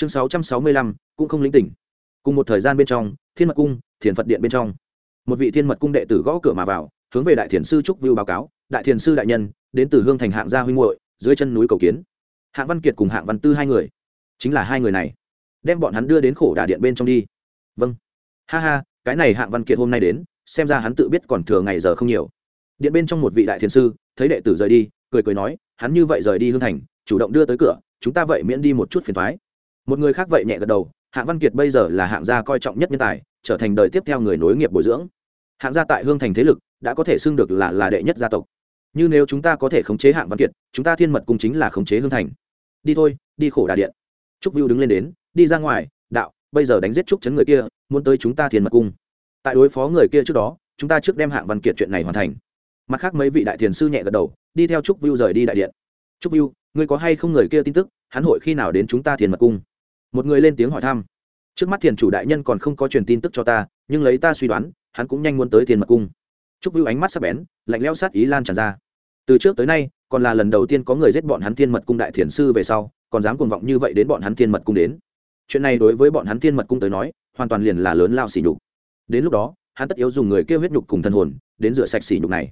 chương sáu trăm sáu mươi lăm, cũng không linh tỉnh. Cùng một thời gian bên trong, thiên mật cung, thiền phật điện bên trong. Một vị thiên mật cung đệ tử gõ cửa mà vào, hướng về đại thiền sư trúc vưu báo cáo, đại thiền sư đại nhân, đến từ hương thành hạng gia huynh hội dưới chân núi cầu kiến. Hạng văn kiệt cùng hạng văn tư hai người. Chính là hai người này. Đem bọn hắn đưa đến khổ đà điện bên trong đi. Vâng. Ha ha, cái này hạng văn kiệt hôm nay đến, xem ra hắn tự biết còn thừa ngày giờ không nhiều. Điện bên trong một vị đại thiền sư, thấy đệ tử rời đi, cười cười nói, hắn như vậy rời đi hương thành, chủ động đưa tới cửa, chúng ta vậy miễn đi một chút phiền thoái một người khác vậy nhẹ gật đầu hạng văn kiệt bây giờ là hạng gia coi trọng nhất nhân tài, trở thành đời tiếp theo người nối nghiệp bồi dưỡng. Hạng gia tại hương thành thế lực, đã có thể xưng được là là đệ nhất gia tộc. Như nếu chúng ta có thể khống chế hạng văn kiệt, chúng ta thiên mật cung chính là khống chế hương thành. Đi thôi, đi khổ đà điện. Trúc viu đứng lên đến, đi ra ngoài, đạo, bây giờ đánh giết trúc chấn người kia, muốn tới chúng ta thiên mật cung. Tại đối phó người kia trước đó, chúng ta trước đem hạng văn kiệt chuyện này hoàn thành. Mặt khác mấy vị đại thiền sư nhẹ gật đầu, đi theo trúc viu rời đi đại điện. Trúc viu ngươi có hay không người kia tin tức, hắn hội khi nào đến chúng ta thiên mật cung? Một người lên tiếng hỏi thăm. Trước mắt thiền chủ đại nhân còn không có truyền tin tức cho ta, nhưng lấy ta suy đoán, hắn cũng nhanh muốn tới thiền mật cung. Trúc vưu ánh mắt sắp bén, lạnh leo sát ý lan tràn ra. Từ trước tới nay, còn là lần đầu tiên có người giết bọn hắn thiên mật cung đại thiền sư về sau, còn dám cuồng vọng như vậy đến bọn hắn thiên mật cung đến. Chuyện này đối với bọn hắn thiên mật cung tới nói, hoàn toàn liền là lớn lao xỉ nhục. Đến lúc đó, hắn tất yếu dùng người kêu huyết nhục cùng thần hồn, đến rửa sạch xỉ nhục này.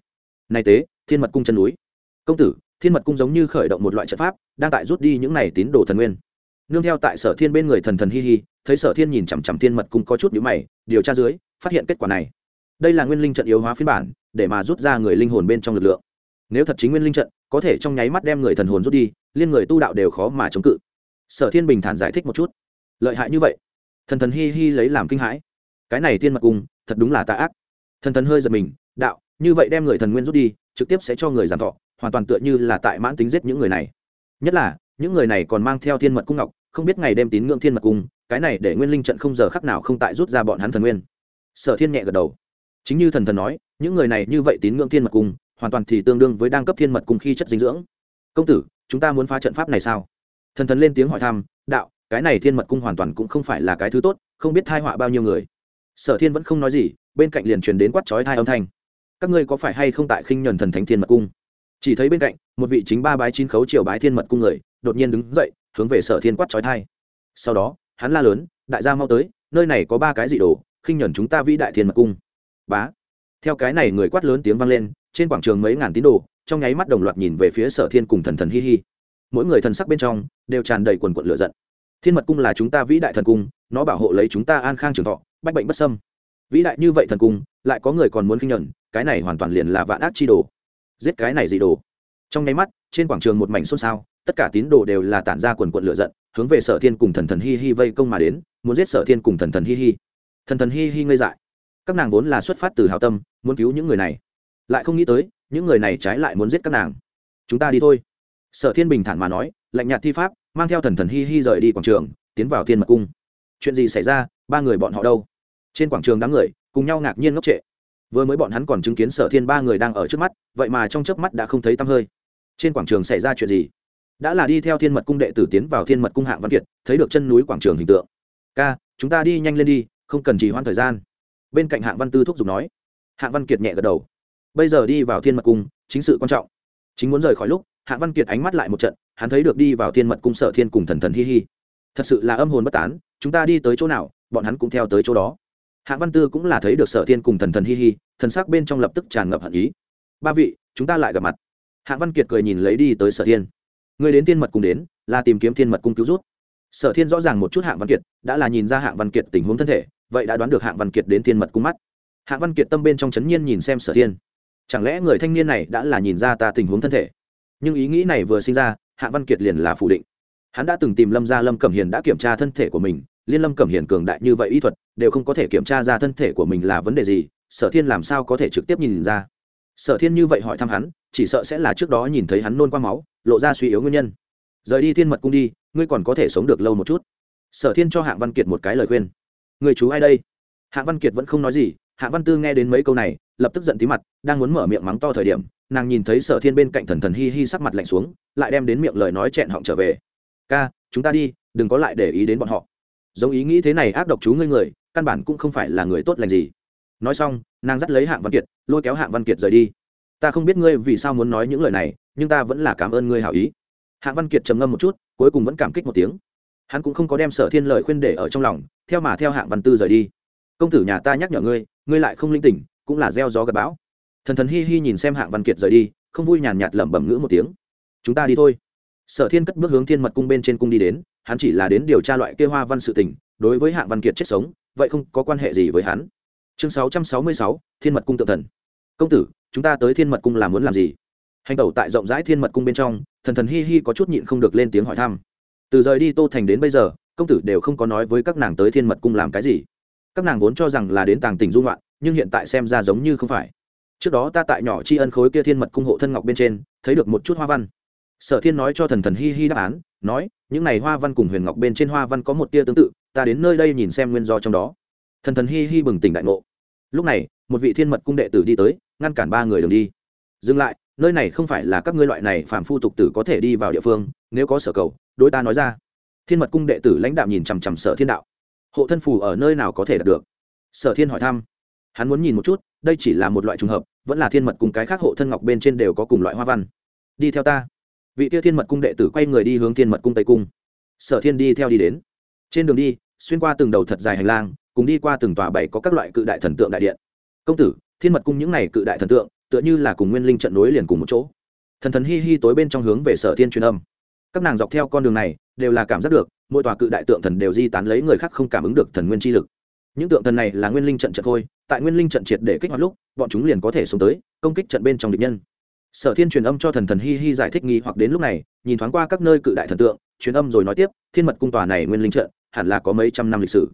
Nay tế thiên mật cung chân núi. Công tử thiên mật cung giống như khởi động một loại trận pháp, đang tại rút đi những này tín đồ thần nguyên nương theo tại sở thiên bên người thần thần hi hi, thấy sở thiên nhìn chằm chằm thiên mật cung có chút nhữ mày, điều tra dưới, phát hiện kết quả này. Đây là nguyên linh trận yếu hóa phiên bản, để mà rút ra người linh hồn bên trong lực lượng. Nếu thật chính nguyên linh trận, có thể trong nháy mắt đem người thần hồn rút đi, liên người tu đạo đều khó mà chống cự. Sở thiên bình thản giải thích một chút. Lợi hại như vậy. Thần thần hi hi lấy làm kinh hãi. Cái này thiên mật cung, thật đúng là tà ác. Thần thần hơi giật mình, đạo, như vậy đem người thần nguyên rút đi, trực tiếp sẽ cho người giảm thọ, hoàn toàn tựa như là tại mãn tính giết những người này. Nhất là những người này còn mang theo thiên mật cung ngọc, không biết ngày đêm tín ngưỡng thiên mật cung, cái này để nguyên linh trận không giờ khắc nào không tại rút ra bọn hắn thần nguyên. Sở thiên nhẹ gật đầu. Chính như thần thần nói, những người này như vậy tín ngưỡng thiên mật cung, hoàn toàn thì tương đương với đang cấp thiên mật cung khi chất dinh dưỡng. Công tử, chúng ta muốn phá trận pháp này sao? Thần thần lên tiếng hỏi thăm, đạo, cái này thiên mật cung hoàn toàn cũng không phải là cái thứ tốt, không biết thai họa bao nhiêu người. Sở thiên vẫn không nói gì, bên cạnh liền truyền đến quát chói thai âm thanh. Các ngươi có phải hay không tại khinh nhuần thần thánh thiên mật cung? Chỉ thấy bên cạnh, một vị chính ba bái chín khấu triều bái thiên mật cung người đột nhiên đứng dậy, hướng về sở thiên quát chói thai sau đó, hắn la lớn, đại gia mau tới, nơi này có ba cái dị đồ, khinh nhuần chúng ta vĩ đại thiên mật cung. Bá. Theo cái này người quát lớn tiếng vang lên, trên quảng trường mấy ngàn tín đồ, trong nháy mắt đồng loạt nhìn về phía sở thiên cùng thần thần hi hi. Mỗi người thần sắc bên trong, đều tràn đầy quần quận lửa giận. Thiên mật cung là chúng ta vĩ đại thần cung, nó bảo hộ lấy chúng ta an khang trường thọ, bách bệnh bất sâm vĩ đại như vậy thần cung, lại có người còn muốn khinh nhuận cái này hoàn toàn liền là vạn ác chi đồ. Giết cái này gì đồ. Trong nháy mắt, trên quảng trường một mảnh xôn xao tất cả tín đồ đều là tản ra quần quận lửa giận, hướng về sở thiên cùng thần thần hi hi vây công mà đến, muốn giết sở thiên cùng thần thần hi hi. Thần thần hi hi ngây dại. Các nàng vốn là xuất phát từ hào tâm, muốn cứu những người này. Lại không nghĩ tới, những người này trái lại muốn giết các nàng. Chúng ta đi thôi. Sở thiên bình thản mà nói, lạnh nhạt thi pháp, mang theo thần thần hi hi rời đi quảng trường, tiến vào thiên mật cung. Chuyện gì xảy ra, ba người bọn họ đâu? Trên quảng trường đám người, cùng nhau ngạc nhiên ngốc trệ. Vừa mới bọn hắn còn chứng kiến sở thiên ba người đang ở trước mắt, vậy mà trong chớp mắt đã không thấy tăm hơi. Trên quảng trường xảy ra chuyện gì? Đã là đi theo thiên mật cung đệ tử tiến vào thiên mật cung hạng văn kiệt, thấy được chân núi quảng trường hình tượng. Ca, chúng ta đi nhanh lên đi, không cần trì hoãn thời gian. Bên cạnh hạng văn tư thúc giục nói. Hạng văn kiệt nhẹ gật đầu. Bây giờ đi vào thiên mật cung, chính sự quan trọng. Chính muốn rời khỏi lúc, hạng văn kiệt ánh mắt lại một trận, hắn thấy được đi vào thiên mật cung sở thiên cùng thần thần hi hi. Thật sự là âm hồn bất tán, chúng ta đi tới chỗ nào, bọn hắn cũng theo tới chỗ đó. Hạng văn tư cũng là thấy được sở thiên cùng thần thần hi hi, thần sắc bên trong lập tức tràn ngập hận ý. Ba vị, chúng ta lại gặp mặt. Hạng văn kiệt cười nhìn lấy đi tới sở thiên người đến thiên mật cung đến, là tìm kiếm thiên mật cung cứu rút sở thiên rõ ràng một chút hạng văn kiệt, đã là nhìn ra hạng văn kiệt tình huống thân thể, vậy đã đoán được hạng văn kiệt đến thiên mật cung mắt. Hạng văn kiệt tâm bên trong chấn nhiên nhìn xem sở thiên. Chẳng lẽ người thanh niên này đã là nhìn ra ta tình huống thân thể? Nhưng ý nghĩ này vừa sinh ra, hạng văn kiệt liền là phủ định. Hắn đã từng tìm lâm ra lâm cẩm hiền đã kiểm tra thân thể của mình, liên lâm cẩm hiền cường đại như vậy y thuật, đều không có thể kiểm tra ra thân thể của mình là vấn đề gì, sở thiên làm sao có thể trực tiếp nhìn ra? Sở thiên như vậy hỏi thăm hắn, chỉ sợ sẽ là trước đó nhìn thấy hắn nôn qua máu lộ ra suy yếu nguyên nhân. Rời đi thiên mật cung đi, ngươi còn có thể sống được lâu một chút. Sở thiên cho hạng văn kiệt một cái lời khuyên. Người chú ai đây? Hạng văn kiệt vẫn không nói gì, hạng văn tư nghe đến mấy câu này, lập tức giận tí mặt, đang muốn mở miệng mắng to thời điểm, nàng nhìn thấy sở thiên bên cạnh thần thần hi hi sắc mặt lạnh xuống, lại đem đến miệng lời nói chẹn họng trở về. Ca, chúng ta đi, đừng có lại để ý đến bọn họ. Giống ý nghĩ thế này ác độc chú ngươi người, căn bản cũng không phải là người tốt lành gì. Nói xong, nàng dắt lấy hạng văn kiệt, lôi kéo hạng văn kiệt rời đi ta không biết ngươi vì sao muốn nói những lời này, nhưng ta vẫn là cảm ơn ngươi hảo ý. Hạng văn kiệt trầm ngâm một chút, cuối cùng vẫn cảm kích một tiếng. Hắn cũng không có đem sở thiên lời khuyên để ở trong lòng, theo mà theo hạng văn tư rời đi. Công tử nhà ta nhắc nhở ngươi ngươi lại không linh tỉnh, cũng là gieo gió gặp bão. Thần thần hi hi nhìn xem hạng văn kiệt rời đi, không vui nhàn nhạt lẩm bẩm ngữ một tiếng. Chúng ta đi thôi. Sở thiên cất bước hướng thiên mật cung bên trên cung đi đến, hắn chỉ là đến điều tra loại kia hoa văn sự tình, đối với hạng văn kiệt chết sống, vậy không có quan hệ gì với hắn. Chương sáu trăm sáu mươi sáu, thiên mật cung tự thần. Công tử chúng ta tới thiên mật cung là muốn làm gì? Hành tẩu tại rộng rãi thiên mật cung bên trong, thần thần hi hi có chút nhịn không được lên tiếng hỏi thăm. Từ rời đi tô thành đến bây giờ, công tử đều không có nói với các nàng tới thiên mật cung làm cái gì. Các nàng vốn cho rằng là đến tàng tình dung loạn nhưng hiện tại xem ra giống như không phải. Trước đó ta tại nhỏ tri ân khối kia thiên mật cung hộ thân ngọc bên trên, thấy được một chút hoa văn. Sở thiên nói cho thần thần hi hi đáp án, nói, những này hoa văn cùng huyền ngọc bên trên hoa văn có một tia tương tự, ta đến nơi đây nhìn xem nguyên do trong đó. Thần thần hi hi bừng tỉnh đại ngộ. Lúc này, một vị thiên mật cung đệ tử đi tới ngăn cản ba người đường đi. Dừng lại, nơi này không phải là các ngươi loại này phạm phu tục tử có thể đi vào địa phương, nếu có sở cầu, đối ta nói ra. Thiên mật cung đệ tử lãnh đạo nhìn chằm chằm sở thiên đạo. Hộ thân phù ở nơi nào có thể đạt được? Sở thiên hỏi thăm. Hắn muốn nhìn một chút, đây chỉ là một loại trùng hợp, vẫn là thiên mật cùng cái khác hộ thân ngọc bên trên đều có cùng loại hoa văn. Đi theo ta. Vị tiêu thiên mật cung đệ tử quay người đi hướng thiên mật cung tây cung. Sở thiên đi theo đi đến. Trên đường đi, xuyên qua từng đầu thật dài hành lang, cùng đi qua từng tòa bảy có các loại cự đại thần tượng đại điện. Công tử thiên mật cung những này cự đại thần tượng, tựa như là cùng nguyên linh trận nối liền cùng một chỗ. Thần thần hi hi tối bên trong hướng về sở thiên truyền âm. Các nàng dọc theo con đường này, đều là cảm giác được, mỗi tòa cự đại tượng thần đều di tán lấy người khác không cảm ứng được thần nguyên chi lực. Những tượng thần này là nguyên linh trận trận thôi tại nguyên linh trận triệt để kích hoạt lúc, bọn chúng liền có thể xuống tới, công kích trận bên trong địch nhân. Sở thiên truyền âm cho thần thần hi hi giải thích nghi hoặc đến lúc này, nhìn thoáng qua các nơi cự đại thần tượng, truyền âm rồi nói tiếp, thiên mật cung tòa này nguyên linh trận, hẳn là có mấy trăm năm lịch sử.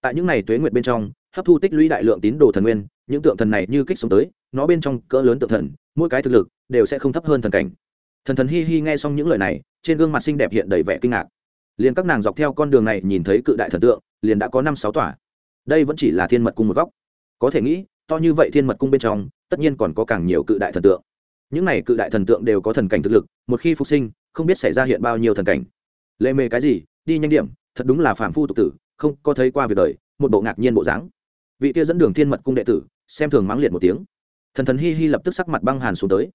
Tại những này tuế nguyệt bên trong, hấp thu tích lũy đại lượng tín đồ thần nguyên những tượng thần này như kích sống tới, nó bên trong cỡ lớn tượng thần, mỗi cái thực lực đều sẽ không thấp hơn thần cảnh. Thần thần hi hi nghe xong những lời này, trên gương mặt xinh đẹp hiện đầy vẻ kinh ngạc. Liền các nàng dọc theo con đường này nhìn thấy cự đại thần tượng, liền đã có năm sáu tòa. Đây vẫn chỉ là thiên mật cung một góc. Có thể nghĩ, to như vậy thiên mật cung bên trong, tất nhiên còn có càng nhiều cự đại thần tượng. Những này cự đại thần tượng đều có thần cảnh thực lực, một khi phục sinh, không biết xảy ra hiện bao nhiêu thần cảnh. Lệ mề cái gì, đi nhanh điểm, thật đúng là phàm phu tục tử, không có thấy qua việc đời, một bộ ngạc nhiên bộ dáng. Vị kia dẫn đường thiên mật cung đệ tử xem thường mắng liệt một tiếng. Thần thần hi hi lập tức sắc mặt băng hàn xuống tới.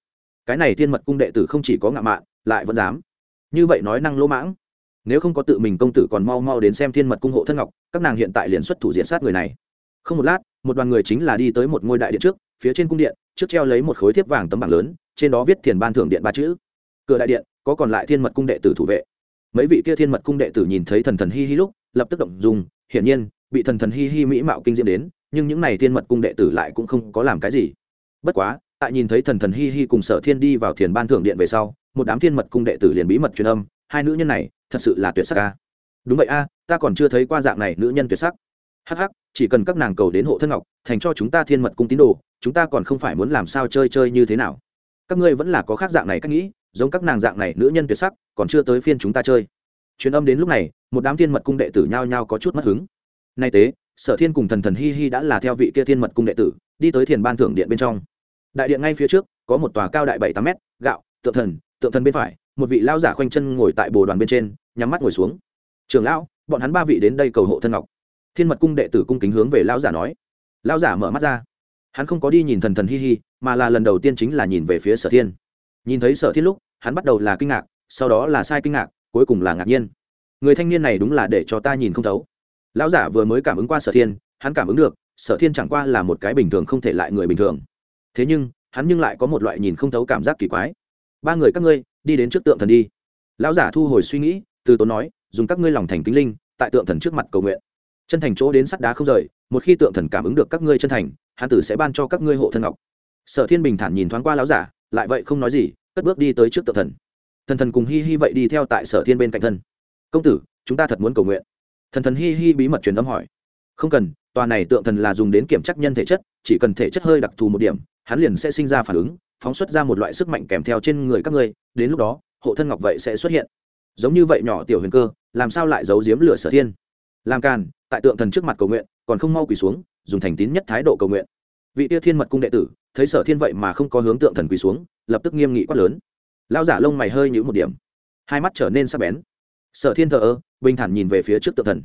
Cái này thiên mật cung đệ tử không chỉ có ngạo mạn, lại vẫn dám. Như vậy nói năng lỗ mãng. Nếu không có tự mình công tử còn mau mau đến xem thiên mật cung hộ thân ngọc, các nàng hiện tại liền xuất thủ diện sát người này. Không một lát, một đoàn người chính là đi tới một ngôi đại điện trước, phía trên cung điện, trước treo lấy một khối thiếp vàng tấm bảng lớn, trên đó viết thiền ban thưởng điện ba chữ. Cửa đại điện, có còn lại thiên mật cung đệ tử thủ vệ. Mấy vị kia thiên mật cung đệ tử nhìn thấy thần thần hi hi lúc, lập tức động dùng, hiển nhiên, bị thần thần hi hi mỹ mạo kinh diễm đến nhưng những này thiên mật cung đệ tử lại cũng không có làm cái gì. Bất quá, tại nhìn thấy thần thần hi hi cùng sở thiên đi vào thiền ban thưởng điện về sau, một đám thiên mật cung đệ tử liền bí mật truyền âm, hai nữ nhân này, thật sự là tuyệt sắc ca đúng vậy a, ta còn chưa thấy qua dạng này nữ nhân tuyệt sắc. Hh chỉ cần các nàng cầu đến hộ thân ngọc, thành cho chúng ta thiên mật cung tín đồ, chúng ta còn không phải muốn làm sao chơi chơi như thế nào. Các ngươi vẫn là có khác dạng này cách nghĩ, giống các nàng dạng này nữ nhân tuyệt sắc, còn chưa tới phiên chúng ta chơi. Truyền âm đến lúc này, một đám thiên mật cung đệ tử nhao nhao có chút mất hứng. Nay tế sở thiên cùng thần thần hi hi đã là theo vị kia thiên mật cung đệ tử, đi tới thiền ban thưởng điện bên trong. Đại điện ngay phía trước, có một tòa cao đại bảy tám mét, gạo, tượng thần tượng thần bên phải, một vị lao giả khoanh chân ngồi tại bồ đoàn bên trên, nhắm mắt ngồi xuống. Trường lão, bọn hắn ba vị đến đây cầu hộ thân ngọc. Thiên mật cung đệ tử cung kính hướng về lao giả nói. Lao giả mở mắt ra. Hắn không có đi nhìn thần thần hi hi, mà là lần đầu tiên chính là nhìn về phía sở thiên. Nhìn thấy sở thiên lúc, hắn bắt đầu là kinh ngạc, sau đó là sai kinh ngạc, cuối cùng là ngạc nhiên. Người thanh niên này đúng là để cho ta nhìn không thấu lão giả vừa mới cảm ứng qua sở thiên, hắn cảm ứng được, sở thiên chẳng qua là một cái bình thường không thể lại người bình thường. Thế nhưng, hắn nhưng lại có một loại nhìn không thấu cảm giác kỳ quái. Ba người các ngươi, đi đến trước tượng thần đi. Lão giả thu hồi suy nghĩ, từ tốn nói, dùng các ngươi lòng thành kính linh, tại tượng thần trước mặt cầu nguyện. Chân thành chỗ đến sắt đá không rời, một khi tượng thần cảm ứng được các ngươi chân thành, hắn tử sẽ ban cho các ngươi hộ thân ngọc. Sở thiên bình thản nhìn thoáng qua lão giả, lại vậy không nói gì, cất bước đi tới trước tượng thần. Thần thần cùng hi hi vậy đi theo tại sở thiên bên cạnh thân. Công tử, chúng ta thật muốn cầu nguyện thần thần hi hi bí mật truyền âm hỏi. Không cần, tòa này tượng thần là dùng đến kiểm chắc nhân thể chất, chỉ cần thể chất hơi đặc thù một điểm, hắn liền sẽ sinh ra phản ứng, phóng xuất ra một loại sức mạnh kèm theo trên người các ngươi, đến lúc đó, hộ thân ngọc vậy sẽ xuất hiện. Giống như vậy nhỏ tiểu huyền cơ, làm sao lại giấu giếm lửa sở thiên? Làm càn, tại tượng thần trước mặt cầu nguyện, còn không mau quỳ xuống, dùng thành tín nhất thái độ cầu nguyện. Vị tia thiên mật cung đệ tử, thấy sở thiên vậy mà không có hướng tượng thần quỳ xuống, lập tức nghiêm nghị quát lớn. Lao giả lông mày hơi nhữ một điểm. Hai mắt trở nên sắc bén sở thiên thờ ơ, bình thản nhìn về phía trước tượng thần.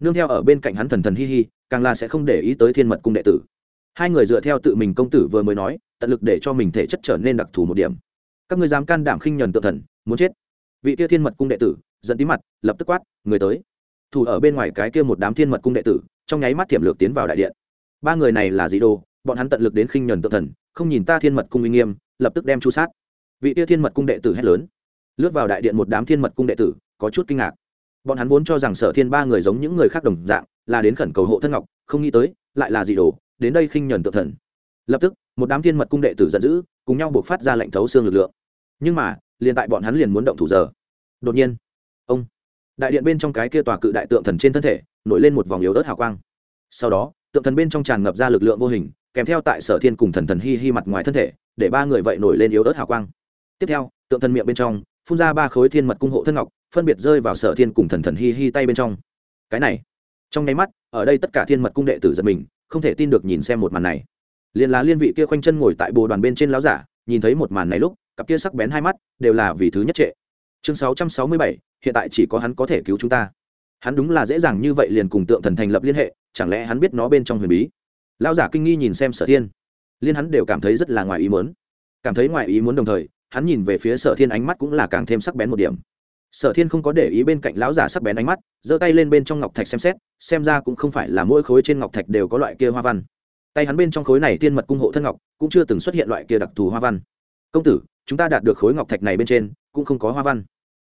Nương theo ở bên cạnh hắn thần thần hi hi, càng là sẽ không để ý tới thiên mật cung đệ tử. Hai người dựa theo tự mình công tử vừa mới nói, tận lực để cho mình thể chất trở nên đặc thù một điểm. Các ngươi dám can đảm khinh nhuần tự thần, muốn chết. Vị tia thiên mật cung đệ tử dẫn tí mặt, lập tức quát, người tới. Thủ ở bên ngoài cái kia một đám thiên mật cung đệ tử, trong nháy mắt tiềm lược tiến vào đại điện. Ba người này là dị đồ, bọn hắn tận lực đến khinh nhuần tự thần, không nhìn ta thiên mật cung uy nghiêm, lập tức đem chu sát. Vị kia thiên mật cung đệ tử hét lớn. Lướt vào đại điện một đám thiên mật cung đệ tử có chút kinh ngạc. Bọn hắn vốn cho rằng sở thiên ba người giống những người khác đồng dạng, là đến khẩn cầu hộ thân ngọc, không nghĩ tới, lại là dị đồ, đến đây khinh nhuần tự thần. Lập tức, một đám thiên mật cung đệ tử giận dữ, cùng nhau buộc phát ra lệnh thấu xương lực lượng. Nhưng mà, liền tại bọn hắn liền muốn động thủ giờ. Đột nhiên, ông, đại điện bên trong cái kia tòa cự đại tượng thần trên thân thể, nổi lên một vòng yếu ớt hào quang. Sau đó, tượng thần bên trong tràn ngập ra lực lượng vô hình, kèm theo tại sở thiên cùng thần thần hi hi mặt ngoài thân thể, để ba người vậy nổi lên yếu ớt hào quang. Tiếp theo, tượng thần miệng bên trong, phun ra ba khối thiên mật cung hộ thân ngọc phân biệt rơi vào sở thiên cùng thần thần hi hi tay bên trong. Cái này, trong nháy mắt, ở đây tất cả thiên mật cung đệ tử giật mình, không thể tin được nhìn xem một màn này. Liền là liên vị kia khoanh chân ngồi tại bồ đoàn bên trên láo giả, nhìn thấy một màn này lúc, cặp kia sắc bén hai mắt đều là vì thứ nhất trệ. Chương sáu trăm sáu mươi bảy, hiện tại chỉ có hắn có thể cứu chúng ta. Hắn đúng là dễ dàng như vậy liền cùng tượng thần thành lập liên hệ, chẳng lẽ hắn biết nó bên trong huyền bí? Lão giả kinh nghi nhìn xem sở thiên. Liên hắn đều cảm thấy rất là ngoài ý muốn. Cảm thấy ngoài ý muốn đồng thời, hắn nhìn về phía sở thiên ánh mắt cũng là càng thêm sắc bén một điểm sở thiên không có để ý bên cạnh lão giả sắc bén ánh mắt, giơ tay lên bên trong ngọc thạch xem xét, xem ra cũng không phải là mỗi khối trên ngọc thạch đều có loại kia hoa văn. Tay hắn bên trong khối này tiên mật cung hộ thân ngọc, cũng chưa từng xuất hiện loại kia đặc thù hoa văn. Công tử, chúng ta đạt được khối ngọc thạch này bên trên, cũng không có hoa văn.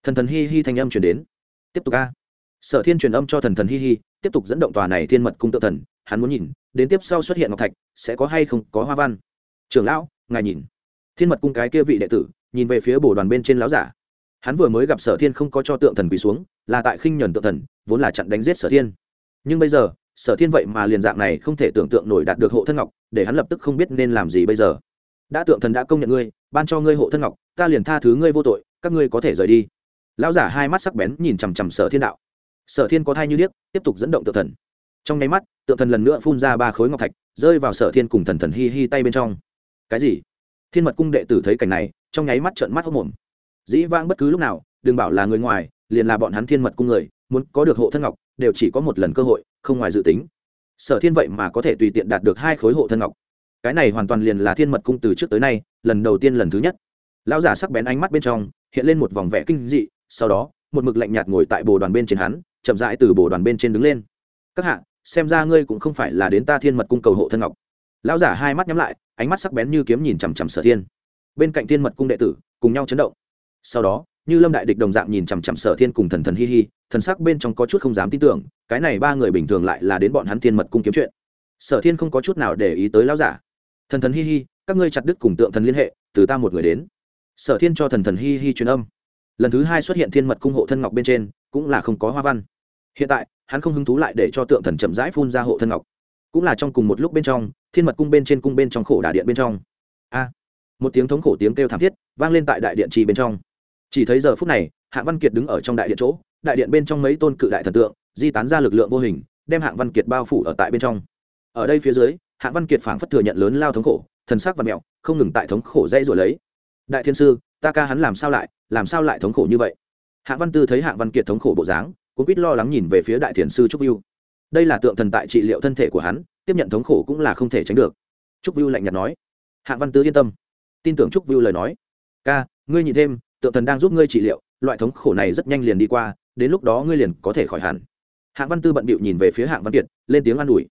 Thần thần hi hi thanh âm chuyển đến. Tiếp tục a. Sở thiên truyền âm cho thần thần hi hi, tiếp tục dẫn động tòa này thiên mật cung tự thần, hắn muốn nhìn, đến tiếp sau xuất hiện ngọc thạch, sẽ có hay không có hoa văn. Trưởng lão, ngài nhìn. Thiên mật cung cái kia vị đệ tử, nhìn về phía bổ đoàn bên trên lão giả hắn vừa mới gặp sở thiên không có cho tượng thần quỳ xuống, là tại khinh nhuần tượng thần, vốn là chặn đánh giết sở thiên. Nhưng bây giờ, sở thiên vậy mà liền dạng này không thể tưởng tượng nổi đạt được hộ thân ngọc, để hắn lập tức không biết nên làm gì bây giờ. Đã tượng thần đã công nhận ngươi, ban cho ngươi hộ thân ngọc, ta liền tha thứ ngươi vô tội, các ngươi có thể rời đi. Lão giả hai mắt sắc bén nhìn chằm chằm sở thiên đạo. Sở thiên có thai như điếc, tiếp tục dẫn động tượng thần. Trong nháy mắt, tượng thần lần nữa phun ra ba khối ngọc thạch, rơi vào sở thiên cùng thần thần hi hi tay bên trong. Cái gì? Thiên mật cung đệ tử thấy cảnh này, trong nháy mắt trợn mắt hốc mồm dĩ vãng bất cứ lúc nào, đừng bảo là người ngoài, liền là bọn hắn thiên mật cung người, muốn có được hộ thân ngọc, đều chỉ có một lần cơ hội, không ngoài dự tính. Sở thiên vậy mà có thể tùy tiện đạt được hai khối hộ thân ngọc. Cái này hoàn toàn liền là thiên mật cung từ trước tới nay, lần đầu tiên lần thứ nhất. Lão giả sắc bén ánh mắt bên trong, hiện lên một vòng vẽ kinh dị, sau đó, một mực lạnh nhạt ngồi tại bồ đoàn bên trên hắn, chậm rãi từ bồ đoàn bên trên đứng lên. Các hạ, xem ra ngươi cũng không phải là đến ta thiên mật cung cầu hộ thân ngọc. Lão giả hai mắt nhắm lại, ánh mắt sắc bén như kiếm nhìn chằm chằm sở thiên. Bên cạnh thiên mật cung đệ tử, cùng nhau chấn động sau đó, như lâm đại địch đồng dạng nhìn chằm chằm sở thiên cùng thần thần hi hi, thần sắc bên trong có chút không dám tin tưởng, cái này ba người bình thường lại là đến bọn hắn thiên mật cung kiếm chuyện. Sở thiên không có chút nào để ý tới lão giả. Thần thần hi hi, các ngươi chặt đứt cùng tượng thần liên hệ, từ ta một người đến. Sở thiên cho thần thần hi hi truyền âm. Lần thứ hai xuất hiện thiên mật cung hộ thân ngọc bên trên, cũng là không có hoa văn. Hiện tại, hắn không hứng thú lại để cho tượng thần chậm rãi phun ra hộ thân ngọc. Cũng là trong cùng một lúc bên trong, thiên mật cung bên trên cung bên trong khổ đà điện bên trong. A! Một tiếng thống khổ tiếng kêu thảm thiết, vang lên tại đại điện trì bên trong chỉ thấy giờ phút này hạ văn kiệt đứng ở trong đại điện chỗ, đại điện bên trong mấy tôn cự đại thần tượng, di tán ra lực lượng vô hình, đem hạng văn kiệt bao phủ ở tại bên trong. Ở đây phía dưới, hạng văn kiệt phảng phất thừa nhận lớn lao thống khổ, thần sắc và mẹo, không ngừng tại thống khổ dây rồi lấy. Đại thiên sư, ta ca hắn làm sao lại, làm sao lại thống khổ như vậy? Hạng văn tư thấy hạng văn kiệt thống khổ bộ dáng cũng quýt lo lắng nhìn về phía đại thiền sư trúc viu đây là tượng thần tại trị liệu thân thể của hắn, tiếp nhận thống khổ cũng là không thể tránh được. Trúc viu lạnh nhạt nói. Hạng văn tư yên tâm. Tin tưởng trúc viu lời nói. Ca, ngươi nhìn thêm tượng thần đang giúp ngươi trị liệu, loại thống khổ này rất nhanh liền đi qua, đến lúc đó ngươi liền có thể khỏi hẳn. Hạng văn tư bận bịu nhìn về phía hạng văn kiệt, lên tiếng an ủi.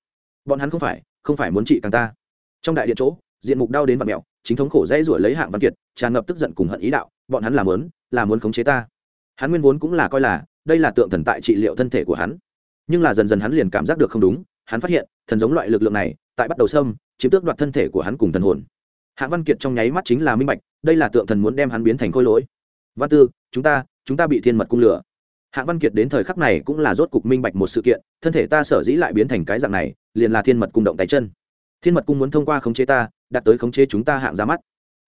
Bọn hắn không phải không phải muốn trị càng ta. Trong đại điện chỗ, diện mục đau đến vặt mẹo chính thống khổ dãy ruổi lấy hạng văn kiệt, tràn ngập tức giận cùng hận ý đạo, bọn hắn làm lớn là muốn khống chế ta. Hắn nguyên vốn cũng là coi là, đây là tượng thần tại trị liệu thân thể của hắn. Nhưng là dần dần hắn liền cảm giác được không đúng, hắn phát hiện, thần giống loại lực lượng này, tại bắt đầu xâm, chiếm tước đoạt thân thể của hắn cùng thần hồn. Hạng văn kiệt trong nháy mắt chính là minh bạch, đây là tượng thần muốn đem hắn biến thành khôi lỗi văn tư, chúng ta chúng ta bị thiên mật cung lửa hạng văn kiệt đến thời khắc này cũng là rốt cục minh bạch một sự kiện, thân thể ta sở dĩ lại biến thành cái dạng này, liền là thiên mật cung động tay chân. Thiên mật cung muốn thông qua khống chế ta, đạt tới khống chế chúng ta hạng ra mắt.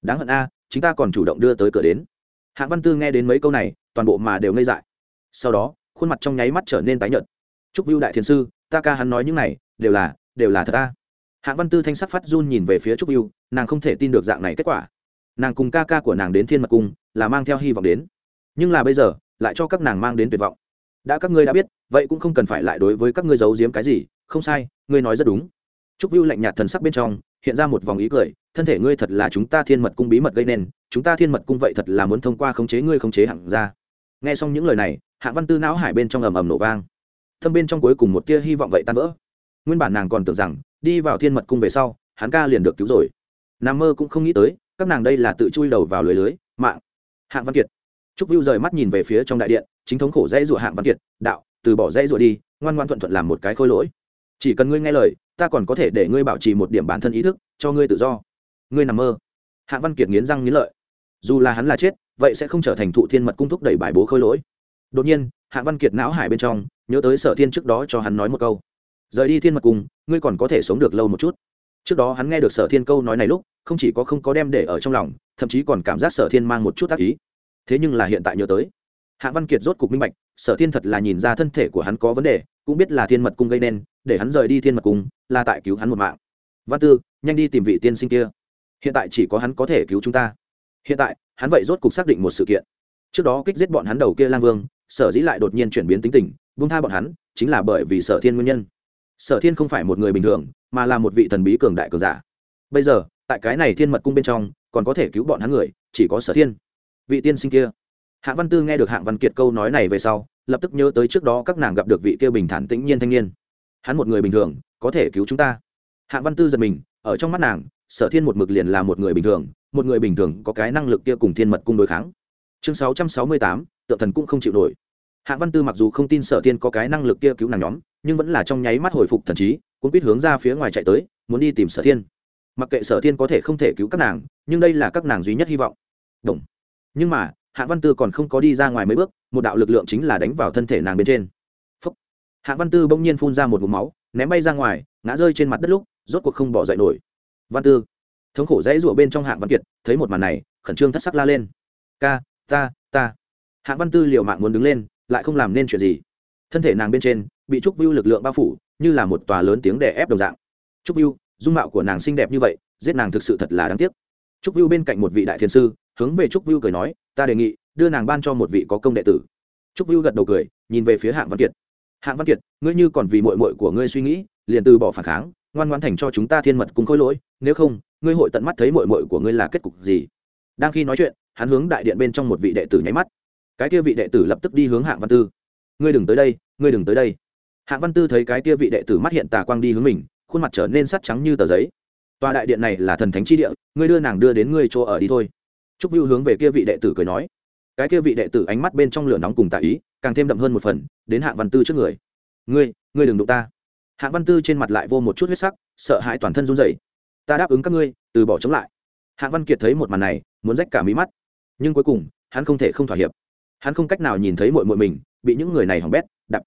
Đáng hận a, chúng ta còn chủ động đưa tới cửa đến. Hạng văn tư nghe đến mấy câu này, toàn bộ mà đều ngây dại. Sau đó, khuôn mặt trong nháy mắt trở nên tái nhợt. Chúc vưu đại Thiên sư, ta ca hắn nói những này, đều là đều là thật ta hạng văn tư thanh sắc phát run nhìn về phía trúc vưu, nàng không thể tin được dạng này kết quả nàng cùng ca ca của nàng đến thiên mật cung là mang theo hy vọng đến. Nhưng là bây giờ, lại cho các nàng mang đến tuyệt vọng. Đã các ngươi đã biết, vậy cũng không cần phải lại đối với các ngươi giấu giếm cái gì. Không sai, ngươi nói rất đúng. Trúc viu lạnh nhạt thần sắc bên trong, hiện ra một vòng ý cười, thân thể ngươi thật là chúng ta thiên mật cung bí mật gây nên, chúng ta thiên mật cung vậy thật là muốn thông qua khống chế ngươi khống chế hạng ra. Nghe xong những lời này hạng văn tư não hải bên trong ầm ầm nổ vang. Thâm bên trong cuối cùng một tia hy vọng vậy tan vỡ. Nguyên bản nàng còn tưởng rằng, đi vào thiên mật cung về sau, hắn ca liền được cứu rồi. Nam mơ cũng không nghĩ tới các nàng đây là tự chui đầu vào lưới lưới, mạng. Hạng văn kiệt. Trúc viu rời mắt nhìn về phía trong đại điện, chính thống khổ dãy rủa hạng văn kiệt, đạo, từ bỏ dãy rủa đi, ngoan ngoan thuận thuận làm một cái khôi lỗi. Chỉ cần ngươi nghe lời, ta còn có thể để ngươi bảo trì một điểm bản thân ý thức, cho ngươi tự do. Ngươi nằm mơ. Hạng văn kiệt nghiến răng nghiến lợi. Dù là hắn là chết, vậy sẽ không trở thành thụ thiên mật cung thúc đẩy bài bố khôi lỗi. Đột nhiên, hạng văn kiệt não hải bên trong, nhớ tới sở thiên trước đó cho hắn nói một câu. Rời đi thiên mật cung, ngươi còn có thể sống được lâu một chút trước đó hắn nghe được sở thiên câu nói này lúc, không chỉ có không có đem để ở trong lòng, thậm chí còn cảm giác sở thiên mang một chút tác ý. Thế nhưng là hiện tại nhớ tới, hạ văn kiệt rốt cục minh bạch, sở thiên thật là nhìn ra thân thể của hắn có vấn đề, cũng biết là thiên mật cung gây nên, để hắn rời đi thiên mật cung, là tại cứu hắn một mạng. Văn tư, nhanh đi tìm vị tiên sinh kia. Hiện tại chỉ có hắn có thể cứu chúng ta. Hiện tại, hắn vậy rốt cục xác định một sự kiện. Trước đó kích giết bọn hắn đầu kia lang vương, sở dĩ lại đột nhiên chuyển biến tính tình, buông tha bọn hắn, chính là bởi vì sở thiên nguyên nhân sở thiên không phải một người bình thường, mà là một vị thần bí cường đại cường giả. Bây giờ, tại cái này thiên mật cung bên trong, còn có thể cứu bọn hắn người, chỉ có sở thiên. Vị tiên sinh kia. Hạ văn tư nghe được hạng văn kiệt câu nói này về sau, lập tức nhớ tới trước đó các nàng gặp được vị kia bình thản tĩnh nhiên thanh niên. Hắn một người bình thường, có thể cứu chúng ta. Hạng văn tư giật mình, ở trong mắt nàng, sở thiên một mực liền là một người bình thường, một người bình thường có cái năng lực kia cùng thiên mật cung đối kháng. Chương sáu trăm sáu mươi tám, tượng thần cũng không chịu nổi hạng văn tư mặc dù không tin sở thiên có cái năng lực kia cứu nàng nhóm, nhưng vẫn là trong nháy mắt hồi phục thần trí cũng biết hướng ra phía ngoài chạy tới, muốn đi tìm sở thiên. Mặc kệ sở thiên có thể không thể cứu các nàng, nhưng đây là các nàng duy nhất hy vọng. Đồng. nhưng mà, hạ văn tư còn không có đi ra ngoài mấy bước, một đạo lực lượng chính là đánh vào thân thể nàng bên trên. Phúc. hạ văn tư bỗng nhiên phun ra một vùng máu, ném bay ra ngoài, ngã rơi trên mặt đất lúc, rốt cuộc không bỏ dậy nổi. Văn tư. Thống khổ dãy rụa bên trong hạng văn kiệt, thấy một màn này, khẩn trương thất sắc la lên. Ca, ta ta. Hạng văn tư liều mạng muốn đứng lên lại không làm nên chuyện gì. Thân thể nàng bên trên bị trúc vưu lực lượng bao phủ, như là một tòa lớn tiếng đè ép đồng dạng. Trúc vưu, dung mạo của nàng xinh đẹp như vậy, giết nàng thực sự thật là đáng tiếc. Trúc vưu bên cạnh một vị đại thiên sư, hướng về trúc vưu cười nói, ta đề nghị, đưa nàng ban cho một vị có công đệ tử. Trúc vưu gật đầu cười, nhìn về phía hạng văn kiệt. Hạng văn kiệt, ngươi như còn vì mội mội của ngươi suy nghĩ, liền từ bỏ phản kháng, ngoan ngoan thành cho chúng ta thiên mật cùng khôi lỗi, nếu không, ngươi hội tận mắt thấy mội mội của ngươi là kết cục gì. Đang khi nói chuyện, hắn hướng đại điện bên trong một vị đệ tử nháy mắt cái kia vị đệ tử lập tức đi hướng hạng văn tư. Ngươi đừng tới đây, ngươi đừng tới đây. Hạng văn tư thấy cái kia vị đệ tử mắt hiện tà quang đi hướng mình, khuôn mặt trở nên sắt trắng như tờ giấy. Tòa đại điện này là thần thánh chi địa, ngươi đưa nàng đưa đến ngươi chỗ ở đi thôi. Trúc vưu hướng về kia vị đệ tử cười nói. Cái kia vị đệ tử ánh mắt bên trong lửa nóng cùng tạ ý, càng thêm đậm hơn một phần, đến hạng văn tư trước người. Ngươi ngươi đừng đụng ta. Hạng văn tư trên mặt lại vô một chút huyết sắc, sợ hãi toàn thân run rẩy. Ta đáp ứng các ngươi, từ bỏ chống lại. Hạng văn kiệt thấy một màn này, muốn rách cả mí mắt. Nhưng cuối cùng, hắn không thể không thỏa hiệp hắn không cách nào nhìn thấy mội mội mình bị những người này hỏng bét đập.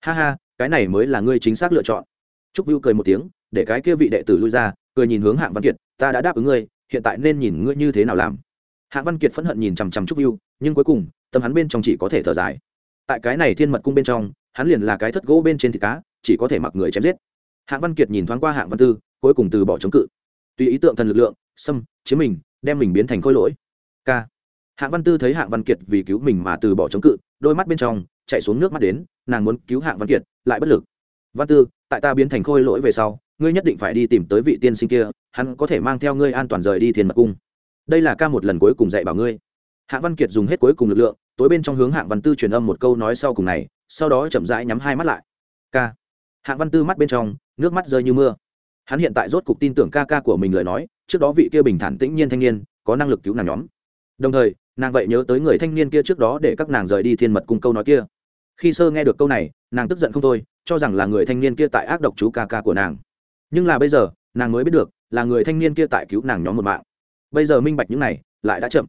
Ha ha cái này mới là ngươi chính xác lựa chọn. Trúc viu cười một tiếng để cái kia vị đệ tử lui ra cười nhìn hướng hạng văn kiệt ta đã đáp ứng ngươi hiện tại nên nhìn ngươi như thế nào làm. Hạng văn kiệt phẫn hận nhìn chằm chằm trúc viu, nhưng cuối cùng tâm hắn bên trong chỉ có thể thở dài. Tại cái này thiên mật cung bên trong hắn liền là cái thất gỗ bên trên thịt cá chỉ có thể mặc người chém giết. Hạng văn kiệt nhìn thoáng qua hạng văn tư cuối cùng từ bỏ chống cự. Tùy ý tượng thần lực lượng xâm chiếm mình đem mình biến thành khôi lỗi. K hạng văn tư thấy hạng văn kiệt vì cứu mình mà từ bỏ chống cự, đôi mắt bên trong chạy xuống nước mắt đến, nàng muốn cứu hạng văn kiệt, lại bất lực. Văn tư, tại ta biến thành khôi lỗi về sau, ngươi nhất định phải đi tìm tới vị tiên sinh kia, hắn có thể mang theo ngươi an toàn rời đi thiên mật cung. Đây là ca một lần cuối cùng dạy bảo ngươi. Hạng văn kiệt dùng hết cuối cùng lực lượng, tối bên trong hướng hạng văn tư truyền âm một câu nói sau cùng này, sau đó chậm rãi nhắm hai mắt lại. Ca. Hạng văn tư mắt bên trong, nước mắt rơi như mưa. Hắn hiện tại rốt cục tin tưởng ca ca của mình lời nói, trước đó vị kia bình thản tĩnh nhiên thanh niên, có năng lực cứu nàng nhóm. Đồng thời nàng vậy nhớ tới người thanh niên kia trước đó để các nàng rời đi thiên mật cung câu nói kia. Khi sơ nghe được câu này, nàng tức giận không thôi, cho rằng là người thanh niên kia tại ác độc chú ca ca của nàng. Nhưng là bây giờ, nàng mới biết được, là người thanh niên kia tại cứu nàng nhóm một mạng. Bây giờ minh bạch những này, lại đã chậm.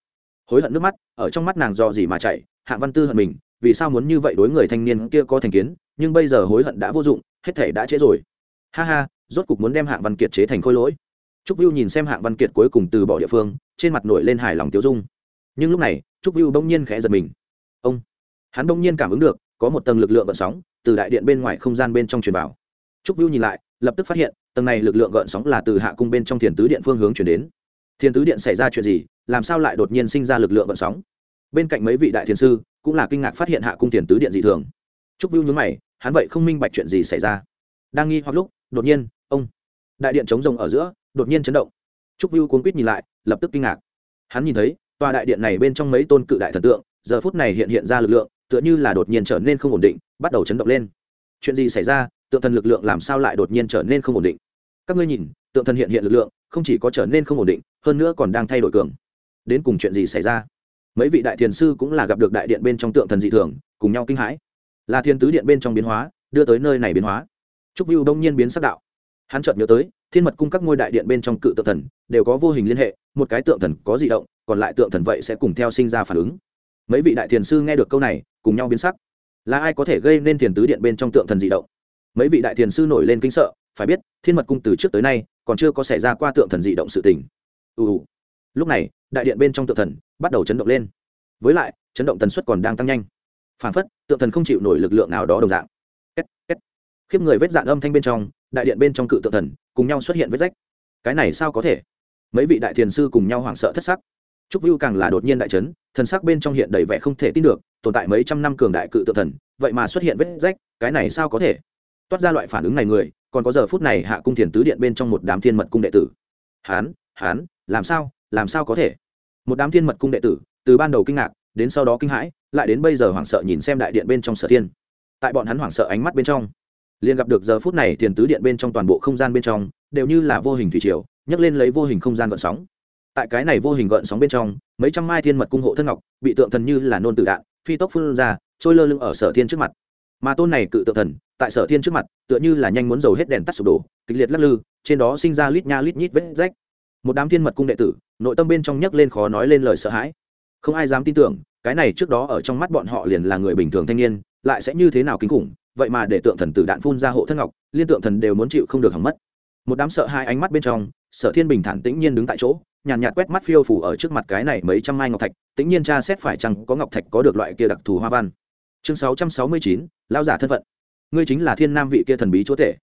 Hối hận nước mắt, ở trong mắt nàng do gì mà chạy hạ văn tư hận mình, vì sao muốn như vậy đối người thanh niên kia có thành kiến, nhưng bây giờ hối hận đã vô dụng, hết thể đã trễ rồi. Ha ha, rốt cục muốn đem hạng văn kiệt chế thành khôi lỗi. Trúc viu nhìn xem hạng văn kiệt cuối cùng từ bỏ địa phương, trên mặt nổi lên hài lòng tiêu dung nhưng lúc này, trúc viu bỗng nhiên khẽ giật mình. Ông! Hắn bỗng nhiên cảm ứng được, có một tầng lực lượng gợn sóng từ đại điện bên ngoài không gian bên trong truyền vào. Trúc viu nhìn lại, lập tức phát hiện, tầng này lực lượng gợn sóng là từ hạ cung bên trong thiền tứ điện phương hướng chuyển đến. Thiền tứ điện xảy ra chuyện gì, làm sao lại đột nhiên sinh ra lực lượng gợn sóng? Bên cạnh mấy vị đại thiền sư cũng là kinh ngạc phát hiện hạ cung thiền tứ điện dị thường. Trúc viu nhớ mày, hắn vậy không minh bạch chuyện gì xảy ra. Đang nghi hoặc lúc, đột nhiên, ông! Đại điện chống rồng ở giữa, đột nhiên chấn động. Trúc viu cuốn quýt nhìn lại, lập tức kinh ngạc. Hắn nhìn thấy tòa đại điện này bên trong mấy tôn cự đại thần tượng, giờ phút này hiện hiện ra lực lượng, tựa như là đột nhiên trở nên không ổn định, bắt đầu chấn động lên. Chuyện gì xảy ra? Tượng thần lực lượng làm sao lại đột nhiên trở nên không ổn định? Các ngươi nhìn, tượng thần hiện hiện lực lượng, không chỉ có trở nên không ổn định, hơn nữa còn đang thay đổi cường. Đến cùng chuyện gì xảy ra? Mấy vị đại thiền sư cũng là gặp được đại điện bên trong tượng thần dị thường, cùng nhau kinh hãi. Là thiên tứ điện bên trong biến hóa, đưa tới nơi này biến hóa. Trúc viu đông nhiên biến sắc đạo. Hắn chợt nhớ tới, thiên mật cung các ngôi đại điện bên trong cự tượng thần, đều có vô hình liên hệ, một cái tượng thần có di động còn lại tượng thần vậy sẽ cùng theo sinh ra phản ứng. Mấy vị đại thiền sư nghe được câu này, cùng nhau biến sắc. Là ai có thể gây nên thiền tứ điện bên trong tượng thần dị động? Mấy vị đại thiền sư nổi lên kinh sợ, phải biết, thiên mật cung từ trước tới nay, còn chưa có xảy ra qua tượng thần dị động sự tình. Ù lúc này, đại điện bên trong tượng thần bắt đầu chấn động lên. Với lại, chấn động tần suất còn đang tăng nhanh. Phản phất, tượng thần không chịu nổi lực lượng nào đó đồng dạng. Két két. Khiếp người vết dạn âm thanh bên trong, đại điện bên trong cự tượng thần, cùng nhau xuất hiện vết rách. Cái này sao có thể? Mấy vị đại thiền sư cùng nhau hoảng sợ thất sắc trúc vưu càng là đột nhiên đại chấn, thần sắc bên trong hiện đầy vẻ không thể tin được tồn tại mấy trăm năm cường đại cự tự thần vậy mà xuất hiện vết rách cái này sao có thể? Toát ra loại phản ứng này người còn có giờ phút này hạ cung thiền tứ điện bên trong một đám thiên mật cung đệ tử. Hán hán làm sao làm sao có thể? Một đám thiên mật cung đệ tử từ ban đầu kinh ngạc đến sau đó kinh hãi lại đến bây giờ hoảng sợ nhìn xem đại điện bên trong sở thiên. Tại bọn hắn hoảng sợ ánh mắt bên trong liền gặp được giờ phút này thiền tứ điện bên trong toàn bộ không gian bên trong đều như là vô hình thủy triều nhấc lên lấy vô hình không gian gợn sóng tại cái này vô hình gợn sóng bên trong, mấy trăm mai thiên mật cung hộ thân ngọc bị tượng thần như là nôn tử đạn, phi tốc phun ra, trôi lơ lưng ở sở thiên trước mặt. Mà tôn này cự tượng thần, tại sở thiên trước mặt, tựa như là nhanh muốn dầu hết đèn tắt sụp đổ, kịch liệt lắc lư, trên đó sinh ra lít nha lít nhít vết rách. Một đám thiên mật cung đệ tử, nội tâm bên trong nhấc lên khó nói lên lời sợ hãi. Không ai dám tin tưởng, cái này trước đó ở trong mắt bọn họ liền là người bình thường thanh niên, lại sẽ như thế nào kinh khủng, vậy mà để tượng thần tử đạn phun ra hộ thân ngọc, liên tượng thần đều muốn chịu không được hỏng mất. Một đám sợ hai ánh mắt bên trong, sở thiên bình thản tĩnh nhiên đứng tại chỗ nhàn nhạt, quét mắt phiêu phủ ở trước mặt cái này mấy trăm mai ngọc thạch tĩnh nhiên tra xét phải chăng có ngọc thạch có được loại kia đặc thù hoa văn. Chương sáu trăm sáu mươi chín lão giả thân phận. Ngươi chính là thiên nam vị kia thần bí chúa tể.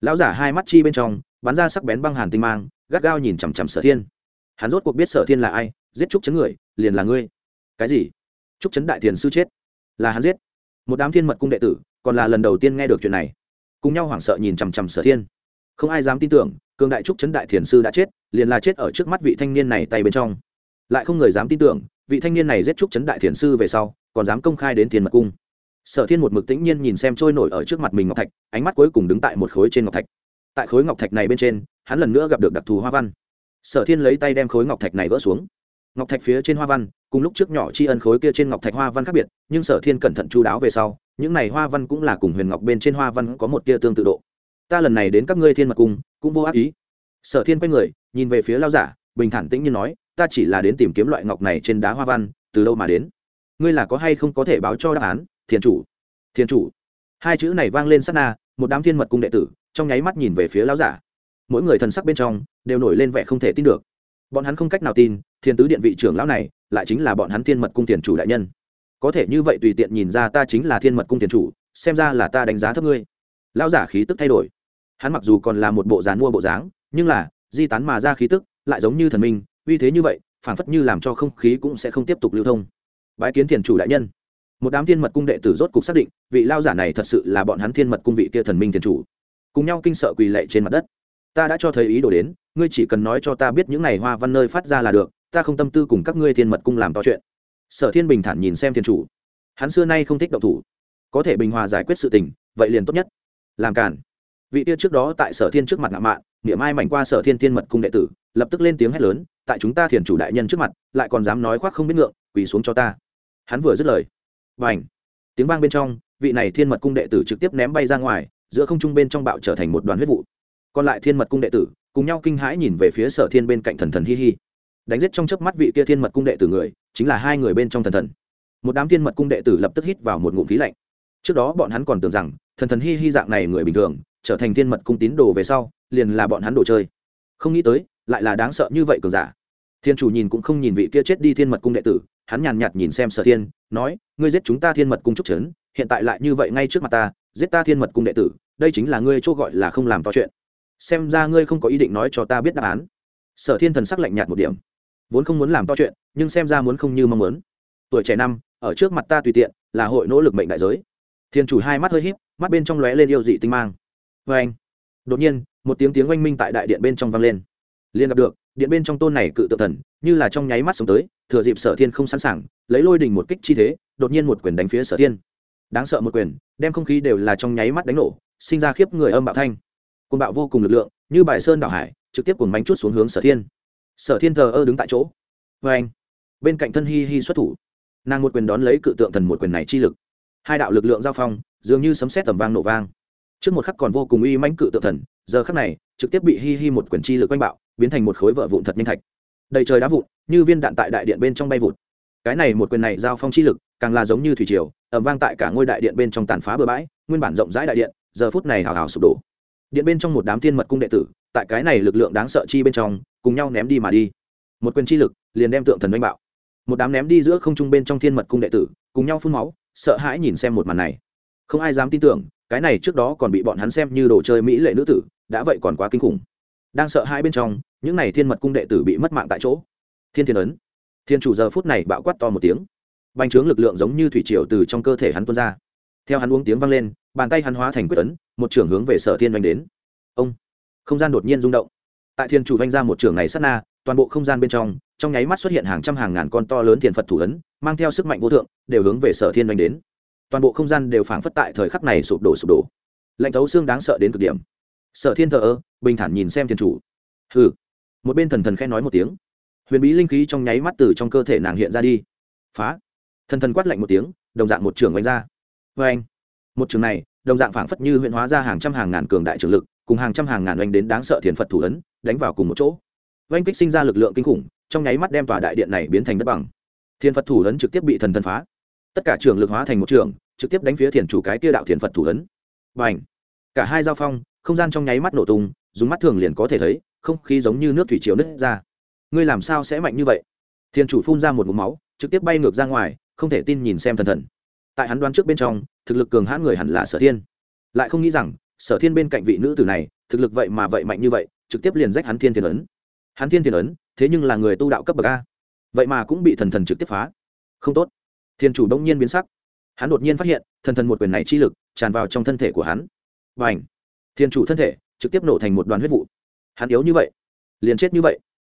Lão giả hai mắt chi bên trong bắn ra sắc bén băng hàn tinh mang gắt gao nhìn chằm chằm sở thiên. Hắn rốt cuộc biết sở thiên là ai giết trúc chấn người liền là ngươi. Cái gì? Trúc chấn đại thiền sư chết. Là hắn giết. Một đám thiên mật cung đệ tử còn là lần đầu tiên nghe được chuyện này. Cùng nhau hoảng sợ nhìn chằm chằm sở thiên. Không ai dám tin tưởng cường đại trúc chấn đại thiền sư đã chết, liền là chết ở trước mắt vị thanh niên này tay bên trong. Lại không người dám tin tưởng, vị thanh niên này giết trúc chấn đại thiền sư về sau, còn dám công khai đến thiên mật cung. Sở thiên một mực tĩnh nhiên nhìn xem trôi nổi ở trước mặt mình ngọc thạch, ánh mắt cuối cùng đứng tại một khối trên ngọc thạch. Tại khối ngọc thạch này bên trên, hắn lần nữa gặp được đặc thù hoa văn. Sở thiên lấy tay đem khối ngọc thạch này vỡ xuống. Ngọc thạch phía trên hoa văn, cùng lúc trước nhỏ tri ân khối kia trên ngọc thạch hoa văn khác biệt, nhưng sở thiên cẩn thận chú đáo về sau, những này hoa văn cũng là cùng huyền ngọc bên trên hoa văn có một tia tương tự độ. Ta lần này đến các ngươi thiên mật cung cũng vô ác ý. Sở thiên quay người, nhìn về phía lao giả, bình thản tĩnh như nói, ta chỉ là đến tìm kiếm loại ngọc này trên đá hoa văn, từ đâu mà đến? Ngươi là có hay không có thể báo cho đáp án, thiền chủ? Thiền chủ? Hai chữ này vang lên sát na, một đám thiên mật cung đệ tử, trong nháy mắt nhìn về phía lão giả. Mỗi người thần sắc bên trong, đều nổi lên vẻ không thể tin được. Bọn hắn không cách nào tin thiên tứ điện vị trưởng lão này, lại chính là bọn hắn thiên mật cung tiền chủ đại nhân. Có thể như vậy tùy tiện nhìn ra ta chính là thiên mật cung tiền chủ, xem ra là ta đánh giá thấp ngươi. Lão giả khí tức thay đổi hắn mặc dù còn là một bộ dáng mua bộ dáng, nhưng là, di tán mà ra khí tức, lại giống như thần minh, uy thế như vậy, phảng phất như làm cho không khí cũng sẽ không tiếp tục lưu thông. Bái kiến thiền chủ đại nhân. Một đám thiên mật cung đệ tử rốt cục xác định, vị lao giả này thật sự là bọn hắn thiên mật cung vị kia thần minh thiền chủ. Cùng nhau kinh sợ quỳ lệ trên mặt đất. Ta đã cho thấy ý đồ đến, ngươi chỉ cần nói cho ta biết những này hoa văn nơi phát ra là được, ta không tâm tư cùng các ngươi thiên mật cung làm to chuyện. Sở thiên bình thản nhìn xem thiên chủ. Hắn xưa nay không thích động thủ. Có thể bình hòa giải quyết sự tình, vậy liền tốt nhất. Làm cản vị tia trước đó tại sở thiên trước mặt ngạo mạn, niệm ai mảnh qua sở thiên thiên mật cung đệ tử, lập tức lên tiếng hét lớn, tại chúng ta thiền chủ đại nhân trước mặt, lại còn dám nói khoác không biết ngượng, quỳ xuống cho ta. Hắn vừa dứt lời và ảnh tiếng vang bên trong, vị này thiên mật cung đệ tử trực tiếp ném bay ra ngoài, giữa không trung bên trong bạo trở thành một đoàn huyết vụ. Còn lại thiên mật cung đệ tử, cùng nhau kinh hãi nhìn về phía sở thiên bên cạnh thần thần hi hi. Đánh giết trong chớp mắt vị kia thiên mật cung đệ tử người, chính là hai người bên trong thần thần. Một đám thiên mật cung đệ tử lập tức hít vào một ngụm khí lạnh. Trước đó bọn hắn còn tưởng rằng, thần thần hi hi dạng này người bình thường trở thành thiên mật cung tín đồ về sau, liền là bọn hắn đồ chơi. Không nghĩ tới, lại là đáng sợ như vậy cường giả. Thiên chủ nhìn cũng không nhìn vị kia chết đi thiên mật cung đệ tử, hắn nhàn nhạt nhìn xem sở thiên, nói, ngươi giết chúng ta thiên mật cung trúc trấn hiện tại lại như vậy ngay trước mặt ta, giết ta thiên mật cung đệ tử, đây chính là ngươi chỗ gọi là không làm to chuyện. Xem ra ngươi không có ý định nói cho ta biết đáp án. Sở thiên thần sắc lạnh nhạt một điểm. Vốn không muốn làm to chuyện, nhưng xem ra muốn không như mong muốn. Tuổi trẻ năm, ở trước mặt ta tùy tiện, là hội nỗ lực mệnh đại giới. Thiên chủ hai mắt hơi híp, mắt bên trong lóe lên yêu dị tinh mang vê anh. Đột nhiên, một tiếng tiếng oanh minh tại đại điện bên trong vang lên. Liên gặp được, điện bên trong tôn này cự tự thần, như là trong nháy mắt sống tới, thừa dịp sở thiên không sẵn sàng, lấy lôi đình một kích chi thế, đột nhiên một quyền đánh phía sở thiên. Đáng sợ một quyền, đem không khí đều là trong nháy mắt đánh nổ, sinh ra khiếp người âm bạo thanh. Côn bạo vô cùng lực lượng, như bài sơn đảo hải, trực tiếp cùng bánh chút xuống hướng sở thiên. Sở thiên thờ ơ đứng tại chỗ. Vê anh. Bên cạnh thân hi hi xuất thủ. Nàng một quyền đón lấy cự tượng thần một quyền này chi lực. Hai đạo lực lượng giao phong, dường như sấm xét tầm vang nổ vang trước một khắc còn vô cùng uy mãnh cự tự thần, giờ khắc này, trực tiếp bị hi hi một quyền chi lực quanh bạo, biến thành một khối vợ vụn thật nhanh thạch. Đầy trời đá vụn, như viên đạn tại đại điện bên trong bay vụt. Cái này một quyền này giao phong chi lực, càng là giống như thủy triều ẩm vang tại cả ngôi đại điện bên trong tàn phá bừa bãi, nguyên bản rộng rãi đại điện, giờ phút này hào hào sụp đổ. Điện bên trong một đám thiên mật cung đệ tử, tại cái này lực lượng đáng sợ chi bên trong, cùng nhau ném đi mà đi. Một quyền chi lực, liền đem tượng thần đánh bạo. Một đám ném đi giữa không trung bên trong thiên mật cung đệ tử, cùng nhau phun máu, sợ hãi nhìn xem một màn này. Không ai dám tin tưởng cái này trước đó còn bị bọn hắn xem như đồ chơi mỹ lệ nữ tử, đã vậy còn quá kinh khủng. Đang sợ hai bên trong, những n à y thiên mật cung đệ tử bị mất mạng tại chỗ. Thiên thiên ấn. Thiên chủ giờ phút này bạo quát to một tiếng. Bành trướng lực lượng giống như thủy triều từ trong cơ thể hắn tuôn ra. Theo hắn uống tiếng vang lên, bàn tay hắn hóa thành quyết ấn, một trưởng hướng về sở thiên oanh đến. Ông. Không gian đột nhiên rung động. Tại thiên chủ oanh ra một trưởng này sát na, toàn bộ không gian bên trong trong nháy mắt xuất hiện hàng trăm hàng ngàn con to lớn thiền phật thủ ấn, mang theo sức mạnh vô thượng, đều hướng về sở thiên oanh đến toàn bộ không gian đều phảng phất tại thời khắc này sụp đổ sụp đổ. Lạnh thấu xương đáng sợ đến cực điểm. Sở thiên thờ ơ, bình thản nhìn xem thiên chủ. Hừ. Một bên thần thần khen nói một tiếng. Huyền bí linh khí trong nháy mắt từ trong cơ thể nàng hiện ra đi. Phá. Thần thần quát lạnh một tiếng, đồng dạng một trường oanh ra. Vê anh một trường này, đồng dạng phảng phất như huyện hóa ra hàng trăm hàng ngàn cường đại trường lực, cùng hàng trăm hàng ngàn oanh đến đáng sợ thiền phật thủ ấn, đánh vào cùng một chỗ. Oanh kích sinh ra lực lượng kinh khủng, trong nháy mắt đem tòa đại điện này biến thành đất bằng. Thiên phật thủ ấn trực tiếp bị thần thần phá tất cả trường lực hóa thành một trường, trực tiếp đánh phía thiền chủ cái kia đạo thiền phật thủ ấn. Và ảnh cả hai giao phong, không gian trong nháy mắt nổ tung, dùng mắt thường liền có thể thấy, không khí giống như nước thủy chiều nứt ra. Ngươi làm sao sẽ mạnh như vậy? Thiên chủ phun ra một mũ máu, trực tiếp bay ngược ra ngoài, không thể tin nhìn xem thần thần. Tại hắn đoán trước bên trong, thực lực cường hãn người hẳn là sở thiên. Lại không nghĩ rằng, sở thiên bên cạnh vị nữ tử này, thực lực vậy mà vậy mạnh như vậy, trực tiếp liền rách hắn thiên thiền ấn. Hắn thiên thiền ấn, thế nhưng là người tu đạo cấp bậc a. Vậy mà cũng bị thần thần trực tiếp phá. Không tốt thiên chủ đông nhiên biến sắc. Hắn đột nhiên phát hiện, thần thần một quyền này chi lực tràn vào trong thân thể của hắn. Và ảnh thiên chủ thân thể trực tiếp nổ thành một đoàn huyết vụ. Hắn yếu như vậy, liền chết như vậy.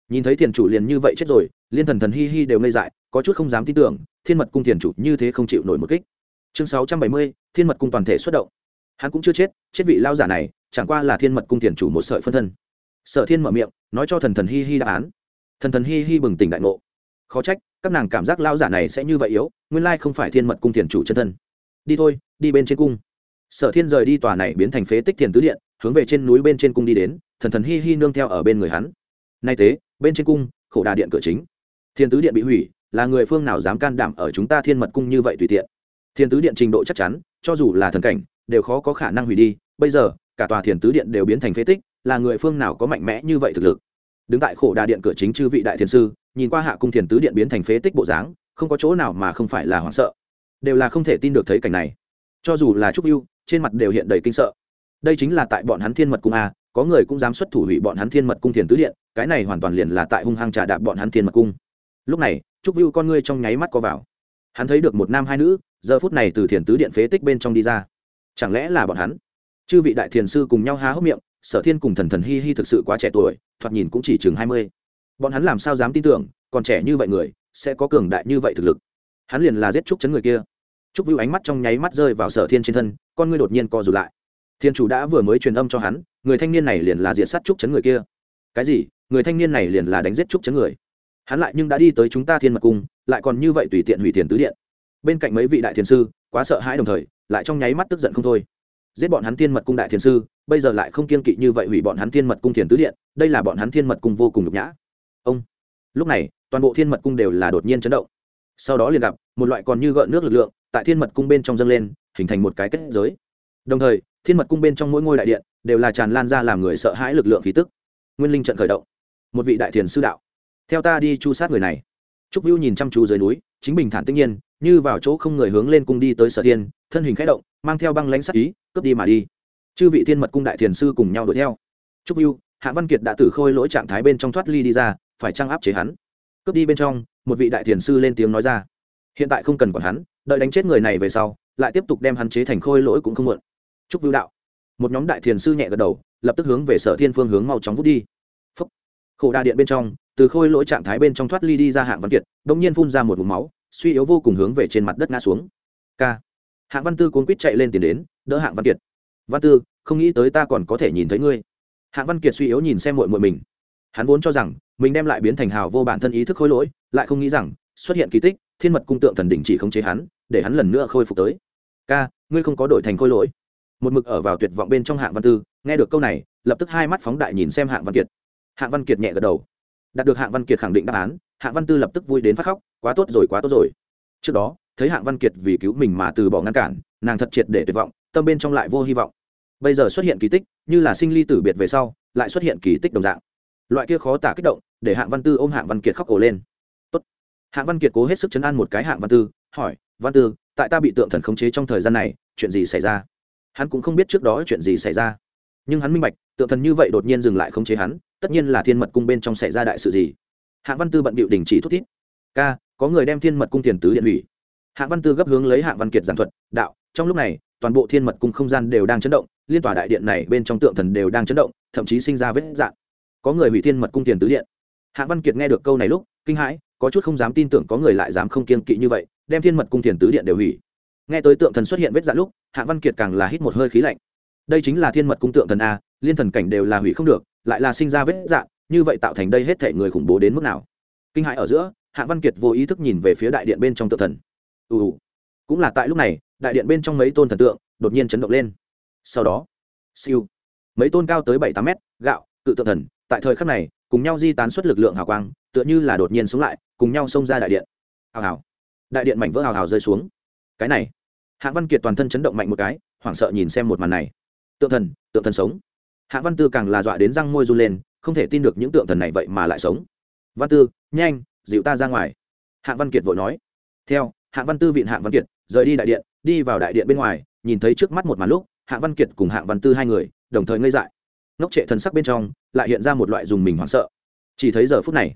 Nhìn thấy thiền chủ liền như vậy chết rồi, liên thần thần hi hi đều ngây dại, có chút không dám tin tưởng, thiên mật cung thiền chủ như thế không chịu nổi một kích. Chương sáu trăm bảy mươi, thiên mật cung toàn thể xuất động. Hắn cũng chưa chết chết vị lao giả này, chẳng qua là thiên mật cung thiền chủ một sợi phân thân. Sở thiên mở miệng, nói cho thần thần hi hi đáp án. Thần thần hi hi bừng tỉnh đại ngộ. Khó trách các nàng cảm giác lao giả này sẽ như vậy yếu, nguyên lai không phải thiên mật cung thiền chủ chân thân. Đi thôi, đi bên trên cung. Sở thiên rời đi tòa này biến thành phế tích thiền tứ điện, hướng về trên núi bên trên cung đi đến, thần thần hi hi nương theo ở bên người hắn. Nay tế bên trên cung, khổ đà điện cửa chính. Thiên tứ điện bị hủy, là người phương nào dám can đảm ở chúng ta thiên mật cung như vậy tùy tiện? Thiên tứ điện trình độ chắc chắn, cho dù là thần cảnh, đều khó có khả năng hủy đi. Bây giờ, cả tòa thiên tứ điện đều biến thành phế tích, là người phương nào có mạnh mẽ như vậy thực lực? Đứng tại khổ đà điện cửa chính chư vị đại thiên sư nhìn qua hạ cung thiền tứ điện biến thành phế tích bộ dáng, không có chỗ nào mà không phải là hoảng sợ. Đều là không thể tin được thấy cảnh này. Cho dù là trúc yêu trên mặt đều hiện đầy kinh sợ. Đây chính là tại bọn hắn thiên mật cung a, có người cũng dám xuất thủ hủy bọn hắn thiên mật cung thiền tứ điện, cái này hoàn toàn liền là tại hung hăng trà đạp bọn hắn thiên mật cung. Lúc này, trúc yêu con ngươi trong nháy mắt có vào. Hắn thấy được một nam hai nữ, giờ phút này từ thiền tứ điện phế tích bên trong đi ra. Chẳng lẽ là bọn hắn? Chư vị đại thiền sư cùng nhau há hốc miệng, sở thiên cùng thần thần hi hi thực sự quá trẻ tuổi, thoạt nhìn cũng chỉ chừng hai mươi bọn hắn làm sao dám tin tưởng, còn trẻ như vậy người, sẽ có cường đại như vậy thực lực? Hắn liền là giết trúc chấn người kia. Trúc vưu ánh mắt trong nháy mắt rơi vào sở thiên trên thân, con ngươi đột nhiên co rụt lại. Thiên chủ đã vừa mới truyền âm cho hắn, người thanh niên này liền là diệt sát trúc chấn người kia. Cái gì? Người thanh niên này liền là đánh giết trúc chấn người? Hắn lại nhưng đã đi tới chúng ta thiên mật cung, lại còn như vậy tùy tiện hủy tiền tứ điện. Bên cạnh mấy vị đại thiền sư, quá sợ hãi đồng thời, lại trong nháy mắt tức giận không thôi. Giết bọn hắn thiên mật cung đại thiền sư, bây giờ lại không kiên kỵ như vậy hủy bọn hắn thiên mật cung thiền tứ điện, đây là bọn hắn thiên mật cung vô cùng nhục nhã ông. Lúc này, toàn bộ thiên mật cung đều là đột nhiên chấn động. Sau đó liền gặp, một loại còn như gợn nước lực lượng, tại thiên mật cung bên trong dâng lên, hình thành một cái kết giới. Đồng thời, thiên mật cung bên trong mỗi ngôi đại điện, đều là tràn lan ra làm người sợ hãi lực lượng khí tức. Nguyên linh trận khởi động. Một vị đại thiền sư đạo. Theo ta đi chu sát người này. Trúc vưu nhìn chăm chú dưới núi, chính bình thản tĩnh nhiên, như vào chỗ không người hướng lên cung đi tới sở thiên, thân hình khẽ động, mang theo băng lãnh sắc ý, cướp đi mà đi. Chư vị thiên mật cung đại thiền sư cùng nhau đuổi theo. Trúc vưu hạ văn kiệt đã tử khôi lỗi trạng thái bên trong thoát ly đi ra phải trang áp chế hắn. Cướp đi bên trong, một vị đại thiền sư lên tiếng nói ra. Hiện tại không cần quản hắn, đợi đánh chết người này về sau, lại tiếp tục đem hắn chế thành khôi lỗi cũng không muộn. Trúc vưu đạo. Một nhóm đại thiền sư nhẹ gật đầu, lập tức hướng về sở thiên phương hướng mau chóng vút đi. Phúc. khổ đa điện bên trong, từ khôi lỗi trạng thái bên trong thoát ly đi ra hạng văn kiệt đ ỗ n g nhiên phun ra một vùng máu, suy yếu vô cùng hướng về trên mặt đất ngã xuống. K. Hạng văn tư cuốn quýt chạy lên tiền đến, đỡ hạng văn kiệt. Văn tư, không nghĩ tới ta còn có thể nhìn thấy ngươi. Hạng văn kiệt suy yếu nhìn xem mội mội mình. Hắn vốn cho rằng mình đem lại biến thành hào vô bản thân ý thức khôi lỗi, lại không nghĩ rằng, xuất hiện kỳ tích, thiên mật cung tượng thần đỉnh chỉ khống chế hắn, để hắn lần nữa khôi phục tới. Ca, ngươi không có đổi thành khôi lỗi. Một mực ở vào tuyệt vọng bên trong hạng văn tư, nghe được câu này, lập tức hai mắt phóng đại nhìn xem hạng văn kiệt. Hạng văn kiệt nhẹ gật đầu. Đạt được hạng văn kiệt khẳng định đáp án, hạng văn tư lập tức vui đến phát khóc, quá tốt rồi, quá tốt rồi. Trước đó, thấy hạng văn kiệt vì cứu mình mà từ bỏ ngăn cản, nàng thật triệt để tuyệt vọng, tâm bên trong lại vô hy vọng. Bây giờ xuất hiện kỳ tích, như là sinh ly tử biệt về sau, lại xuất hiện kỳ tích đồng dạng loại kia khó tả kích động, để hạng văn tư ôm hạng văn kiệt khóc ổ lên. Tốt. hạng văn kiệt cố hết sức chấn an một cái hạng văn tư, hỏi, văn tư, tại ta bị tượng thần khống chế trong thời gian này, chuyện gì xảy ra? Hắn cũng không biết trước đó chuyện gì xảy ra. Nhưng hắn minh bạch, tượng thần như vậy đột nhiên dừng lại khống chế hắn, tất nhiên là thiên mật cung bên trong xảy ra đại sự gì. Hạng văn tư bận bịu đình chỉ thút thít. Ca, có người đem thiên mật cung tiền tứ điện hủy. Hạng văn tư gấp hướng lấy hạng văn kiệt giảng thuật, đạo, trong lúc này, toàn bộ thiên mật cung không gian đều đang chấn động, liên tòa đại điện này bên trong tượng thần đều đang chấn động, thậm chí sinh ra vết dạng có người hủy thiên mật cung tiền tứ điện. Hạ văn kiệt nghe được câu này lúc, kinh hãi, có chút không dám tin tưởng có người lại dám không kiên kỵ như vậy, đem thiên mật cung tiền tứ điện đều hủy. Nghe tới tượng thần xuất hiện vết dạn lúc, hạ văn kiệt càng là hít một hơi khí lạnh. Đây chính là thiên mật cung tượng thần a, liên thần cảnh đều là hủy không được, lại là sinh ra vết dạn, như vậy tạo thành đây hết thể người khủng bố đến mức nào? Kinh hãi ở giữa, hạ văn kiệt vô ý thức nhìn về phía đại điện bên trong tượng thần. Ù. Cũng là tại lúc này, đại điện bên trong mấy tôn thần tượng đột nhiên chấn động lên. Sau đó, siêu. Mấy tôn cao tới bảy tám mét, gạo, cự tượng thần tại thời khắc này, cùng nhau di tán xuất lực lượng hào quang, tựa như là đột nhiên sống lại, cùng nhau xông ra đại điện. Hào hào. Đại điện mảnh vỡ hào hào rơi xuống. Cái này. Hạ văn kiệt toàn thân chấn động mạnh một cái, hoảng sợ nhìn xem một màn này. Tượng thần tượng thần sống. Hạ văn tư càng là dọa đến răng môi run lên, không thể tin được những tượng thần này vậy mà lại sống. Văn tư, nhanh, dịu ta ra ngoài. Hạ văn kiệt vội nói. Theo Hạ văn tư viện Hạ văn kiệt, rời đi đại điện, đi vào đại điện bên ngoài, nhìn thấy trước mắt một màn lúc Hạ văn kiệt cùng Hạ văn tư hai người, đồng thời ngây dại. Ngốc trệ thần sắc bên trong lại hiện ra một loại dùng mình hoảng sợ. Chỉ thấy giờ phút này,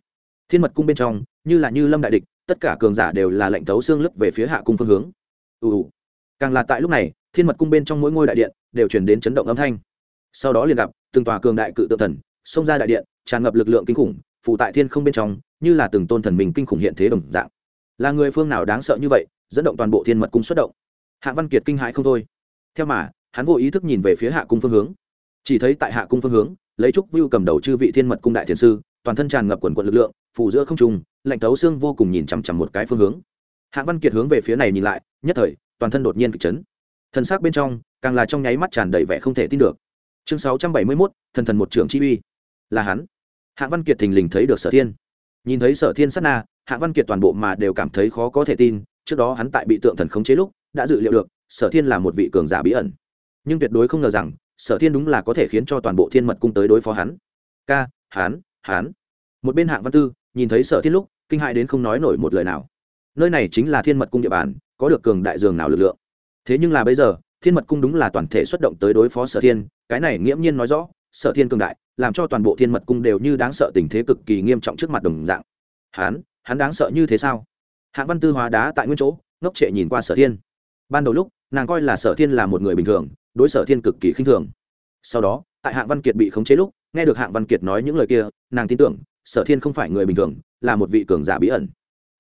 thiên mật cung bên trong, như là như lâm đại địch, tất cả cường giả đều là lệnh thấu xương lấp về phía hạ cung phương hướng. Ù ù. Càng là tại lúc này, thiên mật cung bên trong mỗi ngôi đại điện đều chuyển đến chấn động âm thanh. Sau đó liền gặp, từng tòa cường đại cự tự thần, xông ra đại điện, tràn ngập lực lượng kinh khủng phụ tại thiên không bên trong, như là từng tôn thần mình kinh khủng hiện thế đồng dạng. Là người phương nào đáng sợ như vậy, dẫn động toàn bộ thiên mật cung xuất động? Hạ văn kiệt kinh hãi không thôi. Theo mà, hắn vô ý thức nhìn về phía hạ cung phương hướng. Chỉ thấy tại hạ cung phương hướng lấy trúc vưu cầm đầu chư vị thiên mật cung đại thiền sư, toàn thân tràn ngập quần quận lực lượng, phủ giữa không trùng lạnh thấu xương vô cùng nhìn chằm chằm một cái phương hướng. Hạ văn kiệt hướng về phía này nhìn lại, nhất thời, toàn thân đột nhiên kịch chấn. Thân xác bên trong, càng là trong nháy mắt tràn đầy vẻ không thể tin được. Chương sáu trăm bảy mươi mốt, thần thần một trưởng chi uy. Là hắn. Hạ văn kiệt thình lình thấy được sở thiên. Nhìn thấy sở thiên sát na hạ văn kiệt toàn bộ mà đều cảm thấy khó có thể tin, trước đó hắn tại bị tượng thần khống chế lúc, đã dự liệu được, sở thiên là một vị cường giả bí ẩn. Nhưng tuyệt đối không ngờ rằng sở thiên đúng là có thể khiến cho toàn bộ thiên mật cung tới đối phó hắn. Ca, hán hán. Một bên hạng văn tư nhìn thấy sở thiên lúc, kinh hại đến không nói nổi một lời nào. Nơi này chính là thiên mật cung địa bàn, có được cường đại dường nào lực lượng. Thế nhưng là bây giờ, thiên mật cung đúng là toàn thể xuất động tới đối phó sở thiên, cái này nghiễm nhiên nói rõ, sở thiên cường đại, làm cho toàn bộ thiên mật cung đều như đáng sợ tình thế cực kỳ nghiêm trọng trước mặt đồng dạng. Hắn hắn đáng sợ như thế sao? Hạng văn tư hóa đá tại nguyên chỗ, ngốc trệ nhìn qua sở thiên. Ban đầu lúc, nàng coi là sở thiên là một người bình thường đối sở thiên cực kỳ khinh thường. Sau đó, tại hạng văn kiệt bị khống chế lúc, nghe được hạng văn kiệt nói những lời kia, nàng tin tưởng, sở thiên không phải người bình thường, là một vị cường giả bí ẩn.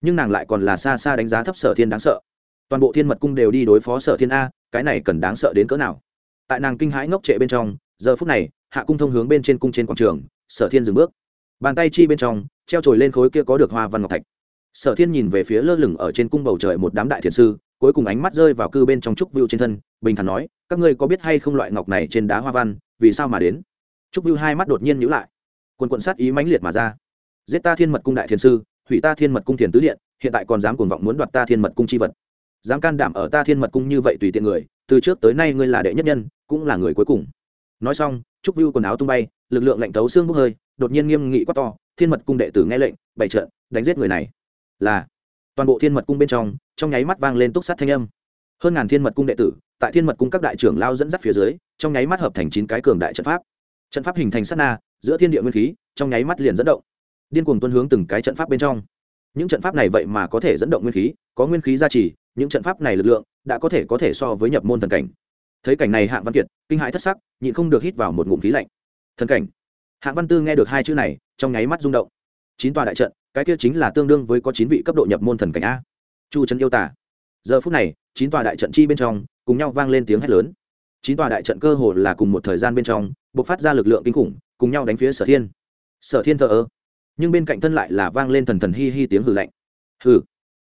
Nhưng nàng lại còn là xa xa đánh giá thấp sở thiên đáng sợ. Toàn bộ thiên mật cung đều đi đối phó sở thiên a, cái này cần đáng sợ đến cỡ nào? Tại nàng kinh hãi ngốc trệ bên trong, giờ phút này, hạ cung thông hướng bên trên cung trên quảng trường, sở thiên dừng bước. Bàn tay chi bên trong, treo trồi lên khối kia có được hoa văn ngọc thạch sở thiên nhìn về phía lơ lửng ở trên cung bầu trời một đám đại thiền sư, cuối cùng ánh mắt rơi vào cư bên trong trúc Viu trên thân, bình thản nói, các ngươi có biết hay không loại ngọc này trên đá hoa văn, vì sao mà đến? Trúc Viu hai mắt đột nhiên nhữ lại. Quần quận sát ý mãnh liệt mà ra. Giết ta thiên mật cung đại thiền sư, hủy ta thiên mật cung thiền tứ điện, hiện tại còn dám cuồng vọng muốn đoạt ta thiên mật cung chi vật. Dám can đảm ở ta thiên mật cung như vậy tùy tiện người, từ trước tới nay ngươi là đệ nhất nhân, cũng là người cuối cùng. Nói xong, trúc Viu quần áo tung bay, lực lượng lạnh thấu xương bốc hơi, đột nhiên nghiêm nghị quát to, thiên mật cung đệ tử nghe lệnh, bày trợn đánh giết người này là toàn bộ thiên mật cung bên trong trong nháy mắt vang lên túc sát thanh âm. Hơn ngàn thiên mật cung đệ tử, tại thiên mật cung các đại trưởng lao dẫn dắt phía dưới, trong nháy mắt hợp thành chín cái cường đại trận pháp. Trận pháp hình thành sát na, giữa thiên địa nguyên khí, trong nháy mắt liền dẫn động. Điên cuồng tuân hướng từng cái trận pháp bên trong. Những trận pháp này vậy mà có thể dẫn động nguyên khí, có nguyên khí gia trì, những trận pháp này lực lượng đã có thể có thể so với nhập môn thần cảnh. Thấy cảnh này hạng văn kiệt, kinh hãi thất sắc, nhịn không được hít vào một ngụm khí lạnh. Thần cảnh. Hạng văn tư nghe được hai chữ này, trong nháy mắt rung động. Chín tòa đại trận cái kia chính là tương đương với có chín vị cấp độ nhập môn thần cảnh a. Chu trấn yêu tả giờ phút này, chín tòa đại trận chi bên trong, cùng nhau vang lên tiếng hét lớn. Chín tòa đại trận cơ hồ là cùng một thời gian bên trong buộc phát ra lực lượng kinh khủng, cùng nhau đánh phía sở thiên. Sở thiên thờ ơ. Nhưng bên cạnh thân lại là vang lên thần thần hi hi tiếng hừ lạnh. Hừ.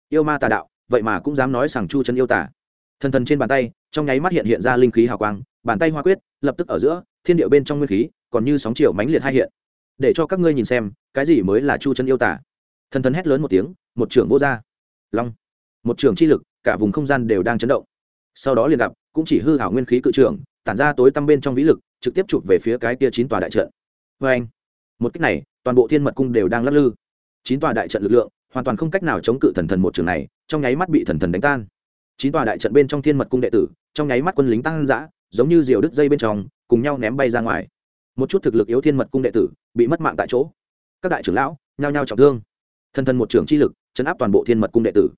Yêu ma tà đạo, vậy mà cũng dám nói rằng chu chân yêu tả thần thần trên bàn tay, trong nháy mắt hiện hiện ra linh khí hào quang, bàn tay hoa quyết, lập tức ở giữa, thiên điệu bên trong nguyên khí, còn như sóng chiều mãnh liệt hai hiện. Để cho các ngươi nhìn xem, cái gì mới là chu chân yêu tả thần thần hét lớn một tiếng, một trưởng vô gia long. Một trưởng chi lực, cả vùng không gian đều đang chấn động. Sau đó liền gặp, cũng chỉ hư hảo nguyên khí cự trưởng, tản ra tối tăm bên trong vĩ lực, trực tiếp chụp về phía cái kia chín tòa đại trận. Vê anh. Một cách này, toàn bộ thiên mật cung đều đang lắc lư. Chín tòa đại trận lực lượng, hoàn toàn không cách nào chống cự thần thần một trường này, trong nháy mắt bị thần thần đánh tan. Chín tòa đại trận bên trong thiên mật cung đệ tử, trong nháy mắt quân lính tăng dã, giống như diều đứt dây bên trong, cùng nhau ném bay ra ngoài. Một chút thực lực yếu thiên mật cung đệ tử, bị mất mạng tại chỗ. Các đại trưởng lão, nhao nhao trọng thương thần thần một trưởng chi lực, chấn áp toàn bộ thiên mật cung đệ tử.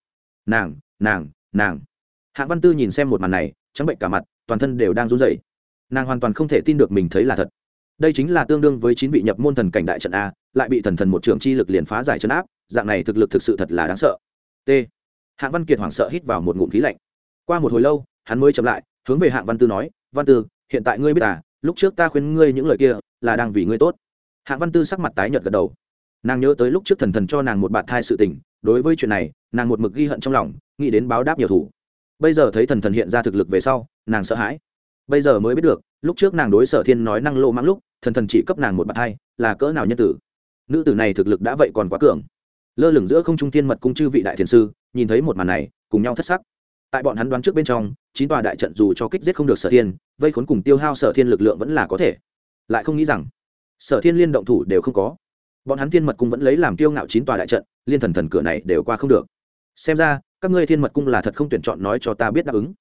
Nàng nàng nàng. Hạng văn tư nhìn xem một màn này, trắng bệnh cả mặt, toàn thân đều đang run rẩy. Nàng hoàn toàn không thể tin được mình thấy là thật. Đây chính là tương đương với chín vị nhập môn thần cảnh đại trận a, lại bị thần thần một trưởng chi lực liền phá giải chấn áp, dạng này thực lực thực sự thật là đáng sợ. T. Hạng văn kiệt hoảng sợ hít vào một ngụm khí lạnh. Qua một hồi lâu, hắn mới chậm lại, hướng về hạng văn tư nói, văn tư, hiện tại ngươi biết à lúc trước ta khuyên ngươi những lời kia, là đang vì ngươi tốt. Hạng văn tư sắc mặt tái nhợt gật đầu nàng nhớ tới lúc trước thần thần cho nàng một bạt thai sự tình, đối với chuyện này, nàng một mực ghi hận trong lòng, nghĩ đến báo đáp nhiều thủ. Bây giờ thấy thần thần hiện ra thực lực về sau, nàng sợ hãi. Bây giờ mới biết được, lúc trước nàng đối sở thiên nói năng lộ mãng lúc, thần thần chỉ cấp nàng một bạt thai, là cỡ nào nhân tử. Nữ tử này thực lực đã vậy còn quá cường. Lơ lửng giữa không trung tiên mật cung chư vị đại thiền sư, nhìn thấy một màn này, cùng nhau thất sắc. Tại bọn hắn đoán trước bên trong, chín tòa đại trận dù cho kích giết không được sở thiên, vây khốn cùng tiêu hao sở thiên lực lượng vẫn là có thể. Lại không nghĩ rằng, sở thiên liên động thủ đều không có bọn hắn thiên mật cung vẫn lấy làm tiêu ngạo chín tòa đại trận, liên thần thần cửa này đều qua không được. Xem ra, các ngươi thiên mật cung là thật không tuyển chọn nói cho ta biết đáp ứng.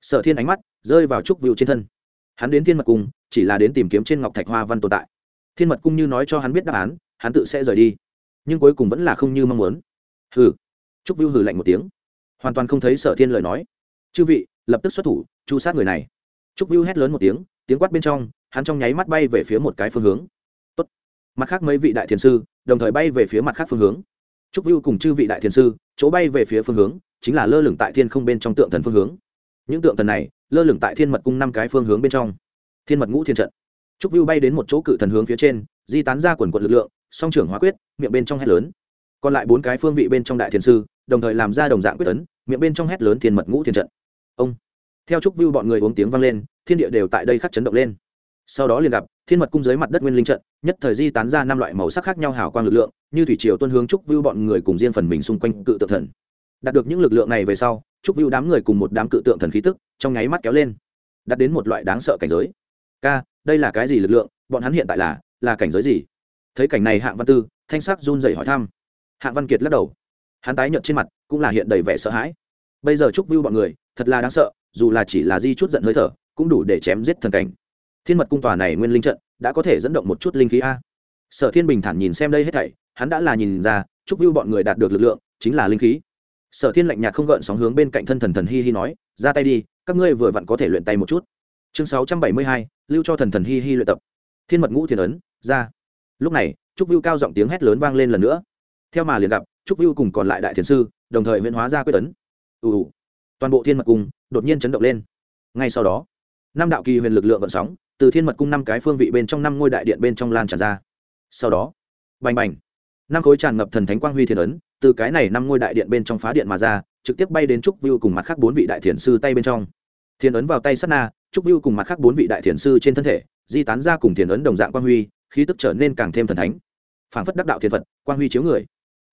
Sở thiên ánh mắt rơi vào trúc vịu trên thân. Hắn đến thiên mật cung, chỉ là đến tìm kiếm trên ngọc thạch hoa văn tồn tại. Thiên mật cung như nói cho hắn biết đáp án, hắn tự sẽ rời đi. Nhưng cuối cùng vẫn là không như mong muốn. Hừ. Trúc vịu hừ lạnh một tiếng. Hoàn toàn không thấy sở thiên lời nói. Chư vị, lập tức xuất thủ, chu sát người này. Trúc vịu hét lớn một tiếng tiếng quát bên trong, hắn trong nháy mắt bay về phía một cái phương hướng mặt khác mấy vị đại thiền sư, đồng thời bay về phía mặt khác phương hướng. Trúc viu cùng chư vị đại thiền sư, chỗ bay về phía phương hướng, chính là lơ lửng tại thiên không bên trong tượng thần phương hướng. Những tượng thần này, lơ lửng tại thiên mật cung năm cái phương hướng bên trong. Thiên mật ngũ thiên trận. Trúc viu bay đến một chỗ cự thần hướng phía trên, di tán ra quần quận lực lượng, song trưởng hóa quyết, miệng bên trong hét lớn. Còn lại bốn cái phương vị bên trong đại thiền sư, đồng thời làm ra đồng dạng quyết tấn miệng bên trong hét lớn thiên mật ngũ thiên trận. Ông. Theo trúc viu bọn người uống tiếng vang lên, thiên địa đều tại đây khắc chấn động lên. Sau đó liền gặp, thiên mật cung dưới mặt đất nguyên linh trận nhất thời di tán ra năm loại màu sắc khác nhau hào quang lực lượng, như thủy triều tuân hướng trúc vưu bọn người cùng riêng phần mình xung quanh cự tượng thần. Đạt được những lực lượng này về sau, trúc vưu đám người cùng một đám cự tượng thần khí tức, trong nháy mắt kéo lên, đạt đến một loại đáng sợ cảnh giới. Ca, đây là cái gì lực lượng? Bọn hắn hiện tại là là cảnh giới gì? Thấy cảnh này hạng văn tư, thanh sắc run rẩy hỏi thăm. Hạng văn kiệt lắc đầu. Hắn tái nhợt trên mặt, cũng là hiện đầy vẻ sợ hãi. Bây giờ trúc vưu bọn người, thật là đáng sợ, dù là chỉ là di chút giận hơi thở, cũng đủ để chém giết thần cảnh. Thiên mật cung tòa này nguyên linh trận đã có thể dẫn động một chút linh khí a. Sở thiên bình thản nhìn xem đây hết thảy, hắn đã là nhìn ra, trúc Viu bọn người đạt được lực lượng chính là linh khí. Sở thiên lạnh nhạt không gợn sóng hướng bên cạnh thân thần thần hi hi nói, ra tay đi, các ngươi vừa vặn có thể luyện tay một chút. Chương sáu trăm bảy mươi hai, lưu cho thần thần hi hi luyện tập. Thiên mật ngũ thiên ấn, ra. Lúc này, trúc Viu cao giọng tiếng hét lớn vang lên lần nữa. Theo mà liền gặp, trúc Viu cùng còn lại đại thiền sư, đồng thời huyễn hóa ra quyết tấn. Ù ù. Toàn bộ thiên mật cung đột nhiên chấn động lên. Ngay sau đó, năm đạo kỳ huyền lực lượng vận sóng từ thiên mật cung năm cái phương vị bên trong năm ngôi đại điện bên trong lan tràn ra. Sau đó, bành bành, năm khối tràn ngập thần thánh quang huy thiên ấn, từ cái này năm ngôi đại điện bên trong phá điện mà ra, trực tiếp bay đến trúc viu cùng mặt khác bốn vị đại thiền sư tay bên trong. Thiên ấn vào tay sát na, trúc viu cùng mặt khác bốn vị đại thiền sư trên thân thể, di tán ra cùng thiên ấn đồng dạng quang huy, khí tức trở nên càng thêm thần thánh. Phảng phất đắc đạo thiên phật, quang huy chiếu người.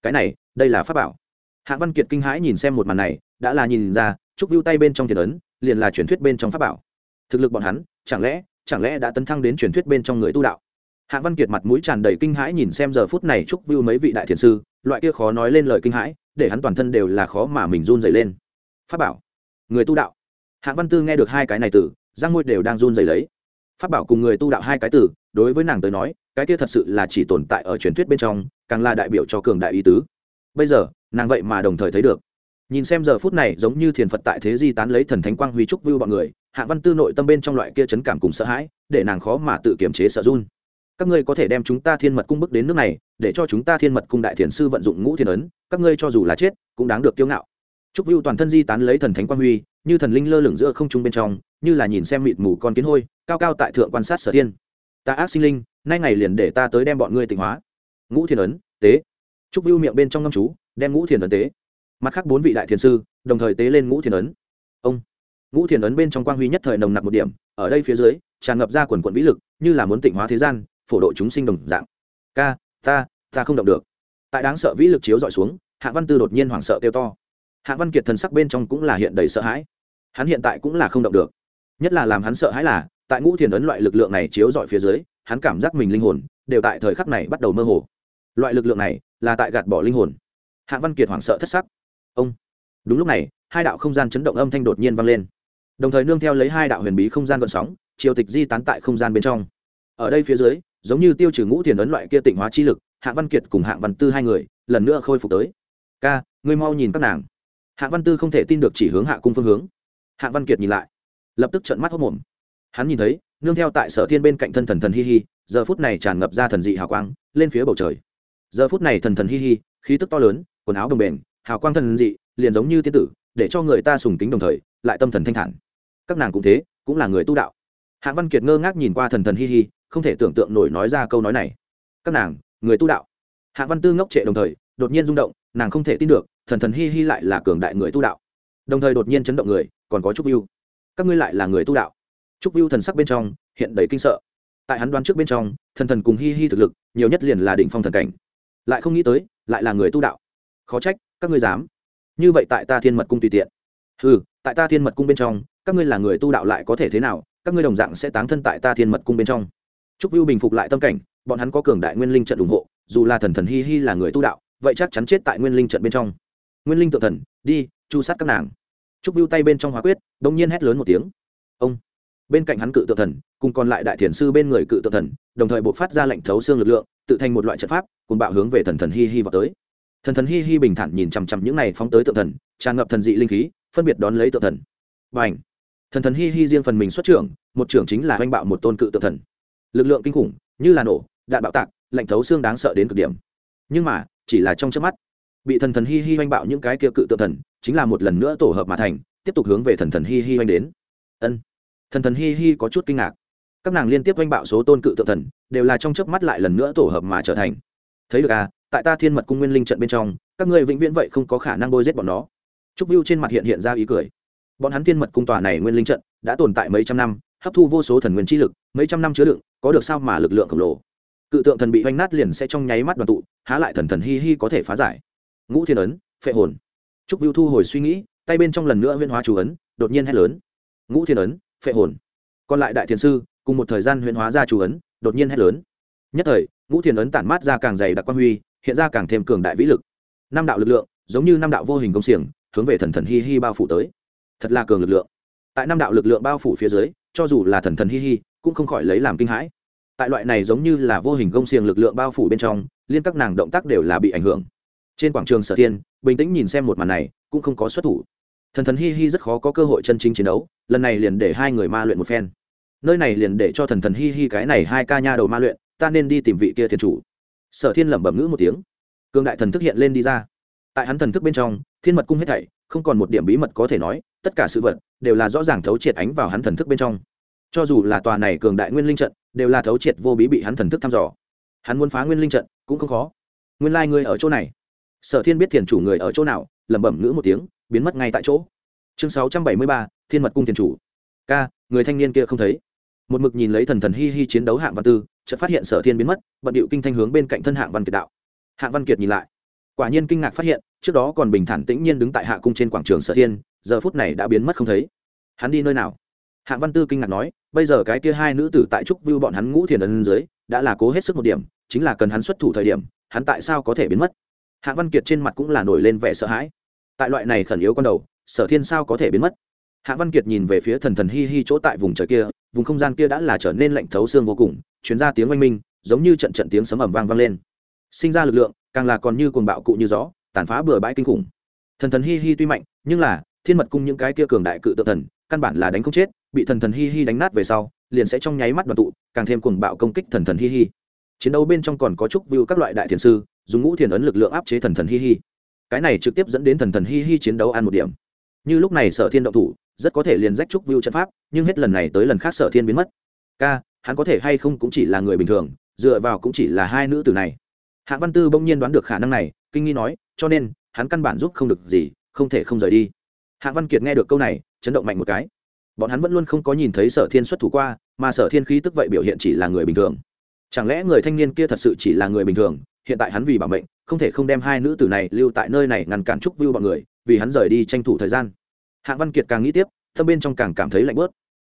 Cái này, đây là pháp bảo. Hạ văn kiệt kinh hãi nhìn xem một màn này, đã là nhìn ra, trúc viu tay bên trong thiên ấn, liền là truyền thuyết bên trong pháp bảo. Thực lực bọn hắn, chẳng lẽ chẳng lẽ đã tấn thăng đến truyền thuyết bên trong người tu đạo? Hạ văn kiệt mặt mũi tràn đầy kinh hãi nhìn xem giờ phút này chúc vưu mấy vị đại thiền sư, loại kia khó nói lên lời kinh hãi, để hắn toàn thân đều là khó mà mình run dày lên. Pháp bảo. Người tu đạo. Hạ văn tư nghe được hai cái này từ giang ngôi đều đang run dày lấy. Pháp bảo cùng người tu đạo hai cái từ, đối với nàng tới nói, cái kia thật sự là chỉ tồn tại ở truyền thuyết bên trong, càng là đại biểu cho cường đại ý tứ. Bây giờ, nàng vậy mà đồng thời thấy được. Nhìn xem giờ phút này giống như thiền phật tại thế di tán lấy thần thánh quang huy trúc vưu bọn người hạ văn tư nội tâm bên trong loại kia chấn cảm cùng sợ hãi, để nàng khó mà tự kiềm chế sợ run. Các ngươi có thể đem chúng ta thiên mật cung bước đến nước này, để cho chúng ta thiên mật cung đại thiền sư vận dụng ngũ thiên ấn, các ngươi cho dù là chết, cũng đáng được kiêu ngạo. Trúc vưu toàn thân di tán lấy thần thánh quang huy, như thần linh lơ lửng giữa không trung bên trong, như là nhìn xem mịt mù con kiến hôi, cao cao tại thượng quan sát sở thiên. ta ác sinh linh, nay ngày liền để ta tới đem bọn ngươi tịnh hóa. Ngũ thiền ấn, tế. Trúc vưu miệng bên trong ngâm chú, đem ngũ thiền ấn tế. Mặt khác bốn vị đại thiền sư, đồng thời tế lên ngũ thiền ấn. Ông ngũ thiền ấn bên trong quang huy nhất thời nồng nặc một điểm, ở đây phía dưới, tràn ngập ra quần quận vĩ lực, như là muốn tịnh hóa thế gian, phổ độ chúng sinh đồng dạng. Ca, ta ta không động được. Tại đáng sợ vĩ lực chiếu dọi xuống, hạ văn tư đột nhiên hoảng sợ kêu to. Hạ văn kiệt thần sắc bên trong cũng là hiện đầy sợ hãi. Hắn hiện tại cũng là không động được. Nhất là làm hắn sợ hãi là, tại ngũ thiền ấn loại lực lượng này chiếu dọi phía dưới, hắn cảm giác mình linh hồn đều tại thời khắc này bắt đầu mơ hồ. Loại lực lượng này là tại gạt bỏ linh hồn. Hạ văn kiệt hoảng sợ thất sắc. Ông, đúng lúc này, hai đạo không gian chấn động âm thanh đột nhiên vang lên đồng thời nương theo lấy hai đạo huyền bí không gian gợn sóng, triều tịch di tán tại không gian bên trong. Ở đây phía dưới, giống như tiêu trừ ngũ thiền ấn loại kia tịnh hóa chi lực, hạ văn kiệt cùng hạ văn tư hai người, lần nữa khôi phục tới. Ca, ngươi mau nhìn các nàng. Hạ văn tư không thể tin được chỉ hướng hạ cung phương hướng. Hạ văn kiệt nhìn lại, lập tức trận mắt hốc mồm. Hắn nhìn thấy, nương theo tại sở thiên bên cạnh thân thần thần hi hi, giờ phút này tràn ngập ra thần dị hào quang, lên phía bầu trời. Giờ phút này thần thần hi hi, khí tức to lớn, quần áo đồng bền hào quang thần dị, liền giống như tiên tử, để cho người ta sùng kính đồng thời, lại tâm thần thanh thản các nàng cũng thế, cũng là người tu đạo. Hạ văn kiệt ngơ ngác nhìn qua thần thần hi hi, không thể tưởng tượng nổi nói ra câu nói này. Các nàng, người tu đạo. Hạ văn tư ngốc trệ đồng thời, đột nhiên rung động, nàng không thể tin được, thần thần hi hi lại là cường đại người tu đạo. Đồng thời đột nhiên chấn động người, còn có trúc viu các ngươi lại là người tu đạo. Trúc viu thần sắc bên trong, hiện đầy kinh sợ. Tại hắn đoán trước bên trong, thần thần cùng hi hi thực lực, nhiều nhất liền là đỉnh phong thần cảnh. Lại không nghĩ tới, lại là người tu đạo. Khó trách, các ngươi dám. Như vậy tại ta thiên mật cung tùy tiện. Ừ tại ta thiên mật cung bên trong các ngươi là người tu đạo lại có thể thế nào, các ngươi đồng dạng sẽ táng thân tại ta thiên mật cung bên trong. Trúc vưu bình phục lại tâm cảnh, bọn hắn có cường đại nguyên linh trận ủng hộ, dù là thần thần hi hi là người tu đạo, vậy chắc chắn chết tại nguyên linh trận bên trong. Nguyên linh tự thần, đi, chu sát các nàng. Trúc vưu tay bên trong hóa quyết, đông nhiên hét lớn một tiếng. Ông! Bên cạnh hắn cự tự thần, cùng còn lại đại thiền sư bên người cự tự thần, đồng thời buộc phát ra lệnh thấu xương lực lượng, tự thành một loại trận pháp cùng bạo hướng về thần thần hi hi vào tới. Thần thần hi hi bình thản nhìn chằm chằm những này phóng tới tự thần, tràn ngập thần dị linh khí, phân biệt đón lấy tự thần. B à thần thần hi hi riêng phần mình xuất trưởng, một trưởng chính là oanh bạo một tôn cự tự thần. Lực lượng kinh khủng, như là nổ, đạn bạo tạc, lạnh thấu xương đáng sợ đến cực điểm. Nhưng mà, chỉ là trong chớp mắt, bị thần thần hi hi oanh bạo những cái kia cự tự thần, chính là một lần nữa tổ hợp mà thành, tiếp tục hướng về thần thần hi hi oanh đến. Ân. Thần thần hi hi có chút kinh ngạc. Các nàng liên tiếp oanh bạo số tôn cự tự thần, đều là trong chớp mắt lại lần nữa tổ hợp mà trở thành. Thấy được à tại ta thiên mật cung nguyên linh trận bên trong, các ngươi vĩnh viễn vậy không có khả năng bôi giết bọn nó. Trúc view trên mặt hiện hiện ra ý cười bọn hắn thiên mật cung tòa này nguyên linh trận đã tồn tại mấy trăm năm, hấp thu vô số thần nguyên chi lực, mấy trăm năm chứa đựng, có được sao mà lực lượng khổng lồ. Cự tượng thần bị hoanh nát liền sẽ trong nháy mắt đoàn tụ, há lại thần thần hi hi có thể phá giải. Ngũ thiên ấn, phệ hồn. Trúc viu thu hồi suy nghĩ, tay bên trong lần nữa huyên hóa chủ ấn, đột nhiên hét lớn. Ngũ thiên ấn, phệ hồn. Còn lại đại thiền sư, cùng một thời gian huyên hóa ra chủ ấn, đột nhiên hét lớn. Nhất thời, ngũ thiên ấn tản mát ra càng dày đặc quan huy, hiện ra càng thêm cường đại vĩ lực. Năm đạo lực lượng, giống như năm đạo vô hình công xiềng, hướng về thần thần hi hi bao phủ tới thật là cường lực lượng. Tại năm đạo lực lượng bao phủ phía dưới, cho dù là thần thần hi hi, cũng không khỏi lấy làm kinh hãi. Tại loại này giống như là vô hình gông xiềng lực lượng bao phủ bên trong, liên các nàng động tác đều là bị ảnh hưởng. Trên quảng trường sở thiên, bình tĩnh nhìn xem một màn này, cũng không có xuất thủ. Thần thần hi hi rất khó có cơ hội chân chính chiến đấu, lần này liền để hai người ma luyện một phen. Nơi này liền để cho thần thần hi hi cái này hai ca nha đầu ma luyện, ta nên đi tìm vị kia thiên chủ. Sở thiên lẩm bẩm ngữ một tiếng. Cương đại thần thức hiện lên đi ra. Tại hắn thần thức bên trong, thiên mật cung hết thảy không còn một điểm bí mật có thể nói, tất cả sự vật đều là rõ ràng thấu triệt ánh vào hắn thần thức bên trong. Cho dù là tòa này cường đại nguyên linh trận, đều là thấu triệt vô bí bị hắn thần thức thăm dò. Hắn muốn phá nguyên linh trận, cũng không khó. Nguyên lai、like、ngươi ở chỗ này. Sở thiên biết thiền chủ người ở chỗ nào, lẩm bẩm ngữ một tiếng, biến mất ngay tại chỗ. Chương sáu trăm bảy mươi ba, thiên mật cung thiền chủ. Ca, người thanh niên kia không thấy. Một mực nhìn lấy thần thần hi hi chiến đấu hạng văn tư, chợt phát hiện sở thiên biến mất, bận điệu kinh thanh hướng bên cạnh thân hạng văn kiệt đạo. Hạng văn kiệt nhìn lại quả nhiên kinh ngạc phát hiện, trước đó còn bình thản tĩnh nhiên đứng tại hạ cung trên quảng trường sở thiên, giờ phút này đã biến mất không thấy. Hắn đi nơi nào? Hạng văn tư kinh ngạc nói, bây giờ cái kia hai nữ tử tại trúc vưu bọn hắn ngũ thiền ân dưới, đã là cố hết sức một điểm, chính là cần hắn xuất thủ thời điểm, hắn tại sao có thể biến mất? Hạng văn kiệt trên mặt cũng là nổi lên vẻ sợ hãi. Tại loại này khẩn yếu con đầu, sở thiên sao có thể biến mất? Hạ văn kiệt nhìn về phía thần thần hi hi chỗ tại vùng trời kia, vùng không gian kia đã là trở nên lạnh thấu xương vô cùng chuyến ra tiếng oanh minh, giống như trận trận tiếng sấm ẩm vang vang lên. Sinh ra lực lượng càng là còn như cuồng bạo cụ như gió, tàn phá bừa bãi kinh khủng. Thần thần hi hi tuy mạnh, nhưng là, thiên mật cung những cái kia cường đại cự tự thần, căn bản là đánh không chết, bị thần thần hi hi đánh nát về sau, liền sẽ trong nháy mắt đoàn tụ, càng thêm cuồng bạo công kích thần thần hi hi. Chiến đấu bên trong còn có chúc view các loại đại thiền sư, dùng ngũ thiền ấn lực lượng áp chế thần thần hi hi. Cái này trực tiếp dẫn đến thần thần hi hi chiến đấu ăn một điểm. Như lúc này sở thiên động thủ, rất có thể liền rách trúc view trận pháp, nhưng hết lần này tới lần khác sở thiên biến mất. Ca, hắn có thể hay không cũng chỉ là người bình thường, dựa vào cũng chỉ là hai nữ tử này. Hạ văn tư bỗng nhiên đoán được khả năng này, kinh nghi nói, cho nên, hắn căn bản giúp không được gì, không thể không rời đi. Hạ văn kiệt nghe được câu này, chấn động mạnh một cái. Bọn hắn vẫn luôn không có nhìn thấy sở thiên xuất thủ qua, mà sở thiên khí tức vậy biểu hiện chỉ là người bình thường. Chẳng lẽ người thanh niên kia thật sự chỉ là người bình thường, hiện tại hắn vì bảo mệnh, không thể không đem hai nữ tử này lưu tại nơi này ngăn cản trúc view bọn người, vì hắn rời đi tranh thủ thời gian. Hạ văn kiệt càng nghĩ tiếp thâm bên trong càng cảm thấy lạnh bớt.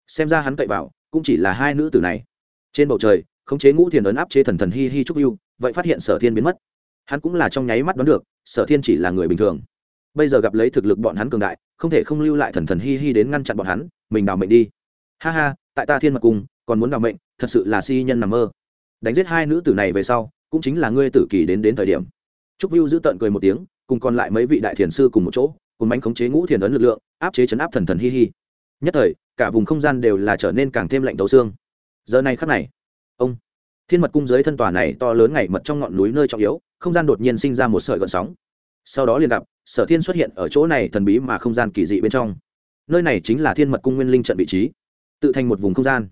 Xem ra hắn cậy vào, cũng chỉ là hai nữ tử này. Trên bầu trời khống chế ngũ thiền ấn áp chế thần thần hi hi trúc yêu, vậy phát hiện sở thiên biến mất. Hắn cũng là trong nháy mắt đoán được, sở thiên chỉ là người bình thường. Bây giờ gặp lấy thực lực bọn hắn cường đại, không thể không lưu lại thần thần hi hi đến ngăn chặn bọn hắn, mình đào mệnh đi. Ha ha, tại ta thiên mật cung, còn muốn đào mệnh, thật sự là si nhân nằm mơ. Đánh giết hai nữ tử này về sau, cũng chính là ngươi tử kỳ đến đến thời điểm. Trúc viu giữ tận cười một tiếng, cùng còn lại mấy vị đại thiền sư cùng một chỗ, cùng bánh khống chế ngũ thiền ấn lực lượng, áp chế chấn áp thần thần hi hi. Nhất thời, cả vùng không gian đều là trở nên càng thêm lạnh tấu xương. Giờ này khắc này ông. Thiên mật cung dưới thân tòa này to lớn ngày mật trong ngọn núi nơi trọng yếu, không gian đột nhiên sinh ra một sợi gợn sóng. Sau đó liền gặp, sở thiên xuất hiện ở chỗ này thần bí mà không gian kỳ dị bên trong. Nơi này chính là thiên mật cung nguyên linh trận vị trí, tự thành một vùng không gian.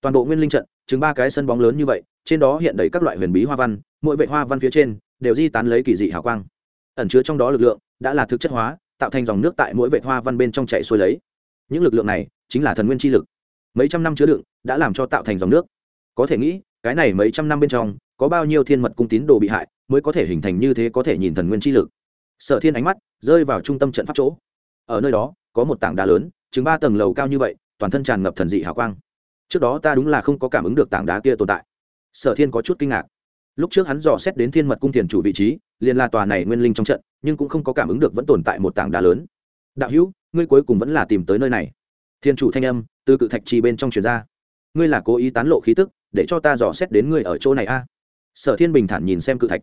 Toàn bộ nguyên linh trận chứng ba cái sân bóng lớn như vậy, trên đó hiện đầy các loại huyền bí hoa văn, mỗi vệ hoa văn phía trên đều di tán lấy kỳ dị hào quang. Ẩn chứa trong đó lực lượng đã là thực chất hóa, tạo thành dòng nước tại mỗi vệ hoa văn bên trong chạy xuôi lấy. Những lực lượng này chính là thần nguyên chi lực. Mấy trăm năm chứa đựng đã làm cho tạo thành dòng nước có thể nghĩ, cái này mấy trăm năm bên trong, có bao nhiêu thiên mật cung tín đồ bị hại mới có thể hình thành như thế có thể nhìn thần nguyên chi lực. Sở thiên ánh mắt rơi vào trung tâm trận pháp chỗ. Ở nơi đó, có một tảng đá lớn chứng ba tầng lầu cao như vậy, toàn thân tràn ngập thần dị hào quang. Trước đó ta đúng là không có cảm ứng được tảng đá kia tồn tại. Sở thiên có chút kinh ngạc. Lúc trước hắn dò xét đến thiên mật cung thiền chủ vị trí, liền là tòa này nguyên linh trong trận, nhưng cũng không có cảm ứng được vẫn tồn tại một tảng đá lớn. Đạo hữu, ngươi cuối cùng vẫn là tìm tới nơi này. Thiên chủ thanh âm từ cự thạch trì bên trong truyền ra. Ngươi là cố ý tán lộ khí tức để cho ta dò xét đến ngươi ở chỗ này a. Sở thiên bình thản nhìn xem cự thạch.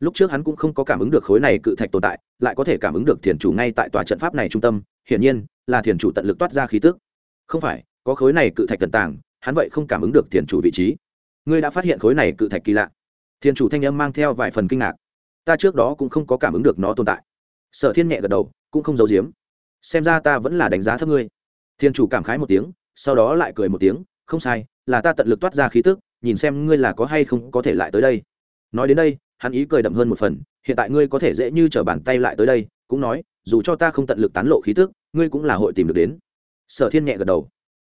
Lúc trước hắn cũng không có cảm ứng được khối này cự thạch tồn tại, lại có thể cảm ứng được thiền chủ ngay tại tòa trận pháp này trung tâm, hiển nhiên là thiền chủ tận lực toát ra khí tức. Không phải, có khối này cự thạch tận tàng, hắn vậy không cảm ứng được thiền chủ vị trí. Ngươi đã phát hiện khối này cự thạch kỳ lạ. Thiền chủ thanh âm mang theo vài phần kinh ngạc. Ta trước đó cũng không có cảm ứng được nó tồn tại. Sở thiên nhẹ gật đầu, cũng không giấu giếm. Xem ra ta vẫn là đánh giá thấp ngươi. Thiên chủ cảm khái một tiếng, sau đó lại cười một tiếng, không sai là ta tận lực toát ra khí tức, nhìn xem ngươi là có hay không có thể lại tới đây. Nói đến đây, hắn ý cười đậm hơn một phần, hiện tại ngươi có thể dễ như trở bàn tay lại tới đây, cũng nói, dù cho ta không tận lực tán lộ khí tức, ngươi cũng là hội tìm được đến. Sở thiên nhẹ gật đầu.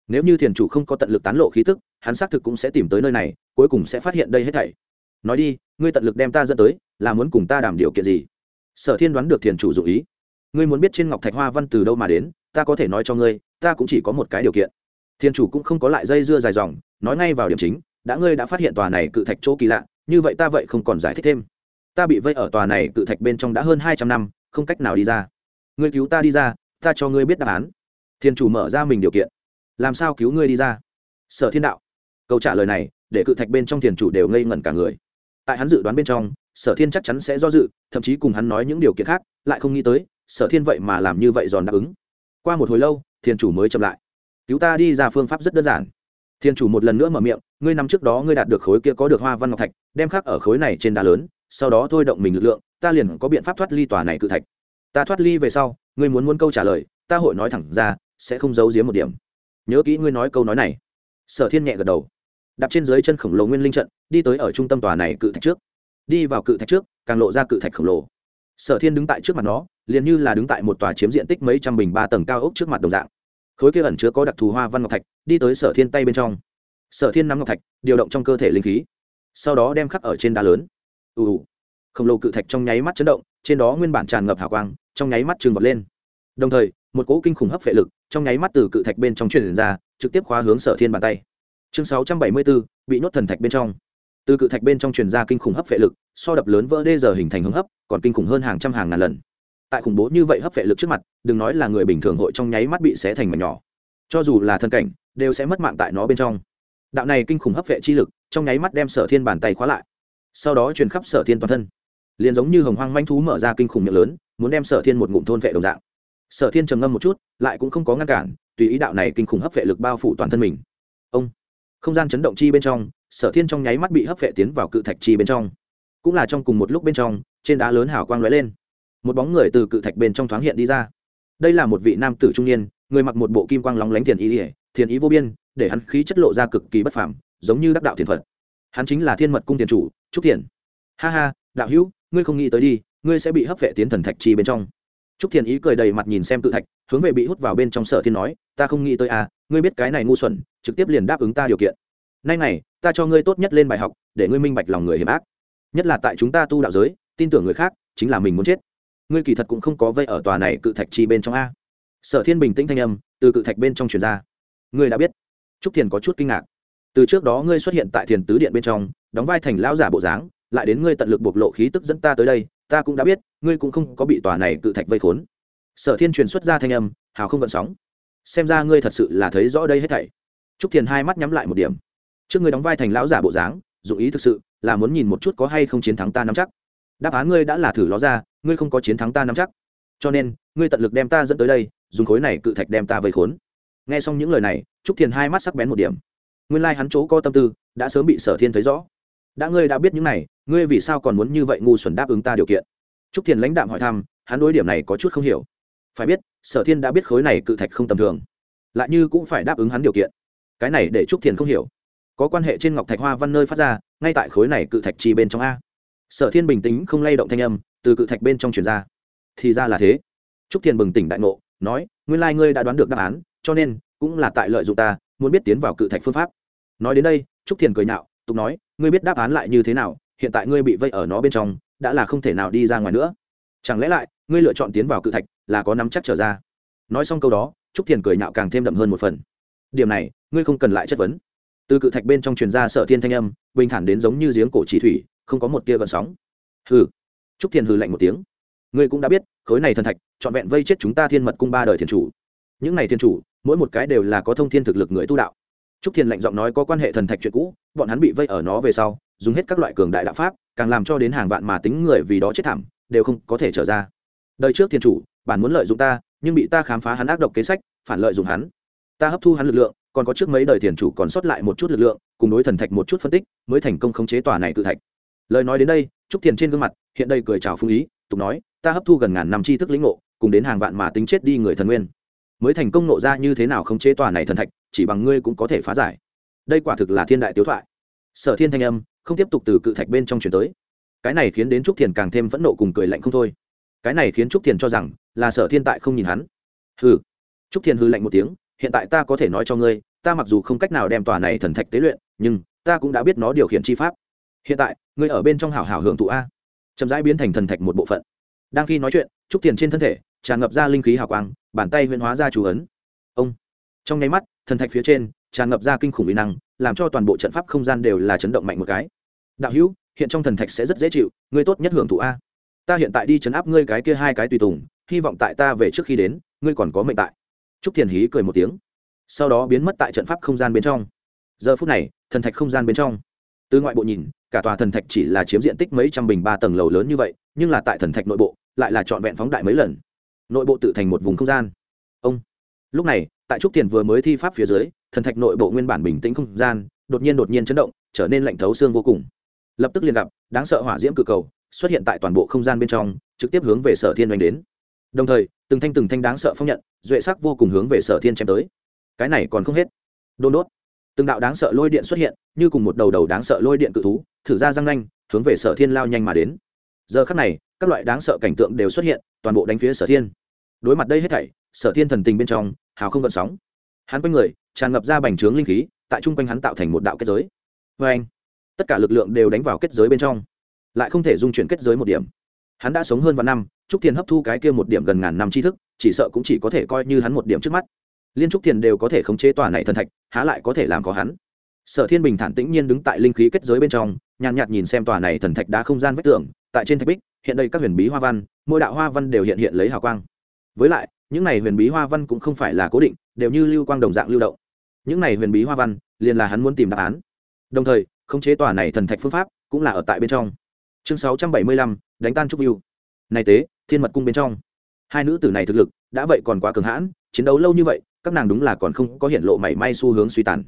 Nếu như thiền chủ không có tận lực tán lộ khí tức, hắn xác thực cũng sẽ tìm tới nơi này, cuối cùng sẽ phát hiện đây hết thảy. Nói đi, ngươi tận lực đem ta dẫn tới, là muốn cùng ta đảm điều kiện gì? Sở thiên đoán được thiền chủ dụ ý. Ngươi muốn biết trên ngọc thạch hoa văn từ đâu mà đến, ta có thể nói cho ngươi, ta cũng chỉ có một cái điều kiện. Thiên chủ cũng không có lại dây dưa dài dòng nói ngay vào điểm chính, đã ngươi đã phát hiện tòa này cự thạch chỗ kỳ lạ, như vậy ta vậy không còn giải thích thêm. Ta bị vây ở tòa này cự thạch bên trong đã hơn hai trăm năm, không cách nào đi ra. Ngươi cứu ta đi ra, ta cho ngươi biết đáp án. Thiên chủ mở ra mình điều kiện. Làm sao cứu ngươi đi ra? Sở thiên đạo. Câu trả lời này, để cự thạch bên trong thiền chủ đều ngây ngẩn cả người. Tại hắn dự đoán bên trong, sở thiên chắc chắn sẽ do dự, thậm chí cùng hắn nói những điều kiện khác, lại không nghĩ tới, sở thiên vậy mà làm như vậy giòn đáp ứng. Qua một hồi lâu, thiên chủ mới chậm lại. Cứu ta đi ra phương pháp rất đơn giản thiên chủ một lần nữa mở miệng, ngươi năm trước đó ngươi đạt được khối kia có được hoa văn ngọc thạch, đem khắc ở khối này trên đá lớn, sau đó thôi động mình lực lượng, ta liền có biện pháp thoát ly tòa này cự thạch. Ta thoát ly về sau, ngươi muốn muốn câu trả lời, ta hội nói thẳng ra, sẽ không giấu giếm một điểm. Nhớ kỹ ngươi nói câu nói này. Sở thiên nhẹ gật đầu. Đạp trên dưới chân khổng lồ nguyên linh trận, đi tới ở trung tâm tòa này cự thạch trước. Đi vào cự thạch trước, càng lộ ra cự thạch khổng lồ. Sở thiên đứng tại trước mặt nó, liền như là đứng tại một tòa chiếm diện tích mấy trăm bình ba tầng cao ốc trước mặt đồng dạng. Khối kia ẩn chứa có đặc thù hoa văn ngọc thạch đi tới sở thiên tay bên trong. Sở thiên nắm ngọc thạch, điều động trong cơ thể linh khí. Sau đó đem khắc ở trên đá lớn. Ù ù. Khổng lồ cự thạch trong nháy mắt chấn động, trên đó nguyên bản tràn ngập hào quang, trong nháy mắt trừng vọt lên. Đồng thời, một cỗ kinh khủng hấp phệ lực trong nháy mắt từ cự thạch bên trong truyền ra, trực tiếp khóa hướng sở thiên bàn tay. Chương sáu trăm bảy mươi bốn, bị nhốt thần thạch bên trong. Từ cự thạch bên trong truyền ra kinh khủng hấp phệ lực, so đập lớn vỡ đê giờ hình thành hướng hấp, còn kinh khủng hơn hàng trăm hàng ngàn lần. Tại khủng bố như vậy hấp phệ lực trước mặt, đừng nói là người bình thường hội trong nháy mắt bị xé thành mảnh nhỏ cho dù là thân cảnh, đều sẽ mất mạng tại nó bên trong. Đạo này kinh khủng hấp phệ chi lực, trong nháy mắt đem sở thiên bàn tay khóa lại. Sau đó truyền khắp sở thiên toàn thân. Liền giống như hồng hoang manh thú mở ra kinh khủng miệng lớn, muốn đem sở thiên một ngụm thôn vệ đồng dạng. Sở thiên trầm ngâm một chút, lại cũng không có ngăn cản, tùy ý đạo này kinh khủng hấp vệ lực bao phủ toàn thân mình. Ông. Không gian chấn động chi bên trong, sở thiên trong nháy mắt bị hấp vệ tiến vào cự thạch chi bên trong. Cũng là trong cùng một lúc bên trong, trên đá lớn hào quang lóe lên. Một bóng người từ cự thạch bên trong thoáng hiện đi ra. Đây là một vị nam tử trung niên người mặc một bộ kim quang lóng lánh thiền ý ỉa, thiền ý vô biên, để hắn khí chất lộ ra cực kỳ bất phàm, giống như đắc đạo thiền phật. Hắn chính là thiên mật cung tiền chủ, trúc thiền. Ha ha, đạo hữu, ngươi không nghĩ tới đi, ngươi sẽ bị hấp vệ tiến thần thạch chi bên trong. Trúc thiền ý cười đầy mặt nhìn xem tự thạch, hướng về bị hút vào bên trong sở thiên nói, ta không nghĩ tới à ngươi biết cái này ngu xuẩn, trực tiếp liền đáp ứng ta điều kiện. Nay này, ta cho ngươi tốt nhất lên bài học, để ngươi minh bạch lòng người hiểm ác. Nhất là tại chúng ta tu đạo giới, tin tưởng người khác, chính là mình muốn chết. Ngươi kỳ thật cũng không có vây ở tòa này cự thạch chi bên trong a sở thiên bình tĩnh thanh âm từ cự thạch bên trong truyền ra. Ngươi đã biết. Trúc thiền có chút kinh ngạc. Từ trước đó ngươi xuất hiện tại thiền tứ điện bên trong, đóng vai thành lão giả bộ dáng, lại đến ngươi tận lực bộc lộ khí tức dẫn ta tới đây, ta cũng đã biết, ngươi cũng không có bị tòa này cự thạch vây khốn. Sở thiên truyền xuất ra thanh âm, hào không gợn sóng. Xem ra ngươi thật sự là thấy rõ đây hết thảy. Trúc thiền hai mắt nhắm lại một điểm. Trước ngươi đóng vai thành lão giả bộ dáng, dụng ý thực sự là muốn nhìn một chút có hay không chiến thắng ta nắm chắc. Đáp án ngươi đã là thử ló ra, ngươi không có chiến thắng ta nắm chắc. Cho nên, ngươi tận lực đem ta dẫn tới đây dùng khối này cự thạch đem ta vây khốn. Nghe xong những lời này, trúc thiền hai mắt sắc bén một điểm. Nguyên lai、like、hắn chỗ có tâm tư, đã sớm bị sở thiên thấy rõ. Đã ngươi đã biết những này, ngươi vì sao còn muốn như vậy ngu xuẩn đáp ứng ta điều kiện? Trúc thiền lãnh đạm hỏi thăm, hắn đối điểm này có chút không hiểu. Phải biết, sở thiên đã biết khối này cự thạch không tầm thường. Lại như cũng phải đáp ứng hắn điều kiện. Cái này để trúc thiền không hiểu. Có quan hệ trên ngọc thạch hoa văn nơi phát ra, ngay tại khối này cự thạch chi bên trong a. Sở thiên bình tĩnh không lay động thanh âm, từ cự thạch bên trong truyền ra. Thì ra là thế. Trúc thiền bừng tỉnh đại ngộ nói, nguyên lai ngươi đã đoán được đáp án, cho nên cũng là tại lợi dụng ta, muốn biết tiến vào cự thạch phương pháp. Nói đến đây, trúc thiền cười nhạo, tục nói, ngươi biết đáp án lại như thế nào, hiện tại ngươi bị vây ở nó bên trong, đã là không thể nào đi ra ngoài nữa. Chẳng lẽ lại, ngươi lựa chọn tiến vào cự thạch là có nắm chắc trở ra? Nói xong câu đó, trúc thiền cười nhạo càng thêm đậm hơn một phần. Điểm này, ngươi không cần lại chất vấn. Từ cự thạch bên trong truyền ra sợ thiên thanh âm, bình thản đến giống như giếng cổ chỉ thủy, không có một tia gợn sóng. Hừ. Trúc thiền hừ lạnh một tiếng ngươi cũng đã biết, khối này thần thạch, trọn vẹn vây chết chúng ta thiên mật cung ba đời thiên chủ. Những này thiên chủ, mỗi một cái đều là có thông thiên thực lực người tu đạo. Trúc thiền lạnh giọng nói có quan hệ thần thạch chuyện cũ, bọn hắn bị vây ở nó về sau, dùng hết các loại cường đại đạo pháp, càng làm cho đến hàng vạn mà tính người vì đó chết thảm, đều không có thể trở ra. Đời trước thiên chủ, bản muốn lợi dụng ta, nhưng bị ta khám phá hắn ác độc kế sách, phản lợi dụng hắn. Ta hấp thu hắn lực lượng, còn có trước mấy đời thiền chủ còn sót lại một chút lực lượng, cùng đối thần thạch một chút phân tích, mới thành công khống chế tòa này tự thạch. Lời nói đến đây, trúc thiền trên gương mặt hiện đây cười chào phương ý tục nói, ta hấp thu gần ngàn năm tri thức lĩnh ngộ, cùng đến hàng vạn mà tính chết đi người thần nguyên. Mới thành công nộ ra như thế nào không chế tòa này thần thạch, chỉ bằng ngươi cũng có thể phá giải. Đây quả thực là thiên đại tiếu thoại. Sở thiên thanh âm, không tiếp tục từ cự thạch bên trong chuyển tới. Cái này khiến đến trúc thiền càng thêm phẫn nộ cùng cười lạnh không thôi. Cái này khiến trúc thiền cho rằng là sở thiên tại không nhìn hắn. Hừ. Trúc thiền hư lạnh một tiếng, hiện tại ta có thể nói cho ngươi, ta mặc dù không cách nào đem tòa này thần thạch tế luyện, nhưng ta cũng đã biết nó điều khiển chi pháp. Hiện tại, ngươi ở bên trong hảo hảo hưởng thụ a chậm rãi biến thành thần thạch một bộ phận. Đang khi nói chuyện, trúc thiền trên thân thể, tràn ngập ra linh khí hào quang, bàn tay huyễn hóa ra chú ấn. Ông! Trong nháy mắt, thần thạch phía trên, tràn ngập ra kinh khủng uy năng, làm cho toàn bộ trận pháp không gian đều là chấn động mạnh một cái. Đạo hữu, hiện trong thần thạch sẽ rất dễ chịu, ngươi tốt nhất hưởng thụ a. Ta hiện tại đi chấn áp ngươi cái kia hai cái tùy tùng, hy vọng tại ta về trước khi đến, ngươi còn có mệnh tại. Trúc thiền hí cười một tiếng. Sau đó biến mất tại trận pháp không gian bên trong. Giờ phút này, thần thạch không gian bên trong từ ngoại bộ nhìn, cả tòa thần thạch chỉ là chiếm diện tích mấy trăm bình ba tầng lầu lớn như vậy, nhưng là tại thần thạch nội bộ, lại là trọn vẹn phóng đại mấy lần. Nội bộ tự thành một vùng không gian. Ông. Lúc này, tại trúc tiền vừa mới thi pháp phía dưới, thần thạch nội bộ nguyên bản bình tĩnh không gian, đột nhiên đột nhiên chấn động, trở nên lạnh thấu xương vô cùng. Lập tức liền gặp, đáng sợ hỏa diễm cự cầu xuất hiện tại toàn bộ không gian bên trong, trực tiếp hướng về sở thiên oanh đến. Đồng thời, từng thanh từng thanh đáng sợ phong nhận, duệ sắc vô cùng hướng về sở thiên chém tới. Cái này còn không hết. Đôn đốt từng đạo đáng sợ lôi điện xuất hiện, như cùng một đầu đầu đáng sợ lôi điện cự thú, thử ra răng nanh, hướng về sở thiên lao nhanh mà đến. Giờ khắc này, các loại đáng sợ cảnh tượng đều xuất hiện, toàn bộ đánh phía sở thiên. Đối mặt đây hết thảy, sở thiên thần tình bên trong, hào không gợn sóng. Hắn quanh người, tràn ngập ra bành trướng linh khí, tại chung quanh hắn tạo thành một đạo kết giới. Vê anh, tất cả lực lượng đều đánh vào kết giới bên trong, lại không thể dung chuyển kết giới một điểm. Hắn đã sống hơn vài năm, trúc thiên hấp thu cái kia một điểm gần ngàn năm tri thức, chỉ sợ cũng chỉ có thể coi như hắn một điểm trước mắt liên trúc thiền đều có thể khống chế tòa này thần thạch, há lại có thể làm có hắn. Sở thiên bình thản tĩnh nhiên đứng tại linh khí kết giới bên trong, nhàn nhạt nhìn xem tòa này thần thạch đá không gian vách tường, tại trên thạch bích, hiện đây các huyền bí hoa văn, mỗi đạo hoa văn đều hiện hiện lấy hào quang. Với lại, những này huyền bí hoa văn cũng không phải là cố định, đều như lưu quang đồng dạng lưu động. Những này huyền bí hoa văn, liền là hắn muốn tìm đáp án. Đồng thời, khống chế tòa này thần thạch phương pháp cũng là ở tại bên trong. Chương sáu trăm bảy mươi lăm, đánh tan trúc yêu. này tế, thiên mật cung bên trong. Hai nữ tử này thực lực đã vậy còn quá cường hãn, chiến đấu lâu như vậy các nàng đúng là còn không có hiện lộ mảy may xu hướng suy tàn.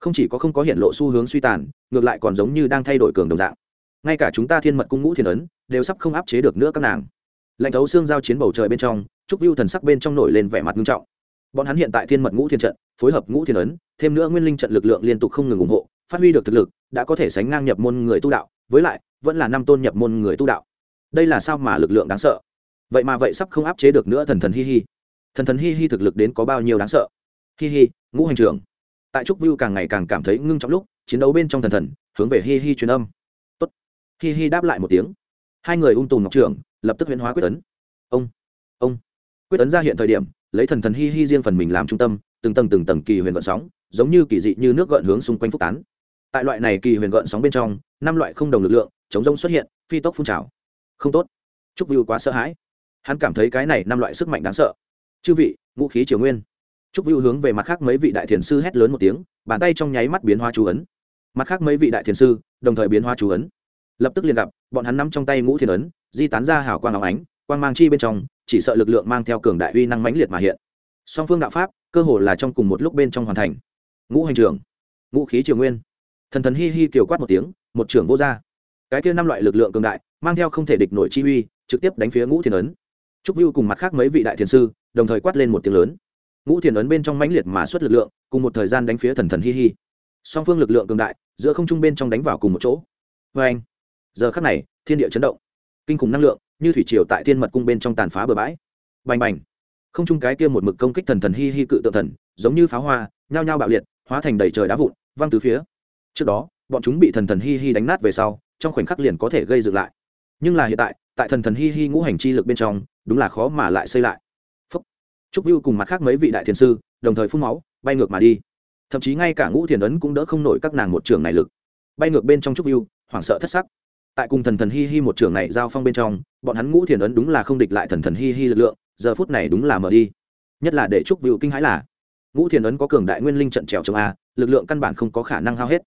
Không chỉ có không có hiện lộ xu hướng suy tàn, ngược lại còn giống như đang thay đổi cường đồng dạng. Ngay cả chúng ta thiên mật cung ngũ thiên ấn, đều sắp không áp chế được nữa các nàng. Lạnh thấu xương giao chiến bầu trời bên trong, trúc viu thần sắc bên trong nổi lên vẻ mặt nghiêm trọng. Bọn hắn hiện tại thiên mật ngũ thiên trận, phối hợp ngũ thiên ấn, thêm nữa nguyên linh trận lực lượng liên tục không ngừng ủng hộ, phát huy được thực lực, đã có thể sánh ngang nhập môn người tu đạo, với lại, vẫn là năm tôn nhập môn người tu đạo. Đây là sao mà lực lượng đáng sợ? Vậy mà vậy sắp không áp chế được nữa thần thần hi hi thần thần hi hi thực lực đến có bao nhiêu đáng sợ. Hi hi, ngũ hành trưởng. Tại trúc view càng ngày càng cảm thấy ngưng trọng lúc, chiến đấu bên trong thần thần, hướng về hi hi truyền âm. Tốt. Hi hi đáp lại một tiếng. Hai người ung tùm ngọc trưởng, lập tức huyễn hóa quyết tấn ông ông. Quyết tấn ra hiện thời điểm, lấy thần thần hi hi riêng phần mình làm trung tâm, từng tầng từng tầng kỳ huyền gợn sóng, giống như kỳ dị như nước gợn hướng xung quanh phúc tán. Tại loại này kỳ huyền gợn sóng bên trong, năm loại không đồng lực lượng, chống rông xuất hiện, phi tốc phun trào. Không tốt. Trúc view quá sợ hãi. Hắn cảm thấy cái này năm loại sức mạnh đáng sợ chư vị, ngũ khí triều nguyên. Trúc vưu hướng về mặt khác mấy vị đại thiền sư hét lớn một tiếng, bàn tay trong nháy mắt biến hóa chú ấn. Mặt khác mấy vị đại thiền sư, đồng thời biến hóa chú ấn. Lập tức liền gặp, bọn hắn nắm trong tay ngũ thiền ấn, di tán ra hào quang áo ánh, quang mang chi bên trong, chỉ sợ lực lượng mang theo cường đại uy năng mãnh liệt mà hiện. Song phương đạo pháp, cơ hồ là trong cùng một lúc bên trong hoàn thành. Ngũ hành trường ngũ khí triều nguyên. Thần thần hi hi kiều quát một tiếng, một trưởng vô gia. Cái kia năm loại lực lượng cường đại, mang theo không thể địch nổi chi uy, trực tiếp đánh phía ngũ thiền ấn. Trúc vưu cùng mặt khác mấy vị đại thiền sư đồng thời quát lên một tiếng lớn. Ngũ thiền ấn bên trong mãnh liệt mà xuất lực lượng, cùng một thời gian đánh phía thần thần hi hi. Song phương lực lượng cường đại, giữa không trung bên trong đánh vào cùng một chỗ. Vê anh, giờ khắc này, thiên địa chấn động. Kinh khủng năng lượng, như thủy triều tại thiên mật cung bên trong tàn phá bờ bãi. Bành bành. Không trung cái kia một mực công kích thần thần hi hi cự tượng thần, giống như pháo hoa, nhao nhao bạo liệt, hóa thành đầy trời đá vụn, văng từ phía. Trước đó, bọn chúng bị thần thần hi hi đánh nát về sau, trong khoảnh khắc liền có thể gây dựng lại. Nhưng là hiện tại tại thần thần hi hi ngũ hành chi lực bên trong, đúng là khó mà lại xây lại trúc view cùng mặt khác mấy vị đại thiền sư, đồng thời phun máu, bay ngược mà đi. Thậm chí ngay cả ngũ thiền ấn cũng đỡ không nổi các nàng một trường này lực. Bay ngược bên trong trúc view hoảng sợ thất sắc. Tại cùng thần thần hi hi một trường này giao phong bên trong, bọn hắn ngũ thiền ấn đúng là không địch lại thần thần hi hi lực lượng, giờ phút này đúng là mở đi. Nhất là để trúc view kinh hãi là, ngũ thiền ấn có cường đại nguyên linh trận trèo chống a, lực lượng căn bản không có khả năng hao hết.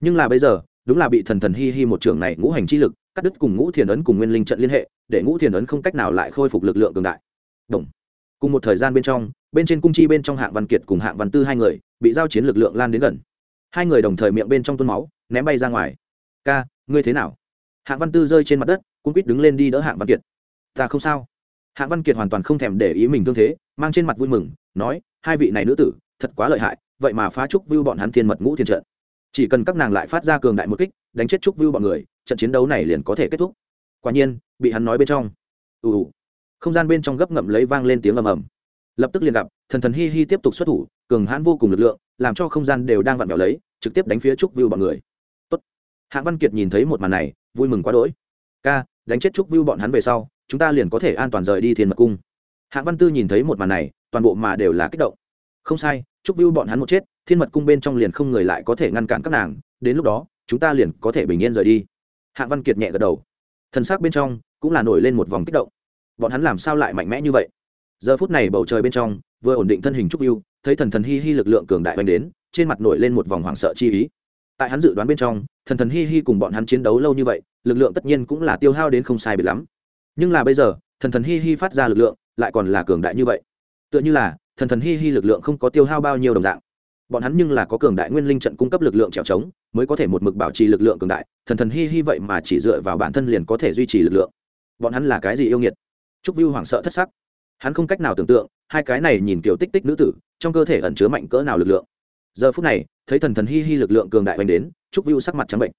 Nhưng là bây giờ, đúng là bị thần thần hi hi một trường này ngũ hành chi lực, cắt đứt cùng ngũ thiền ấn cùng nguyên linh trận liên hệ, để ngũ thiền ấn không cách nào lại khôi phục lực lượng cường đại. Đồng cùng một thời gian bên trong, bên trên cung chi bên trong hạng văn kiệt cùng hạng văn tư hai người bị giao chiến lực lượng lan đến gần. Hai người đồng thời miệng bên trong tuôn máu, ném bay ra ngoài. Ca, ngươi thế nào? Hạng văn tư rơi trên mặt đất cung quýt đứng lên đi đỡ hạng văn kiệt. Ta không sao. Hạng văn kiệt hoàn toàn không thèm để ý mình thương thế, mang trên mặt vui mừng, nói, hai vị này nữ tử, thật quá lợi hại, vậy mà phá trúc vưu bọn hắn thiên mật ngũ thiên trận. Chỉ cần các nàng lại phát ra cường đại một kích, đánh chết trúc vưu bọn người, trận chiến đấu này liền có thể kết thúc. Quả nhiên, bị hắn nói bên trong. Ù ù không gian bên trong gấp ngậm lấy vang lên tiếng ầm ầm. Lập tức liền gặp, thần thần hi hi tiếp tục xuất thủ, cường hãn vô cùng lực lượng, làm cho không gian đều đang vặn vẹo lấy, trực tiếp đánh phía trúc Viu bọn người. Tốt. hạng văn kiệt nhìn thấy một màn này, vui mừng quá đỗi. Ca, đánh chết trúc Viu bọn hắn về sau, chúng ta liền có thể an toàn rời đi thiên mật cung. Hạng văn tư nhìn thấy một màn này, toàn bộ mà đều là kích động. Không sai, trúc Viu bọn hắn một chết, thiên mật cung bên trong liền không người lại có thể ngăn cản các nàng, đến lúc đó, chúng ta liền có thể bình yên rời đi. Hạng văn kiệt nhẹ gật đầu. Thần xác bên trong cũng là nổi lên một vòng kích động bọn hắn làm sao lại mạnh mẽ như vậy? Giờ phút này bầu trời bên trong, vừa ổn định thân hình trúc yêu thấy thần thần hi hi lực lượng cường đại oanh đến, trên mặt nổi lên một vòng hoảng sợ chi ý. Tại hắn dự đoán bên trong, thần thần hi hi cùng bọn hắn chiến đấu lâu như vậy, lực lượng tất nhiên cũng là tiêu hao đến không sai biệt lắm. Nhưng là bây giờ, thần thần hi hi phát ra lực lượng, lại còn là cường đại như vậy. Tựa như là, thần thần hi hi lực lượng không có tiêu hao bao nhiêu đồng dạng. Bọn hắn nhưng là có cường đại nguyên linh trận cung cấp lực lượng trèo trống, mới có thể một mực bảo trì lực lượng cường đại, thần thần hi hi vậy mà chỉ dựa vào bản thân liền có thể duy trì lực lượng. Bọn hắn là cái gì yêu nghiệt? Trúc Viu hoảng sợ thất sắc. Hắn không cách nào tưởng tượng, hai cái này nhìn kiểu tích tích nữ tử, trong cơ thể ẩn chứa mạnh cỡ nào lực lượng. Giờ phút này, thấy thần thần hi hi lực lượng cường đại oanh đến, trúc Viu sắc mặt trắng bệnh.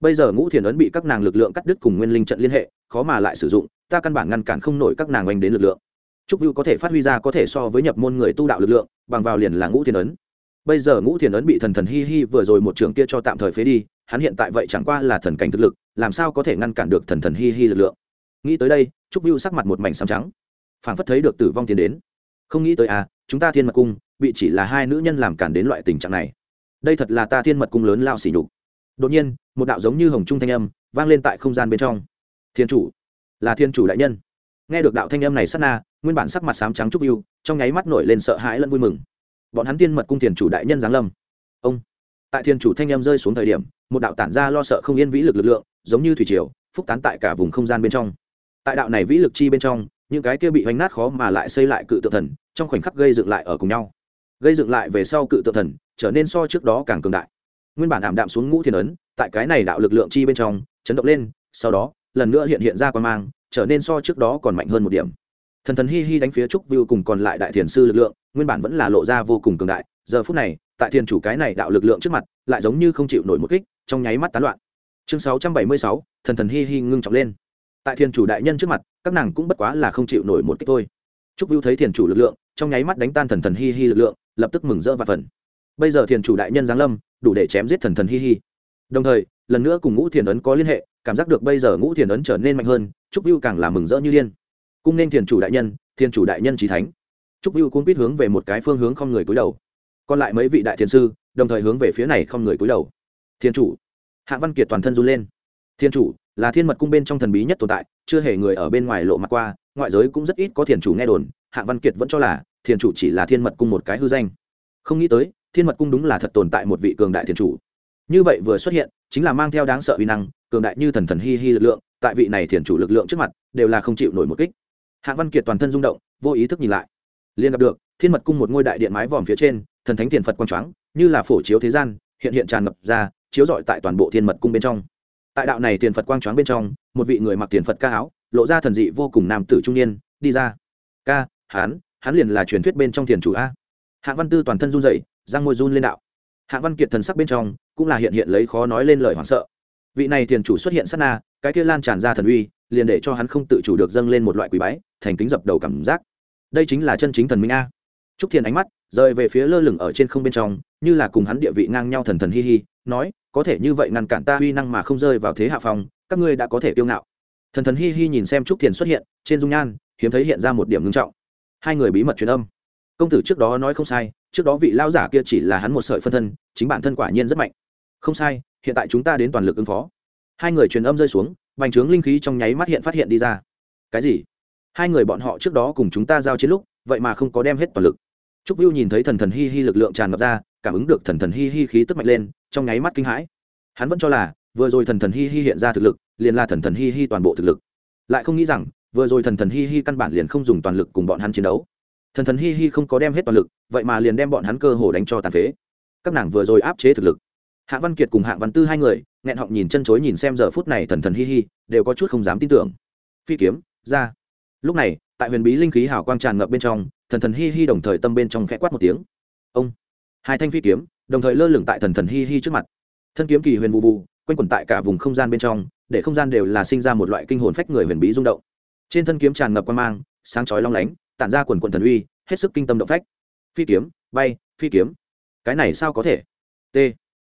Bây giờ ngũ thiền ấn bị các nàng lực lượng cắt đứt cùng nguyên linh trận liên hệ, khó mà lại sử dụng, ta căn bản ngăn cản không nổi các nàng oanh đến lực lượng. Trúc Viu có thể phát huy ra có thể so với nhập môn người tu đạo lực lượng, bằng vào liền là ngũ thiền ấn. Bây giờ ngũ thiền ấn bị thần thần hi hi vừa rồi một trường kia cho tạm thời phế đi, hắn hiện tại vậy chẳng qua là thần cảnh thực lực, làm sao có thể ngăn cản được thần thần hi hi lực lượng? Nghĩ tới đây, trúc viu sắc mặt một mảnh xám trắng. Phảng phất thấy được tử vong tiến đến. Không nghĩ tới à chúng ta thiên mật cung, bị chỉ là hai nữ nhân làm cản đến loại tình trạng này. Đây thật là ta thiên mật cung lớn lao xỉ nhục. Đột nhiên, một đạo giống như hồng trung thanh âm vang lên tại không gian bên trong. Thiên chủ, là thiên chủ đại nhân. Nghe được đạo thanh âm này sát na, nguyên bản sắc mặt sám trắng trúc viu trong nháy mắt nổi lên sợ hãi lẫn vui mừng. Bọn hắn tiên mật cung thiên chủ đại nhân giáng lâm. Ông, tại thiên chủ thanh âm rơi xuống thời điểm, một đạo tản ra lo sợ không yên vĩ lực lực lượng, giống như thủy triều, phúc tán tại cả vùng không gian bên trong tại đạo này vĩ lực chi bên trong những cái kia bị hoành nát khó mà lại xây lại cự tự thần trong khoảnh khắc gây dựng lại ở cùng nhau. Gây dựng lại về sau cự tự thần trở nên so trước đó càng cường đại. Nguyên bản ảm đạm xuống ngũ thiên ấn tại cái này đạo lực lượng chi bên trong chấn động lên sau đó lần nữa hiện hiện ra quan mang trở nên so trước đó còn mạnh hơn một điểm. Thần thần hi hi đánh phía trúc view cùng còn lại đại thiền sư lực lượng nguyên bản vẫn là lộ ra vô cùng cường đại giờ phút này tại thiền chủ cái này đạo lực lượng trước mặt lại giống như không chịu nổi một kích trong nháy mắt tán loạn. Chương 676, thần thần hi hi ngưng trọng lên tại thiền chủ đại nhân trước mặt, các nàng cũng bất quá là không chịu nổi một cách thôi. Trúc viu thấy thiền chủ lực lượng, trong nháy mắt đánh tan thần thần hi hi lực lượng, lập tức mừng rỡ và phần. Bây giờ thiền chủ đại nhân giáng lâm, đủ để chém giết thần thần hi hi. Đồng thời, lần nữa cùng ngũ thiền ấn có liên hệ, cảm giác được bây giờ ngũ thiền ấn trở nên mạnh hơn, trúc viu càng là mừng rỡ như liên cung nên thiền chủ đại nhân thiền chủ đại nhân trí thánh. Trúc viu cũng biết hướng về một cái phương hướng không người cúi đầu. Còn lại mấy vị đại thiền sư, đồng thời hướng về phía này không người cúi đầu. Thiên chủ. Hạ văn kiệt toàn thân run lên. Thiên chủ là thiên mật cung bên trong thần bí nhất tồn tại, chưa hề người ở bên ngoài lộ mặt qua, ngoại giới cũng rất ít có thiền chủ nghe đồn, hạ văn kiệt vẫn cho là, thiền chủ chỉ là thiên mật cung một cái hư danh. Không nghĩ tới, thiên mật cung đúng là thật tồn tại một vị cường đại thiền chủ. Như vậy vừa xuất hiện, chính là mang theo đáng sợ uy năng, cường đại như thần thần hi hi lực lượng, tại vị này thiền chủ lực lượng trước mặt, đều là không chịu nổi một kích. Hạ văn kiệt toàn thân rung động, vô ý thức nhìn lại. Liền gặp được, thiên mật cung một ngôi đại điện mái vòm phía trên, thần thánh thiền phật quang choáng, như là phổ chiếu thế gian, hiện hiện tràn ngập ra, chiếu rọi tại toàn bộ thiên mật cung bên trong tại đạo này tiền phật quang choáng bên trong, một vị người mặc tiền phật ca áo, lộ ra thần dị vô cùng nam tử trung niên, đi ra. Ca hán hắn liền là truyền thuyết bên trong thiền chủ a. Hạ văn tư toàn thân run dậy răng môi run lên đạo. Hạ văn kiệt thần sắc bên trong, cũng là hiện hiện lấy khó nói lên lời hoảng sợ. Vị này thiền chủ xuất hiện sát na, cái kia lan tràn ra thần uy, liền để cho hắn không tự chủ được dâng lên một loại quý bái, thành kính dập đầu cảm giác. Đây chính là chân chính thần minh a trúc thiền ánh mắt rời về phía lơ lửng ở trên không bên trong, như là cùng hắn địa vị ngang nhau thần thần hi hi, nói, có thể như vậy ngăn cản ta uy năng mà không rơi vào thế hạ phòng các ngươi đã có thể kiêu ngạo. Thần thần hi hi nhìn xem trúc thiền xuất hiện, trên dung nhan, hiếm thấy hiện ra một điểm ngưng trọng. Hai người bí mật truyền âm. Công tử trước đó nói không sai, trước đó vị lao giả kia chỉ là hắn một sợi phân thân, chính bản thân quả nhiên rất mạnh. Không sai, hiện tại chúng ta đến toàn lực ứng phó. Hai người truyền âm rơi xuống bành trướng linh khí trong nháy mắt hiện phát hiện đi ra. Cái gì? Hai người bọn họ trước đó cùng chúng ta giao chiến lúc, vậy mà không có đem hết toàn lực trúc viu nhìn thấy thần thần hi hi lực lượng tràn ngập ra, cảm ứng được thần thần hi hi khí tức mạnh lên, trong nháy mắt kinh hãi. Hắn vẫn cho là, vừa rồi thần thần hi hi hiện ra thực lực, liền là thần thần hi hi toàn bộ thực lực. Lại không nghĩ rằng, vừa rồi thần thần hi hi căn bản liền không dùng toàn lực cùng bọn hắn chiến đấu. Thần thần hi hi không có đem hết toàn lực, vậy mà liền đem bọn hắn cơ hồ đánh cho tàn phế. Các nàng vừa rồi áp chế thực lực. Hạ văn kiệt cùng hạ văn tư hai người, nghẹn họng nhìn chân chối nhìn xem giờ phút này thần thần hi hi, đều có chút không dám tin tưởng. Phi kiếm, ra. Lúc này tại huyền bí linh khí hào quang tràn ngập bên trong, thần thần hi hi đồng thời tâm bên trong khẽ quát một tiếng. Ông, hai thanh phi kiếm, đồng thời lơ lửng tại thần thần hi hi trước mặt. Thân kiếm kỳ huyền vụ vụ, quanh quẩn tại cả vùng không gian bên trong, để không gian đều là sinh ra một loại kinh hồn phách người huyền bí rung động. Trên thân kiếm tràn ngập quan mang, sáng chói long lánh, tản ra quần quần thần uy, hết sức kinh tâm động phách. Phi kiếm, bay, phi kiếm. Cái này sao có thể? T.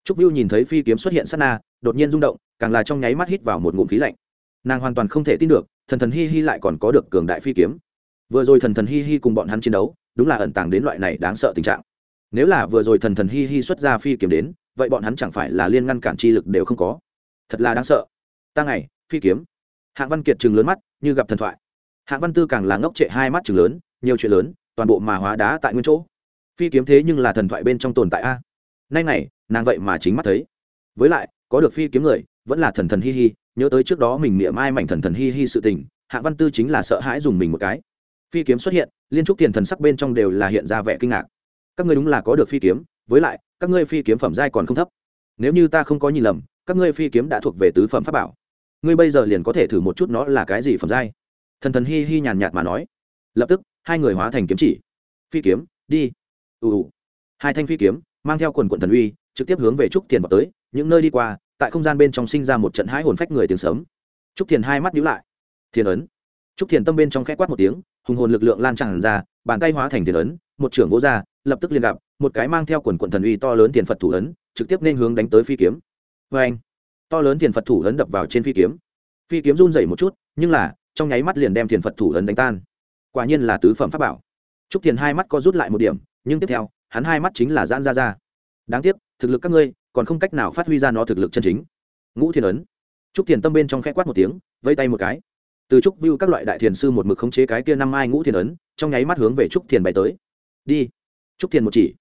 Trúc viu nhìn thấy phi kiếm xuất hiện sát na, đột nhiên rung động, càng là trong nháy mắt hít vào một ngụm khí lạnh. Nàng hoàn toàn không thể tin được thần thần hi hi lại còn có được cường đại phi kiếm. Vừa rồi thần thần hi hi cùng bọn hắn chiến đấu, đúng là ẩn tàng đến loại này đáng sợ tình trạng. Nếu là vừa rồi thần thần hi hi xuất ra phi kiếm đến, vậy bọn hắn chẳng phải là liên ngăn cản chi lực đều không có. Thật là đáng sợ. Ta ngày, phi kiếm. Hạng văn kiệt chừng lớn mắt, như gặp thần thoại. Hạng văn tư càng là ngốc trệ hai mắt chừng lớn, nhiều chuyện lớn, toàn bộ mà hóa đá tại nguyên chỗ. Phi kiếm thế nhưng là thần thoại bên trong tồn tại a. Nay này nàng vậy mà chính mắt thấy. Với lại, có được phi kiếm người vẫn là thần thần hi hi, nhớ tới trước đó mình niệm ai mảnh thần thần hi hi sự tình, hạ văn tư chính là sợ hãi dùng mình một cái. Phi kiếm xuất hiện, liên trúc tiền thần sắc bên trong đều là hiện ra vẻ kinh ngạc. Các ngươi đúng là có được phi kiếm, với lại, các ngươi phi kiếm phẩm giai còn không thấp. Nếu như ta không có nhìn lầm, các ngươi phi kiếm đã thuộc về tứ phẩm pháp bảo. Ngươi bây giờ liền có thể thử một chút nó là cái gì phẩm giai. Thần thần hi hi nhàn nhạt mà nói. Lập tức, hai người hóa thành kiếm chỉ. Phi kiếm, đi. Ù ù. Hai thanh phi kiếm, mang theo quần quận thần uy, trực tiếp hướng về trúc tiền vào tới, những nơi đi qua tại không gian bên trong sinh ra một trận hãi hồn phách người tiếng sớm trúc thiền hai mắt nhíu lại. Thiền ấn. Trúc thiền tâm bên trong khẽ quát một tiếng, hùng hồn lực lượng lan tràn ra, bàn tay hóa thành thiền ấn, một trưởng vỗ ra, lập tức liền gặp, một cái mang theo quần quận thần uy to lớn tiền phật thủ ấn, trực tiếp nên hướng đánh tới phi kiếm. Vê anh, to lớn tiền phật thủ ấn đập vào trên phi kiếm. Phi kiếm run dày một chút, nhưng là, trong nháy mắt liền đem tiền phật thủ ấn đánh tan. Quả nhiên là tứ phẩm pháp bảo. Trúc thiền hai mắt co rút lại một điểm, nhưng tiếp theo, hắn hai mắt chính là giãn ra ra. Đáng tiếc, thực lực các ngươi còn không cách nào phát huy ra nó thực lực chân chính. Ngũ thiên ấn. Trúc thiền tâm bên trong khẽ quát một tiếng vây tay một cái. Từ trúc view các loại đại thiền sư một mực khống chế cái kia năm ai ngũ thiền ấn, trong nháy mắt hướng về trúc thiền bay tới. Đi. Trúc thiền một chỉ.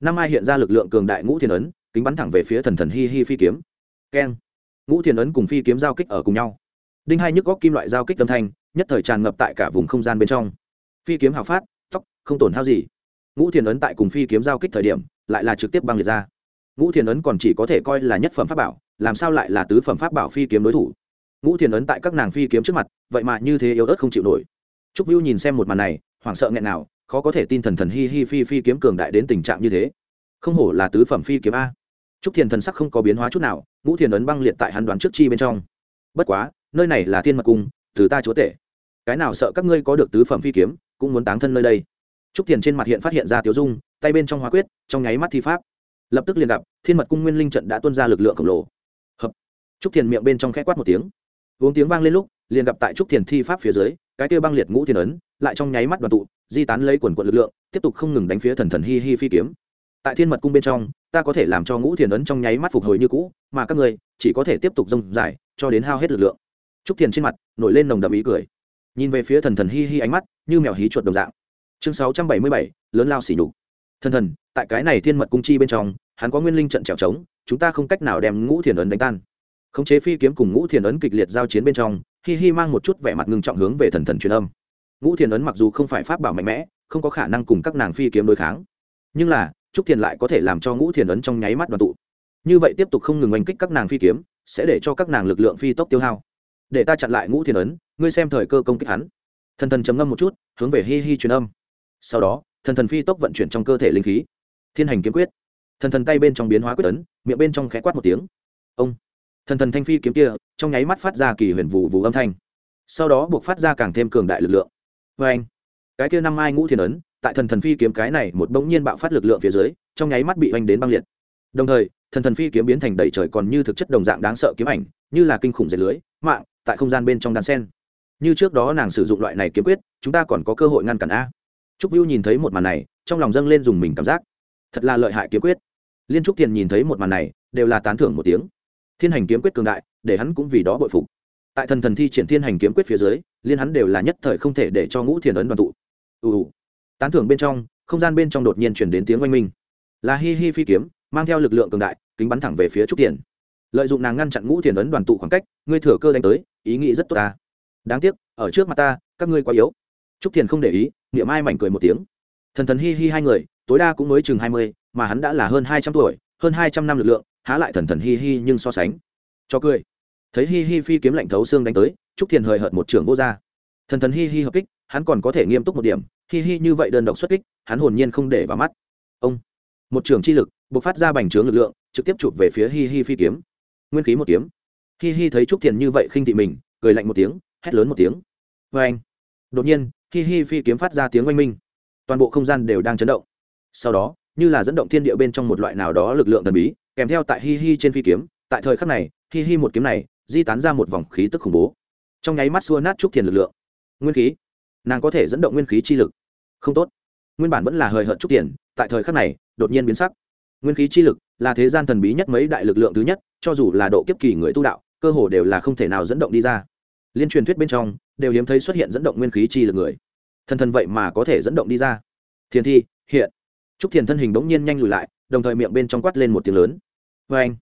Năm ai hiện ra lực lượng cường đại ngũ thiền ấn, kính bắn thẳng về phía thần thần hi hi phi kiếm. Keng. Ngũ thiền ấn cùng phi kiếm giao kích ở cùng nhau. Đinh hai nhức góc kim loại giao kích âm thanh, nhất thời tràn ngập tại cả vùng không gian bên trong. Phi kiếm hào phát, tóc, không tổn hao gì. Ngũ thiền ấn tại cùng phi kiếm giao kích thời điểm, lại là trực tiếp băng liệt ra ngũ thiền ấn còn chỉ có thể coi là nhất phẩm pháp bảo, làm sao lại là tứ phẩm pháp bảo phi kiếm đối thủ? Ngũ thiền ấn tại các nàng phi kiếm trước mặt, vậy mà như thế yếu ớt không chịu nổi. Trúc viu nhìn xem một màn này, hoảng sợ nghẹn nào, khó có thể tin thần thần hi hi phi phi kiếm cường đại đến tình trạng như thế. Không hổ là tứ phẩm phi kiếm a. Trúc thiền thần sắc không có biến hóa chút nào, ngũ thiền ấn băng liệt tại hắn đoán trước chi bên trong. Bất quá, nơi này là thiên mật cung, từ ta chúa tể. Cái nào sợ các ngươi có được tứ phẩm phi kiếm, cũng muốn táng thân nơi đây. Trúc thiền trên mặt hiện phát hiện ra tiểu dung, tay bên trong hóa quyết, trong nháy mắt thi pháp lập tức liền gặp, thiên mật cung nguyên linh trận đã tuân ra lực lượng khổng lồ. Hợp. Trúc thiền miệng bên trong khẽ quát một tiếng. Uống tiếng vang lên lúc, liền gặp tại trúc thiền thi pháp phía dưới, cái kia băng liệt ngũ thiền ấn, lại trong nháy mắt đoàn tụ, di tán lấy quần quận lực lượng, tiếp tục không ngừng đánh phía thần thần hi hi phi kiếm. Tại thiên mật cung bên trong, ta có thể làm cho ngũ thiền ấn trong nháy mắt phục hồi như cũ, mà các người chỉ có thể tiếp tục rông dài, cho đến hao hết lực lượng. Trúc thiền trên mặt, nổi lên nồng đậm ý cười. Nhìn về phía thần thần hi hi ánh mắt, như mèo hí chuột đồng dạng. Chương sáu trăm bảy mươi bảy, lớn lao xỉ nhục. Thần thần tại cái này thiên mật cung chi bên trong, hắn có nguyên linh trận trèo trống, chúng ta không cách nào đem ngũ thiền ấn đánh tan. Khống chế phi kiếm cùng ngũ thiền ấn kịch liệt giao chiến bên trong, hi hi mang một chút vẻ mặt ngưng trọng hướng về thần thần truyền âm. Ngũ thiền ấn mặc dù không phải pháp bảo mạnh mẽ, không có khả năng cùng các nàng phi kiếm đối kháng. Nhưng là, trúc thiền lại có thể làm cho ngũ thiền ấn trong nháy mắt đoàn tụ. Như vậy tiếp tục không ngừng oanh kích các nàng phi kiếm, sẽ để cho các nàng lực lượng phi tốc tiêu hao. Để ta chặn lại ngũ thiền ấn, ngươi xem thời cơ công kích hắn. Thần thần chấm ngâm một chút, hướng về hi hi truyền âm. Sau đó, thần thần phi tốc vận chuyển trong cơ thể linh khí thiên hành kiếm quyết. Thần thần tay bên trong biến hóa quyết tấn, miệng bên trong khẽ quát một tiếng. Ông. Thần thần thanh phi kiếm kia trong nháy mắt phát ra kỳ huyền vụ vụ âm thanh. Sau đó buộc phát ra càng thêm cường đại lực lượng. Vê anh. Cái kia năm mai ngũ thiên ấn tại thần thần phi kiếm cái này một bỗng nhiên bạo phát lực lượng phía dưới trong nháy mắt bị oanh đến băng liệt. Đồng thời thần thần phi kiếm biến thành đầy trời còn như thực chất đồng dạng đáng sợ kiếm ảnh như là kinh khủng dệt lưới mạng tại không gian bên trong đàn sen. Như trước đó nàng sử dụng loại này kiếm quyết chúng ta còn có cơ hội ngăn cản a. Trúc viu nhìn thấy một màn này trong lòng dâng lên dùng mình cảm giác thật là lợi hại kiếm quyết. Liên trúc thiền nhìn thấy một màn này, đều là tán thưởng một tiếng. Thiên hành kiếm quyết cường đại, để hắn cũng vì đó bội phục. Tại thần thần thi triển thiên hành kiếm quyết phía dưới, liên hắn đều là nhất thời không thể để cho ngũ thiền ấn đoàn tụ. Ù tán thưởng bên trong, không gian bên trong đột nhiên chuyển đến tiếng oanh minh. Là hi hi phi kiếm, mang theo lực lượng cường đại, kính bắn thẳng về phía trúc tiền lợi dụng nàng ngăn chặn ngũ thiền ấn đoàn tụ khoảng cách, ngươi thừa cơ đánh tới, ý nghĩ rất tốt ta. Đáng tiếc, ở trước mặt ta, các ngươi quá yếu. Trúc thiền không để ý, niệm ai mảnh cười một tiếng. Thần thần hi hi hai người tối đa cũng mới chừng hai mươi, mà hắn đã là hơn hai trăm tuổi, hơn hai trăm năm lực lượng, há lại thần thần hi hi nhưng so sánh. Cho cười. Thấy hi hi phi kiếm lạnh thấu xương đánh tới, trúc thiền hời hợt một trưởng vô r thần thần hi hi hợp kích, hắn còn có thể nghiêm túc một điểm, hi hi như vậy đơn độc xuất kích, hắn hồn nhiên không để vào mắt. Ông. Một trưởng chi lực buộc phát ra bành trướng lực lượng, trực tiếp chụp về phía hi hi phi kiếm. Nguyên khí một kiếm. Hi hi thấy trúc thiền như vậy khinh thị mình, cười lạnh một tiếng, hét lớn một tiếng. Vê anh đột nhiên, hi hi phi kiếm phát ra tiếng oanh minh. Toàn bộ không gian đều đang chấn động sau đó, như là dẫn động thiên địa bên trong một loại nào đó lực lượng thần bí, kèm theo tại hi hi trên phi kiếm, tại thời khắc này, hi hi một kiếm này, di tán ra một vòng khí tức khủng bố. Trong nháy mắt xua nát trúc thiền lực lượng. Nguyên khí. Nàng có thể dẫn động nguyên khí chi lực. Không tốt. Nguyên bản vẫn là hời hợt trúc tiền tại thời khắc này, đột nhiên biến sắc. Nguyên khí chi lực là thế gian thần bí nhất mấy đại lực lượng thứ nhất, cho dù là độ kiếp kỳ người tu đạo, cơ hồ đều là không thể nào dẫn động đi ra. Liên truyền thuyết bên trong, đều hiếm thấy xuất hiện dẫn động nguyên khí chi lực người. Thần thần vậy mà có thể dẫn động đi ra. Thiền thi, hiện trúc thiền thân hình bỗng nhiên nhanh lùi lại, đồng thời miệng bên trong quát lên một tiếng lớn. Vê anh,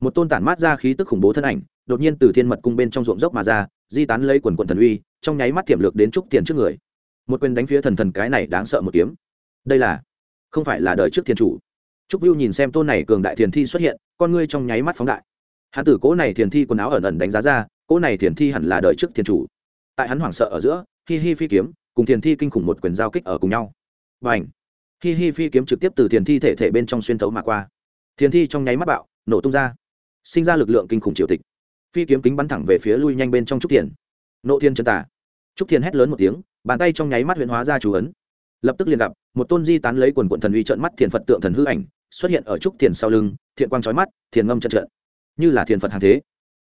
một tôn tản mát ra khí tức khủng bố thân ảnh, đột nhiên từ thiên mật cung bên trong ruộng dốc mà ra, di tán lấy quần quần thần uy, trong nháy mắt tiềm lược đến trúc Thiền trước người. Một quyền đánh phía thần thần cái này đáng sợ một kiếm. Đây là, không phải là đời trước thiên chủ. Trúc viu nhìn xem tôn này cường đại thiền thi xuất hiện, con ngươi trong nháy mắt phóng đại. Hắn tử cỗ này thiền thi quần áo ẩn ẩn đánh giá ra cỗ này thiền thi hẳn là đời trước thiên chủ. Tại hắn hoảng sợ ở giữa, hi hi phi kiếm, cùng thiền thi kinh khủng một quyền giao kích ở cùng nhau. Và ảnh hi hi phi kiếm trực tiếp từ thiền thi thể thể bên trong xuyên thấu mà qua. Thiền thi trong nháy mắt bạo, nổ tung ra. Sinh ra lực lượng kinh khủng triều tịch. Phi kiếm kính bắn thẳng về phía lui nhanh bên trong trúc thiền. Nộ thiên chân tả trúc thiền hét lớn một tiếng, bàn tay trong nháy mắt huyện hóa ra chú ấn. Lập tức liền gặp, một tôn di tán lấy quần quận thần uy trợn mắt thiền phật tượng thần hư ảnh, xuất hiện ở trúc thiền sau lưng, thiện quang trói mắt, thiền ngâm trận trận như là thiền phật hàng thế.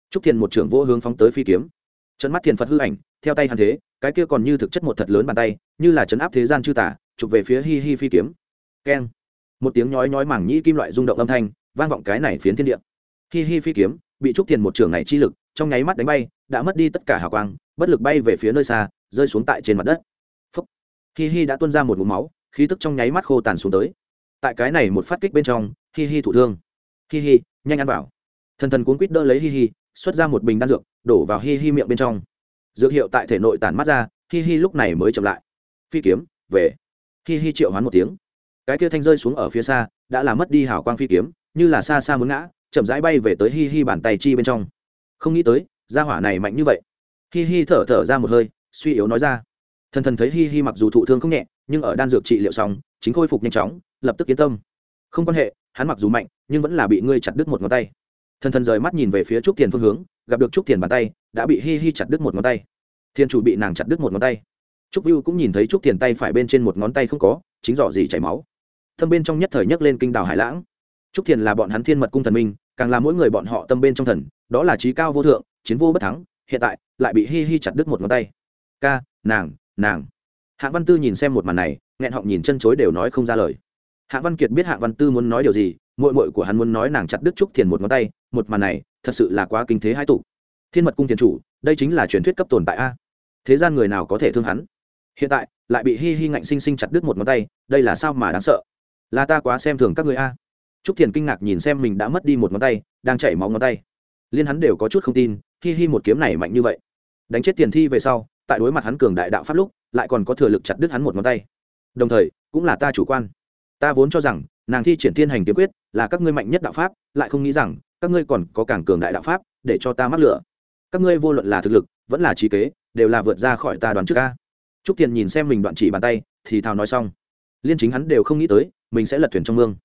Trúc thiền một trưởng vô hướng phóng tới phi kiếm. Trận mắt thiền phật hư ảnh, theo tay hàng thế, cái kia còn như thực chất một thật lớn bàn tay, như là chấn áp thế gian chư tả chụp về phía hi hi phi kiếm. Keng. Một tiếng nhói nhói mảng nhĩ kim loại rung động âm thanh, vang vọng cái này phiến thiên địa. Hi hi phi kiếm, bị trúc thiền một trưởng này chi lực, trong nháy mắt đánh bay, đã mất đi tất cả hào quang, bất lực bay về phía nơi xa, rơi xuống tại trên mặt đất. Phúc. Hi hi đã tuôn ra một mũ máu, khí tức trong nháy mắt khô tàn xuống tới. Tại cái này một phát kích bên trong, hi hi thủ thương. Hi hi, nhanh ăn vào. Thần thần cuốn quýt đỡ lấy hi hi, xuất ra một bình đan dược, đổ vào hi hi miệng bên trong. Dược hiệu tại thể nội tản mắt ra, hi hi lúc này mới chậm lại. Phi kiếm, về hi hi triệu hoán một tiếng. Cái kia thanh rơi xuống ở phía xa, đã làm mất đi hảo quang phi kiếm, như là xa xa muốn ngã, chậm rãi bay về tới hi hi bàn tay chi bên trong. Không nghĩ tới, gia hỏa này mạnh như vậy. Hi hi thở thở ra một hơi, suy yếu nói ra. Thần thần thấy hi hi mặc dù thụ thương không nhẹ, nhưng ở đan dược trị liệu xong, chính khôi phục nhanh chóng, lập tức yên tâm. Không quan hệ, hắn mặc dù mạnh, nhưng vẫn là bị ngươi chặt đứt một ngón tay. Thần thần rời mắt nhìn về phía trúc tiền phương hướng, gặp được trúc tiền bàn tay, đã bị hi hi chặt đứt một ngón tay. Thiên chủ bị nàng chặt đứt một ngón tay trúc view cũng nhìn thấy trúc Thiền tay phải bên trên một ngón tay không có, chính dọ gì chảy máu. Thâm bên trong nhất thời nhấc lên kinh đào hải lãng. Trúc thiền là bọn hắn thiên mật cung thần minh, càng là mỗi người bọn họ tâm bên trong thần, đó là trí cao vô thượng, chiến vô bất thắng, hiện tại lại bị hi hi chặt đứt một ngón tay. Ca, nàng nàng. Hạng văn tư nhìn xem một màn này, nghẹn họng nhìn chân chối đều nói không ra lời. Hạng văn kiệt biết hạng văn tư muốn nói điều gì mội mội của hắn muốn nói nàng chặt đứt trúc thiền một ngón tay, một màn này thật sự là quá kinh thế hai tụ. Thiên mật cung thiền chủ, đây chính là truyền thuyết cấp tồn tại a. Thế gian người nào có thể thương hắn? Hiện tại, lại bị hi hi ngạnh sinh sinh chặt đứt một ngón tay, đây là sao mà đáng sợ? Là ta quá xem thường các người a. Trúc thiền kinh ngạc nhìn xem mình đã mất đi một ngón tay, đang chảy máu ngón tay. Liên hắn đều có chút không tin, hi hi một kiếm này mạnh như vậy. Đánh chết tiền thi về sau, tại đối mặt hắn cường đại đạo pháp lúc, lại còn có thừa lực chặt đứt hắn một ngón tay. Đồng thời, cũng là ta chủ quan. Ta vốn cho rằng, nàng thi triển thiên hành kiếm quyết là các ngươi mạnh nhất đạo pháp, lại không nghĩ rằng, các ngươi còn có càng cường đại đạo pháp để cho ta mắc lửa. Các ngươi vô luận là thực lực, vẫn là trí kế, đều là vượt ra khỏi ta đoán trước ca trúc tiền nhìn xem mình đoạn chỉ bàn tay, thì thào nói xong. Liên chính hắn đều không nghĩ tới, mình sẽ lật thuyền trong mương.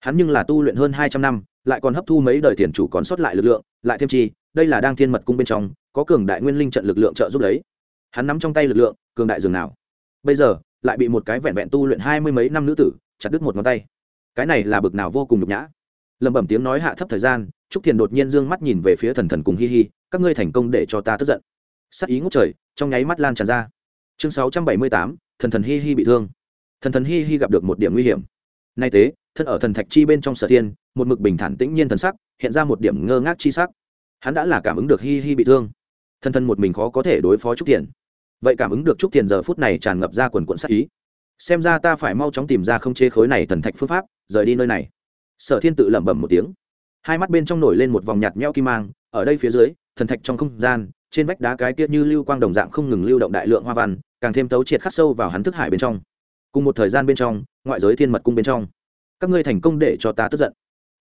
Hắn nhưng là tu luyện hơn hai trăm năm, lại còn hấp thu mấy đời tiền chủ còn sót lại lực lượng, lại thêm chi, đây là đang thiên mật cung bên trong, có cường đại nguyên linh trận lực lượng trợ giúp đấy. Hắn nắm trong tay lực lượng, cường đại dường nào. Bây giờ, lại bị một cái vẹn vẹn tu luyện hai mươi mấy năm nữ tử, chặt đứt một ngón tay. Cái này là bực nào vô cùng nhục nhã. Lẩm bẩm tiếng nói hạ thấp thời gian, trúc thiền đột nhiên d ư ơ n g mắt nhìn về phía thần thần cùng hi hi, các ngươi thành công để cho ta tức giận. Sắc ý ngốc trời, trong nháy mắt lan tràn ra chương sáu trăm bảy mươi tám, thần thần hi hi bị thương. Thần thần hi hi gặp được một điểm nguy hiểm. Nay tế, thân ở thần thạch chi bên trong sở thiên, một mực bình thản tĩnh nhiên thần sắc, hiện ra một điểm ngơ ngác chi sắc. Hắn đã là cảm ứng được hi hi bị thương. Thân thân một mình khó có thể đối phó trúc tiền vậy cảm ứng được trúc tiền giờ phút này tràn ngập ra quần quận sắc ý. Xem ra ta phải mau chóng tìm ra không chế khối này thần thạch phương pháp, rời đi nơi này. Sở thiên tự lẩm bẩm một tiếng. Hai mắt bên trong nổi lên một vòng nhạt nhẽo kim mang, ở đây phía dưới, thần thạch trong không gian trên vách đá cái kia như lưu quang đồng dạng không ngừng lưu động đại lượng hoa văn, càng thêm tấu triệt khắc sâu vào hắn thức hải bên trong. Cùng một thời gian bên trong, ngoại giới thiên mật cung bên trong. Các ngươi thành công để cho ta tức giận.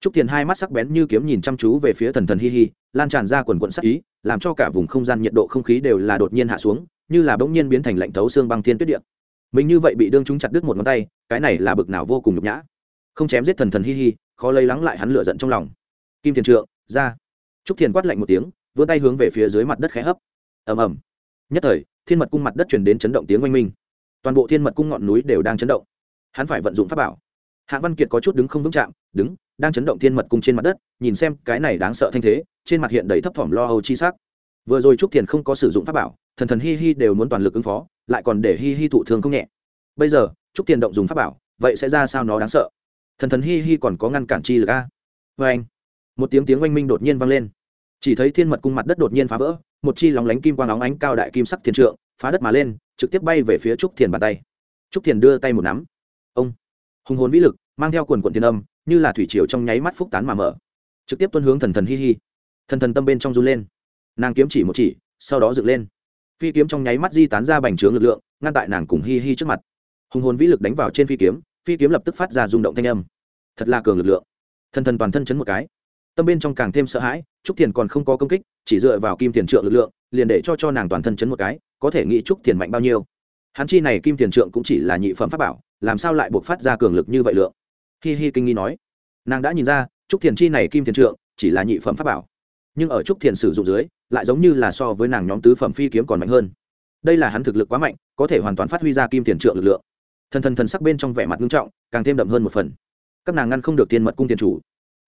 Trúc thiền hai mắt sắc bén như kiếm nhìn chăm chú về phía thần thần hi hi, lan tràn ra quần quận sắc ý, làm cho cả vùng không gian nhiệt độ không khí đều là đột nhiên hạ xuống, như là bỗng nhiên biến thành lạnh thấu xương băng thiên tuyết điện mình như vậy bị đương chúng chặt đứt một ngón tay, cái này là bực nào vô cùng nhục nhã. Không chém giết thần thần hi hi, khó lấy lắng lại hắn lửa giận trong lòng. Kim thiền trượng, ra. Trúc thiền quát lạnh một tiếng vươn tay hướng về phía dưới mặt đất khẽ hấp. Ầm ầm. Nhất thời, thiên mật cung mặt đất chuyển đến chấn động tiếng oanh minh. Toàn bộ thiên mật cung ngọn núi đều đang chấn động. Hắn phải vận dụng pháp bảo. Hạ văn kiệt có chút đứng không vững chạm, đứng, đang chấn động thiên mật cung trên mặt đất, nhìn xem cái này đáng sợ thanh thế, trên mặt hiện đầy thấp thỏm lo âu chi sắc. Vừa rồi trúc thiền không có sử dụng pháp bảo, thần thần hi hi đều muốn toàn lực ứng phó, lại còn để hi hi thụ thương không nhẹ. Bây giờ, trúc thiền động dùng pháp bảo, vậy sẽ ra sao nó đáng sợ? Thần thần hi hi còn có ngăn cản chi lực a? Vê anh một tiếng tiếng oanh minh đột nhiên vang lên chỉ thấy thiên mật cung mặt đất đột nhiên phá vỡ, một chi lóng lánh kim quang óng ánh cao đại kim sắc thiên trượng, phá đất mà lên, trực tiếp bay về phía trúc thiền bàn tay. Trúc thiền đưa tay một nắm. Ông! Hùng hồn vĩ lực, mang theo quần quận thiên âm, như là thủy triều trong nháy mắt phúc tán mà mở. Trực tiếp tuân hướng thần thần hi hi. Thần thần tâm bên trong run lên. Nàng kiếm chỉ một chỉ, sau đó dựng lên. Phi kiếm trong nháy mắt di tán ra bành trướng lực lượng, ngăn tại nàng cùng hi hi trước mặt. Hùng hồn vĩ lực đánh vào trên phi kiếm phi kiếm lập tức phát ra rung động thanh âm. Thật là cường lực lượng. Thần thần toàn thân chấn một cái tâm bên trong càng thêm sợ hãi, trúc thiền còn không có công kích, chỉ dựa vào kim tiền trượng lực lượng, liền để cho cho nàng toàn thân chấn một cái, có thể nghĩ trúc thiền mạnh bao nhiêu. Hắn chi này kim tiền trượng cũng chỉ là nhị phẩm pháp bảo, làm sao lại buộc phát ra cường lực như vậy lượng? Hi hi kinh nghi nói. Nàng đã nhìn ra, trúc thiền chi này kim thiền trượng chỉ là nhị phẩm pháp bảo. Nhưng ở trúc thiền sử dụng dưới, lại giống như là so với nàng nhóm tứ phẩm phi kiếm còn mạnh hơn. Đây là hắn thực lực quá mạnh, có thể hoàn toàn phát huy ra kim thiền trượng lực lượng. Thần thần thần sắc bên trong vẻ mặt nghiêm trọng, càng thêm đậm hơn một phần. Các nàng ngăn không được tiền mật cung tiền chủ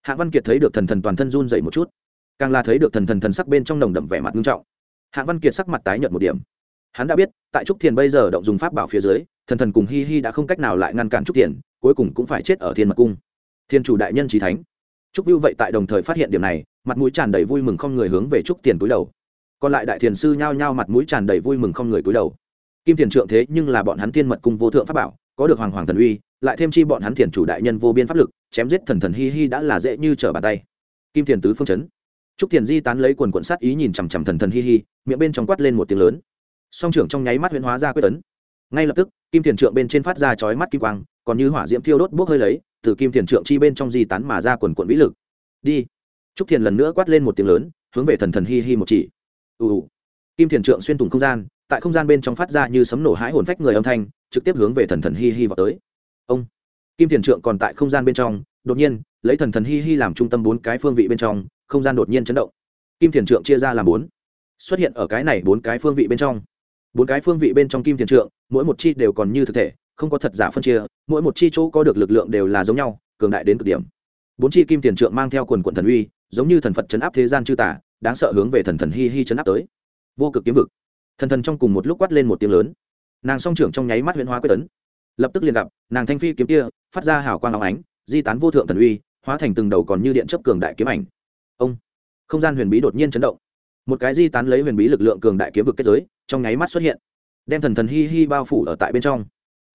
hạ văn kiệt thấy được thần thần toàn thân run dậy một chút, càng là thấy được thần thần thần sắc bên trong nồng đậm vẻ mặt nghiêm trọng. Hạ văn kiệt sắc mặt tái nhợt một điểm. Hắn đã biết, tại trúc thiền bây giờ động dùng pháp bảo phía dưới, thần thần cùng hi hi đã không cách nào lại ngăn cản trúc thiền, cuối cùng cũng phải chết ở thiên mật cung. Thiên chủ đại nhân trí thánh. Trúc vưu vậy tại đồng thời phát hiện điểm này, mặt mũi tràn đầy vui mừng không người hướng về trúc tiền túi đầu. Còn lại đại thiền sư nhao nhao mặt mũi tràn đầy vui mừng không người túi đầu. Kim thiền trượng thế nhưng là bọn hắn thiên mật cung vô thượng pháp bảo, có được hoàng hoàng thần uy, lại thêm chi bọn hắn thiền chủ đại nhân vô biên pháp lực chém giết thần thần hi hi đã là dễ như trở bàn tay. Kim thiền tứ phương chấn. Trúc thiền di tán lấy quần quận sát ý nhìn chằm chằm thần thần hi hi, miệng bên trong quát lên một tiếng lớn. Song trưởng trong nháy mắt huyễn hóa ra quyết tấn. Ngay lập tức, kim thiền trượng bên trên phát ra chói mắt kim quang, còn như hỏa diễm thiêu đốt bốc hơi lấy, từ kim thiền trượng chi bên trong di tán mà ra quần quận vĩ lực. Đi. Trúc thiền lần nữa quát lên một tiếng lớn, hướng về thần thần hi hi một chỉ. Ù ù. Kim thiền trượng xuyên thủng không gian, tại không gian bên trong phát ra như sấm nổ hãi hồn phách người âm thanh, trực tiếp hướng về thần thần hi hi vào tới. Ông kim thiền trượng còn tại không gian bên trong, đột nhiên, lấy thần thần hi hi làm trung tâm bốn cái phương vị bên trong, không gian đột nhiên chấn động. Kim thiền trượng chia ra làm bốn. Xuất hiện ở cái này bốn cái phương vị bên trong. Bốn cái phương vị bên trong kim thiền trượng, mỗi một chi đều còn như thực thể, không có thật giả phân chia, mỗi một chi chỗ có được lực lượng đều là giống nhau, cường đại đến cực điểm. Bốn chi kim thiền trượng mang theo quần quận thần uy, giống như thần phật chấn áp thế gian chư tả đáng sợ hướng về thần thần hi hi chấn áp tới. Vô cực kiếm vực. Thần thần trong cùng một lúc quát lên một tiếng lớn. Nàng song trưởng trong nháy mắt huyễn hóa quyết tấn lập tức liền gặp, nàng thanh phi kiếm kia, phát ra hào quang áo ánh, di tán vô thượng thần uy, hóa thành từng đầu còn như điện chấp cường đại kiếm ảnh. Ông, không gian huyền bí đột nhiên chấn động. Một cái di tán lấy huyền bí lực lượng cường đại kiếm vực kết giới, trong nháy mắt xuất hiện. Đem thần thần hi hi bao phủ ở tại bên trong.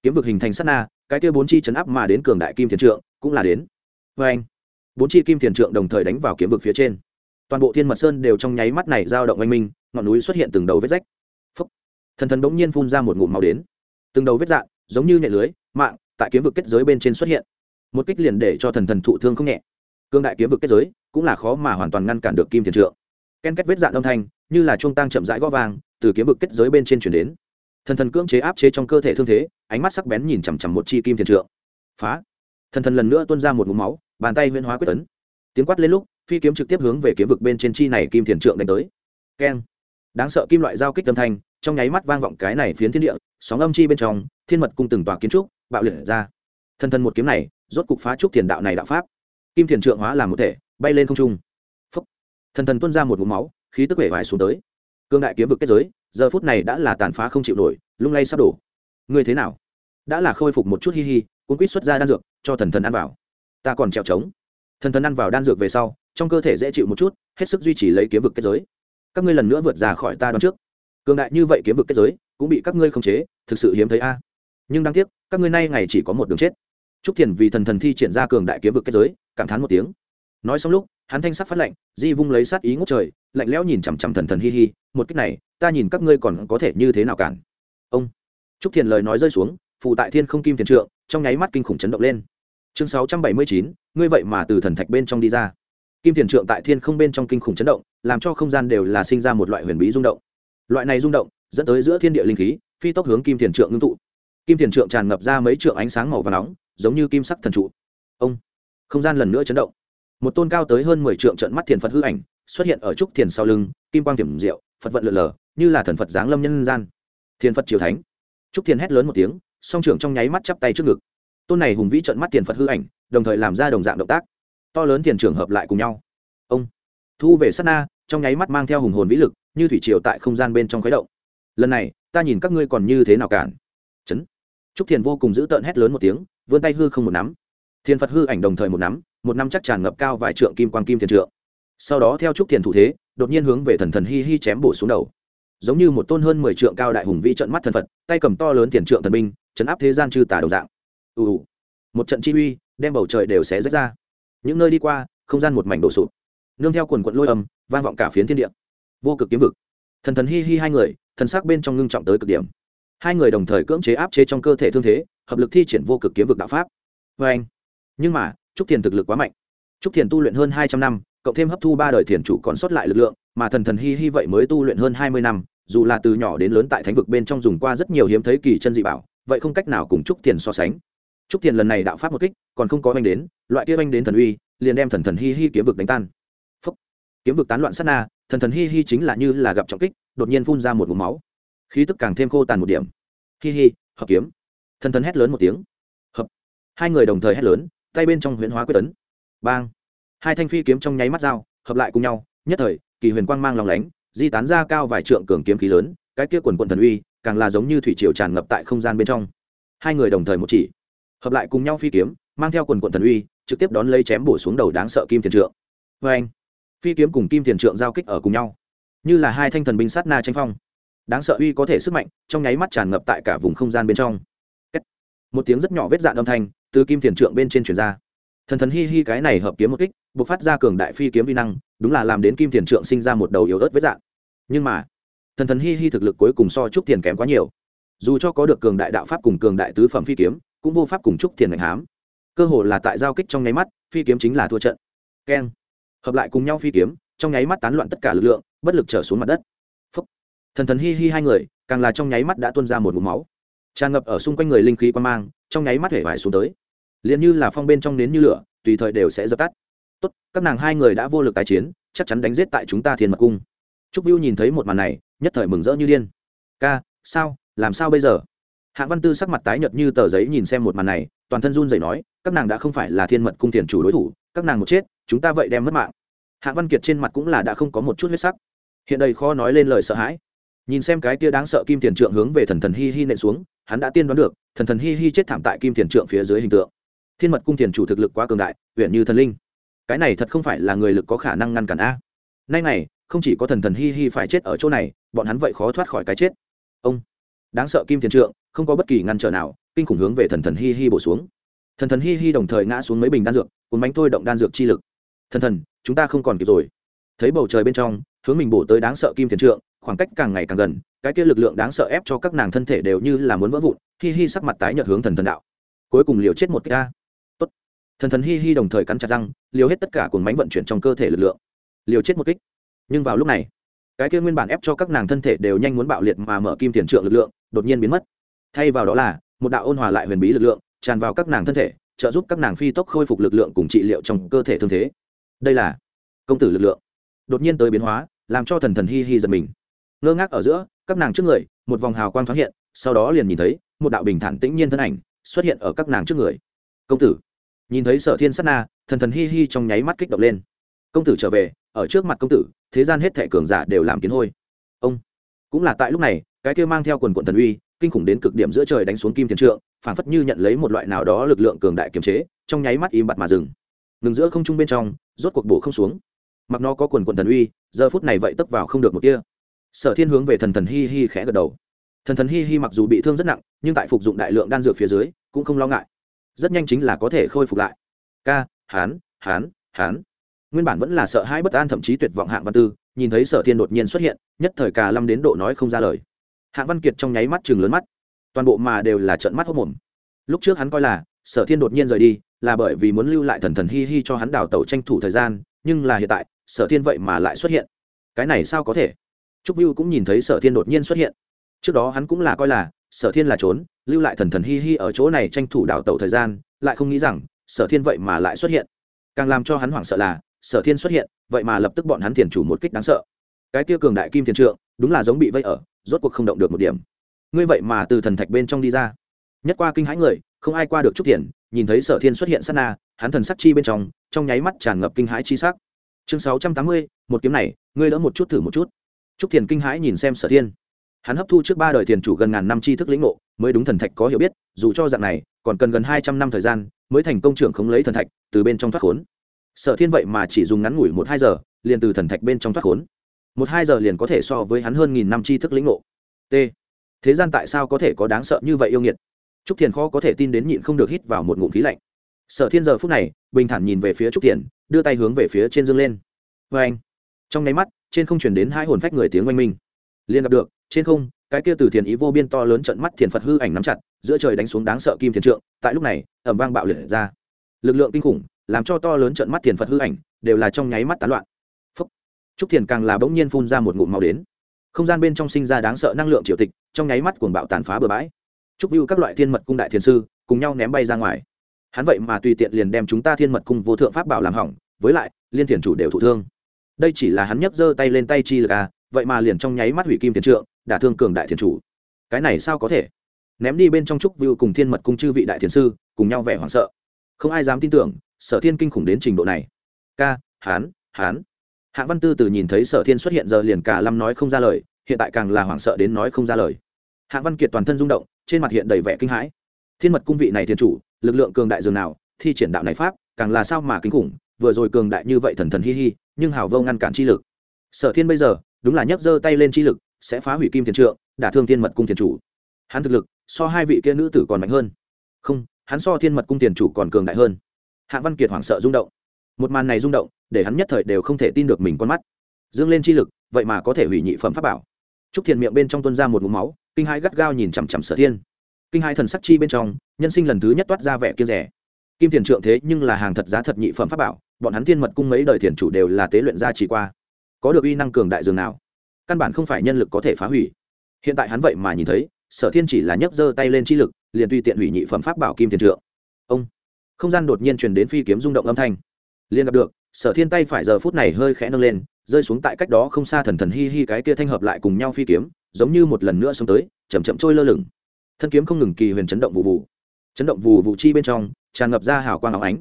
Kiếm vực hình thành sát na, cái kia bốn chi chấn áp mà đến cường đại kim thiền trượng, cũng là đến. Vê anh, bốn chi kim thiền trượng đồng thời đánh vào kiếm vực phía trên. Toàn bộ thiên mật sơn đều trong nháy mắt này dao động oanh minh, ngọn núi xuất hiện từng đầu vết rách. Phúc. thần thần bỗng nhiên phun ra một ngụm màu đến. Từng đầu vết dạn giống như nhẹ lưới, mạng, tại kiếm vực kết giới bên trên xuất hiện. Một kích liền để cho thần thần thụ thương không nhẹ. Cương đại kiếm vực kết giới cũng là khó mà hoàn toàn ngăn cản được kim thiền trượng. Ken kết vết dạn âm thanh, như là trung tăng chậm rãi gõ vàng từ kiếm vực kết giới bên trên chuyển đến. Thần thần cưỡng chế áp chế trong cơ thể thương thế, ánh mắt sắc bén nhìn chằm chằm một chi kim thiền trượng. Phá! Thần thần lần nữa tuôn ra một mũ máu, bàn tay huyên hóa quyết tấn. Tiếng quát lên lúc, phi kiếm trực tiếp hướng về kiếm vực bên trên chi này kim thiền trượng đánh tới. Keng! Đáng sợ kim loại giao kích âm thanh trong nháy mắt vang vọng cái này phiến thiên địa, sóng âm chi bên trong, thiên mật cung từng tòa kiến trúc bạo liệt ra. Thần thần một kiếm này, rốt cục phá trúc thiền đạo này đạo pháp. Kim thiền trượng hóa làm một thể, bay lên không trung. Phúc. Thần thần tuôn ra một mũ máu, khí tức vẻ vải xuống tới. Cương đại kiếm vực kết giới, giờ phút này đã là tàn phá không chịu nổi, lung lay sắp đổ. Ngươi thế nào? Đã là khôi phục một chút hi hi cũng quýt xuất ra đan dược, cho thần thần ăn vào. Ta còn trèo trống. Thần thần ăn vào đan dược về sau, trong cơ thể dễ chịu một chút, hết sức duy trì lấy kiếm vực kết giới. Các ngươi lần nữa vượt ra khỏi ta đón trước cường đại như vậy kiếm vực kết giới cũng bị các ngươi khống chế, thực sự hiếm thấy a. Nhưng đáng tiếc, các ngươi nay ngày chỉ có một đường chết. Trúc thiền vì thần thần thi triển ra cường đại kiếm vực kết giới, cảm thán một tiếng. Nói xong lúc, hắn thanh sắc phát lạnh di vung lấy sát ý ngốc trời, lạnh lẽo nhìn chằm chằm thần thần hi hi, một cách này, ta nhìn các ngươi còn có thể như thế nào cản. Ông. Trúc thiền lời nói rơi xuống phụ tại thiên không kim thiền trượng, trong nháy mắt kinh khủng chấn động lên. Chương sáu trăm bảy mươi chín, ngươi vậy mà từ thần thạch bên trong đi ra. Kim thiền trượng tại thiên không bên trong kinh khủng chấn động, làm cho không gian đều là sinh ra một loại huyền bí rung động loại này rung động dẫn tới giữa thiên địa linh khí, phi tốc hướng kim thiền trượng ngưng tụ. Kim thiền trượng tràn ngập ra mấy trượng ánh sáng màu và nóng, giống như kim sắc thần trụ. Ông, không gian lần nữa chấn động. Một tôn cao tới hơn mười trượng trận mắt thiền phật hư ảnh xuất hiện ở trúc thiền sau lưng, kim quang tiềm diệu, phật vận lượn lờ, như là thần phật giáng lâm nhân gian. Thiền phật triều thánh. Trúc thiền hét lớn một tiếng, song trưởng trong nháy mắt chắp tay trước ngực. Tôn này hùng vĩ trận mắt thiền phật hư ảnh, đồng thời làm ra đồng dạng động tác. To lớn thiền trưởng hợp lại cùng nhau. Ông, thu về sát na, trong nháy mắt mang theo hùng hồn vĩ lực như thủy triều tại không gian bên trong khuấy động. Lần này, ta nhìn các ngươi còn như thế nào cản. Chấn. Trúc thiền vô cùng giữ tợn hét lớn một tiếng, vươn tay hư không một nắm. Thiên phật hư ảnh đồng thời một nắm, một năm chắc tràn ngập cao vài trượng kim quang kim thiền trượng. Sau đó theo trúc thiền thủ thế, đột nhiên hướng về thần thần hi hi chém bổ xuống đầu. Giống như một tôn hơn mười trượng cao đại hùng vĩ trận mắt thần phật, tay cầm to lớn tiền trượng thần binh, chấn áp thế gian chư tả đồng dạng. Ù ù. Một trận chi uy, đem bầu trời đều xé rách ra. Những nơi đi qua, không gian một mảnh đổ sụp. Nương theo quần quận lôi âm, vang vọng cả phiến thiên địa vô cực kiếm vực. Thần thần hi hi hai người, thần sắc bên trong ngưng trọng tới cực điểm. Hai người đồng thời cưỡng chế áp chế trong cơ thể thương thế, hợp lực thi triển vô cực kiếm vực đạo pháp. Vê anh, nhưng mà, trúc thiền thực lực quá mạnh. Trúc thiền tu luyện hơn hai trăm năm, cộng thêm hấp thu ba đời thiền chủ còn sót lại lực lượng, mà thần thần hi hi vậy mới tu luyện hơn hai mươi năm, dù là từ nhỏ đến lớn tại thánh vực bên trong dùng qua rất nhiều hiếm thấy kỳ chân dị bảo, vậy không cách nào cùng trúc thiền so sánh. Trúc thiền lần này đạo pháp một kích, còn không có oanh đến, loại kia oanh đến thần uy, liền đem thần thần hi hi kiếm vực đánh tan kiếm vực tán loạn sát na, thần thần hi hi chính là như là gặp trọng kích, đột nhiên phun ra một vùng máu. Khí tức càng thêm khô tàn một điểm. Hi hi, hợp kiếm. Thần thần hét lớn một tiếng. Hợp. Hai người đồng thời hét lớn, tay bên trong huyễn hóa quyết tấn. Bang. Hai thanh phi kiếm trong nháy mắt dao hợp lại cùng nhau, nhất thời, kỳ huyền quang mang lòng lánh, di tán ra cao vài trượng cường kiếm khí lớn, cái kia quần quận thần uy, càng là giống như thủy triều tràn ngập tại không gian bên trong. Hai người đồng thời một chỉ, hợp lại cùng nhau phi kiếm, mang theo quần quận thần uy, trực tiếp đón lấy chém bổ xuống đầu đáng sợ kim thiền trượng. Vê anh phi kiếm cùng kim thiền trượng giao kích ở cùng nhau. Như là hai thanh thần binh sát na tranh phong. Đáng sợ uy có thể sức mạnh, trong nháy mắt tràn ngập tại cả vùng không gian bên trong. Một tiếng rất nhỏ vết dạn âm thanh từ kim thiền trượng bên trên truyền ra. Thần thần hi hi cái này hợp kiếm một kích buộc phát ra cường đại phi kiếm vi năng, đúng là làm đến kim thiền trượng sinh ra một đầu yếu ớt vết dạn. Nhưng mà, thần thần hi hi thực lực cuối cùng so trúc thiền kém quá nhiều. Dù cho có được cường đại đạo pháp cùng cường đại tứ phẩm phi kiếm, cũng vô pháp cùng trúc thiền ngạch hám. Cơ hồ là tại giao kích trong nháy mắt, phi kiếm chính là thua trận. Keng hợp lại cùng nhau phi kiếm, trong nháy mắt tán loạn tất cả lực lượng, bất lực trở xuống mặt đất. Thần thần hi hi hai người, càng là trong nháy mắt đã tuôn ra một ngụm máu. Tràn ngập ở xung quanh người linh khí quan mang, trong nháy mắt hể vải xuống tới. Liền như là phong bên trong nến như lửa, tùy thời đều sẽ dập tắt. Tốt, các nàng hai người đã vô lực tái chiến, chắc chắn đánh giết tại chúng ta thiên mật cung. Trúc viu nhìn thấy một màn này, nhất thời mừng rỡ như điên. Ca, sao? Làm sao bây giờ? Hạ văn tư sắc mặt tái nhợt như tờ giấy nhìn xem một màn này, toàn thân run rẩy nói, các nàng đã không phải là thiên mật cung thiền chủ đối thủ các nàng một chết, chúng ta vậy đem mất mạng. Hạ văn kiệt trên mặt cũng là đã không có một chút huyết sắc. Hiện đây khó nói lên lời sợ hãi. Nhìn xem cái kia đáng sợ kim tiền trượng hướng về thần thần hi hi nện xuống, hắn đã tiên đoán được, thần thần hi hi chết thảm tại kim tiền trượng phía dưới hình tượng. Thiên mật cung tiền chủ thực lực quá cường đại huyện như thần linh. Cái này thật không phải là người lực có khả năng ngăn cản a. Nay này, không chỉ có thần thần hi hi phải chết ở chỗ này, bọn hắn vậy khó thoát khỏi cái chết. Ông, đáng sợ kim tiền trượng, không có bất kỳ ngăn trở nào, kinh khủng hướng về thần thần hi hi bổ xuống. Thần thần hi hi đồng thời ngã xuống mấy bình đan dược cuốn bánh thôi động đan dược chi lực. Thần thần, chúng ta không còn kịp rồi. Thấy bầu trời bên trong, hướng mình bổ tới đáng sợ kim tiền trượng, khoảng cách càng ngày càng gần, cái kia lực lượng đáng sợ ép cho các nàng thân thể đều như là muốn vỡ vụn, hi hi sắc mặt tái nhợt hướng thần thần đạo. Cuối cùng liều chết một cái ca tốt. Thần thần hi hi đồng thời cắn chặt răng, liều hết tất cả cuồng bánh vận chuyển trong cơ thể lực lượng. Liều chết một kích. Nhưng vào lúc này, cái kia nguyên bản ép cho các nàng thân thể đều nhanh muốn bạo liệt mà mở kim tiền trượng lực lượng, đột nhiên biến mất. Thay vào đó là, một đạo ôn hòa lại huyền bí lực lượng, tràn vào các nàng thân thể trợ giúp các nàng phi tốc khôi phục lực lượng cùng trị liệu trong cơ thể thương thế. Đây là công tử lực lượng. Đột nhiên tới biến hóa, làm cho thần thần hi hi giật mình. Ngơ ngác ở giữa, các nàng trước người, một vòng hào quang thoáng hiện, sau đó liền nhìn thấy một đạo bình thản tĩnh nhiên thân ảnh xuất hiện ở các nàng trước người. Công tử. Nhìn thấy sở thiên sát na, thần thần hi hi trong nháy mắt kích động lên. Công tử trở về, ở trước mặt công tử, thế gian hết thẻ cường giả đều làm kiến hôi. Ông. Cũng là tại lúc này, cái kia mang theo quần quận thần uy, kinh khủng đến cực điểm giữa trời đánh xuống kim tiền trượng phản phất như nhận lấy một loại nào đó lực lượng cường đại kiềm chế, trong nháy mắt im bặt mà dừng. Ngừng giữa không trung bên trong, rốt cuộc bổ không xuống. Mặc nó có quần quần thần uy, giờ phút này vậy tấp vào không được một kia sở thiên hướng về thần thần hi hi khẽ gật đầu. Thần thần hi hi mặc dù bị thương rất nặng, nhưng tại phục dụng đại lượng đan dược phía dưới, cũng không lo ngại. Rất nhanh chính là có thể khôi phục lại. Ca, hán hán hán. Nguyên bản vẫn là sợ hãi bất an thậm chí tuyệt vọng hạng văn tư, nhìn thấy sở thiên đột nhiên xuất hiện, nhất thời cả lâm đến độ nói không ra lời. Hạng văn kiệt trong nháy mắt chừng lớn mắt toàn bộ mà đều là trận mắt hốc mồm. Lúc trước hắn coi là, sở thiên đột nhiên rời đi, là bởi vì muốn lưu lại thần thần hi hi cho hắn đào tẩu tranh thủ thời gian, nhưng là hiện tại, sở thiên vậy mà lại xuất hiện. Cái này sao có thể? Trúc viu cũng nhìn thấy sở thiên đột nhiên xuất hiện. Trước đó hắn cũng là coi là, sở thiên là trốn, lưu lại thần thần hi hi ở chỗ này tranh thủ đào tẩu thời gian, lại không nghĩ rằng, sở thiên vậy mà lại xuất hiện. Càng làm cho hắn hoảng sợ là, sở thiên xuất hiện, vậy mà lập tức bọn hắn thiền chủ một kích đáng sợ. Cái tiêu cường đại kim thiền trượng, đúng là giống bị vây ở, rốt cuộc không động được một điểm ngươi vậy mà từ thần thạch bên trong đi ra. Nhất qua kinh hãi người, không ai qua được chút tiền, nhìn thấy sở thiên xuất hiện sát na, hắn thần sắc chi bên trong trong nháy mắt tràn ngập kinh hãi chi sắc. Chương sáu trăm tám mươi, một kiếm này, ngươi đỡ một chút thử một chút. Trúc thiền kinh hãi nhìn xem sở thiên. Hắn hấp thu trước ba đời thiền chủ gần ngàn năm tri thức lĩnh ngộ, mới đúng thần thạch có hiểu biết, dù cho dạng này, còn cần gần hai trăm năm thời gian, mới thành công trưởng không lấy thần thạch, từ bên trong thoát khốn. Sở thiên vậy mà chỉ dùng ngắn ngủi một hai giờ, liền từ thần thạch bên trong thoát khốn. Một hai giờ liền có thể so với hắn hơn nghìn năm tri thức lĩnh ngộ. T thế gian tại sao có thể có đáng sợ như vậy yêu nghiệt? Trúc thiền khó có thể tin đến nhịn không được hít vào một ngụm khí lạnh. Sở thiên giờ phút này, bình thản nhìn về phía trúc thiền, đưa tay hướng về phía trên dương lên. Vê anh, trong nháy mắt, trên không chuyển đến hai hồn phách người tiếng oanh minh. Liền gặp được, trên không, cái kia từ thiền ý vô biên to lớn trận mắt thiền phật hư ảnh nắm chặt, giữa trời đánh xuống đáng sợ kim thiền trượng, tại lúc này ẩm vang bạo liệt ra. Lực lượng kinh khủng, làm cho to lớn trận mắt thiền phật hư ảnh, đều là trong nháy mắt tán loạn. Phúc. Trúc thiền càng là bỗng nhiên phun ra một ngụm màu đến không gian bên trong sinh ra đáng sợ năng lượng triều tịch, trong nháy mắt cuồng bạo tàn phá bừa bãi. Trúc vưu các loại thiên mật cung đại thiền sư cùng nhau ném bay ra ngoài. Hắn vậy mà tùy tiện liền đem chúng ta thiên mật cung vô thượng pháp bảo làm hỏng, với lại, liên thiền chủ đều thụ thương. Đây chỉ là hắn nhấc giơ tay lên tay chi lực à vậy mà liền trong nháy mắt hủy kim thiền trượng, đả thương cường đại thiền chủ. Cái này sao có thể? Ném đi bên trong trúc vưu cùng thiên mật cung chư vị đại thiền sư, cùng nhau vẻ hoảng sợ. Không ai dám tin tưởng, sở thiên kinh khủng đến trình độ này. Ca, hán hán hạ văn tư từ nhìn thấy sở thiên xuất hiện giờ liền cả lâm nói không ra lời, hiện tại càng là hoảng sợ đến nói không ra lời. Hạ văn kiệt toàn thân rung động, trên mặt hiện đầy vẻ kinh hãi. Thiên mật cung vị này thiên chủ, lực lượng cường đại dường nào, thi triển đạo này pháp, càng là sao mà kinh khủng, vừa rồi cường đại như vậy thần thần hi hi, nhưng hào vô ngăn cản chi lực. Sở thiên bây giờ, đúng là nhấc giơ tay lên chi lực, sẽ phá hủy kim thiền trượng, đả thương thiên mật cung thiền chủ. Hắn thực lực, so hai vị kia nữ tử còn mạnh hơn. Không, hắn so thiên mật cung Thiên chủ còn cường đại hơn. Hạ văn kiệt hoảng sợ rung động một màn này rung động, để hắn nhất thời đều không thể tin được mình con mắt. Dương lên chi lực, vậy mà có thể hủy nhị phẩm pháp bảo. Trúc thiền miệng bên trong tuân ra một ngụm máu, kinh hai gắt gao nhìn chằm chằm sở thiên. Kinh hai thần sắc chi bên trong, nhân sinh lần thứ nhất toát ra vẻ kiên rẻ kim thiền trượng thế nhưng là hàng thật giá thật nhị phẩm pháp bảo, bọn hắn thiên mật cung mấy đời thiền chủ đều là tế luyện gia chỉ qua. Có được uy năng cường đại dường nào? Căn bản không phải nhân lực có thể phá hủy. Hiện tại hắn vậy mà nhìn thấy, sở thiên chỉ là nhấc giơ tay lên chi lực, liền tùy tiện hủy nhị phẩm pháp bảo kim thiền trượng. Ông! Không gian đột nhiên truyền đến phi kiếm rung động âm thanh liền gặp được, sở thiên tay phải giờ phút này hơi khẽ nâng lên, rơi xuống tại cách đó không xa thần thần hi hi cái kia thanh hợp lại cùng nhau phi kiếm, giống như một lần nữa xuống tới chầm chậm trôi lơ lửng. Thân kiếm không ngừng kỳ huyền chấn động vụ vụ. Chấn động vụ vụ chi bên trong, tràn ngập ra hào quang áo ánh.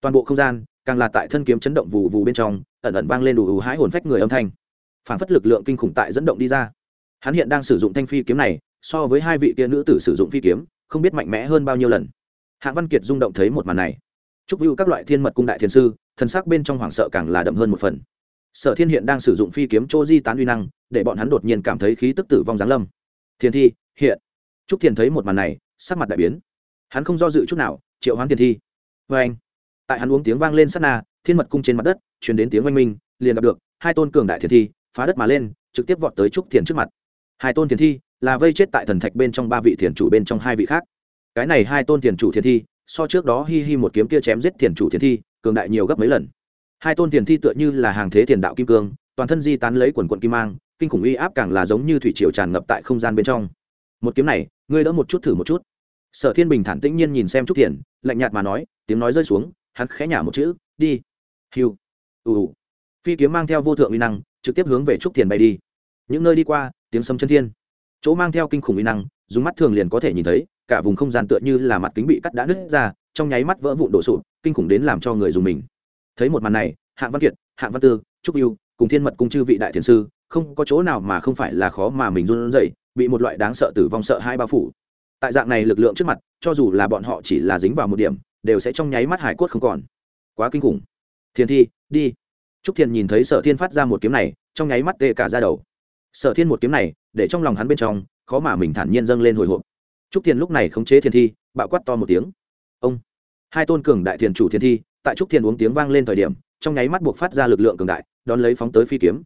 Toàn bộ không gian, càng là tại thân kiếm chấn động vụ vụ bên trong, ẩn ẩn vang lên đủ ủ hái hồn phách người âm thanh. Phản phất lực lượng kinh khủng tại dẫn động đi ra. Hắn hiện đang sử dụng thanh phi kiếm này, so với hai vị kia nữ tử sử dụng phi kiếm, không biết mạnh mẽ hơn bao nhiêu lần. Hạ văn kiệt rung động thấy một màn này. Chúc vưu các loại thiên mật cung đại thiên sư thần sắc bên trong hoảng sợ càng là đậm hơn một phần. Sở thiên hiện đang sử dụng phi kiếm chỗ di tán uy năng, để bọn hắn đột nhiên cảm thấy khí tức tử vong giáng lâm. Thiên thi, hiện. Trúc thiền thấy một màn này, sắc mặt đại biến. Hắn không do dự chút nào, triệu hoán thiên thi. Vê anh. Tại hắn uống tiếng vang lên sát na, thiên mật cung trên mặt đất chuyển đến tiếng oanh minh, liền gặp được hai tôn cường đại thiên thi, phá đất mà lên, trực tiếp vọt tới trúc thiền trước mặt. Hai tôn thiên thi là vây chết tại thần thạch bên trong ba vị thiền chủ bên trong hai vị khác. Cái này hai tôn thiền chủ thiên thi, so trước đó hi hi một kiếm kia chém giết thiền chủ thiền thi cường đại nhiều gấp mấy lần. Hai tôn tiền thi tựa như là hàng thế tiền đạo kim cương, toàn thân di tán lấy quần quận kim mang, kinh khủng uy áp càng là giống như thủy triều tràn ngập tại không gian bên trong. Một kiếm này, ngươi đỡ một chút thử một chút. Sở thiên bình thản tĩnh nhiên nhìn xem trúc thiền, lạnh nhạt mà nói, tiếng nói rơi xuống, hắn khẽ nhả một chữ, đi. Hiu ù ù. Phi kiếm mang theo vô thượng uy năng, trực tiếp hướng về trúc thiền bay đi. Những nơi đi qua, tiếng sấm chân thiên. Chỗ mang theo kinh khủng uy năng, dùng mắt thường liền có thể nhìn thấy, cả vùng không gian tựa như là mặt kính bị cắt đã nứt ra trong nháy mắt vỡ vụn đổ sụp, kinh khủng đến làm cho người dùng mình. Thấy một màn này, hạng văn kiệt, hạng văn tư, trúc yêu cùng thiên mật cung chư vị đại thiền sư, không có chỗ nào mà không phải là khó mà mình run rẩy, bị một loại đáng sợ tử vong sợ hai bao phủ. Tại dạng này lực lượng trước mặt, cho dù là bọn họ chỉ là dính vào một điểm, đều sẽ trong nháy mắt hải cốt không còn. Quá kinh khủng. Thiên thi, đi. Trúc thiên nhìn thấy sở thiên phát ra một kiếm này, trong nháy mắt tê cả ra đầu. Sở thiên một kiếm này, để trong lòng hắn bên trong, khó mà mình thản nhiên dâng lên hồi hộp. Trúc thiên lúc này khống chế thiên thi, bạo quát to một tiếng ông. Hai tôn cường đại thiền chủ thiên thi, tại trúc thiên uống tiếng vang lên thời điểm, trong nháy mắt buộc phát ra lực lượng cường đại, đón lấy phóng tới phi kiếm.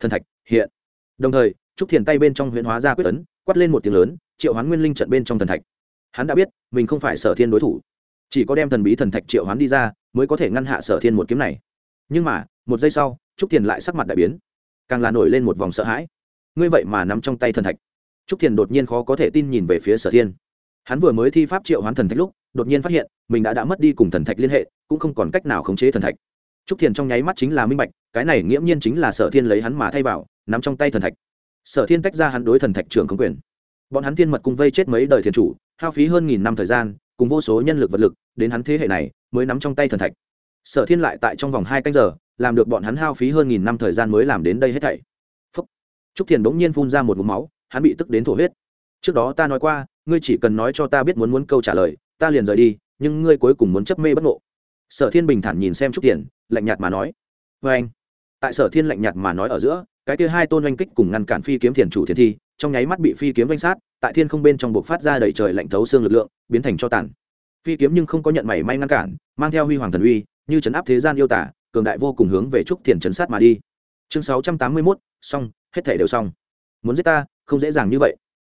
Thần thạch, hiện. Đồng thời, trúc thiền tay bên trong huyễn hóa ra quyết tấn, quát lên một tiếng lớn, triệu hoán nguyên linh trận bên trong thần thạch. Hắn đã biết, mình không phải sở thiên đối thủ. Chỉ có đem thần bí thần thạch triệu hoán đi ra, mới có thể ngăn hạ sở thiên một kiếm này. Nhưng mà, một giây sau, trúc thiền lại sắc mặt đại biến. Càng là nổi lên một vòng sợ hãi. Ngươi vậy mà nắm trong tay thần thạch. Trúc thiền đột nhiên khó có thể tin nhìn về phía sở thiên hắn vừa mới thi pháp triệu hoán thần thạch lúc, đột nhiên phát hiện, mình đã đã mất đi cùng thần thạch liên hệ, cũng không còn cách nào khống chế thần thạch. Trúc thiền trong nháy mắt chính là minh bạch, cái này nghiễm nhiên chính là sở thiên lấy hắn mà thay vào, nắm trong tay thần thạch. Sở thiên tách ra hắn đối thần thạch trưởng không quyền. Bọn hắn thiên mật cùng vây chết mấy đời thiền chủ, hao phí hơn nghìn năm thời gian, cùng vô số nhân lực vật lực, đến hắn thế hệ này, mới nắm trong tay thần thạch. Sở thiên lại tại trong vòng hai canh giờ, làm được bọn hắn hao phí hơn nghìn năm thời gian mới làm đến đây hết thảy. Phúc. Trúc thiền bỗng nhiên phun ra một mũ máu, hắn bị tức đến thổ huyết. Trước đó ta nói qua ngươi chỉ cần nói cho ta biết muốn muốn câu trả lời ta liền rời đi nhưng ngươi cuối cùng muốn chấp mê bất ngộ. Sở thiên bình thản nhìn xem trúc Tiền, lạnh nhạt mà nói. Vê anh tại sở thiên lạnh nhạt mà nói ở giữa cái kia hai tôn oanh kích cùng ngăn cản phi kiếm thiền chủ thiền thi trong nháy mắt bị phi kiếm oanh sát tại thiên không bên trong buộc phát ra đầy trời lạnh thấu xương lực lượng biến thành cho tàn. Phi kiếm nhưng không có nhận mảy may ngăn cản mang theo huy hoàng thần uy như chấn áp thế gian yêu tả cường đại vô cùng hướng về trúc thiền chấn sát mà đi. Chương sáu trăm tám mươi mốt xong hết thể đều xong. Muốn giết ta không dễ dàng như vậy.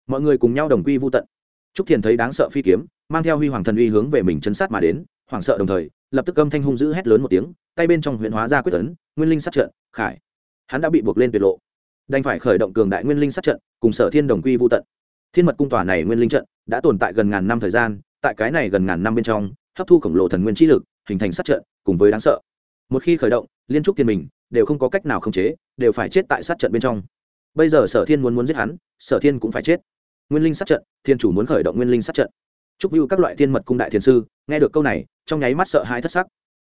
Mọi người cùng nhau đồng quy vô tận trúc thiền thấy đáng sợ phi kiếm, mang theo huy hoàng thần uy hướng về mình chấn sát mà đến, hoảng sợ đồng thời, lập tức âm thanh hung dữ hét lớn một tiếng, tay bên trong huyện hóa ra quyết tấn, nguyên linh sát trận, khải. Hắn đã bị buộc lên tuyệt lộ. Đành phải khởi động cường đại nguyên linh sát trận, cùng sở thiên đồng quy vô tận. Thiên mật cung tòa này nguyên linh trận đã tồn tại gần ngàn năm thời gian, tại cái này gần ngàn năm bên trong, hấp thu khổng lồ thần nguyên trí lực, hình thành sát trận, cùng với đáng sợ. Một khi khởi động, liên trúc thiên mình đều không có cách nào khống chế, đều phải chết tại sát trận bên trong. Bây giờ sở thiên muốn muốn giết hắn, sở thiên cũng phải chết nguyên linh sát trận, thiên chủ muốn khởi động nguyên linh sát trận. Chúc vưu các loại thiên mật cung đại thiền sư, nghe được câu này, trong nháy mắt sợ hãi thất sắc.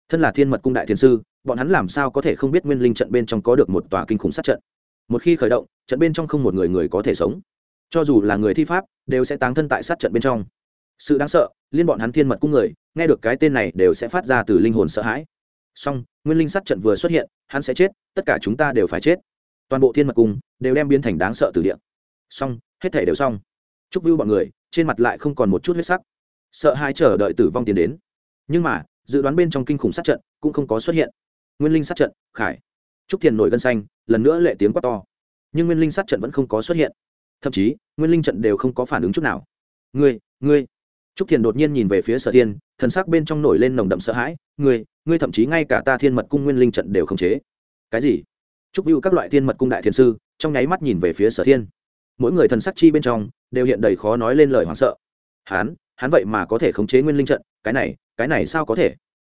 Thân là thiên mật cung đại thiền sư, bọn hắn làm sao có thể không biết nguyên linh trận bên trong có được một tòa kinh khủng sát trận? Một khi khởi động, trận bên trong không một người người có thể sống. Cho dù là người thi pháp, đều sẽ táng thân tại sát trận bên trong. Sự đáng sợ, liên bọn hắn thiên mật cung người, nghe được cái tên này đều sẽ phát ra từ linh hồn sợ hãi. Song nguyên linh sát trận vừa xuất hiện, hắn sẽ chết, tất cả chúng ta đều phải chết. Toàn bộ thiên mật cung đều đem biến thành đáng sợ từ địa. Song hết thể đều xong chúc vưu bọn người, trên mặt lại không còn một chút huyết sắc. Sợ hai chờ đợi tử vong tiến đến. Nhưng mà, dự đoán bên trong kinh khủng sát trận cũng không có xuất hiện. Nguyên linh sát trận, khải. Trúc thiền nổi gân xanh, lần nữa lệ tiếng quát to. Nhưng nguyên linh sát trận vẫn không có xuất hiện. Thậm chí, nguyên linh trận đều không có phản ứng chút nào. Ngươi ngươi. Trúc thiền đột nhiên nhìn về phía sở thiên, thần sắc bên trong nổi lên nồng đậm sợ hãi. Ngươi ngươi thậm chí ngay cả ta thiên mật cung nguyên linh trận đều không chế. Cái gì? Trúc view các loại thiên mật cung đại thiền sư, trong nháy mắt nhìn về phía sở thiên. Mỗi người thần sắc chi bên trong đều hiện đầy khó nói lên lời hoảng sợ. Hắn hắn vậy mà có thể khống chế nguyên linh trận, cái này cái này sao có thể?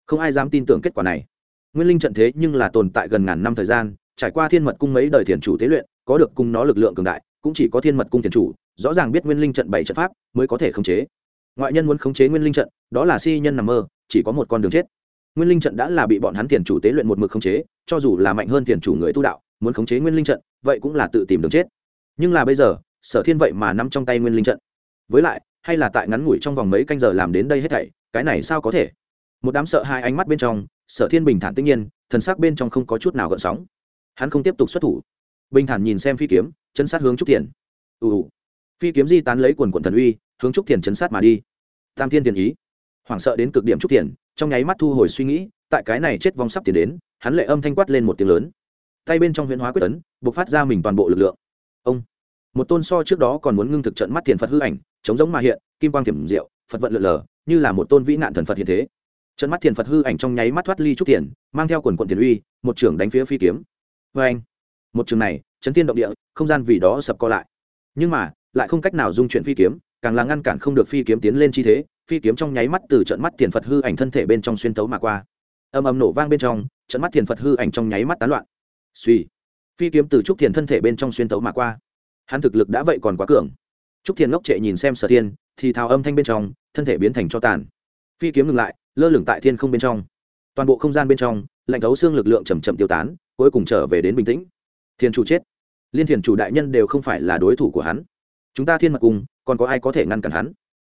Không ai dám tin tưởng kết quả này. Nguyên linh trận thế nhưng là tồn tại gần ngàn năm thời gian, trải qua thiên mật cung mấy đời thiền chủ tế luyện, có được cung nó lực lượng cường đại, cũng chỉ có thiên mật cung thiền chủ, rõ ràng biết nguyên linh trận bảy trận pháp mới có thể khống chế. Ngoại nhân muốn khống chế nguyên linh trận, đó là si nhân nằm mơ, chỉ có một con đường chết. Nguyên linh trận đã là bị bọn hắn thiền chủ tế luyện một mực khống chế, cho dù là mạnh hơn thiền chủ người tu đạo, muốn khống chế nguyên linh trận, vậy cũng là tự tìm đường chết. Nhưng là bây giờ sở thiên vậy mà nắm trong tay nguyên linh trận. Với lại, hay là tại ngắn ngủi trong vòng mấy canh giờ làm đến đây hết thảy, cái này sao có thể? Một đám sợ hai ánh mắt bên trong, sở thiên bình thản tĩnh nhiên, thần sắc bên trong không có chút nào gợn sóng. Hắn không tiếp tục xuất thủ. Bình thản nhìn xem phi kiếm chân sát hướng trúc thiền. Ù ù. Phi kiếm di tán lấy quần quần thần uy, hướng trúc thiền chấn sát mà đi. Tam thiên thiền ý. Hoảng sợ đến cực điểm trúc thiền, trong nháy mắt thu hồi suy nghĩ, tại cái này chết vong sắp tiền đến, hắn lệ âm thanh quát lên một tiếng lớn. Tay bên trong huyễn hóa quyết tấn buộc phát ra mình toàn bộ lực lượng. Ông một tôn so trước đó còn muốn ngưng thực trận mắt thiền phật hư ảnh, chống giống mà hiện, kim quang thiểm diệu, phật vận lượn lờ, như là một tôn vĩ nạn thần phật hiện thế. Trận mắt thiền phật hư ảnh trong nháy mắt thoát ly trúc tiền mang theo quần quận tiền uy, một trưởng đánh phía phi kiếm. Vê anh, một trường này, chấn thiên động địa, không gian vì đó sập co lại. Nhưng mà, lại không cách nào dung chuyển phi kiếm, càng là ngăn cản không được phi kiếm tiến lên chi thế, phi kiếm trong nháy mắt từ trận mắt thiền phật hư ảnh thân thể bên trong xuyên tấu mà qua. Âm âm nổ vang bên trong, trận mắt thiền phật hư ảnh trong nháy mắt tán loạn. Suy phi kiếm từ trúc thiền thân thể bên trong xuyên tấu mà qua hắn thực lực đã vậy còn quá cường. Trúc thiền ngốc trệ nhìn xem sở thiên, thì thào âm thanh bên trong, thân thể biến thành cho tàn. Phi kiếm ngừng lại, lơ lửng tại thiên không bên trong. Toàn bộ không gian bên trong, lạnh thấu xương lực lượng chầm chậm tiêu tán, cuối cùng trở về đến bình tĩnh. Thiên chủ chết. Liên thiền chủ đại nhân đều không phải là đối thủ của hắn. Chúng ta thiên mật cung, còn có ai có thể ngăn cản hắn?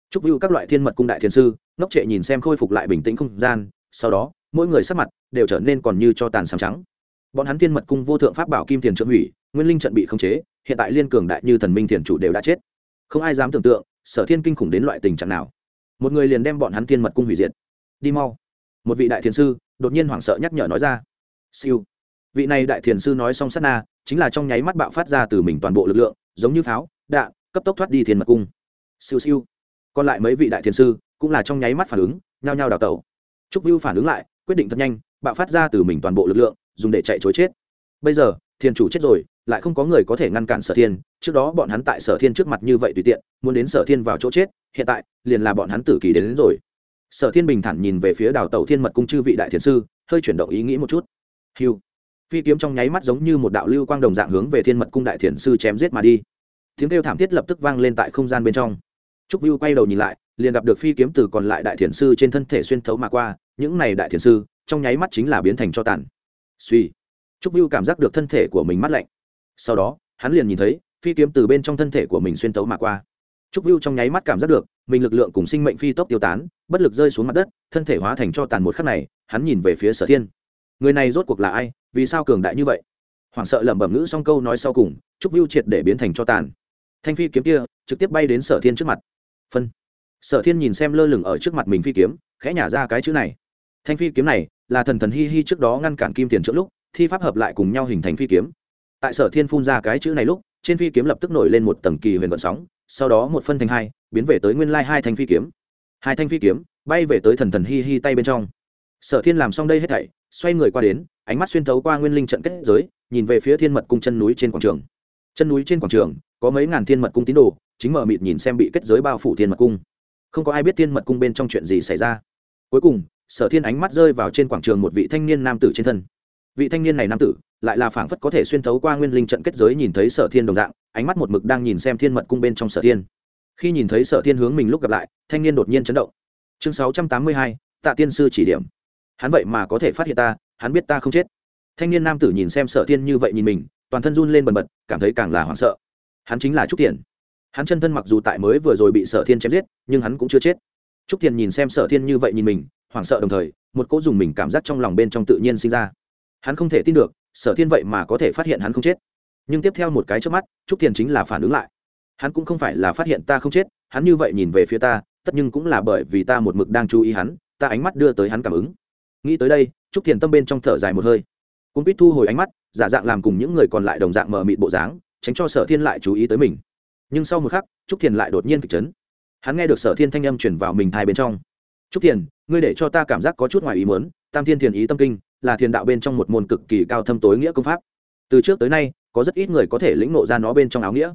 Chúc view các loại thiên mật cung đại thiên sư, ngốc trệ nhìn xem khôi phục lại bình tĩnh không gian, sau đó, mỗi người sắc mặt đều trở nên còn như cho tàn sáng trắng bọn hắn thiên mật cung vô thượng pháp bảo kim thiền trượng hủy, nguyên linh trận bị khống chế, hiện tại liên cường đại như thần minh thiền chủ đều đã chết. Không ai dám tưởng tượng, sở thiên kinh khủng đến loại tình trạng nào. Một người liền đem bọn hắn thiên mật cung hủy diệt. Đi mau. Một vị đại thiền sư, đột nhiên hoảng sợ nhắc nhở nói ra. Siêu. Vị này đại thiền sư nói xong sát na, chính là trong nháy mắt bạo phát ra từ mình toàn bộ lực lượng, giống như pháo, đạn, cấp tốc thoát đi thiên mật cung. Siêu siêu. Còn lại mấy vị đại thiền sư cũng là trong nháy mắt phản ứng, nhao nhao đào tẩu. Trúc vưu phản ứng lại, quyết định thật nhanh, bạo phát ra từ mình toàn bộ lực lượng dùng để chạy chối chết. Bây giờ thiên chủ chết rồi lại không có người có thể ngăn cản sở thiên. Trước đó bọn hắn tại sở thiên trước mặt như vậy tùy tiện muốn đến sở thiên vào chỗ chết hiện tại liền là bọn hắn tử kỳ đến, đến rồi. Sở thiên bình thản nhìn về phía đào tẩu thiên mật cung chư vị đại thiền sư hơi chuyển động ý nghĩ một chút. Hiu phi kiếm trong nháy mắt giống như một đạo lưu quang đồng dạng hướng về thiên mật cung đại thiền sư chém giết mà đi. Tiếng kêu thảm thiết lập tức vang lên tại không gian bên trong. Trúc viu quay đầu nhìn lại liền gặp được phi kiếm từ còn lại đại thiền sư trên thân thể xuyên thấu mà qua những này đại thiền sư trong nháy mắt chính là biến thành cho tàn suy. Trúc Viu cảm giác được thân thể của mình mát lạnh. Sau đó, hắn liền nhìn thấy, phi kiếm từ bên trong thân thể của mình xuyên tấu mà qua. Trúc Viu trong nháy mắt cảm giác được, mình lực lượng cùng sinh mệnh phi tốc tiêu tán, bất lực rơi xuống mặt đất, thân thể hóa thành cho tàn một khắc này, hắn nhìn về phía sở thiên. Người này rốt cuộc là ai? Vì sao cường đại như vậy? Hoảng sợ lẩm bẩm ngữ xong câu nói sau cùng, trúc Viu triệt để biến thành cho tàn. Thanh phi kiếm kia, trực tiếp bay đến sở thiên trước mặt. Phân sở thiên nhìn xem lơ lửng ở trước mặt mình phi kiếm, khẽ nhả ra cái chữ này thanh phi kiếm này là thần thần hi hi trước đó ngăn cản kim tiền trước lúc, thi pháp hợp lại cùng nhau hình thành phi kiếm. Tại sở thiên phun ra cái chữ này lúc, trên phi kiếm lập tức nổi lên một tầng kỳ huyền vận sóng, sau đó một phân thành hai, biến về tới nguyên lai hai thanh phi kiếm. Hai thanh phi kiếm bay về tới thần thần hi hi tay bên trong. Sở thiên làm xong đây hết thảy, xoay người qua đến, ánh mắt xuyên thấu qua nguyên linh trận kết giới, nhìn về phía thiên mật cung chân núi trên quảng trường. Chân núi trên quảng trường, có mấy ngàn thiên mật cung tín đồ, chính mở mịt nhìn xem bị kết giới bao phủ thiên mật cung. Không có ai biết thiên mật cung bên trong chuyện gì xảy ra. Cuối cùng sở thiên ánh mắt rơi vào trên quảng trường một vị thanh niên nam tử trên thân. Vị thanh niên này nam tử, lại là phảng phất có thể xuyên thấu qua nguyên linh trận kết giới nhìn thấy sở thiên đồng dạng, ánh mắt một mực đang nhìn xem thiên mật cung bên trong sở thiên. Khi nhìn thấy sở thiên hướng mình lúc gặp lại, thanh niên đột nhiên chấn động. Chương sáu trăm tám mươi hai, tạ tiên sư chỉ điểm. Hắn vậy mà có thể phát hiện ta, hắn biết ta không chết. Thanh niên nam tử nhìn xem sở thiên như vậy nhìn mình, toàn thân run lên bần bật, cảm thấy càng là hoảng sợ. Hắn chính là trúc tiền hắn chân thân mặc dù tại mới vừa rồi bị sở thiên chém giết, nhưng hắn cũng chưa chết trúc thiền nhìn xem sở thiên như vậy nhìn mình, hoảng sợ đồng thời, một cỗ dùng mình cảm giác trong lòng bên trong tự nhiên sinh ra. Hắn không thể tin được, sở thiên vậy mà có thể phát hiện hắn không chết. Nhưng tiếp theo một cái trước mắt, trúc thiền chính là phản ứng lại. Hắn cũng không phải là phát hiện ta không chết, hắn như vậy nhìn về phía ta, tất nhưng cũng là bởi vì ta một mực đang chú ý hắn, ta ánh mắt đưa tới hắn cảm ứng. Nghĩ tới đây, trúc thiền tâm bên trong thở dài một hơi. Cung quýt thu hồi ánh mắt, giả dạng làm cùng những người còn lại đồng dạng mờ mịt bộ dáng, tránh cho sở thiên lại chú ý tới mình. Nhưng sau một khắc, trúc thiền lại đột nhiên kịch chấn hắn nghe được sở thiên thanh âm chuyển vào mình thai bên trong. Trúc thiền, ngươi để cho ta cảm giác có chút ngoài ý muốn, tam thiên thiền ý tâm kinh là thiền đạo bên trong một môn cực kỳ cao thâm tối nghĩa công pháp. Từ trước tới nay, có rất ít người có thể lĩnh ngộ ra nó bên trong áo nghĩa.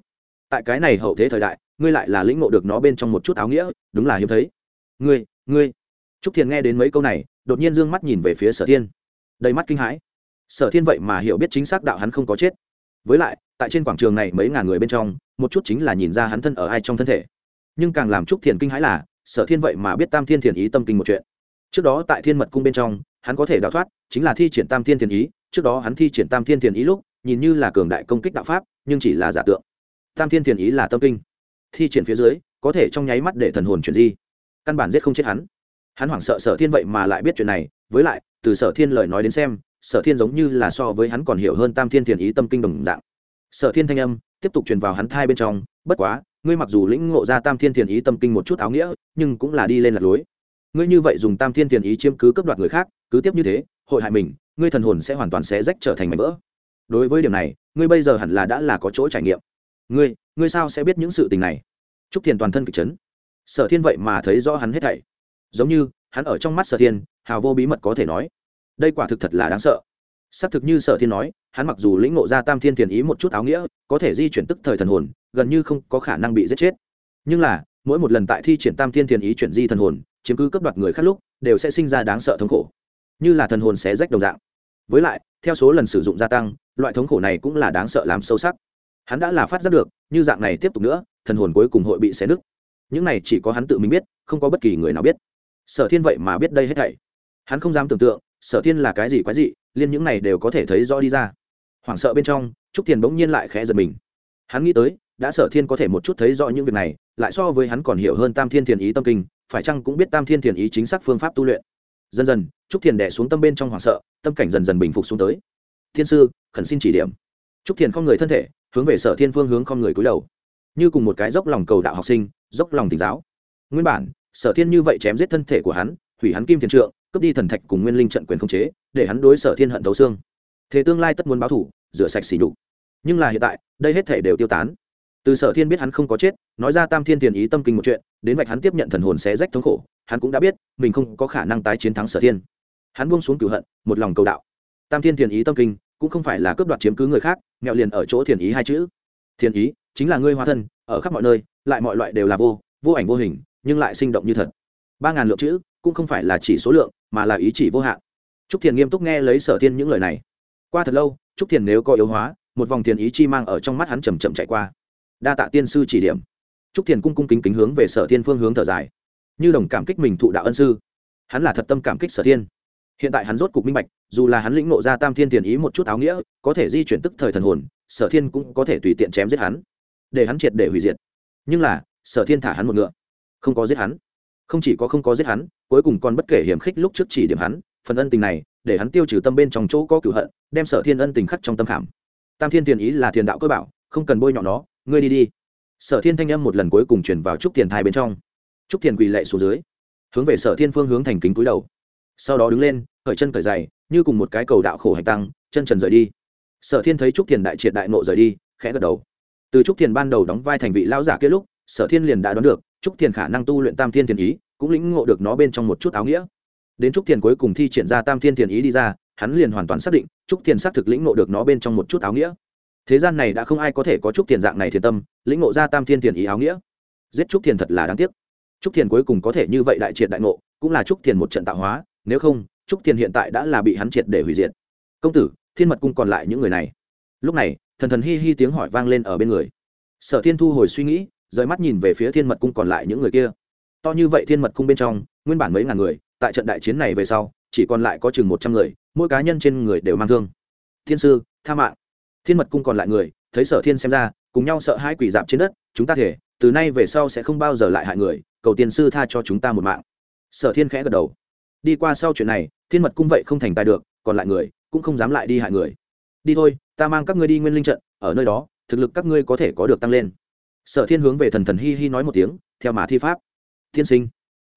Tại cái này hậu thế thời đại, ngươi lại là lĩnh ngộ được nó bên trong một chút áo nghĩa, đúng là hiếm thấy. Ngươi ngươi? Trúc thiền nghe đến mấy câu này, đột nhiên d ư ơ n g mắt nhìn về phía sở thiên. Đầy mắt kinh hãi. Sở thiên vậy mà hiểu biết chính xác đạo hắn không có chết. Với lại, tại trên quảng trường này mấy ngàn người bên trong, một chút chính là nhìn ra hắn thân ở ai trong thân thể nhưng càng làm trúc thiền kinh hãi là, sở thiên vậy mà biết tam thiên thiền ý tâm kinh một chuyện. Trước đó tại thiên mật cung bên trong, hắn có thể đào thoát, chính là thi triển tam thiên thiền ý, trước đó hắn thi triển tam thiên thiền ý lúc, nhìn như là cường đại công kích đạo pháp, nhưng chỉ là giả tượng. Tam thiên thiền ý là tâm kinh. Thi triển phía dưới, có thể trong nháy mắt để thần hồn chuyển di. Căn bản giết không chết hắn. Hắn hoảng sợ sở thiên vậy mà lại biết chuyện này, với lại, từ sở thiên lời nói đến xem, sở thiên giống như là so với hắn còn hiểu hơn tam thiên thiền ý tâm kinh đồng dạng. Sở thiên thanh âm, tiếp tục truyền vào hắn thai bên trong, bất quá ngươi mặc dù lĩnh ngộ ra tam thiên thiền ý tâm kinh một chút áo nghĩa, nhưng cũng là đi lên lạc lối. Ngươi như vậy dùng tam thiên thiền ý chiếm cứ cấp đoạt người khác, cứ tiếp như thế, hội hại mình, ngươi thần hồn sẽ hoàn toàn sẽ rách trở thành mảnh vỡ. Đối với điểm này, ngươi bây giờ hẳn là đã là có chỗ trải nghiệm. Ngươi ngươi sao sẽ biết những sự tình này? Trúc thiền toàn thân kịch chấn. Sở thiên vậy mà thấy rõ hắn hết thảy. Giống như, hắn ở trong mắt sở thiên, hào vô bí mật có thể nói. Đây quả thực thật là đáng sợ. Xác thực như sở thiên nói, hắn mặc dù lĩnh ngộ ra tam thiên thiền ý một chút áo nghĩa, có thể di chuyển tức thời thần hồn gần như không có khả năng bị giết chết. Nhưng là, mỗi một lần tại thi triển tam thiên thiền ý chuyển di thần hồn, chiếm cứ cấp đoạt người khác lúc, đều sẽ sinh ra đáng sợ thống khổ. Như là thần hồn sẽ rách đồng dạng. Với lại, theo số lần sử dụng gia tăng, loại thống khổ này cũng là đáng sợ làm sâu sắc. Hắn đã là phát giác được, như dạng này tiếp tục nữa, thần hồn cuối cùng hội bị xé nứt. Những này chỉ có hắn tự mình biết, không có bất kỳ người nào biết. Sở thiên vậy mà biết đây hết thảy. Hắn không dám tưởng tượng, sở thiên là cái gì quái gì liên những này đều có thể thấy rõ đi ra. Hoảng sợ bên trong, trúc thiền bỗng nhiên lại khẽ giật mình. Hắn nghĩ tới đã sở thiên có thể một chút thấy rõ những việc này, lại so với hắn còn hiểu hơn tam thiên thiền ý tâm kinh, phải chăng cũng biết tam thiên thiền ý chính xác phương pháp tu luyện. Dần dần, trúc thiền đẻ xuống tâm bên trong hoảng sợ, tâm cảnh dần dần bình phục xuống tới. Thiên sư, khẩn xin chỉ điểm. Trúc thiền không người thân thể, hướng về sở thiên phương hướng không người cúi đầu. Như cùng một cái dốc lòng cầu đạo học sinh, dốc lòng tỉnh giáo. Nguyên bản, sở thiên như vậy chém giết thân thể của hắn, hủy hắn kim thiền trượng, cướp đi thần thạch cùng nguyên linh trận quyền không chế, để hắn đối sở thiên hận thấu xương. Thế tương lai tất muốn báo thủ, rửa sạch xỉ đục nhưng là hiện tại, đây hết thể đều tiêu tán từ sở thiên biết hắn không có chết, nói ra tam thiên tiền ý tâm kinh một chuyện, đến vạch hắn tiếp nhận thần hồn xé rách thống khổ, hắn cũng đã biết, mình không có khả năng tái chiến thắng sở thiên. Hắn buông xuống cửu hận, một lòng cầu đạo. Tam thiên thiền ý tâm kinh, cũng không phải là cướp đoạt chiếm cứ người khác nghẹo liền ở chỗ thiền ý hai chữ. Thiền ý, chính là ngươi hóa thân, ở khắp mọi nơi, lại mọi loại đều là vô vô ảnh vô hình, nhưng lại sinh động như thật. Ba ngàn lượng chữ, cũng không phải là chỉ số lượng, mà là ý chỉ vô hạn. Trúc thiền nghiêm túc nghe lấy sở thiên những lời này. Qua thật lâu, trúc thiền nếu có yếu hóa, một vòng thiền ý chi mang ở trong mắt hắn chầm chậm chạy qua đa tạ tiên sư chỉ điểm. Trúc thiền cung cung kính kính hướng về sở thiên phương hướng thở dài. Như đồng cảm kích mình thụ đạo ân sư. Hắn là thật tâm cảm kích sở thiên. Hiện tại hắn rốt cục minh bạch, dù là hắn lĩnh nộ ra tam thiên tiền ý một chút áo nghĩa, có thể di chuyển tức thời thần hồn, sở thiên cũng có thể tùy tiện chém giết hắn. Để hắn triệt để hủy diệt. Nhưng là, sở thiên thả hắn một ngựa. Không có giết hắn. Không chỉ có không có giết hắn, cuối cùng còn bất kể hiểm khích lúc trước chỉ điểm hắn, phần ân tình này, để hắn tiêu trừ tâm bên trong chỗ có cửu hận, đem sở thiên ân tình khắc trong tâm khảm. Tam thiên tiền ý là tiền đạo cơ bảo, không cần bôi nhọ nó ngươi đi đi. Sở thiên thanh âm một lần cuối cùng chuyển vào trúc tiền thai bên trong. Trúc tiền quỳ lệ xuống dưới, hướng về sở thiên phương hướng thành kính cúi đầu. Sau đó đứng lên khởi chân khởi dày như cùng một cái cầu đạo khổ hành tăng, chân trần rời đi. Sở thiên thấy trúc thiền đại triệt đại nộ rời đi, khẽ gật đầu. Từ trúc thiền ban đầu đóng vai thành vị lão giả kết lúc, sở thiên liền đã đoán được, trúc thiền khả năng tu luyện tam thiên thiền ý, cũng lĩnh ngộ được nó bên trong một chút áo nghĩa. Đến trúc thiền cuối cùng thi triển ra tam thiên thiền ý đi ra, hắn liền hoàn toàn xác định, trúc thiền xác thực lĩnh ngộ được nó bên trong một chút áo nghĩa thế gian này đã không ai có thể có trúc thiền dạng này thiền tâm, lĩnh ngộ ra tam thiên thiền ý áo nghĩa. Giết trúc thiền thật là đáng tiếc. Trúc thiền cuối cùng có thể như vậy đại triệt đại ngộ, cũng là trúc thiền một trận tạo hóa, nếu không, trúc thiền hiện tại đã là bị hắn triệt để hủy diệt. Công tử, thiên mật cung còn lại những người này. Lúc này, thần thần hi hi tiếng hỏi vang lên ở bên người. Sở thiên thu hồi suy nghĩ, rời mắt nhìn về phía thiên mật cung còn lại những người kia. To như vậy thiên mật cung bên trong, nguyên bản mấy ngàn người, tại trận đại chiến này về sau, chỉ còn lại có chừng một trăm người, mỗi cá nhân trên người đều mang thương. Thiên sư, tha mạng thiên mật cung còn lại người, thấy sở thiên xem ra, cùng nhau sợ hai quỷ dạp trên đất, chúng ta thể, từ nay về sau sẽ không bao giờ lại hại người, cầu tiền sư tha cho chúng ta một mạng. Sở thiên khẽ gật đầu. Đi qua sau chuyện này, thiên mật cung vậy không thành tài được, còn lại người cũng không dám lại đi hại người. Đi thôi, ta mang các ngươi đi nguyên linh trận, ở nơi đó, thực lực các ngươi có thể có được tăng lên. Sở thiên hướng về thần thần hi hi nói một tiếng, theo mà thi pháp. Thiên sinh.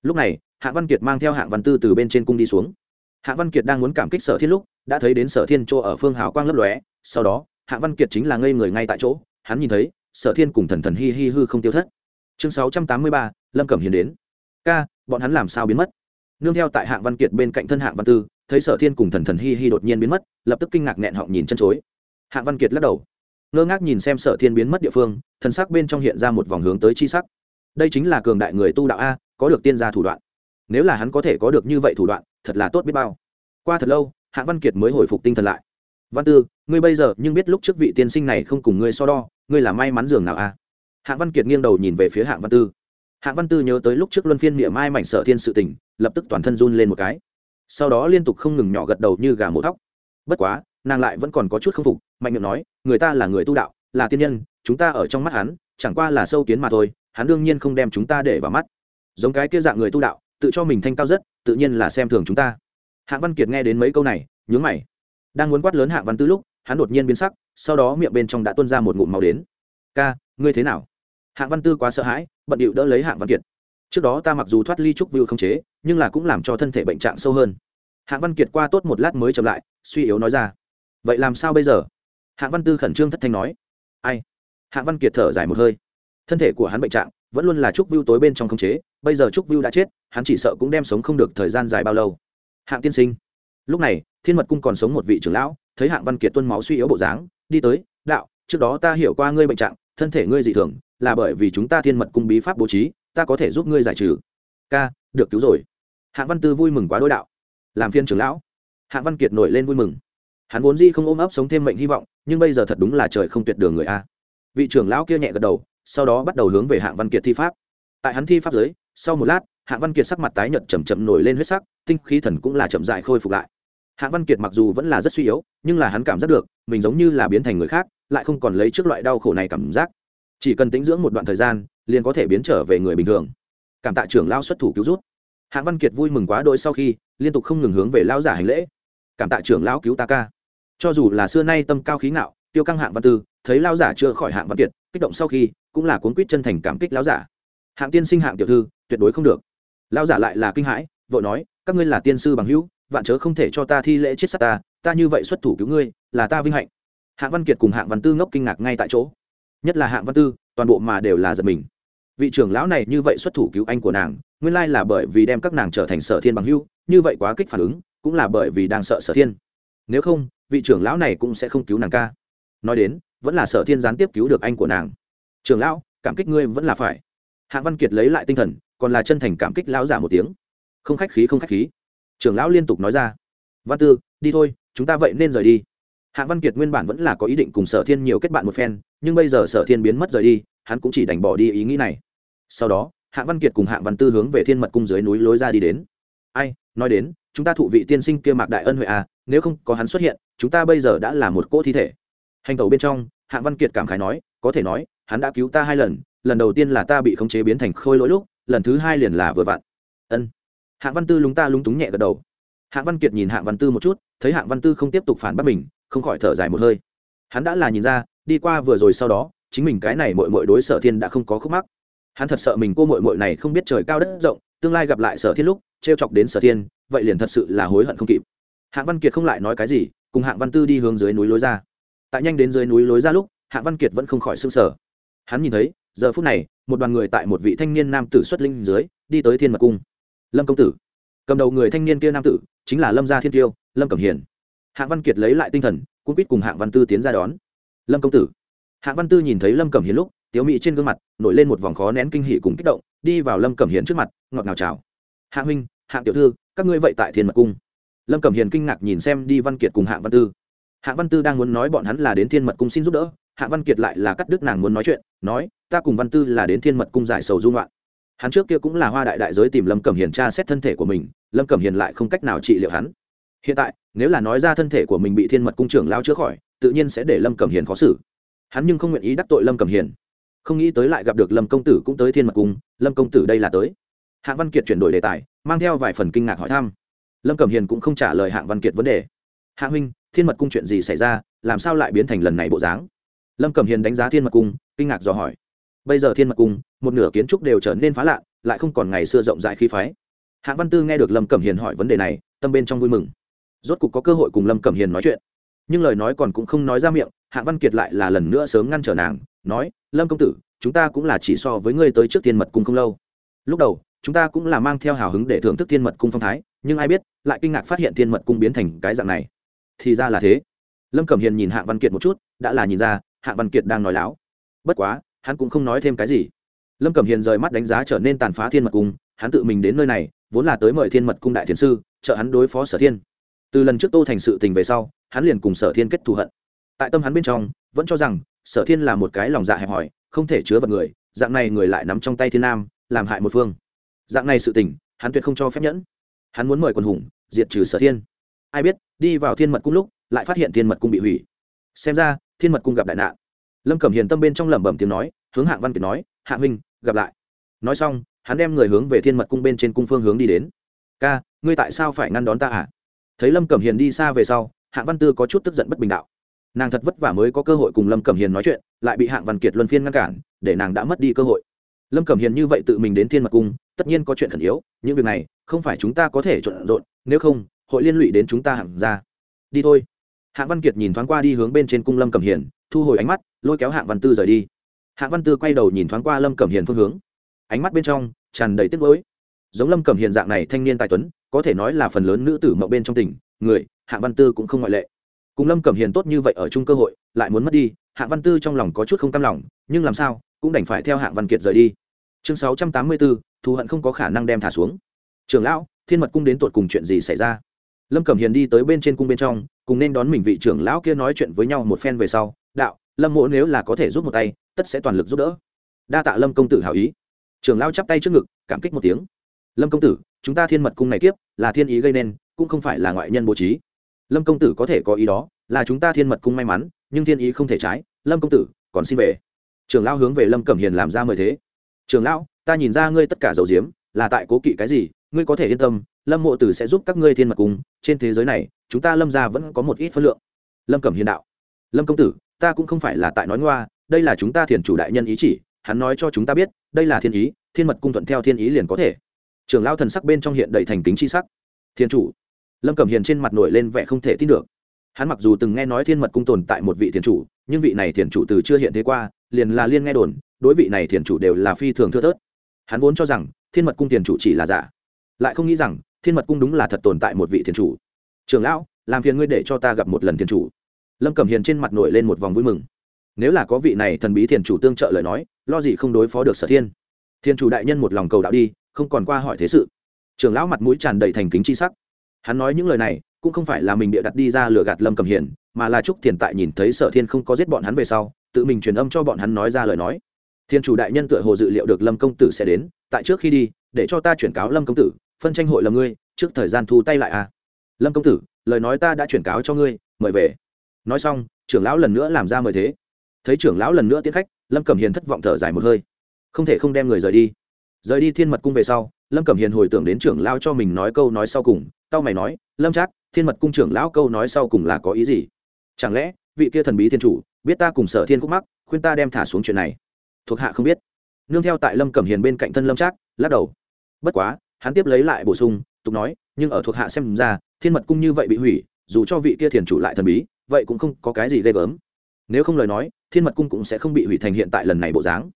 Lúc này, hạ văn kiệt mang theo hạng văn tư từ bên trên cung đi xuống. Hạ văn kiệt đang muốn cảm kích sở thiên lúc, đã thấy đến sở thiên chỗ ở phương hào quang lấp lóe, sau đó hạ văn kiệt chính là ngây người ngay tại chỗ, hắn nhìn thấy, sở thiên cùng thần thần hi hi hư không tiêu thất. Chương sáu trăm tám mươi ba, lâm cẩm hiền đến. Ca, bọn hắn làm sao biến mất? Nương theo tại hạng văn kiệt bên cạnh thân hạng văn tư, thấy sở thiên cùng thần thần hi hi đột nhiên biến mất, lập tức kinh ngạc nghẹn họng nhìn chân chối. Hạng văn kiệt lắc đầu, ngơ ngác nhìn xem sở thiên biến mất địa phương, thần sắc bên trong hiện ra một vòng hướng tới chi sắc. Đây chính là cường đại người tu đạo a, có được tiên gia thủ đoạn. Nếu là hắn có thể có được như vậy thủ đoạn, thật là tốt biết bao. Qua thật lâu hạng văn kiệt mới hồi phục tinh thần lại văn tư, ngươi bây giờ nhưng biết lúc trước vị tiên sinh này không cùng ngươi so đo, ngươi là may mắn dường nào a hạng văn kiệt nghiêng đầu nhìn về phía hạng văn tư. Hạng văn tư nhớ tới lúc trước luân phiên miệng mai mảnh sở thiên sự tình, lập tức toàn thân run lên một cái. Sau đó liên tục không ngừng nhỏ gật đầu như gà mổ thóc bất quá, nàng lại vẫn còn có chút k phục, mạnh miệng nói, người ta là người tu đạo, là tiên nhân, chúng ta ở trong mắt hắn, chẳng qua là sâu kiến mà thôi, hắn đương nhiên không đem chúng ta để vào mắt. Giống cái kia dạng người tu đạo, tự cho mình thanh cao rất, tự nhiên là xem thường chúng ta. Hạng văn kiệt nghe đến mấy câu này, nhướng mày đang muốn quát lớn hạng văn tư lúc, hắn đột nhiên biến sắc, sau đó miệng bên trong đã tuôn ra một ngụm màu đến. Ca, ngươi thế nào? Hạng văn tư quá sợ hãi, bận điệu đỡ lấy hạng văn kiệt. Trước đó ta mặc dù thoát ly trúc vưu không chế, nhưng là cũng làm cho thân thể bệnh trạng sâu hơn. Hạng văn kiệt qua tốt một lát mới chậm lại, suy yếu nói ra. Vậy làm sao bây giờ? Hạng văn tư khẩn trương thất thanh nói. Ai? Hạng văn kiệt thở dài một hơi. Thân thể của hắn bệnh trạng, vẫn luôn là trúc vưu tối bên trong không chế, bây giờ trúc vưu đã chết, hắn chỉ sợ cũng đem sống không được thời gian dài bao lâu. Hạng tiên sinh lúc này, thiên mật cung còn sống một vị trưởng lão, thấy hạng văn kiệt tuân máu suy yếu bộ dáng, đi tới, đạo, trước đó ta hiểu qua ngươi bệnh trạng, thân thể ngươi dị thường, là bởi vì chúng ta thiên mật cung bí pháp bố trí, ta có thể giúp ngươi giải trừ. Ca, được cứu rồi. Hạng văn tư vui mừng quá đối đạo. Làm phiên trưởng lão. Hạng văn kiệt nổi lên vui mừng. Hắn vốn di không ôm ấp sống thêm mệnh hy vọng, nhưng bây giờ thật đúng là trời không tuyệt đường người a. Vị trưởng lão kia nhẹ gật đầu, sau đó bắt đầu hướng về hạng văn kiệt thi pháp. Tại hắn thi pháp dưới, sau một lát, hạng văn kiệt sắc mặt tái nhợt chầm chậm nổi lên huyết sắc, tinh khí thần cũng là chậm dại khôi phục lại hạng văn kiệt mặc dù vẫn là rất suy yếu, nhưng là hắn cảm giác được, mình giống như là biến thành người khác, lại không còn lấy trước loại đau khổ này cảm giác. Chỉ cần tính dưỡng một đoạn thời gian, liền có thể biến trở về người bình thường. Cảm tạ trưởng lao xuất thủ cứu rút hạng văn kiệt vui mừng quá đôi sau khi, liên tục không ngừng hướng về lao giả hành lễ. Cảm tạ trưởng lão cứu ta ca. Cho dù là xưa nay tâm cao khí ngạo, tiêu căng hạng văn tư, thấy lao giả chưa khỏi hạng văn kiệt, kích động sau khi, cũng là cuốn quýt chân thành cảm kích lao giả. Hạng tiên sinh, hạng tiểu thư, tuyệt đối không được. Lao giả lại là kinh hãi, vội nói, các ngươi là tiên sư bằng hữu vạn chớ không thể cho ta thi lễ chết sát ta ta như vậy xuất thủ cứu ngươi, là ta vinh hạnh. Hạng văn kiệt cùng hạng văn tư ngốc kinh ngạc ngay tại chỗ. Nhất là hạng văn tư, toàn bộ mà đều là giật mình. Vị trưởng lão này như vậy xuất thủ cứu anh của nàng, nguyên lai là bởi vì đem các nàng trở thành sở thiên bằng hưu như vậy quá kích phản ứng, cũng là bởi vì đang sợ sở thiên. Nếu không, vị trưởng lão này cũng sẽ không cứu nàng ca. Nói đến, vẫn là sở thiên gián tiếp cứu được anh của nàng. Trưởng lão, cảm kích ngươi vẫn là phải. Hạng văn kiệt lấy lại tinh thần, còn là chân thành cảm kích lão giả một tiếng. Không khách khí, không khách khí trưởng lão liên tục nói ra. Văn tư, đi thôi, chúng ta vậy nên rời đi. Hạng văn kiệt nguyên bản vẫn là có ý định cùng sở thiên nhiều kết bạn một phen, nhưng bây giờ sở thiên biến mất rời đi, hắn cũng chỉ đành bỏ đi ý nghĩ này. Sau đó hạng văn kiệt cùng hạng văn tư hướng về thiên mật cung dưới núi lối ra đi đến. Ai, nói đến, chúng ta thụ vị tiên sinh kia mạc đại ân huệ à nếu không có hắn xuất hiện, chúng ta bây giờ đã là một cỗ thi thể. Hành tẩu bên trong hạng văn kiệt cảm khái nói, có thể nói, hắn đã cứu ta hai lần lần đầu tiên là ta bị khống chế biến thành khôi lỗi lúc, lần thứ hai liền là vừa vặn. Ân hạng văn tư lúng ta lúng túng nhẹ gật đầu. Hạng văn kiệt nhìn hạng văn tư một chút, thấy hạng văn tư không tiếp tục phản bác mình, không khỏi thở dài một hơi. Hắn đã là nhìn ra, đi qua vừa rồi sau đó, chính mình cái này mội mội đối sở thiên đã không có khúc mắc. Hắn thật sợ mình cô mội mội này không biết trời cao đất rộng, tương lai gặp lại sở thiên lúc t r e o chọc đến sở thiên, vậy liền thật sự là hối hận không kịp. Hạng văn kiệt không lại nói cái gì, cùng hạng văn tư đi hướng dưới núi lối ra. Tại nhanh đến dưới núi lối ra lúc, hạng văn kiệt vẫn không khỏi s ư n g sở hắn nhìn thấy, giờ phút này, một đoàn người tại một vị thanh niên nam tử xuất linh dưới, đi tới thiên mật cung lâm công tử cầm đầu người thanh niên kia nam tử chính là lâm gia thiên tiêu lâm cẩm hiền hạng văn kiệt lấy lại tinh thần cũng biết cùng hạng văn tư tiến ra đón lâm công tử hạng văn tư nhìn thấy lâm cẩm hiền lúc tiếu mị trên gương mặt nổi lên một vòng khó nén kinh hỉ cùng kích động đi vào lâm cẩm hiền trước mặt ngọt ngào chào hạng huynh hạng tiểu thư các ngươi vậy tại thiên mật cung lâm cẩm hiền kinh ngạc nhìn xem đi văn kiệt cùng hạng văn tư hạng văn tư đang muốn nói bọn hắn là đến thiên mật cung xin giúp đỡ hạng văn kiệt lại là cắt đứt nàng muốn nói chuyện nói ta cùng văn tư là đến thiên mật cung giải sầu dung loạn hắn trước kia cũng là hoa đại đại giới tìm lâm cẩm hiền tra xét thân thể của mình, lâm cẩm hiền lại không cách nào trị liệu hắn. Hiện tại, nếu là nói ra thân thể của mình bị thiên mật cung trưởng lao chữa khỏi, tự nhiên sẽ để lâm cẩm hiền khó xử. Hắn nhưng không nguyện ý đắc tội lâm cẩm hiền. Không nghĩ tới lại gặp được lâm công tử cũng tới thiên mật cung, lâm công tử đây là tới. Hạng văn kiệt chuyển đổi đề tài, mang theo vài phần kinh ngạc hỏi thăm. Lâm cẩm hiền cũng không trả lời hạng văn kiệt vấn đề. Hạ huynh, thiên mật cung chuyện gì xảy ra, làm sao lại biến thành lần này bộ dáng? Lâm cẩm hiền đánh giá thiên mật cung, kinh ngạc dò hỏi. Bây giờ thiên mật cung một nửa kiến trúc đều trở nên phá lạ lại không còn ngày xưa rộng rãi khí phái. Hạng văn tư nghe được lâm cẩm hiền hỏi vấn đề này, tâm bên trong vui mừng. Rốt cục có cơ hội cùng lâm cẩm hiền nói chuyện. Nhưng lời nói còn cũng không nói ra miệng, hạng văn kiệt lại là lần nữa sớm ngăn trở nàng, nói, lâm công tử, chúng ta cũng là chỉ so với ngươi tới trước thiên mật cung không lâu. Lúc đầu, chúng ta cũng là mang theo hào hứng để thưởng thức thiên mật cung phong thái, nhưng ai biết, lại kinh ngạc phát hiện thiên mật cung biến thành cái dạng này. Thì ra là thế. Lâm cẩm hiền nhìn hạng văn kiệt một chút, đã là nhìn ra hạ văn kiệt đang nói láo. Bất quá, hắn cũng không nói thêm cái gì lâm cẩm hiền rời mắt đánh giá trở nên tàn phá thiên mật cung, hắn tự mình đến nơi này, vốn là tới mời thiên mật cung đại thiền sư, trợ hắn đối phó sở thiên. Từ lần trước tô thành sự tình về sau, hắn liền cùng sở thiên kết thù hận. Tại tâm hắn bên trong, vẫn cho rằng, sở thiên là một cái lòng dạ hẹp hòi, không thể chứa vật người, dạng này người lại nắm trong tay thiên nam, làm hại một phương. Dạng này sự tình, hắn tuyệt không cho phép nhẫn. Hắn muốn mời quần hùng, diệt trừ sở thiên. Ai biết, đi vào thiên mật cung lúc, lại phát hiện thiên mật cung bị hủy. Xem ra, thiên mật cung gặp đại nạn. Lâm cẩm hiền tâm bên trong lẩm bẩm tiếng nói, hướng hạng văn kiệt nói, hạ huynh gặp lại. Nói xong, hắn đem người hướng về thiên mật cung bên trên cung phương hướng đi đến. Ca, ngươi tại sao phải ngăn đón ta à? Thấy lâm cẩm hiền đi xa về sau, hạng văn tư có chút tức giận bất bình đạo. Nàng thật vất vả mới có cơ hội cùng lâm cẩm hiền nói chuyện, lại bị hạng văn kiệt luân phiên ngăn cản, để nàng đã mất đi cơ hội. Lâm cẩm hiền như vậy tự mình đến thiên mật cung, tất nhiên có chuyện khẩn yếu, những việc này không phải chúng ta có thể trộn rộn, nếu không, hội liên lụy đến chúng ta hạng ra. Đi thôi. Hạng văn kiệt nhìn thoáng qua đi hướng bên trên cung lâm cẩm hiền, thu hồi ánh mắt, lôi kéo hạng văn tư rời đi. Hạ văn tư quay đầu nhìn thoáng qua lâm cẩm hiền phương hướng. Ánh mắt bên trong tràn đầy tiếc gối giống lâm cẩm hiền dạng này thanh niên tài tuấn, có thể nói là phần lớn nữ tử mậu bên trong tỉnh người, Hạ văn tư cũng không ngoại lệ. Cùng lâm cẩm hiền tốt như vậy ở chung cơ hội, lại muốn mất đi, Hạ văn tư trong lòng có chút không cam lòng, nhưng làm sao, cũng đành phải theo Hạ văn kiệt rời đi. Chương sáu trăm tám mươi bốn thù hận không có khả năng đem thả xuống. Trường lão, thiên mật cung đến tột cùng chuyện gì xảy ra? Lâm cẩm hiền đi tới bên trên cung bên trong, cùng nên đón mình vị trưởng lão kia nói chuyện với nhau một phen về sau. Đạo, lâm mỗ nếu là có thể giúp một tay tất sẽ toàn lực giúp đỡ. Đa tạ lâm công tử hảo ý. Trưởng lão chắp tay trước ngực, cảm kích một tiếng. Lâm công tử, chúng ta thiên mật cung này kiếp là thiên ý gây nên, cũng không phải là ngoại nhân bố trí. Lâm công tử có thể có ý đó, là chúng ta thiên mật cung may mắn, nhưng thiên ý không thể trái. Lâm công tử, còn xin về. Trưởng lão hướng về lâm cẩm hiền làm ra mời thế. Trưởng lão, ta nhìn ra ngươi tất cả dầu diếm, là tại cố kỵ cái gì, ngươi có thể yên tâm, lâm mộ tử sẽ giúp các ngươi thiên mật cung. Trên thế giới này, chúng ta lâm ra vẫn có một ít phân lượng. Lâm cẩm hiền đạo. Lâm công tử, ta cũng không phải là tại nói ngoa đây là chúng ta thiền chủ đại nhân ý chỉ, hắn nói cho chúng ta biết, đây là thiên ý, thiên mật cung thuận theo thiên ý liền có thể. Trưởng lao thần sắc bên trong hiện đầy thành kính c h i sắc. Thiên chủ. Lâm cẩm hiền trên mặt nổi lên vẻ không thể tin được. Hắn mặc dù từng nghe nói thiên mật cung tồn tại một vị thiền chủ, nhưng vị này thiền chủ từ chưa hiện thế qua, liền là liên nghe đồn, đối vị này thiền chủ đều là phi thường thưa thớt. Hắn vốn cho rằng, thiên mật cung thiền chủ chỉ là giả. Lại không nghĩ rằng, thiên mật cung đúng là thật tồn tại một vị thiền chủ. Trường lão, làm phiền ngươi để cho ta gặp một lần thiền chủ. Lâm cẩm hiền trên mặt nổi lên một vòng vui mừng nếu là có vị này thần bí thiền chủ tương trợ lời nói, lo gì không đối phó được sở thiên. Thiên chủ đại nhân một lòng cầu đạo đi, không còn qua hỏi thế sự. Trường lão mặt mũi tràn đầy thành kính c h i sắc. Hắn nói những lời này, cũng không phải là mình bịa đặt đi ra lừa gạt lâm cầm hiền, mà là chúc thiền tại nhìn thấy sở thiên không có giết bọn hắn về sau, tự mình truyền âm cho bọn hắn nói ra lời nói. Thiên chủ đại nhân tựa hồ dự liệu được lâm công tử sẽ đến, tại trước khi đi, để cho ta chuyển cáo lâm công tử, phân tranh hội lầm ngươi, trước thời gian thu tay lại à. Lâm công tử, lời nói ta đã chuyển cáo cho ngươi, mời về. Nói xong, trưởng lão lần nữa làm ra mời thế thấy trưởng lão lần nữa tiến khách, lâm cẩm hiền thất vọng thở dài một hơi. Không thể không đem người rời đi. Rời đi thiên mật cung về sau, lâm cẩm hiền hồi tưởng đến trưởng lão cho mình nói câu nói sau cùng tao mày nói, lâm trác, thiên mật cung trưởng lão câu nói sau cùng là có ý gì? Chẳng lẽ, vị kia thần bí thiên chủ, biết ta cùng sở thiên khúc mắc, khuyên ta đem thả xuống chuyện này? Thuộc hạ không biết. Nương theo tại lâm cẩm hiền bên cạnh thân lâm trác, lắc đầu. Bất quá, hắn tiếp lấy lại bổ sung, tục nói, nhưng ở thuộc hạ xem ra, thiên mật cung như vậy bị hủy, dù cho vị kia thiền chủ lại thần bí, vậy cũng không có cái gì ghê gớm. Nếu không lời nói thiên mật cung cũng sẽ không bị hủy thành hiện tại lần này bộ dáng.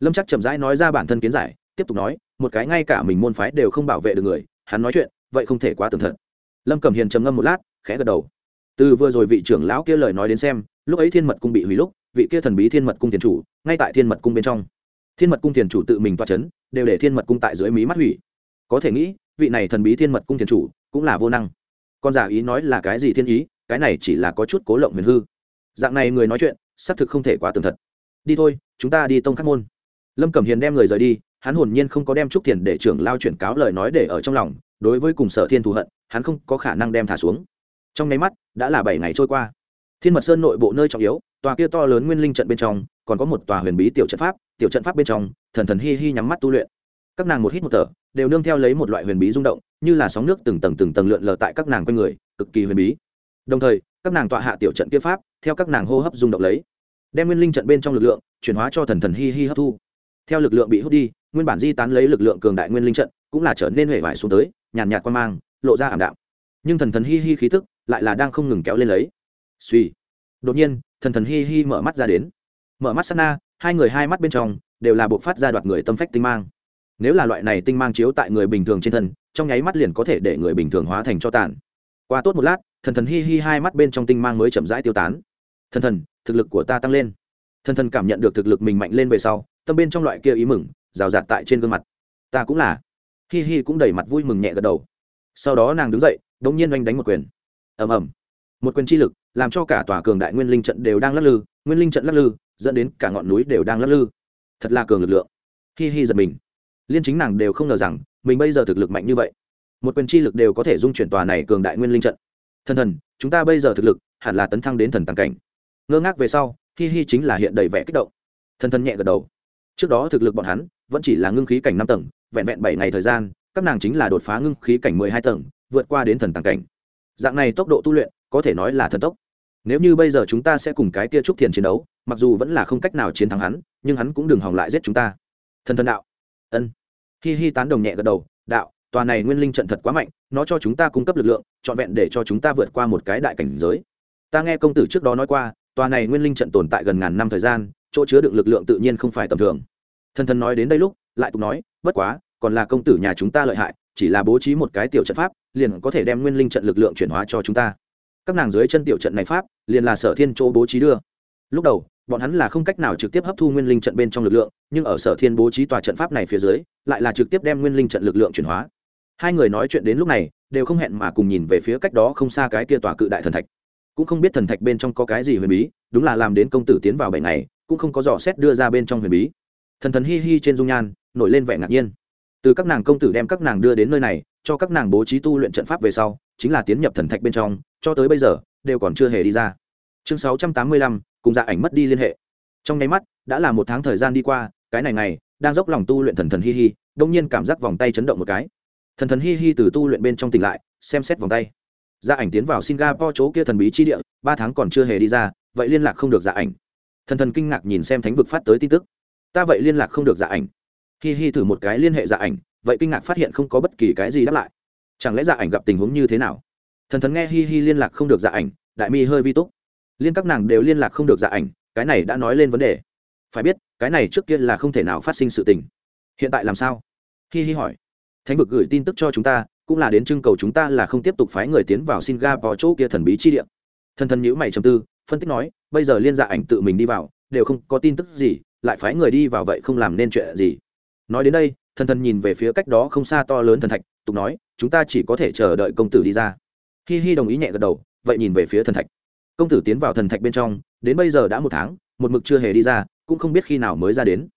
Lâm chắc chậm rãi nói ra bản thân kiến giải, tiếp tục nói, một cái ngay cả mình môn phái đều không bảo vệ được người, hắn nói chuyện, vậy không thể quá tường thật. Lâm cẩm hiền trầm ngâm một lát, khẽ gật đầu. Từ vừa rồi vị trưởng lão kia lời nói đến xem, lúc ấy thiên mật cung bị hủy lúc, vị kia thần bí thiên mật cung tiền chủ, ngay tại thiên mật cung bên trong. Thiên mật cung tiền chủ tự mình toa c h ấ n đều để thiên mật cung tại dưới mí mắt hủy. Có thể nghĩ, vị này thần bí thiên mật cung tiền chủ cũng là vô năng. Con giả ý nói là cái gì thiên ý, cái này chỉ là có chút cố lộng huyền hư. Dạng này người nói chuyện xác thực không thể quá tường thật. Đi thôi, chúng ta đi tông khắc môn. Lâm cẩm hiền đem người rời đi, hắn hồn nhiên không có đem trúc tiền để trưởng lao chuyển cáo lời nói để ở trong lòng, đối với cùng sở thiên thù hận, hắn không có khả năng đem thả xuống. Trong nháy mắt, đã là bảy ngày trôi qua. Thiên mật sơn nội bộ nơi trọng yếu, tòa kia to lớn nguyên linh trận bên trong, còn có một tòa huyền bí tiểu trận pháp, tiểu trận pháp bên trong, thần thần hi hi nhắm mắt tu luyện. Các nàng một hít một thở, đều nương theo lấy một loại huyền bí rung động, như là sóng nước từng tầng từng tầng lượn lờ tại các nàng quanh người, cực kỳ huyền bí. Đồng thời, các nàng tọa hạ tiểu trận kia pháp theo các nàng hô hấp rung động lấy, đem nguyên linh trận bên trong lực lượng chuyển hóa cho thần thần hi hi hấp thu. Theo lực lượng bị hút đi, nguyên bản di tán lấy lực lượng cường đại nguyên linh trận cũng là trở nên huệ vải xuống tới, nhàn nhạt quan mang, lộ ra ảm đạm. Nhưng thần thần hi hi khí tức lại là đang không ngừng kéo lên lấy. Suy đột nhiên, thần thần hi hi mở mắt ra đến. Mở mắt sana hai người hai mắt bên trong đều là buộc phát ra đoạt người tâm phách tinh mang. Nếu là loại này tinh mang chiếu tại người bình thường trên thân, trong nháy mắt liền có thể để người bình thường hóa thành cho tàn. Qua tốt một lát thần thần hi hi hai mắt bên trong tinh mang mới chậm rãi tiêu tán. Thần thần, thực lực của ta tăng lên. Thần thần cảm nhận được thực lực mình mạnh lên về sau, tâm bên trong loại kia ý mừng, rào rạt tại trên gương mặt. Ta cũng là. Hi hi cũng đẩy mặt vui mừng nhẹ gật đầu. Sau đó nàng đứng dậy đ ỗ n g nhiên oanh đánh một quyền. Ầm ầm. Một quyền chi lực, làm cho cả tòa cường đại nguyên linh trận đều đang lắc lư, nguyên linh trận lắc lư, dẫn đến cả ngọn núi đều đang lắc lư. Thật là cường lực lượng. Hi hi giật mình. Liên chính nàng đều không ngờ rằng, mình bây giờ thực lực mạnh như vậy. Một quyền chi lực đều có thể dung chuyển tòa này cường đại nguyên linh trận thần thần, chúng ta bây giờ thực lực hẳn là tấn thăng đến thần tàng cảnh. Ngơ ngác về sau, hi hi chính là hiện đầy vẻ kích động. Thần thần nhẹ gật đầu. Trước đó thực lực bọn hắn vẫn chỉ là ngưng khí cảnh năm tầng, vẹn vẹn bảy ngày thời gian, các nàng chính là đột phá ngưng khí cảnh mười hai tầng, vượt qua đến thần tàng cảnh. Dạng này tốc độ tu luyện, có thể nói là thần tốc. Nếu như bây giờ chúng ta sẽ cùng cái kia trúc thiền chiến đấu, mặc dù vẫn là không cách nào chiến thắng hắn, nhưng hắn cũng đừng hỏng lại giết chúng ta. Thần thần đạo. Ân. Hi hi tán đồng nhẹ gật đầu, đạo tòa này nguyên linh trận thật quá mạnh, nó cho chúng ta cung cấp lực lượng, trọn vẹn để cho chúng ta vượt qua một cái đại cảnh giới. Ta nghe công tử trước đó nói qua, tòa này nguyên linh trận tồn tại gần ngàn năm thời gian, chỗ chứa đựng lực lượng tự nhiên không phải tầm thường. Thần thần nói đến đây lúc, lại tục nói, bất quá, còn là công tử nhà chúng ta lợi hại, chỉ là bố trí một cái tiểu trận pháp, liền có thể đem nguyên linh trận lực lượng chuyển hóa cho chúng ta. Các nàng dưới chân tiểu trận này pháp, liền là sở thiên chỗ bố trí đưa. Lúc đầu, bọn hắn là không cách nào trực tiếp hấp thu nguyên linh trận bên trong lực lượng, nhưng ở sở thiên bố trí tòa trận pháp này phía dưới, lại là trực tiếp đem nguyên linh trận lực lượng chuyển hóa hai người nói chuyện đến lúc này, đều không hẹn mà cùng nhìn về phía cách đó không xa cái kia tòa cự đại thần thạch. Cũng không biết thần thạch bên trong có cái gì huyền bí, đúng là làm đến công tử tiến vào bảy ngày, cũng không có dò xét đưa ra bên trong huyền bí. Thần thần hi hi trên dung nhan, nổi lên vẻ ngạc nhiên. Từ các nàng công tử đem các nàng đưa đến nơi này, cho các nàng bố trí tu luyện trận pháp về sau, chính là tiến nhập thần thạch bên trong, cho tới bây giờ, đều còn chưa hề đi ra. Chương sáu trăm tám mươi lăm, cùng dạ ảnh mất đi liên hệ. Trong nháy mắt, đã là một tháng thời gian đi qua, cái này này đang dốc lòng tu luyện thần thần hi hi, đông nhiên cảm giác vòng tay chấn động một cái thần thần hi hi từ tu luyện bên trong tỉnh lại, xem xét vòng tay. Dạ ảnh tiến vào singapore chỗ kia thần bí chi địa, ba tháng còn chưa hề đi ra, vậy liên lạc không được dạ ảnh. Thần thần kinh ngạc nhìn xem thánh vực phát tới tin tức. Ta vậy liên lạc không được dạ ảnh. Hi hi thử một cái liên hệ dạ ảnh, vậy kinh ngạc phát hiện không có bất kỳ cái gì đáp lại. Chẳng lẽ dạ ảnh gặp tình huống như thế nào? Thần thần nghe hi hi liên lạc không được dạ ảnh, đại mi hơi vi túc. Liên các nàng đều liên lạc không được dạ ảnh, cái này đã nói lên vấn đề. Phải biết, cái này trước kia là không thể nào phát sinh sự tình. Hiện tại làm sao? Hi hi hỏi thánh vực gửi tin tức cho chúng ta, cũng là đến trưng cầu chúng ta là không tiếp tục phái người tiến vào singapore chỗ kia thần bí chi địa. Thần thần nhữ mày trầm tư, phân tích nói, bây giờ liên dạ ảnh tự mình đi vào, đều không có tin tức gì, lại phái người đi vào vậy không làm nên chuyện gì. Nói đến đây, thần thần nhìn về phía cách đó không xa to lớn thần thạch, tục nói, chúng ta chỉ có thể chờ đợi công tử đi ra. Hi hi đồng ý nhẹ gật đầu, vậy nhìn về phía thần thạch. Công tử tiến vào thần thạch bên trong, đến bây giờ đã một tháng, một mực chưa hề đi ra, cũng không biết khi nào mới ra đến.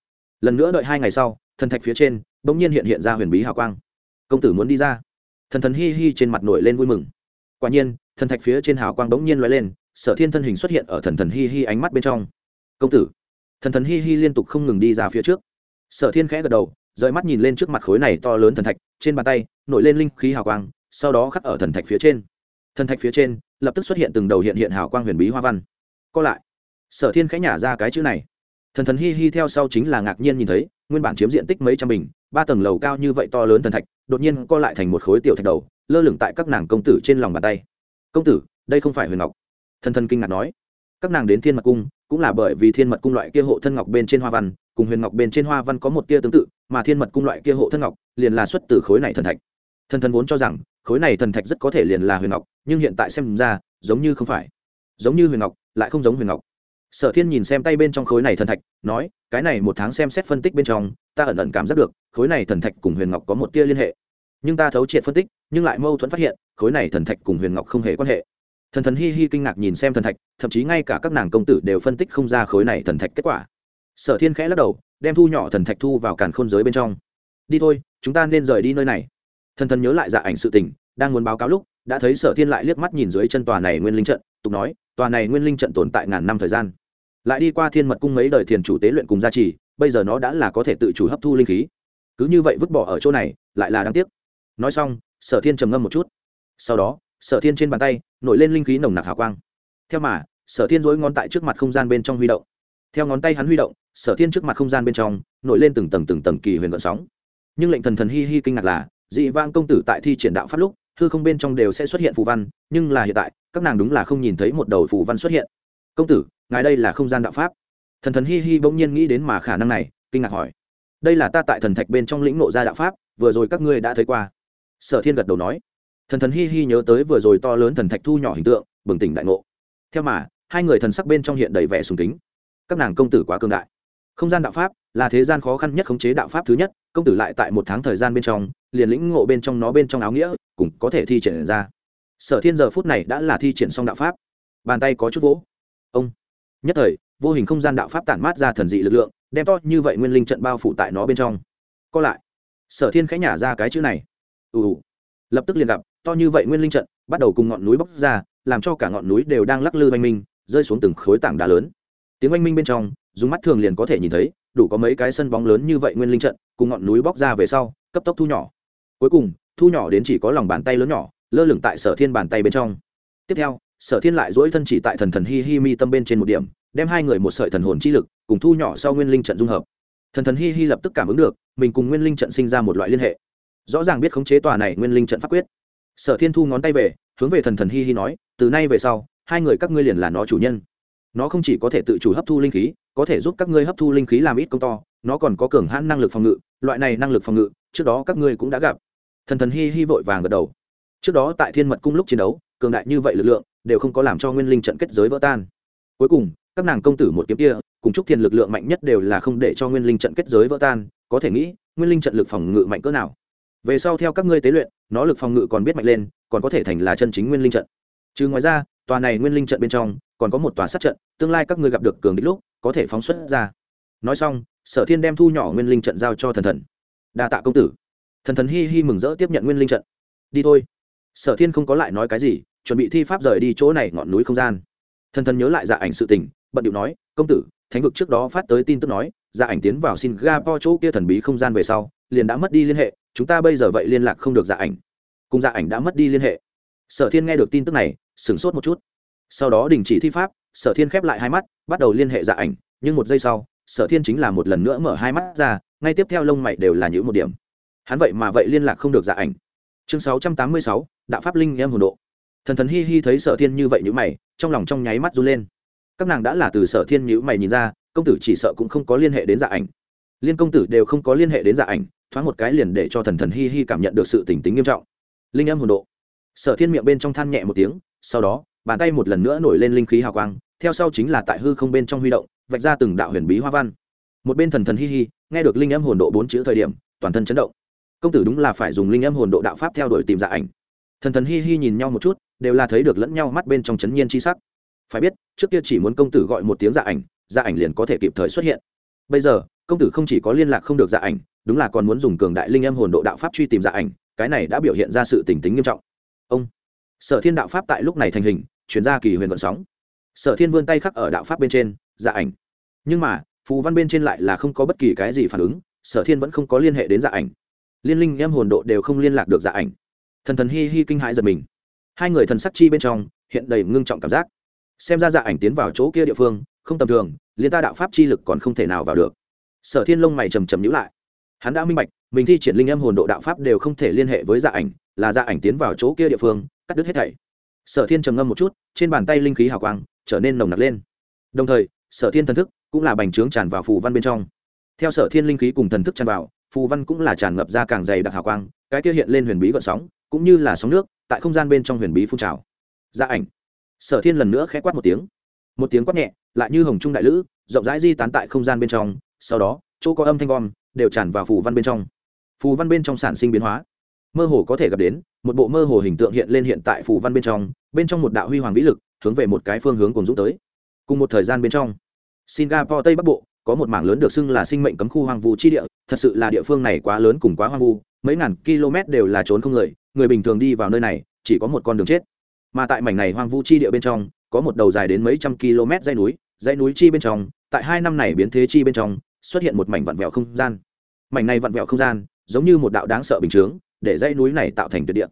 Lần nữa đợi hai ngày sau thần thạch phía trên, bỗng nhiên hiện hiện ra huyền bí hào quang. Công tử muốn đi ra. Thần thần hi hi trên mặt nổi lên vui mừng. Quả nhiên, thần thạch phía trên hào quang bỗng nhiên l lên, sở thiên thân hình xuất hiện ở thần thần hi hi ánh mắt bên trong. Công tử. Thần thần hi hi liên tục không ngừng đi ra phía trước. Sở thiên khẽ gật đầu, rời mắt nhìn lên trước mặt khối này to lớn thần thạch, trên bàn tay nổi lên linh khí hào quang, sau đó khắc ở thần thạch phía trên. Thần thạch phía trên lập tức xuất hiện từng đầu hiện hiện hào quang huyền bí hoa văn. Co lại. Sở thiên khẽ nhả ra cái chữ này. Thần thần hi hi theo sau chính là ngạc nhiên nhìn thấy nguyên bản chiếm diện tích mấy trăm bình, ba tầng lầu cao như vậy to lớn thần thạch, đột nhiên co lại thành một khối tiểu thạch đầu, lơ lửng tại các nàng công tử trên lòng bàn tay. Công tử, đây không phải huyền ngọc. Thần thần kinh ngạc nói. Các nàng đến thiên mật cung, cũng là bởi vì thiên mật cung loại kia hộ thân ngọc bên trên hoa văn, cùng huyền ngọc bên trên hoa văn có một tia tương tự, mà thiên mật cung loại kia hộ thân ngọc, liền là xuất từ khối này thần thạch. Thần thần vốn cho rằng, khối này thần thạch rất có thể liền là huyền ngọc, nhưng hiện tại xem ra, giống như không phải. Giống như huyền ngọc, lại không giống huyền ngọc sở thiên nhìn xem tay bên trong khối này thần thạch, nói, cái này một tháng xem xét phân tích bên trong, ta ẩn ẩn cảm giác được, khối này thần thạch cùng huyền ngọc có một tia liên hệ. Nhưng ta thấu triệt phân tích, nhưng lại mâu thuẫn phát hiện, khối này thần thạch cùng huyền ngọc không hề quan hệ. Thần thần hi hi kinh ngạc nhìn xem thần thạch, thậm chí ngay cả các nàng công tử đều phân tích không ra khối này thần thạch kết quả. Sở thiên khẽ lắc đầu, đem thu nhỏ thần thạch thu vào càn khôn giới bên trong. Đi thôi, chúng ta nên rời đi nơi này. Thần thần nhớ lại dạ ảnh sự tình, đang muốn báo cáo lúc, đã thấy sở thiên lại liếc mắt nhìn dưới chân tòa này nguyên linh trận, tục nói, tòa này nguyên linh trận tồn tại ngàn năm thời gian lại đi qua thiên mật cung mấy đời thiền chủ tế luyện cùng gia trì, bây giờ nó đã là có thể tự chủ hấp thu linh khí. Cứ như vậy vứt bỏ ở chỗ này, lại là đáng tiếc. Nói xong, sở thiên trầm ngâm một chút. Sau đó, sở thiên trên bàn tay, nổi lên linh khí nồng nặc hào quang. Theo mà, sở thiên dối ngón tại trước mặt không gian bên trong huy động. Theo ngón tay hắn huy động, sở thiên trước mặt không gian bên trong, nổi lên từng tầng từng tầng kỳ huyền vận sóng. Nhưng lệnh thần thần hi hi kinh ngạc là, dị vang công tử tại thi triển đạo pháp lúc thư không bên trong đều sẽ xuất hiện phù văn, nhưng là hiện tại, các nàng đúng là không nhìn thấy một đầu phù văn xuất hiện. Công tử ngài đây là không gian đạo pháp. Thần thần hi hi bỗng nhiên nghĩ đến mà khả năng này, kinh ngạc hỏi. Đây là ta tại thần thạch bên trong lĩnh nộ ra đạo pháp, vừa rồi các ngươi đã thấy qua. Sở thiên gật đầu nói. Thần thần hi hi nhớ tới vừa rồi to lớn thần thạch thu nhỏ hình tượng, bừng tỉnh đại ngộ. Theo mà, hai người thần sắc bên trong hiện đầy vẻ sùng kính. Các nàng công tử quá cường đại. Không gian đạo pháp là thế gian khó khăn nhất khống chế đạo pháp thứ nhất, công tử lại tại một tháng thời gian bên trong, liền lĩnh ngộ bên trong nó bên trong áo nghĩa, cũng có thể thi triển ra. Sở thiên giờ phút này đã là thi triển xong đạo pháp. Bàn tay có chút vỗ. Ông nhất thời, vô hình không gian đạo pháp tản mát ra thần dị lực lượng, đem to như vậy nguyên linh trận bao phủ tại nó bên trong. Co lại, sở thiên khẽ nhả ra cái chữ này. Ù ù. Lập tức liền gặp, to như vậy nguyên linh trận bắt đầu cùng ngọn núi bóc ra, làm cho cả ngọn núi đều đang lắc lư oanh minh, rơi xuống từng khối tảng đá lớn. Tiếng oanh minh bên trong, dùng mắt thường liền có thể nhìn thấy, đủ có mấy cái sân bóng lớn như vậy nguyên linh trận, cùng ngọn núi bóc ra về sau, cấp tốc thu nhỏ. Cuối cùng, thu nhỏ đến chỉ có lòng bàn tay lớn nhỏ, lơ lửng tại sở thiên bàn tay bên trong. Tiếp theo sở thiên lại dỗi thân chỉ tại thần thần hi hi mi tâm bên trên một điểm, đem hai người một sợi thần hồn chi lực cùng thu nhỏ sau nguyên linh trận dung hợp. Thần thần hi hi lập tức cảm ứng được, mình cùng nguyên linh trận sinh ra một loại liên hệ. Rõ ràng biết khống chế tòa này nguyên linh trận pháp quyết. Sở thiên thu ngón tay về, hướng về thần thần hi hi nói, từ nay về sau, hai người các ngươi liền là nó chủ nhân. Nó không chỉ có thể tự chủ hấp thu linh khí, có thể giúp các ngươi hấp thu linh khí làm ít công to, nó còn có cường hãn năng lực phòng ngự, loại này năng lực phòng ngự, trước đó các ngươi cũng đã gặp. Thần thần hi hi vội vàng gật đầu. Trước đó tại thiên mật cung lúc chiến đấu cường đại như vậy lực lượng, đều không có làm cho nguyên linh trận kết giới vỡ tan. Cuối cùng, các nàng công tử một kiếm kia, cùng chúc thiên lực lượng mạnh nhất đều là không để cho nguyên linh trận kết giới vỡ tan, có thể nghĩ, nguyên linh trận lực phòng ngự mạnh cỡ nào. Về sau theo các ngươi tế luyện, nó lực phòng ngự còn biết mạnh lên, còn có thể thành là chân chính nguyên linh trận. Trừ ngoài ra, tòa này nguyên linh trận bên trong, còn có một tòa sát trận, tương lai các ngươi gặp được cường đích lúc, có thể phóng xuất ra. Nói xong, sở thiên đem thu nhỏ nguyên linh trận giao cho thần thần. Đa tạ công tử. Thần thần hi hi mừng rỡ tiếp nhận nguyên linh trận. Đi thôi sở thiên không có lại nói cái gì chuẩn bị thi pháp rời đi chỗ này ngọn núi không gian. Thần thần nhớ lại dạ ảnh sự tình bận điệu nói công tử thánh vực trước đó phát tới tin tức nói dạ ảnh tiến vào singapore chỗ kia thần bí không gian về sau liền đã mất đi liên hệ chúng ta bây giờ vậy liên lạc không được dạ ảnh. Cùng dạ ảnh đã mất đi liên hệ. Sở thiên nghe được tin tức này sửng sốt một chút. Sau đó đình chỉ thi pháp sở thiên khép lại hai mắt bắt đầu liên hệ dạ ảnh nhưng một giây sau sở thiên chính là một lần nữa mở hai mắt ra ngay tiếp theo lông mày đều là những một điểm. Hắn vậy mà vậy liên lạc không được dạ ảnh. Chương 686, đạo pháp linh em hồn độ. Thần thần hi hi thấy sở thiên như vậy nhữ mày, trong lòng trong nháy mắt run lên. Các nàng đã là từ sở thiên nhữ mày nhìn ra, công tử chỉ sợ cũng không có liên hệ đến dạ ảnh. Liên công tử đều không có liên hệ đến dạ ảnh, thoáng một cái liền để cho thần thần hi hi cảm nhận được sự tỉnh tính nghiêm trọng. Linh em hồn độ. Sở thiên miệng bên trong than nhẹ một tiếng, sau đó, bàn tay một lần nữa nổi lên linh khí hào quang, theo sau chính là tại hư không bên trong huy động, vạch ra từng đạo huyền bí hoa văn. Một bên thần thần hi hi, nghe được linh em hồn độ bốn chữ thời điểm, toàn thân chấn động. Công tử đúng là phải dùng linh em hồn độ đạo pháp theo đuổi tìm dạ ảnh thần thần hi hi nhìn nhau một chút, đều là thấy được lẫn nhau mắt bên trong chấn nhiên chi sắc. Phải biết, trước kia chỉ muốn công tử gọi một tiếng dạ ảnh dạ ảnh liền có thể kịp thời xuất hiện. Bây giờ, công tử không chỉ có liên lạc không được dạ ảnh, đúng là còn muốn dùng cường đại linh âm hồn độ đạo pháp truy tìm dạ ảnh, cái này đã biểu hiện ra sự tỉnh tính nghiêm trọng. Ông, sở thiên đạo pháp tại lúc này thành hình, chuyển ra kỳ huyền vận sóng. Sở thiên vươn tay khắc ở đạo pháp bên trên dạ ảnh. Nhưng mà, phù văn bên trên lại là không có bất kỳ cái gì phản ứng, sở thiên vẫn không có liên hệ đến dạ ảnh. Liên linh em hồn độ đều không liên lạc được dạ ảnh thần thần hi hi kinh hãi giật mình. Hai người thần sắc chi bên trong hiện đầy ngưng trọng cảm giác. Xem ra dạ ảnh tiến vào chỗ kia địa phương không tầm thường liên ta đạo pháp chi lực còn không thể nào vào được. Sở thiên lông mày trầm trầm nhữ lại. Hắn đã minh bạch, mình thi triển linh âm hồn độ đạo pháp đều không thể liên hệ với dạ ảnh, là dạ ảnh tiến vào chỗ kia địa phương, cắt đứt hết thảy. Sở thiên trầm ngâm một chút, trên bàn tay linh khí hào quang trở nên nồng nặc lên. Đồng thời, sở thiên thần thức cũng là bành trướng tràn vào phù văn bên trong. Theo sở thiên linh khí cùng thần thức tràn vào, phù văn cũng là tràn ngập ra càng dày đặc hào quang, cái kia hiện lên huyền bí gợn sóng cũng như là sóng nước tại không gian bên trong huyền bí phun trào. Gia dạ ảnh. Sở thiên lần nữa khẽ quát một tiếng. Một tiếng quát nhẹ, lại như hồng trung đại lữ, rộng rãi di tán tại không gian bên trong, sau đó, chỗ có âm thanh gom, đều tràn vào phù văn bên trong. Phù văn bên trong sản sinh biến hóa. Mơ hồ có thể gặp đến, một bộ mơ hồ hình tượng hiện lên hiện tại phù văn bên trong bên trong một đạo huy hoàng vĩ lực, hướng về một cái phương hướng cùng dũng tới. Cùng một thời gian bên trong, singapore tây bắc bộ, có một mảng lớn được xưng là sinh mệnh cấm khu hoang vu chi địa, thật sự là địa phương này quá lớn cùng quá hoang vu, mấy ngàn km đều là trốn không người người bình thường đi vào nơi này, chỉ có một con đường chết. Mà tại mảnh này hoang vu chi địa bên trong, có một đầu dài đến mấy trăm km dãy núi dãy núi chi bên trong, tại hai năm này biến thế chi bên trong, xuất hiện một mảnh vặn vẹo không gian. Mảnh này vặn vẹo không gian, giống như một đạo đáng sợ bình chướng, để dãy núi này tạo thành tuyệt địa.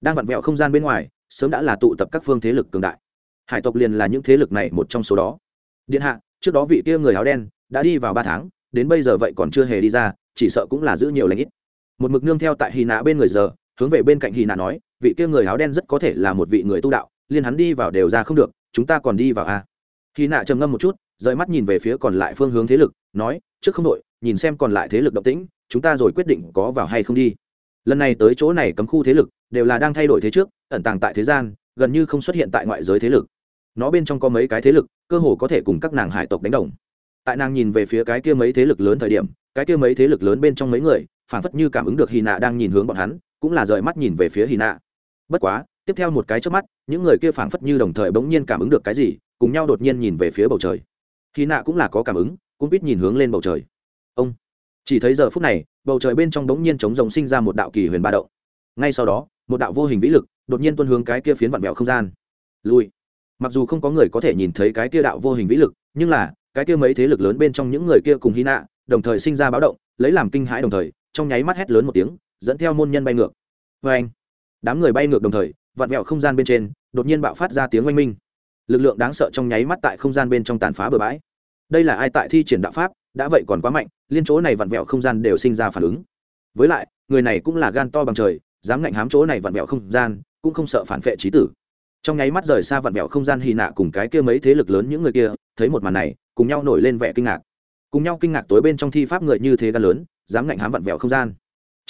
Đang vặn vẹo không gian bên ngoài, sớm đã là tụ tập các phương thế lực cường đại. Hải tộc liền là những thế lực này một trong số đó. Điện hạ, trước đó vị kia người áo đen, đã đi vào ba tháng, đến bây giờ vậy còn chưa hề đi ra, chỉ sợ cũng là giữ nhiều lãnh ít. Một mực nương theo tại hy nã bên người giờ hướng về bên cạnh hy nạ nói, vị kia người áo đen rất có thể là một vị người tu đạo, liên hắn đi vào đều ra không được, chúng ta còn đi vào a à? hy nạ trầm ngâm một chút, rời mắt nhìn về phía còn lại phương hướng thế lực, nói, trước không đội, nhìn xem còn lại thế lực động tĩnh, chúng ta rồi quyết định có vào hay không đi. Lần này tới chỗ này cấm khu thế lực, đều là đang thay đổi thế trước, ẩn tàng tại thế gian, gần như không xuất hiện tại ngoại giới thế lực. Nó bên trong có mấy cái thế lực, cơ hồ có thể cùng các nàng hải tộc đánh đồng. Tại nàng nhìn về phía cái kia mấy thế lực lớn thời điểm, cái kia mấy thế lực lớn bên trong mấy người, phản phất như cảm ứng được hy nạ đang nhìn hướng bọn hắn cũng là rời mắt nhìn về phía hy nạ bất quá, tiếp theo một cái trước mắt, những người kia phảng phất như đồng thời bỗng nhiên cảm ứng được cái gì, cùng nhau đột nhiên nhìn về phía bầu trời. Hy nạ cũng là có cảm ứng, cũng biết nhìn hướng lên bầu trời. Ông, chỉ thấy giờ phút này, bầu trời bên trong bỗng nhiên chống rồng sinh ra một đạo kỳ huyền ba động. Ngay sau đó, một đạo vô hình vĩ lực đột nhiên tuân hướng cái kia phiến vặn vẹo không gian. Lui. Mặc dù không có người có thể nhìn thấy cái kia đạo vô hình vĩ lực, nhưng là, cái kia mấy thế lực lớn bên trong những người kia cùng hy nạ đồng thời sinh ra báo động, lấy làm kinh hãi đồng thời, trong nháy mắt hét lớn một tiếng dẫn theo môn nhân bay ngược. Vê anh, đám người bay ngược đồng thời, vặn vẹo không gian bên trên, đột nhiên bạo phát ra tiếng oanh minh. Lực lượng đáng sợ trong nháy mắt tại không gian bên trong tàn phá bừa bãi. Đây là ai tại thi triển đạo pháp, đã vậy còn quá mạnh, liên chỗ này vặn vẹo không gian đều sinh ra phản ứng. Với lại, người này cũng là gan to bằng trời, dám ngạnh hám chỗ này vặn vẹo không gian, cũng không sợ phản vệ trí tử. Trong nháy mắt rời xa vặn vẹo không gian hy nạ cùng cái kia mấy thế lực lớn những người kia, thấy một màn này, cùng nhau nổi lên vẻ kinh ngạc. Cùng nhau kinh ngạc tối bên trong thi pháp người như thế gan lớn, dám ngạnh hám vặn vẹo không gian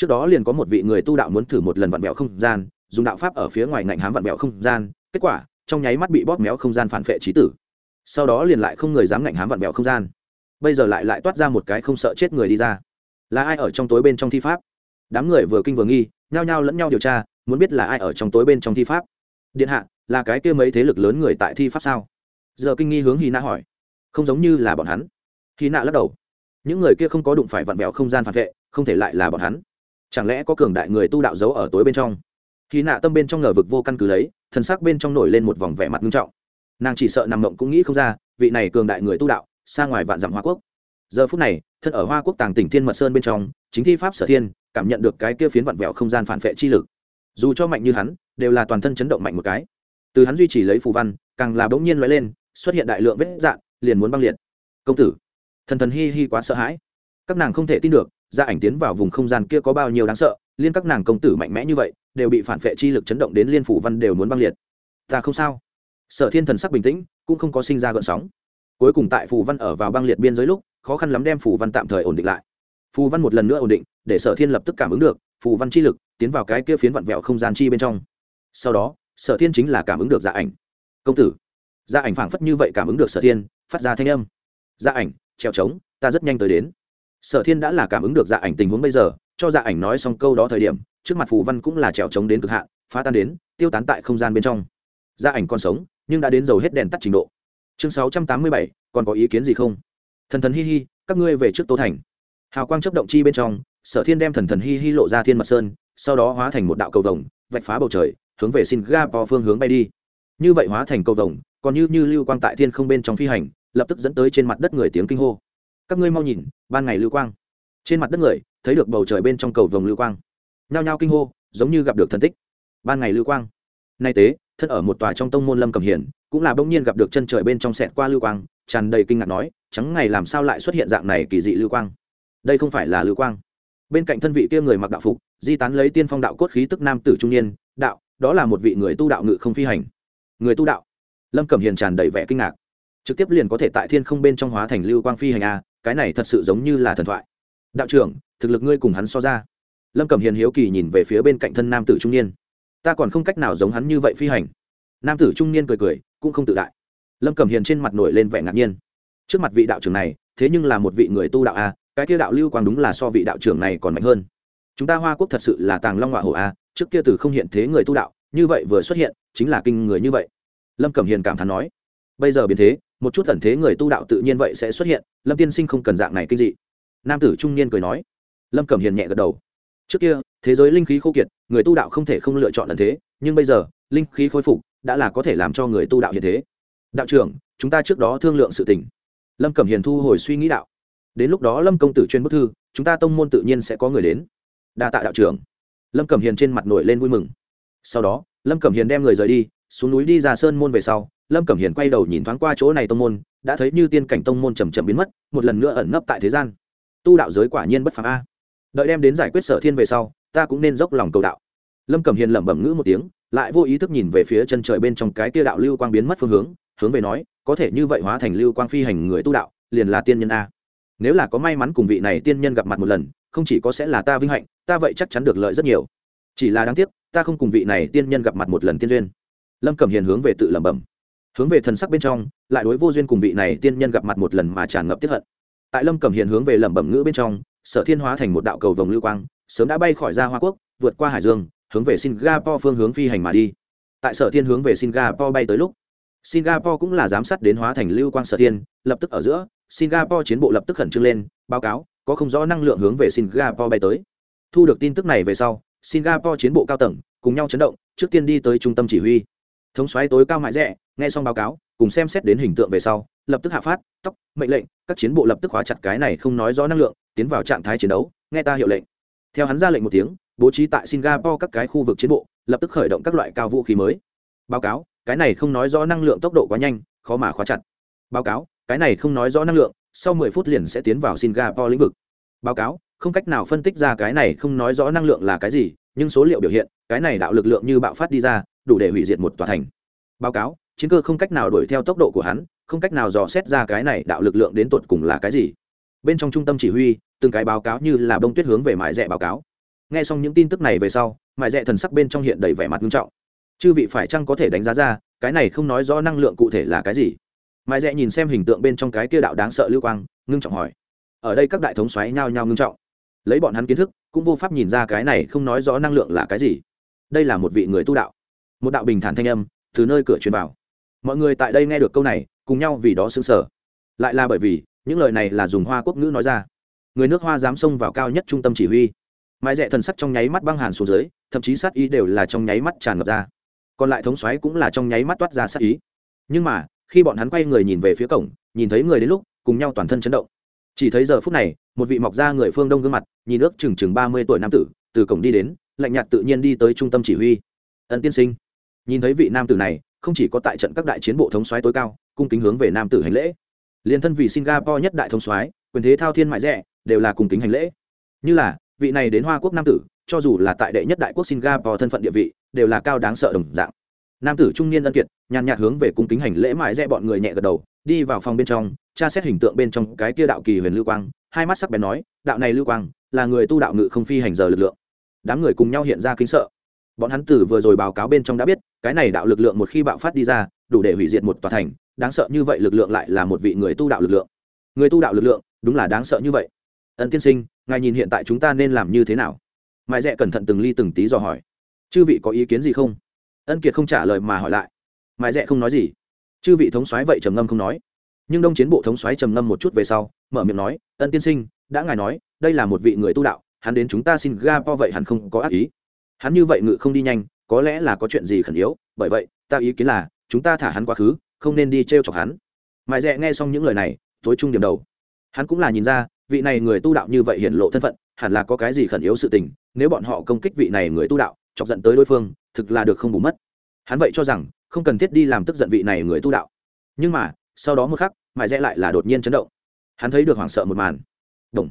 trước đó liền có một vị người tu đạo muốn thử một lần vặn vẹo không gian, dùng đạo pháp ở phía ngoài ngạnh hám vặn vẹo không gian, kết quả, trong nháy mắt bị bóp méo không gian phản vệ trí tử. Sau đó liền lại không người dám ngạnh hám vặn vẹo không gian. Bây giờ lại lại toát ra một cái không sợ chết người đi ra. Là ai ở trong tối bên trong thi pháp? Đám người vừa kinh vừa nghi, nhao nhao lẫn nhau điều tra, muốn biết là ai ở trong tối bên trong thi pháp. Điện hạ, là cái kia mấy thế lực lớn người tại thi pháp sao? Giờ kinh nghi hướng hy nạ hỏi. Không giống như là bọn hắn. Hy nạ lắc đầu. Những người kia không có đụng phải vặn vẹo không gian phản vệ không thể lại là bọn hắn chẳng lẽ có cường đại người tu đạo giấu ở tối bên trong? Khi nạ tâm bên trong ngờ vực vô căn cứ lấy thân sắc bên trong nổi lên một vòng vẻ mặt nghiêm trọng. Nàng chỉ sợ nằm mộng cũng nghĩ không ra, vị này cường đại người tu đạo, xa ngoài vạn dặm hoa quốc. Giờ phút này, thân ở hoa quốc tàng tỉnh thiên mật sơn bên trong, chính thi pháp sở thiên, cảm nhận được cái kia phiến vặn vẹo không gian phản vệ chi lực. Dù cho mạnh như hắn, đều là toàn thân chấn động mạnh một cái. Từ hắn duy trì lấy phù văn, càng là bỗng nhiên loại lên, xuất hiện đại lượng vết dạn liền muốn băng liệt. Công tử! Thần thần hi hi quá sợ hãi. Các nàng không thể tin được gia ảnh tiến vào vùng không gian kia có bao nhiêu đáng sợ, liên các nàng công tử mạnh mẽ như vậy, đều bị phản vệ chi lực chấn động đến liên phủ văn đều muốn băng liệt. Ta không sao. Sở thiên thần sắc bình tĩnh, cũng không có sinh ra gợn sóng. Cuối cùng tại phù văn ở vào băng liệt biên giới lúc, khó khăn lắm đem phù văn tạm thời ổn định lại. Phù văn một lần nữa ổn định, để sở thiên lập tức cảm ứng được phù văn chi lực tiến vào cái kia phiến vặn vẹo không gian chi bên trong. Sau đó, sở thiên chính là cảm ứng được dạ ảnh. Công tử. Dạ ảnh phảng phất như vậy cảm ứng được sở thiên, phát ra thanh âm. Dạ ảnh treo trống, ta rất nhanh tới đến sở thiên đã là cảm ứng được dạ ảnh tình huống bây giờ, cho dạ ảnh nói xong câu đó thời điểm, trước mặt phù văn cũng là trèo trống đến cực hạn, phá tan đến, tiêu tán tại không gian bên trong. Dạ ảnh còn sống, nhưng đã đến dầu hết đèn tắt trình độ. Chương sáu trăm tám mươi bảy, còn có ý kiến gì không? Thần thần hi hi, các ngươi về trước tô thành. Hào quang chấp động chi bên trong, sở thiên đem thần thần hi hi lộ ra thiên mật sơn, sau đó hóa thành một đạo cầu vồng, vạch phá bầu trời, hướng về singapore phương hướng bay đi. Như vậy hóa thành cầu vồng, còn như như lưu quang tại thiên không bên trong phi hành, lập tức dẫn tới trên mặt đất người tiếng kinh hô các ngươi mau nhìn, ban ngày lưu quang. Trên mặt đất người, thấy được bầu trời bên trong cầu vồng lưu quang. Nhao nhao kinh hô, giống như gặp được thần tích. Ban ngày lưu quang. Nay tế, thân ở một tòa trong tông môn lâm cầm hiển cũng là bỗng nhiên gặp được chân trời bên trong sẹt qua lưu quang, tràn đầy kinh ngạc nói trắng ngày làm sao lại xuất hiện dạng này kỳ dị lưu quang? Đây không phải là lưu quang. Bên cạnh thân vị kia người mặc đạo phục, di tán lấy tiên phong đạo cốt khí tức nam tử trung niên, đạo, đó là một vị người tu đạo ngự không phi hành. Người tu đạo. Lâm cẩm hiền tràn đầy vẻ kinh ngạc. Trực tiếp liền có thể tại thiên không bên trong hóa thành lưu quang phi hành a cái này thật sự giống như là thần thoại. Đạo trưởng, thực lực ngươi cùng hắn so ra. Lâm cẩm hiền hiếu kỳ nhìn về phía bên cạnh thân nam tử trung niên. Ta còn không cách nào giống hắn như vậy phi hành. Nam tử trung niên cười cười, cũng không tự đại. Lâm cẩm hiền trên mặt nổi lên vẻ ngạc nhiên. Trước mặt vị đạo trưởng này, thế nhưng là một vị người tu đạo a, cái kia đạo lưu quang đúng là so vị đạo trưởng này còn mạnh hơn. Chúng ta hoa quốc thật sự là tàng long họa hổ a, trước kia từ không hiện thế người tu đạo, như vậy vừa xuất hiện, chính là kinh người như vậy. Lâm cẩm hiền cảm thán nói. Bây giờ biến thế một chút thần thế người tu đạo tự nhiên vậy sẽ xuất hiện, lâm tiên sinh không cần dạng này kinh dị. Nam tử trung niên cười nói. Lâm cẩm hiền nhẹ gật đầu. Trước kia, thế giới linh khí khô kiệt, người tu đạo không thể không lựa chọn ẩn thế, nhưng bây giờ, linh khí khôi phục, đã là có thể làm cho người tu đạo hiện thế. Đạo trưởng, chúng ta trước đó thương lượng sự tình. Lâm cẩm hiền thu hồi suy nghĩ đạo. Đến lúc đó lâm công tử chuyên bức thư, chúng ta tông môn tự nhiên sẽ có người đến. Đa tạ đạo trưởng. Lâm cẩm hiền trên mặt nổi lên vui mừng. Sau đó, lâm cẩm hiền đem người rời đi, xuống núi đi ra sơn môn về sau lâm cẩm hiền quay đầu nhìn thoáng qua chỗ này tông môn, đã thấy như tiên cảnh tông môn chầm chậm biến mất, một lần nữa ẩn nấp tại thế gian. Tu đạo giới quả nhiên bất phàm a. Đợi đem đến giải quyết sở thiên về sau, ta cũng nên dốc lòng cầu đạo. Lâm cẩm hiền lẩm bẩm ngữ một tiếng, lại vô ý thức nhìn về phía chân trời bên trong cái tia đạo lưu quang biến mất phương hướng hướng về nói, có thể như vậy hóa thành lưu quang phi hành người tu đạo, liền là tiên nhân a. Nếu là có may mắn cùng vị này tiên nhân gặp mặt một lần, không chỉ có sẽ là ta vinh hạnh, ta vậy chắc chắn được lợi rất nhiều. Chỉ là đáng tiếc, ta không cùng vị này tiên nhân gặp mặt một lần tiên duyên. Lâm cẩm hiền hướng về tự lẩm bẩm hướng về thần sắc bên trong, lại đối vô duyên cùng vị này tiên nhân gặp mặt một lần mà tràn ngập tiếp hận. Tại lâm cẩm hiền hướng về lẩm bẩm ngữ bên trong, sở thiên hóa thành một đạo cầu vồng lưu quang, sớm đã bay khỏi ra hoa quốc, vượt qua hải dương, hướng về singapore phương hướng phi hành mà đi. Tại sở thiên hướng về singapore bay tới lúc, singapore cũng là giám sát đến hóa thành lưu quang sở thiên, lập tức ở giữa, singapore chiến bộ lập tức khẩn trương lên, báo cáo, có không rõ năng lượng hướng về singapore bay tới. Thu được tin tức này về sau, singapore chiến bộ cao tầng, cùng nhau chấn động, trước tiên đi tới trung tâm chỉ huy thống xoáy tối cao mãi rẻ nghe xong báo cáo, cùng xem xét đến hình tượng về sau, lập tức hạ phát, tóc, mệnh lệnh, các chiến bộ lập tức khóa chặt cái này không nói rõ năng lượng, tiến vào trạng thái chiến đấu, nghe ta hiệu lệnh. Theo hắn ra lệnh một tiếng, bố trí tại singapore các cái khu vực chiến bộ, lập tức khởi động các loại cao vũ khí mới. Báo cáo, cái này không nói rõ năng lượng tốc độ quá nhanh, khó mà khóa chặt. Báo cáo, cái này không nói rõ năng lượng, sau 10 phút liền sẽ tiến vào singapore lĩnh vực. Báo cáo, không cách nào phân tích ra cái này không nói rõ năng lượng là cái gì nhưng số liệu biểu hiện, cái này đạo lực lượng như bạo phát đi ra, đủ để hủy diệt một tòa thành. Báo cáo, chiến cơ không cách nào đuổi theo tốc độ của hắn, không cách nào dò xét ra cái này đạo lực lượng đến tột cùng là cái gì. Bên trong trung tâm chỉ huy, từng cái báo cáo như là bông tuyết hướng về mại rẽ báo cáo. Nghe xong những tin tức này về sau, mại rẽ thần sắc bên trong hiện đầy vẻ mặt nghiêm trọng. Chư vị phải chăng có thể đánh giá ra, cái này không nói rõ năng lượng cụ thể là cái gì? Mại rẽ nhìn xem hình tượng bên trong cái kia đạo đáng sợ lưu quang, ngưng trọng hỏi. Ở đây các đại thống xoáy nhao nhao ngưng trọng lấy bọn hắn kiến thức, cũng vô pháp nhìn ra cái này không nói rõ năng lượng là cái gì. Đây là một vị người tu đạo. Một đạo bình thản thanh âm từ nơi cửa truyền vào. Mọi người tại đây nghe được câu này, cùng nhau vì đó xứng sở lại là bởi vì, những lời này là dùng hoa quốc ngữ nói ra. Người nước hoa dám xông vào cao nhất trung tâm chỉ huy. Mãi rẽ thần sắc trong nháy mắt băng hàn xuống dưới, thậm chí sát ý đều là trong nháy mắt tràn ngập ra. Còn lại thống xoáy cũng là trong nháy mắt toát ra sát ý. Nhưng mà, khi bọn hắn quay người nhìn về phía cổng, nhìn thấy người đến lúc, cùng nhau toàn thân chấn động. Chỉ thấy giờ phút này một vị mọc ra người phương đông gương mặt, nhìn ước chừng chừng ba mươi tuổi nam tử, từ cổng đi đến, lạnh nhạt tự nhiên đi tới trung tâm chỉ huy. Ân tiên sinh. Nhìn thấy vị nam tử này, không chỉ có tại trận các đại chiến bộ thống soái tối cao, cung kính hướng về nam tử hành lễ. Liền thân vì singapore nhất đại thống soái, quyền thế thao thiên mại rẻ đều là cùng kính hành lễ. Như là, vị này đến hoa quốc nam tử, cho dù là tại đệ nhất đại quốc singapore thân phận địa vị, đều là cao đáng sợ đồng dạng. Nam tử trung niên ân kiệt, nhàn nhạt hướng về cung kính hành lễ mại rẽ bọn người nhẹ gật đầu, đi vào phòng bên trong, tra xét hình tượng bên trong cái kia đạo kỳ huyền lưu quang hai mắt sắc bén nói, đạo này lưu quang, là người tu đạo ngự không phi hành giờ lực lượng. Đám người cùng nhau hiện ra kính sợ. Bọn hắn tử vừa rồi báo cáo bên trong đã biết, cái này đạo lực lượng một khi bạo phát đi ra, đủ để hủy diệt một tòa thành, đáng sợ như vậy lực lượng lại là một vị người tu đạo lực lượng. Người tu đạo lực lượng, đúng là đáng sợ như vậy. Ân tiên sinh, ngài nhìn hiện tại chúng ta nên làm như thế nào? Mãi rẽ cẩn thận từng ly từng tí dò hỏi. Chư vị có ý kiến gì không? Ân kiệt không trả lời mà hỏi lại. Mãi rẽ không nói gì. Chư vị thống soái vậy trầm ngâm không nói nhưng đông chiến bộ thống soái trầm ngâm một chút về sau, mở miệng nói, ân tiên sinh, đã ngài nói, đây là một vị người tu đạo, hắn đến chúng ta xin singapore vậy hẳn không có ác ý. Hắn như vậy ngự không đi nhanh, có lẽ là có chuyện gì khẩn yếu, bởi vậy, ta ý kiến là, chúng ta thả hắn quá khứ, không nên đi t r e o chọc hắn. Mãi rẽ nghe xong những lời này, tối trung điểm đầu. Hắn cũng là nhìn ra, vị này người tu đạo như vậy hiển lộ thân phận, hẳn là có cái gì khẩn yếu sự tình, nếu bọn họ công kích vị này người tu đạo, chọc giận tới đối phương, thực là được không bù mất. Hắn vậy cho rằng, không cần thiết đi làm tức giận vị này người tu đạo. Nhưng mà, sau đó một khắc mãi rẽ lại là đột nhiên chấn động. Hắn thấy được hoảng sợ một màn. Đồng.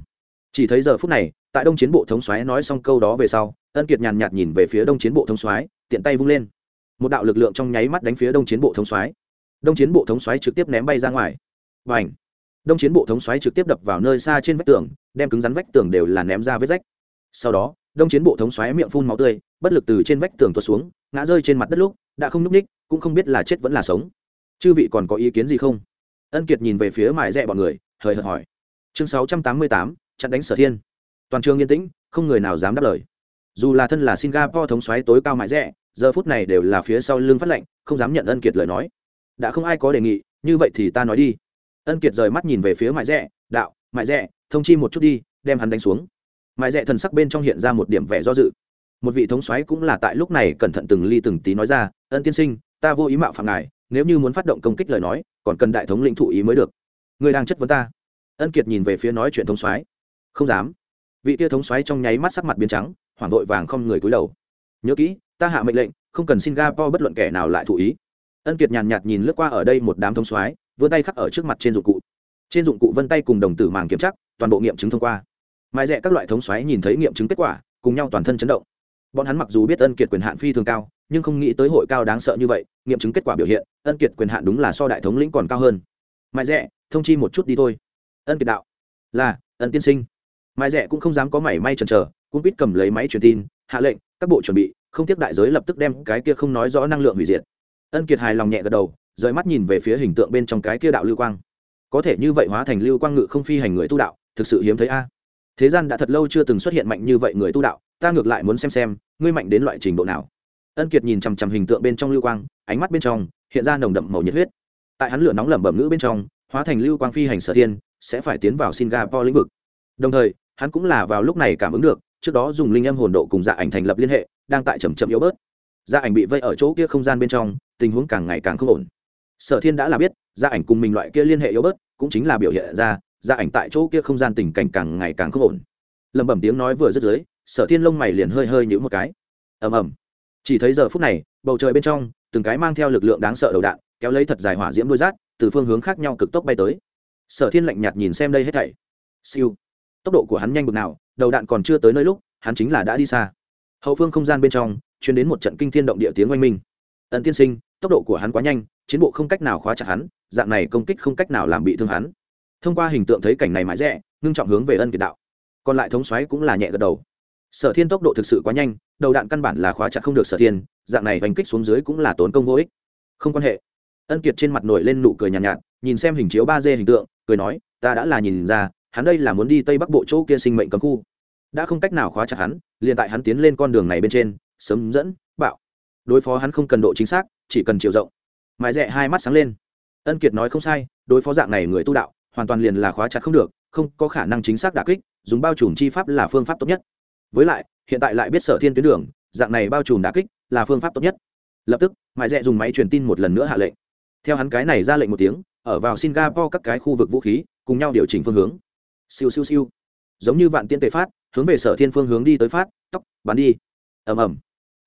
chỉ thấy giờ phút này tại đông chiến bộ thống Xoáy nói xong câu đó về sau ân kiệt nhàn nhạt nhìn về phía đông chiến bộ thống Xoáy, tiện tay vung lên. Một đạo lực lượng trong nháy mắt đánh phía đông chiến bộ thống Xoáy, đông chiến bộ thống Xoáy trực tiếp ném bay ra ngoài. Và ảnh đông chiến bộ thống Xoáy trực tiếp đập vào nơi xa trên vách tường đem cứng rắn vách tường đều là ném ra vết rách. Sau đó đông chiến bộ thống xoáy miệng phun máu tươi bất lực từ trên vách tường tuột xuống ngã rơi trên mặt đất lúc đã không nhúc ních cũng không biết là chết vẫn là sống. Chư vị còn có ý kiến gì không? Ân kiệt nhìn về phía mài rẽ bọn người hời hợt hỏi. Chương sáu trăm tám mươi tám, chặn đánh sở thiên. Toàn trường yên tĩnh, không người nào dám đáp lời. Dù là thân là singapore thống xoáy tối cao mãi rẽ giờ phút này đều là phía sau lưng phát lệnh, không dám nhận ân kiệt lời nói. Đã không ai có đề nghị, như vậy thì ta nói đi. Ân kiệt rời mắt nhìn về phía mãi rẽ đạo mãi rẽ thông chi một chút đi, đem hắn đánh xuống. Mãi rẽ thần sắc bên trong hiện ra một điểm vẻ do dự. Một vị thống xoáy cũng là tại lúc này cẩn thận từng ly từng tí nói ra, ân tiên sinh, ta vô ý mạo phạm ngài, nếu như muốn phát động công kích lời nói còn cần đại thống lĩnh thụ ý mới được. Người đang chất vấn ta. Ân kiệt nhìn về phía nói chuyện thống soái. Không dám. Vị tia thống soái trong nháy mắt sắc mặt biến trắng, hoảng vội vàng không người cúi đầu. Nhớ kỹ, ta hạ mệnh lệnh, không cần singapore bất luận kẻ nào lại thụ ý. Ân kiệt nhàn nhạt nhìn lướt qua ở đây một đám thống soái, vươn tay khắc ở trước mặt trên dụng cụ. Trên dụng cụ vân tay cùng đồng tử màng kiểm chắc, toàn bộ nghiệm chứng thông qua. Mai rẻ các loại thống soái nhìn thấy nghiệm chứng kết quả, cùng nhau toàn thân chấn động. Bọn hắn mặc dù biết ân kiệt quyền hạn phi thường cao nhưng không nghĩ tới hội cao đáng sợ như vậy, nghiệm chứng kết quả biểu hiện, ân kiệt quyền hạn đúng là so đại thống lĩnh còn cao hơn. Mai rẽ thông chi một chút đi thôi. Ân kiệt đạo, là, ân tiên sinh. Mai rẽ cũng không dám có mảy may chần chờ cũng biết cầm lấy máy truyền tin, hạ lệnh, các bộ chuẩn bị, không tiếc đại giới lập tức đem cái kia không nói rõ năng lượng hủy diệt. Ân kiệt hài lòng nhẹ gật đầu, rời mắt nhìn về phía hình tượng bên trong cái kia đạo lưu quang. Có thể như vậy hóa thành lưu quang ngự không phi hành người tu đạo, thực sự hiếm thấy a. Thế gian đã thật lâu chưa từng xuất hiện mạnh như vậy người tu đạo, ta ngược lại muốn xem xem, ngươi mạnh đến loại trình độ nào ân kiệt nhìn chằm chằm hình tượng bên trong lưu quang, ánh mắt bên trong hiện ra nồng đậm màu nhiệt huyết. Tại hắn lửa nóng lẩm bẩm ngữ bên trong, hóa thành lưu quang phi hành sở thiên, sẽ phải tiến vào singapore lĩnh vực. Đồng thời, hắn cũng là vào lúc này cảm ứng được, trước đó dùng linh âm hồn độ cùng dạ ảnh thành lập liên hệ, đang tại chầm chậm yếu bớt. Dạ ảnh bị vây ở chỗ kia không gian bên trong, tình huống càng ngày càng không ổn. Sở thiên đã là biết dạ ảnh cùng mình loại kia liên hệ yếu bớt, cũng chính là biểu hiện ra dạ ảnh tại chỗ kia không gian tình cảnh càng ngày càng không ổn. Lẩm bẩm tiếng nói vừa dứt dưới, sở thiên lông mày liền hơi hơi nhữ một cái. Ầm ầm chỉ thấy giờ phút này, bầu trời bên trong, từng cái mang theo lực lượng đáng sợ đầu đạn, kéo lấy thật dài hỏa diễm đôi rát, từ phương hướng khác nhau cực tốc bay tới. Sở thiên lạnh nhạt nhìn xem đây hết thảy. Siêu. Tốc độ của hắn nhanh bực nào, đầu đạn còn chưa tới nơi lúc, hắn chính là đã đi xa. Hậu phương không gian bên trong chuyển đến một trận kinh thiên động địa tiếng oanh minh. Ẩn tiên sinh, tốc độ của hắn quá nhanh, chiến bộ không cách nào khóa chặt hắn, dạng này công kích không cách nào làm bị thương hắn. Thông qua hình tượng thấy cảnh này mãi rẻ, ngưng trọng hướng về ân kiệt đạo. Còn lại thống xoáy cũng là nhẹ gật đầu. Sở thiên tốc độ thực sự quá nhanh đầu đạn căn bản là khóa chặt không được sở thiên dạng này hành kích xuống dưới cũng là tốn công vô ích. Không quan hệ. Ân kiệt trên mặt nổi lên nụ cười nhàn nhạt, nhạt nhìn xem hình chiếu ba d hình tượng cười nói ta đã là nhìn ra hắn đây là muốn đi tây bắc bộ chỗ kia sinh mệnh cấm khu. Đã không cách nào khóa chặt hắn liền tại hắn tiến lên con đường này bên trên sớm dẫn bạo. Đối phó hắn không cần độ chính xác chỉ cần chiều rộng. Mãi rẽ hai mắt sáng lên. Ân kiệt nói không sai đối phó dạng này người tu đạo hoàn toàn liền là khóa chặt không được không có khả năng chính xác đà kích dùng bao trùm chi pháp là phương pháp tốt nhất với lại, hiện tại lại biết sở thiên tuyến đường, dạng này bao trùm đà kích, là phương pháp tốt nhất. Lập tức mãi rẽ dùng máy truyền tin một lần nữa hạ lệnh. Theo hắn cái này ra lệnh một tiếng, ở vào singapore các cái khu vực vũ khí, cùng nhau điều chỉnh phương hướng. Siêu siêu siêu. Giống như vạn tiên tề phát, hướng về sở thiên phương hướng đi tới phát, tóc, bắn đi. Ầm ầm.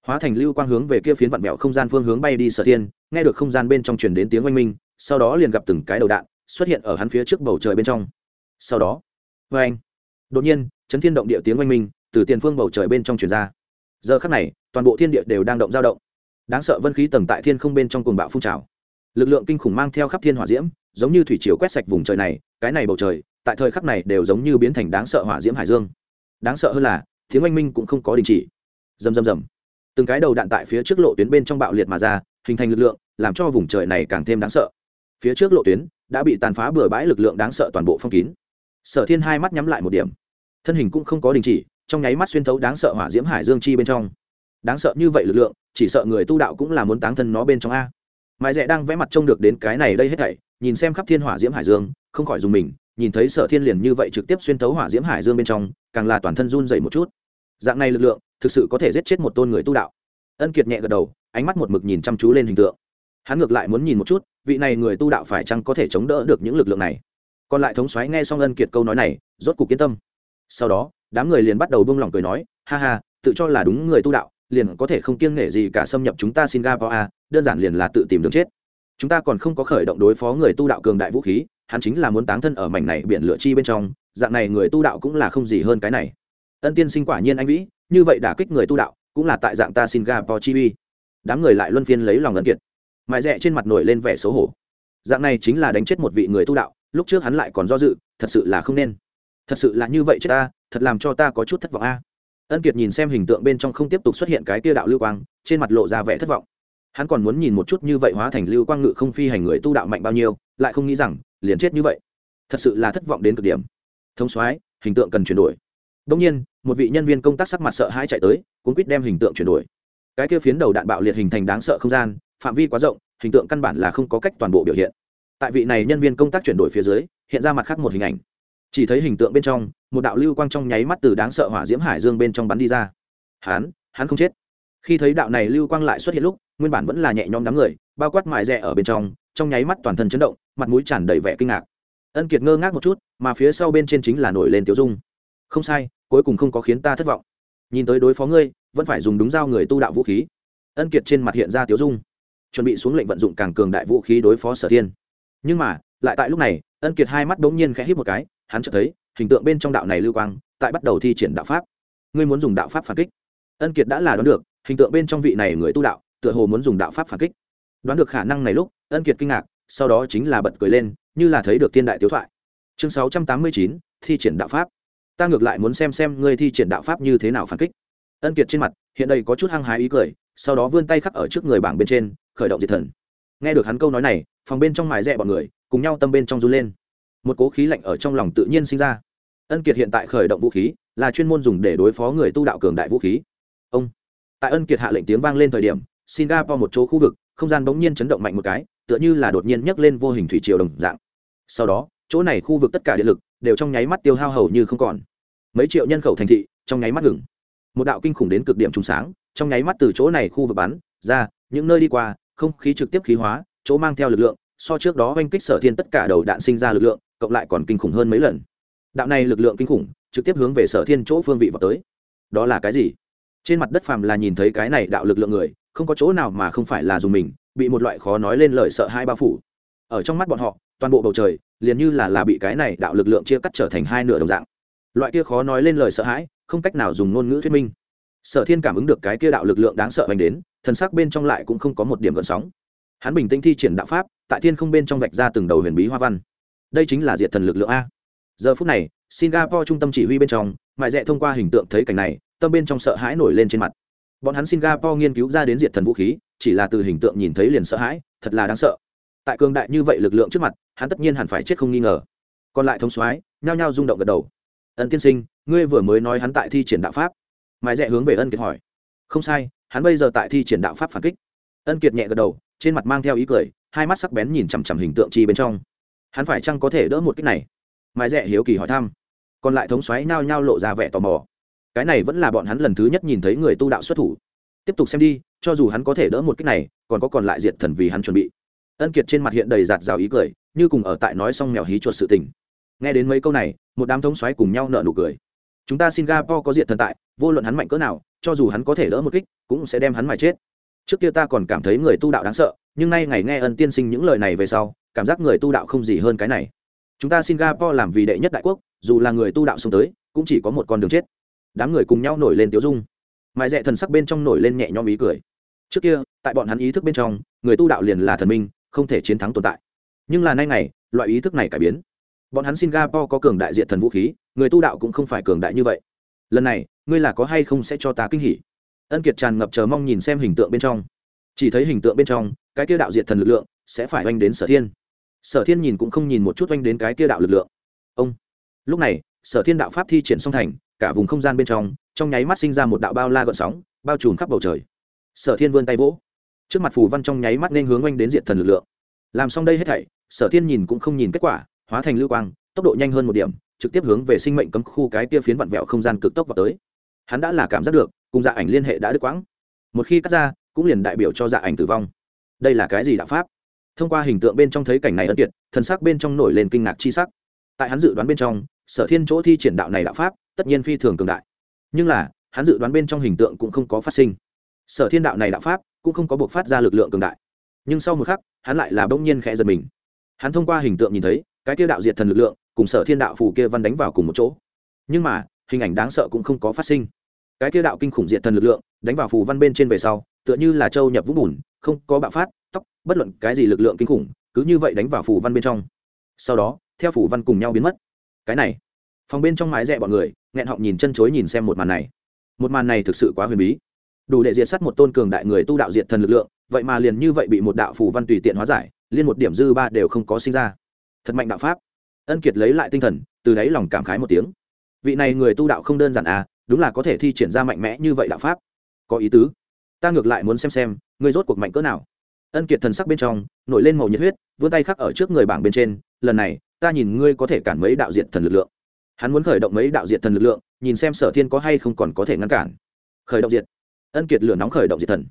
Hóa thành lưu quang hướng về kia phiến vạn mẹo không gian phương hướng bay đi sở thiên, nghe được không gian bên trong truyền đến tiếng oanh minh, sau đó liền gặp từng cái đầu đạn xuất hiện ở hắn phía trước bầu trời bên trong. Sau đó vê anh đột nhiên, chấn thiên động địa tiếng oanh minh từ tiền phương bầu trời bên trong truyền ra. Giờ khắc này, toàn bộ thiên địa đều đang động dao động. Đáng sợ vân khí tầng tại thiên không bên trong cuồng bạo phun trào. Lực lượng kinh khủng mang theo khắp thiên hỏa diễm, giống như thủy chiều quét sạch vùng trời này, cái này bầu trời, tại thời khắc này đều giống như biến thành đáng sợ hỏa diễm hải dương. Đáng sợ hơn là, tiếng oanh minh cũng không có đình chỉ. Rầm rầm rầm. Từng cái đầu đạn tại phía trước lộ tuyến bên trong bạo liệt mà ra, hình thành lực lượng, làm cho vùng trời này càng thêm đáng sợ. Phía trước lộ tuyến đã bị tàn phá bừa bãi lực lượng đáng sợ toàn bộ phong kín. Sở thiên hai mắt nhắm lại một điểm. Thân hình cũng không có đình chỉ trong nháy mắt xuyên thấu đáng sợ hỏa diễm hải dương chi bên trong. Đáng sợ như vậy lực lượng, chỉ sợ người tu đạo cũng là muốn táng thân nó bên trong a. Mãi rẽ đang vẽ mặt trông được đến cái này đây hết thảy, nhìn xem khắp thiên hỏa diễm hải dương, không khỏi dùng mình, nhìn thấy sở thiên liền như vậy trực tiếp xuyên thấu hỏa diễm hải dương bên trong, càng là toàn thân run dậy một chút. Dạng này lực lượng, thực sự có thể giết chết một tôn người tu đạo. Ân kiệt nhẹ gật đầu, ánh mắt một mực nhìn chăm chú lên hình tượng. Hắn ngược lại muốn nhìn một chút, vị này người tu đạo phải chăng có thể chống đỡ được những lực lượng này. Còn lại thống xoáy nghe xong ân kiệt câu nói này, rốt cục yên tâm. Sau đó đám người liền bắt đầu buông lỏng cười nói, ha ha, tự cho là đúng người tu đạo, liền có thể không kiêng nể gì cả xâm nhập chúng ta singapore a, đơn giản liền là tự tìm đường chết. Chúng ta còn không có khởi động đối phó người tu đạo cường đại vũ khí, hắn chính là muốn táng thân ở mảnh này biển lửa chi bên trong, dạng này người tu đạo cũng là không gì hơn cái này. Ân tiên sinh quả nhiên anh vĩ, như vậy đả kích người tu đạo, cũng là tại dạng ta singapore chi uy. Đám người lại luân phiên lấy lòng ân kiệt. Mãi rẽ trên mặt nổi lên vẻ xấu hổ. Dạng này chính là đánh chết một vị người tu đạo, lúc trước hắn lại còn do dự, thật sự là không nên. Thật sự là như vậy chết ta thật làm cho ta có chút thất vọng a. Ân kiệt nhìn xem hình tượng bên trong không tiếp tục xuất hiện cái tia đạo lưu quang, trên mặt lộ ra vẻ thất vọng. Hắn còn muốn nhìn một chút như vậy hóa thành lưu quang ngự không phi hành người tu đạo mạnh bao nhiêu, lại không nghĩ rằng, liền chết như vậy. Thật sự là thất vọng đến cực điểm. Thông soái, hình tượng cần chuyển đổi. Đông nhiên, một vị nhân viên công tác sắc mặt sợ hãi chạy tới cuốn quýt đem hình tượng chuyển đổi. Cái kia phiến đầu đạn bạo liệt hình thành đáng sợ không gian, phạm vi quá rộng, hình tượng căn bản là không có cách toàn bộ biểu hiện. Tại vị này nhân viên công tác chuyển đổi phía dưới, hiện ra mặt khác một hình ảnh chỉ thấy hình tượng bên trong, một đạo lưu quang trong nháy mắt từ đáng sợ hỏa diễm hải dương bên trong bắn đi ra. Hắn hắn không chết. Khi thấy đạo này lưu quang lại xuất hiện lúc, nguyên bản vẫn là nhẹ nhõm đám người, bao quát mại rẻ ở bên trong trong nháy mắt toàn thân chấn động, mặt mũi tràn đầy vẻ kinh ngạc. Ân kiệt ngơ ngác một chút, mà phía sau bên trên chính là nổi lên tiểu dung. Không sai, cuối cùng không có khiến ta thất vọng. Nhìn tới đối phó ngươi, vẫn phải dùng đúng dao người tu đạo vũ khí. Ân kiệt trên mặt hiện ra tiểu dung. Chuẩn bị xuống lệnh vận dụng càng cường đại vũ khí đối phó sở thiên. Nhưng mà, lại tại lúc này, ân kiệt hai mắt đ ố n g nhiên khẽ hít một cái hắn chợt thấy, hình tượng bên trong đạo này lưu quang tại bắt đầu thi triển đạo pháp. Ngươi muốn dùng đạo pháp phản kích. Ân kiệt đã là đoán được, hình tượng bên trong vị này người tu đạo, tựa hồ muốn dùng đạo pháp phản kích. Đoán được khả năng này lúc, ân kiệt kinh ngạc, sau đó chính là bật cười lên, như là thấy được thiên đại tiếu thoại. Chương sáu trăm tám mươi chín, thi triển đạo pháp. Ta ngược lại muốn xem xem ngươi thi triển đạo pháp như thế nào phản kích. Ân kiệt trên mặt, hiện đây có chút hăng hái ý cười, sau đó vươn tay khắc ở trước người bảng bên trên, khởi động diệt thần. Nghe được hắn câu nói này, phòng bên trong mài rẽ bọn người, cùng nhau tâm bên trong run lên một cố khí lạnh ở trong lòng tự nhiên sinh ra. Ân kiệt hiện tại khởi động vũ khí, là chuyên môn dùng để đối phó người tu đạo cường đại vũ khí. Ông. Tại ân kiệt hạ lệnh tiếng vang lên thời điểm, singapore một chỗ khu vực, không gian bỗng nhiên chấn động mạnh một cái, tựa như là đột nhiên nhấc lên vô hình thủy triều đồng dạng. Sau đó, chỗ này khu vực tất cả điện lực đều trong nháy mắt tiêu hao hầu như không còn. Mấy triệu nhân khẩu thành thị trong nháy mắt ngừng. Một đạo kinh khủng đến cực điểm trùng sáng, trong nháy mắt từ chỗ này khu vực bắn ra, những nơi đi qua, không khí trực tiếp khí hóa, chỗ mang theo lực lượng, so trước đó oanh kích sở thiên tất cả đầu đạn sinh ra lực lượng cộng lại còn kinh khủng hơn mấy lần. Đạo này lực lượng kinh khủng, trực tiếp hướng về sở thiên chỗ phương vị vào tới. Đó là cái gì? Trên mặt đất phàm là nhìn thấy cái này đạo lực lượng người, không có chỗ nào mà không phải là dùng mình, bị một loại khó nói lên lời sợ hai bao phủ. Ở trong mắt bọn họ, toàn bộ bầu trời, liền như là là bị cái này đạo lực lượng chia cắt trở thành hai nửa đồng dạng. Loại kia khó nói lên lời sợ hãi, không cách nào dùng ngôn ngữ thuyết minh. Sở thiên cảm ứng được cái kia đạo lực lượng đáng sợ hoành đến, thần sắc bên trong lại cũng không có một điểm gợn sóng. Hắn bình tĩnh thi triển đạo pháp, tại thiên không bên trong vạch ra từng đầu huyền bí hoa văn đây chính là diệt thần lực lượng a. Giờ phút này, singapore trung tâm chỉ huy bên trong, mại rẽ thông qua hình tượng thấy cảnh này, tâm bên trong sợ hãi nổi lên trên mặt. Bọn hắn singapore nghiên cứu ra đến diệt thần vũ khí, chỉ là từ hình tượng nhìn thấy liền sợ hãi, thật là đáng sợ. Tại cường đại như vậy lực lượng trước mặt, hắn tất nhiên hẳn phải chết không nghi ngờ. Còn lại thống soái, nhao nhao rung động gật đầu. Ân tiên sinh, ngươi vừa mới nói hắn tại thi triển đạo pháp. Mãi rẽ hướng về ân kiệt hỏi. Không sai, hắn bây giờ tại thi triển đạo pháp phản kích. Ân kiệt nhẹ gật đầu, trên mặt mang theo ý cười, hai mắt sắc bén nhìn chằm chằm hình tượng chi bên trong hắn phải chăng có thể đỡ một kích này? Mãi rẽ hiếu kỳ hỏi thăm. Còn lại thống xoáy nao nhao lộ ra vẻ tò mò. Cái này vẫn là bọn hắn lần thứ nhất nhìn thấy người tu đạo xuất thủ. Tiếp tục xem đi, cho dù hắn có thể đỡ một kích này, còn có còn lại diệt thần vì hắn chuẩn bị. Ân kiệt trên mặt hiện đầy giạt rào ý cười, như cùng ở tại nói xong mèo hí chuột sự tình. Nghe đến mấy câu này, một đám thống xoáy cùng nhau nợ nụ cười. Chúng ta singapore có diệt thần tại, vô luận hắn mạnh cỡ nào, cho dù hắn có thể đỡ một kích, cũng sẽ đem hắn mà chết. Trước kia ta còn cảm thấy người tu đạo đáng sợ, nhưng nay ngày nghe ân tiên sinh những lời này về sau cảm giác người tu đạo không gì hơn cái này. Chúng ta singapore làm vì đệ nhất đại quốc, dù là người tu đạo xuống tới, cũng chỉ có một con đường chết. Đám người cùng nhau nổi lên tiếu dung. Mãi rẽ thần sắc bên trong nổi lên nhẹ nhõm ý cười. Trước kia, tại bọn hắn ý thức bên trong, người tu đạo liền là thần minh, không thể chiến thắng tồn tại. Nhưng là nay ngày, loại ý thức này cải biến. Bọn hắn singapore có cường đại diện thần vũ khí, người tu đạo cũng không phải cường đại như vậy. Lần này, ngươi là có hay không sẽ cho ta kinh hỉ? Ân kiệt tràn ngập chờ mong nhìn xem hình tượng bên trong. Chỉ thấy hình tượng bên trong, cái kia đạo diệt thần lực lượng sẽ phải oanh đến sở thiên sở thiên nhìn cũng không nhìn một chút oanh đến cái kia đạo lực lượng. Ông. Lúc này, sở thiên đạo pháp thi triển song thành, cả vùng không gian bên trong trong nháy mắt sinh ra một đạo bao la gợn sóng, bao trùm khắp bầu trời. Sở thiên vươn tay vỗ. Trước mặt phù văn trong nháy mắt nên hướng oanh đến diện thần lực lượng. Làm xong đây hết thảy, sở thiên nhìn cũng không nhìn kết quả, hóa thành lưu quang, tốc độ nhanh hơn một điểm, trực tiếp hướng về sinh mệnh cấm khu cái kia phiến vặn vẹo không gian cực tốc vào tới. Hắn đã là cảm giác được, cùng dạ ảnh liên hệ đã đứt quãng. Một khi cắt ra, cũng liền đại biểu cho dạ ảnh tử vong. Đây là cái gì đạo pháp? Thông qua hình tượng bên trong thấy cảnh này ân kiệt, thần sắc bên trong nổi lên kinh ngạc chi sắc. Tại hắn dự đoán bên trong, sở thiên chỗ thi triển đạo này đạo pháp, tất nhiên phi thường cường đại. Nhưng là, hắn dự đoán bên trong hình tượng cũng không có phát sinh. Sở thiên đạo này đạo pháp, cũng không có buộc phát ra lực lượng cường đại. Nhưng sau một khắc, hắn lại là bỗng nhiên khẽ giật mình. Hắn thông qua hình tượng nhìn thấy, cái tiêu đạo diệt thần lực lượng, cùng sở thiên đạo phù kia văn đánh vào cùng một chỗ. Nhưng mà, hình ảnh đáng sợ cũng không có phát sinh. Cái tiêu đạo kinh khủng diệt thần lực lượng, đánh vào phù văn bên trên về sau, tựa như là châu nhập vũng bùn không có bạo phát, tóc, bất luận cái gì lực lượng kinh khủng, cứ như vậy đánh vào phủ văn bên trong. Sau đó, theo phủ văn cùng nhau biến mất. Cái này, phòng bên trong mái rẽ bọn người, nghẹn họng nhìn chân chối nhìn xem một màn này. Một màn này thực sự quá huyền bí. Đủ để diệt sát một tôn cường đại người tu đạo diệt thần lực lượng, vậy mà liền như vậy bị một đạo phủ văn tùy tiện hóa giải, liên một điểm dư ba đều không có sinh ra. Thật mạnh đạo pháp. Ân kiệt lấy lại tinh thần, từ đáy lòng cảm khái một tiếng. Vị này người tu đạo không đơn giản à đúng là có thể thi triển ra mạnh mẽ như vậy đạo pháp. Có ý tứ ta ngược lại muốn xem xem người rốt cuộc mạnh cỡ nào. Ân kiệt thần sắc bên trong, nổi lên màu nhiệt huyết, vươn tay khắc ở trước người bảng bên trên, lần này, ta nhìn ngươi có thể cản mấy đạo diện thần lực lượng. Hắn muốn khởi động mấy đạo diện thần lực lượng, nhìn xem sở thiên có hay không còn có thể ngăn cản. Khởi động diệt. Ân kiệt lửa nóng khởi động diệt thần.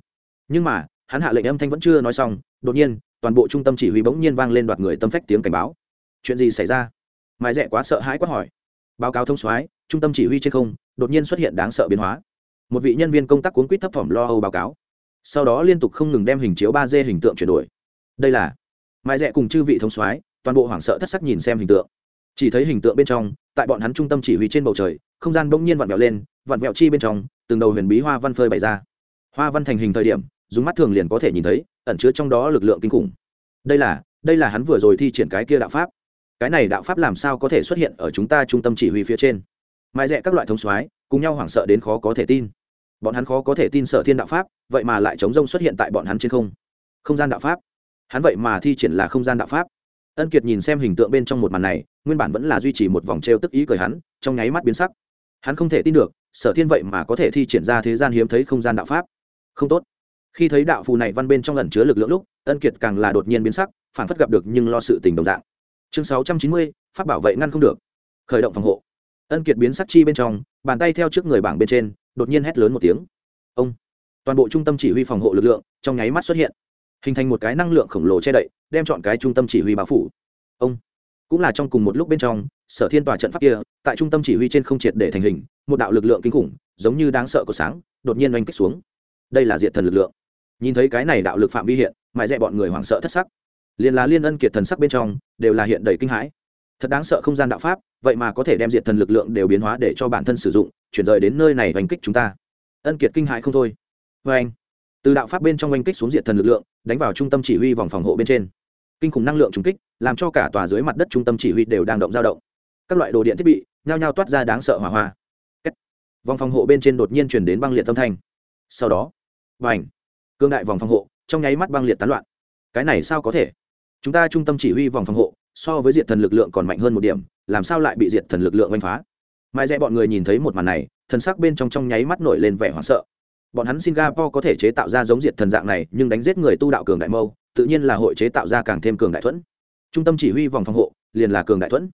Nhưng mà, hắn hạ lệnh âm thanh vẫn chưa nói xong, đột nhiên, toàn bộ trung tâm chỉ huy bỗng nhiên vang lên đoạt người tâm phách tiếng cảnh báo. Chuyện gì xảy ra? Mãi rẻ quá sợ hãi quá hỏi. Báo cáo thông soái, trung tâm chỉ huy trên không, đột nhiên xuất hiện đáng sợ biến hóa một vị nhân viên công tác cuốn quýt thấp thỏm lo âu báo cáo. Sau đó liên tục không ngừng đem hình chiếu ba d hình tượng chuyển đổi. Đây là mãi rẽ cùng chư vị thông soái, toàn bộ hoảng sợ thất sắc nhìn xem hình tượng. Chỉ thấy hình tượng bên trong, tại bọn hắn trung tâm chỉ huy trên bầu trời, không gian bỗng nhiên vặn vẹo lên, vặn vẹo chi bên trong, từng đầu huyền bí hoa văn phơi bày ra. Hoa văn thành hình thời điểm, dùng mắt thường liền có thể nhìn thấy, ẩn chứa trong đó lực lượng kinh khủng. Đây là đây là hắn vừa rồi thi triển cái kia đạo pháp. Cái này đạo pháp làm sao có thể xuất hiện ở chúng ta trung tâm chỉ huy phía trên? Mai rẽ các loại thống soái, cùng nhau hoảng sợ đến khó có thể tin bọn hắn khó có thể tin sở thiên đạo pháp, vậy mà lại chống rông xuất hiện tại bọn hắn trên không. Không gian đạo pháp. Hắn vậy mà thi triển là không gian đạo pháp. Ân kiệt nhìn xem hình tượng bên trong một màn này, nguyên bản vẫn là duy trì một vòng t r e o tức ý cười hắn, trong nháy mắt biến sắc. Hắn không thể tin được, sở thiên vậy mà có thể thi triển ra thế gian hiếm thấy không gian đạo pháp. Không tốt. Khi thấy đạo phù này văn bên trong lần chứa lực lượng lúc, ân kiệt càng là đột nhiên biến sắc, phản phất gặp được nhưng lo sự tình đồng dạng. Chương sáu trăm chín mươi, pháp bảo vệ ngăn không được. Khởi động phòng hộ ân kiệt biến sắc chi bên trong, bàn tay theo trước người bảng bên trên, đột nhiên hét lớn một tiếng. Ông! Toàn bộ trung tâm chỉ huy phòng hộ lực lượng, trong nháy mắt xuất hiện. Hình thành một cái năng lượng khổng lồ che đậy, đem chọn cái trung tâm chỉ huy bao phủ. Ông! Cũng là trong cùng một lúc bên trong, sở thiên tòa trận pháp kia, tại trung tâm chỉ huy trên không triệt để thành hình, một đạo lực lượng kinh khủng, giống như đáng sợ của sáng, đột nhiên oanh kích xuống. Đây là diện thần lực lượng. Nhìn thấy cái này đạo lực phạm vi hiện, mãi dẹ bọn người hoảng sợ thất sắc. Liền là liên ân kiệt thần sắc bên trong, đều là hiện đầy kinh hãi thật đáng sợ không gian đạo pháp, vậy mà có thể đem diệt thần lực lượng đều biến hóa để cho bản thân sử dụng, chuyển rời đến nơi này oanh kích chúng ta. Ân kiệt kinh hãi không thôi. Vê anh, từ đạo pháp bên trong oanh kích xuống diệt thần lực lượng, đánh vào trung tâm chỉ huy vòng phòng hộ bên trên. Kinh khủng năng lượng trùng kích, làm cho cả tòa dưới mặt đất trung tâm chỉ huy đều đang động dao động. Các loại đồ điện thiết bị, nhao nhao toát ra đáng sợ hỏa hoa. Vòng phòng hộ bên trên đột nhiên chuyển đến băng liệt tâm thanh. Sau đó, và ảnh cương đại vòng phòng hộ, trong nháy mắt băng liệt tán loạn. Cái này sao có thể? Chúng ta trung tâm chỉ huy vòng phòng hộ so với diệt thần lực lượng còn mạnh hơn một điểm, làm sao lại bị diệt thần lực lượng oanh phá? Mai rẽ bọn người nhìn thấy một màn này, thần sắc bên trong trong nháy mắt nổi lên vẻ hoảng sợ. Bọn hắn singapore có thể chế tạo ra giống diệt thần dạng này, nhưng đánh giết người tu đạo cường đại mâu, tự nhiên là hội chế tạo ra càng thêm cường đại thuẫn. Trung tâm chỉ huy vòng phòng hộ, liền là cường đại thuẫn.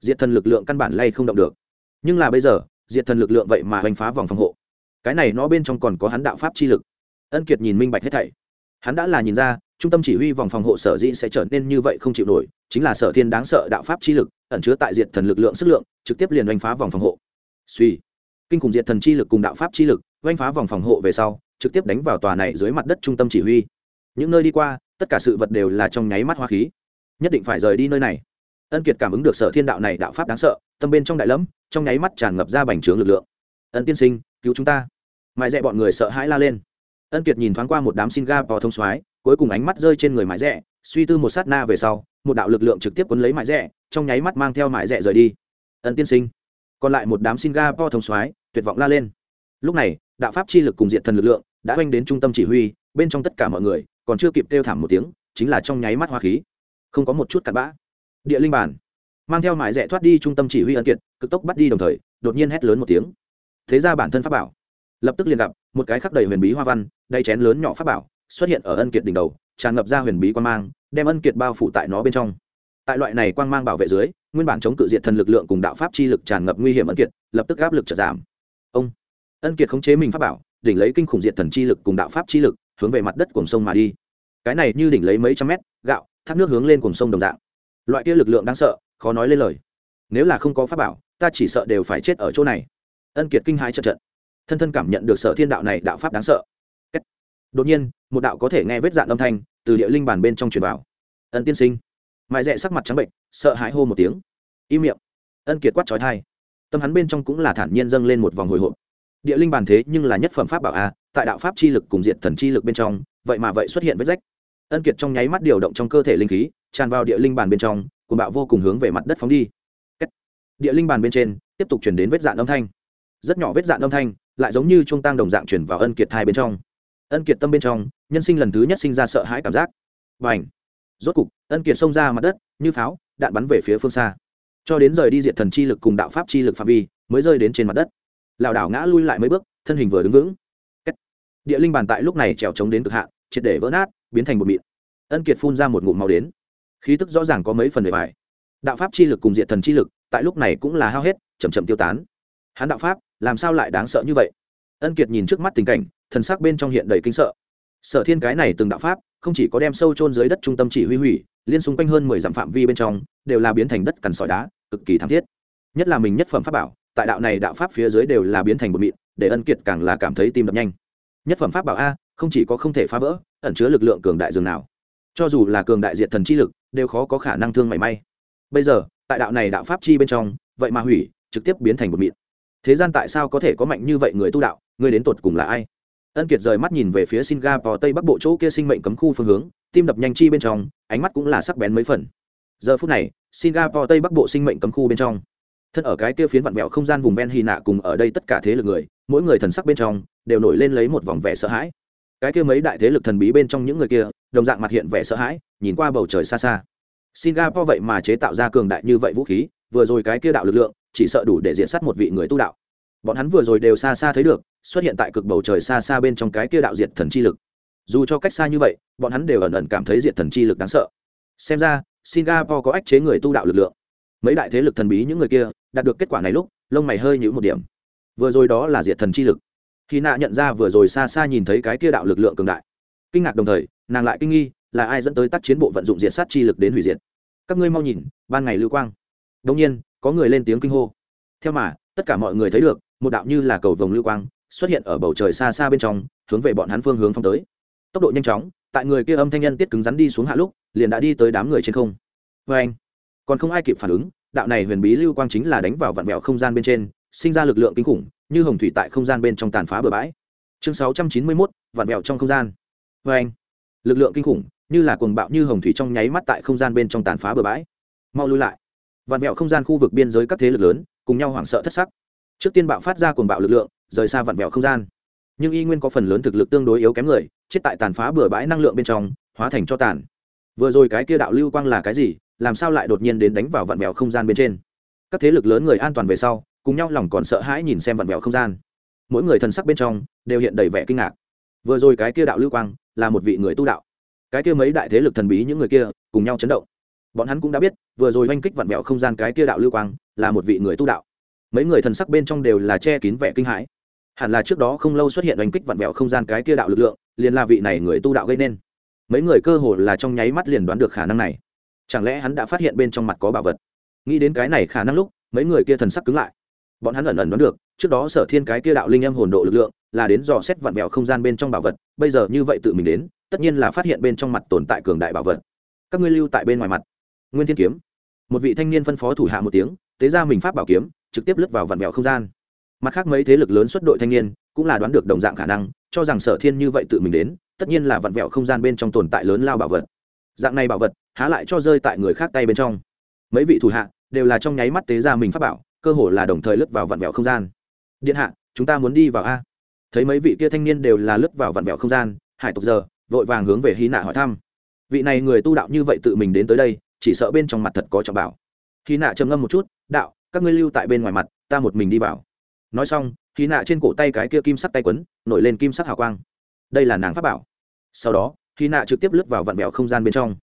Diệt thần lực lượng căn bản lay không động được. Nhưng là bây giờ, diệt thần lực lượng vậy mà oanh phá vòng phòng hộ. Cái này nó bên trong còn có hắn đạo pháp chi lực. Ân kiệt nhìn minh bạch hết thảy. Hắn đã là nhìn ra trung tâm chỉ huy vòng phòng hộ sở dĩ sẽ trở nên như vậy không chịu nổi, chính là sở thiên đáng sợ đạo pháp chi lực, ẩn chứa tại diệt thần lực lượng sức lượng, trực tiếp liền oanh phá vòng phòng hộ. Suy, kinh khủng diệt thần chi lực cùng đạo pháp chi lực, oanh phá vòng phòng hộ về sau, trực tiếp đánh vào tòa này dưới mặt đất trung tâm chỉ huy. Những nơi đi qua, tất cả sự vật đều là trong nháy mắt hoa khí. Nhất định phải rời đi nơi này. Ân kiệt cảm ứng được sở thiên đạo này đạo pháp đáng sợ, tâm bên trong đại lẫm, trong nháy mắt tràn ngập ra bành trướng lực lượng. Ân tiên sinh, cứu chúng ta. Mãi dẹ bọn người sợ hãi la lên. Ân kiệt nhìn thoáng qua một đám xin ga vào thông soái cuối cùng ánh mắt rơi trên người mãi rẻ, suy tư một sát na về sau, một đạo lực lượng trực tiếp quấn lấy mãi rẻ, trong nháy mắt mang theo mãi rẻ rời đi. Ân tiên sinh, còn lại một đám singapore thông soái, tuyệt vọng la lên. Lúc này, đạo pháp chi lực cùng diện thần lực lượng đã oanh đến trung tâm chỉ huy, bên trong tất cả mọi người còn chưa kịp kêu thảm một tiếng, chính là trong nháy mắt hoa khí. Không có một chút cặn bã. Địa linh bản, mang theo mãi rẻ thoát đi trung tâm chỉ huy ân kiệt, cực tốc bắt đi đồng thời, đột nhiên hét lớn một tiếng. Thế ra bản thân pháp bảo. Lập tức liền gặp một cái khắc đầy huyền bí hoa văn, đầy chén lớn nhỏ pháp bảo xuất hiện ở ân kiệt đỉnh đầu, tràn ngập ra huyền bí quan mang, đem ân kiệt bao phủ tại nó bên trong. Tại loại này quan mang bảo vệ dưới, nguyên bản chống cự diện thần lực lượng cùng đạo pháp chi lực tràn ngập nguy hiểm ân kiệt, lập tức áp lực trở giảm. Ông! Ân kiệt khống chế mình pháp bảo, đỉnh lấy kinh khủng diện thần chi lực cùng đạo pháp chi lực, hướng về mặt đất cuồng sông mà đi. Cái này như đỉnh lấy mấy trăm mét, gạo, thác nước hướng lên cuồng sông đồng dạng. Loại kia lực lượng đáng sợ, khó nói lên lời. Nếu là không có pháp bảo, ta chỉ sợ đều phải chết ở chỗ này. Ân kiệt kinh hãi trận trận thân thân cảm nhận được sở thiên đạo này đạo pháp đáng sợ đột nhiên, một đạo có thể nghe vết dạn âm thanh từ địa linh bàn bên trong truyền vào. Ân tiên sinh. Mãi rẽ sắc mặt trắng bệnh, sợ hãi hô một tiếng. Im miệng. Ân kiệt quát trói thai. Tâm hắn bên trong cũng là thản nhiên dâng lên một vòng hồi hộp. Địa linh bàn thế nhưng là nhất phẩm pháp bảo a, tại đạo pháp chi lực cùng diện thần chi lực bên trong, vậy mà vậy xuất hiện vết rách. Ân kiệt trong nháy mắt điều động trong cơ thể linh khí, tràn vào địa linh bàn bên trong cùng bạo vô cùng hướng về mặt đất phóng đi. Địa linh bàn bên trên, tiếp tục chuyển đến vết dạn âm thanh. Rất nhỏ vết dạn âm thanh, lại giống như trung tăng đồng dạng chuyển vào ân kiệt thai bên trong ân kiệt tâm bên trong, nhân sinh lần thứ nhất sinh ra sợ hãi cảm giác. Và ảnh rốt cục, ân kiệt xông ra mặt đất, như pháo, đạn bắn về phía phương xa. Cho đến rời đi diện thần chi lực cùng đạo pháp chi lực phạm vi, mới rơi đến trên mặt đất. Lảo đảo ngã lui lại mấy bước, thân hình vừa đứng vững. Địa linh bàn tại lúc này trèo trống đến cực hạn, triệt để vỡ nát, biến thành một mịn. Ân kiệt phun ra một ngụm màu đến. Khí tức rõ ràng có mấy phần bề bài. Đạo pháp chi lực cùng diện thần chi lực, tại lúc này cũng là hao hết chầm chậm tiêu tán. Hắn đạo pháp, làm sao lại đáng sợ như vậy? Ân kiệt nhìn trước mắt tình cảnh thần sắc bên trong hiện đầy kinh sợ. Sở thiên cái này từng đạo pháp, không chỉ có đem sâu chôn dưới đất trung tâm chỉ huy hủy, liên xung quanh hơn mười dặm phạm vi bên trong, đều là biến thành đất cằn sỏi đá, cực kỳ thảm thiết. Nhất là mình nhất phẩm pháp bảo, tại đạo này đạo pháp phía dưới đều là biến thành một mịn, để ân kiệt càng là cảm thấy tim đập nhanh. Nhất phẩm pháp bảo a, không chỉ có không thể phá vỡ, ẩn chứa lực lượng cường đại dường nào. Cho dù là cường đại diện thần chi lực, đều khó có khả năng thương mảy may. Bây giờ, tại đạo này đạo pháp chi bên trong, vậy mà hủy, trực tiếp biến thành một mịn. Thế gian tại sao có thể có mạnh như vậy người tu đạo? Người đến tột cùng là ai? Ân kiệt rời mắt nhìn về phía singapore tây bắc bộ chỗ kia sinh mệnh cấm khu phương hướng, tim đập nhanh chi bên trong, ánh mắt cũng là sắc bén mấy phần. Giờ phút này, singapore tây bắc bộ sinh mệnh cấm khu bên trong. Thân ở cái kia phiến vặn vẹo không gian vùng ven hy nạ cùng ở đây tất cả thế lực người, mỗi người thần sắc bên trong, đều nổi lên lấy một vòng vẻ sợ hãi. Cái kia mấy đại thế lực thần bí bên trong những người kia, đồng dạng mặt hiện vẻ sợ hãi, nhìn qua bầu trời xa xa. Singapore vậy mà chế tạo ra cường đại như vậy vũ khí, vừa rồi cái kia đạo lực lượng, chỉ sợ đủ để diện sát một vị người tu đạo bọn hắn vừa rồi đều xa xa thấy được, xuất hiện tại cực bầu trời xa xa bên trong cái kia đạo diệt thần chi lực. Dù cho cách xa như vậy, bọn hắn đều ẩn ẩn cảm thấy diệt thần chi lực đáng sợ. Xem ra, singapore có ách chế người tu đạo lực lượng. Mấy đại thế lực thần bí những người kia, đạt được kết quả này lúc, lông mày hơi nhữ một điểm. Vừa rồi đó là diệt thần chi lực. Khi nạ nhận ra vừa rồi xa xa nhìn thấy cái kia đạo lực lượng cường đại. Kinh ngạc đồng thời, nàng lại kinh nghi, là ai dẫn tới tác chiến bộ vận dụng diệt sát chi lực đến hủy diệt? Các ngươi mau nhìn, ban ngày lưu quang. Đông nhiên, có người lên tiếng kinh hô. Theo mà tất cả mọi người thấy được, một đạo như là cầu vồng lưu quang xuất hiện ở bầu trời xa xa bên trong, hướng về bọn hắn phương hướng phong tới. Tốc độ nhanh chóng, tại người kia âm thanh nhân tiết cứng rắn đi xuống hạ lúc, liền đã đi tới đám người trên không. Vê anh, còn không ai kịp phản ứng, đạo này huyền bí lưu quang chính là đánh vào vạn vẹo không gian bên trên, sinh ra lực lượng kinh khủng, như hồng thủy tại không gian bên trong tàn phá bừa bãi. Chương sáu trăm chín mươi mốt vạn vẹo trong không gian. Vê anh, lực lượng kinh khủng, như là cuồng bạo như hồng thủy trong nháy mắt tại không gian bên trong tàn phá bừa bãi. Mau lui lại vạn mẹo không gian khu vực biên giới các thế lực lớn, cùng nhau hoảng sợ thất sắc. Trước tiên bạo phát ra cuồng bạo lực lượng, rời xa vạn mẹo không gian. Nhưng y nguyên có phần lớn thực lực tương đối yếu kém người, chết tại tàn phá bừa bãi năng lượng bên trong, hóa thành cho tàn. Vừa rồi cái kia đạo lưu quang là cái gì, làm sao lại đột nhiên đến đánh vào vạn mẹo không gian bên trên? Các thế lực lớn người an toàn về sau, cùng nhau lòng còn sợ hãi nhìn xem vạn mẹo không gian. Mỗi người thần sắc bên trong đều hiện đầy vẻ kinh ngạc. Vừa rồi cái kia đạo lưu quang là một vị người tu đạo. Cái kia mấy đại thế lực thần bí những người kia cùng nhau chấn động bọn hắn cũng đã biết, vừa rồi oanh kích vặn vẹo không gian cái kia đạo lưu quang, là một vị người tu đạo. Mấy người thần sắc bên trong đều là che kín vẻ kinh hãi. Hẳn là trước đó không lâu xuất hiện oanh kích vặn vẹo không gian cái kia đạo lực lượng, liền là vị này người tu đạo gây nên. Mấy người cơ hồ là trong nháy mắt liền đoán được khả năng này. Chẳng lẽ hắn đã phát hiện bên trong mặt có bảo vật? Nghĩ đến cái này khả năng lúc, mấy người kia thần sắc cứng lại. Bọn hắn ẩn ẩn đoán được, trước đó sở thiên cái kia đạo linh em hồn độ lực lượng, là đến dò xét vặn vẹo không gian bên trong bảo vật, bây giờ như vậy tự mình đến, tất nhiên là phát hiện bên trong mặt tồn tại cường đại bảo vật. Các ngươi lưu tại bên ngoài mặt nguyên thiên kiếm. Một vị thanh niên phân phó thủ hạ một tiếng, tế ra mình pháp bảo kiếm, trực tiếp lướt vào vạn vẹo không gian. Mặt khác mấy thế lực lớn xuất đội thanh niên cũng là đoán được đồng dạng khả năng, cho rằng sở thiên như vậy tự mình đến, tất nhiên là vạn vẹo không gian bên trong tồn tại lớn lao bảo vật. Dạng này bảo vật, há lại cho rơi tại người khác tay bên trong. Mấy vị thủ hạ đều là trong nháy mắt tế ra mình pháp bảo, cơ hồ là đồng thời lướt vào vạn vẹo không gian. Điện hạ, chúng ta muốn đi vào a. Thấy mấy vị kia thanh niên đều là lướt vào vạn vẹo không gian, hải tộc giờ, vội vàng hướng về hy nạ hỏi thăm. Vị này người tu đạo như vậy tự mình đến tới đây chỉ sợ bên trong mặt thật có trọng bảo. Khi nạ trầm ngâm một chút, đạo, các ngươi lưu tại bên ngoài mặt, ta một mình đi vào. Nói xong, khi nạ trên cổ tay cái kia kim sắc tay quấn, nổi lên kim sắc hào quang. Đây là nàng pháp bảo. Sau đó, khi nạ trực tiếp lướt vào vặn vẹo không gian bên trong.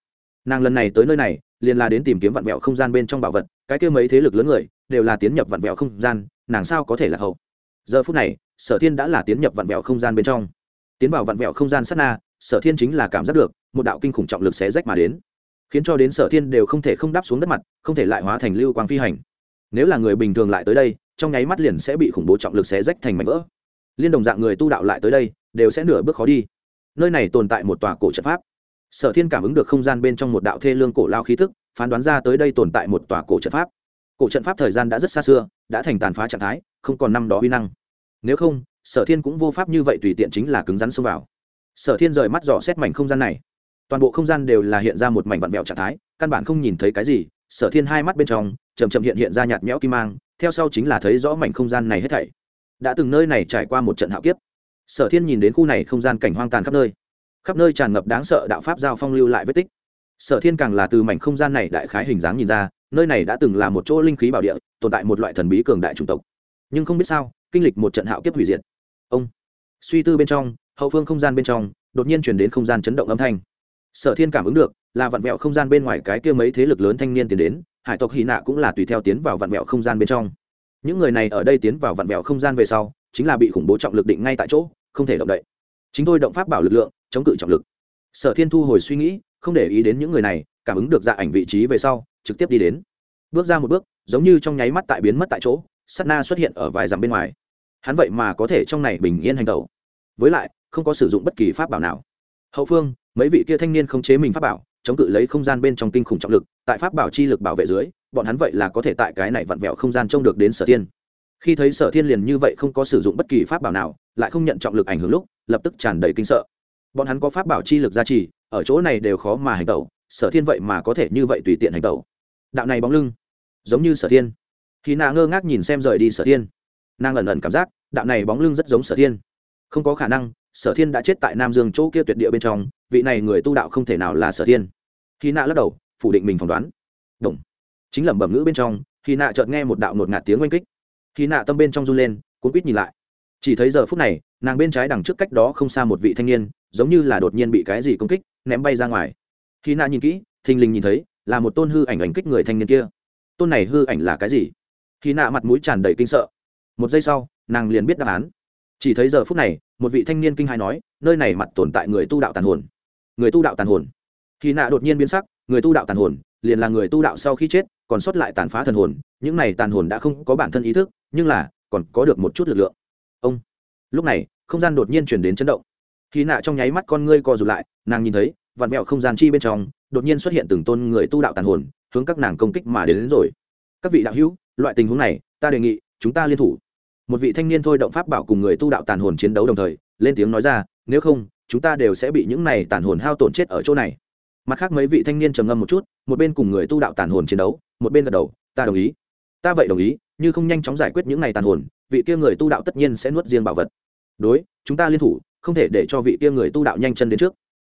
Nàng lần này tới nơi này, liền là đến tìm kiếm vặn vẹo không gian bên trong bảo vật, cái kia mấy thế lực lớn người, đều là tiến nhập vặn vẹo không gian, nàng sao có thể là hậu? Giờ phút này, sở thiên đã là tiến nhập vặn vẹo không gian bên trong. Tiến vào vặn vẹo không gian sát na, sở thiên chính là cảm giác được, một đạo kinh khủng trọng lực xé rách mà đến khiến cho đến sở thiên đều không thể không đáp xuống đất mặt, không thể lại hóa thành lưu quang phi hành. Nếu là người bình thường lại tới đây, trong nháy mắt liền sẽ bị khủng bố trọng lực xé rách thành mảnh vỡ. Liên đồng dạng người tu đạo lại tới đây, đều sẽ nửa bước khó đi. Nơi này tồn tại một tòa cổ trận pháp. Sở thiên cảm ứng được không gian bên trong một đạo thê lương cổ lao khí thức phán đoán ra tới đây tồn tại một tòa cổ trận pháp. Cổ trận pháp thời gian đã rất xa xưa, đã thành tàn phá trạng thái, không còn năm đó huy năng. Nếu không, sở thiên cũng vô pháp như vậy tùy tiện chính là cứng rắn xông vào. Sở thiên rời mắt dò xét mảnh không gian này toàn bộ không gian đều là hiện ra một mảnh vặn vẹo trạng thái, căn bản không nhìn thấy cái gì, sở thiên hai mắt bên trong chầm chậm hiện hiện ra nhạt nhẽo kim mang, theo sau chính là thấy rõ mảnh không gian này hết thảy. Đã từng nơi này trải qua một trận hạo kiếp. Sở thiên nhìn đến khu này không gian cảnh hoang tàn khắp nơi. Khắp nơi tràn ngập đáng sợ đạo pháp giao phong lưu lại vết tích. Sở thiên càng là từ mảnh không gian này đại khái hình dáng nhìn ra, nơi này đã từng là một chỗ linh khí bảo địa, tồn tại một loại thần bí cường đại chủng tộc. Nhưng không biết sao, kinh lịch một trận hạo kiếp hủy diệt. Ông. Suy tư bên trong, hậu phương không gian bên trong, đột nhiên chuyển đến không gian chấn động âm thanh sở thiên cảm ứng được, là vặn vẹo không gian bên ngoài cái kia mấy thế lực lớn thanh niên tiến đến, hải tộc hy nạ cũng là tùy theo tiến vào vặn vẹo không gian bên trong. Những người này ở đây tiến vào vặn vẹo không gian về sau, chính là bị khủng bố trọng lực định ngay tại chỗ, không thể động đậy. Chính tôi động pháp bảo lực lượng, chống cự trọng lực. Sở thiên thu hồi suy nghĩ, không để ý đến những người này, cảm ứng được dạ ảnh vị trí về sau, trực tiếp đi đến. Bước ra một bước, giống như trong nháy mắt tại biến mất tại chỗ s á t na xuất hiện ở vài dặm bên ngoài. Hắn vậy mà có thể trong này bình yên hành tẩu. Với lại, không có sử dụng bất kỳ pháp bảo nào. Hậu phương mấy vị kia thanh niên không chế mình pháp bảo, chống cự lấy không gian bên trong kinh khủng trọng lực, tại pháp bảo chi lực bảo vệ dưới, bọn hắn vậy là có thể tại cái này vặn vẹo không gian trông được đến sở thiên. Khi thấy sở thiên liền như vậy không có sử dụng bất kỳ pháp bảo nào, lại không nhận trọng lực ảnh hưởng lúc, lập tức tràn đầy kinh sợ. Bọn hắn có pháp bảo chi lực gia trì, ở chỗ này đều khó mà hành tẩu, sở thiên vậy mà có thể như vậy tùy tiện hành tẩu. Đạo này bóng lưng, giống như sở thiên. Khi nàng ngơ ngác nhìn xem rời đi sở thiên, nàng ẩn ẩn cảm giác, đạo này bóng lưng rất giống sở thiên. Không có khả năng, sở thiên đã chết tại nam dương chỗ kia tuyệt địa bên trong vị này người tu đạo không thể nào là sở thiên. Khi nạ lắc đầu, phủ định mình phỏng đoán. Động. chính lẩm bẩm ngữ bên trong, khi nạ chợt nghe một đạo nột ngạt tiếng oanh kích. Khi nạ tâm bên trong run lên cuốn quýt nhìn lại. Chỉ thấy giờ phút này, nàng bên trái đằng trước cách đó không xa một vị thanh niên, giống như là đột nhiên bị cái gì công kích, ném bay ra ngoài. Khi nạ nhìn kỹ, thình lình nhìn thấy, là một tôn hư ảnh ảnh kích người thanh niên kia. Tôn này hư ảnh là cái gì? Khi nạ mặt mũi tràn đầy kinh sợ. Một giây sau, nàng liền biết đáp án. Chỉ thấy giờ phút này, một vị thanh niên kinh hai nói, nơi này mặt tồn tại người tu đạo tàn hồn người tu đạo tàn hồn. Khi nạ đột nhiên biến sắc người tu đạo tàn hồn liền là người tu đạo sau khi chết còn sót lại tàn phá thần hồn. Những này tàn hồn đã không có bản thân ý thức nhưng là còn có được một chút lực lượng. Ông. Lúc này không gian đột nhiên chuyển đến chấn động. Khi nạ trong nháy mắt con ngươi co rụt lại nàng nhìn thấy vạt mẹo không gian chi bên trong đột nhiên xuất hiện từng tôn người tu đạo tàn hồn hướng các nàng công kích mà đến, đến rồi. Các vị đạo hữu loại tình huống này ta đề nghị chúng ta liên thủ. Một vị thanh niên thôi động pháp bảo cùng người tu đạo tàn hồn chiến đấu đồng thời lên tiếng nói ra nếu không chúng ta đều sẽ bị những này tàn hồn hao tổn chết ở chỗ này. Mặt khác mấy vị thanh niên trầm ngâm một chút, một bên cùng người tu đạo tàn hồn chiến đấu, một bên gật đầu, ta đồng ý. Ta vậy đồng ý, như không nhanh chóng giải quyết những này tàn hồn, vị kia người tu đạo tất nhiên sẽ nuốt riêng bảo vật. Đối, chúng ta liên thủ, không thể để cho vị kia người tu đạo nhanh chân đến trước.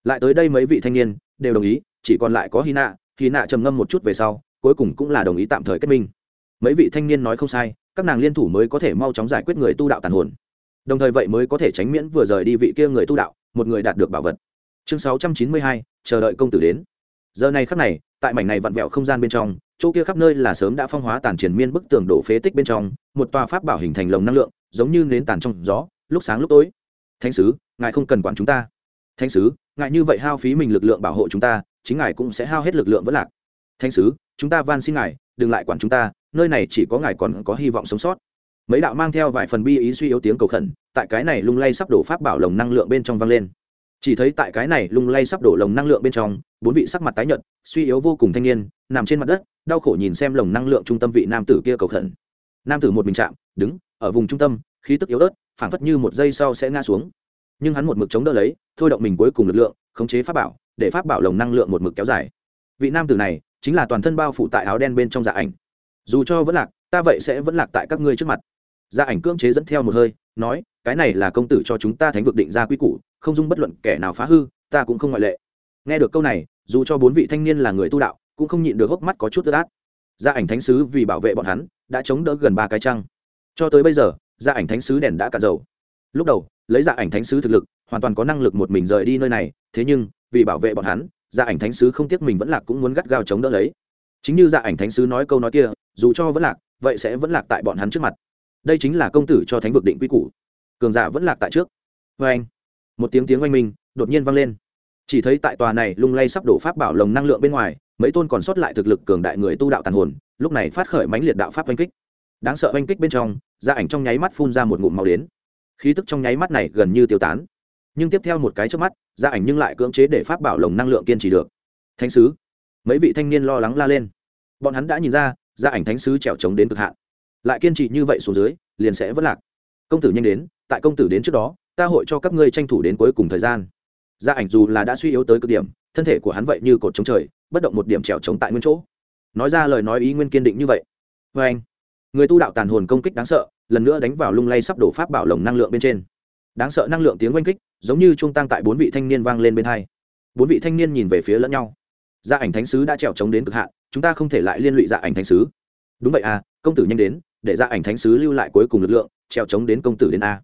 Lại tới đây mấy vị thanh niên, đều đồng ý, chỉ còn lại có hy nạ. Hy nạ trầm ngâm một chút về sau, cuối cùng cũng là đồng ý tạm thời kết minh. Mấy vị thanh niên nói không sai, các nàng liên thủ mới có thể mau chóng giải quyết người tu đạo tàn hồn. Đồng thời vậy mới có thể tránh miễn vừa rời đi vị kia người tu đạo một người đạt được bảo vật. Chương sáu trăm chín mươi hai, chờ đợi công tử đến. Giờ này khắc này, tại mảnh này vặn vẹo không gian bên trong, chỗ kia khắp nơi là sớm đã phong hóa tàn triển miên bức tường đổ phế tích bên trong, một tòa pháp bảo hình thành lồng năng lượng, giống như nến tàn trong gió, lúc sáng lúc tối. Thánh sứ, ngài không cần quản chúng ta. Thánh sứ, ngài như vậy hao phí mình lực lượng bảo hộ chúng ta, chính ngài cũng sẽ hao hết lực lượng vẫn lạc. Thánh sứ, chúng ta van xin ngài, đừng lại quản chúng ta, nơi này chỉ có ngài còn có hy vọng sống sót mấy đạo mang theo vài phần bi ý suy yếu tiếng cầu khẩn, tại cái này lung lay sắp đổ pháp bảo lồng năng lượng bên trong vang lên. Chỉ thấy tại cái này lung lay sắp đổ lồng năng lượng bên trong, bốn vị sắc mặt tái nhợt, suy yếu vô cùng thanh niên, nằm trên mặt đất, đau khổ nhìn xem lồng năng lượng trung tâm vị nam tử kia cầu khẩn. Nam tử một mình chạm, đứng, ở vùng trung tâm, khí tức yếu ớt, phảng phất như một giây sau sẽ ngã xuống. Nhưng hắn một mực chống đỡ lấy, thôi động mình cuối cùng lực lượng, khống chế pháp bảo, để pháp bảo lồng năng lượng một mực kéo dài. Vị nam tử này, chính là toàn thân bao phủ tại áo đen bên trong dạ ảnh. Dù cho vẫn lạc ta vậy sẽ vẫn lạc tại các ngươi trước mặt. Gia ảnh cưỡng chế dẫn theo một hơi, nói, cái này là công tử cho chúng ta thánh vực định ra quy củ, không dung bất luận kẻ nào phá hư, ta cũng không ngoại lệ. Nghe được câu này, dù cho bốn vị thanh niên là người tu đạo, cũng không nhịn được hốc mắt có chút tức át. Gia ảnh thánh sứ vì bảo vệ bọn hắn, đã chống đỡ gần ba cái trăng. Cho tới bây giờ gia ảnh thánh sứ đèn đã cạn dầu. Lúc đầu, lấy gia ảnh thánh sứ thực lực, hoàn toàn có năng lực một mình rời đi nơi này, thế nhưng, vì bảo vệ bọn hắn gia ảnh thánh sứ không tiếc mình vẫn lạc cũng muốn gắt gao chống đỡ lấy. Chính như gia ảnh thánh sứ nói câu nói kia, dù cho vẫn lạc vậy sẽ vẫn lạc tại bọn hắn trước mặt. Đây chính là công tử cho thánh vực định quy củ. Cường giả vẫn lạc tại trước. Vê anh, một tiếng tiếng oanh minh đột nhiên vang lên. Chỉ thấy tại tòa này lung lay sắp đổ pháp bảo lồng năng lượng bên ngoài, mấy tôn còn sót lại thực lực cường đại người tu đạo tàn hồn, lúc này phát khởi mãnh liệt đạo pháp oanh kích. Đáng sợ oanh kích bên trong gia ảnh trong nháy mắt phun ra một ngụm màu đến. Khí tức trong nháy mắt này gần như tiêu tán. Nhưng tiếp theo một cái trước mắt gia ảnh nhưng lại cưỡng chế để pháp bảo lồng năng lượng kiên trì được. Thánh sứ, mấy vị thanh niên lo lắng la lên. Bọn hắn đã nhìn ra gia ảnh thánh sứ trèo trống đến cực hạn. Lại kiên trì như vậy xuống dưới, liền sẽ vất lạc. Công tử nhanh đến, tại công tử đến trước đó, ta hội cho các ngươi tranh thủ đến cuối cùng thời gian. Gia ảnh dù là đã suy yếu tới cực điểm, thân thể của hắn vậy như cột chống trời, bất động một điểm trèo trống tại nguyên chỗ. Nói ra lời nói ý nguyên kiên định như vậy. Vê anh, người tu đạo tàn hồn công kích đáng sợ, lần nữa đánh vào lung lay sắp đổ pháp bảo lồng năng lượng bên trên. Đáng sợ năng lượng tiếng oanh kích, giống như trung tăng tại bốn vị thanh niên vang lên bên hai. Bốn vị thanh niên nhìn về phía lẫn nhau gia ảnh thánh sứ đã trèo trống đến cực hạn, chúng ta không thể lại liên lụy gia ảnh thánh sứ. Đúng vậy à công tử nhanh đến, để gia ảnh thánh sứ lưu lại cuối cùng lực lượng, trèo trống đến công tử đến a.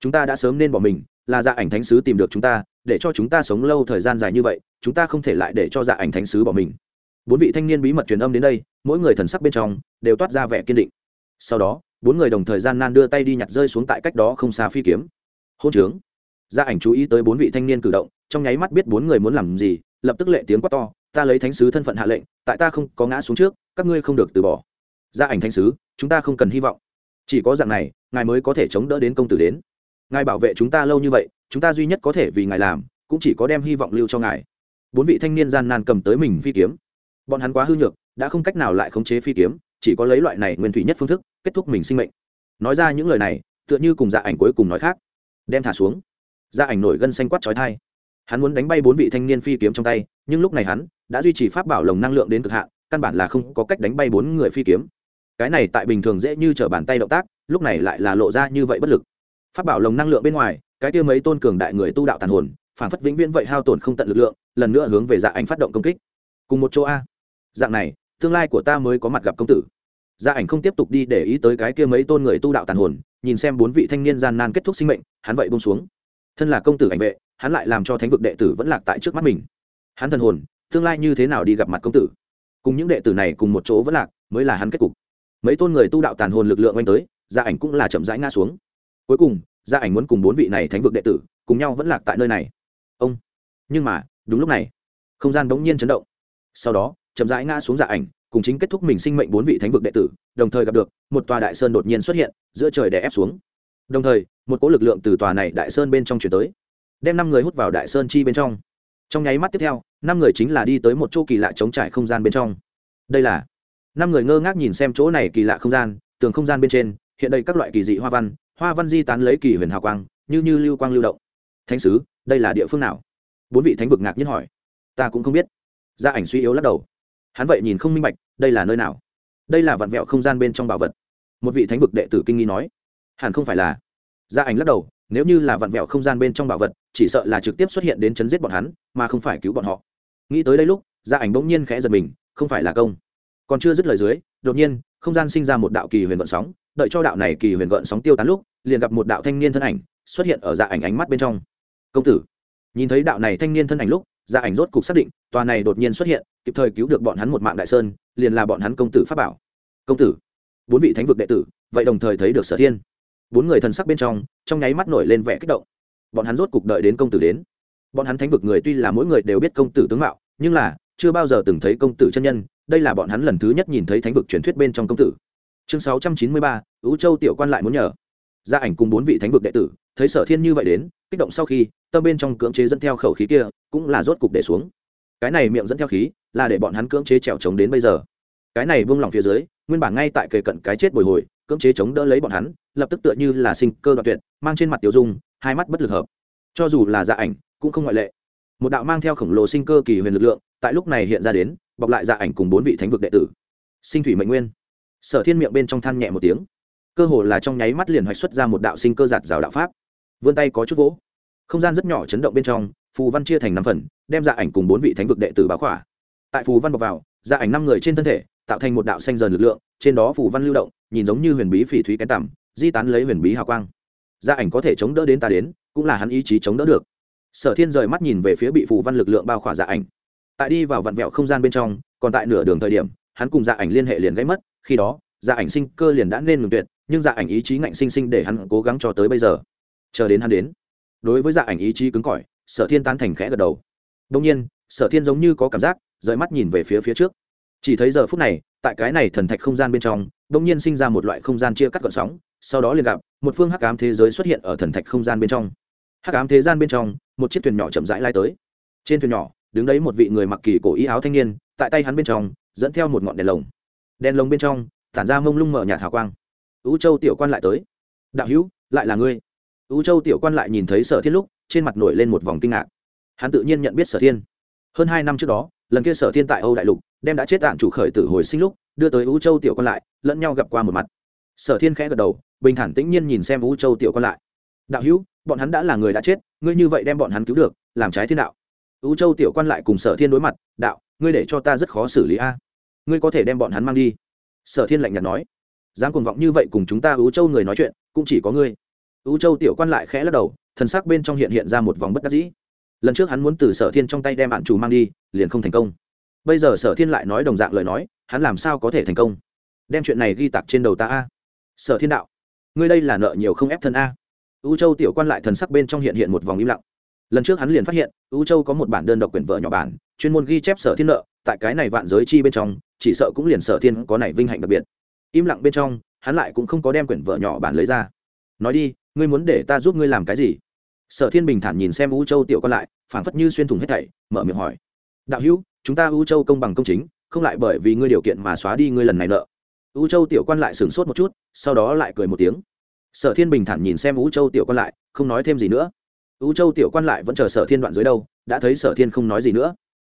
Chúng ta đã sớm nên bỏ mình, là gia ảnh thánh sứ tìm được chúng ta, để cho chúng ta sống lâu thời gian dài như vậy, chúng ta không thể lại để cho gia ảnh thánh sứ bỏ mình. Bốn vị thanh niên bí mật truyền âm đến đây, mỗi người thần sắc bên trong, đều toát ra vẻ kiên định. Sau đó, bốn người đồng thời gian nan đưa tay đi nhặt rơi xuống tại cách đó không xa phi kiếm. Hôn trướng. Gia ảnh chú ý tới bốn vị thanh niên cử động, trong nháy mắt biết bốn người muốn làm gì, lập tức lệ tiếng quát to ta lấy thánh sứ thân phận hạ lệnh, tại ta không có ngã xuống trước, các ngươi không được từ bỏ. Gia ảnh thánh sứ, chúng ta không cần hy vọng. Chỉ có dạng này, ngài mới có thể chống đỡ đến công tử đến. Ngài bảo vệ chúng ta lâu như vậy, chúng ta duy nhất có thể vì ngài làm, cũng chỉ có đem hy vọng lưu cho ngài. Bốn vị thanh niên gian nan cầm tới mình phi kiếm. Bọn hắn quá hư nhược, đã không cách nào lại khống chế phi kiếm, chỉ có lấy loại này nguyên thủy nhất phương thức, kết thúc mình sinh mệnh. Nói ra những lời này, tựa như cùng dạ ảnh cuối cùng nói khác. Đem thả xuống. Dạ ảnh nổi gân xanh quát trói thai hắn muốn đánh bay bốn vị thanh niên phi kiếm trong tay, nhưng lúc này hắn đã duy trì pháp bảo lồng năng lượng đến cực hạn, căn bản là không có cách đánh bay bốn người phi kiếm. Cái này tại bình thường dễ như t r ở bàn tay động tác, lúc này lại là lộ ra như vậy bất lực. Pháp bảo lồng năng lượng bên ngoài, cái kia mấy tôn cường đại người tu đạo tàn hồn phản phất vĩnh viễn vậy hao tổn không tận lực lượng, lần nữa hướng về dạ ảnh phát động công kích. Cùng một chỗ a. Dạng này, tương lai của ta mới có mặt gặp công tử. Gia ảnh không tiếp tục đi để ý tới cái kia mấy tôn người tu đạo tàn hồn, nhìn xem bốn vị thanh niên gian nan kết thúc sinh mệnh, hắn vậy bông xuống. Thân là công tử ảnh vệ, hắn lại làm cho thánh vực đệ tử vẫn lạc tại trước mắt mình. Hắn thần hồn tương lai như thế nào đi gặp mặt công tử. Cùng những đệ tử này cùng một chỗ vẫn lạc, mới là hắn kết cục. Mấy tôn người tu đạo tàn hồn lực lượng oanh tới, gia ảnh cũng là chậm rãi ngã xuống. Cuối cùng, gia ảnh muốn cùng bốn vị này thánh vực đệ tử cùng nhau vẫn lạc tại nơi này. Ông! Nhưng mà, đúng lúc này, không gian bỗng nhiên chấn động. Sau đó, chậm rãi ngã xuống gia ảnh, cùng chính kết thúc mình sinh mệnh bốn vị thánh vực đệ tử, đồng thời gặp được một tòa đại sơn đột nhiên xuất hiện, giữa trời đè ép xuống. Đồng thời, một cỗ lực lượng từ tòa này đại sơn bên trong chuyển tới, đem năm người hút vào đại sơn chi bên trong trong nháy mắt tiếp theo, năm người chính là đi tới một chỗ kỳ lạ chống trải không gian bên trong. Đây là, năm người ngơ ngác nhìn xem chỗ này kỳ lạ không gian, tường không gian bên trên, hiện đây các loại kỳ dị hoa văn hoa văn di tán lấy kỳ huyền hào quang, như như lưu quang lưu động. Thánh sứ, đây là địa phương nào? Bốn vị thánh vực ngạc nhiên hỏi. Ta cũng không biết. Gia ảnh suy yếu lắc đầu. Hắn vậy nhìn không minh bạch, đây là nơi nào? Đây là vặn vẹo không gian bên trong bảo vật. Một vị thánh vực đệ tử kinh nghi nói. Hẳn không phải là. Gia ảnh lắc đầu nếu như là vặn vẹo không gian bên trong bảo vật, chỉ sợ là trực tiếp xuất hiện đến chấn giết bọn hắn, mà không phải cứu bọn họ. Nghĩ tới đây lúc gia ảnh bỗng nhiên khẽ giật mình, không phải là công. Còn chưa dứt lời dưới, đột nhiên, không gian sinh ra một đạo kỳ huyền gợn sóng, đợi cho đạo này kỳ huyền gợn sóng tiêu tán lúc, liền gặp một đạo thanh niên thân ảnh xuất hiện ở dạ ảnh ánh mắt bên trong. Công tử. Nhìn thấy đạo này thanh niên thân ảnh lúc gia ảnh rốt cục xác định, tòa này đột nhiên xuất hiện, kịp thời cứu được bọn hắn một mạng đại sơn, liền là bọn hắn công tử pháp bảo. Công tử. Bốn vị thánh vực đệ tử, vậy đồng thời thấy được sở thiên bốn người thần sắc bên trong trong nháy mắt nổi lên vẻ kích động. Bọn hắn rốt cục đợi đến công tử đến. Bọn hắn thánh vực người tuy là mỗi người đều biết công tử tướng mạo, nhưng là chưa bao giờ từng thấy công tử chân nhân, đây là bọn hắn lần thứ nhất nhìn thấy thánh vực truyền thuyết bên trong công tử. Chương sáu trăm chín mươi ba ứ châu tiểu quan lại muốn nhờ. Gia ảnh cùng bốn vị thánh vực đệ tử, thấy sở thiên như vậy đến, kích động sau khi, tâm bên trong cưỡng chế dẫn theo khẩu khí kia, cũng là rốt cục để xuống. Cái này miệng dẫn theo khí, là để bọn hắn cưỡng chế trèo trống đến bây giờ. Cái này buông lỏng phía dưới, nguyên bản ngay tại kề cận cái chết bồi hồi cưỡng chế chống đỡ lấy bọn hắn, lập tức tựa như là sinh cơ đoạn tuyệt, mang trên mặt tiểu dung, hai mắt bất lực hợp. Cho dù là dạ ảnh, cũng không ngoại lệ. Một đạo mang theo khổng lồ sinh cơ kỳ huyền lực lượng, tại lúc này hiện ra đến, bọc lại dạ ảnh cùng bốn vị thánh vực đệ tử. Sinh thủy mệnh nguyên. Sở thiên miệng bên trong than nhẹ một tiếng. Cơ hồ là trong nháy mắt liền hoạch xuất ra một đạo sinh cơ giạt rào đạo pháp. Vươn tay có chút vỗ. Không gian rất nhỏ chấn động bên trong, phù văn chia thành năm phần, đem dạ ảnh cùng bốn vị thánh vực đệ tử báo khỏa. Tại phù văn bọc vào dạ ảnh năm người trên thân thể, tạo thành một đạo xanh dần lực lượng trên đó phù văn lưu động, nhìn giống như huyền bí phỉ thúy kén tằm, di tán lấy huyền bí hào quang. Dạ ảnh có thể chống đỡ đến ta đến, cũng là hắn ý chí chống đỡ được. Sở thiên rời mắt nhìn về phía bị phù văn lực lượng bao khỏa dạ ảnh. Tại đi vào vặn vẹo không gian bên trong, còn tại nửa đường thời điểm, hắn cùng dạ ảnh liên hệ liền gãy mất, khi đó dạ ảnh sinh cơ liền đã nên ngừng tuyệt, nhưng dạ ảnh ý chí ngạnh sinh sinh để hắn cố gắng cho tới bây giờ. Chờ đến hắn đến, đối với dạ ảnh ý chí cứng cỏi, sở thiên tán thành khẽ gật đầu. Đông nhiên, sở thiên giống như có cảm giác, rời mắt nhìn về phía phía trước. Chỉ thấy giờ phút này tại cái này thần thạch không gian bên trong, bỗng nhiên sinh ra một loại không gian chia cắt gọn sóng, sau đó liền gặp, một phương hắc ám thế giới xuất hiện ở thần thạch không gian bên trong. Hắc ám thế gian bên trong, một chiếc thuyền nhỏ chậm rãi lai tới. Trên thuyền nhỏ, đứng đấy một vị người mặc kỳ cổ y áo thanh niên, tại tay hắn bên trong, dẫn theo một ngọn đèn lồng. Đèn lồng bên trong, tản ra mông lung mở nhạt hào quang. Ú châu tiểu quan lại tới. Đạo hữu, lại là ngươi? Ú châu tiểu quan lại nhìn thấy sở thiên lúc, trên mặt nổi lên một vòng kinh ngạc. Hắn tự nhiên nhận biết sở thiên. Hơn hai năm trước đó, lần kia sở thiên tại âu đại lục đem đã chết tạng chủ khởi tử hồi sinh lúc, đưa tới U châu tiểu quan lại, lẫn nhau gặp qua một mặt. Sở thiên khẽ gật đầu, bình thản tĩnh nhiên nhìn xem U châu tiểu quan lại. Đạo hữu, bọn hắn đã là người đã chết, ngươi như vậy đem bọn hắn cứu được, làm trái thiên đạo. U châu tiểu quan lại cùng sở thiên đối mặt, đạo, ngươi để cho ta rất khó xử lý a. Ngươi có thể đem bọn hắn mang đi. Sở thiên lạnh nhạt nói. Dám cuồng vọng như vậy cùng chúng ta U châu người nói chuyện, cũng chỉ có ngươi. U châu tiểu quan lại khẽ lắc đầu, thần sắc bên trong hiện hiện ra một vòng bất đắc dĩ. Lần trước hắn muốn từ sở thiên trong tay đem bạn chủ mang đi, liền không thành công bây giờ sở thiên lại nói đồng dạng lời nói, hắn làm sao có thể thành công? Đem chuyện này ghi tặc trên đầu ta a. Sở thiên đạo, ngươi đây là nợ nhiều không ép thân a. U châu tiểu quan lại thần sắc bên trong hiện hiện một vòng im lặng. Lần trước hắn liền phát hiện, u châu có một bản đơn độc quyển vợ nhỏ bản, chuyên môn ghi chép sở thiên nợ, tại cái này vạn giới chi bên trong, chỉ sợ cũng liền sở thiên có này vinh hạnh đặc biệt. Im lặng bên trong, hắn lại cũng không có đem quyển vợ nhỏ bản lấy ra. Nói đi, ngươi muốn để ta giúp ngươi làm cái gì? Sở thiên bình thản nhìn xem u châu tiểu quan lại, phảng phất như xuyên thủng hết thảy, mở miệng hỏi. Đạo hữu chúng ta ưu châu công bằng công chính, không lại bởi vì ngươi điều kiện mà xóa đi ngươi lần này nợ. Ưu châu tiểu quan lại sửng sốt một chút, sau đó lại cười một tiếng. Sở thiên bình thản nhìn xem ưu châu tiểu quan lại, không nói thêm gì nữa. Ưu châu tiểu quan lại vẫn chờ sở thiên đoạn dưới đâu, đã thấy sở thiên không nói gì nữa.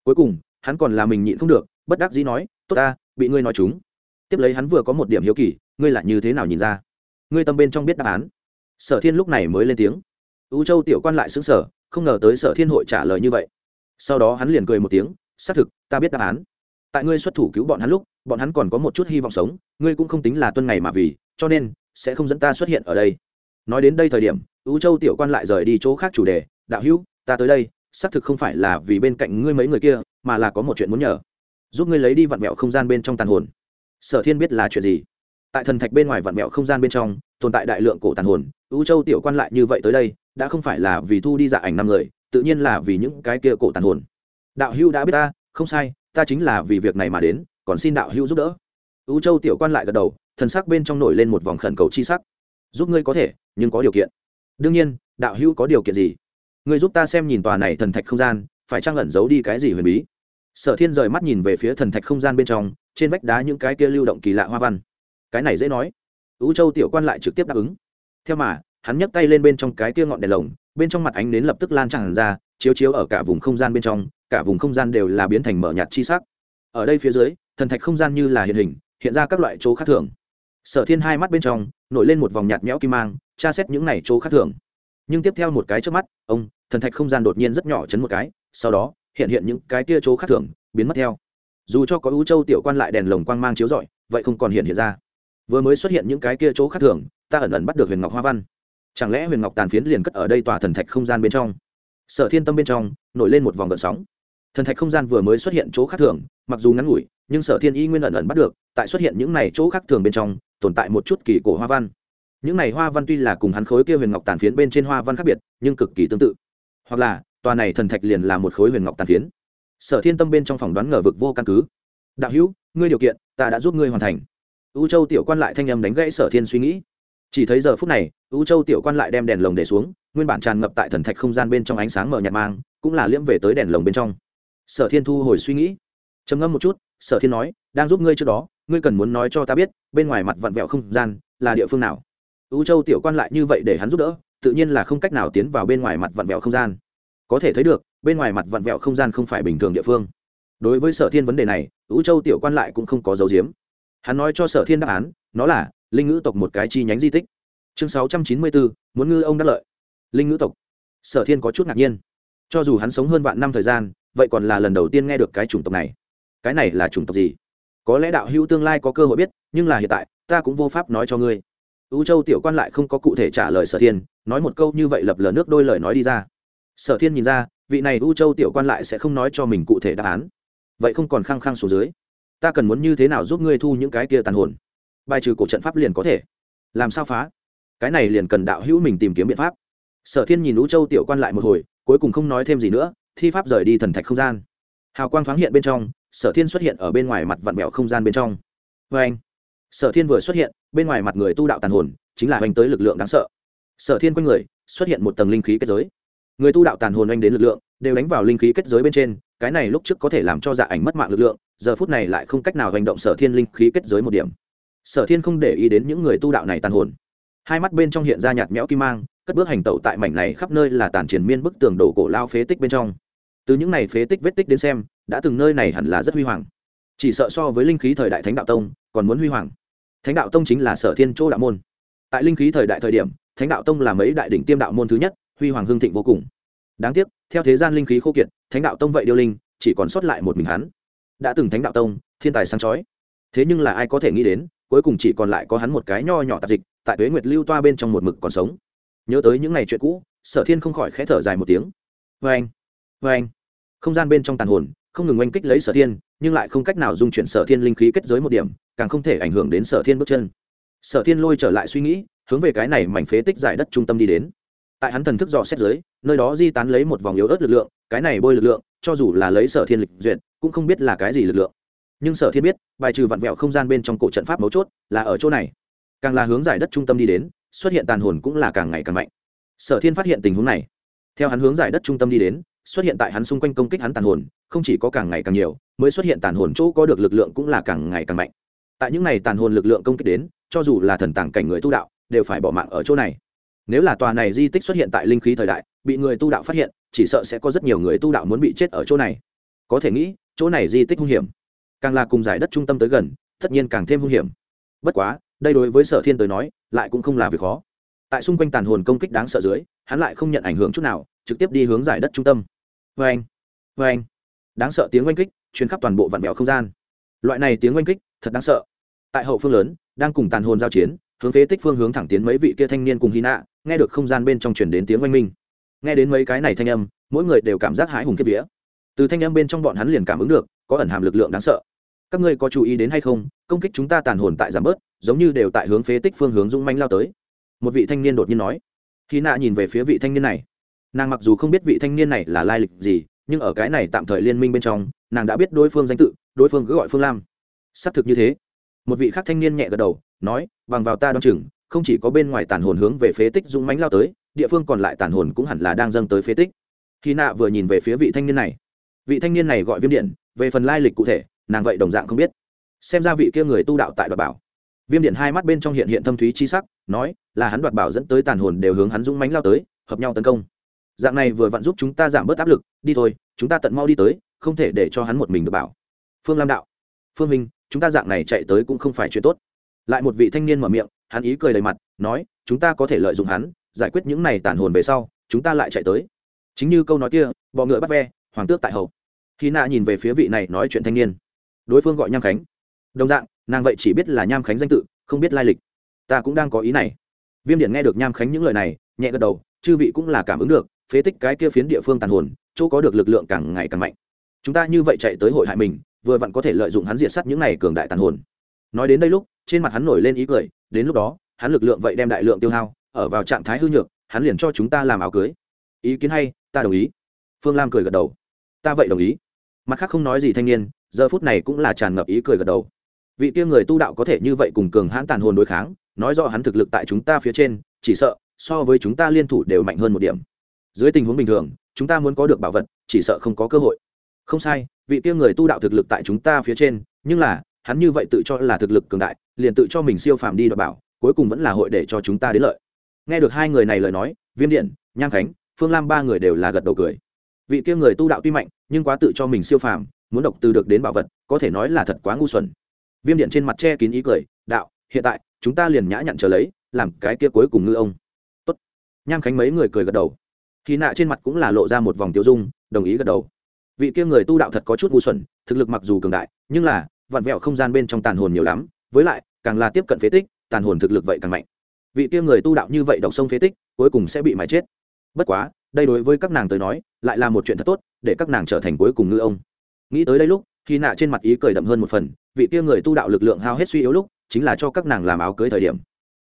Cuối cùng, hắn còn là mình nhịn không được, bất đắc dĩ nói, tốt ta, bị ngươi nói chúng. Tiếp lấy hắn vừa có một điểm hiếu kỳ, ngươi là như thế nào nhìn ra? Ngươi tâm bên trong biết đáp án. Sở thiên lúc này mới lên tiếng. Ưu châu tiểu quan lại xứng sở không ngờ tới sở thiên hội trả lời như vậy. Sau đó hắn liền cười một tiếng xác thực, ta biết đáp án. Tại ngươi xuất thủ cứu bọn hắn lúc, bọn hắn còn có một chút hy vọng sống, ngươi cũng không tính là tuân ngày mà vì, cho nên sẽ không dẫn ta xuất hiện ở đây. Nói đến đây thời điểm ưu châu tiểu quan lại rời đi chỗ khác chủ đề, đạo hữu, ta tới đây, xác thực không phải là vì bên cạnh ngươi mấy người kia, mà là có một chuyện muốn nhờ. Giúp ngươi lấy đi vặn vẹo không gian bên trong tàn hồn. Sở thiên biết là chuyện gì? Tại thần thạch bên ngoài vặn vẹo không gian bên trong, tồn tại đại lượng cổ tàn hồn ưu châu tiểu quan lại như vậy tới đây, đã không phải là vì thu đi dạ ảnh năm người, tự nhiên là vì những cái kia cổ tàn hồn đạo hữu đã biết ta, không sai, ta chính là vì việc này mà đến, còn xin đạo hữu giúp đỡ. Ưu châu tiểu quan lại gật đầu, thần sắc bên trong nổi lên một vòng khẩn cầu chi sắc. Giúp ngươi có thể, nhưng có điều kiện. Đương nhiên, đạo hữu có điều kiện gì? Ngươi giúp ta xem nhìn tòa này thần thạch không gian, phải trang ẩn giấu đi cái gì huyền bí? Sở thiên rời mắt nhìn về phía thần thạch không gian bên trong, trên vách đá những cái kia lưu động kỳ lạ hoa văn. Cái này dễ nói. Ưu châu tiểu quan lại trực tiếp đáp ứng. Theo mà, hắn nhấc tay lên bên trong cái kia ngọn đèn lồng, bên trong mặt ánh nến lập tức lan tràn ra chiếu chiếu ở cả vùng không gian bên trong, cả vùng không gian đều là biến thành mở nhạt chi sắc. Ở đây phía dưới, thần thạch không gian như là hiện hình, hiện ra các loại chỗ khác thường. Sở thiên hai mắt bên trong, nổi lên một vòng nhạt nhẽo kim mang, tra xét những này chỗ khác thường. Nhưng tiếp theo một cái trước mắt, ông, thần thạch không gian đột nhiên rất nhỏ chấn một cái, sau đó, hiện hiện những cái kia chỗ khác thường, biến mất theo. Dù cho có ưu châu tiểu quan lại đèn lồng quang mang chiếu rọi, vậy không còn hiện hiện ra. Vừa mới xuất hiện những cái kia chỗ khác thường, ta ẩn ẩn bắt được huyền ngọc hoa văn. Chẳng lẽ huyền ngọc tàn phiến liền cất ở đây tòa thần thạch không gian bên trong? Sở thiên tâm bên trong, nổi lên một vòng gợn sóng. Thần thạch không gian vừa mới xuất hiện chỗ khác thường, mặc dù ngắn ngủi, nhưng sở thiên y nguyên ẩn ẩn bắt được, tại xuất hiện những này chỗ khác thường bên trong, tồn tại một chút kỳ cổ hoa văn. Những này hoa văn tuy là cùng hắn khối kia huyền ngọc tàn phiến bên trên hoa văn khác biệt, nhưng cực kỳ tương tự. Hoặc là, tòa này thần thạch liền là một khối huyền ngọc tàn phiến. Sở thiên tâm bên trong phỏng đoán ngờ vực vô căn cứ. Đạo hữu, ngươi điều kiện, ta đã giúp ngươi hoàn thành. U châu tiểu quan lại thanh âm đánh gãy sở thiên suy nghĩ chỉ thấy giờ phút này u châu tiểu quan lại đem đèn lồng để xuống, nguyên bản tràn ngập tại thần thạch không gian bên trong ánh sáng mở nhạt mang, cũng là liễm về tới đèn lồng bên trong. Sở thiên thu hồi suy nghĩ. Trầm ngâm một chút, sở thiên nói, đang giúp ngươi trước đó, ngươi cần muốn nói cho ta biết, bên ngoài mặt vặn vẹo không gian là địa phương nào? U châu tiểu quan lại như vậy để hắn giúp đỡ, tự nhiên là không cách nào tiến vào bên ngoài mặt vặn vẹo không gian. Có thể thấy được, bên ngoài mặt vặn vẹo không gian không phải bình thường địa phương. Đối với sở thiên vấn đề này u châu tiểu quan lại cũng không có dấu diếm hắn nói cho sở thiên đáp án, nó là linh ngữ tộc một cái chi nhánh di tích. Chương sáu trăm chín mươi bốn, muốn ngư ông đắc lợi. Linh ngữ tộc. Sở thiên có chút ngạc nhiên. Cho dù hắn sống hơn vạn năm thời gian, vậy còn là lần đầu tiên nghe được cái chủng tộc này. Cái này là chủng tộc gì? Có lẽ đạo hữu tương lai có cơ hội biết, nhưng là hiện tại, ta cũng vô pháp nói cho ngươi. U châu tiểu quan lại không có cụ thể trả lời sở thiên, nói một câu như vậy lập lờ nước đôi lời nói đi ra. Sở thiên nhìn ra, vị này u châu tiểu quan lại sẽ không nói cho mình cụ thể đáp án. Vậy không còn khăng khăng xuống dưới. Ta cần muốn như thế nào giúp ngươi thu những cái kia tàn hồn? Bài trừ cổ trận pháp liền có thể. Làm sao phá? Cái này liền cần đạo hữu mình tìm kiếm biện pháp. Sở thiên nhìn lũ châu tiểu quan lại một hồi, cuối cùng không nói thêm gì nữa, thi pháp rời đi thần thạch không gian. Hào quang thoáng hiện bên trong, sở thiên xuất hiện ở bên ngoài mặt vặn vẹo không gian bên trong. Vê anh, sở thiên vừa xuất hiện, bên ngoài mặt người tu đạo tàn hồn, chính là oanh tới lực lượng đáng sợ. Sở thiên quanh người, xuất hiện một tầng linh khí kết giới. Người tu đạo tàn hồn oanh đến lực lượng, đều đánh vào linh khí kết giới bên trên, cái này lúc trước có thể làm cho dạ ảnh mất mạng lực lượng, giờ phút này lại không cách nào hành động sở thiên linh khí kết giới một điểm sở thiên không để ý đến những người tu đạo này tàn hồn. Hai mắt bên trong hiện ra nhạt nhẽo kim mang, cất bước hành tẩu tại mảnh này khắp nơi là tàn triển miên bức tường đổ cổ lao phế tích bên trong. Từ những này phế tích vết tích đến xem, đã từng nơi này hẳn là rất huy hoàng. Chỉ sợ so với linh khí thời đại thánh đạo tông, còn muốn huy hoàng. Thánh đạo tông chính là sở thiên chỗ đạo môn. Tại linh khí thời đại thời điểm, thánh đạo tông là mấy đại đỉnh tiêm đạo môn thứ nhất, huy hoàng hương thịnh vô cùng. Đáng tiếc, theo thế gian linh khí khô kiệt, thánh đạo tông vậy điêu linh, chỉ còn sót lại một mình hắn. Đã từng thánh đạo tông, thiên tài sáng chói. Thế nhưng là ai có thể nghĩ đến cuối cùng chỉ còn lại có hắn một cái nho nhỏ tạp dịch, tại tuế nguyệt lưu toa bên trong một mực còn sống. Nhớ tới những ngày chuyện cũ, sở thiên không khỏi khẽ thở dài một tiếng. Vê anh vê anh. Không gian bên trong tàn hồn, không ngừng oanh kích lấy sở thiên, nhưng lại không cách nào dung chuyển sở thiên linh khí kết giới một điểm, càng không thể ảnh hưởng đến sở thiên bước chân. Sở thiên lôi trở lại suy nghĩ, hướng về cái này mảnh phế tích giải đất trung tâm đi đến. Tại hắn thần thức dò xét giới nơi đó di tán lấy một vòng yếu ớt lực lượng, cái này bôi lực lượng, cho dù là lấy sở thiên lịch duyệt, cũng không biết là cái gì lực lượng nhưng sở thiên biết, bài trừ vặn vẹo không gian bên trong cổ trận pháp mấu chốt là ở chỗ này. Càng là hướng giải đất trung tâm đi đến, xuất hiện tàn hồn cũng là càng ngày càng mạnh. Sở thiên phát hiện tình huống này. Theo hắn hướng giải đất trung tâm đi đến, xuất hiện tại hắn xung quanh công kích hắn tàn hồn, không chỉ có càng ngày càng nhiều, mới xuất hiện tàn hồn chỗ có được lực lượng cũng là càng ngày càng mạnh. Tại những này tàn hồn lực lượng công kích đến, cho dù là thần tàng cảnh người tu đạo, đều phải bỏ mạng ở chỗ này. Nếu là tòa này di tích xuất hiện tại linh khí thời đại, bị người tu đạo phát hiện, chỉ sợ sẽ có rất nhiều người tu đạo muốn bị chết ở chỗ này. Có thể nghĩ, chỗ này di tích hung hiểm càng là cùng giải đất trung tâm tới gần, tất nhiên càng thêm hung hiểm. Bất quá, đây đối với sở thiên tới nói, lại cũng không là việc khó. Tại xung quanh tàn hồn công kích đáng sợ dưới, hắn lại không nhận ảnh hưởng chút nào, trực tiếp đi hướng giải đất trung tâm. Vê anh vê anh đáng sợ tiếng oanh kích chuyến khắp toàn bộ vạn vẹo không gian. Loại này tiếng oanh kích, thật đáng sợ. Tại hậu phương lớn, đang cùng tàn hồn giao chiến, hướng phế tích phương hướng thẳng tiến mấy vị kia thanh niên cùng hy nạ nghe được không gian bên trong chuyển đến tiếng oanh minh. Nghe đến mấy cái này thanh âm, mỗi người đều cảm giác hãi hùng kiếp vía. Từ thanh âm bên trong bọn hắn liền cảm ứng được, có ẩn hàm lực lượng đáng sợ các ngươi có chú ý đến hay không, công kích chúng ta tàn hồn tại giảm bớt, giống như đều tại hướng phế tích phương hướng dũng manh lao tới. Một vị thanh niên đột nhiên nói. Khi nạ nhìn về phía vị thanh niên này, nàng mặc dù không biết vị thanh niên này là lai lịch gì, nhưng ở cái này tạm thời liên minh bên trong, nàng đã biết đối phương danh tự, đối phương cứ gọi phương lam. Xác thực như thế. Một vị khác thanh niên nhẹ gật đầu, nói, bằng vào ta đ o á n chừng, không chỉ có bên ngoài tàn hồn hướng về phế tích dũng mánh lao tới, địa phương còn lại tàn hồn cũng hẳn là đang dâng tới phế tích. Khi nạ vừa nhìn về phía vị thanh niên này, vị thanh niên này gọi viêm điện, về phần lai lịch cụ thể nàng vậy đồng dạng không biết. Xem ra vị kia người tu đạo tại đoạt bảo. Viêm điện hai mắt bên trong hiện hiện thâm thúy chi sắc, nói, là hắn đoạt bảo dẫn tới tàn hồn đều hướng hắn dũng mánh lao tới, hợp nhau tấn công. Dạng này vừa vặn giúp chúng ta giảm bớt áp lực, đi thôi, chúng ta tận mau đi tới, không thể để cho hắn một mình được bảo. Phương lam đạo. Phương minh, chúng ta dạng này chạy tới cũng không phải chuyện tốt. Lại một vị thanh niên mở miệng, hắn ý cười đầy mặt, nói, chúng ta có thể lợi dụng hắn, giải quyết những này tản hồn về sau, chúng ta lại chạy tới. Chính như câu nói kia, bọ ngựa bắt ve, hoàng tước tại hậu khi nạ nhìn về phía vị này nói chuyện thanh niên đối phương gọi nham khánh đồng dạng nàng vậy chỉ biết là nham khánh danh tự không biết lai lịch ta cũng đang có ý này viêm điện nghe được nham khánh những lời này nhẹ gật đầu chư vị cũng là cảm ứng được phế tích cái kia phiến địa phương tàn hồn chỗ có được lực lượng càng ngày càng mạnh chúng ta như vậy chạy tới hội hại mình vừa vặn có thể lợi dụng hắn diệt sắt những này cường đại tàn hồn nói đến đây lúc trên mặt hắn nổi lên ý cười đến lúc đó hắn lực lượng vậy đem đại lượng tiêu hao ở vào trạng thái hư nhược hắn liền cho chúng ta làm áo cưới ý kiến hay ta đồng ý phương lam cười gật đầu ta vậy đồng ý mặt khác không nói gì thanh niên giờ phút này cũng là tràn ngập ý cười gật đầu. Vị kia người tu đạo có thể như vậy cùng cường hãn tàn hồn đối kháng, nói rõ hắn thực lực tại chúng ta phía trên, chỉ sợ so với chúng ta liên thủ đều mạnh hơn một điểm. Dưới tình huống bình thường, chúng ta muốn có được bảo vật, chỉ sợ không có cơ hội. Không sai, vị kia người tu đạo thực lực tại chúng ta phía trên, nhưng là, hắn như vậy tự cho là thực lực cường đại, liền tự cho mình siêu phàm đi đ bảo, cuối cùng vẫn là hội để cho chúng ta đến lợi. Nghe được hai người này lời nói, viêm điện, nham khánh, phương lam ba người đều là gật đầu cười. Vị kia người tu đạo tuy mạnh, nhưng quá tự cho mình siêu phàm muốn độc từ được đến bảo vật, có thể nói là thật quá ngu xuẩn. Viêm điện trên mặt che kín ý cười, đạo, hiện tại, chúng ta liền nhã nhặn trở lấy, làm cái kia cuối cùng ngư ông. Tốt. Nham khánh mấy người cười gật đầu. Khi nạ trên mặt cũng là lộ ra một vòng tiêu dung, đồng ý gật đầu. Vị kia người tu đạo thật có chút ngu xuẩn, thực lực mặc dù cường đại, nhưng là, vặn vẹo không gian bên trong tàn hồn nhiều lắm, với lại, càng là tiếp cận phế tích, tàn hồn thực lực vậy càng mạnh. Vị kia người tu đạo như vậy đọc sông phế tích, cuối cùng sẽ bị mái chết. Bất quá, đây đối với các nàng tới nói, lại là một chuyện thật tốt, để các nàng trở thành cuối cùng ngư ông nghĩ tới đây lúc khi nạ trên mặt ý cười đậm hơn một phần, vị kia người tu đạo lực lượng hao hết suy yếu lúc, chính là cho các nàng làm áo cưới thời điểm.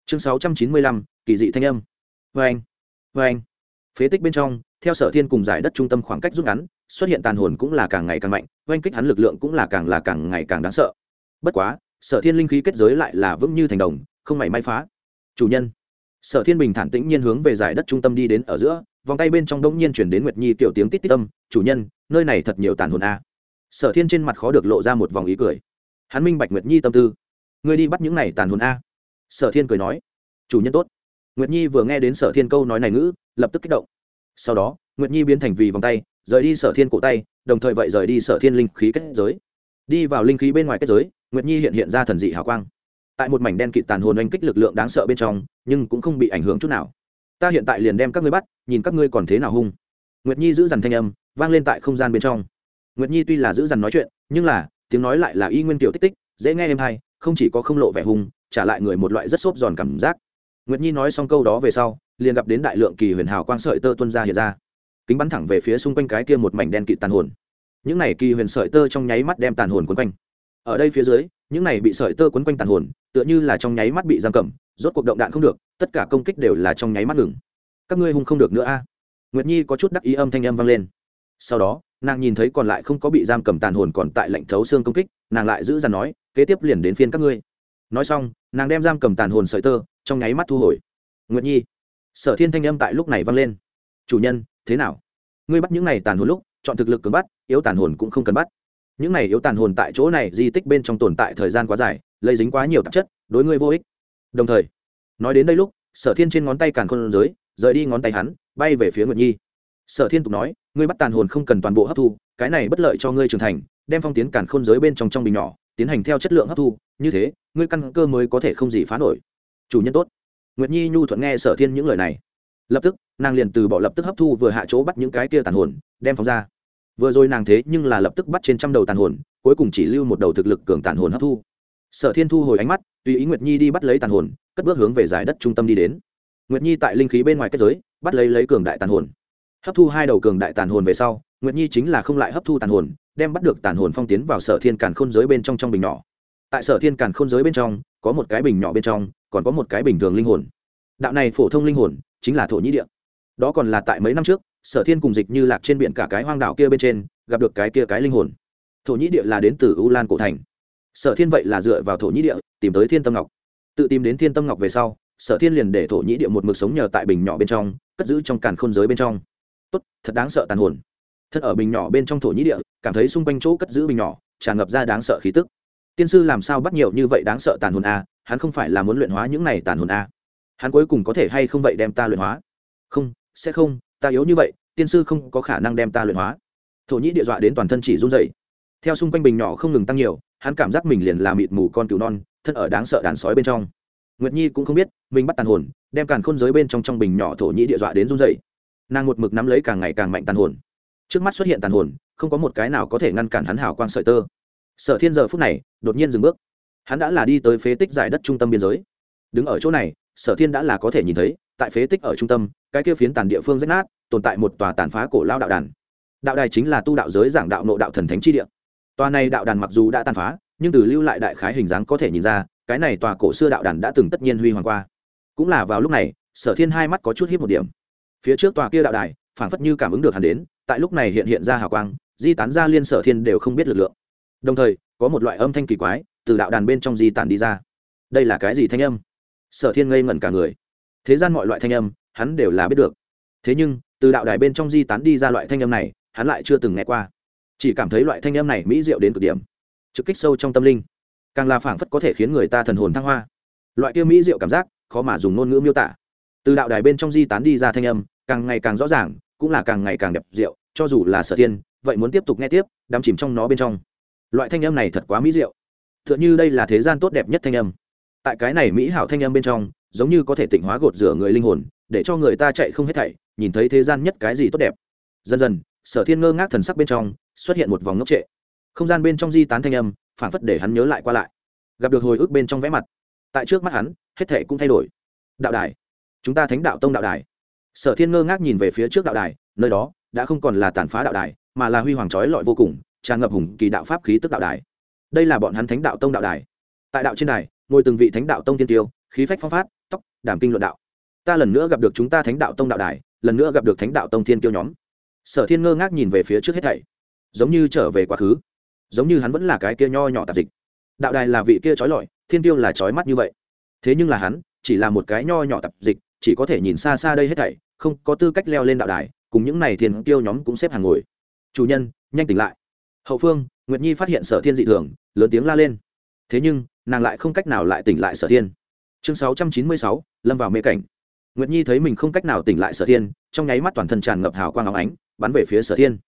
Chương sáu trăm chín mươi lăm, kỳ dị thanh âm. Vê anh vê anh phế tích bên trong, theo sở thiên cùng giải đất trung tâm khoảng cách rút ngắn, xuất hiện tàn hồn cũng là càng ngày càng mạnh, oanh kích hắn lực lượng cũng là càng là càng ngày càng đáng sợ. Bất quá, sở thiên linh khí kết giới lại là vững như thành đồng, không mảy may phá. Chủ nhân. Sở thiên bình thản tĩnh nhiên hướng về giải đất trung tâm đi đến ở giữa, vòng tay bên trong đông nhiên chuyển đến nguyệt nhi tiểu tiếng tít tít tâm chủ nhân, nơi này thật nhiều tàn hồn a sở thiên trên mặt khó được lộ ra một vòng ý cười. Hắn minh bạch nguyệt nhi tâm tư. Ngươi đi bắt những này tàn hồn a. Sở thiên cười nói. Chủ nhân tốt. Nguyệt nhi vừa nghe đến sở thiên câu nói này ngữ, lập tức kích động. Sau đó, nguyệt nhi biến thành vì vòng tay, rời đi sở thiên cổ tay, đồng thời vậy rời đi sở thiên linh khí kết giới. Đi vào linh khí bên ngoài kết giới, nguyệt nhi hiện hiện ra thần dị hào quang. Tại một mảnh đen kịt tàn hồn oanh kích lực lượng đáng sợ bên trong, nhưng cũng không bị ảnh hưởng chút nào. Ta hiện tại liền đem các ngươi bắt, nhìn các ngươi còn thế nào hung. Nguyệt nhi giữ dằn thanh âm, vang lên tại không gian bên trong nguyệt nhi tuy là giữ dằn nói chuyện, nhưng là, tiếng nói lại là y nguyên tiểu tích tích, dễ nghe êm hay, không chỉ có không lộ vẻ hung, trả lại người một loại rất xốp giòn cảm giác. Nguyệt nhi nói xong câu đó về sau, liền gặp đến đại lượng kỳ huyền hào quang sợi tơ tuân ra hiện ra. Kính bắn thẳng về phía xung quanh cái kia một mảnh đen kịt tàn hồn. Những này kỳ huyền sợi tơ trong nháy mắt đem tàn hồn quấn quanh. Ở đây phía dưới, những này bị sợi tơ quấn quanh tàn hồn, tựa như là trong nháy mắt bị giam cầm, rốt cuộc động đạn không được, tất cả công kích đều là trong nháy mắt ngừng. Các ngươi hung không được nữa a. Nguyệt nhi có chút đắc ý âm thanh âm vang lên. Sau đó nàng nhìn thấy còn lại không có bị giam cầm tàn hồn còn tại lệnh thấu xương công kích, nàng lại giữ ra nói, kế tiếp liền đến phiên các ngươi. Nói xong, nàng đem giam cầm tàn hồn sợi tơ trong nháy mắt thu hồi. Nguyệt nhi. Sở thiên thanh âm tại lúc này vang lên. Chủ nhân, thế nào? Ngươi bắt những này tàn hồn lúc, chọn thực lực cứng bắt, yếu tàn hồn cũng không cần bắt. Những này yếu tàn hồn tại chỗ này, di tích bên trong tồn tại thời gian quá dài lây dính quá nhiều tạp chất, đối ngươi vô ích. Đồng thời, nói đến đây lúc, sở thiên trên ngón tay càn khôn giới, rời đi ngón tay hắn, bay về phía nguyệt nhi. Sở thiên tục nói ngươi bắt tàn hồn không cần toàn bộ hấp thu, cái này bất lợi cho ngươi trưởng thành, đem phong tiến cản khôn giới bên trong trong bình nhỏ, tiến hành theo chất lượng hấp thu, như thế, ngươi căn cơ mới có thể không gì phá nổi. Chủ nhân tốt. Nguyệt nhi nhu thuận nghe sở thiên những lời này. Lập tức, nàng liền từ bỏ lập tức hấp thu vừa hạ chỗ bắt những cái kia tàn hồn, đem phóng ra. Vừa rồi nàng thế nhưng là lập tức bắt trên trăm đầu tàn hồn, cuối cùng chỉ lưu một đầu thực lực cường tàn hồn hấp thu. Sở thiên thu hồi ánh mắt, tùy ý nguyệt nhi đi bắt lấy tàn hồn, cất bước hướng về giải đất trung tâm đi đến. Nguyệt nhi tại linh khí bên ngoài kết giới, bắt lấy lấy cường đại tàn hồn hấp thu hai đầu cường đại tàn hồn về sau, nguyệt nhi chính là không lại hấp thu tàn hồn, đem bắt được tàn hồn phong tiến vào sở thiên càn khôn giới bên trong trong bình nhỏ. Tại sở thiên càn khôn giới bên trong, có một cái bình nhỏ bên trong, còn có một cái bình thường linh hồn. Đạo này phổ thông linh hồn, chính là thổ nhĩ địa. Đó còn là tại mấy năm trước, sở thiên cùng dịch như lạc trên biển cả cái hoang đảo kia bên trên, gặp được cái kia cái linh hồn. Thổ nhĩ địa là đến từ u lan cổ thành. Sở thiên vậy là dựa vào thổ nhĩ địa, tìm tới thiên tâm ngọc. Tự tìm đến thiên tâm ngọc về sau, sở thiên liền để thổ nhĩ địa một mực sống nhờ tại bình nhỏ bên trong, cất giữ trong càn khôn giới bên trong tốt, thật đáng sợ tàn hồn. Thân ở bình nhỏ bên trong thổ nhĩ địa, cảm thấy xung quanh chỗ cất giữ bình nhỏ, tràn ngập ra đáng sợ khí tức. Tiên sư làm sao bắt nhiều như vậy đáng sợ tàn hồn a? Hắn không phải là muốn luyện hóa những này tàn hồn a. Hắn cuối cùng có thể hay không vậy đem ta luyện hóa? Không, sẽ không, ta yếu như vậy, tiên sư không có khả năng đem ta luyện hóa. Thổ nhĩ địa dọa đến toàn thân chỉ run dậy theo xung quanh bình nhỏ không ngừng tăng nhiều, hắn cảm giác mình liền là mịt mù con cừu non, thân ở đáng sợ đàn sói bên trong. Nguyệt nhi cũng không biết, mình bắt tàn hồn, đem càn khôn giới bên trong trong bình nhỏ thổ nhĩ địa dọa đến run dậy nàng một mực nắm lấy càng ngày càng mạnh tàn hồn. Trước mắt xuất hiện tàn hồn, không có một cái nào có thể ngăn cản hắn hào quang sợi tơ. Sở thiên giờ phút này, đột nhiên dừng bước. Hắn đã là đi tới phế tích giải đất trung tâm biên giới. Đứng ở chỗ này, sở thiên đã là có thể nhìn thấy, tại phế tích ở trung tâm, cái kia phiến tàn địa phương rách nát, tồn tại một tòa tàn phá cổ lao đạo đàn. Đạo đài chính là tu đạo giới giảng đạo nộ đạo thần thánh chi địa. Tòa này đạo đàn mặc dù đã tàn phá, nhưng từ lưu lại đại khái hình dáng có thể nhìn ra, cái này tòa cổ xưa đạo đàn đã từng tất nhiên huy hoàng qua. Cũng là vào lúc này, sở thiên hai mắt có chút hiếp một điểm phía trước tòa kia đạo đài, phảng phất như cảm ứng được hắn đến, tại lúc này hiện hiện ra hào quang, di tán ra liên sở thiên đều không biết lực lượng. Đồng thời, có một loại âm thanh kỳ quái từ đạo đàn bên trong di tản đi ra. Đây là cái gì thanh âm? Sở thiên ngây ngẩn cả người. Thế gian mọi loại thanh âm, hắn đều là biết được. Thế nhưng, từ đạo đài bên trong di tán đi ra loại thanh âm này, hắn lại chưa từng nghe qua. Chỉ cảm thấy loại thanh âm này mỹ diệu đến cực điểm. Trực kích sâu trong tâm linh. Càng là phảng phất có thể khiến người ta thần hồn thăng hoa. Loại kia mỹ diệu cảm giác, khó mà dùng ngôn ngữ miêu tả. Từ đạo đài bên trong di tán đi ra thanh âm càng ngày càng rõ ràng, cũng là càng ngày càng đẹp diệu cho dù là sở thiên, vậy muốn tiếp tục nghe tiếp, đắm chìm trong nó bên trong. Loại thanh âm này thật quá mỹ diệu. T h ư ợ n như đây là thế gian tốt đẹp nhất thanh âm. Tại cái này mỹ hảo thanh âm bên trong, giống như có thể tịnh hóa gột rửa người linh hồn, để cho người ta chạy không hết thảy, nhìn thấy thế gian nhất cái gì tốt đẹp. Dần dần, sở thiên ngơ ngác thần sắc bên trong, xuất hiện một vòng ngốc trệ. Không gian bên trong di tán thanh âm, phản phất để hắn nhớ lại qua lại. Gặp được hồi ức bên trong vẽ mặt. Tại trước mắt hắn, hết thảy cũng thay đổi. Đạo đài. Chúng ta thánh đạo tông đạo đài sở thiên ngơ ngác nhìn về phía trước đạo đài, nơi đó đã không còn là tàn phá đạo đài, mà là huy hoàng trói lọi vô cùng, tràn ngập hùng kỳ đạo pháp khí tức đạo đài. Đây là bọn hắn thánh đạo tông đạo đài. Tại đạo trên đài, ngồi từng vị thánh đạo tông tiên tiêu, khí phách phong phát, tóc đảm kinh luận đạo. Ta lần nữa gặp được chúng ta thánh đạo tông đạo đài, lần nữa gặp được thánh đạo tông thiên tiêu nhóm. Sở thiên ngơ ngác nhìn về phía trước hết thảy. Giống như trở về quá khứ, giống như hắn vẫn là cái kia nho nhỏ tạp dịch. Đạo đài là vị kia trói lọi, thiên tiêu là trói mắt như vậy. Thế nhưng là hắn, chỉ là một cái nho nhỏ tạp dịch, chỉ có thể nhìn xa xa đây hết thảy không có tư cách leo lên đạo đài, cùng những này thiên kiêu nhóm cũng xếp hàng ngồi. Chủ nhân, nhanh tỉnh lại. Hậu phương, nguyệt nhi phát hiện sở thiên dị thường, lớn tiếng la lên. Thế nhưng, nàng lại không cách nào lại tỉnh lại sở thiên. Chương sáu trăm chín mươi sáu, lâm vào mê cảnh. Nguyệt nhi thấy mình không cách nào tỉnh lại sở thiên, trong nháy mắt toàn thân tràn ngập hào quang áo ánh, bắn về phía sở thiên.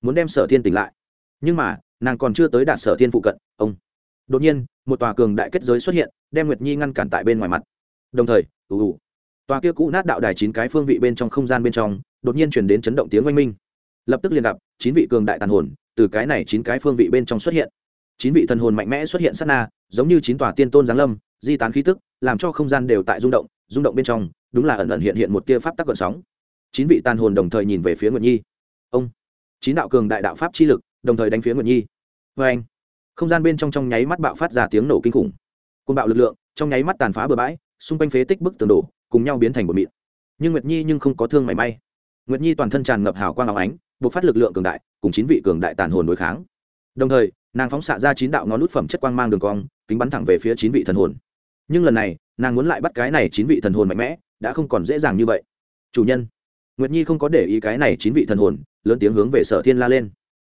Muốn đem sở thiên tỉnh lại. Nhưng mà, nàng còn chưa tới đạt sở thiên phụ cận, ông. Đột nhiên, một tòa cường đại kết giới xuất hiện, đem nguyệt nhi ngăn cản tại bên ngoài mặt. Đồng thời, ù ù tòa kia cũ nát đạo đài chín cái phương vị bên trong không gian bên trong, đột nhiên chuyển đến chấn động tiếng oanh minh. Lập tức liền gặp, chín vị cường đại tàn hồn, từ cái này chín cái phương vị bên trong xuất hiện. Chín vị thần hồn mạnh mẽ xuất hiện sát na, giống như chín tòa tiên tôn giáng lâm, di tán khí tức, làm cho không gian đều tại rung động rung động bên trong, đúng là ẩn ẩn hiện hiện một tia pháp tắc gợn sóng. Chín vị tàn hồn đồng thời nhìn về phía nguyệt nhi. Ông, chín đạo cường đại đạo pháp chi lực, đồng thời đánh phía nguyệt nhi. Vê anh, không gian bên trong trong nháy mắt bạo phát ra tiếng nổ kinh khủng. Côn bạo lực lượng, trong nháy mắt tàn phá bừa bãi xung quanh phế tích bức tường đổ, cùng nhau biến thành một mịn. Nhưng nguyệt nhi nhưng không có thương mảy may. Nguyệt nhi toàn thân tràn ngập hào quang áo ánh buộc phát lực lượng cường đại, cùng chín vị cường đại tàn hồn đối kháng. Đồng thời, nàng phóng xạ ra chín đạo ngón nút phẩm chất quang mang đường cong, kính bắn thẳng về phía chín vị thần hồn. Nhưng lần này, nàng muốn lại bắt cái này chín vị thần hồn mạnh mẽ, đã không còn dễ dàng như vậy. Chủ nhân, nguyệt nhi không có để ý cái này chín vị thần hồn, lớn tiếng hướng về sở thiên la lên.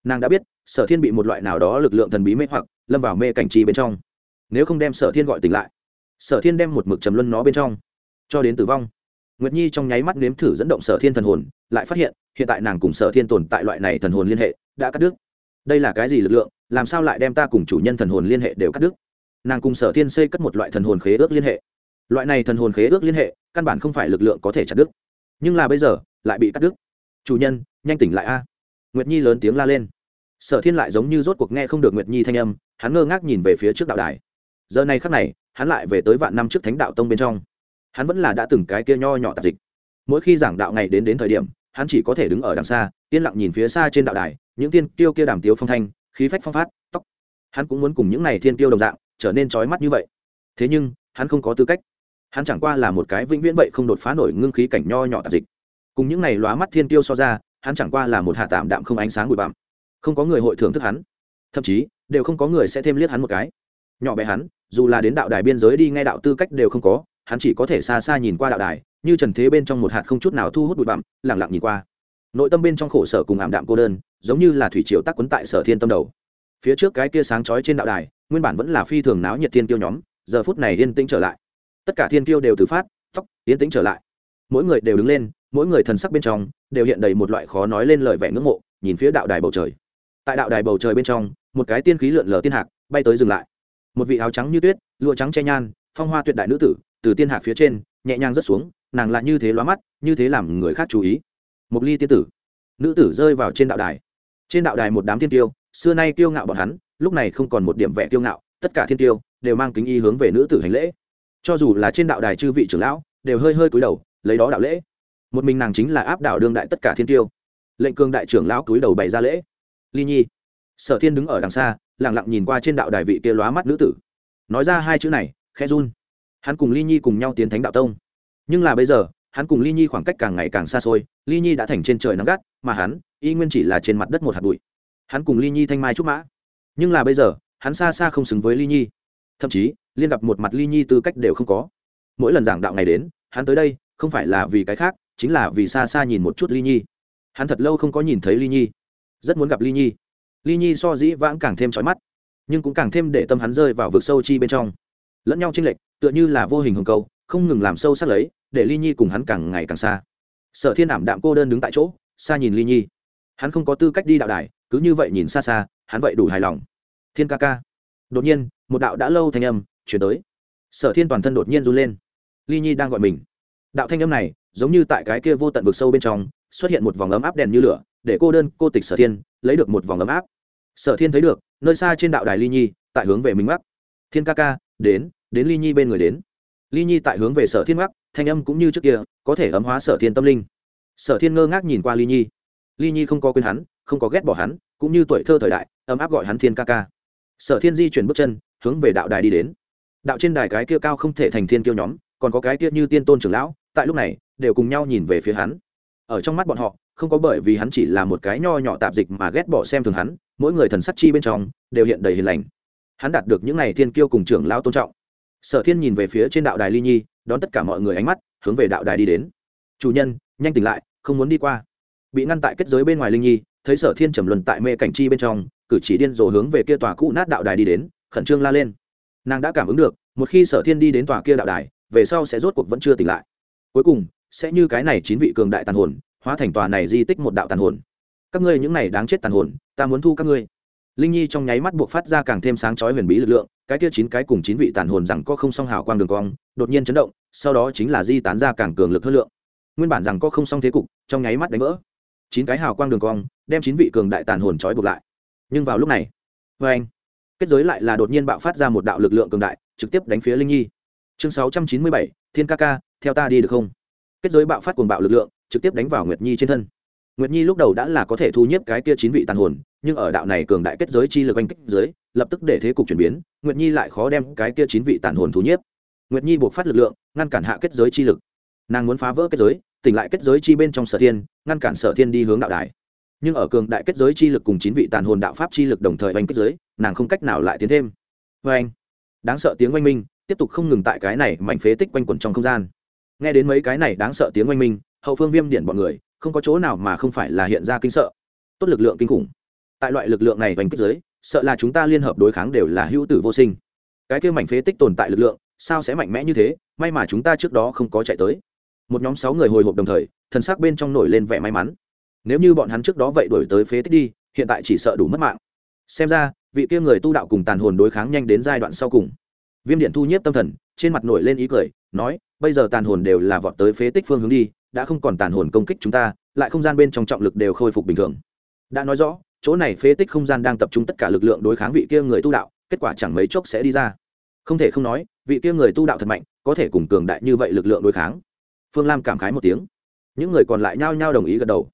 Nàng đã biết, sở thiên bị một loại nào đó lực lượng thần bí mê hoặc, lâm vào mê cảnh trì bên trong. Nếu không đem sở thiên gọi tỉnh lại sở thiên đem một mực trầm luân nó bên trong, cho đến tử vong. Nguyệt nhi trong nháy mắt nếm thử dẫn động sở thiên thần hồn, lại phát hiện hiện tại nàng cùng sở thiên tồn tại loại này thần hồn liên hệ, đã cắt đứt. Đây là cái gì lực lượng, làm sao lại đem ta cùng chủ nhân thần hồn liên hệ đều cắt đứt? Nàng cùng sở thiên xây cất một loại thần hồn khế ước liên hệ. Loại này thần hồn khế ước liên hệ, căn bản không phải lực lượng có thể chặt đứt. Nhưng là bây giờ, lại bị cắt đứt. Chủ nhân, nhanh tỉnh lại a. Nguyệt nhi lớn tiếng la lên. Sở thiên lại giống như rốt cuộc nghe không được nguyệt nhi thanh âm, hắn ngơ ngác nhìn về phía trước đạo đài. Giờ này khắc này hắn lại về tới vạn năm trước thánh đạo tông bên trong. Hắn vẫn là đã từng cái kia nho nhỏ tạp dịch. Mỗi khi giảng đạo ngày đến đến thời điểm, hắn chỉ có thể đứng ở đằng xa, yên lặng nhìn phía xa trên đạo đài, những tiên tiêu kia đàm tiếu phong thanh, khí phách phong phát, tóc. Hắn cũng muốn cùng những này thiên tiêu đồng dạng, trở nên trói mắt như vậy. Thế nhưng, hắn không có tư cách. Hắn chẳng qua là một cái vĩnh viễn vậy không đột phá nổi ngưng khí cảnh nho nhỏ tạp dịch. Cùng những này lóa mắt thiên tiêu so ra, hắn chẳng qua là một hạ tạm đạm không ánh sáng bụi bặm. Không có người hội thưởng thức hắn. Thậm chí, đều không có người sẽ thêm liếc hắn một cái nhỏ bé hắn, dù là đến đạo đài biên giới đi nghe đạo tư cách đều không có, hắn chỉ có thể xa xa nhìn qua đạo đài, như trần thế bên trong một hạt không chút nào thu hút bụi bặm, lẳng lặng nhìn qua. Nội tâm bên trong khổ sở cùng ảm đạm cô đơn, giống như là thủy triều tắc quấn tại sở thiên tâm đầu. Phía trước cái kia sáng chói trên đạo đài, nguyên bản vẫn là phi thường náo nhiệt thiên tiêu nhóm, giờ phút này yên tĩnh trở lại. Tất cả thiên tiêu đều từ phát, tóc, yên tĩnh trở lại. Mỗi người đều đứng lên, mỗi người thần sắc bên trong, đều hiện đầy một loại khó nói lên lời vẻ ngưỡng mộ, nhìn phía đạo đài bầu trời. Tại đạo đài bầu trời bên trong, một cái tiên khí lượn lờ tiên hạc, bay tới dừng lại một vị áo trắng như tuyết, lụa trắng che nhan, phong hoa tuyệt đại nữ tử, từ tiên hạc phía trên, nhẹ nhàng rớt xuống, nàng lại như thế lóa mắt, như thế làm người khác chú ý. Một ly tiên tử. Nữ tử rơi vào trên đạo đài. Trên đạo đài một đám thiên tiêu, xưa nay kiêu ngạo bọn hắn, lúc này không còn một điểm vẻ kiêu ngạo, tất cả thiên tiêu đều mang kính y hướng về nữ tử hành lễ. Cho dù là trên đạo đài chư vị trưởng lão, đều hơi hơi cúi đầu, lấy đó đạo lễ. Một mình nàng chính là áp đảo đương đại tất cả thiên tiêu. Lệnh cương đại trưởng lão cúi đầu bày ra lễ. Ly nhi, sở thiên đứng ở đằng xa lẳng lặng nhìn qua trên đạo đài vị kia lóa mắt nữ tử. Nói ra hai chữ này khe run. Hắn cùng ly nhi cùng nhau tiến thánh đạo tông. Nhưng là bây giờ, hắn cùng ly nhi khoảng cách càng ngày càng xa xôi, ly nhi đã thành trên trời nắng gắt, mà hắn, y nguyên chỉ là trên mặt đất một hạt bụi. Hắn cùng ly nhi thanh mai trúc mã. Nhưng là bây giờ, hắn xa xa không xứng với ly nhi. Thậm chí, liên gặp một mặt ly nhi tư cách đều không có. Mỗi lần giảng đạo ngày đến, hắn tới đây, không phải là vì cái khác, chính là vì xa xa nhìn một chút ly nhi. Hắn thật lâu không có nhìn thấy ly nhi. Rất muốn gặp ly nhi ly nhi so dĩ vãng càng thêm trói mắt, nhưng cũng càng thêm để tâm hắn rơi vào vực sâu chi bên trong. Lẫn nhau tranh lệch, tựa như là vô hình hồng câu, không ngừng làm sâu sắc lấy, để ly nhi cùng hắn càng ngày càng xa. Sở thiên ảm đạm cô đơn đứng tại chỗ, xa nhìn ly nhi. Hắn không có tư cách đi đạo đài, cứ như vậy nhìn xa xa, hắn vậy đủ hài lòng. Thiên ca ca. Đột nhiên, một đạo đã lâu thanh âm chuyển tới. Sở thiên toàn thân đột nhiên run lên. Ly nhi đang gọi mình. Đạo thanh âm này, giống như tại cái kia vô tận vực sâu bên trong, xuất hiện một vòng ấm áp đèn như lửa, để cô đơn, cô tịch sở thiên lấy được một vòng ấm áp sở thiên thấy được, nơi xa trên đạo đài ly nhi, tại hướng về mình mắc thiên ca ca, đến đến ly nhi bên người đến. Ly nhi tại hướng về sở thiên mắc thanh âm cũng như trước kia, có thể ấm hóa sở thiên tâm linh. Sở thiên ngơ ngác nhìn qua ly nhi. Ly nhi không có quên hắn, không có ghét bỏ hắn, cũng như tuổi thơ thời đại, ấm áp gọi hắn thiên ca ca. Sở thiên di chuyển bước chân, hướng về đạo đài đi đến. Đạo trên đài cái kia cao không thể thành thiên kiêu nhóm, còn có cái kia như tiên tôn trưởng lão, tại lúc này, đều cùng nhau nhìn về phía hắn. Ở trong mắt bọn họ, không có bởi vì hắn chỉ là một cái nho nhỏ tạp dịch mà ghét bỏ xem thường hắn mỗi người thần sắc chi bên trong đều hiện đầy hiền lành. Hắn đạt được những n à y thiên kiêu cùng trưởng lao tôn trọng. Sở thiên nhìn về phía trên đạo đài ly nhi, đón tất cả mọi người ánh mắt, hướng về đạo đài đi đến. Chủ nhân, nhanh tỉnh lại, không muốn đi qua. Bị ngăn tại kết giới bên ngoài linh nhi, thấy sở thiên trầm luân tại mê cảnh chi bên trong, cử chỉ điên rồ hướng về kia tòa cũ nát đạo đài đi đến, khẩn trương la lên. Nàng đã cảm ứng được, một khi sở thiên đi đến tòa kia đạo đài, về sau sẽ rốt cuộc vẫn chưa tỉnh lại. Cuối cùng, sẽ như cái này chín vị cường đại tàn hồn, hóa thành tòa này di tích một đạo tàn hồn các ngươi những này đáng chết tàn hồn, ta muốn thu các ngươi. Linh nhi trong nháy mắt buộc phát ra càng thêm sáng chói huyền bí lực lượng, cái kia chín cái cùng chín vị tàn hồn rằng có không song hào quang đường cong, đột nhiên chấn động, sau đó chính là di tán ra càng cường lực hơn lượng. Nguyên bản rằng có không song thế cục, trong nháy mắt đánh vỡ. Chín cái hào quang đường cong, đem chín vị cường đại tàn hồn trói buộc lại. Nhưng vào lúc này vê anh, kết giới lại là đột nhiên bạo phát ra một đạo lực lượng cường đại, trực tiếp đánh phía linh nhi. Chương sáu trăm chín mươi bảy, thiên ca ca, theo ta đi được không? Kết giới bạo phát cuồng bạo lực lượng, trực tiếp đánh vào nguyệt nhi trên thân nguyệt nhi lúc đầu đã là có thể thu nhếp cái kia chín vị tàn hồn, nhưng ở đạo này cường đại kết giới chi lực anh kích giới lập tức để thế cục chuyển biến, nguyệt nhi lại khó đem cái kia chín vị tàn hồn thu nhếp nguyệt nhi buộc phát lực lượng, ngăn cản hạ kết giới chi lực. Nàng muốn phá vỡ kết giới, tỉnh lại kết giới chi bên trong sở thiên, ngăn cản sở thiên đi hướng đạo đài. Nhưng ở cường đại kết giới chi lực cùng chín vị tàn hồn đạo pháp chi lực đồng thời oanh kết giới nàng không cách nào lại tiến thêm. Oanh! anh, đáng sợ tiếng oanh minh, tiếp tục không ngừng tại cái này mảnh phế tích quanh quẩn trong không gian. Nghe đến mấy cái này đáng sợ tiếng oanh minh, hậu phương viêm điện bọn người không có chỗ nào mà không phải là hiện ra kinh sợ. Tốt lực lượng kinh khủng. Tại loại lực lượng này vành kích giới, sợ là chúng ta liên hợp đối kháng đều là hữu tử vô sinh. Cái kêu mảnh phế tích tồn tại lực lượng, sao sẽ mạnh mẽ như thế? May mà chúng ta trước đó không có chạy tới. Một nhóm sáu người hồi hộp đồng thời, thần sắc bên trong nổi lên vẻ may mắn. Nếu như bọn hắn trước đó vậy đổi tới phế tích đi, hiện tại chỉ sợ đủ mất mạng. Xem ra, vị kia người tu đạo cùng tàn hồn đối kháng nhanh đến giai đoạn sau cùng. Viêm điện thu nhiếp tâm thần, trên mặt nổi lên ý cười, nói, bây giờ tàn hồn đều là vọt tới phế tích phương hướng đi đã không còn tàn hồn công kích chúng ta, lại không gian bên trong trọng lực đều khôi phục bình thường. Đã nói rõ, chỗ này phế tích không gian đang tập trung tất cả lực lượng đối kháng vị kia người tu đạo, kết quả chẳng mấy chốc sẽ đi ra. Không thể không nói, vị kia người tu đạo thật mạnh, có thể cùng cường đại như vậy lực lượng đối kháng. Phương lam cảm khái một tiếng. Những người còn lại nhao nhao đồng ý gật đầu.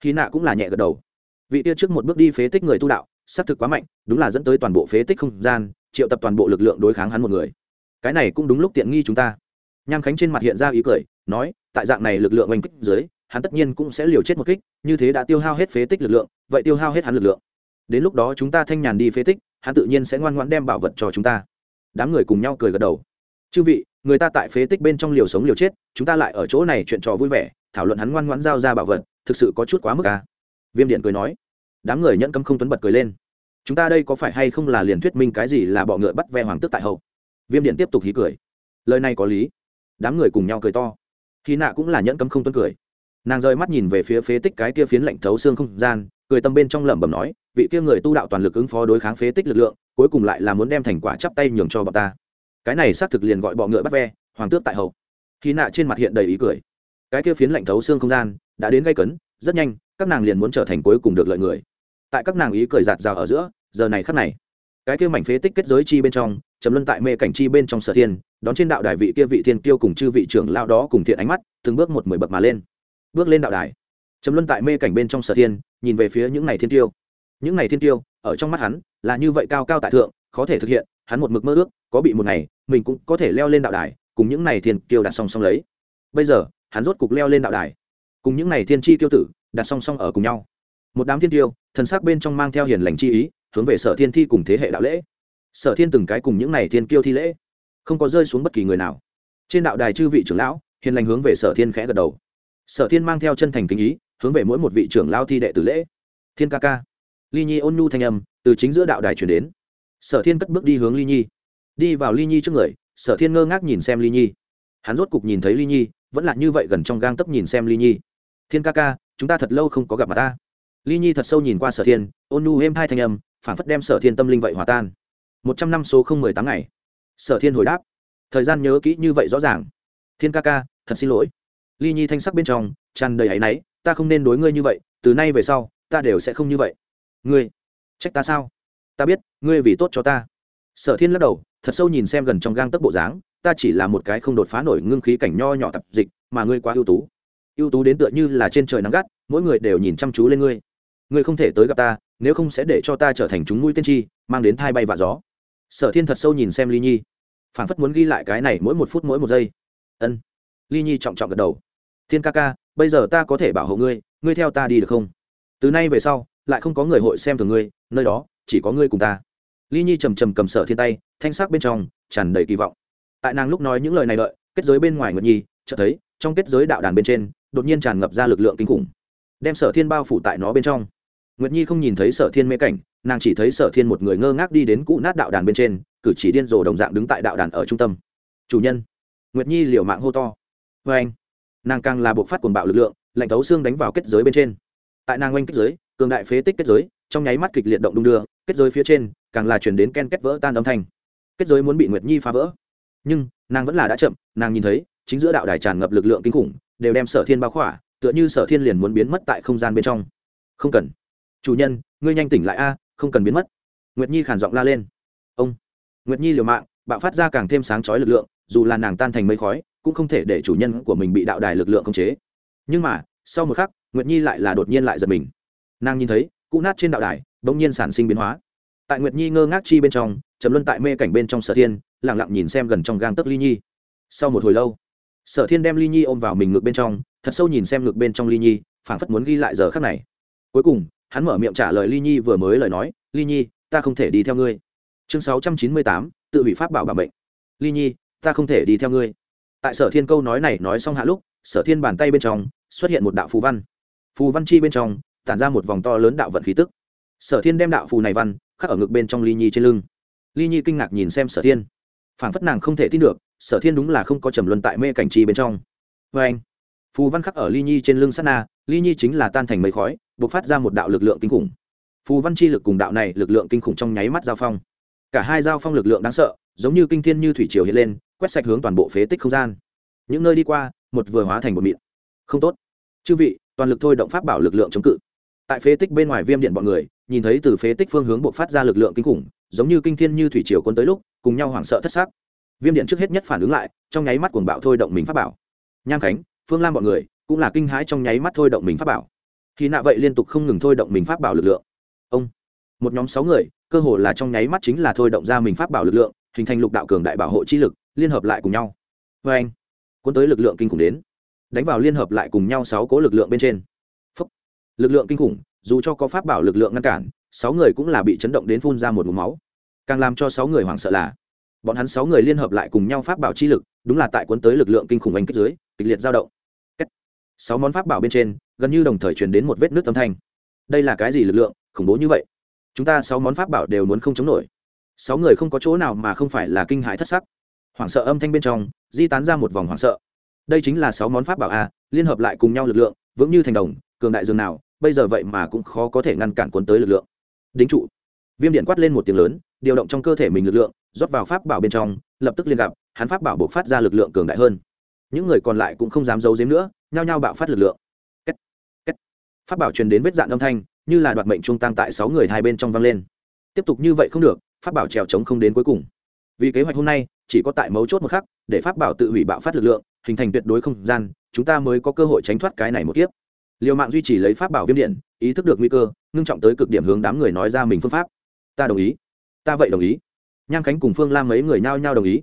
Khi nạ cũng là nhẹ gật đầu. Vị kia trước một bước đi phế tích người tu đạo, xác thực quá mạnh, đúng là dẫn tới toàn bộ phế tích không gian, triệu tập toàn bộ lực lượng đối kháng hắn một người. Cái này cũng đúng lúc tiện nghi chúng ta nham khánh trên mặt hiện ra ý cười, nói, tại dạng này lực lượng oanh kích dưới, hắn tất nhiên cũng sẽ liều chết một kích, như thế đã tiêu hao hết phế tích lực lượng, vậy tiêu hao hết hắn lực lượng. Đến lúc đó chúng ta thanh nhàn đi phế tích, hắn tự nhiên sẽ ngoan ngoãn đem bảo vật cho chúng ta. Đám người cùng nhau cười gật đầu. Chư vị, người ta tại phế tích bên trong liều sống liều chết, chúng ta lại ở chỗ này chuyện trò vui vẻ, thảo luận hắn ngoan ngoãn giao ra bảo vật, thực sự có chút quá mức à. viêm điện cười nói. Đám người nhẫn cấm không tuấn bật cười lên. Chúng ta đây có phải hay không là liền thuyết minh cái gì là bọ ngựa bắt ve hoàng tước tại hậu? Viêm điện tiếp tục hí cười. Lời này có lý đám người cùng nhau cười to. Khi nạ cũng là nhẫn cấm không tuân cười. Nàng rời mắt nhìn về phía phế tích cái kia phiến lạnh thấu xương không gian, cười tâm bên trong lẩm bẩm nói, vị kia người tu đạo toàn lực ứng phó đối kháng phế tích lực lượng, cuối cùng lại là muốn đem thành quả chắp tay nhường cho bọn ta. Cái này xác thực liền gọi bọ ngựa bắt ve, hoàng tước tại hậu khi nạ trên mặt hiện đầy ý cười. Cái kia phiến lạnh thấu xương không gian đã đến gây cấn, rất nhanh, các nàng liền muốn trở thành cuối cùng được lợi người. Tại các nàng ý cười giạt rào ở giữa, giờ này khắc này, cái kia mảnh phế tích kết giới chi bên trong trầm luân tại mê cảnh chi bên trong sở thiên, đón trên đạo đài vị kia vị thiên kiêu cùng chư vị trưởng lao đó cùng thiện ánh mắt, từng bước một mười bậc mà lên. Bước lên đạo đài, trầm luân tại mê cảnh bên trong sở thiên, nhìn về phía những này thiên tiêu những này thiên tiêu ở trong mắt hắn, là như vậy cao cao tại thượng, khó thể thực hiện, hắn một mực mơ ước, có bị một ngày, mình cũng có thể leo lên đạo đài, cùng những này thiên kiêu đặt song song lấy. Bây giờ, hắn rốt cục leo lên đạo đài, cùng những này thiên chi tiêu tử, đặt song song ở cùng nhau. Một đám thiên tiêu thần sắc bên trong mang theo hiền lành chi ý, hướng về sở thiên thi cùng thế hệ đạo lễ sở thiên từng cái cùng những này thiên kiêu thi lễ, không có rơi xuống bất kỳ người nào. Trên đạo đài chư vị trưởng lão, hiền lành hướng về sở thiên khẽ gật đầu. Sở thiên mang theo chân thành kính ý, hướng về mỗi một vị trưởng lao thi đệ tử lễ. Thiên ca ca. Ly nhi ôn nhu thanh âm từ chính giữa đạo đài chuyển đến. Sở thiên cất bước đi hướng ly nhi. Đi vào ly nhi trước người, sở thiên ngơ ngác nhìn xem ly nhi. Hắn rốt cục nhìn thấy ly nhi, vẫn là như vậy gần trong gang tấp nhìn xem ly nhi. Thiên ca ca, chúng ta thật lâu không có gặp mặt ta. Ly nhi thật sâu nhìn qua sở thiên, ôn nhu êm hai thanh âm phản phất đem sở thiên tâm linh vậy hòa tan một trăm năm số không mười tám ngày. Sở thiên hồi đáp. Thời gian nhớ kỹ như vậy rõ ràng. Thiên ca ca, thật xin lỗi. Ly nhi thanh sắc bên trong, tràn đầy áy náy, ta không nên đối ngươi như vậy, từ nay về sau, ta đều sẽ không như vậy. Ngươi, trách ta sao? Ta biết, ngươi vì tốt cho ta. Sở thiên lắc đầu, thật sâu nhìn xem gần trong gang tấc bộ dáng, ta chỉ là một cái không đột phá nổi ngưng khí cảnh nho nhỏ tập dịch, mà ngươi quá ưu tú. Ưu tú đến tựa như là trên trời nắng gắt, mỗi người đều nhìn chăm chú lên ngươi. Ngươi không thể tới gặp ta, nếu không sẽ để cho ta trở thành chúng mũi tiên tri mang đến thai bay và gió sở thiên thật sâu nhìn xem ly nhi phản phất muốn ghi lại cái này mỗi một phút mỗi một giây. Ân. Ly nhi trọng trọng gật đầu. Thiên ca ca, bây giờ ta có thể bảo hộ ngươi ngươi theo ta đi được không? Từ nay về sau, lại không có người hội xem thường ngươi, nơi đó chỉ có ngươi cùng ta. Ly nhi trầm trầm cầm sở thiên tay, thanh sắc bên trong tràn đầy kỳ vọng. Tại nàng lúc nói những lời này đợi, kết giới bên ngoài nguyệt nhi chợt thấy, trong kết giới đạo đàn bên trên, đột nhiên tràn ngập ra lực lượng kinh khủng, đem sở thiên bao phủ tại nó bên trong. Nguyệt nhi không nhìn thấy sở thiên mê cảnh nàng chỉ thấy sở thiên một người ngơ ngác đi đến cụ nát đạo đàn bên trên, cử chỉ điên rồ đồng dạng đứng tại đạo đàn ở trung tâm. Chủ nhân, nguyệt nhi liều mạng hô to. Vê anh, nàng càng là buộc phát cuồng bạo lực lượng, lạnh thấu xương đánh vào kết giới bên trên. Tại nàng oanh kết giới, cường đại phế tích kết giới, trong nháy mắt kịch liệt động đung đưa, kết giới phía trên, càng là chuyển đến ken kết vỡ tan âm thanh. Kết giới muốn bị nguyệt nhi phá vỡ. Nhưng, nàng vẫn là đã chậm, nàng nhìn thấy, chính giữa đạo đài tràn ngập lực lượng kinh khủng, đều đem sở thiên bao khỏa, tựa như sở thiên liền muốn biến mất tại không gian bên trong. Không cần. Chủ nhân, ngươi nhanh tỉnh lại a không cần biến mất. Nguyệt nhi khản giọng la lên. Ông, nguyệt nhi liều mạng, bạo phát ra càng thêm sáng chói lực lượng, dù là nàng tan thành mây khói, cũng không thể để chủ nhân của mình bị đạo đài lực lượng khống chế. Nhưng mà, sau một khắc, nguyệt nhi lại là đột nhiên lại giật mình. Nàng nhìn thấy cụ nát trên đạo đài, bỗng nhiên sản sinh biến hóa. Tại nguyệt nhi ngơ ngác chi bên trong, trầm luân tại mê cảnh bên trong sở thiên lẳng lặng nhìn xem gần trong gang tấc ly nhi. Sau một hồi lâu, sở thiên đem ly nhi ôm vào mình ngược bên trong, thật sâu nhìn xem ngược bên trong ly nhi, phảng phất muốn ghi lại giờ khắc này. Cuối cùng hắn mở miệng trả lời ly nhi vừa mới lời nói, ly nhi, ta không thể đi theo ngươi. Chương sáu trăm chín mươi tám, tự hủy pháp bảo bảo bệnh ly nhi, ta không thể đi theo ngươi. Tại sở thiên câu nói này nói xong hạ lúc, sở thiên bàn tay bên trong xuất hiện một đạo phù văn. Phù văn chi bên trong tản ra một vòng to lớn đạo vận khí tức. Sở thiên đem đạo phù này văn khắc ở ngực bên trong ly nhi trên lưng. Ly nhi kinh ngạc nhìn xem sở thiên. Phản phất nàng không thể tin được, sở thiên đúng là không có trầm luân tại mê cảnh chi bên trong. Vê anh phù văn khắc ở ly nhi trên lưng sát na, ly nhi chính là tan thành mấy khói b ộ c phát ra một đạo lực lượng kinh khủng. Phù văn chi lực cùng đạo này lực lượng kinh khủng trong nháy mắt giao phong. Cả hai giao phong lực lượng đáng sợ, giống như kinh thiên như thủy triều hiện lên, quét sạch hướng toàn bộ phế tích không gian. Những nơi đi qua, một vừa hóa thành một mịn. Không tốt. Chư vị, toàn lực thôi động pháp bảo lực lượng chống cự. Tại phế tích bên ngoài viêm điện bọn người, nhìn thấy từ phế tích phương hướng buộc phát ra lực lượng kinh khủng, giống như kinh thiên như thủy triều quân tới lúc, cùng nhau hoảng sợ thất xác viêm điện trước hết nhất phản ứng lại, trong nháy mắt cuồng bạo thôi động mình pháp bảo. Nham khánh phương lam bọn người cũng là kinh hãi trong nháy mắt thôi động mình pháp bảo. Khi nạ vậy liên tục không ngừng thôi động mình pháp bảo lực lượng. Ông, một nhóm sáu người, cơ hồ là trong nháy mắt chính là thôi động ra mình pháp bảo lực lượng, hình thành lục đạo cường đại bảo hộ chi lực, liên hợp lại cùng nhau. Vê anh, cuốn tới lực lượng kinh khủng đến. Đánh vào liên hợp lại cùng nhau sáu cố lực lượng bên trên. Phúc. lực lượng kinh khủng, dù cho có pháp bảo lực lượng ngăn cản, sáu người cũng là bị chấn động đến phun ra một mũ máu. Càng làm cho sáu người hoảng sợ là, bọn hắn sáu người liên hợp lại cùng nhau pháp bảo chi lực, đúng là tại cuốn tới lực lượng kinh khủng anh kích dưới, kịch liệt dao động sáu món pháp bảo bên trên, gần như đồng thời truyền đến một vết nước âm thanh. Đây là cái gì lực lượng khủng bố như vậy? Chúng ta sáu món pháp bảo đều muốn không chống nổi. Sáu người không có chỗ nào mà không phải là kinh hãi thất sắc. Hoảng sợ âm thanh bên trong, di tán ra một vòng hoảng sợ. Đây chính là sáu món pháp bảo a, liên hợp lại cùng nhau lực lượng, vững như thành đồng, cường đại dường nào, bây giờ vậy mà cũng khó có thể ngăn cản cuốn tới lực lượng. Đính trụ. Viêm điện quát lên một tiếng lớn, điều động trong cơ thể mình lực lượng, rót vào pháp bảo bên trong, lập tức liên gặp, hắn pháp bảo buộc phát ra lực lượng cường đại hơn. Những người còn lại cũng không dám giấu giếm nữa nhao nhao bạo phát lực lượng. Kết. Kết. pháp bảo truyền đến vết dạn âm thanh, như là đoạt mệnh trung tăng tại sáu người hai bên trong vang lên. Tiếp tục như vậy không được pháp bảo trèo trống không đến cuối cùng. Vì kế hoạch hôm nay, chỉ có tại mấu chốt một khắc, để pháp bảo tự hủy bạo phát lực lượng, hình thành tuyệt đối không gian, chúng ta mới có cơ hội tránh thoát cái này một kiếp. Liều mạng duy trì lấy pháp bảo viêm điện, ý thức được nguy cơ, ngưng trọng tới cực điểm hướng đám người nói ra mình phương pháp. Ta đồng ý. Ta vậy đồng ý. Nham khánh cùng phương lam mấy người nhao nhao đồng ý.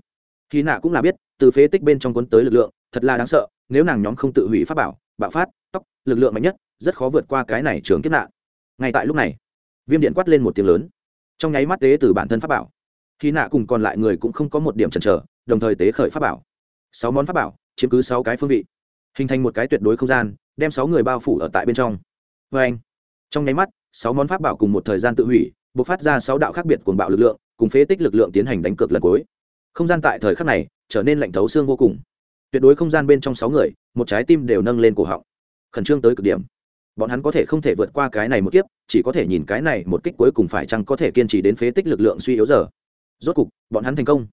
Khi nạ cũng là biết, từ phế tích bên trong cuốn tới lực lượng thật là đáng sợ, nếu nàng nhóm không tự hủy pháp bảo, bạo phát, tóc, lực lượng mạnh nhất, rất khó vượt qua cái này trường kiếp nạn. Ngay tại lúc này, viêm điện quát lên một tiếng lớn. Trong nháy mắt tế từ bản thân pháp bảo. Khi nạ cùng còn lại người cũng không có một điểm chần chờ, đồng thời tế khởi pháp bảo. Sáu món pháp bảo, chiếm cứ sáu cái phương vị. Hình thành một cái tuyệt đối không gian, đem sáu người bao phủ ở tại bên trong. Vê anh, trong nháy mắt, sáu món pháp bảo cùng một thời gian tự hủy b ộ c phát ra sáu đạo khác biệt cuồng bạo lực lượng, cùng phế tích lực lượng tiến hành đánh cược lần cuối. Không gian tại thời khắc này, trở nên lạnh thấu xương vô cùng tuyệt đối không gian bên trong sáu người, một trái tim đều nâng lên cổ họng. Khẩn trương tới cực điểm. Bọn hắn có thể không thể vượt qua cái này một kiếp, chỉ có thể nhìn cái này một kích cuối cùng phải chăng có thể kiên trì đến phế tích lực lượng suy yếu giờ. Rốt cục, bọn hắn thành công.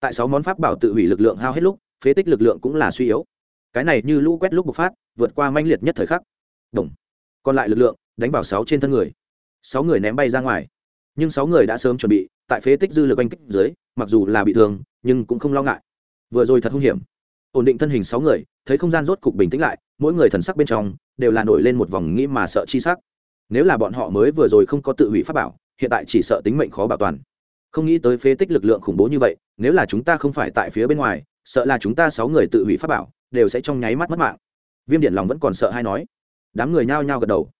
Tại sáu món pháp bảo tự hủy lực lượng hao hết lúc, phế tích lực lượng cũng là suy yếu. Cái này như lũ quét lúc bộc phát, vượt qua manh liệt nhất thời khắc. Đồng. Còn lại lực lượng, đánh vào sáu trên thân người. Sáu người ném bay ra ngoài. Nhưng sáu người đã sớm chuẩn bị, tại phế tích dư lực oanh kích dưới, mặc dù là bị thương, nhưng cũng không lo ngại. Vừa rồi thật hung hiểm ổn định thân hình sáu người, thấy không gian rốt cục bình tĩnh lại, mỗi người thần sắc bên trong đều là nổi lên một vòng nghĩ mà sợ chi sắc. Nếu là bọn họ mới vừa rồi không có tự hủy pháp bảo, hiện tại chỉ sợ tính mệnh khó bảo toàn. Không nghĩ tới phế tích lực lượng khủng bố như vậy, nếu là chúng ta không phải tại phía bên ngoài, sợ là chúng ta sáu người tự hủy pháp bảo, đều sẽ trong nháy mắt mất mạng. Viêm điện lòng vẫn còn sợ hay nói. Đám người nhao nhao gật đầu.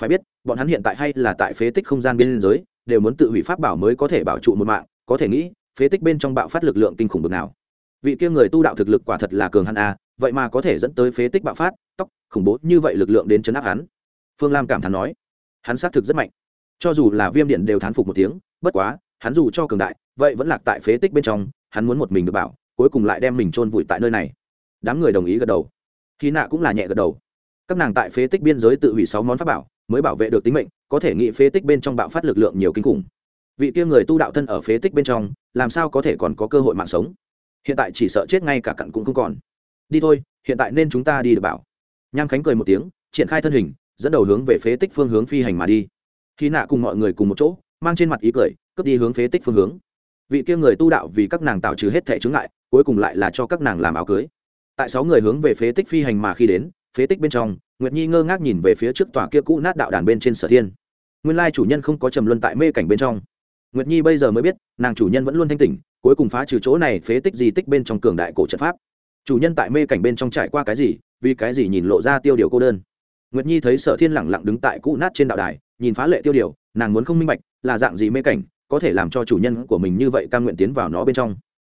Phải biết, bọn hắn hiện tại hay là tại phế tích không gian biên giới, đều muốn tự hủy pháp bảo mới có thể bảo trụ một mạng, có thể nghĩ, phế tích bên trong bạo phát lực lượng kinh khủng bực nào vị kia người tu đạo thực lực quả thật là cường hắn a, vậy mà có thể dẫn tới phế tích bạo phát, tóc, khủng bố như vậy lực lượng đến chấn áp hắn. Phương lam cảm thán nói, hắn xác thực rất mạnh. Cho dù là viêm điện đều thán phục một tiếng, bất quá, hắn dù cho cường đại, vậy vẫn lạc tại phế tích bên trong, hắn muốn một mình được bảo, cuối cùng lại đem mình chôn vùi tại nơi này. Đám người đồng ý gật đầu. Khi nạ cũng là nhẹ gật đầu. Các nàng tại phế tích biên giới tự hủy sáu món pháp bảo, mới bảo vệ được tính mệnh, có thể nghĩ phế tích bên trong bạo phát lực lượng nhiều kinh khủng. Vị kia người tu đạo thân ở phế tích bên trong, làm sao có thể còn có cơ hội mạng sống? Hiện tại chỉ sợ chết ngay cả cặn cũng không còn. Đi thôi, hiện tại nên chúng ta đi được bảo. Nham khánh cười một tiếng, triển khai thân hình, dẫn đầu hướng về phế tích phương hướng phi hành mà đi. Khi nạ cùng mọi người cùng một chỗ, mang trên mặt ý cười, cướp đi hướng phế tích phương hướng. Vị kia người tu đạo vì các nàng tạo trừ hết thẻ chướng ngại, cuối cùng lại là cho các nàng làm áo cưới. Tại sáu người hướng về phế tích phi hành mà khi đến, phế tích bên trong, nguyệt nhi ngơ ngác nhìn về phía trước tòa kia cũ nát đạo đàn bên trên sở thiên. Nguyên lai chủ nhân không có trầm luân tại mê cảnh bên trong nguyệt nhi bây giờ mới biết, nàng chủ nhân vẫn luôn thanh tỉnh, cuối cùng phá trừ chỗ này phế tích di tích bên trong cường đại cổ trận pháp. Chủ nhân tại mê cảnh bên trong trải qua cái gì, vì cái gì nhìn lộ ra tiêu điều cô đơn. Nguyệt nhi thấy sở thiên lẳng lặng đứng tại cũ nát trên đạo đài, nhìn phá lệ tiêu điều, nàng muốn không minh bạch, là dạng gì mê cảnh, có thể làm cho chủ nhân của mình như vậy cam nguyện tiến vào nó bên trong.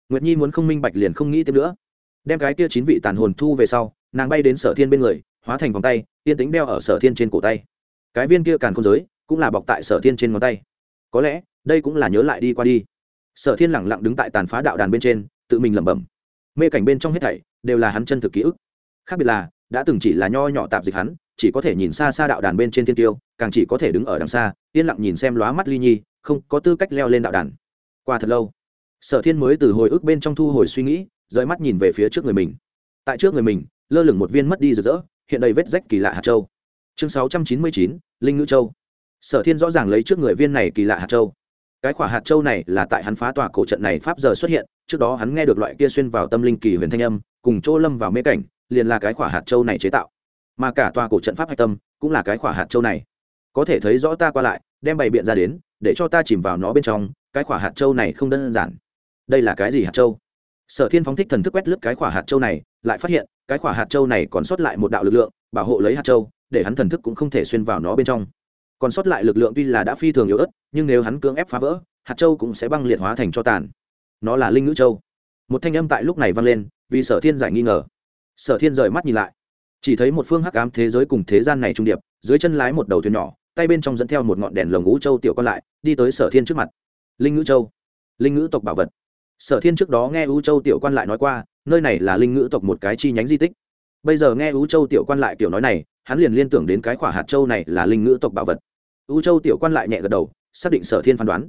Nguyệt nhi muốn không minh bạch liền không nghĩ tiếp nữa. Đem cái kia chín vị tàn hồn thu về sau, nàng bay đến sở thiên bên người, hóa thành vòng tay tiên tính đeo ở sở thiên trên cổ tay. Cái viên kia càn không giới, cũng là bọc tại sở thiên trên ngón tay. Có lẽ đây cũng là nhớ lại đi qua đi. Sở thiên lẳng lặng đứng tại tàn phá đạo đàn bên trên, tự mình lẩm bẩm. Mê cảnh bên trong hết thảy đều là hắn chân thực ký ức. Khác biệt là, đã từng chỉ là nho nhỏ tạp dịch hắn, chỉ có thể nhìn xa xa đạo đàn bên trên thiên tiêu, càng chỉ có thể đứng ở đằng xa, yên lặng nhìn xem lóa mắt ly nhi, không có tư cách leo lên đạo đàn. Qua thật lâu, sở thiên mới từ hồi ức bên trong thu hồi suy nghĩ, rời mắt nhìn về phía trước người mình. Tại trước người mình, lơ lửng một viên mất đi rực rỡ, hiện đầy vết rách kỳ lạ hạt châu. Chương sáu trăm chín mươi chín, linh ngữ châu. Sở thiên rõ ràng lấy trước người viên này kỳ lạ hạt châu cái quả hạt châu này là tại hắn phá tòa cổ trận này pháp giờ xuất hiện, trước đó hắn nghe được loại kia xuyên vào tâm linh kỳ huyền thanh âm, cùng chỗ lâm vào mê cảnh, liền là cái quả hạt châu này chế tạo. Mà cả tòa cổ trận pháp hạch tâm, cũng là cái quả hạt châu này. Có thể thấy rõ ta qua lại, đem bày biện ra đến, để cho ta chìm vào nó bên trong, cái quả hạt châu này không đơn giản. Đây là cái gì hạt châu? Sở thiên phóng thích thần thức quét lướt cái quả hạt châu này, lại phát hiện, cái quả hạt châu này còn sót lại một đạo lực lượng, bảo hộ lấy hạt châu, để hắn thần thức cũng không thể xuyên vào nó bên trong. Còn sót lại lực lượng tuy là đã phi thường yếu ớt nhưng nếu hắn cưỡng ép phá vỡ, hạt châu cũng sẽ băng liệt hóa thành cho tàn. Nó là linh ngữ châu. Một thanh âm tại lúc này vang lên, vì sở thiên giải nghi ngờ. Sở thiên rời mắt nhìn lại. Chỉ thấy một phương hắc ám thế giới cùng thế gian này trung điệp, dưới chân lái một đầu thuyền nhỏ, tay bên trong dẫn theo một ngọn đèn lồng ngũ châu tiểu còn lại, đi tới sở thiên trước mặt. Linh ngữ châu. Linh ngữ tộc bảo vật. Sở thiên trước đó nghe ưu châu tiểu quan lại nói qua, nơi này là linh ngữ tộc một cái chi nhánh di tích. Bây giờ nghe ưu châu tiểu quan lại kiểu nói này, hắn liền liên tưởng đến cái khỏa hạt châu này là linh ngữ tộc bảo vật. Ưu châu tiểu quan lại nhẹ gật đầu xác định sở thiên phán đoán.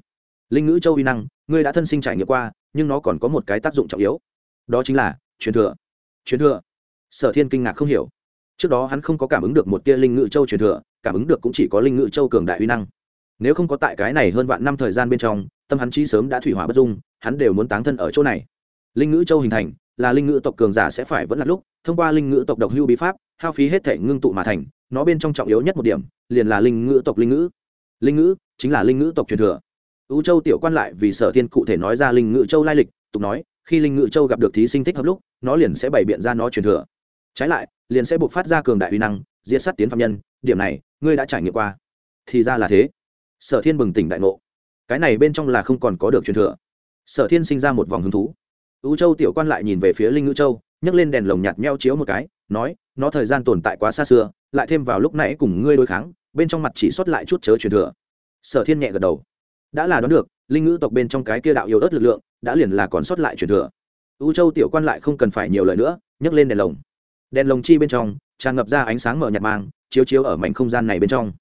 Linh ngữ châu uy năng, ngươi đã thân sinh trải nghiệm qua, nhưng nó còn có một cái tác dụng trọng yếu. Đó chính là, truyền thừa. Truyền thừa. Sở thiên kinh ngạc không hiểu. Trước đó hắn không có cảm ứng được một tia linh ngữ châu truyền thừa, cảm ứng được cũng chỉ có linh ngữ châu cường đại uy năng. Nếu không có tại cái này hơn vạn năm thời gian bên trong, tâm hắn trí sớm đã thủy hỏa bất dung, hắn đều muốn táng thân ở chỗ này. Linh ngữ châu hình thành, là linh ngữ tộc cường giả sẽ phải vẫn là lúc, thông qua linh ngữ tộc độc hưu bí pháp, hao phí hết thể ngưng tụ mà thành, nó bên trong trọng yếu nhất một điểm, liền là linh ngữ tộc linh ngữ. Linh ngữ chính là linh ngữ tộc truyền thừa. Ưu châu tiểu quan lại vì sở thiên cụ thể nói ra linh ngữ châu lai lịch, tục nói, khi linh ngữ châu gặp được thí sinh thích hợp lúc, nó liền sẽ bày biện ra nó truyền thừa. Trái lại, liền sẽ buộc phát ra cường đại uy năng, diệt sát tiến phạm nhân, điểm này, ngươi đã trải nghiệm qua. Thì ra là thế. Sở thiên bừng tỉnh đại ngộ. Cái này bên trong là không còn có được truyền thừa. Sở thiên sinh ra một vòng hứng thú. Ưu châu tiểu quan lại nhìn về phía linh ngữ châu, nhấc lên đèn lồng nhạt meo chiếu một cái, nói, nó thời gian tồn tại quá xa xưa, lại thêm vào lúc nãy cùng ngươi đối kháng, bên trong mặt chỉ xuất lại chút chớ truyền thừa sở thiên nhẹ gật đầu. Đã là đoán được, linh ngữ tộc bên trong cái kia đạo yếu ớt lực lượng, đã liền là còn sót lại truyền thừa. U châu tiểu quan lại không cần phải nhiều lời nữa, nhấc lên đèn lồng. Đèn lồng chi bên trong, tràn ngập ra ánh sáng mở nhạt mang, chiếu chiếu ở mảnh không gian này bên trong.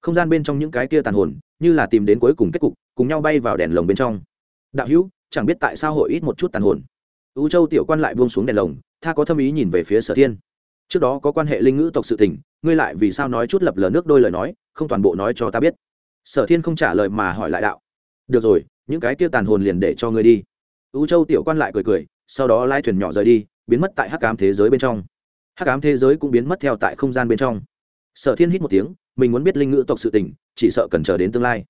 Không gian bên trong những cái kia tàn hồn, như là tìm đến cuối cùng kết cục, cùng nhau bay vào đèn lồng bên trong. Đạo hữu, chẳng biết tại sao hội ít một chút tàn hồn. U châu tiểu quan lại buông xuống đèn lồng, tha có thâm ý nhìn về phía sở thiên. Trước đó có quan hệ linh ngữ tộc sự tình, ngươi lại vì sao nói chút lập lờ nước đôi lời nói, không toàn bộ nói cho ta biết sở thiên không trả lời mà hỏi lại đạo. Được rồi, những cái kia tàn hồn liền để cho ngươi đi. U châu tiểu quan lại cười cười, sau đó lai thuyền nhỏ rời đi, biến mất tại hắc ám thế giới bên trong. Hắc ám thế giới cũng biến mất theo tại không gian bên trong. Sở thiên hít một tiếng, mình muốn biết linh ngữ tộc sự tình, chỉ sợ cần chờ đến tương lai.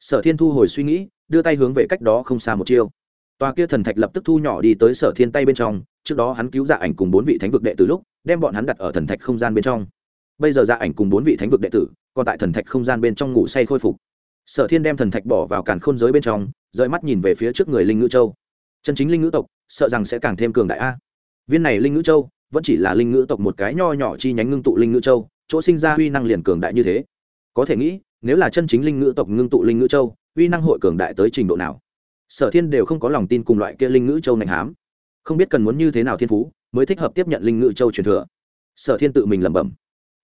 Sở thiên thu hồi suy nghĩ, đưa tay hướng về cách đó không xa một chiêu. Tòa kia thần thạch lập tức thu nhỏ đi tới sở thiên tay bên trong, trước đó hắn cứu dạ ảnh cùng bốn vị thánh vực đệ từ lúc, đem bọn hắn đặt ở thần thạch không gian bên trong bây giờ dạ ảnh cùng bốn vị thánh vực đệ tử, còn tại thần thạch không gian bên trong ngủ say khôi phục. Sở thiên đem thần thạch bỏ vào càn khôn giới bên trong, rời mắt nhìn về phía trước người linh ngữ châu. Chân chính linh ngữ tộc, sợ rằng sẽ càng thêm cường đại a. Viên này linh ngữ châu, vẫn chỉ là linh ngữ tộc một cái nho nhỏ chi nhánh ngưng tụ linh ngữ châu, chỗ sinh ra uy năng liền cường đại như thế. Có thể nghĩ, nếu là chân chính linh ngữ tộc ngưng tụ linh ngữ châu, uy năng hội cường đại tới trình độ nào? Sở thiên đều không có lòng tin cùng loại kia linh ngữ châu nành hám. Không biết cần muốn như thế nào thiên phú, mới thích hợp tiếp nhận linh ngữ châu truyền thừa. Sở thiên tự mình lẩm bẩm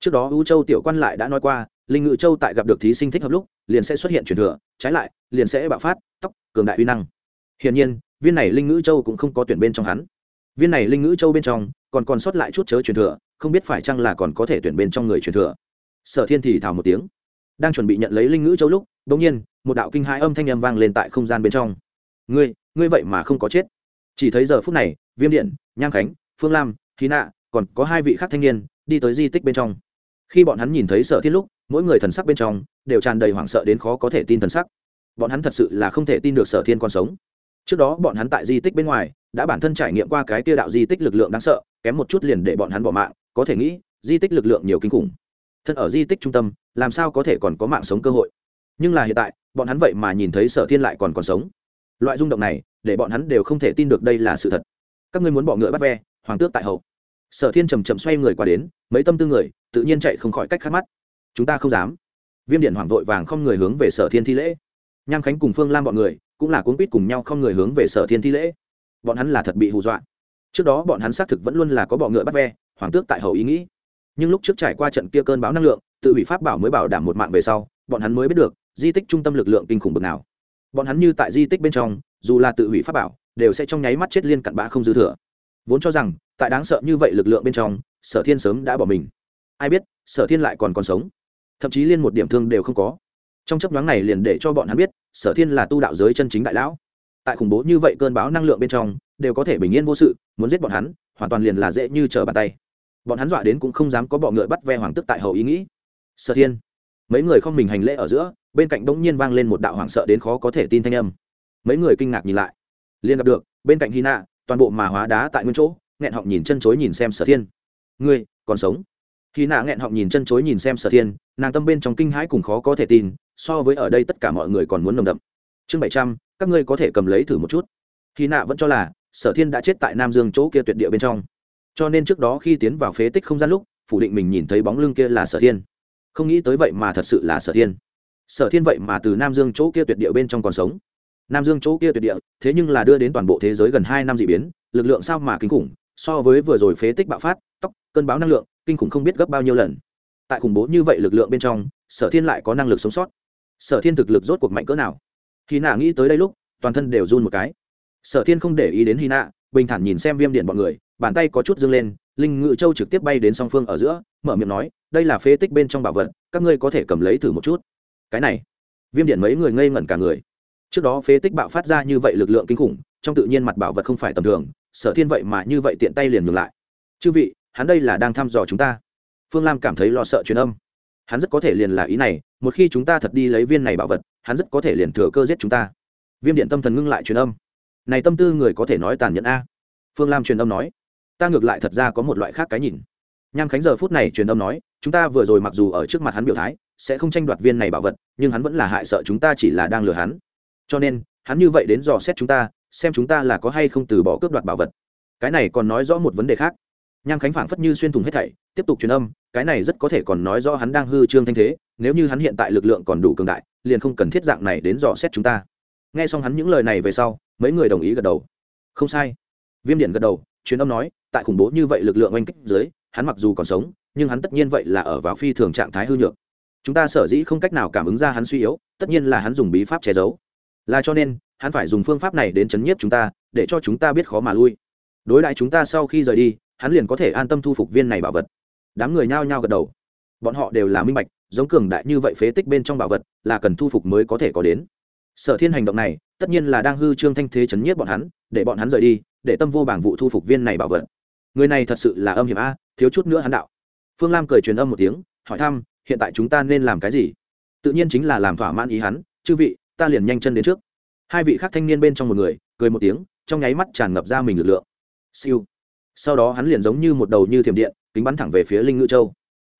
trước đó U châu tiểu quan lại đã nói qua, linh ngữ châu tại gặp được thí sinh thích hợp lúc, liền sẽ xuất hiện truyền thừa, trái lại, liền sẽ bạo phát tóc cường đại uy năng. Hiển nhiên, viên này linh ngữ châu cũng không có tuyển bên trong hắn. Viên này linh ngữ châu bên trong, còn còn sót lại chút chớ truyền thừa, không biết phải chăng là còn có thể tuyển bên trong người truyền thừa. Sở thiên thì thào một tiếng. Đang chuẩn bị nhận lấy linh ngữ châu lúc đ ỗ n g nhiên, một đạo kinh hai âm thanh â m vang lên tại không gian bên trong. Ngươi ngươi vậy mà không có chết. Chỉ thấy giờ phút này, viêm điện nhang khánh, phương lam khí nạ, còn có hai vị khác thanh niên, đi tới di tích bên trong khi bọn hắn nhìn thấy sở thiên lúc mỗi người thần sắc bên trong đều tràn đầy hoảng sợ đến khó có thể tin thần sắc. Bọn hắn thật sự là không thể tin được sở thiên còn sống. Trước đó bọn hắn tại di tích bên ngoài đã bản thân trải nghiệm qua cái kia đạo di tích lực lượng đáng sợ, kém một chút liền để bọn hắn bỏ mạng, có thể nghĩ, di tích lực lượng nhiều kinh khủng. Thân ở di tích trung tâm, làm sao có thể còn có mạng sống cơ hội? Nhưng là hiện tại, bọn hắn vậy mà nhìn thấy sở thiên lại còn còn sống. Loại rung động này, để bọn hắn đều không thể tin được đây là sự thật. Các ngươi muốn bỏ ngựa bắt ve, hoàng tước tại hậu. Sở thiên chầm chậm xoay người qua đến, mấy tâm tư người tự nhiên chạy không khỏi cách khát mắt. Chúng ta không dám. Viêm điện hoàng vội vàng không người hướng về sở thiên thi lễ. Nham khánh cùng phương lam bọn người cũng là cuốn quýt cùng nhau không người hướng về sở thiên thi lễ. Bọn hắn là thật bị hù dọa. Trước đó bọn hắn xác thực vẫn luôn là có bọ ngựa bắt ve hoàng tước tại hậu ý nghĩ. Nhưng lúc trước trải qua trận kia cơn báo năng lượng, tự hủy pháp bảo mới bảo đảm một mạng về sau, bọn hắn mới biết được di tích trung tâm lực lượng kinh khủng bực nào. Bọn hắn như tại di tích bên trong, dù là tự hủy pháp bảo, đều sẽ trong nháy mắt chết liên cặn bã không dư thừa. Vốn cho rằng, tại đáng sợ như vậy lực lượng bên trong, sở thiên sớm đã bỏ mình ai biết, sở thiên lại còn còn sống. Thậm chí liên một điểm thương đều không có. Trong chấp nhoáng này liền để cho bọn hắn biết, sở thiên là tu đạo giới chân chính đại lão. Tại khủng bố như vậy cơn bão năng lượng bên trong, đều có thể bình yên vô sự, muốn giết bọn hắn, hoàn toàn liền là dễ như trở bàn tay. Bọn hắn dọa đến cũng không dám có bọ ngựa bắt ve hoàng tức tại hậu ý nghĩ. Sở thiên, mấy người không mình hành lễ ở giữa, bên cạnh bỗng nhiên vang lên một đạo hoảng sợ đến khó có thể tin thanh âm. Mấy người kinh ngạc nhìn lại. Liền gặp được, bên cạnh hy nạ toàn bộ mà hóa đá tại nguyên chỗ, nghẹn họng nhìn chân chối nhìn xem sở thiên. Ngươi còn sống? Khi nạ nghẹn họng nhìn chân chối nhìn xem sở thiên, nàng tâm bên trong kinh hãi cùng khó có thể tin, so với ở đây tất cả mọi người còn muốn nồng đậm. Chương bảy trăm, các ngươi có thể cầm lấy thử một chút. Khi nạ vẫn cho là, sở thiên đã chết tại nam dương chỗ kia tuyệt địa bên trong. Cho nên trước đó khi tiến vào phế tích không gian lúc, phủ định mình nhìn thấy bóng lưng kia là sở thiên. Không nghĩ tới vậy mà thật sự là sở thiên. Sở thiên vậy mà từ nam dương chỗ kia tuyệt địa bên trong còn sống. Nam dương chỗ kia tuyệt địa, thế nhưng là đưa đến toàn bộ thế giới gần hai năm d ị biến, lực lượng sao mà kinh khủng, so với vừa rồi phế tích bạo phát tóc cơn báo năng lượng kinh khủng không biết gấp bao nhiêu lần. Tại khủng bố như vậy lực lượng bên trong, sở thiên lại có năng lực sống sót. Sở thiên thực lực rốt cuộc mạnh cỡ nào? Khi nạ nghĩ tới đây lúc, toàn thân đều run một cái. Sở thiên không để ý đến hy nạ, bình thản nhìn xem viêm điện bọn người, bàn tay có chút dâng lên, linh ngự châu trực tiếp bay đến song phương ở giữa, mở miệng nói, đây là phế tích bên trong bảo vật, các ngươi có thể cầm lấy thử một chút. Cái này, viêm điện mấy người ngây ngẩn cả người. Trước đó phế tích bạo phát ra như vậy lực lượng kinh khủng, trong tự nhiên mặt bảo vật không phải tầm thường, sở thiên vậy mà như vậy tiện tay liền ngừng lại. Chư vị hắn đây là đang thăm dò chúng ta. Phương lam cảm thấy lo sợ truyền âm. Hắn rất có thể liền là ý này, một khi chúng ta thật đi lấy viên này bảo vật, hắn rất có thể liền thừa cơ giết chúng ta. Viêm điện tâm thần ngưng lại truyền âm. Này tâm tư người có thể nói tàn nhẫn a. Phương lam truyền âm nói. Ta ngược lại thật ra có một loại khác cái nhìn. Nham khánh giờ phút này truyền âm nói, chúng ta vừa rồi mặc dù ở trước mặt hắn biểu thái, sẽ không tranh đoạt viên này bảo vật, nhưng hắn vẫn là hại sợ chúng ta chỉ là đang lừa hắn. Cho nên, hắn như vậy đến dò xét chúng ta, xem chúng ta là có hay không từ bỏ cướp đoạt bảo vật. Cái này còn nói rõ một vấn đề khác nham khánh phảng phất như xuyên thủng hết thảy, tiếp tục truyền âm, cái này rất có thể còn nói rõ hắn đang hư trương thanh thế, nếu như hắn hiện tại lực lượng còn đủ cường đại, liền không cần thiết dạng này đến dò xét chúng ta. Nghe xong hắn những lời này về sau, mấy người đồng ý gật đầu. Không sai. Viêm điện gật đầu, truyền âm nói, tại khủng bố như vậy lực lượng oanh kích dưới, hắn mặc dù còn sống, nhưng hắn tất nhiên vậy là ở vào phi thường trạng thái hư nhược. Chúng ta sở dĩ không cách nào cảm ứng ra hắn suy yếu, tất nhiên là hắn dùng bí pháp che giấu. Là cho nên, hắn phải dùng phương pháp này đến chấn nhiếp chúng ta, để cho chúng ta biết khó mà lui. Đối lại chúng ta sau khi rời đi hắn liền có thể an tâm thu phục viên này bảo vật. Đám người nhao nhao gật đầu. Bọn họ đều là minh bạch, giống cường đại như vậy phế tích bên trong bảo vật là cần thu phục mới có thể có đến. Sở thiên hành động này, tất nhiên là đang hư trương thanh thế chấn nhiếp bọn hắn, để bọn hắn rời đi, để tâm vô bảng vụ thu phục viên này bảo vật. Người này thật sự là âm hiểm a, thiếu chút nữa hắn đạo. Phương lam cười truyền âm một tiếng, hỏi thăm, hiện tại chúng ta nên làm cái gì? Tự nhiên chính là làm thỏa mãn ý hắn, chư vị, ta liền nhanh chân đến trước. Hai vị khác thanh niên bên trong một người, cười một tiếng, trong nháy mắt tràn ngập ra mình lực lượng. Siêu sau đó hắn liền giống như một đầu như thiểm điện, kính bắn thẳng về phía linh ngự châu.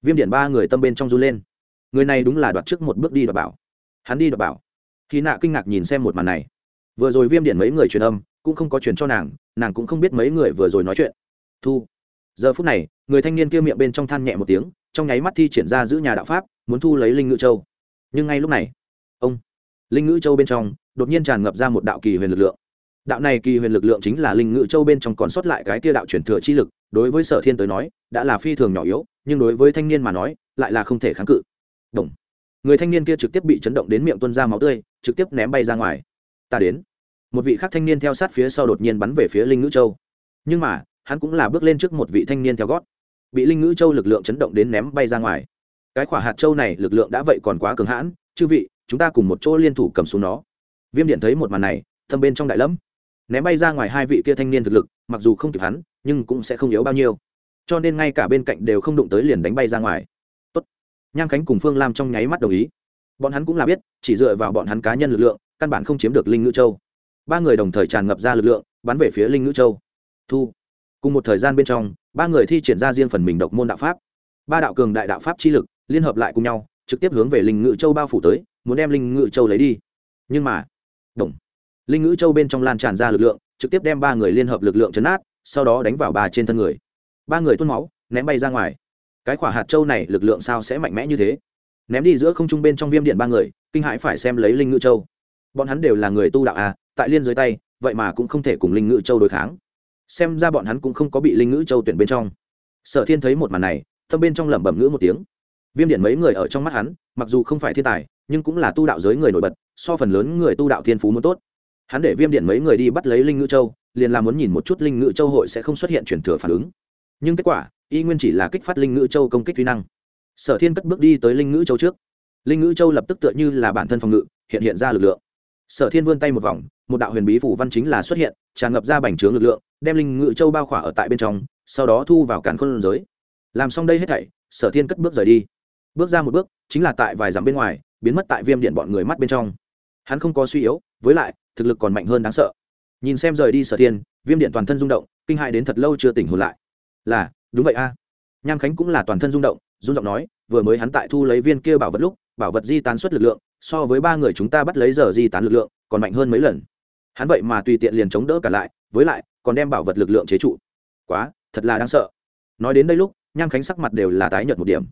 Viêm điện ba người tâm bên trong run lên. Người này đúng là đoạt trước một bước đi đoạt bảo. Hắn đi đoạt bảo. Khi nạ kinh ngạc nhìn xem một màn này. Vừa rồi viêm điện mấy người truyền âm, cũng không có truyền cho nàng nàng cũng không biết mấy người vừa rồi nói chuyện. Thu. Giờ phút này, người thanh niên kia miệng bên trong than nhẹ một tiếng, trong nháy mắt thi triển ra giữ nhà đạo pháp, muốn thu lấy linh ngự châu. Nhưng ngay lúc này, ông linh ngự châu bên trong, đột nhiên tràn ngập ra một đạo kỳ huyền lực lượng đạo này kỳ huyền lực lượng chính là linh ngự châu bên trong còn sót lại cái tia đạo truyền thừa chi lực, đối với sở thiên tới nói, đã là phi thường nhỏ yếu, nhưng đối với thanh niên mà nói, lại là không thể kháng cự. Đồng. người thanh niên kia trực tiếp bị chấn động đến miệng tuân ra máu tươi, trực tiếp ném bay ra ngoài. Ta đến. Một vị khác thanh niên theo sát phía sau đột nhiên bắn về phía linh ngữ châu. Nhưng mà, hắn cũng là bước lên trước một vị thanh niên theo gót. Bị linh ngữ châu lực lượng chấn động đến ném bay ra ngoài. Cái khỏa hạt châu này lực lượng đã vậy còn quá cường hãn, chư vị, chúng ta cùng một chỗ liên thủ cầm xuống nó. Viêm điện thấy một màn này, thâm bên trong đại lẫm ném bay ra ngoài hai vị kia thanh niên thực lực, mặc dù không kịp hắn, nhưng cũng sẽ không yếu bao nhiêu. Cho nên ngay cả bên cạnh đều không đụng tới liền đánh bay ra ngoài. Tốt. nham khánh cùng phương lam trong nháy mắt đồng ý. Bọn hắn cũng là biết, chỉ dựa vào bọn hắn cá nhân lực lượng, căn bản không chiếm được linh ngữ châu. Ba người đồng thời tràn ngập ra lực lượng, bắn về phía linh ngữ châu. Thu. Cùng một thời gian bên trong, ba người thi triển ra riêng phần mình độc môn đạo pháp. Ba đạo cường đại đạo pháp chi lực, liên hợp lại cùng nhau, trực tiếp hướng về linh ngữ châu bao phủ tới, muốn đem linh ngữ châu lấy đi. Nhưng mà, đồng linh ngữ châu bên trong lan tràn ra lực lượng, trực tiếp đem ba người liên hợp lực lượng chấn át sau đó đánh vào bà trên thân người. Ba người tuôn máu, ném bay ra ngoài. Cái quả hạt châu này lực lượng sao sẽ mạnh mẽ như thế? Ném đi giữa không trung bên trong viêm điện ba người, kinh hãi phải xem lấy linh ngữ châu. Bọn hắn đều là người tu đạo à tại liên dưới tay, vậy mà cũng không thể cùng linh ngữ châu đối kháng. Xem ra bọn hắn cũng không có bị linh ngữ châu tuyển bên trong. Sở thiên thấy một màn này thâm bên trong lẩm bẩm ngữ một tiếng. Viêm điện mấy người ở trong mắt hắn, mặc dù không phải thiên tài, nhưng cũng là tu đạo giới người nổi bật, so phần lớn người tu đạo thiên phú muốn tốt hắn để viêm điện mấy người đi bắt lấy linh ngữ châu, liền là muốn nhìn một chút linh ngữ châu hội sẽ không xuất hiện chuyển thừa phản ứng. Nhưng kết quả, y nguyên chỉ là kích phát linh ngữ châu công kích kỹ năng. Sở thiên cất bước đi tới linh ngữ châu trước. Linh ngữ châu lập tức tựa như là bản thân phòng ngự, hiện hiện ra lực lượng. Sở thiên vươn tay một vòng, một đạo huyền bí phủ văn chính là xuất hiện, tràn ngập ra bành trướng lực lượng, đem linh ngữ châu bao khỏa ở tại bên trong, sau đó thu vào cản khôn giới. Làm xong đây hết thảy, sở thiên cất bước rời đi. Bước ra một bước, chính là tại vài dặm bên ngoài, biến mất tại viêm điện bọn người mắt bên trong. Hắn không có suy yếu, với lại thực lực còn mạnh hơn đáng sợ. Nhìn xem rời đi sở thiên, viêm điện toàn thân rung động, kinh hại đến thật lâu chưa tỉnh hồn lại. Là, đúng vậy a. Nham khánh cũng là toàn thân rung động rung động nói, vừa mới hắn tại thu lấy viên kia bảo vật lúc, bảo vật di tán suất lực lượng, so với ba người chúng ta bắt lấy giờ di tán lực lượng, còn mạnh hơn mấy lần. Hắn vậy mà tùy tiện liền chống đỡ cả lại, với lại, còn đem bảo vật lực lượng chế trụ. Quá, thật là đáng sợ. Nói đến đây lúc, nham khánh sắc mặt đều là tái nhợt một điểm.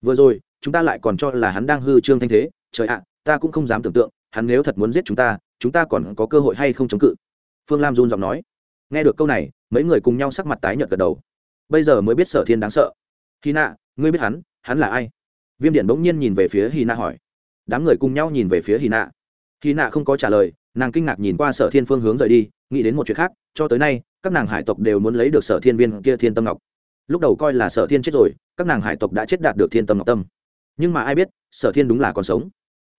Vừa rồi, chúng ta lại còn cho là hắn đang hư trương thanh thế. Trời ạ, ta cũng không dám tưởng tượng, hắn nếu thật muốn giết chúng ta chúng ta còn có cơ hội hay không chống cự? Phương lam run giọng nói. Nghe được câu này, mấy người cùng nhau sắc mặt tái nhợt gật đầu. Bây giờ mới biết sở thiên đáng sợ. Hy nạ ngươi biết hắn hắn là ai? Viêm điện bỗng nhiên nhìn về phía hy nạ hỏi. Đám người cùng nhau nhìn về phía hy nạ hy nạ không có trả lời, nàng kinh ngạc nhìn qua sở thiên phương hướng rời đi, nghĩ đến một chuyện khác, cho tới nay, các nàng hải tộc đều muốn lấy được sở thiên viên kia thiên tâm ngọc. Lúc đầu coi là sở thiên chết rồi, các nàng hải tộc đã chết đạt được thiên tâm ngọc tâm. Nhưng mà ai biết, sở thiên đúng là còn sống.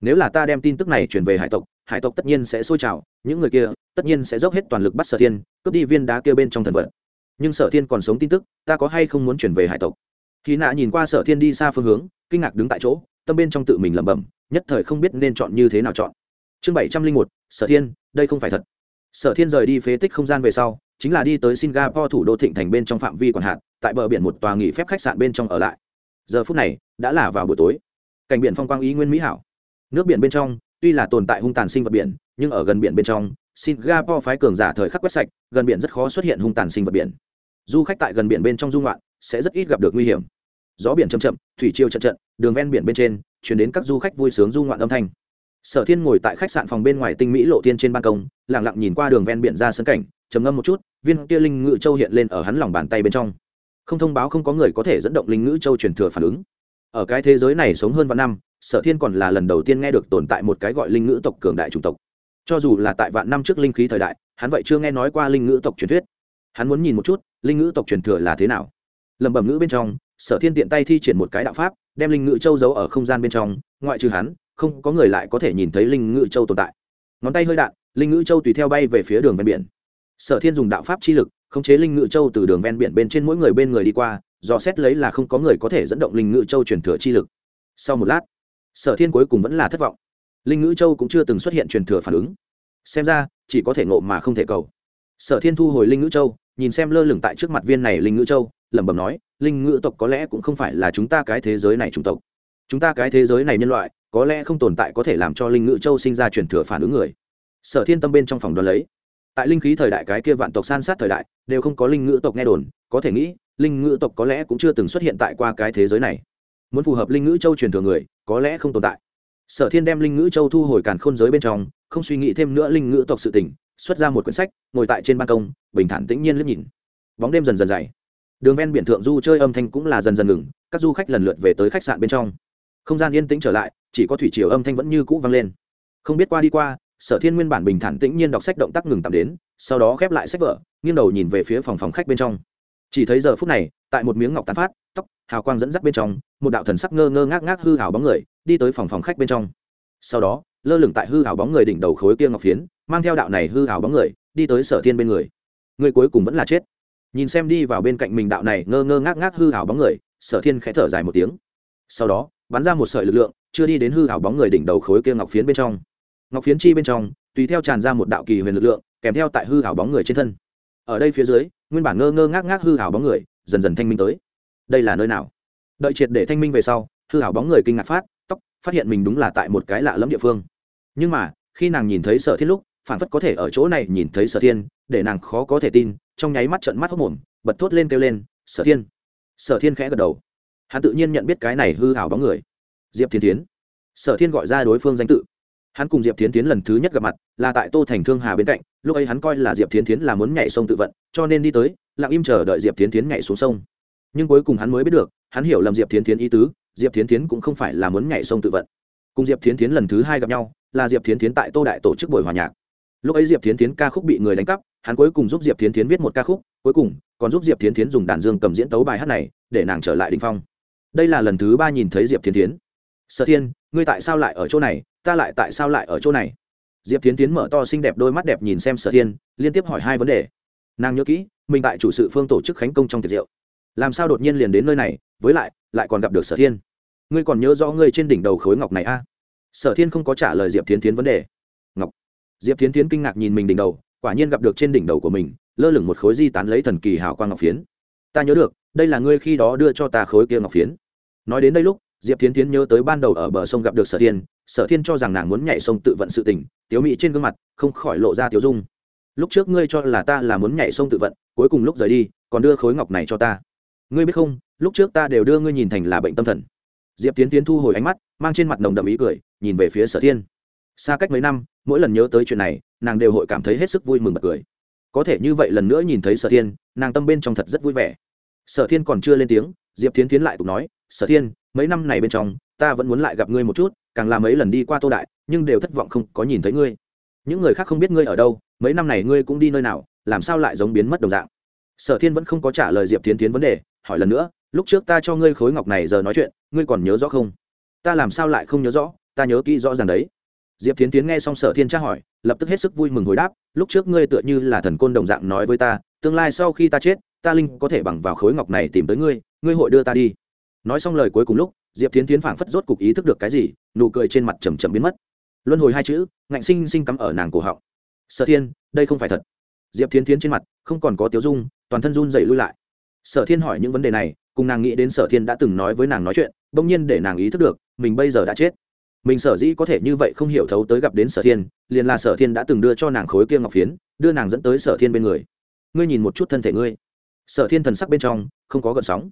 Nếu là ta đem tin tức này chuyển về hải tộc hải tộc tất nhiên sẽ sôi trào, những người kia tất nhiên sẽ dốc hết toàn lực bắt sở thiên, cướp đi viên đá kia bên trong thần vật. Nhưng sở thiên còn sống tin tức, ta có hay không muốn chuyển về hải tộc? Khi nạ nhìn qua sở thiên đi xa phương hướng, kinh ngạc đứng tại chỗ, tâm bên trong tự mình lẩm bẩm, nhất thời không biết nên chọn như thế nào chọn. Chương bảy trăm linh một, sở thiên, đây không phải thật. Sở thiên rời đi phế tích không gian về sau, chính là đi tới singapore thủ đô thịnh thành bên trong phạm vi còn hạn, tại bờ biển một tòa nghỉ phép khách sạn bên trong ở lại. Giờ phút này, đã là vào buổi tối. Cảnh biển phong quang ý nguyên mỹ hảo. Nước biển bên trong tuy là tồn tại hung tàn sinh vật biển, nhưng ở gần biển bên trong, singapore phái cường giả thời khắc quét sạch, gần biển rất khó xuất hiện hung tàn sinh vật biển. Du khách tại gần biển bên trong dung loạn, sẽ rất ít gặp được nguy hiểm. Gió biển chậm chậm, thủy chiều chậm trận đường ven biển bên trên, chuyển đến các du khách vui sướng du ngoạn âm thanh. Sở thiên ngồi tại khách sạn phòng bên ngoài tinh mỹ lộ thiên trên ban công lẳng lặng nhìn qua đường ven biển ra sân cảnh, trầm ngâm một chút, viên kia linh ngự châu hiện lên ở hắn lòng bàn tay bên trong. Không thông báo không có người có thể dẫn động linh ngữ châu truyền thừa phản ứng. Ở cái thế giới này sống hơn vạn năm sở thiên còn là lần đầu tiên nghe được tồn tại một cái gọi linh ngữ tộc cường đại chủng tộc. Cho dù là tại vạn năm trước linh khí thời đại, hắn vậy chưa nghe nói qua linh ngữ tộc truyền thuyết. Hắn muốn nhìn một chút, linh ngữ tộc truyền thừa là thế nào. Lẩm bẩm ngữ bên trong, sở thiên tiện tay thi triển một cái đạo pháp, đem linh ngữ châu giấu ở không gian bên trong, ngoại trừ hắn, không có người lại có thể nhìn thấy linh ngữ châu tồn tại. Ngón tay hơi đạn, linh ngữ châu tùy theo bay về phía đường ven biển. Sở thiên dùng đạo pháp chi lực, khống chế linh ngữ châu từ đường ven biển bên trên mỗi người bên người đi qua do xét lấy là không có người có thể dẫn động linh ngữ châu truyền thừa chi lực. Sau một lát sở thiên cuối cùng vẫn là thất vọng. Linh ngữ châu cũng chưa từng xuất hiện truyền thừa phản ứng. Xem ra, chỉ có thể ngộ mà không thể cầu. Sở thiên thu hồi linh ngữ châu, nhìn xem lơ lửng tại trước mặt viên này linh ngữ châu, lẩm bẩm nói, linh ngữ tộc có lẽ cũng không phải là chúng ta cái thế giới này chủng tộc. Chúng ta cái thế giới này nhân loại, có lẽ không tồn tại có thể làm cho linh ngữ châu sinh ra truyền thừa phản ứng người. Sở thiên tâm bên trong phòng đoán lấy. Tại linh khí thời đại cái kia vạn tộc san sát thời đại, đều không có linh ngữ tộc nghe đồn, có thể nghĩ, linh ngữ tộc có lẽ cũng chưa từng xuất hiện tại qua cái thế giới này muốn phù hợp linh ngữ châu truyền thừa người, có lẽ không tồn tại. Sở thiên đem linh ngữ châu thu hồi càn khôn giới bên trong, không suy nghĩ thêm nữa linh ngữ tộc sự tình, xuất ra một quyển sách, ngồi tại trên ban công, bình thản tĩnh nhiên liếc nhìn. Bóng đêm dần dần dày. Đường ven biển thượng du chơi âm thanh cũng là dần dần ngừng, các du khách lần lượt về tới khách sạn bên trong. Không gian yên tĩnh trở lại, chỉ có thủy chiều âm thanh vẫn như cũ vang lên. Không biết qua đi qua, sở thiên nguyên bản bình thản tĩnh nhiên đọc sách động tác ngừng tạm đến, sau đó khép lại sách vở, nghiêng đầu nhìn về phía phòng phòng khách bên trong. Chỉ thấy giờ phút này, tại một miếng ngọc tán phát tóc, hào quang dẫn dắt bên trong, một đạo thần sắc ngơ ngơ ngác ngác hư hào bóng người, đi tới phòng phòng khách bên trong. Sau đó, lơ lửng tại hư hào bóng người đỉnh đầu khối kia ngọc phiến, mang theo đạo này hư hào bóng người, đi tới sở thiên bên người. Người cuối cùng vẫn là chết. Nhìn xem đi vào bên cạnh mình đạo này ngơ ngơ ngác ngác hư hào bóng người, sở thiên khẽ thở dài một tiếng. Sau đó, bắn ra một sợi lực lượng, chưa đi đến hư hào bóng người đỉnh đầu khối kia ngọc phiến bên trong. Ngọc phiến chi bên trong, tùy theo tràn ra một đạo kỳ huyền lực lượng, kèm theo tại hư hào bóng người trên thân. Ở đây phía dưới, nguyên bản ngơ ngơ ngác ngác hư hào bóng người, dần dần thanh minh tới đây là nơi nào? Đợi triệt để thanh minh về sau, hư hảo bóng người kinh ngạc phát, tóc, phát hiện mình đúng là tại một cái lạ lẫm địa phương. Nhưng mà, khi nàng nhìn thấy sở thiên lúc phản phất có thể ở chỗ này nhìn thấy sở thiên, để nàng khó có thể tin, trong nháy mắt trận mắt hốc mồm, bật thốt lên kêu lên, sở thiên! Sở thiên khẽ gật đầu. Hắn tự nhiên nhận biết cái này hư hảo bóng người. Diệp thiên tiến sở thiên gọi ra đối phương danh tự. Hắn cùng diệp thiến tiến lần thứ nhất gặp mặt, là tại tô thành thương hà bên cạnh, lúc ấy hắn coi là diệp thiến tiến là muốn nhảy sông tự vận, cho nên đi tới, lặng im chờ đợi diệp thiến tiến nhảy xuống sông nhưng cuối cùng hắn mới biết được, hắn hiểu lầm diệp Thiến Thiến ý tứ, diệp Thiến Thiến cũng không phải là muốn nhảy sông tự vận. Cùng diệp Thiến Thiến lần thứ hai gặp nhau, là diệp Thiến Thiến tại tô đại tổ chức buổi hòa nhạc. Lúc ấy diệp Thiến Thiến ca khúc bị người đánh cắp, hắn cuối cùng giúp diệp Thiến Thiến viết một ca khúc, cuối cùng còn giúp diệp Thiến Thiến dùng đàn dương cầm diễn tấu bài hát này để nàng trở lại đình phong. Đây là lần thứ ba nhìn thấy diệp Thiến Thiến. sở thiên, ngươi tại sao lại ở chỗ này? Ta lại tại sao lại ở chỗ này? Diệp Thiến tiến mở to xinh đẹp đôi mắt đẹp nhìn xem sở thiên, liên tiếp hỏi hai vấn đề. Nàng nhớ kỹ, mình tại chủ sự phương tổ chức khánh công trong tiệc rượu làm sao đột nhiên liền đến nơi này, với lại lại còn gặp được sở thiên. Ngươi còn nhớ rõ ngươi trên đỉnh đầu khối ngọc này a à? sở thiên không có trả lời diệp Thiến tiến vấn đề. Ngọc. Diệp Thiến tiến kinh ngạc nhìn mình đỉnh đầu, quả nhiên gặp được trên đỉnh đầu của mình, lơ lửng một khối di tán lấy thần kỳ hào quang ngọc phiến. Ta nhớ được, đây là ngươi khi đó đưa cho ta khối kia ngọc phiến. Nói đến đây lúc, diệp Thiến tiến nhớ tới ban đầu ở bờ sông gặp được sở thiên sở thiên cho rằng nàng muốn nhảy sông tự vận sự tình, tiếu mỹ trên gương mặt không khỏi lộ ra tiếu dung. Lúc trước ngươi cho là ta là muốn nhảy sông tự vận, cuối cùng lúc rời đi, còn đưa khối ngọc này cho ta ngươi biết không, lúc trước ta đều đưa ngươi nhìn thành là bệnh tâm thần. Diệp tiến tiến thu hồi ánh mắt, mang trên mặt nồng đậm ý cười, nhìn về phía sở thiên. Xa cách mấy năm, mỗi lần nhớ tới chuyện này, nàng đều hội cảm thấy hết sức vui mừng bật cười. Có thể như vậy lần nữa nhìn thấy sở thiên, nàng tâm bên trong thật rất vui vẻ. Sở thiên còn chưa lên tiếng, diệp tiến tiến lại tục nói, sở thiên, mấy năm này bên trong, ta vẫn muốn lại gặp ngươi một chút, càng làm mấy lần đi qua tô đại, nhưng đều thất vọng không có nhìn thấy ngươi. Những người khác không biết ngươi ở đâu, mấy năm này ngươi cũng đi nơi nào, làm sao lại giống biến mất đồng dạng? Sở thiên vẫn không có trả lời diệp tiến tiến vấn đề hỏi lần nữa, lúc trước ta cho ngươi khối ngọc này giờ nói chuyện, ngươi còn nhớ rõ không? Ta làm sao lại không nhớ rõ? Ta nhớ kỹ rõ ràng đấy. Diệp tiến tiến nghe xong sở thiên tra hỏi, lập tức hết sức vui mừng hồi đáp, lúc trước ngươi tựa như là thần côn đồng dạng nói với ta, tương lai sau khi ta chết, ta linh có thể bằng vào khối ngọc này tìm tới ngươi ngươi hội đưa ta đi. Nói xong lời cuối cùng lúc, diệp tiến tiến phảng phất rốt cục ý thức được cái gì, nụ cười trên mặt chầm chậm biến mất. Luân hồi hai chữ, ngạnh sinh sinh cắm ở nàng cổ họng. Sở thiên, đây không phải thật. Diệp tiến tiến trên mặt không còn có tiếu dung, toàn thân run dậy lui lại sở thiên hỏi những vấn đề này, cùng nàng nghĩ đến sở thiên đã từng nói với nàng nói chuyện, bỗng nhiên để nàng ý thức được, mình bây giờ đã chết. Mình sở dĩ có thể như vậy không hiểu thấu tới gặp đến sở thiên, liền là sở thiên đã từng đưa cho nàng khối kia ngọc phiến, đưa nàng dẫn tới sở thiên bên người. Ngươi nhìn một chút thân thể ngươi. Sở thiên thần sắc bên trong, không có gợn sóng.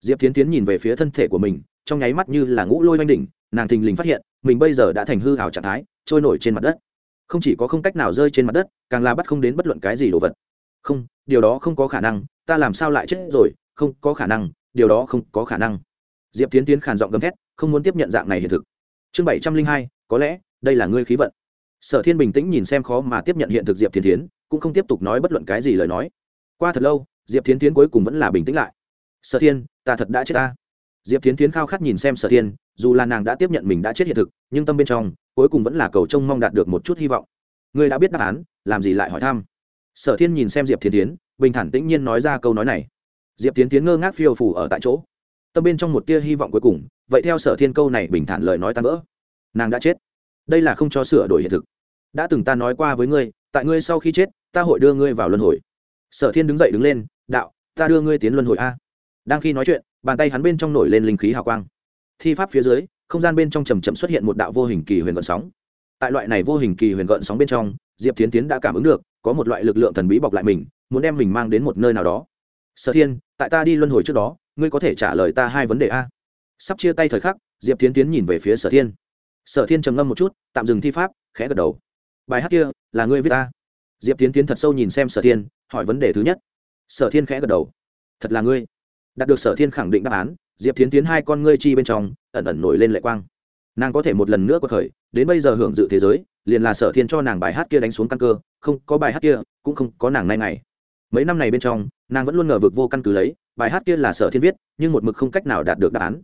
Diệp tiến tiến nhìn về phía thân thể của mình, trong nháy mắt như là ngũ lôi oanh đỉnh, nàng thình lình phát hiện, mình bây giờ đã thành hư hào trạng thái, trôi nổi trên mặt đất. Không chỉ có không cách nào rơi trên mặt đất, càng là bắt không đến bất luận cái gì đồ vật. Không, điều đó không có khả năng ta làm sao lại chết rồi, không có khả năng, điều đó không có khả năng. Diệp tiến tiến khàn giọng gầm thét, không muốn tiếp nhận dạng này hiện thực. Chương bảy trăm linh hai, có lẽ, đây là ngươi khí vận. Sở thiên bình tĩnh nhìn xem khó mà tiếp nhận hiện thực diệp tiến tiến, cũng không tiếp tục nói bất luận cái gì lời nói. Qua thật lâu, diệp tiến tiến cuối cùng vẫn là bình tĩnh lại. Sở thiên, ta thật đã chết ta. Diệp tiến tiến khao khát nhìn xem sở thiên, dù là nàng đã tiếp nhận mình đã chết hiện thực, nhưng tâm bên trong, cuối cùng vẫn là cầu trông mong đạt được một chút hy vọng. Ngươi đã biết đáp án, làm gì lại hỏi thăm? Sở thiên nhìn xem diệp thiên tiến bình thản tĩnh nhiên nói ra câu nói này. Diệp tiến tiến ngơ ngác phiêu phủ ở tại chỗ. Tâm bên trong một tia hy vọng cuối cùng, vậy theo sở thiên câu này bình thản lời nói tan vỡ. Nàng đã chết. Đây là không cho sửa đổi hiện thực. Đã từng ta nói qua với ngươi, tại ngươi sau khi chết, ta hội đưa ngươi vào luân hồi. Sở thiên đứng dậy đứng lên, đạo, ta đưa ngươi tiến luân hồi a. Đang khi nói chuyện, bàn tay hắn bên trong nổi lên linh khí hào quang. Thi pháp phía dưới, không gian bên trong chầm chậm xuất hiện một đạo vô hình kỳ huyền gợn sóng. Tại loại này vô hình kỳ huyền gợn sóng bên trong, diệp tiến tiến đã cảm ứng được, có một loại lực lượng thần bí bọc lại mình muốn đem mình mang đến một nơi nào đó. Sở thiên, tại ta đi luân hồi trước đó, ngươi có thể trả lời ta hai vấn đề a. Sắp chia tay thời khắc, diệp tiến tiến nhìn về phía sở thiên. Sở thiên trầm ngâm một chút, tạm dừng thi pháp, khẽ gật đầu. Bài hát kia, là ngươi viết ta. Diệp tiến tiến thật sâu nhìn xem sở thiên, hỏi vấn đề thứ nhất. Sở thiên khẽ gật đầu. Thật là ngươi. Đạt được sở thiên khẳng định đáp án, diệp tiến tiến hai con ngươi chi bên trong, ẩn ẩn nổi lên lệ quang. Nàng có thể một lần nữa có khởi, đến bây giờ hưởng dự thế giới, liền là sở thiên cho nàng bài hát kia đánh xuống căn cơ, không có bài hát kia, cũng không có nàng nay ngày mấy năm này bên trong, nàng vẫn luôn ngờ vực vô căn cứ lấy, bài hát kia là sở thiên viết, nhưng một mực không cách nào đạt được đáp án.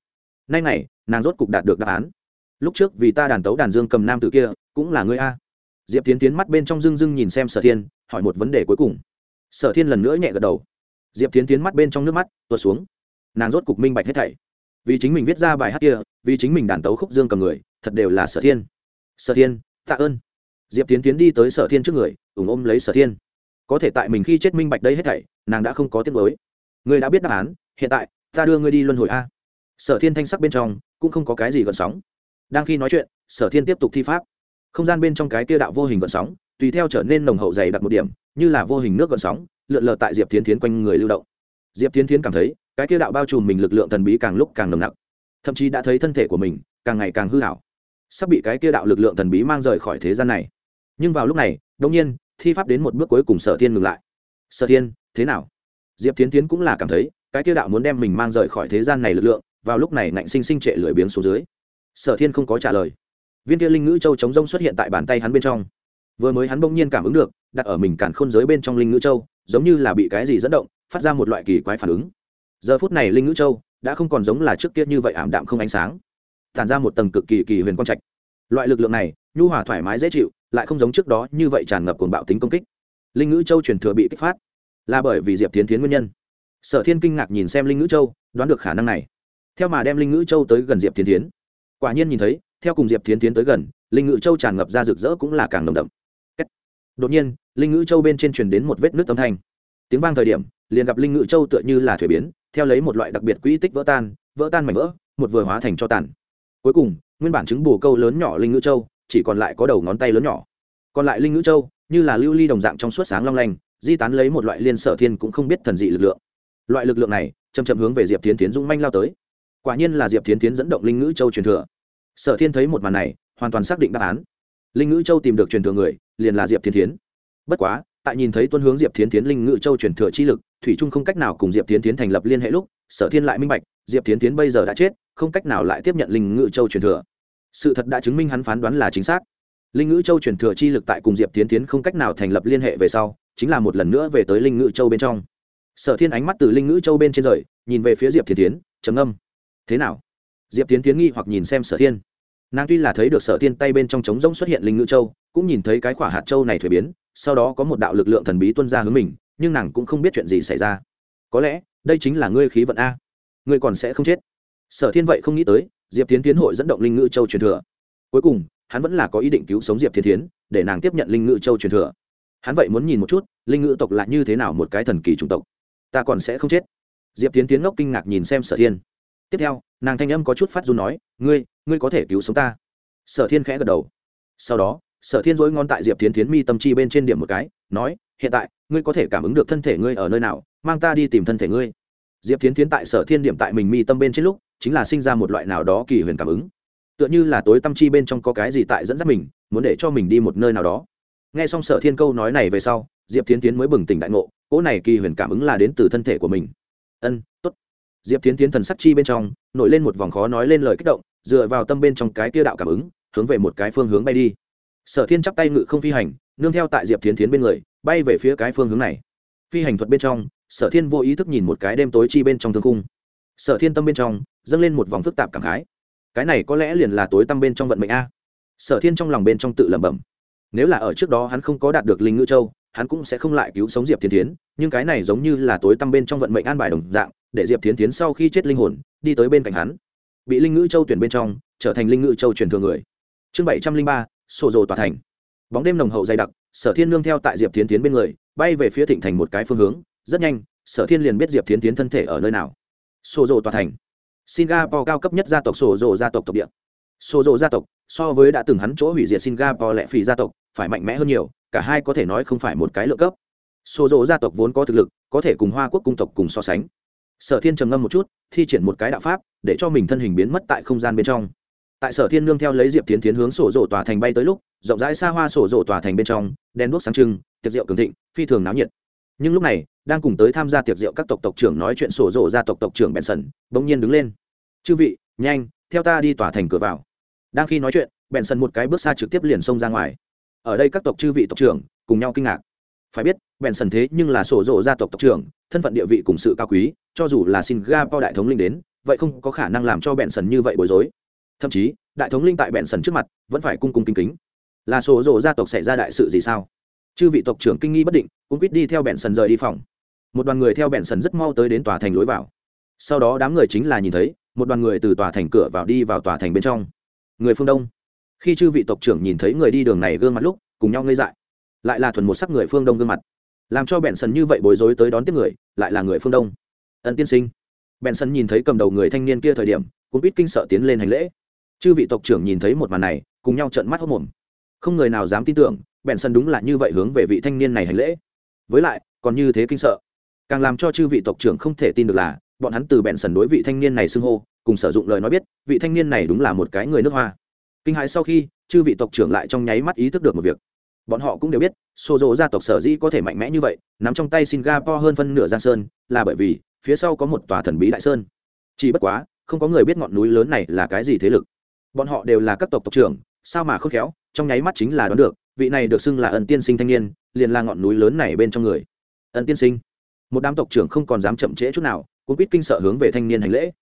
Nay này nàng rốt cục đạt được đáp án. Lúc trước vì ta đàn tấu đàn dương cầm nam tự kia, cũng là ngươi a. Diệp tiến tiến mắt bên trong dưng dưng nhìn xem sở thiên, hỏi một vấn đề cuối cùng. Sở thiên lần nữa nhẹ gật đầu. Diệp tiến tiến mắt bên trong nước mắt, tuột xuống. Nàng rốt cục minh bạch hết thảy. Vì chính mình viết ra bài hát kia, vì chính mình đàn tấu khúc dương cầm người, thật đều là sở thiên. Sở thiên, tạ ơn. Diệp tiến tiến đi tới sở thiên trước người, ủng ôm lấy sở thiên có thể tại mình khi chết minh bạch đây hết thảy, nàng đã không có tiết mới ngươi đã biết đáp án, hiện tại, ta đưa ngươi đi luân hồi a. Sở thiên thanh sắc bên trong, cũng không có cái gì gần sóng. Đang khi nói chuyện, sở thiên tiếp tục thi pháp. Không gian bên trong cái kia đạo vô hình gợn sóng, tùy theo trở nên nồng hậu dày đặc một điểm, như là vô hình nước gợn sóng, lượn lờ tại diệp tiến tiến quanh người lưu động. Diệp tiến tiến cảm thấy, cái kia đạo bao trùm mình lực lượng thần bí càng lúc càng nồng nặc. Thậm chí đã thấy thân thể của mình càng ngày càng hư hảo. Sắp bị cái kia đạo lực lượng thần bí mang rời khỏi thế gian này. Nhưng vào lúc này đông nhiên thi pháp đến một bước cuối cùng sở thiên ngừng lại. Sở thiên, thế nào? Diệp tiến tiến cũng là cảm thấy, cái kia đạo muốn đem mình mang rời khỏi thế gian này lực lượng, vào lúc này ngạnh sinh sinh trệ lười biếng xuống dưới. Sở thiên không có trả lời. Viên kia linh ngữ châu chống rông xuất hiện tại bàn tay hắn bên trong. Vừa mới hắn bỗng nhiên cảm ứng được, đặt ở mình cản khôn giới bên trong linh ngữ châu, giống như là bị cái gì dẫn động, phát ra một loại kỳ quái phản ứng. Giờ phút này linh ngữ châu đã không còn giống là trước kia như vậy ảm đạm không ánh sáng, tản ra một tầng cực kỳ kỳ huyền quang trạch. Loại lực lượng này, nhu hòa thoải mái dễ chịu lại không giống trước đó như vậy tràn ngập cuồng bạo tính công kích. Linh ngữ châu truyền thừa bị kích phát, là bởi vì diệp tiến tiến nguyên nhân. Sở thiên kinh ngạc nhìn xem linh ngữ châu, đoán được khả năng này. Theo mà đem linh ngữ châu tới gần diệp tiến tiến quả nhiên nhìn thấy, theo cùng diệp tiến tiến tới gần, linh ngữ châu tràn ngập ra rực rỡ cũng là càng nồng đậm. Đột nhiên, linh ngữ châu bên trên truyền đến một vết nước âm thanh. Tiếng vang thời điểm, liền gặp linh ngữ châu tựa như là thuế biến, theo lấy một loại đặc biệt quỹ tích vỡ tan vỡ tan mảnh vỡ, một vừa hóa thành cho tàn. Cuối cùng, nguyên bản chứng bù câu lớn nhỏ linh ngữ châu chỉ còn lại có đầu ngón tay lớn nhỏ. Còn lại linh ngữ châu, như là lưu ly đồng dạng trong suốt sáng long lanh, di tán lấy một loại liên sở thiên cũng không biết thần dị lực lượng. Loại lực lượng này chầm chậm hướng về diệp tiến tiến dũng manh lao tới. Quả nhiên là diệp tiến tiến dẫn động linh ngữ châu truyền thừa. Sở thiên thấy một màn này, hoàn toàn xác định đáp án. Linh ngữ châu tìm được truyền thừa người, liền là diệp tiến tiến bất quá, tại nhìn thấy tuân hướng diệp tiến tiến linh ngữ châu truyền thừa chi lực, thủy trung không cách nào cùng diệp tiến tiến thành lập liên hệ lúc, sở thiên lại minh bạch, diệp tiến tiến bây giờ đã chết, không cách nào lại tiếp nhận linh ngữ châu truyền thừa sự thật đã chứng minh hắn phán đoán là chính xác. Linh ngữ châu truyền thừa chi lực tại cùng diệp tiến tiến không cách nào thành lập liên hệ về sau, chính là một lần nữa về tới linh ngữ châu bên trong. Sở thiên ánh mắt từ linh ngữ châu bên trên rời, nhìn về phía diệp tiến tiến, trầm âm thế nào? Diệp tiến tiến nghi hoặc nhìn xem sở thiên. Nàng tuy là thấy được sở thiên tay bên trong trống rỗng xuất hiện linh ngữ châu, cũng nhìn thấy cái quả hạt châu này thuế biến, sau đó có một đạo lực lượng thần bí tuân ra hướng mình, nhưng nàng cũng không biết chuyện gì xảy ra. Có lẽ, đây chính là ngươi khí vận a. Ngươi còn sẽ không chết. Sở thiên vậy không nghĩ tới diệp tiến tiến hội dẫn động linh ngữ châu truyền thừa. Cuối cùng, hắn vẫn là có ý định cứu sống diệp tiến tiến để nàng tiếp nhận linh ngữ châu truyền thừa. Hắn vậy muốn nhìn một chút, linh ngữ tộc là như thế nào một cái thần kỳ chủng tộc. Ta còn sẽ không chết. Diệp tiến tiến ngốc kinh ngạc nhìn xem sở thiên. Tiếp theo, nàng thanh âm có chút phát run nói, ngươi ngươi có thể cứu sống ta? Sở thiên khẽ gật đầu. Sau đó, sở thiên dối ngon tại diệp tiến tiến mi tâm chi bên trên điểm một cái, nói, hiện tại, ngươi có thể cảm ứng được thân thể ngươi ở nơi nào, mang ta đi tìm thân thể ngươi. Diệp tiến tiến tại sở thiên điểm tại mình mi tâm bên trên lúc chính là sinh ra một loại nào đó kỳ huyền cảm ứng. Tựa như là tối tâm chi bên trong có cái gì tại dẫn dắt mình, muốn để cho mình đi một nơi nào đó. Nghe xong sở thiên câu nói này về sau, diệp tiến tiến mới bừng tỉnh đại ngộ, cỗ này kỳ huyền cảm ứng là đến từ thân thể của mình. Ân t ố t diệp tiến tiến thần sắc chi bên trong, nổi lên một vòng khó nói lên lời kích động, dựa vào tâm bên trong cái kia đạo cảm ứng, hướng về một cái phương hướng bay đi. Sở thiên chắp tay ngự không phi hành, nương theo tại diệp tiến tiến bên người, bay về phía cái phương hướng này. Phi hành thuật bên trong, sở thiên vô ý thức nhìn một cái đêm tối chi bên trong thương cung sở thiên tâm bên trong dâng lên một vòng phức tạp cảm khái. Cái này có lẽ liền là tối tăm bên trong vận mệnh a. Sở thiên trong lòng bên trong tự lẩm bẩm. Nếu là ở trước đó hắn không có đạt được linh ngữ châu, hắn cũng sẽ không lại cứu sống diệp thiên tiến nhưng cái này giống như là tối tăm bên trong vận mệnh an bài đồng dạng, để diệp thiên tiến sau khi chết linh hồn, đi tới bên cạnh hắn. Bị linh ngữ châu tuyển bên trong, trở thành linh ngữ châu truyền thừa người. Chương bảy trăm linh ba, sổ rồ tòa thành. Bóng đêm nồng hậu dày đặc, sở thiên nương theo tại diệp tiến tiến bên người, bay về phía thịnh thành một cái phương hướng, rất nhanh, sở thiên liền biết diệp tiến tiến thân thể ở nơi nào. Sổ rồ tòa thành singapore cao cấp nhất gia tộc sổ rồ gia tộc tộc địa. Sổ rồ gia tộc, so với đã từng hắn chỗ hủy diệt singapore lệ phì gia tộc, phải mạnh mẽ hơn nhiều, cả hai có thể nói không phải một cái lựa cấp. Sổ rồ gia tộc vốn có thực lực, có thể cùng hoa quốc cung tộc cùng so sánh. Sở thiên trầm ngâm một chút, thi triển một cái đạo pháp, để cho mình thân hình biến mất tại không gian bên trong. Tại sở thiên nương theo lấy diệp tiến tiến hướng sổ rộ tòa thành bay tới lúc, rộng rãi xa hoa sổ rộ tòa thành bên trong, đen đuốc sáng trưng, tiệc rượu cường thịnh, phi thường náo nhiệt nhưng lúc này, đang cùng tới tham gia tiệc rượu các tộc tộc trưởng nói chuyện sổ rộ gia tộc tộc trưởng bèn sần bỗng nhiên đứng lên. Chư vị, nhanh, theo ta đi tỏa thành cửa vào. Đang khi nói chuyện bèn sần một cái bước xa trực tiếp liền xông ra ngoài. Ở đây các tộc chư vị tộc trưởng, cùng nhau kinh ngạc. Phải biết bèn sần thế nhưng là sổ rộ gia tộc tộc trưởng, thân phận địa vị cùng sự cao quý, cho dù là singapore đại thống linh đến, vậy không có khả năng làm cho bèn sần như vậy bối rối. Thậm chí, đại thống linh tại bèn sần trước mặt, vẫn phải cung cung kính kính. Là sổ rộ gia tộc xảy ra đại sự gì sao? Chư vị tộc trưởng kinh nghi bất định, cũng quyết đi theo bẹn sần rời đi phòng. Một đoàn người theo bẹn sần rất mau tới đến tòa thành lối vào. Sau đó đám người chính là nhìn thấy, một đoàn người từ tòa thành cửa vào đi vào tòa thành bên trong. Người phương đông. Khi chư vị tộc trưởng nhìn thấy người đi đường này gương mặt lúc, cùng nhau ngây dại. Lại là thuần một sắc người phương đông gương mặt. Làm cho bẹn sần như vậy bối rối tới đón tiếp người, lại là người phương đông. Ân tiên sinh. Bẹn sần nhìn thấy cầm đầu người thanh niên kia thời điểm, cũng biết kinh sợ tiến lên hành lễ. Chư vị tộc trưởng nhìn thấy một màn này, cùng nhau trợn mắt hốc mồm. Không người nào dám tin tưởng bèn sân đúng là như vậy hướng về vị thanh niên này hành lễ. Với lại, còn như thế kinh sợ. Càng làm cho chư vị tộc trưởng không thể tin được là, bọn hắn từ bèn sần đối vị thanh niên này xưng hô, cùng sử dụng lời nói biết, vị thanh niên này đúng là một cái người nước hoa. Kinh hãi sau khi, chư vị tộc trưởng lại trong nháy mắt ý thức được một việc. Bọn họ cũng đều biết xô rộ gia tộc sở dĩ có thể mạnh mẽ như vậy, nắm trong tay singapore hơn phân nửa giang sơn, là bởi vì, phía sau có một tòa thần bí đại sơn. Chỉ bất quá, không có người biết ngọn núi lớn này là cái gì thế lực. Bọn họ đều là các tộc tộc trưởng, sao mà không khéo, trong nháy mắt chính là đoán được vị này được xưng là ân tiên sinh thanh niên, liền là ngọn núi lớn này bên trong người. Ân tiên sinh? Một đám tộc trưởng không còn dám chậm trễ chút nào cũng biết kinh sợ hướng về thanh niên hành lễ.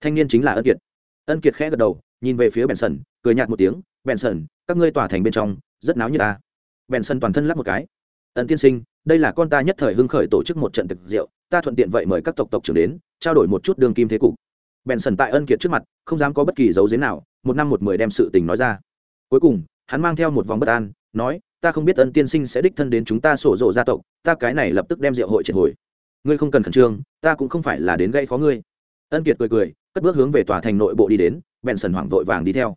Thanh niên chính là ân kiệt. Ân kiệt khẽ gật đầu, nhìn về phía bèn sần, cười nhạt một tiếng, bèn sần, các ngươi tỏa thành bên trong, rất náo như ta. Bèn sần toàn thân lắp một cái. Ân tiên sinh, đây là con ta nhất thời hưng khởi tổ chức một trận thực rượu, ta thuận tiện vậy mời các tộc tộc trưởng đến, trao đổi một chút đường kim thế cục. Bèn sần tại ân kiệt trước mặt, không dám có bất kỳ dấu dế nào, một năm một mười đem sự tình nói ra. Cuối cùng, hắn mang theo một vòng bất an nói, ta không biết ân tiên sinh sẽ đích thân đến chúng ta sổ rộ gia tộc, ta cái này lập tức đem rượu hội triệt hồi. Ngươi không cần khẩn trương, ta cũng không phải là đến gây khó ngươi. Ân kiệt cười cười, cất bước hướng về tòa thành nội bộ đi đến, bèn sần hoảng vội vàng đi theo.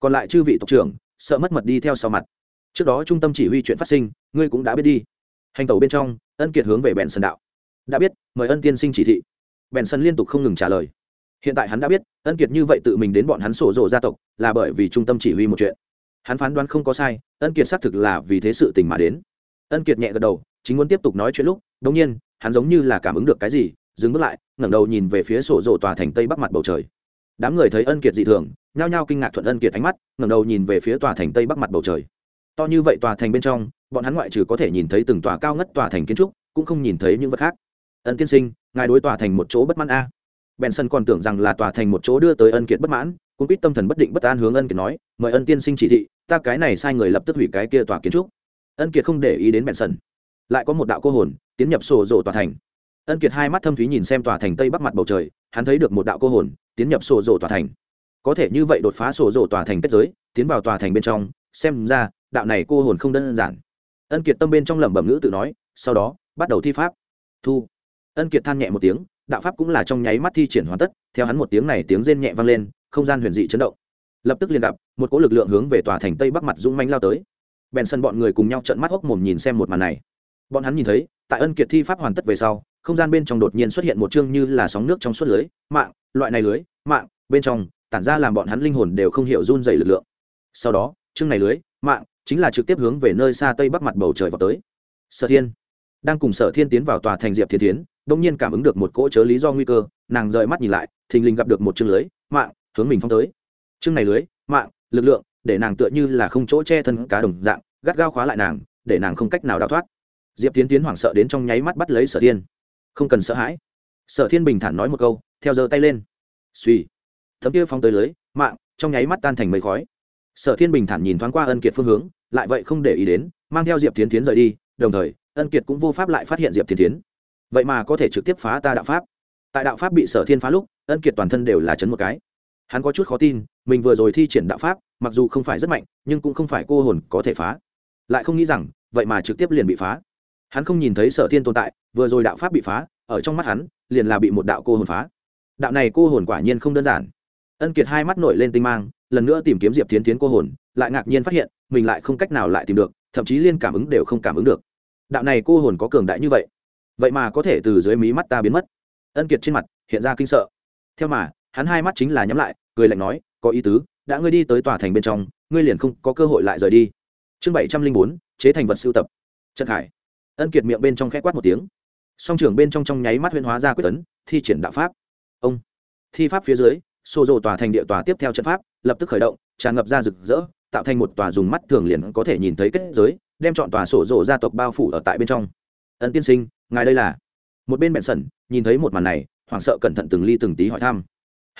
Còn lại chư vị tộc trưởng, sợ mất mật đi theo sau mặt. Trước đó trung tâm chỉ huy chuyện phát sinh, ngươi cũng đã biết đi. Hành tàu bên trong, ân kiệt hướng về bèn sần đạo. Đã biết, mời ân tiên sinh chỉ thị. Bèn sần liên tục không ngừng trả lời. Hiện tại hắn đã biết, ân kiệt như vậy tự mình đến bọn hắn sổ rộ gia tộc, là bởi vì trung tâm chỉ huy một chuyện hắn phán đoán không có sai, ân kiệt xác thực là vì thế sự tình mà đến. Ân kiệt nhẹ gật đầu, chính muốn tiếp tục nói chuyện lúc đống nhiên, hắn giống như là cảm ứng được cái gì, dừng bước lại, ngẩng đầu nhìn về phía sổ rộ tòa thành tây bắc mặt bầu trời. Đám người thấy ân kiệt dị thường, nhao nhao kinh ngạc thuận ân kiệt ánh mắt, ngẩng đầu nhìn về phía tòa thành tây bắc mặt bầu trời. To như vậy tòa thành bên trong, bọn hắn ngoại trừ có thể nhìn thấy từng tòa cao ngất tòa thành kiến trúc, cũng không nhìn thấy những vật khác. Ân tiên sinh, ngài đối tòa thành một chỗ bất mãn a. Sân còn tưởng rằng là tòa thành một chỗ đưa tới ân kiệt bất mãn cũng biết tâm thần bất định bất an hướng ân kiệt nói, mời ân tiên sinh chỉ thị, ta cái này sai người lập tức hủy cái kia tòa kiến trúc. Ân kiệt không để ý đến benson lại có một đạo cô hồn, tiến nhập sổ rộ tòa thành. Ân kiệt hai mắt thâm thúy nhìn xem tòa thành tây bắc mặt bầu trời, hắn thấy được một đạo cô hồn, tiến nhập sổ rộ tòa thành. Có thể như vậy đột phá sổ rộ tòa thành kết giới, tiến vào tòa thành bên trong, xem ra, đạo này cô hồn không đơn giản. Ân kiệt tâm bên trong lẩm bẩm ngữ tự nói, sau đó, bắt đầu thi pháp. Thu. Ân kiệt than nhẹ một tiếng, đạo pháp cũng là trong nháy mắt thi triển hoàn tất, theo hắn một tiếng này tiếng rên nhẹ vang lên không gian huyền dị chấn động. Lập tức liền gặp, một cỗ lực lượng hướng về tòa thành tây bắc mặt dũng manh lao tới. Bèn sân bọn người cùng nhau trận mắt hốc mồm nhìn xem một màn này. Bọn hắn nhìn thấy, tại ân kiệt thi pháp hoàn tất về sau, không gian bên trong đột nhiên xuất hiện một chương như là sóng nước trong suốt lưới, mạng, loại này lưới, mạng, bên trong, tản ra làm bọn hắn linh hồn đều không hiểu run dày lực lượng. Sau đó, chương này lưới, mạng, chính là trực tiếp hướng về nơi xa tây bắc mặt bầu trời vào tới. Sở thiên, đang cùng sở thiên tiến vào tòa thành diệp thiên tiến đông nhiên cảm ứng được một cỗ chớ lý do nguy cơ, nàng rời mắt nhìn lại, thình lình gặp được một chương lưới, mạng hướng mình phong tới. Chương này lưới, mạng, lực lượng, để nàng tựa như là không chỗ che thân cá đồng dạng, gắt gao khóa lại nàng, để nàng không cách nào đào thoát. Diệp tiến tiến hoảng sợ đến trong nháy mắt bắt lấy sở thiên. Không cần sợ hãi. Sở thiên bình thản nói một câu, theo giơ tay lên. Suy thấm kia phong tới lưới, mạng, trong nháy mắt tan thành mây khói. Sở thiên bình thản nhìn thoáng qua ân kiệt phương hướng, lại vậy không để ý đến, mang theo diệp tiến tiến rời đi, đồng thời, ân kiệt cũng vô pháp lại phát hiện diệp tiến tiến. Vậy mà có thể trực tiếp phá ta đạo pháp. Tại đạo pháp bị sở thiên phá lúc, ân kiệt toàn thân đều là chấn một cái hắn có chút khó tin, mình vừa rồi thi triển đạo pháp, mặc dù không phải rất mạnh, nhưng cũng không phải cô hồn có thể phá. Lại không nghĩ rằng, vậy mà trực tiếp liền bị phá. Hắn không nhìn thấy sở thiên tồn tại, vừa rồi đạo pháp bị phá, ở trong mắt hắn, liền là bị một đạo cô hồn phá. Đạo này cô hồn quả nhiên không đơn giản. Ân kiệt hai mắt nổi lên tinh mang, lần nữa tìm kiếm diệp tiến tiến cô hồn, lại ngạc nhiên phát hiện, mình lại không cách nào lại tìm được, thậm chí liên cảm ứng đều không cảm ứng được. Đạo này cô hồn có cường đại như vậy vậy mà có thể từ dưới mí mắt ta biến mất. Ân kiệt trên mặt, hiện ra kinh sợ. Theo mà hắn hai mắt chính là nhắm lại, cười lạnh nói, có ý tứ, đã ngươi đi tới tòa thành bên trong, ngươi liền không có cơ hội lại rời đi. Chương bảy trăm linh bốn, chế thành vật sưu tập. Trần khải. Ân kiệt miệng bên trong k h ẽ quát một tiếng. Song trưởng bên trong trong nháy mắt huyên hóa ra quyết tấn, thi triển đạo pháp. Ông. Thi pháp phía dưới, xô rộ tòa thành địa tòa tiếp theo trận pháp, lập tức khởi động, tràn ngập ra rực rỡ, tạo thành một tòa dùng mắt thường liền có thể nhìn thấy kết giới, đem chọn tòa sổ rộ gia tộc bao phủ ở tại bên trong. Ân tiên sinh, ngài đây là? Một bên bẹn sẩn nhìn thấy một màn này, hoảng sợ cẩn thận từng ly từng tí hỏi thăm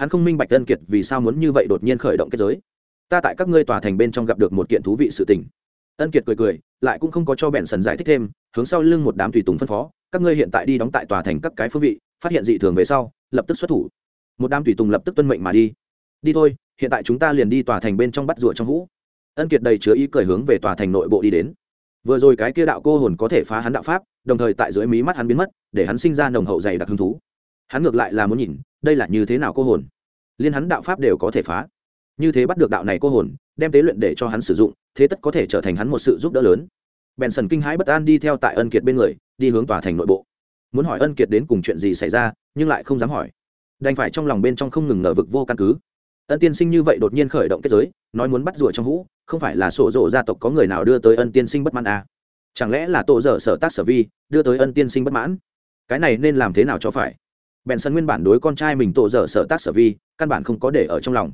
hắn không minh bạch tân kiệt vì sao muốn như vậy đột nhiên khởi động kết giới. Ta tại các ngươi tòa thành bên trong gặp được một kiện thú vị sự tình. Ân kiệt cười cười, lại cũng không có cho bẹn sần giải thích thêm, hướng sau lưng một đám tùy tùng phân phó, các ngươi hiện tại đi đóng tại tòa thành các cái phương vị, phát hiện dị thường về sau, lập tức xuất thủ. Một đám tùy tùng lập tức tuân mệnh mà đi. Đi thôi, hiện tại chúng ta liền đi tòa thành bên trong bắt rùa trong hũ. Ân kiệt đầy chứa ý cười hướng về tòa thành nội bộ đi đến. Vừa rồi cái kia đạo cô hồn có thể phá hắn đạo pháp, đồng thời tại dưới mí mắt hắn biến mất, để hắn sinh ra nồng hậu dày đặc hứng thú. Hắn ngược lại là muốn nhìn đây là như thế nào cô hồn? Liên hắn đạo pháp đều có thể phá. Như thế bắt được đạo này cô hồn, đem tế luyện để cho hắn sử dụng, thế tất có thể trở thành hắn một sự giúp đỡ lớn. Bèn sần kinh hãi bất an đi theo tại ân kiệt bên người, đi hướng tòa thành nội bộ. Muốn hỏi ân kiệt đến cùng chuyện gì xảy ra, nhưng lại không dám hỏi. Đành phải trong lòng bên trong không ngừng nở vực vô căn cứ. Ân tiên sinh như vậy đột nhiên khởi động kết giới, nói muốn bắt rùa trong hũ, không phải là sổ rộ gia tộc có người nào đưa tới ân tiên sinh bất mãn à. chẳng lẽ là tổ dở sở tác sở vi, đưa tới ân tiên sinh bất mãn? Cái này nên làm thế nào cho phải? Bèn sân nguyên bản đối con trai mình tổ dở sở tác sở vi, căn bản không có để ở trong lòng.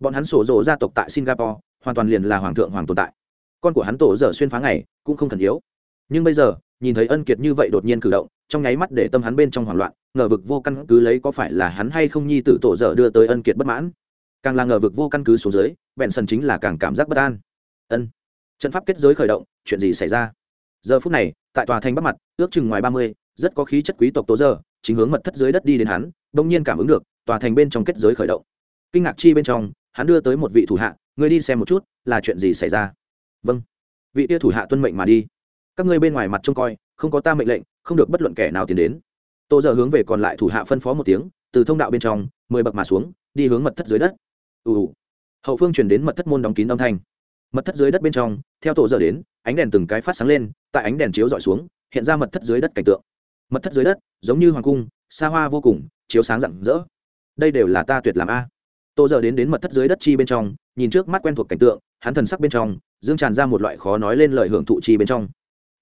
Bọn hắn sổ rộ gia tộc tại singapore, hoàn toàn liền là hoàng thượng hoàng tồn tại. Con của hắn tổ dở xuyên phá ngày, cũng không thần yếu. Nhưng bây giờ, nhìn thấy ân kiệt như vậy đột nhiên cử động, trong nháy mắt để tâm hắn bên trong hoảng loạn, ngờ vực vô căn cứ lấy có phải là hắn hay không nhi tử tổ dở đưa tới ân kiệt bất mãn. Càng là ngờ vực vô căn cứ xuống dưới, bèn sần chính là càng cảm giác bất an. Ân. Trận pháp kết giới khởi động, chuyện gì xảy ra? Giờ phút này, tại tòa thành bắc mặt, ước chừng ngoài ba mươi, rất có khí chất quý tộc tố dở chính hướng mật thất dưới đất đi đến hắn đông nhiên cảm ứng được, tòa thành bên trong kết giới khởi động. Kinh ngạc chi bên trong, hắn đưa tới một vị thủ hạ người đi xem một chút, là chuyện gì xảy ra? Vâng. Vị tia thủ hạ tuân mệnh mà đi. Các ngươi bên ngoài mặt trông coi, không có ta mệnh lệnh, không được bất luận kẻ nào tiến đến. Tô giờ hướng về còn lại thủ hạ phân phó một tiếng, từ thông đạo bên trong, mười bậc mà xuống, đi hướng mật thất dưới đất. Ù ù. Hậu phương chuyển đến mật thất môn đóng kín âm thanh. Mật thất dưới đất bên trong, theo tổ giờ đến, ánh đèn từng cái phát sáng lên, tại ánh đèn chiếu dọi xuống, hiện ra mật thất dưới đất cảnh tượng mật thất dưới đất, giống như hoàng cung, xa hoa vô cùng, chiếu sáng rạng rỡ. Đây đều là ta tuyệt làm a. Tô giờ đến đến mật thất dưới đất chi bên trong, nhìn trước mắt quen thuộc cảnh tượng, hắn thần sắc bên trong, dương tràn ra một loại khó nói lên lời hưởng thụ chi bên trong.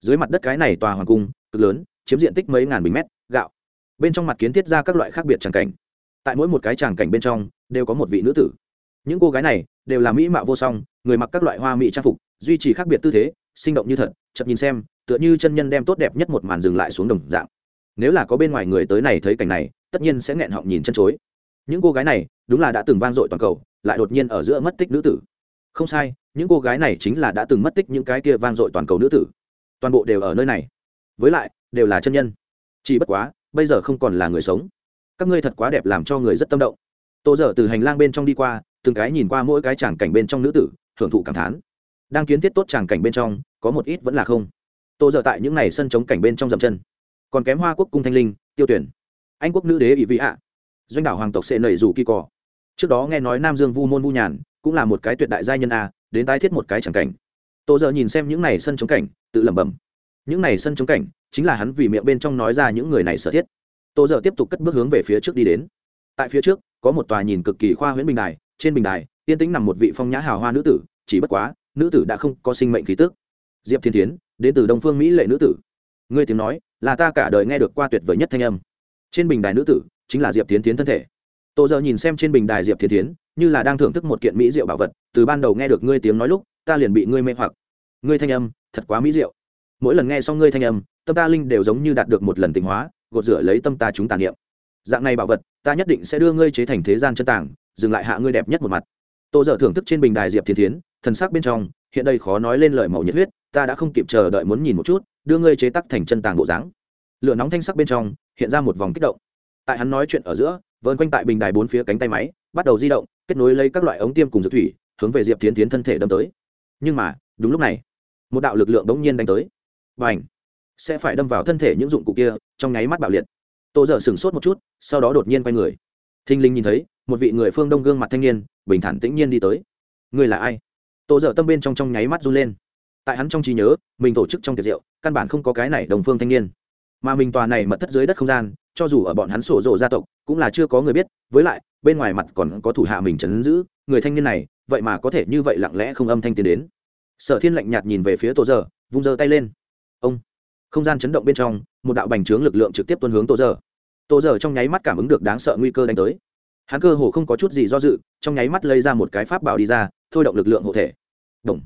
Dưới mặt đất cái này tòa hoàng cung, cực lớn, chiếm diện tích mấy ngàn bình mét, gạo. Bên trong mặt kiến thiết ra các loại khác biệt tràng cảnh. Tại mỗi một cái tràng cảnh bên trong, đều có một vị nữ tử. Những cô gái này, đều là mỹ mạo vô song, người mặc các loại hoa mỹ trang phục, duy trì khác biệt tư thế, sinh động như thật, chậm nhìn xem, tựa như chân nhân đem tốt đẹp nhất một màn dừng lại xuống đồng dạng nếu là có bên ngoài người tới này thấy cảnh này, tất nhiên sẽ nghẹn họng nhìn chân chối. Những cô gái này, đúng là đã từng vang dội toàn cầu, lại đột nhiên ở giữa mất tích nữ tử. Không sai, những cô gái này chính là đã từng mất tích những cái kia vang dội toàn cầu nữ tử. Toàn bộ đều ở nơi này. Với lại, đều là chân nhân. Chỉ bất quá, bây giờ không còn là người sống. Các ngươi thật quá đẹp làm cho người rất tâm động. Tô dở từ hành lang bên trong đi qua, từng cái nhìn qua mỗi cái tràng cảnh bên trong nữ tử, hưởng thụ cảm thán. Đang kiến thiết tốt tràng cảnh bên trong, có một ít vẫn là không. Tô dở tại những n à y sân chống cảnh bên trong dậm chân còn kém hoa quốc cung thanh linh, tiêu tuyển. Anh quốc nữ đế ỵ vị ạ. Doanh đảo hoàng tộc sẽ nảy rủ kỳ cỏ trước đó nghe nói nam dương vu môn vu nhàn cũng là một cái tuyệt đại giai nhân a, đến tái thiết một cái chẳng cảnh. Tô giờ nhìn xem những n à y sân chống cảnh, tự lẩm bẩm. Những n à y sân chống cảnh chính là hắn vì miệng bên trong nói ra những người này sở thiết. Tô giờ tiếp tục cất bước hướng về phía trước đi đến. Tại phía trước, có một tòa nhìn cực kỳ khoa huyễn bình đài, trên bình đài tiên tĩnh nằm một vị phong nhã hào hoa nữ tử, chỉ bất quá, nữ tử đã không có sinh mệnh khí tức. Diệp thiên tiến đến từ đông phương mỹ lệ nữ tử. Ngươi tiếng nói là ta cả đời nghe được qua tuyệt vời nhất thanh âm. Trên bình đài nữ tử, chính là diệp tiến tiến thân thể. Tô giờ nhìn xem trên bình đài diệp thiên tiến như là đang thưởng thức một kiện mỹ diệu bảo vật, từ ban đầu nghe được ngươi tiếng nói lúc, ta liền bị ngươi mê hoặc. Ngươi thanh âm, thật quá mỹ diệu mỗi lần nghe xong ngươi thanh âm, tâm ta linh đều giống như đạt được một lần tình hóa, gột rửa lấy tâm ta chúng tàn niệm. Dạng này bảo vật, ta nhất định sẽ đưa ngươi chế thành thế gian chân tảng dừng lại hạ ngươi đẹp nhất một mặt. Tô dở thưởng thức trên bình đài diệp thiên thiến, thần sắc bên trong, hiện đây khó nói lên lời màu nhiệt huyết ta đã không kịp chờ đợi muốn nhìn một chút, đưa ngươi chế tắc thành chân tàng bộ dáng. Lửa nóng thanh sắc bên trong, hiện ra một vòng kích động. Tại hắn nói chuyện ở giữa vơn quanh tại bình đài bốn phía cánh tay máy, bắt đầu di động, kết nối lấy các loại ống tiêm cùng dược thủy, hướng về diệp tiến tiến thân thể đâm tới. Nhưng mà, đúng lúc này, một đạo lực lượng bỗng nhiên đánh tới. Và ảnh sẽ phải đâm vào thân thể những dụng cụ kia, trong nháy mắt bạo liệt. Tô dở sửng sốt một chút, sau đó đột nhiên quay người. Thinh linh nhìn thấy, một vị người phương đông gương mặt thanh niên, bình thản tĩnh nhiên đi tới. Người là ai? Tô dở tâm bên trong trong nháy mắt run lên tại hắn trong trí nhớ, mình tổ chức trong tiệc rượu, căn bản không có cái này đồng phương thanh niên. Mà mình tòa này mật thất dưới đất không gian, cho dù ở bọn hắn sổ rộ gia tộc, cũng là chưa có người biết, với lại, bên ngoài mặt còn có thủ hạ mình chấn giữ, người thanh niên này, vậy mà có thể như vậy lặng lẽ không âm thanh tiến đến. Sở thiên lạnh nhạt nhìn về phía tô giờ vung giơ tay lên. Ông! Không gian chấn động bên trong, một đạo bành trướng lực lượng trực tiếp tuân hướng tô giờ tô giờ trong nháy mắt cảm ứng được đáng sợ nguy cơ đánh tới. Hắn cơ hồ không có chút gì do dự, trong nháy mắt lấy ra một cái pháp bảo đi ra, thôi động lực lượng hộ thể. Đồng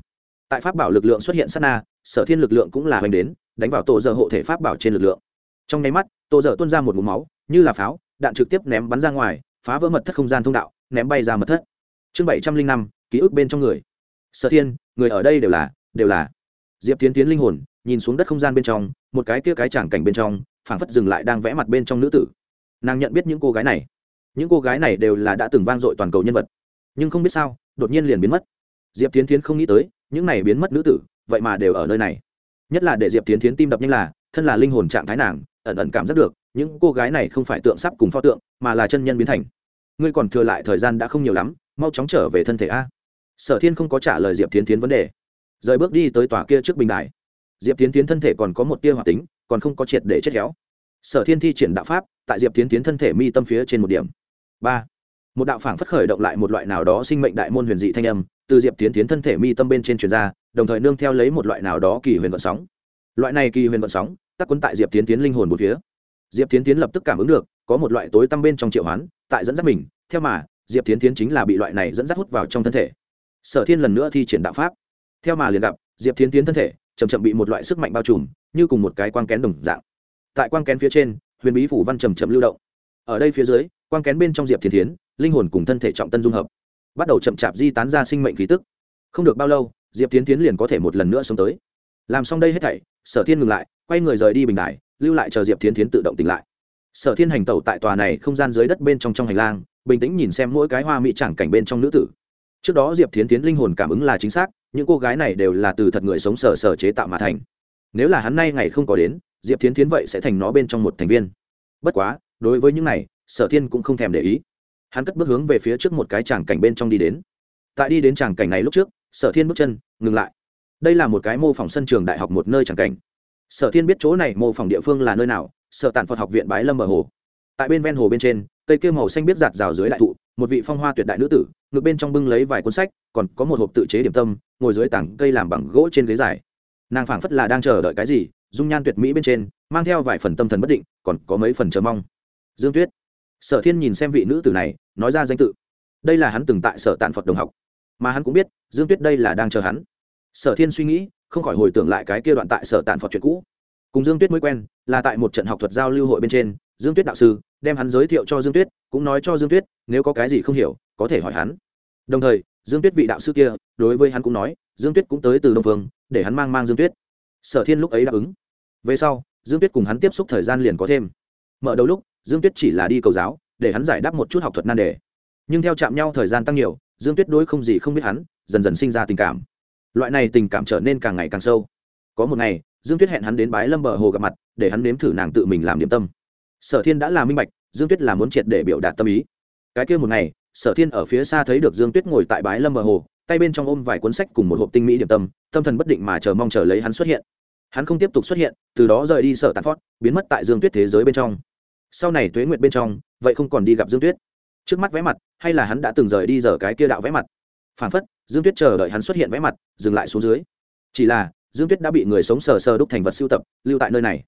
tại pháp bảo lực lượng xuất hiện sát na, sở thiên lực lượng cũng là hoành đến, đánh vào tổ dở hộ thể pháp bảo trên lực lượng. Trong nháy mắt tổ dở tuôn ra một mũ máu, như là pháo, đạn trực tiếp ném bắn ra ngoài, phá vỡ mật thất không gian thông đạo, ném bay ra mật thất. Chương bảy trăm linh năm, ký ức bên trong người. Sở thiên, người ở đây đều là đều là. Diệp tiến tiến linh hồn, nhìn xuống đất không gian bên trong, một cái kia cái tràng cảnh bên trong, phảng phất dừng lại đang vẽ mặt bên trong nữ tử. Nàng nhận biết những cô gái này. Những cô gái này đều là đã từng vang dội toàn cầu nhân vật. Nhưng không biết sao, đột nhiên liền biến mất. Diệp tiến tiến không nghĩ tới những này biến mất nữ tử, vậy mà đều ở nơi này. Nhất là để diệp tiến tiến tim đập nhanh là, thân là linh hồn trạng thái nàng, ẩn ẩn cảm giác được, những cô gái này không phải tượng sắp cùng pho tượng, mà là chân nhân biến thành. Ngươi còn thừa lại thời gian đã không nhiều lắm, mau chóng trở về thân thể a. Sở thiên không có trả lời diệp tiến tiến vấn đề. Rời bước đi tới tòa kia trước bình đài. Diệp tiến tiến thân thể còn có một tia hoạt tính, còn không có triệt để chết khéo. sở thiên thi triển đạo pháp, tại diệp tiến tiến thân thể mi tâm phía trên một điểm. Ba. Một đạo phảng phất khởi động lại một loại nào đó sinh mệnh đại môn huyền dị thanh âm từ diệp tiến tiến thân thể mi tâm bên trên truyền ra, đồng thời nương theo lấy một loại nào đó kỳ huyền vận sóng. Loại này kỳ huyền vận sóng tác quấn tại diệp tiến tiến linh hồn một phía. Diệp tiến tiến lập tức cảm ứng được, có một loại tối tăm bên trong triệu hoán, tại dẫn dắt mình, theo mà, diệp tiến tiến chính là bị loại này dẫn dắt hút vào trong thân thể. Sở thiên lần nữa thi triển đạo pháp. Theo mà liền gặp, diệp Tiến tiến thân thể chầm chậm bị một loại sức mạnh bao trùm, như cùng một cái quang kén đồng dạng. Tại quang kén phía trên, huyền bí phủ văn chầm chậm lưu động. Ở đây phía dưới, quang kén bên trong diệp tiến tiến linh hồn cùng thân thể trọng tân dung hợp bắt đầu chậm chạp di tán ra sinh mệnh khí tức. Không được bao lâu, diệp tiến tiến liền có thể một lần nữa sống tới. Làm xong đây hết thảy, sở thiên ngừng lại, quay người rời đi bình đài, lưu lại chờ diệp tiến tiến tự động tỉnh lại. Sở thiên hành tẩu tại tòa này không gian dưới đất bên trong trong hành lang, bình tĩnh nhìn xem mỗi cái hoa mỹ chẳng cảnh bên trong nữ tử. Trước đó diệp tiến tiến linh hồn cảm ứng là chính xác, những cô gái này đều là từ thật người sống sở sở chế tạo mà thành. Nếu là hắn nay ngày không có đến, diệp tiến tiến vậy sẽ thành nó bên trong một thành viên. Bất quá, đối với những này, sở thiên cũng không thèm để ý hắn cất bước hướng về phía trước một cái tràng cảnh bên trong đi đến. Tại đi đến tràng cảnh này lúc trước, sở thiên bước chân, ngừng lại. Đây là một cái mô phỏng sân trường đại học một nơi tràng cảnh. Sở thiên biết chỗ này mô phỏng địa phương là nơi nào, sở tàn phật học viện bái lâm ở hồ. Tại bên ven hồ bên trên, cây kia màu xanh biết giạt rào dưới đại thụ, một vị phong hoa tuyệt đại nữ tử ngược bên trong bưng lấy vài cuốn sách, còn có một hộp tự chế điểm tâm, ngồi dưới tảng cây làm bằng gỗ trên ghế dài. Nàng phảng phất là đang chờ đợi cái gì, dung nhan tuyệt mỹ bên trên, mang theo vài phần tâm thần bất định, còn có mấy phần chờ mong. Dương tuyết sở thiên nhìn xem vị nữ tử này, nói ra danh tự. Đây là hắn từng tại sở tàn phật đồng học, mà hắn cũng biết, dương tuyết đây là đang chờ hắn. Sở thiên suy nghĩ, không khỏi hồi tưởng lại cái kia đoạn tại sở tàn phật chuyện cũ. Cùng dương tuyết mới quen, là tại một trận học thuật giao lưu hội bên trên, dương tuyết đạo sư đem hắn giới thiệu cho dương tuyết, cũng nói cho dương tuyết, nếu có cái gì không hiểu, có thể hỏi hắn. Đồng thời, dương tuyết vị đạo sư kia, đối với hắn cũng nói, dương tuyết cũng tới từ đông phương để hắn mang mang dương tuyết. Sở thiên lúc ấy đáp ứng. Về sau, dương tuyết cùng hắn tiếp xúc thời gian liền có thêm. Mở đầu lúc dương tuyết chỉ là đi cầu giáo, để hắn giải đáp một chút học thuật nan đề. Nhưng theo chạm nhau thời gian tăng nhiều, dương tuyết đối không gì không biết hắn, dần dần sinh ra tình cảm. Loại này tình cảm trở nên càng ngày càng sâu. Có một ngày, dương tuyết hẹn hắn đến bái lâm bờ hồ gặp mặt, để hắn nếm thử nàng tự mình làm điểm tâm. Sở thiên đã là minh bạch, dương tuyết là muốn triệt để biểu đạt tâm ý. Cái kia một ngày, sở thiên ở phía xa thấy được dương tuyết ngồi tại bái lâm bờ hồ, tay bên trong ôm vài cuốn sách cùng một hộp tinh mỹ điểm tâm tâm thần bất định mà chờ mong chờ lấy hắn xuất hiện. Hắn không tiếp tục xuất hiện, từ đó rời đi sở tàn phót, biến mất tại dương tuyết thế giới bên trong sau này tuế nguyệt bên trong, vậy không còn đi gặp dương tuyết. Trước mắt vẽ mặt, hay là hắn đã từng rời đi giờ cái kia đạo vẽ mặt? Phản phất, dương tuyết chờ đợi hắn xuất hiện vẽ mặt, dừng lại xuống dưới. Chỉ là, dương tuyết đã bị người sống sờ sờ đúc thành vật sưu tập, lưu tại nơi này.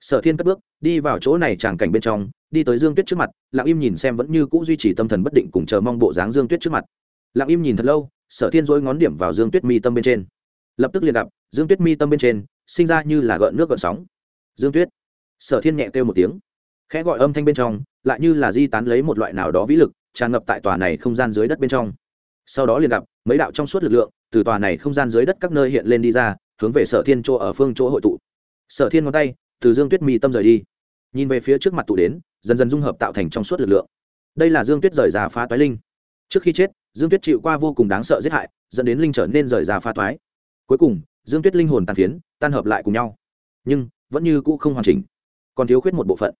Sở thiên cất bước, đi vào chỗ này tràng cảnh bên trong, đi tới dương tuyết trước mặt, lặng im nhìn xem vẫn như c ũ duy trì tâm thần bất định cùng chờ mong bộ dáng dương tuyết trước mặt. Lặng im nhìn thật lâu, sở thiên dối ngón điểm vào dương tuyết mi tâm bên trên. Lập tức liền gặp, dương tuyết mi tâm bên trên, sinh ra như là gợn nước gợn sóng. Dương tuyết. Sở thiên nhẹ kêu một tiếng khẽ gọi âm thanh bên trong, lại như là di tán lấy một loại nào đó vĩ lực, tràn ngập tại tòa này không gian dưới đất bên trong. Sau đó liền gặp, mấy đạo trong suốt lực lượng, từ tòa này không gian dưới đất các nơi hiện lên đi ra, hướng về sở thiên chỗ ở phương chỗ hội tụ. Sở thiên ngón tay, từ dương tuyết mi tâm rời đi. Nhìn về phía trước mặt tụ đến, dần dần dung hợp tạo thành trong suốt lực lượng. Đây là dương tuyết rời già phá toái linh. Trước khi chết, dương tuyết chịu qua vô cùng đáng sợ giết hại, dẫn đến linh trở nên rời già phá toái. Cuối cùng, dương tuyết linh hồn tàn phiến, tan hợp lại cùng nhau. Nhưng, vẫn như cũ không hoàn chỉnh. Còn thiếu khuyết một bộ phận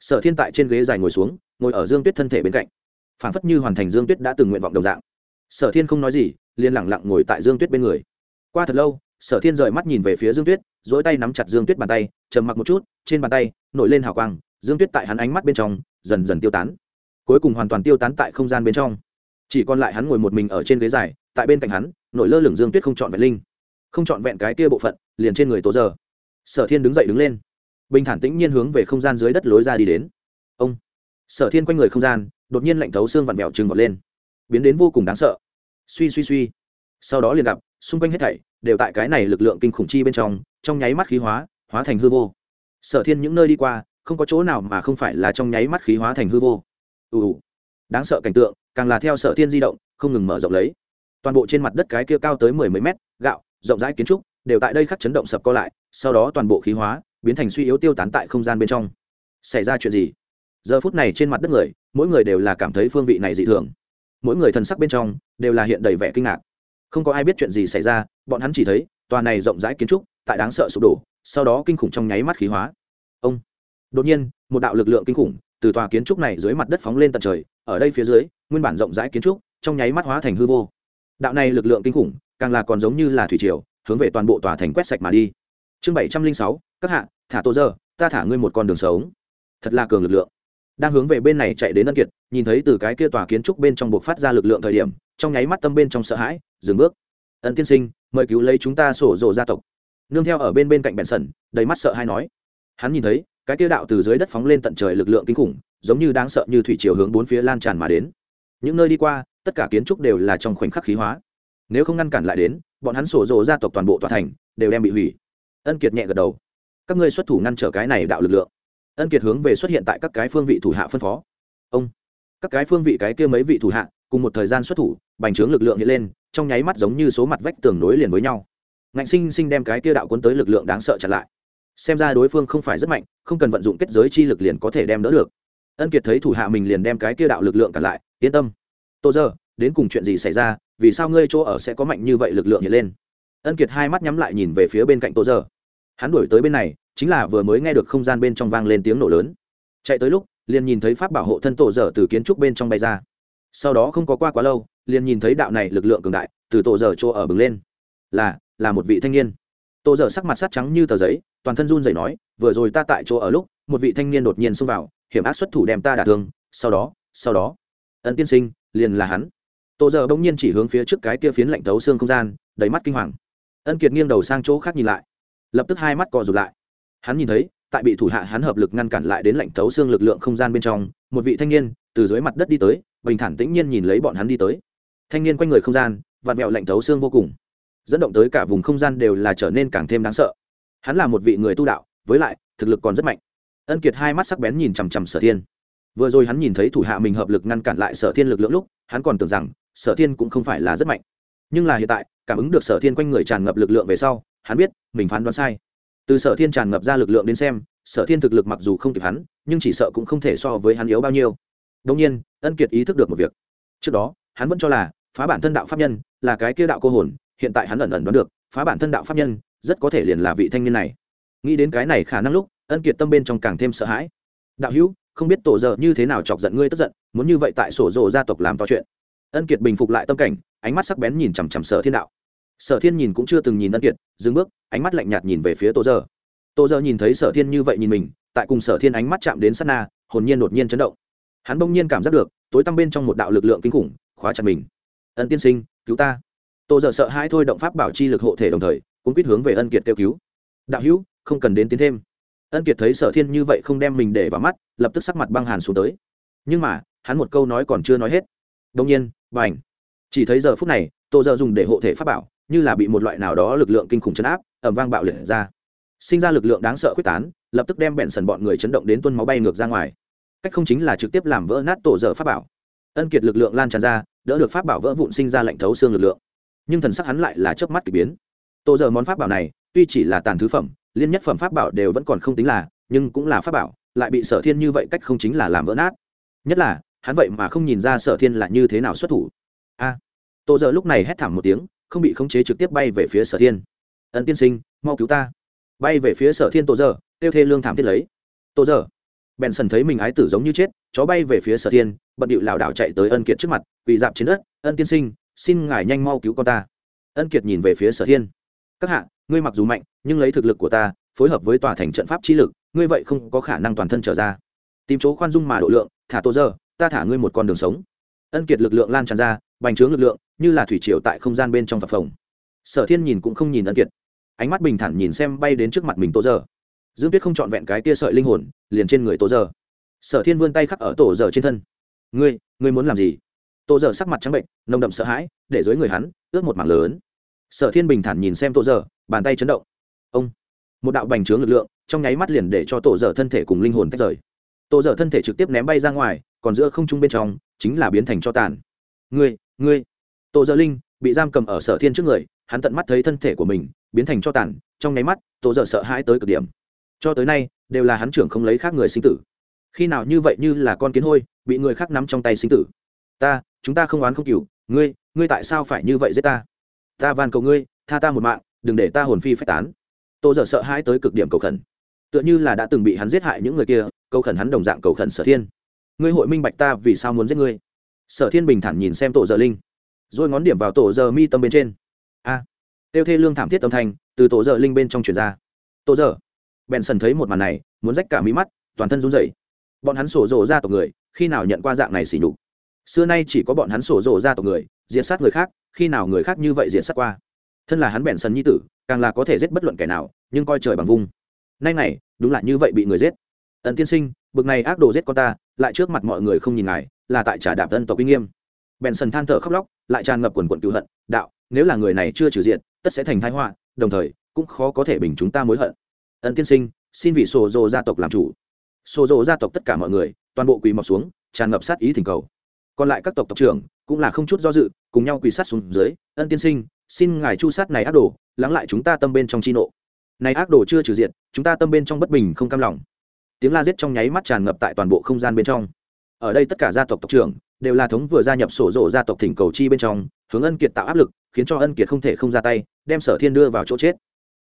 sở thiên tại trên ghế dài ngồi xuống, ngồi ở dương tuyết thân thể bên cạnh. Phản phất như hoàn thành dương tuyết đã từng nguyện vọng đồng dạng. Sở thiên không nói gì, liền lẳng lặng ngồi tại dương tuyết bên người. Qua thật lâu, sở thiên rời mắt nhìn về phía dương tuyết dỗi tay nắm chặt dương tuyết bàn tay, trầm mặc một chút, trên bàn tay nổi lên hào quang, dương tuyết tại hắn ánh mắt bên trong, dần dần tiêu tán. Cuối cùng hoàn toàn tiêu tán tại không gian bên trong. Chỉ còn lại hắn ngồi một mình ở trên ghế dài, tại bên cạnh hắn, nổi lơ lửng dương tuyết không chọn vẹn linh. Không chọn vẹn cái kia bộ phận, liền trên người tố giờ. Sở thiên đứng dậy đứng lên bình thản tĩnh nhiên hướng về không gian dưới đất lối ra đi đến. Ông, sở thiên quanh người không gian, đột nhiên lạnh thấu xương vặn vẹo trừng vọt lên. Biến đến vô cùng đáng sợ. Suy suy suy. Sau đó liền gặp, xung quanh hết thảy đều tại cái này lực lượng kinh khủng chi bên trong trong nháy mắt khí hóa hóa thành hư vô. Sở thiên những nơi đi qua, không có chỗ nào mà không phải là trong nháy mắt khí hóa thành hư vô. Ù ù. Đáng sợ cảnh tượng, càng là theo sở thiên di động, không ngừng mở rộng lấy. Toàn bộ trên mặt đất cái kia cao tới mười mấy mét, gạo, rộng rãi kiến trúc, đều tại đây khắc chấn động sập co lại, sau đó toàn bộ khí hóa biến thành suy yếu tiêu tán tại không gian bên trong. Xảy ra chuyện gì? Giờ phút này trên mặt đất người, mỗi người đều là cảm thấy phương vị này dị thường. Mỗi người thần sắc bên trong đều là hiện đầy vẻ kinh ngạc. Không có ai biết chuyện gì xảy ra, bọn hắn chỉ thấy, tòa này rộng rãi kiến trúc, tại đáng sợ sụp đổ, sau đó kinh khủng trong nháy mắt khí hóa. Ông! Đột nhiên, một đạo lực lượng kinh khủng từ tòa kiến trúc này dưới mặt đất phóng lên tận trời, ở đây phía dưới, nguyên bản rộng rãi kiến trúc, trong nháy mắt hóa thành hư vô. Đạo này lực lượng kinh khủng, càng là còn giống như là thủy triều, hướng về toàn bộ tòa thành quét sạch mà đi chương bảy trăm linh sáu, các hạ, thả tô giờ ta thả ngươi một con đường sống. Thật là cường lực lượng. Đang hướng về bên này chạy đến ân kiệt, nhìn thấy từ cái kia tòa kiến trúc bên trong buộc phát ra lực lượng thời điểm, trong nháy mắt tâm bên trong sợ hãi, dừng bước. Ân tiên sinh, mời cứu lấy chúng ta sổ rộ gia tộc. Nương theo ở bên bên cạnh bẹn sẩn đầy mắt sợ hay nói. Hắn nhìn thấy, cái kia đạo từ dưới đất phóng lên tận trời lực lượng kinh khủng, giống như đáng sợ như thủy chiều hướng bốn phía lan tràn mà đến. Những nơi đi qua, tất cả kiến trúc đều là trong khoảnh khắc khí hóa. Nếu không ngăn cản lại đến, bọn hắn sổ rộ gia tộc toàn bộ tòa thành, đều đem bị hủy ân kiệt nhẹ gật đầu. Các ngươi xuất thủ ngăn trở cái này đạo lực lượng. Ân kiệt hướng về xuất hiện tại các cái phương vị thủ hạ phân phó. Ông. Các cái phương vị cái kia mấy vị thủ hạ, cùng một thời gian xuất thủ, bành trướng lực lượng hiện lên, trong nháy mắt giống như số mặt vách tường nối liền với nhau. Ngạnh sinh sinh đem cái kia đạo cuốn tới lực lượng đáng sợ chặn lại. Xem ra đối phương không phải rất mạnh, không cần vận dụng kết giới chi lực liền có thể đem đỡ được. Ân kiệt thấy thủ hạ mình liền đem cái kia đạo lực lượng cản lại, yên tâm. Tô giờ đến cùng chuyện gì xảy ra, vì sao ngươi chỗ ở sẽ có mạnh như vậy lực lượng hiện lên? Ân kiệt hai mắt nhắm lại nhìn về phía bên cạnh tô giờ hắn đuổi tới bên này, chính là vừa mới nghe được không gian bên trong vang lên tiếng nổ lớn. Chạy tới lúc, liền nhìn thấy pháp bảo hộ thân tổ dở từ kiến trúc bên trong bay ra. Sau đó không có qua quá lâu, liền nhìn thấy đạo này lực lượng cường đại từ tổ dở chỗ ở bừng lên. Là là một vị thanh niên. Tổ dở sắc mặt sắt trắng như tờ giấy, toàn thân run rẩy nói, vừa rồi ta tại chỗ ở lúc, một vị thanh niên đột nhiên xông vào, hiểm ác xuất thủ đem ta đả thương, sau đó sau đó. Ân tiên sinh, liền là hắn. Tổ dở bỗng nhiên chỉ hướng phía trước cái kia phiến lạnh thấu xương không gian, đầy mắt kinh hoàng ân kiệt nghiêng đầu sang chỗ khác nhìn lại. Lập tức hai mắt cò rụt lại. Hắn nhìn thấy, tại bị thủ hạ hắn hợp lực ngăn cản lại đến lạnh thấu xương lực lượng không gian bên trong, một vị thanh niên từ dưới mặt đất đi tới, bình thản tĩnh nhiên nhìn lấy bọn hắn đi tới. Thanh niên quanh người không gian vạt mẹo lạnh thấu xương vô cùng. Dẫn động tới cả vùng không gian đều là trở nên càng thêm đáng sợ. Hắn là một vị người tu đạo, với lại, thực lực còn rất mạnh. Ân kiệt hai mắt sắc bén nhìn chằm chằm sở thiên. Vừa rồi hắn nhìn thấy thủ hạ mình hợp lực ngăn cản lại sở thiên lực lượng lúc, hắn còn tưởng rằng sở thiên cũng không phải là rất mạnh nhưng là hiện tại, cảm ứng được sở thiên quanh người tràn ngập lực lượng về sau, hắn biết, mình phán đoán sai. Từ sở thiên tràn ngập ra lực lượng đến xem, sở thiên thực lực mặc dù không kịp hắn, nhưng chỉ sợ cũng không thể so với hắn yếu bao nhiêu. Đông nhiên, ân kiệt ý thức được một việc. Trước đó, hắn vẫn cho là, phá bản thân đạo pháp nhân, là cái kia đạo cô hồn, hiện tại hắn ẩn ẩn đoán được, phá bản thân đạo pháp nhân, rất có thể liền là vị thanh niên này. Nghĩ đến cái này khả năng lúc, ân kiệt tâm bên trong càng thêm sợ hãi. Đạo hữu, không biết tổ giờ như thế nào chọc giận ngươi tức giận, muốn như vậy tại sổ rồ gia tộc làm to chuyện ân kiệt bình phục lại tâm cảnh, ánh mắt sắc bén nhìn chằm chằm sở thiên đạo. Sở thiên nhìn cũng chưa từng nhìn ân kiệt, dừng bước, ánh mắt lạnh nhạt nhìn về phía Tô giờ Tô giờ nhìn thấy sở thiên như vậy nhìn mình, tại cùng sở thiên ánh mắt chạm đến sát na, hồn nhiên đột nhiên chấn động. Hắn bỗng nhiên cảm giác được, tối tăm bên trong một đạo lực lượng kinh khủng, khóa chặt mình. Ân tiên sinh, cứu ta. Tô giờ sợ hãi thôi động pháp bảo chi lực hộ thể đồng thời, cũng quyết hướng về ân kiệt kêu cứu. Đạo hữu, không cần đến tiến thêm. Ân kiệt thấy sở thiên như vậy không đem mình để vào mắt, lập tức sắc mặt băng hàn xuống tới. Nhưng mà, hắn một câu nói còn chưa nói hết đông nhiên và ảnh. Chỉ thấy giờ phút này, tô giờ dùng để hộ thể pháp bảo, như là bị một loại nào đó lực lượng kinh khủng chấn áp ẩm vang bạo liệt ra. Sinh ra lực lượng đáng sợ quyết tán, lập tức đem bẹn sần bọn người chấn động đến tuân máu bay ngược ra ngoài. Cách không chính là trực tiếp làm vỡ nát tổ dở pháp bảo. Ân kiệt lực lượng lan tràn ra, đỡ được pháp bảo vỡ vụn sinh ra lệnh thấu xương lực lượng. Nhưng thần sắc hắn lại là chớp mắt k ỳ biến. Tổ dở món pháp bảo này, tuy chỉ là tàn thứ phẩm, liên nhất phẩm pháp bảo đều vẫn còn không tính là, nhưng cũng là pháp bảo, lại bị sở thiên như vậy cách không chính là làm vỡ nát. Nhất là hắn vậy mà không nhìn ra sở thiên là như thế nào xuất thủ. A à, tổ dở lúc này hét thảm một tiếng không bị khống chế trực tiếp bay về phía sở thiên. Ân tiên sinh mau cứu ta. Bay về phía sở thiên tô dở tiêu thê lương thảm thiết lấy. Tô dở. Bèn sần thấy mình ái tử giống như chết chó bay về phía sở thiên bận điệu lảo đảo chạy tới ân kiệt trước mặt quỳ dạp trên đất ân tiên sinh xin ngài nhanh mau cứu con ta. Ân kiệt nhìn về phía sở thiên. Các hạ ngươi mặc dù mạnh nhưng lấy thực lực của ta phối hợp với tòa thành trận pháp chi lực ngươi vậy không có khả năng toàn thân trở ra. Tìm chỗ khoan dung mà độ lượng thả tô dơ ta thả ngươi một con đường sống. Ân kiệt lực lượng lan tràn ra, bành trướng lực lượng, như là thủy triều tại không gian bên trong phập phồng. Sở thiên nhìn cũng không nhìn ân kiệt. Ánh mắt bình thản nhìn xem bay đến trước mặt mình tô dơ dương tuyết không trọn vẹn cái tia sợi linh hồn, liền trên người tô dơ sở thiên vươn tay khắc ở tổ dơ trên thân. Ngươi ngươi muốn làm gì? Tô dơ sắc mặt trắng bệnh, nồng đậm sợ hãi, để dưới người hắn, ướt một mảng lớn. Sở thiên bình thản nhìn xem tô dơ bàn tay chấn động. Ông. Một đạo bành trướng lực lượng, trong nháy mắt liền để cho tổ dở thân thể cùng linh hồn tách rời. Tô dở thân thể trực tiếp ném bay ra ngoài, còn giữa không trung bên trong, chính là biến thành cho tàn. Ngươi ngươi. Tô dở linh bị giam cầm ở sở thiên trước người, hắn tận mắt thấy thân thể của mình biến thành cho tàn, trong nháy mắt, Tô dở sợ hãi tới cực điểm. Cho tới nay, đều là hắn trưởng không lấy khác người sinh tử. Khi nào như vậy như là con kiến hôi, bị người khác nắm trong tay sinh tử. Ta, chúng ta không oán không cừu ngươi ngươi tại sao phải như vậy giết ta? Ta van cầu ngươi, tha ta một mạng, đừng để ta hồn phi phách tán. Tô dở sợ hãi tới cực điểm cầu khẩn tựa như là đã từng bị hắn giết hại những người kia cầu khẩn hắn đồng dạng cầu khẩn sở thiên. Ngươi hội minh bạch ta vì sao muốn giết ngươi? Sở thiên bình thản nhìn xem tổ dở linh rồi ngón điểm vào tổ dở mi tâm bên trên. A! À, tiêu thê lương thảm thiết tâm thanh từ tổ dở linh bên trong truyền ra. Tổ dở bèn sần thấy một màn này muốn rách cả mí mắt toàn thân run rẩy. Bọn hắn sổ rồ ra tộc người khi nào nhận qua dạng này xỉ nhục? Xưa nay chỉ có bọn hắn sổ rồ ra tộc người diệt sát người khác khi nào người khác như vậy diệt sát qua? Thân là hắn bèn sần nhi tử càng là có thể giết bất luận kẻ nào nhưng coi trời bằng vung nay này, đúng là như vậy bị người giết. Ẩn tiên sinh, bực này ác đồ giết con ta, lại trước mặt mọi người không nhìn ngài, là tại trả đạp tân tộc uy nghiêm. Bèn sần than thở khóc lóc, lại tràn ngập quần quận cựu hận, đạo, nếu là người này chưa trừ diện tất sẽ thành thái họa, đồng thời, cũng khó có thể bình chúng ta mối hận. Ân tiên sinh, xin vị sổ dồ gia tộc làm chủ. Sổ dồ gia tộc tất cả mọi người, toàn bộ quỳ mọc xuống, tràn ngập sát ý thỉnh cầu. Còn lại các tộc tộc trưởng, cũng là không chút do dự, cùng nhau quỳ sát xuống dưới. Ân tiên sinh, xin ngài chu sát này ác đồ, lắng lại chúng ta tâm bên trong chi nộ này ác đồ chưa trừ diện chúng ta tâm bên trong bất bình không cam lòng. Tiếng la giết trong nháy mắt tràn ngập tại toàn bộ không gian bên trong. Ở đây tất cả gia tộc tộc trưởng đều là thống vừa gia nhập sổ rộ gia tộc thỉnh cầu chi bên trong, hướng ân kiệt tạo áp lực, khiến cho ân kiệt không thể không ra tay, đem sở thiên đưa vào chỗ chết.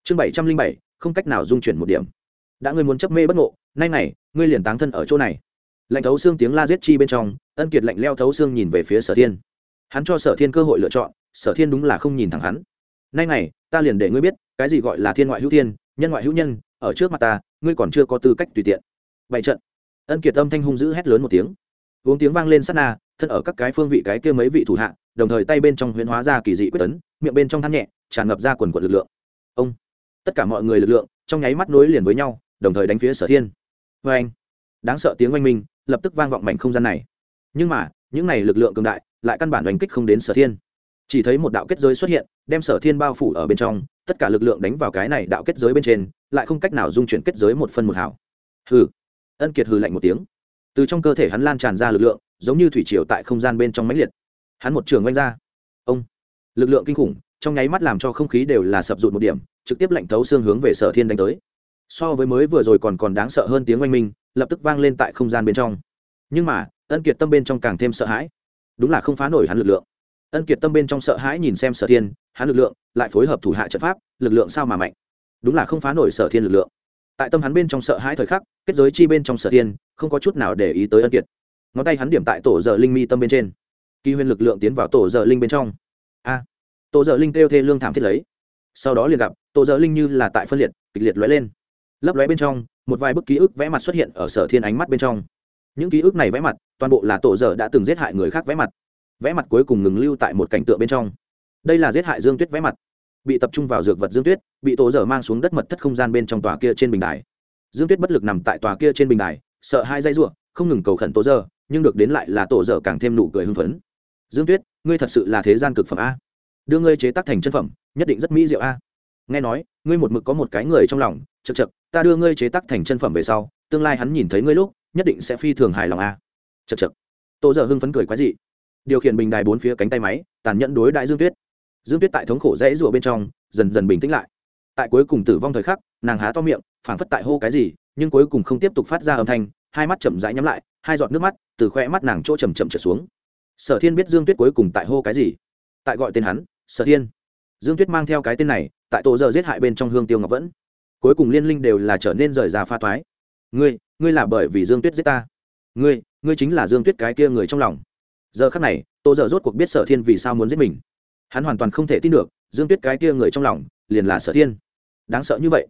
Chương bảy trăm linh bảy, không cách nào dung chuyển một điểm. Đã ngươi muốn chấp mê bất ngộ, nay này, ngươi liền táng thân ở chỗ này. Lạnh thấu xương tiếng la giết chi bên trong, ân kiệt lạnh leo thấu xương nhìn về phía sở thiên. Hắn cho sở thiên cơ hội lựa chọn, sở thiên đúng là không nhìn thẳng hắn nay này ta liền để ngươi biết, cái gì gọi là thiên ngoại hữu thiên, nhân ngoại hữu nhân, ở trước mặt ta, ngươi còn chưa có tư cách tùy tiện. Bày trận. Ân kiệt âm thanh hung dữ hét lớn một tiếng. Uống tiếng vang lên sát na, thân ở các cái phương vị cái kia mấy vị thủ hạ, đồng thời tay bên trong huyễn hóa ra kỳ dị quyết tấn, miệng bên trong than nhẹ, tràn ngập ra quần quận lực lượng. Ông. Tất cả mọi người lực lượng, trong nháy mắt nối liền với nhau, đồng thời đánh phía sở thiên. Vê anh. Đáng sợ tiếng oanh minh, lập tức vang vọng mảnh không gian này. Nhưng mà, những này lực lượng cường đại, lại căn bản đánh kích không đến sở thiên chỉ thấy một đạo kết giới xuất hiện, đem sở thiên bao phủ ở bên trong, tất cả lực lượng đánh vào cái này đạo kết giới bên trên, lại không cách nào dung chuyển kết giới một phân một hảo hừ. Ân kiệt hừ lạnh một tiếng. Từ trong cơ thể hắn lan tràn ra lực lượng, giống như thủy triều tại không gian bên trong mãnh liệt. Hắn một trường oanh ra. Ông. Lực lượng kinh khủng, trong nháy mắt làm cho không khí đều là sập rụt một điểm, trực tiếp lạnh thấu xương hướng về sở thiên đánh tới. So với mới vừa rồi còn còn đáng sợ hơn tiếng oanh minh, lập tức vang lên tại không gian bên trong. Nhưng mà, ân kiệt tâm bên trong càng thêm sợ hãi. Đúng là không phá nổi hắn lực lượng ân kiệt tâm bên trong sợ hãi nhìn xem sở thiên, hắn lực lượng lại phối hợp thủ hạ trận pháp, lực lượng sao mà mạnh? Đúng là không phá nổi sở thiên lực lượng. Tại tâm hắn bên trong sợ hãi thời khắc, kết giới chi bên trong sở thiên, không có chút nào để ý tới ân kiệt. Ngón tay hắn điểm tại tổ giờ linh mi tâm bên trên. Kỳ huyền lực lượng tiến vào tổ giờ linh bên trong. A! Tổ giờ linh kêu thê lương thảm thiết lấy. Sau đó liền gặp, tổ giờ linh như là tại phân liệt, kịch liệt lóe lên. Lấp lóe bên trong, một vài bức ký ức vẽ mặt xuất hiện ở sở thiên ánh mắt bên trong. Những ký ức này vẽ mặt, toàn bộ là tổ giờ đã từng giết hại người khác vẽ mặt vẽ mặt cuối cùng ngừng lưu tại một cảnh tượng bên trong. Đây là giết hại dương tuyết vẽ mặt. Bị tập trung vào dược vật dương tuyết, bị tổ dở mang xuống đất mật thất không gian bên trong tòa kia trên bình đài. Dương tuyết bất lực nằm tại tòa kia trên bình đài, sợ hai dây ruộng, không ngừng cầu khẩn tổ dở, nhưng được đến lại là tổ dở càng thêm nụ cười hưng phấn. Dương tuyết, ngươi thật sự là thế gian cực phẩm a. Đưa ngươi chế tác thành chân phẩm, nhất định rất mỹ diệu a. Nghe nói, ngươi một mực có một cái người trong lòng chật chật ta đưa ngươi chế tác thành chân phẩm về sau, tương lai hắn nhìn thấy ngươi lúc, nhất định sẽ phi thường hài lòng a. Chật chật tổ dở hưng phấn cười quái dị điều khiển bình đài bốn phía cánh tay máy, tàn nhẫn đối đại dương tuyết. Dương tuyết tại thống khổ rẽ rụa bên trong, dần dần bình tĩnh lại. Tại cuối cùng tử vong thời khắc, nàng há to miệng, phảng phất tại hô cái gì, nhưng cuối cùng không tiếp tục phát ra âm thanh, hai mắt chậm rãi nhắm lại, hai giọt nước mắt từ khoe mắt nàng chỗ chầm chậm trở xuống. Sở thiên biết dương tuyết cuối cùng tại hô cái gì, tại gọi tên hắn, sở thiên. Dương tuyết mang theo cái tên này, tại tổ giờ giết hại bên trong hương tiêu ngọc vẫn. Cuối cùng liên linh đều là trở nên rời ra pha toái ngươi ngươi là bởi vì dương tuyết giết ta. Ngươi ngươi chính là dương tuyết cái kia người trong lòng giờ khắc này, tô giờ rốt cuộc biết sở thiên vì sao muốn giết mình. Hắn hoàn toàn không thể tin được, dương tuyết cái kia người trong lòng, liền là sở thiên. Đáng sợ như vậy.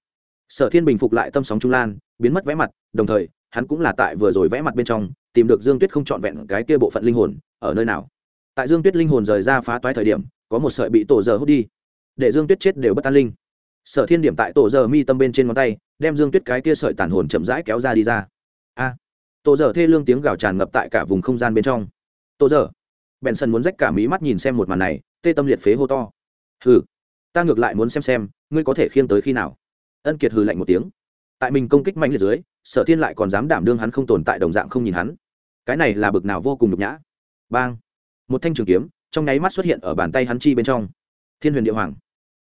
Sở thiên bình phục lại tâm sóng trung lan, biến mất vẽ mặt, đồng thời, hắn cũng là tại vừa rồi vẽ mặt bên trong, tìm được dương tuyết không trọn vẹn cái kia bộ phận linh hồn, ở nơi nào. Tại dương tuyết linh hồn rời ra phá toái thời điểm, có một sợi bị tổ giờ hút đi. Để dương tuyết chết đều bất an linh. Sở thiên điểm tại tổ giờ mi tâm bên trên ngón tay, đem dương tuyết cái kia sợi tàn hồn chậm rãi kéo ra đi ra. A. Tổ giờ thê lương tiếng gào tràn ngập tại cả vùng không gian bên trong tô giờ bèn sân muốn rách cả mí mắt nhìn xem một màn này, tê tâm liệt phế hô to. Hừ, ta ngược lại muốn xem xem, ngươi có thể khiêng tới khi nào? Ân kiệt hừ lạnh một tiếng. Tại mình công kích mạnh liệt dưới, sở thiên lại còn dám đảm đương hắn không tồn tại đồng dạng không nhìn hắn. Cái này là bực nào vô cùng nhục nhã. Bang. Một thanh trường kiếm, trong nháy mắt xuất hiện ở bàn tay hắn chi bên trong. Thiên huyền địa hoàng.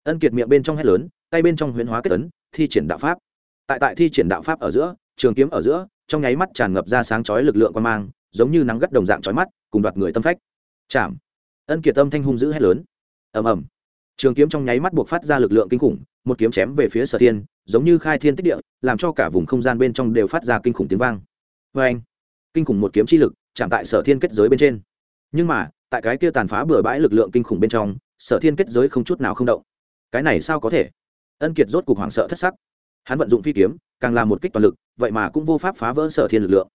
Ân kiệt miệng bên trong hét lớn, tay bên trong huyền hóa kết tấn thi triển đạo pháp. Tại tại thi triển đạo pháp ở giữa, trường kiếm ở giữa, trong nháy mắt tràn ngập ra sáng chói lực lượng quan mang giống như nắng gắt đồng dạng chói mắt, cùng đoạt người tâm phách. Chạm ân kiệt tâm thanh hung dữ hét lớn. Ầm ầm. Trường kiếm trong nháy mắt buộc phát ra lực lượng kinh khủng, một kiếm chém về phía sở thiên, giống như khai thiên tích địa, làm cho cả vùng không gian bên trong đều phát ra kinh khủng tiếng vang. Vê anh kinh khủng một kiếm chi lực, chạm tại sở thiên kết giới bên trên. Nhưng mà, tại cái kia tàn phá bừa bãi lực lượng kinh khủng bên trong, sở thiên kết giới không chút nào không động. Cái này sao có thể? Ân kiệt rốt cục hoảng sợ thất sắc. Hắn vận dụng phi kiếm, càng là một kích toàn lực, vậy mà cũng vô pháp phá vỡ sở thiên lực lượng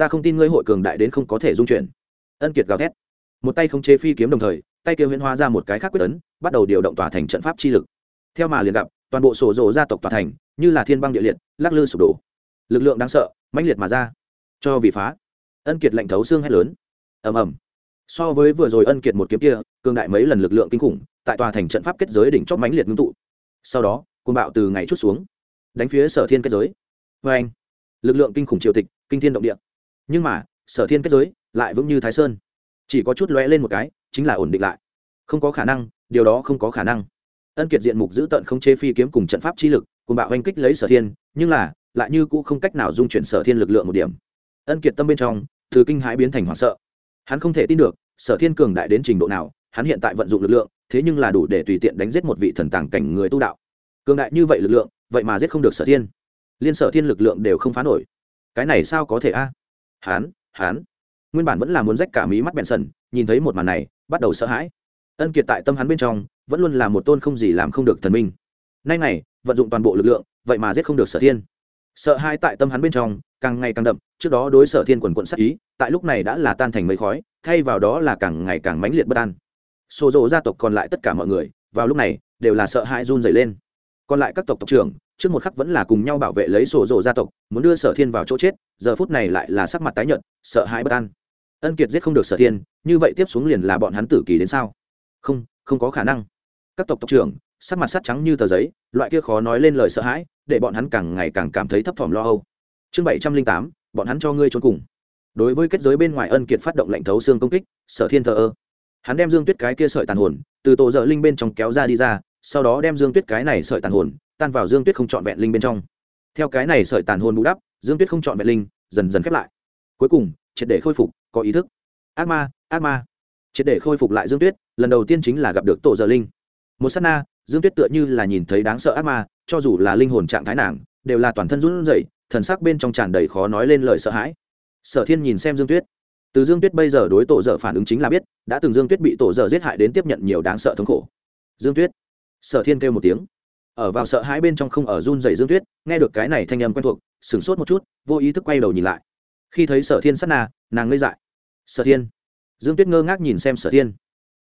ta không tin ngươi hội cường đại đến không có thể dung chuyển. Ân kiệt gào thét. Một tay không chế phi kiếm đồng thời, tay kia huyễn hóa ra một cái khác quyết tấn bắt đầu điều động tòa thành trận pháp chi lực. Theo mà liền gặp, toàn bộ sổ rồ gia tộc tòa thành, như là thiên băng địa liệt, lắc lư sụp đổ. Lực lượng đáng sợ, mãnh liệt mà ra. Cho vì phá. Ân kiệt lạnh thấu xương hét lớn. Ầm ầm. So với vừa rồi ân kiệt một kiếm kia, cường đại mấy lần lực lượng kinh khủng, tại tòa thành trận pháp kết giới đỉnh chót mãnh liệt ngưng tụ. Sau đó côn bạo từ ngày chút xuống. Đánh phía sở thiên kết giới. Vê anh lực lượng kinh khủng triều tịch, kinh thiên động địa nhưng mà, sở thiên kết giới lại vững như thái sơn. Chỉ có chút lóe lên một cái, chính là ổn định lại. Không có khả năng, điều đó không có khả năng. Ân kiệt diện mục giữ tận không chế phi kiếm cùng trận pháp chi lực, cùng bạo oanh kích lấy sở thiên, nhưng là, lại như cũ không cách nào dung chuyển sở thiên lực lượng một điểm. Ân kiệt tâm bên trong, từ kinh hãi biến thành hoảng sợ. Hắn không thể tin được, sở thiên cường đại đến trình độ nào, hắn hiện tại vận dụng lực lượng, thế nhưng là đủ để tùy tiện đánh giết một vị thần tàng cảnh người tu đạo. Cường đại như vậy lực lượng, vậy mà giết không được sở thiên. Liên sở thiên lực lượng đều không phá nổi. Cái này sao có thể a? à? Hán hán. Nguyên bản vẫn là muốn rách cả mí mắt bẹn sần, nhìn thấy một màn này, bắt đầu sợ hãi. Ân kiệt tại tâm hắn bên trong, vẫn luôn là một tôn không gì làm không được thần minh. Nay này vận dụng toàn bộ lực lượng, vậy mà giết không được sở thiên. Sợ hai tại tâm hắn bên trong, càng ngày càng đậm, trước đó đối sở thiên quần quận sắc ý, tại lúc này đã là tan thành mây khói, thay vào đó là càng ngày càng mãnh liệt bất an. Xô rộ gia tộc còn lại tất cả mọi người, vào lúc này, đều là sợ hãi run dày lên. Còn lại các tộc tộc trưởng trước một khắc vẫn là cùng nhau bảo vệ lấy sổ rồ gia tộc, muốn đưa sở thiên vào chỗ chết, giờ phút này lại là sắc mặt tái nhợt, sợ hãi bất an. Ân kiệt giết không được sở thiên, như vậy tiếp xuống liền là bọn hắn tử kỳ đến sao? Không không có khả năng. Các tộc tộc trưởng, sắc mặt sắt trắng như tờ giấy, loại kia khó nói lên lời sợ hãi, để bọn hắn càng ngày càng cảm thấy thấp thỏm lo âu. Chương bảy trăm linh tám, bọn hắn cho ngươi trốn cùng. Đối với kết giới bên ngoài ân kiệt phát động lệnh thấu xương công kích, sở thiên thờ ơ. Hắn đem dương tuyết cái kia sợi tàn hồn, từ tổ dợ linh bên trong kéo ra đi ra, sau đó đem dương tuyết cái này sợi tàn hồn tan vào dương tuyết không trọn vẹn linh bên trong. Theo cái này sợi tàn hồn bù đắp, dương tuyết không trọn vẹn linh, dần dần khép lại. Cuối cùng, triệt để khôi phục, có ý thức. Ác ma ác ma. Triệt để khôi phục lại dương tuyết, lần đầu tiên chính là gặp được tổ dở linh. Một s á t na, dương tuyết tựa như là nhìn thấy đáng sợ ác ma, cho dù là linh hồn trạng thái nàng, đều là toàn thân run rẩy, thần sắc bên trong tràn đầy khó nói lên lời sợ hãi. Sở thiên nhìn xem dương tuyết. Từ dương tuyết bây giờ đối tổ dở phản ứng chính là biết, đã từng dương tuyết bị tổ dở giết hại đến tiếp nhận nhiều đáng sợ thống khổ. Dương tuyết. Sở thiên kêu một tiếng ở vào sợ hãi bên trong không ở run dày dương tuyết, nghe được cái này thanh âm quen thuộc, sửng sốt một chút, vô ý thức quay đầu nhìn lại. Khi thấy sở thiên sát na, nàng ngây dại. Sở thiên. Dương tuyết ngơ ngác nhìn xem sở thiên.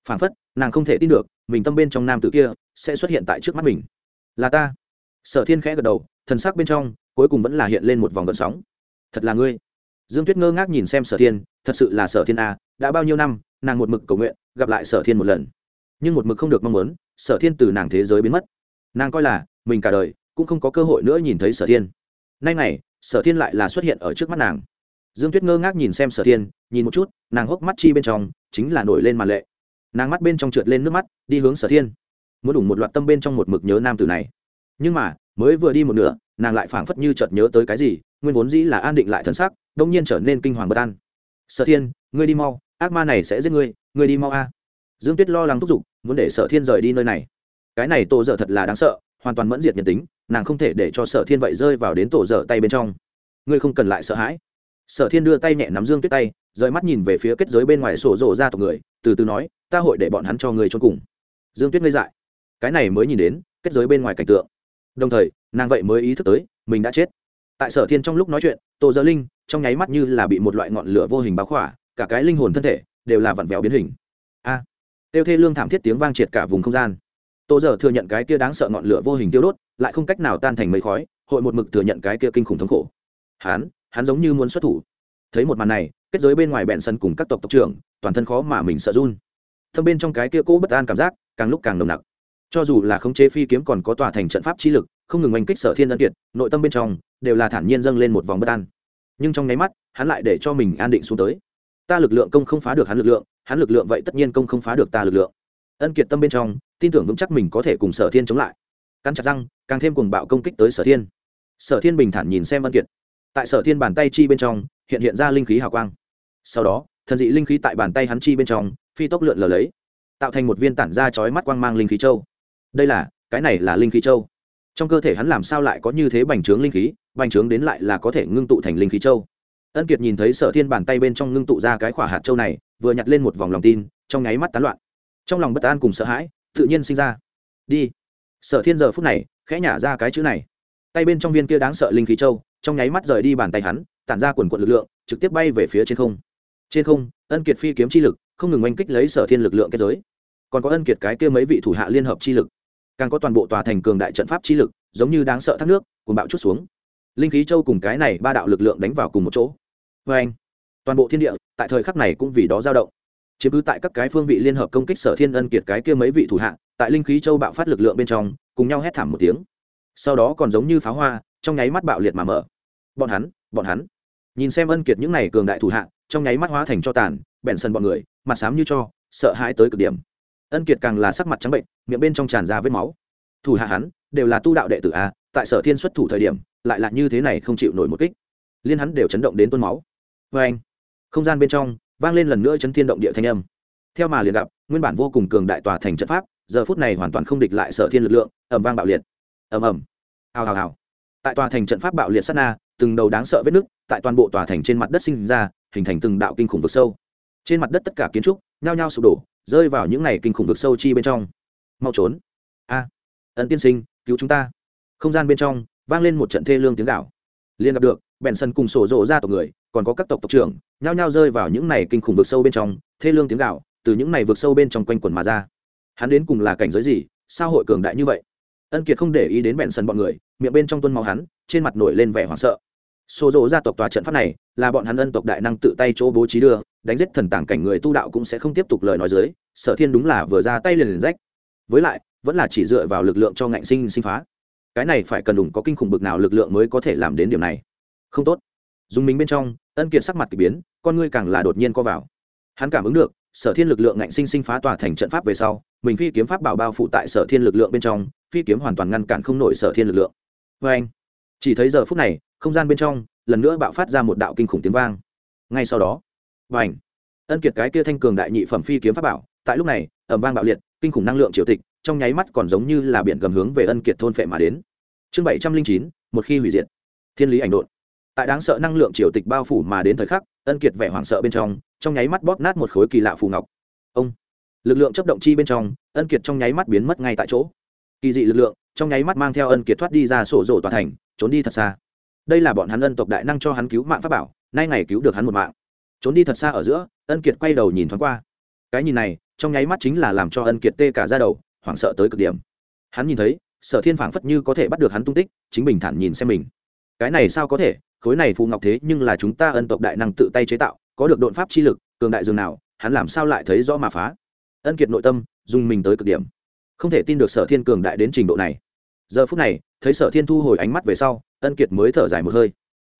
Phảng phất, nàng không thể tin được, mình tâm bên trong nam tử kia sẽ xuất hiện tại trước mắt mình. Là ta. Sở thiên khẽ gật đầu, thần sắc bên trong cuối cùng vẫn là hiện lên một vòng gợn sóng. Thật là ngươi. Dương tuyết ngơ ngác nhìn xem sở thiên, thật sự là sở thiên a đã bao nhiêu năm, nàng một mực cầu nguyện, gặp lại sở thiên một lần. Nhưng một mực không được mong muốn, sở thiên từ nàng thế giới biến mất nàng coi là mình cả đời cũng không có cơ hội nữa nhìn thấy sở thiên. Nay này sở thiên lại là xuất hiện ở trước mắt nàng. Dương tuyết ngơ ngác nhìn xem sở thiên, nhìn một chút, nàng hốc mắt chi bên trong chính là nổi lên màn lệ. Nàng mắt bên trong trượt lên nước mắt, đi hướng sở thiên. Muốn đủ một loạt tâm bên trong một mực nhớ nam tử này. Nhưng mà, mới vừa đi một nửa, nàng lại phảng phất như chợt nhớ tới cái gì, nguyên vốn dĩ là an định lại thân xác đông nhiên trở nên kinh hoàng bất an. Sở thiên, ngươi đi mau, ác ma này sẽ giết ngươi ngươi đi mau a. Dương tuyết lo lắng thúc giục, muốn để sở thiên rời đi nơi này cái này tổ dở thật là đáng sợ hoàn toàn mẫn diệt nhân tính nàng không thể để cho sở thiên vậy rơi vào đến tổ dở tay bên trong. Ngươi không cần lại sợ hãi. Sở thiên đưa tay nhẹ nắm dương tuyết tay rời mắt nhìn về phía kết giới bên ngoài sổ rộ ra tộc người từ từ nói ta hội để bọn hắn cho người cho cùng. Dương tuyết ngây dại. Cái này mới nhìn đến kết giới bên ngoài cảnh tượng. Đồng thời nàng vậy mới ý thức tới mình đã chết. Tại sở thiên trong lúc nói chuyện tổ dơ linh trong nháy mắt như là bị một loại ngọn lửa vô hình báo khỏa cả cái linh hồn thân thể đều là vặn vẹo biến hình. A. À, tiêu thê lương thảm thiết tiếng vang triệt cả vùng không gian tô giờ thừa nhận cái kia đáng sợ ngọn lửa vô hình tiêu đốt, lại không cách nào tan thành mấy khói, hội một mực thừa nhận cái kia kinh khủng thống khổ. Hắn hắn giống như muốn xuất thủ. Thấy một màn này, kết giới bên ngoài bẹn sân cùng các tộc tộc trưởng, toàn thân khó mà mình sợ run. Thâm bên trong cái kia cỗ bất an cảm giác, càng lúc càng nồng nặc. Cho dù là khống chế phi kiếm còn có tòa thành trận pháp chi lực, không ngừng oanh kích sở thiên ân kiệt, nội tâm bên trong, đều là thản nhiên dâng lên một vòng bất an. Nhưng trong nháy mắt, hắn lại để cho mình an định xuống tới. Ta lực lượng công không phá được hắn lực lượng, hắn lực lượng vậy tất nhiên công không phá được ta lực lượng. Ân kiệt tâm bên trong tin tưởng vững chắc mình có thể cùng sở thiên chống lại. Cắn chặt răng, càng thêm cuồng bạo công kích tới sở thiên. Sở thiên bình thản nhìn xem ân kiệt. Tại sở thiên bàn tay chi bên trong, hiện hiện ra linh khí hào quang. Sau đó, thần dị linh khí tại bàn tay hắn chi bên trong, phi tốc lượn lờ lấy, tạo thành một viên tản ra chói mắt quang mang linh khí châu. Đây là, cái này là linh khí châu. Trong cơ thể hắn làm sao lại có như thế bành trướng linh khí, bành trướng đến lại là có thể ngưng tụ thành linh khí châu. Ân kiệt nhìn thấy sở thiên bàn tay bên trong ngưng tụ ra cái khỏa hạt châu này, vừa nhặt lên một vòng lòng tin, trong nháy mắt tán loạn. Trong lòng bất an cùng sợ hãi tự nhiên sinh ra. Đi. Sở thiên giờ phút này, khẽ nhả ra cái chữ này. Tay bên trong viên kia đáng sợ linh khí châu, trong nháy mắt rời đi bàn tay hắn, tản ra quần quận lực lượng, trực tiếp bay về phía trên không. Trên không, ân kiệt phi kiếm chi lực, không ngừng oanh kích lấy sở thiên lực lượng kết giới. Còn có ân kiệt cái kia mấy vị thủ hạ liên hợp chi lực. Càng có toàn bộ tòa thành cường đại trận pháp chi lực, giống như đáng sợ thác nước cùng bạo chút xuống. Linh khí châu cùng cái này ba đạo lực lượng đánh vào cùng một chỗ. Vê anh toàn bộ thiên địa, tại thời khắc này cũng vì đó dao động chiếm cứ tại các cái phương vị liên hợp công kích sở thiên ân kiệt cái kia mấy vị thủ hạ, tại linh khí châu bạo phát lực lượng bên trong, cùng nhau hét thảm một tiếng. Sau đó còn giống như pháo hoa, trong nháy mắt bạo liệt mà mở. Bọn hắn bọn hắn. Nhìn xem ân kiệt những này cường đại thủ hạ, trong nháy mắt hóa thành cho tàn bẹn sân bọn người, mặt xám như cho, sợ hãi tới cực điểm. Ân kiệt càng là sắc mặt trắng bệnh, miệng bên trong tràn ra vết máu. Thủ hạ hắn, đều là tu đạo đệ tử a, tại sở thiên xuất thủ thời điểm, lại là như thế này không chịu nổi một kích. Liên hắn đều chấn động đến tuôn máu. Vê anh không gian bên trong vang lên lần nữa chấn thiên động địa thanh âm. Theo mà liền gặp, nguyên bản vô cùng cường đại tòa thành trận pháp, giờ phút này hoàn toàn không địch lại sở thiên lực lượng ẩm vang bạo liệt. Ầm ầm. Hào hào hào. Tại tòa thành trận pháp bạo liệt sát na, từng đầu đáng sợ vết nứt tại toàn bộ tòa thành trên mặt đất sinh ra, hình thành từng đạo kinh khủng vực sâu. Trên mặt đất tất cả kiến trúc nhao nhao sụp đổ, rơi vào những này kinh khủng vực sâu chi bên trong. Mau trốn. A. Ấn tiên sinh, cứu chúng ta. Không gian bên trong vang lên một trận thê lương tiếng gạo liền gặp được, bèn sân cùng sổ rộ ra tộc người còn có các tộc tộc trưởng, nhao nhao rơi vào những này kinh khủng vực sâu bên trong, thê lương tiếng gạo, từ những này vực sâu bên trong quanh quần mà ra. Hắn đến cùng là cảnh giới gì? Sao hội cường đại như vậy? Ân kiệt không để ý đến bẹn sân bọn người, miệng bên trong tuân máu hắn, trên mặt nổi lên vẻ hoảng sợ. Xô rộ gia tộc tòa trận pháp này, là bọn hắn ân tộc đại năng tự tay chỗ bố trí đưa, đánh giết thần tàng cảnh người tu đạo cũng sẽ không tiếp tục lời nói dưới, sở thiên đúng là vừa ra tay liền liền rách. Với lại, vẫn là chỉ dựa vào lực lượng cho ngạnh sinh sinh phá. Cái này phải cần đủng có kinh khủng bực nào lực lượng mới có thể làm đến điểm này. Không tốt dùng mình bên trong, ân kiệt sắc mặt k ỳ biến, con ngươi càng là đột nhiên co vào. Hắn cảm ứng được, sở thiên lực lượng ngạnh sinh sinh phá tỏa thành trận pháp về sau, mình phi kiếm pháp bảo bao phụ tại sở thiên lực lượng bên trong, phi kiếm hoàn toàn ngăn cản không nổi sở thiên lực lượng. Vê anh, chỉ thấy giờ phút này, không gian bên trong, lần nữa bạo phát ra một đạo kinh khủng tiếng vang. Ngay sau đó, và ảnh ân kiệt cái kia thanh cường đại nhị phẩm phi kiếm pháp bảo, tại lúc này ẩm vang bạo liệt, kinh khủng năng lượng triều tịch, trong nháy mắt còn giống như là biển gầm hướng về ân kiệt thôn phệ mà đến. Chương bảy trăm linh chín, một khi hủy diệt. Thiên lý ảnh đột tại đáng sợ năng lượng triều tịch bao phủ mà đến thời khắc, ân kiệt vẻ hoảng sợ bên trong trong nháy mắt bóp nát một khối kỳ lạ phù ngọc. Ông! Lực lượng chấp động chi bên trong, ân kiệt trong nháy mắt biến mất ngay tại chỗ. Kỳ dị lực lượng, trong nháy mắt mang theo ân kiệt thoát đi ra sổ rổ tòa thành, trốn đi thật xa. Đây là bọn hắn ân tộc đại năng cho hắn cứu mạng pháp bảo, nay ngày cứu được hắn một mạng. Trốn đi thật xa ở giữa, ân kiệt quay đầu nhìn thoáng qua. Cái nhìn này, trong nháy mắt chính là làm cho ân kiệt tê cả ra đầu, hoảng sợ tới cực điểm. Hắn nhìn thấy, sở thiên phảng phất như có thể bắt được hắn tung tích, chính bình thản nhìn xem mình. Cái này sao có thể? Khối này phù ngọc thế nhưng là chúng ta ân tộc đại năng tự tay chế tạo, có được đột pháp chi lực, cường đại dường nào, hắn làm sao lại thấy rõ mà phá? Ân kiệt nội tâm, dùng mình tới cực điểm. Không thể tin được sở thiên cường đại đến trình độ này. Giờ phút này, thấy sở thiên thu hồi ánh mắt về sau, ân kiệt mới thở dài một hơi.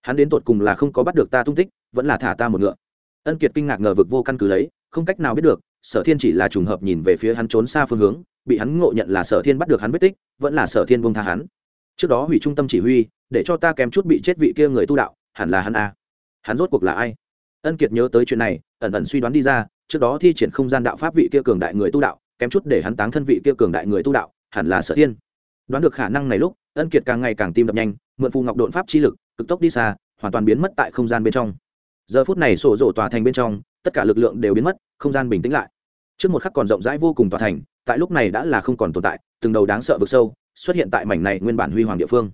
Hắn đến tột cùng là không có bắt được ta tung tích, vẫn là thả ta một ngựa. Ân kiệt kinh ngạc ngờ vực vô căn cứ lấy, không cách nào biết được, sở thiên chỉ là trùng hợp nhìn về phía hắn trốn xa phương hướng, bị hắn ngộ nhận là sở thiên bắt được hắn vết tích, vẫn là sở thiên buông tha hắn. Trước đó hủy trung tâm chỉ huy để cho ta kém chút bị chết vị kia người tu đạo, hẳn là hắn a. Hắn rốt cuộc là ai? Ân kiệt nhớ tới chuyện này, ẩn ẩn suy đoán đi ra, trước đó thi triển không gian đạo pháp vị kia cường đại người tu đạo, kém chút để hắn táng thân vị kia cường đại người tu đạo, hẳn là sở thiên. Đoán được khả năng này lúc, ân kiệt càng ngày càng tim đập nhanh, mượn phù ngọc đột pháp chi lực, cực tốc đi xa, hoàn toàn biến mất tại không gian bên trong. Giờ phút này sổ rổ tòa thành bên trong, tất cả lực lượng đều biến mất, không gian bình tĩnh lại. Trước một khắc còn rộng rãi vô cùng tòa thành, tại lúc này đã là không còn tồn tại, từng đầu đáng sợ vực sâu, xuất hiện tại mảnh này nguyên bản huy hoàng địa phương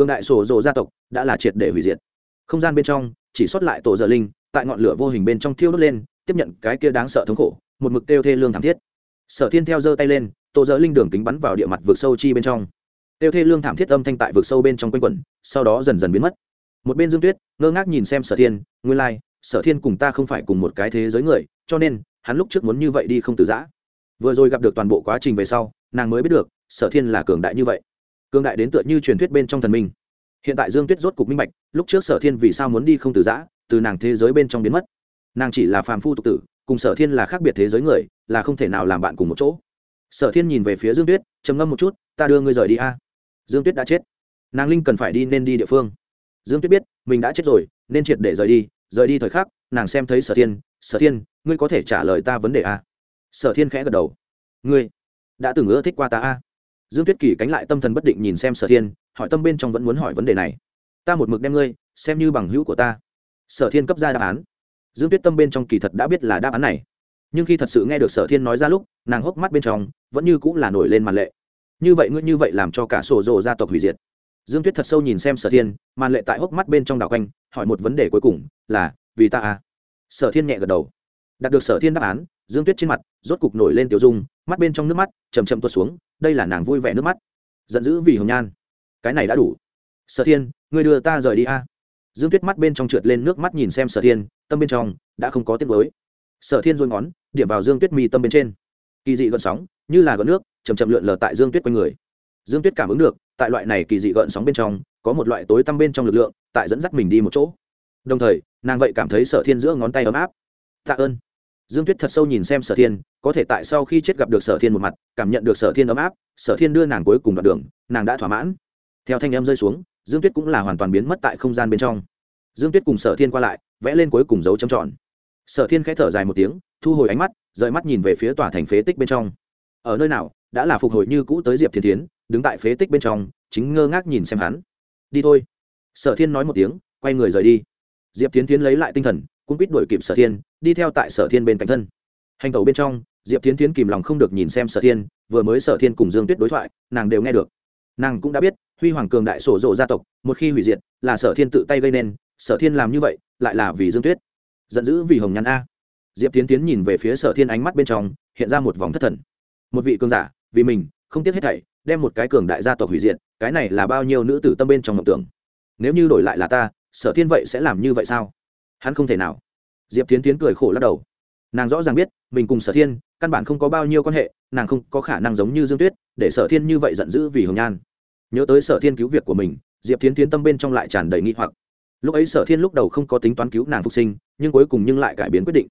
cường đại sổ rồ gia tộc đã là triệt để hủy diệt. Không gian bên trong chỉ xuất lại tổ giờ linh tại ngọn lửa vô hình bên trong thiêu đốt lên tiếp nhận cái kia đáng sợ thống khổ một mực tiêu thê lương thảm thiết. Sở thiên theo giơ tay lên tổ giờ linh đường kính bắn vào địa mặt vực sâu chi bên trong. Tiêu thê lương thảm thiết âm thanh tại vực sâu bên trong quanh quẩn sau đó dần dần biến mất. Một bên dương tuyết ngơ ngác nhìn xem sở thiên nguyên lai、like, sở thiên cùng ta không phải cùng một cái thế giới người cho nên hắn lúc trước muốn như vậy đi không từ giã. Vừa rồi gặp được toàn bộ quá trình về sau nàng mới biết được sở thiên là cường đại như vậy cương đại đến tựa như truyền thuyết bên trong thần minh. Hiện tại dương tuyết rốt cục minh bạch, lúc trước sở thiên vì sao muốn đi không từ giã, từ nàng thế giới bên trong biến mất. Nàng chỉ là phàm phu tục tử, cùng sở thiên là khác biệt thế giới người, là không thể nào làm bạn cùng một chỗ. Sở thiên nhìn về phía dương tuyết, trầm ngâm một chút, ta đưa ngươi rời đi a. Dương tuyết đã chết. Nàng linh cần phải đi nên đi địa phương. Dương tuyết biết, mình đã chết rồi, nên triệt để rời đi rời đi thời khắc, nàng xem thấy sở thiên sở thiên, ngươi có thể trả lời ta vấn đề a? Sở thiên khẽ gật đầu. Ngươi đã từng ưa thích qua ta a? Dương tuyết kỳ cánh lại tâm thần bất định nhìn xem sở thiên, hỏi tâm bên trong vẫn muốn hỏi vấn đề này. Ta một mực đem ngươi xem như bằng hữu của ta. Sở thiên cấp ra đáp án. Dương tuyết tâm bên trong kỳ thật đã biết là đáp án này. Nhưng khi thật sự nghe được sở thiên nói ra lúc, nàng hốc mắt bên trong vẫn như cũng là nổi lên màn lệ. Như vậy ngươi như vậy làm cho cả sổ rồ gia tộc hủy diệt. Dương tuyết thật sâu nhìn xem sở thiên, màn lệ tại hốc mắt bên trong đảo quanh, hỏi một vấn đề cuối cùng, là, vì ta à? Sở thiên nhẹ gật đầu. Đạt được sở thiên đáp án, dương tuyết trên mặt rốt cục nổi lên tiểu dung, mắt bên trong nước mắt chầm chậm tuột xuống đây là nàng vui vẻ nước mắt. Giận dữ vì hồng nhan. Cái này đã đủ. Sở thiên người đưa ta rời đi a. Dương tuyết mắt bên trong trượt lên nước mắt nhìn xem sở thiên, tâm bên trong đã không có tiết mới sở thiên dôi ngón, điểm vào dương tuyết mi tâm bên trên. Kỳ dị gợn sóng, như là gợn nước chầm chậm lượn lờ tại dương tuyết quanh người. Dương tuyết cảm ứng được, tại loại này kỳ dị gợn sóng bên trong, có một loại tối tăm bên trong lực lượng, tại dẫn dắt mình đi một chỗ. Đồng thời, nàng vậy cảm thấy sở thiên giữa ngón tay ấm áp. Tạ ơn. Dương tuyết thật sâu nhìn xem sở thiên có thể tại sau khi chết gặp được sở thiên một mặt, cảm nhận được sở thiên ấm áp, sở thiên đưa nàng cuối cùng đoạn đường, nàng đã thỏa mãn. Theo thanh em rơi xuống, dương tuyết cũng là hoàn toàn biến mất tại không gian bên trong. Dương tuyết cùng sở thiên qua lại, vẽ lên cuối cùng dấu trầm tròn. Sở thiên khẽ thở dài một tiếng, thu hồi ánh mắt, rời mắt nhìn về phía tòa thành phế tích bên trong. Ở nơi nào, đã là phục hồi như cũ tới diệp thiên tiến đứng tại phế tích bên trong, chính ngơ ngác nhìn xem hắn. Đi thôi. Sở thiên nói một tiếng, quay người rời đi. Diệp tiến tiến lấy lại tinh thần cũng biết đuổi kịp sở thiên, đi theo tại sở thiên bên cạnh thân. Hành tẩu bên trong diệp tiến tiến kìm lòng không được nhìn xem sở thiên, vừa mới sở thiên cùng dương tuyết đối thoại, nàng đều nghe được. Nàng cũng đã biết, huy hoàng cường đại sổ rộ gia tộc, một khi hủy diệt, là sở thiên tự tay gây nên, sở thiên làm như vậy, lại là vì dương tuyết. Giận dữ vì hồng nhắn a. Diệp tiến tiến nhìn về phía sở thiên ánh mắt bên trong, hiện ra một vòng thất thần. Một vị cường giả, vì mình, không tiếc hết thảy, đem một cái cường đại gia tộc hủy diệt, cái này là bao nhiêu nữ tử tâm bên trong mộng tưởng. Nếu như đổi lại là ta, sở thiên vậy sẽ làm như vậy sao? Hắn không thể nào. Diệp tiến tiến cười khổ lắc đầu. Nàng rõ ràng biết, mình cùng sở thiên căn bản không có bao nhiêu quan hệ, nàng không có khả năng giống như dương tuyết, để sở thiên như vậy giận dữ vì hồng nhan. Nhớ tới sở thiên cứu việc của mình, diệp tiến tiến tâm bên trong lại tràn đầy nghi hoặc. Lúc ấy sở thiên lúc đầu không có tính toán cứu nàng phục sinh, nhưng cuối cùng nhưng lại cải biến quyết định.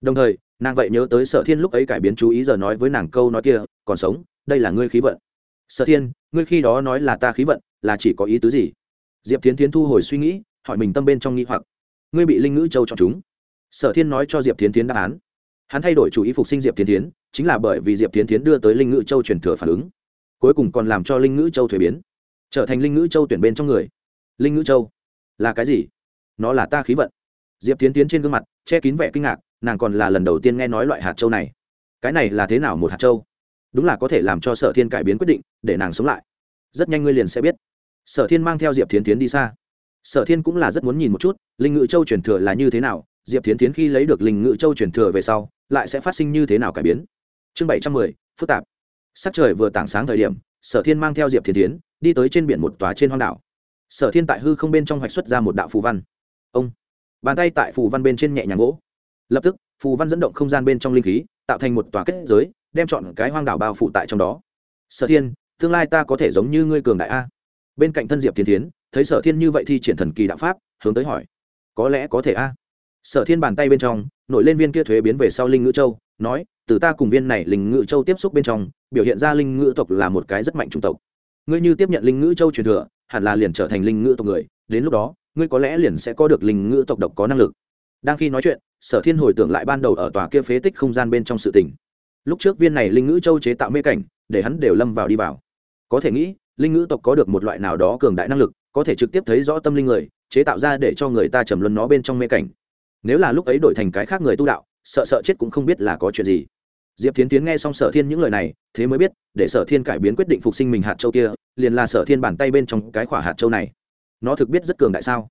Đồng thời, nàng vậy nhớ tới sở thiên lúc ấy cải biến chú ý giờ nói với nàng câu nói kia, còn sống, đây là ngươi khí vận. Sở thiên, ngươi khi đó nói là ta khí vận, là chỉ có ý tứ gì? Diệp tiến tiến thu hồi suy nghĩ, hỏi mình tâm bên trong nghi hoặc. Ngươi bị linh ngữ châu cho chúng. Sở thiên nói cho diệp tiến tiến đáp án hắn thay đổi chủ ý phục sinh diệp tiến tiến chính là bởi vì diệp tiến tiến đưa tới linh ngữ châu truyền thừa phản ứng, cuối cùng còn làm cho linh ngữ châu thuế biến, trở thành linh ngữ châu tuyển bên trong người. Linh ngữ châu là cái gì? Nó là ta khí vận. Diệp tiến tiến trên gương mặt, che kín vẻ kinh ngạc, nàng còn là lần đầu tiên nghe nói loại hạt châu này. Cái này là thế nào một hạt châu? Đúng là có thể làm cho sở thiên cải biến quyết định, để nàng sống lại. Rất nhanh ngươi liền sẽ biết. Sở thiên mang theo diệp tiến tiến đi xa. Sở thiên cũng là rất muốn nhìn một chút, linh ngữ châu truyền thừa là như thế nào diệp tiến tiến khi lấy được linh ngự châu truyền thừa về sau, lại sẽ phát sinh như thế nào cải biến? Chương bảy trăm mười, phức tạp. Sắc trời vừa tảng sáng thời điểm, sở thiên mang theo diệp tiến tiến đi tới trên biển một tòa trên hoang đảo. Sở thiên tại hư không bên trong hoạch xuất ra một đạo phù văn. Ông! Bàn tay tại phù văn bên trên nhẹ nhàng gỗ. Lập tức, phù văn dẫn động không gian bên trong linh khí, tạo thành một tòa kết giới, đem chọn cái hoang đảo bao phủ tại trong đó. Sở thiên, tương lai ta có thể giống như ngươi cường đại a? Bên cạnh thân diệp tiến tiến thấy sở thiên như vậy thì triển thần kỳ đạo pháp, hướng tới hỏi, có lẽ có thể a? Sở thiên bàn tay bên trong, nổi lên viên kia thuế biến về sau linh ngữ châu, nói, từ ta cùng viên này linh ngữ châu tiếp xúc bên trong, biểu hiện ra linh ngữ tộc là một cái rất mạnh chủng tộc. Ngươi như tiếp nhận linh ngữ châu truyền thừa, hẳn là liền trở thành linh ngữ tộc người, đến lúc đó, ngươi có lẽ liền sẽ có được linh ngữ tộc độc có năng lực. Đang khi nói chuyện, sở thiên hồi tưởng lại ban đầu ở tòa kia phế tích không gian bên trong sự tình. lúc trước viên này linh ngữ châu chế tạo mê cảnh, để hắn đều lâm vào đi vào. Có thể nghĩ, linh ngữ tộc có được một loại nào đó cường đại năng lực, có thể trực tiếp thấy rõ tâm linh người, chế tạo ra để cho người ta trầm luân nó bên trong mê cảnh nếu là lúc ấy đổi thành cái khác người tu đạo, sợ sợ chết cũng không biết là có chuyện gì. Diệp tiến tiến nghe xong sở thiên những lời này, thế mới biết, để sở thiên cải biến quyết định phục sinh mình hạt châu kia, liền là sở thiên bàn tay bên trong cái khỏa hạt châu này. Nó thực biết rất cường đại sao?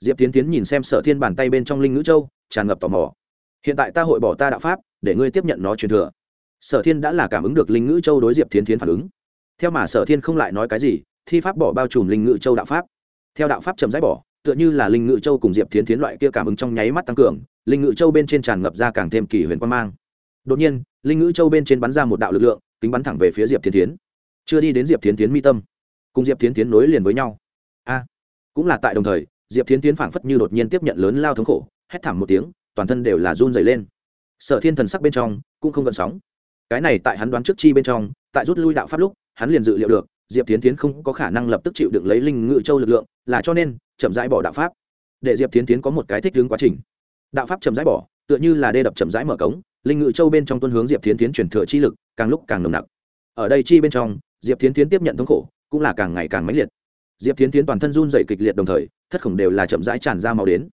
Diệp tiến tiến nhìn xem sở thiên bàn tay bên trong linh ngữ châu, tràn ngập tò mò. Hiện tại ta hội bỏ ta đạo pháp, để ngươi tiếp nhận nó truyền thừa. Sở thiên đã là cảm ứng được linh ngữ châu đối diệp tiến tiến phản ứng. Theo mà sở thiên không lại nói cái gì, thi pháp bỏ bao trùm linh ngữ châu đạo pháp. Theo đạo pháp chậm rãi bỏ tựa như là linh ngự châu cùng diệp thiến thiến loại kia cảm ứng trong nháy mắt tăng cường, linh ngự châu bên trên tràn ngập ra càng thêm kỳ huyền quan mang. Đột nhiên, linh ngự châu bên trên bắn ra một đạo lực lượng, kính bắn thẳng về phía diệp thiến thiến. chưa đi đến diệp thiến thiến mi tâm, cùng diệp thiến thiến nối liền với nhau. A! Cũng là tại đồng thời, diệp thiến thiến phảng phất như đột nhiên tiếp nhận lớn lao thống khổ, hét thảm một tiếng, toàn thân đều là run dày lên. Sở thiên thần sắc bên trong cũng không gần sóng. Cái này tại hắn đoán trước chi bên trong, tại rút lui đạo pháp lúc, hắn liền dự liệu được diệp tiến tiến không có khả năng lập tức chịu đựng lấy linh ngự châu lực lượng, là cho nên, chậm rãi bỏ đạo pháp. Để diệp tiến tiến có một cái thích hướng quá trình. Đạo pháp chậm rãi bỏ, tựa như là đê đập chậm rãi mở cống, linh ngự châu bên trong tuân hướng diệp tiến tiến chuyển thừa chi lực, càng lúc càng nồng nặc. Ở đây chi bên trong, diệp tiến tiến tiếp nhận thống khổ, cũng là càng ngày càng mãnh liệt. Diệp tiến tiến toàn thân run dày kịch liệt đồng thời, thất khổng đều là chậm rãi tràn ra máu đến.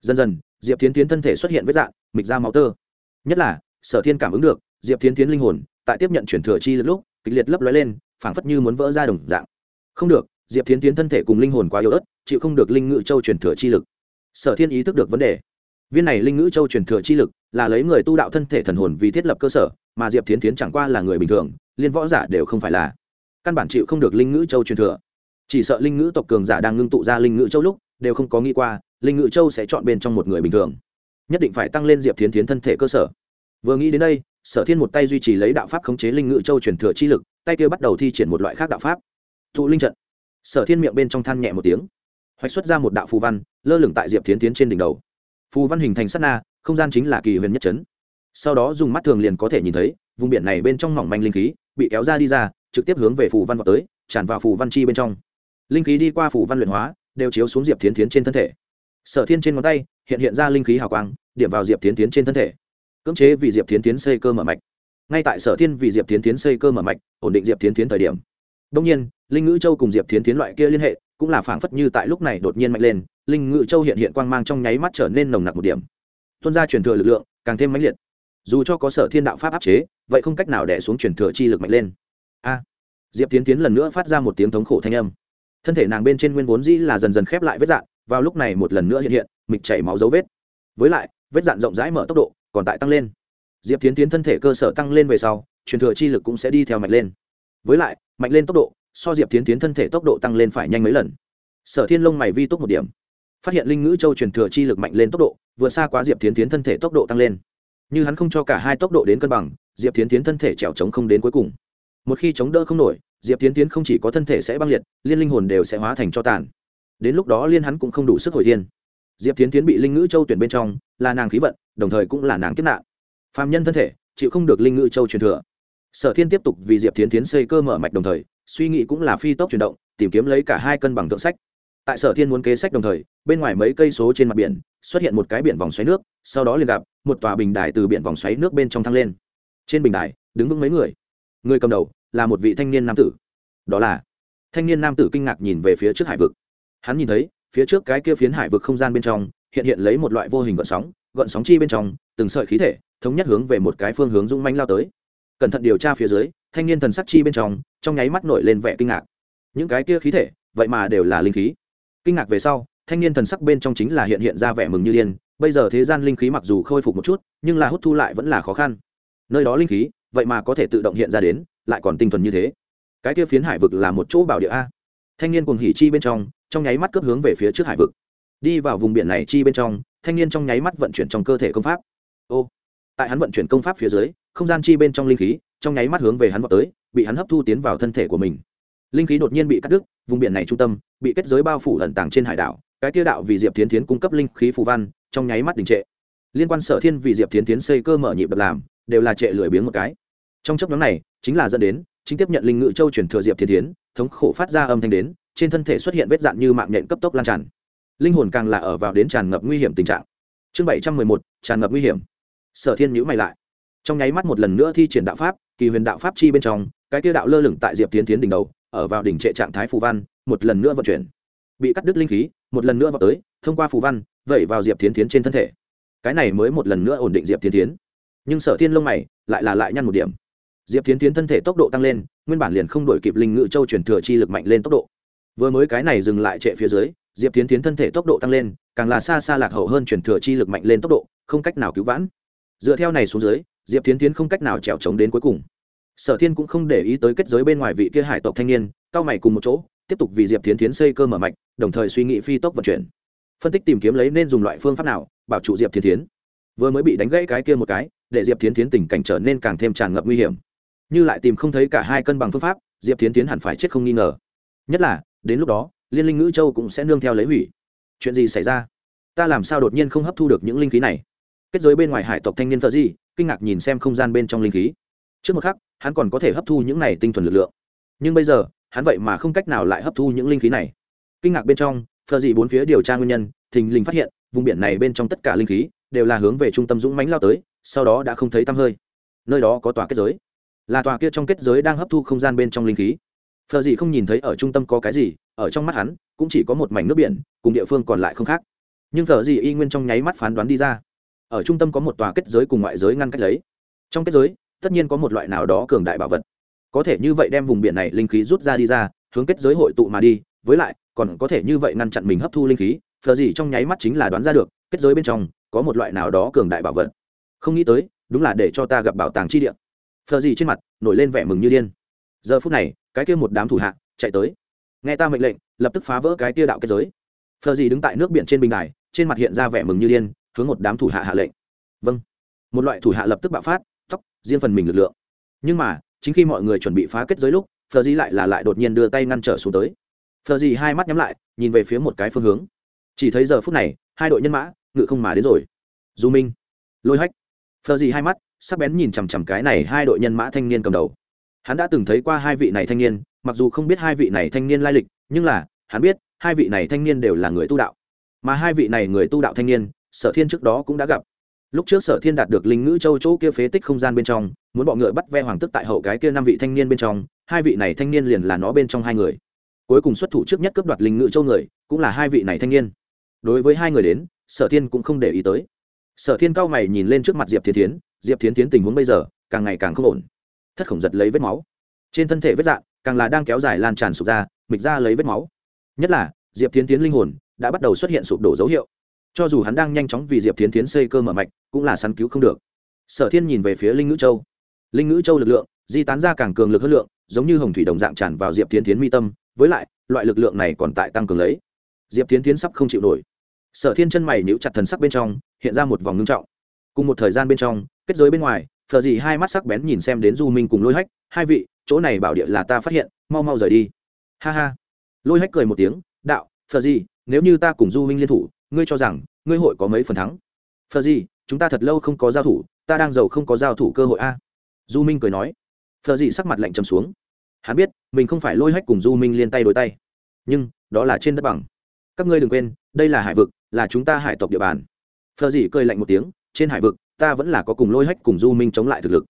Dần dần, diệp tiến tiến thân thể xuất hiện vết dạng, mịch ra máu tơ. Nhất là, sở thiên cảm ứng được, diệp tiến tiến linh hồn, tại tiếp nhận chuyển thừa chi lực lúc, kịch liệt lấp lóe lên phảng phất như muốn vỡ ra đồng dạng. Không được, diệp Thiến tiến thân thể cùng linh hồn quá yếu ớt, chịu không được linh ngự châu truyền thừa chi lực. Sở thiên ý thức được vấn đề. Viên này linh ngữ châu truyền thừa chi lực là lấy người tu đạo thân thể thần hồn vì thiết lập cơ sở, mà diệp Thiến tiến chẳng qua là người bình thường, liên võ giả đều không phải là. Căn bản chịu không được linh ngữ châu truyền thừa. Chỉ sợ linh ngữ tộc cường giả đang ngưng tụ ra linh ngữ châu lúc, đều không có nghĩ qua, linh ngữ châu sẽ chọn bên trong một người bình thường. Nhất định phải tăng lên diệp Thiến tiến thân thể cơ sở. Vừa nghĩ đến đây, sở thiên một tay duy trì lấy đạo pháp khống chế linh ngự châu truyền thừa chi lực tay kia bắt đầu thi triển một loại khác đạo pháp. Thụ linh trận. Sở thiên miệng bên trong than nhẹ một tiếng. Hoạch xuất ra một đạo phù văn, lơ lửng tại diệp tiến tiến trên đỉnh đầu. Phù văn hình thành sắt na, không gian chính là kỳ huyền nhất trấn sau đó dùng mắt thường liền có thể nhìn thấy, vùng biển này bên trong mỏng manh linh khí bị kéo ra đi ra, trực tiếp hướng về phù văn vào tới, tràn vào phù văn chi bên trong. Linh khí đi qua phù văn luyện hóa, đều chiếu xuống diệp tiến tiến trên thân thể. Sở thiên trên ngón tay hiện hiện ra linh khí hào quang, điểm vào diệp tiến tiến trên thân thể. Cưỡng chế vì diệp tiến tiến xây cơ mở mạch ngay tại sở thiên vì diệp tiến tiến xây cơ mở mạch, ổn định diệp tiến tiến thời điểm. Đông nhiên, linh ngữ châu cùng diệp tiến tiến loại kia liên hệ, cũng là phảng phất như tại lúc này đột nhiên mạnh lên, linh ngữ châu hiện hiện quang mang trong nháy mắt trở nên nồng nặc một điểm. Tuân ra truyền thừa lực lượng, càng thêm mãnh liệt. Dù cho có sở thiên đạo pháp áp chế, vậy không cách nào đẻ xuống truyền thừa chi lực mạnh lên. A! Diệp tiến tiến lần nữa phát ra một tiếng thống khổ thanh âm. Thân thể nàng bên trên nguyên vốn dĩ là dần dần khép lại vết dạn, vào lúc này một lần nữa hiện hiện, mịch chảy máu dấu vết. Với lại, vết dạn rộng rãi mở tốc độ, còn tại tăng lên diệp tiến tiến thân thể cơ sở tăng lên về sau, truyền thừa chi lực cũng sẽ đi theo mạnh lên. Với lại, mạnh lên tốc độ, so diệp tiến tiến thân thể tốc độ tăng lên phải nhanh mấy lần. Sở thiên lông mày vi túc một điểm. Phát hiện linh ngữ châu truyền thừa chi lực mạnh lên tốc độ, vượt xa quá diệp tiến tiến thân thể tốc độ tăng lên. Như hắn không cho cả hai tốc độ đến cân bằng, diệp tiến tiến thân thể trèo trống không đến cuối cùng. Một khi chống đỡ không nổi, diệp tiến tiến không chỉ có thân thể sẽ băng liệt, liên linh hồn đều sẽ hóa thành cho tàn. Đến lúc đó liên hắn cũng không đủ sức hồi thiên. Diệp tiến tiến bị linh ngữ châu tuyển bên trong, là nàng khí vận, đồng thời cũng là nàng kiếp nạn phạm nhân thân thể, chịu không được linh ngự châu truyền thừa. Sở thiên tiếp tục vì diệp tiến tiến xây cơ mở mạch đồng thời, suy nghĩ cũng là phi tốc chuyển động, tìm kiếm lấy cả hai cân bằng thượng sách. Tại sở thiên muốn kế sách đồng thời, bên ngoài mấy cây số trên mặt biển, xuất hiện một cái biển vòng xoáy nước, sau đó liền gặp một tòa bình đài từ biển vòng xoáy nước bên trong thăng lên. Trên bình đài, đứng vững mấy người. Người cầm đầu là một vị thanh niên nam tử. Đó là thanh niên nam tử kinh ngạc nhìn về phía trước hải vực. Hắn nhìn thấy, phía trước cái kia phiến hải vực không gian bên trong, hiện hiện lấy một loại vô hình gợn sóng gợn sóng chi bên trong, từng sợi khí thể thống nhất hướng về một cái phương hướng dũng manh lao tới. Cẩn thận điều tra phía dưới, thanh niên thần sắc chi bên trong trong nháy mắt nổi lên vẻ kinh ngạc. Những cái kia khí thể, vậy mà đều là linh khí. Kinh ngạc về sau, thanh niên thần sắc bên trong chính là hiện hiện ra vẻ mừng như điên. Bây giờ thế gian linh khí mặc dù khôi phục một chút, nhưng là hút thu lại vẫn là khó khăn. Nơi đó linh khí, vậy mà có thể tự động hiện ra đến, lại còn tinh thuần như thế. Cái kia phiến hải vực là một chỗ bảo địa a. Thanh niên cùng hỉ chi bên trong trong nháy mắt cấp hướng về phía trước hải vực. Đi vào vùng biển này chi bên trong, thanh niên trong nháy mắt vận chuyển trong cơ thể công pháp. Ô tại hắn vận chuyển công pháp phía dưới, không gian chi bên trong linh khí, trong nháy mắt hướng về hắn vào tới, bị hắn hấp thu tiến vào thân thể của mình. Linh khí đột nhiên bị cắt đứt, vùng biển này trung tâm, bị kết giới bao phủ ẩn tàng trên hải đảo, cái tiêu đạo vì diệp tiến tiến cung cấp linh khí phù văn, trong nháy mắt đình trệ. Liên quan sở thiên vì diệp tiến tiến xây cơ mở nhịp đập làm, đều là trệ lười biếng một cái. Trong chấp nhóm này, chính là dẫn đến, chính tiếp nhận linh ngự châu chuyển thừa diệp tiến tiến thống khổ phát ra âm thanh đến, trên thân thể xuất hiện vết dạn như mạng nhện cấp tốc lan tràn. Linh hồn càng là ở vào đến tràn ngập nguy hiểm tình trạng. Chương bảy trăm mười một, tràn ngập nguy hiểm sở thiên nhữ mày lại. Trong nháy mắt một lần nữa thi triển đạo pháp, kỳ huyền đạo pháp chi bên trong, cái tiêu đạo lơ lửng tại diệp tiến tiến đỉnh đầu, ở vào đỉnh trệ trạng thái phù văn, một lần nữa vận chuyển. Bị cắt đứt linh khí, một lần nữa vào tới, thông qua phù văn, vẩy vào diệp tiến tiến trên thân thể. Cái này mới một lần nữa ổn định diệp tiến tiến. Nhưng sở thiên lông mày lại là lại nhăn một điểm. Diệp tiến tiến thân thể tốc độ tăng lên, nguyên bản liền không đổi kịp linh ngự châu chuyển thừa chi lực mạnh lên tốc độ. Vừa mới cái này dừng lại trệ phía dưới, diệp tiến tiến thân thể tốc độ tăng lên, càng là xa xa lạc hậu hơn chuyển thừa chi lực mạnh lên tốc độ, không cách nào cứu vãn dựa theo này xuống dưới, diệp tiến tiến không cách nào trèo trống đến cuối cùng. Sở thiên cũng không để ý tới kết giới bên ngoài vị kia hải tộc thanh niên cao mày cùng một chỗ, tiếp tục vì diệp tiến tiến xây cơ mở mạch, đồng thời suy nghĩ phi tốc vận chuyển. Phân tích tìm kiếm lấy nên dùng loại phương pháp nào, bảo trụ diệp tiến tiến vừa mới bị đánh gãy cái kia một cái, để diệp tiến tiến tình cảnh trở nên càng thêm tràn ngập nguy hiểm. Như lại tìm không thấy cả hai cân bằng phương pháp, diệp tiến tiến hẳn phải chết không nghi ngờ. Nhất là, đến lúc đó, liên linh ngữ châu cũng sẽ nương theo lấy hủy. Chuyện gì xảy ra? Ta làm sao đột nhiên không hấp thu được những linh khí này? Kết giới bên ngoài hải tộc thanh niên thợ di, kinh ngạc nhìn xem không gian bên trong linh khí. Trước một khắc, hắn còn có thể hấp thu những này tinh thuần lực lượng. Nhưng bây giờ, hắn vậy mà không cách nào lại hấp thu những linh khí này. Kinh ngạc bên trong phờ di bốn phía điều tra nguyên nhân, thình lình phát hiện, vùng biển này bên trong tất cả linh khí đều là hướng về trung tâm dũng mánh lao tới, sau đó đã không thấy tăm hơi. Nơi đó có tòa kết giới. Là tòa kia trong kết giới đang hấp thu không gian bên trong linh khí. Phờ gì không nhìn thấy ở trung tâm có cái gì, ở trong mắt hắn, cũng chỉ có một mảnh nước biển, cùng địa phương còn lại không khác. Nhưng phờ gì y nguyên trong nháy mắt phán đoán đi ra ở trung tâm có một tòa kết giới cùng ngoại giới ngăn cách lấy. Trong kết giới, tất nhiên có một loại nào đó cường đại bảo vật. Có thể như vậy đem vùng biển này linh khí rút ra đi ra, hướng kết giới hội tụ mà đi, với lại, còn có thể như vậy ngăn chặn mình hấp thu linh khí, phờ gì trong nháy mắt chính là đoán ra được, kết giới bên trong có một loại nào đó cường đại bảo vật. Không nghĩ tới, đúng là để cho ta gặp bảo tàng chi địa. Phờ gì trên mặt nổi lên vẻ mừng như điên. Giờ phút này, cái kia một đám thủ hạ chạy tới. Nghe ta mệnh lệnh, lập tức phá vỡ cái kia đạo kết giới. Phờ gì đứng tại nước biển trên bình đài, trên mặt hiện ra vẻ mừng như điên hướng một đám thủ hạ hạ lệnh. Vâng. Một loại thủ hạ lập tức bạo phát, tóc, riêng phần mình lực lượng. Nhưng mà, chính khi mọi người chuẩn bị phá kết giới lúc, phờ di lại là lại đột nhiên đưa tay ngăn trở xuống tới. Phờ di hai mắt nhắm lại, nhìn về phía một cái phương hướng. Chỉ thấy giờ phút này, hai đội nhân mã, ngự không mà đến rồi. Du minh, lôi hách. Phờ di hai mắt, sắc bén nhìn chằm chằm cái này hai đội nhân mã thanh niên cầm đầu. Hắn đã từng thấy qua hai vị này thanh niên, mặc dù không biết hai vị này thanh niên lai lịch, nhưng là, hắn biết, hai vị này thanh niên đều là người tu đạo. Mà hai vị này người tu đạo thanh niên sở thiên trước đó cũng đã gặp. Lúc trước sở thiên đạt được linh ngữ châu chỗ kia phế tích không gian bên trong, muốn bọ ngựa bắt ve hoàng tức tại hậu cái kia năm vị thanh niên bên trong, hai vị này thanh niên liền là nó bên trong hai người. Cuối cùng xuất thủ trước nhất cướp đoạt linh ngữ châu người, cũng là hai vị này thanh niên. Đối với hai người đến, sở thiên cũng không để ý tới. Sở thiên cao mày nhìn lên trước mặt diệp thiên tiến diệp thiên tiến tình huống bây giờ, càng ngày càng không ổn. Thất khổng giật lấy vết máu. Trên thân thể vết dạn, càng là đang kéo dài lan tràn sụp ra, mịch ra lấy vết máu. Nhất là, diệp Thiên tiến linh hồn đã bắt đầu xuất hiện sụp đổ dấu hiệu cho dù hắn đang nhanh chóng vì diệp tiến tiến xây cơ mở mạch, cũng là săn cứu không được. Sở thiên nhìn về phía linh ngữ châu. Linh ngữ châu lực lượng, di tán ra càng cường lực hơn lượng, giống như hồng thủy đồng dạng tràn vào diệp tiến tiến mi tâm, với lại, loại lực lượng này còn tại tăng cường lấy. Diệp tiến tiến sắp không chịu nổi. Sở thiên chân mày níu chặt thần sắc bên trong, hiện ra một vòng ngưng trọng. Cùng một thời gian bên trong, kết giới bên ngoài phờ gì hai mắt sắc bén nhìn xem đến du minh cùng lôi hách, hai vị, chỗ này bảo địa là ta phát hiện, mau mau rời đi. Ha ha. Lôi hách cười một tiếng, đạo phờ gì nếu như ta cùng du minh liên thủ ngươi cho rằng, ngươi hội có mấy phần thắng? Phờ gì, chúng ta thật lâu không có giao thủ, ta đang giàu không có giao thủ cơ hội a. Du minh cười nói. Phờ gì sắc mặt lạnh trầm xuống. Hắn biết, mình không phải lôi hách cùng du minh liên tay đối tay. Nhưng, đó là trên đất bằng. Các ngươi đừng quên, đây là hải vực, là chúng ta hải tộc địa bàn. Phờ gì cười lạnh một tiếng, trên hải vực, ta vẫn là có cùng lôi hách cùng du minh chống lại thực lực.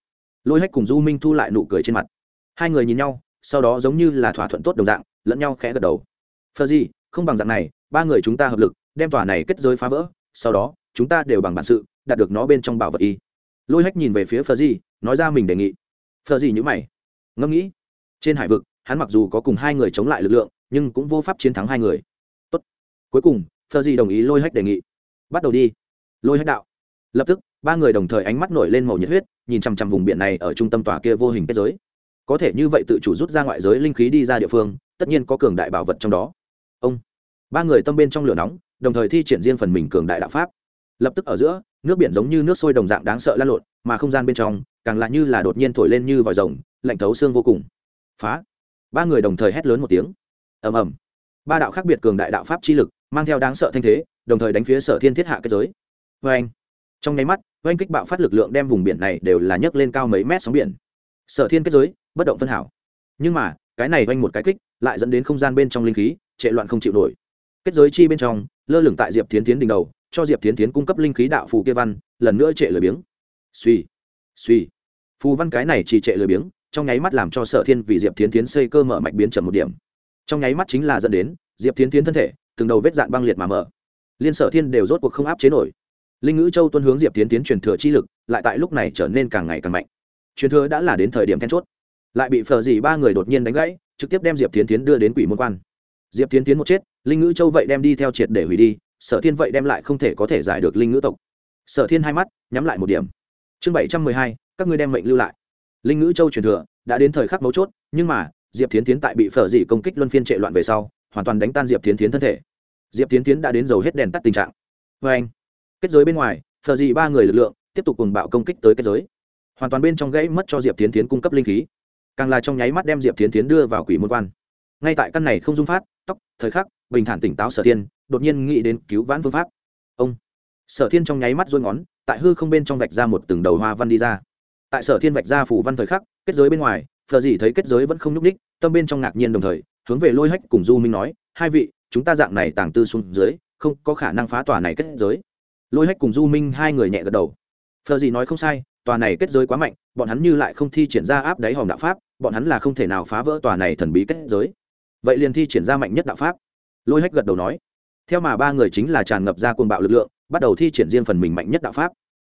Lôi hách cùng du minh thu lại nụ cười trên mặt. Hai người nhìn nhau, sau đó giống như là thỏa thuận tốt đồng dạng, lẫn nhau khẽ gật đầu. Phờ gì, không bằng dạng này, ba người chúng ta hợp lực đem tòa này kết giới phá vỡ, sau đó, chúng ta đều bằng bản sự, đạt được nó bên trong bảo vật y. Lôi hách nhìn về phía phờ di, nói ra mình đề nghị. Phờ di nhữ mày. Ngẫm nghĩ, trên hải vực, hắn mặc dù có cùng hai người chống lại lực lượng, nhưng cũng vô pháp chiến thắng hai người. Tốt. cuối cùng phờ di đồng ý lôi hách đề nghị. Bắt đầu đi. Lôi hách đạo. Lập tức, ba người đồng thời ánh mắt nổi lên màu nhiệt huyết, nhìn chằm chằm vùng biển này ở trung tâm tòa kia vô hình kết giới. Có thể như vậy tự chủ rút ra ngoại giới linh khí đi ra địa phương, tất nhiên có cường đại bảo vật trong đó. Ông. Ba người tâm bên trong lửa nóng đồng thời thi triển riêng phần mình cường đại đạo pháp. Lập tức ở giữa, nước biển giống như nước sôi đồng dạng đáng sợ lan lộn, mà không gian bên trong, càng lại như là đột nhiên thổi lên như vòi rồng, lạnh thấu xương vô cùng. Phá! Ba người đồng thời hét lớn một tiếng. Ầm ầm. Ba đạo khác biệt cường đại đạo pháp chi lực, mang theo đáng sợ thanh thế, đồng thời đánh phía sở thiên thiết hạ kết giới. Vê anh trong nháy mắt, oanh kích bạo phát lực lượng đem vùng biển này đều là nhấc lên cao mấy mét sóng biển. Sở thiên kết giới, bất động phân hảo. Nhưng mà, cái này oanh một cái kích, lại dẫn đến không gian bên trong linh khí, trệ loạn không chịu nổi kết giới chi bên trong, lơ lửng tại diệp tiến tiến đỉnh đầu, cho diệp tiến tiến cung cấp linh khí đạo phù kia văn, lần nữa trệ lười biếng. Suy suy phù văn cái này chỉ trệ lười biếng, trong nháy mắt làm cho sở thiên vì diệp tiến tiến xây cơ mở mạch biến chậm một điểm. Trong nháy mắt chính là dẫn đến, diệp tiến tiến thân thể, từng đầu vết dạn băng liệt mà mở. Liên sở thiên đều rốt cuộc không áp chế nổi. Linh ngữ châu tuân hướng diệp tiến tiến truyền thừa chi lực, lại tại lúc này trở nên càng ngày càng mạnh. Truyền thừa đã là đến thời điểm then chốt. Lại bị phờ dì ba người đột nhiên đánh gãy, trực tiếp đem diệp tiến tiến đưa đến quỷ môn quan. Diệp tiến tiến một chết linh ngữ châu vậy đem đi theo triệt để hủy đi, sở thiên vậy đem lại không thể có thể giải được linh ngữ tộc. Sở thiên hai mắt, nhắm lại một điểm. Chương bảy trăm mười hai, các ngươi đem mệnh lưu lại. Linh ngữ châu truyền thừa, đã đến thời khắc mấu chốt, nhưng mà, diệp tiến tiến tại bị phở dị công kích luân phiên trệ loạn về sau, hoàn toàn đánh tan diệp tiến tiến thân thể. Diệp tiến tiến đã đến dầu hết đèn tắt tình trạng. Vê anh, kết giới bên ngoài, phở dị ba người lực lượng, tiếp tục cùng bạo công kích tới kết giới. Hoàn toàn bên trong gãy mất cho diệp tiến tiến cung cấp linh khí. Càng là trong nháy mắt đem diệp tiến tiến đưa vào quỷ môn quan. Ngay tại căn này không dung phát, tóc, thời khắc bình thản tỉnh táo sở thiên, đột nhiên nghĩ đến cứu vãn phương pháp. Ông, sở thiên trong nháy mắt rôi ngón, tại hư không bên trong vạch ra một từng đầu hoa văn đi ra. Tại sở thiên vạch ra phủ văn thời khắc, kết giới bên ngoài, phờ gì thấy kết giới vẫn không nhúc ních tâm bên trong ngạc nhiên đồng thời, hướng về lôi hách cùng du minh nói, hai vị, chúng ta dạng này tàng tư xuống dưới, không có khả năng phá tòa này kết giới. Lôi hách cùng du minh hai người nhẹ gật đầu. Phờ gì nói không sai, tòa này kết giới quá mạnh, bọn hắn như lại không thi triển ra áp đáy hòm đạo pháp, bọn hắn là không thể nào phá vỡ tòa này thần bí kết giới. Vậy liền thi triển ra mạnh nhất đạo pháp lôi hách gật đầu nói, theo mà ba người chính là tràn ngập ra cuồng bạo lực lượng, bắt đầu thi triển riêng phần mình mạnh nhất đạo pháp.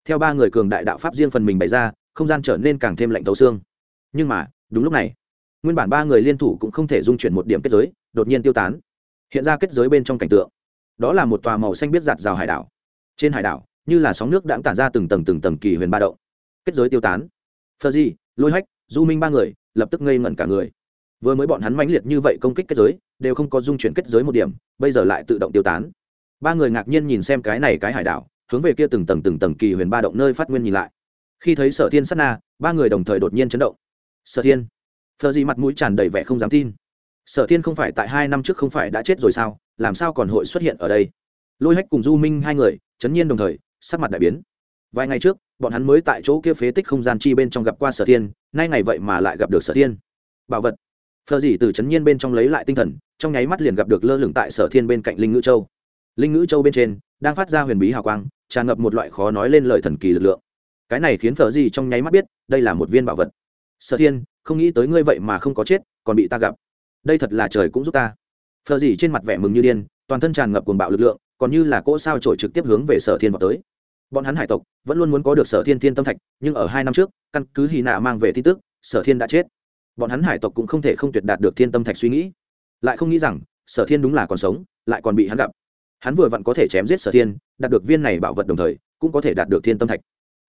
Theo ba người cường đại đạo pháp riêng phần mình bày ra, không gian trở nên càng thêm lạnh tấu xương. Nhưng mà, đúng lúc này, nguyên bản ba người liên thủ cũng không thể dung chuyển một điểm kết giới, đột nhiên tiêu tán, hiện ra kết giới bên trong cảnh tượng. Đó là một tòa màu xanh biết giạt rào hải đảo. Trên hải đảo, như là sóng nước đãng tản ra từng tầng từng tầng kỳ huyền ba động. Kết giới tiêu tán. Phờ di, lôi hách, du minh ba người, lập tức ngây ngẩn cả người vừa mới bọn hắn mãnh liệt như vậy công kích kết giới, đều không có dung chuyển kết giới một điểm, bây giờ lại tự động tiêu tán. Ba người ngạc nhiên nhìn xem cái này cái hải đảo, hướng về kia từng tầng từng tầng kỳ huyền ba động nơi phát nguyên nhìn lại. Khi thấy sở thiên sát na, ba người đồng thời đột nhiên chấn động. Sở thiên, phờ gì mặt mũi tràn đầy vẻ không dám tin. Sở thiên không phải tại hai năm trước không phải đã chết rồi sao, làm sao còn hội xuất hiện ở đây? Lôi hách cùng du minh hai người, chấn nhiên đồng thời, sắc mặt đại biến. Vài ngày trước, bọn hắn mới tại chỗ kia phế tích không gian chi bên trong gặp qua sở thiên, nay ngày vậy mà lại gặp được sở thiên. Bảo vật phờ gì từ chấn nhiên bên trong lấy lại tinh thần, trong nháy mắt liền gặp được lơ lửng tại sở thiên bên cạnh linh ngữ châu. Linh ngữ châu bên trên, đang phát ra huyền bí hào quang, tràn ngập một loại khó nói lên lời thần kỳ lực lượng. Cái này khiến phở gì trong nháy mắt biết, đây là một viên bảo vật. Sở thiên, không nghĩ tới ngươi vậy mà không có chết, còn bị ta gặp. Đây thật là trời cũng giúp ta. Phở gì trên mặt vẻ mừng như điên, toàn thân tràn ngập cuồng bạo lực lượng, còn như là cỗ sao trổi trực tiếp hướng về sở thiên vào tới. Bọn hắn hải tộc, vẫn luôn muốn có được sở thiên thiên tâm thạch, nhưng ở hai năm trước, căn cứ hy nạ mang về tin tức, sở thiên đã chết bọn hắn hải tộc cũng không thể không tuyệt đạt được thiên tâm thạch suy nghĩ. Lại không nghĩ rằng, sở thiên đúng là còn sống, lại còn bị hắn gặp. Hắn vừa vặn có thể chém giết sở thiên, đạt được viên này bảo vật đồng thời, cũng có thể đạt được thiên tâm thạch.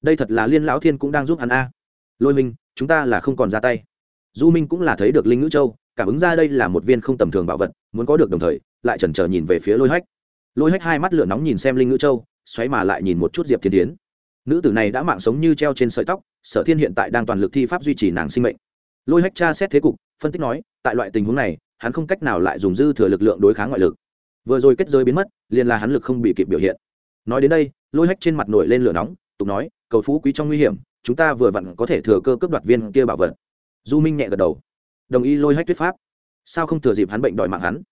Đây thật là liên lão thiên cũng đang giúp hắn a. Lôi minh, chúng ta là không còn ra tay. Du minh cũng là thấy được linh ngữ châu, cảm ứng ra đây là một viên không tầm thường bảo vật, muốn có được đồng thời, lại chần chờ nhìn về phía lôi hách. Lôi hách hai mắt lửa nóng nhìn xem linh ngữ châu, xoáy mà lại nhìn một chút diệp thiên tiến nữ tử này đã mạng sống như treo trên sợi tóc, sở thiên hiện tại đang toàn lực thi pháp duy trì nàng sinh mệnh lôi hách tra xét thế cục, phân tích nói, tại loại tình huống này, hắn không cách nào lại dùng dư thừa lực lượng đối kháng ngoại lực. Vừa rồi kết giới biến mất, liền là hắn lực không bị kịp biểu hiện. Nói đến đây, lôi hách trên mặt nổi lên lửa nóng, tục nói, cầu phú quý trong nguy hiểm, chúng ta vừa vặn có thể thừa cơ cướp đoạt viên kia bảo vật. Du minh nhẹ gật đầu. Đồng ý lôi hách thuyết pháp. Sao không thừa dịp hắn bệnh đòi mạng hắn?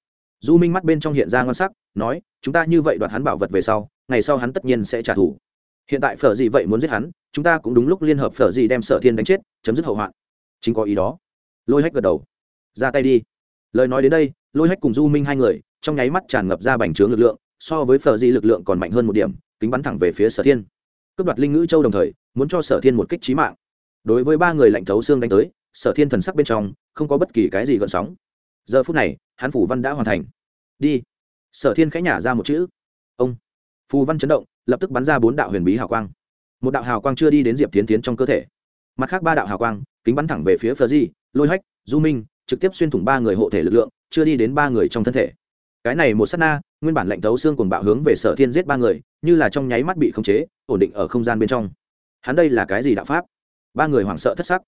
Du minh mắt bên trong hiện ra ngon sắc, nói, chúng ta như vậy đoạt hắn bảo vật về sau, ngày sau hắn tất nhiên sẽ trả thù. Hiện tại phở gì vậy muốn giết hắn, chúng ta cũng đúng lúc liên hợp phở gì đem sở thiên đánh chết, chấm dứt hậu hoạn chính có ý đó. Lôi hách gật đầu. Ra tay đi. Lời nói đến đây, lôi hách cùng du minh hai người, trong nháy mắt tràn ngập ra bành trướng lực lượng, so với phở gì lực lượng còn mạnh hơn một điểm, kính bắn thẳng về phía sở thiên. Cướp đoạt linh ngữ châu đồng thời, muốn cho sở thiên một kích trí mạng. Đối với ba người lạnh thấu xương đánh tới, sở thiên thần sắc bên trong, không có bất kỳ cái gì gợn sóng. Giờ phút này, hắn phủ văn đã hoàn thành. Đi. Sở thiên khẽ nhả ra một chữ. Ông. Phù văn chấn động, lập tức bắn ra bốn đạo huyền bí hào quang. Một đạo hào quang chưa đi đến diệp tiến tiến trong cơ thể. Mặt khác ba đạo hào quang kính bắn thẳng về phía phờ di, lôi hách, du minh, trực tiếp xuyên thủng ba người hộ thể lực lượng, chưa đi đến ba người trong thân thể. Cái này một s á t na, nguyên bản lệnh thấu xương cùng bạo hướng về sở thiên giết ba người, như là trong nháy mắt bị khống chế, ổn định ở không gian bên trong. Hắn đây là cái gì đạo pháp? Ba người hoảng sợ thất sắc.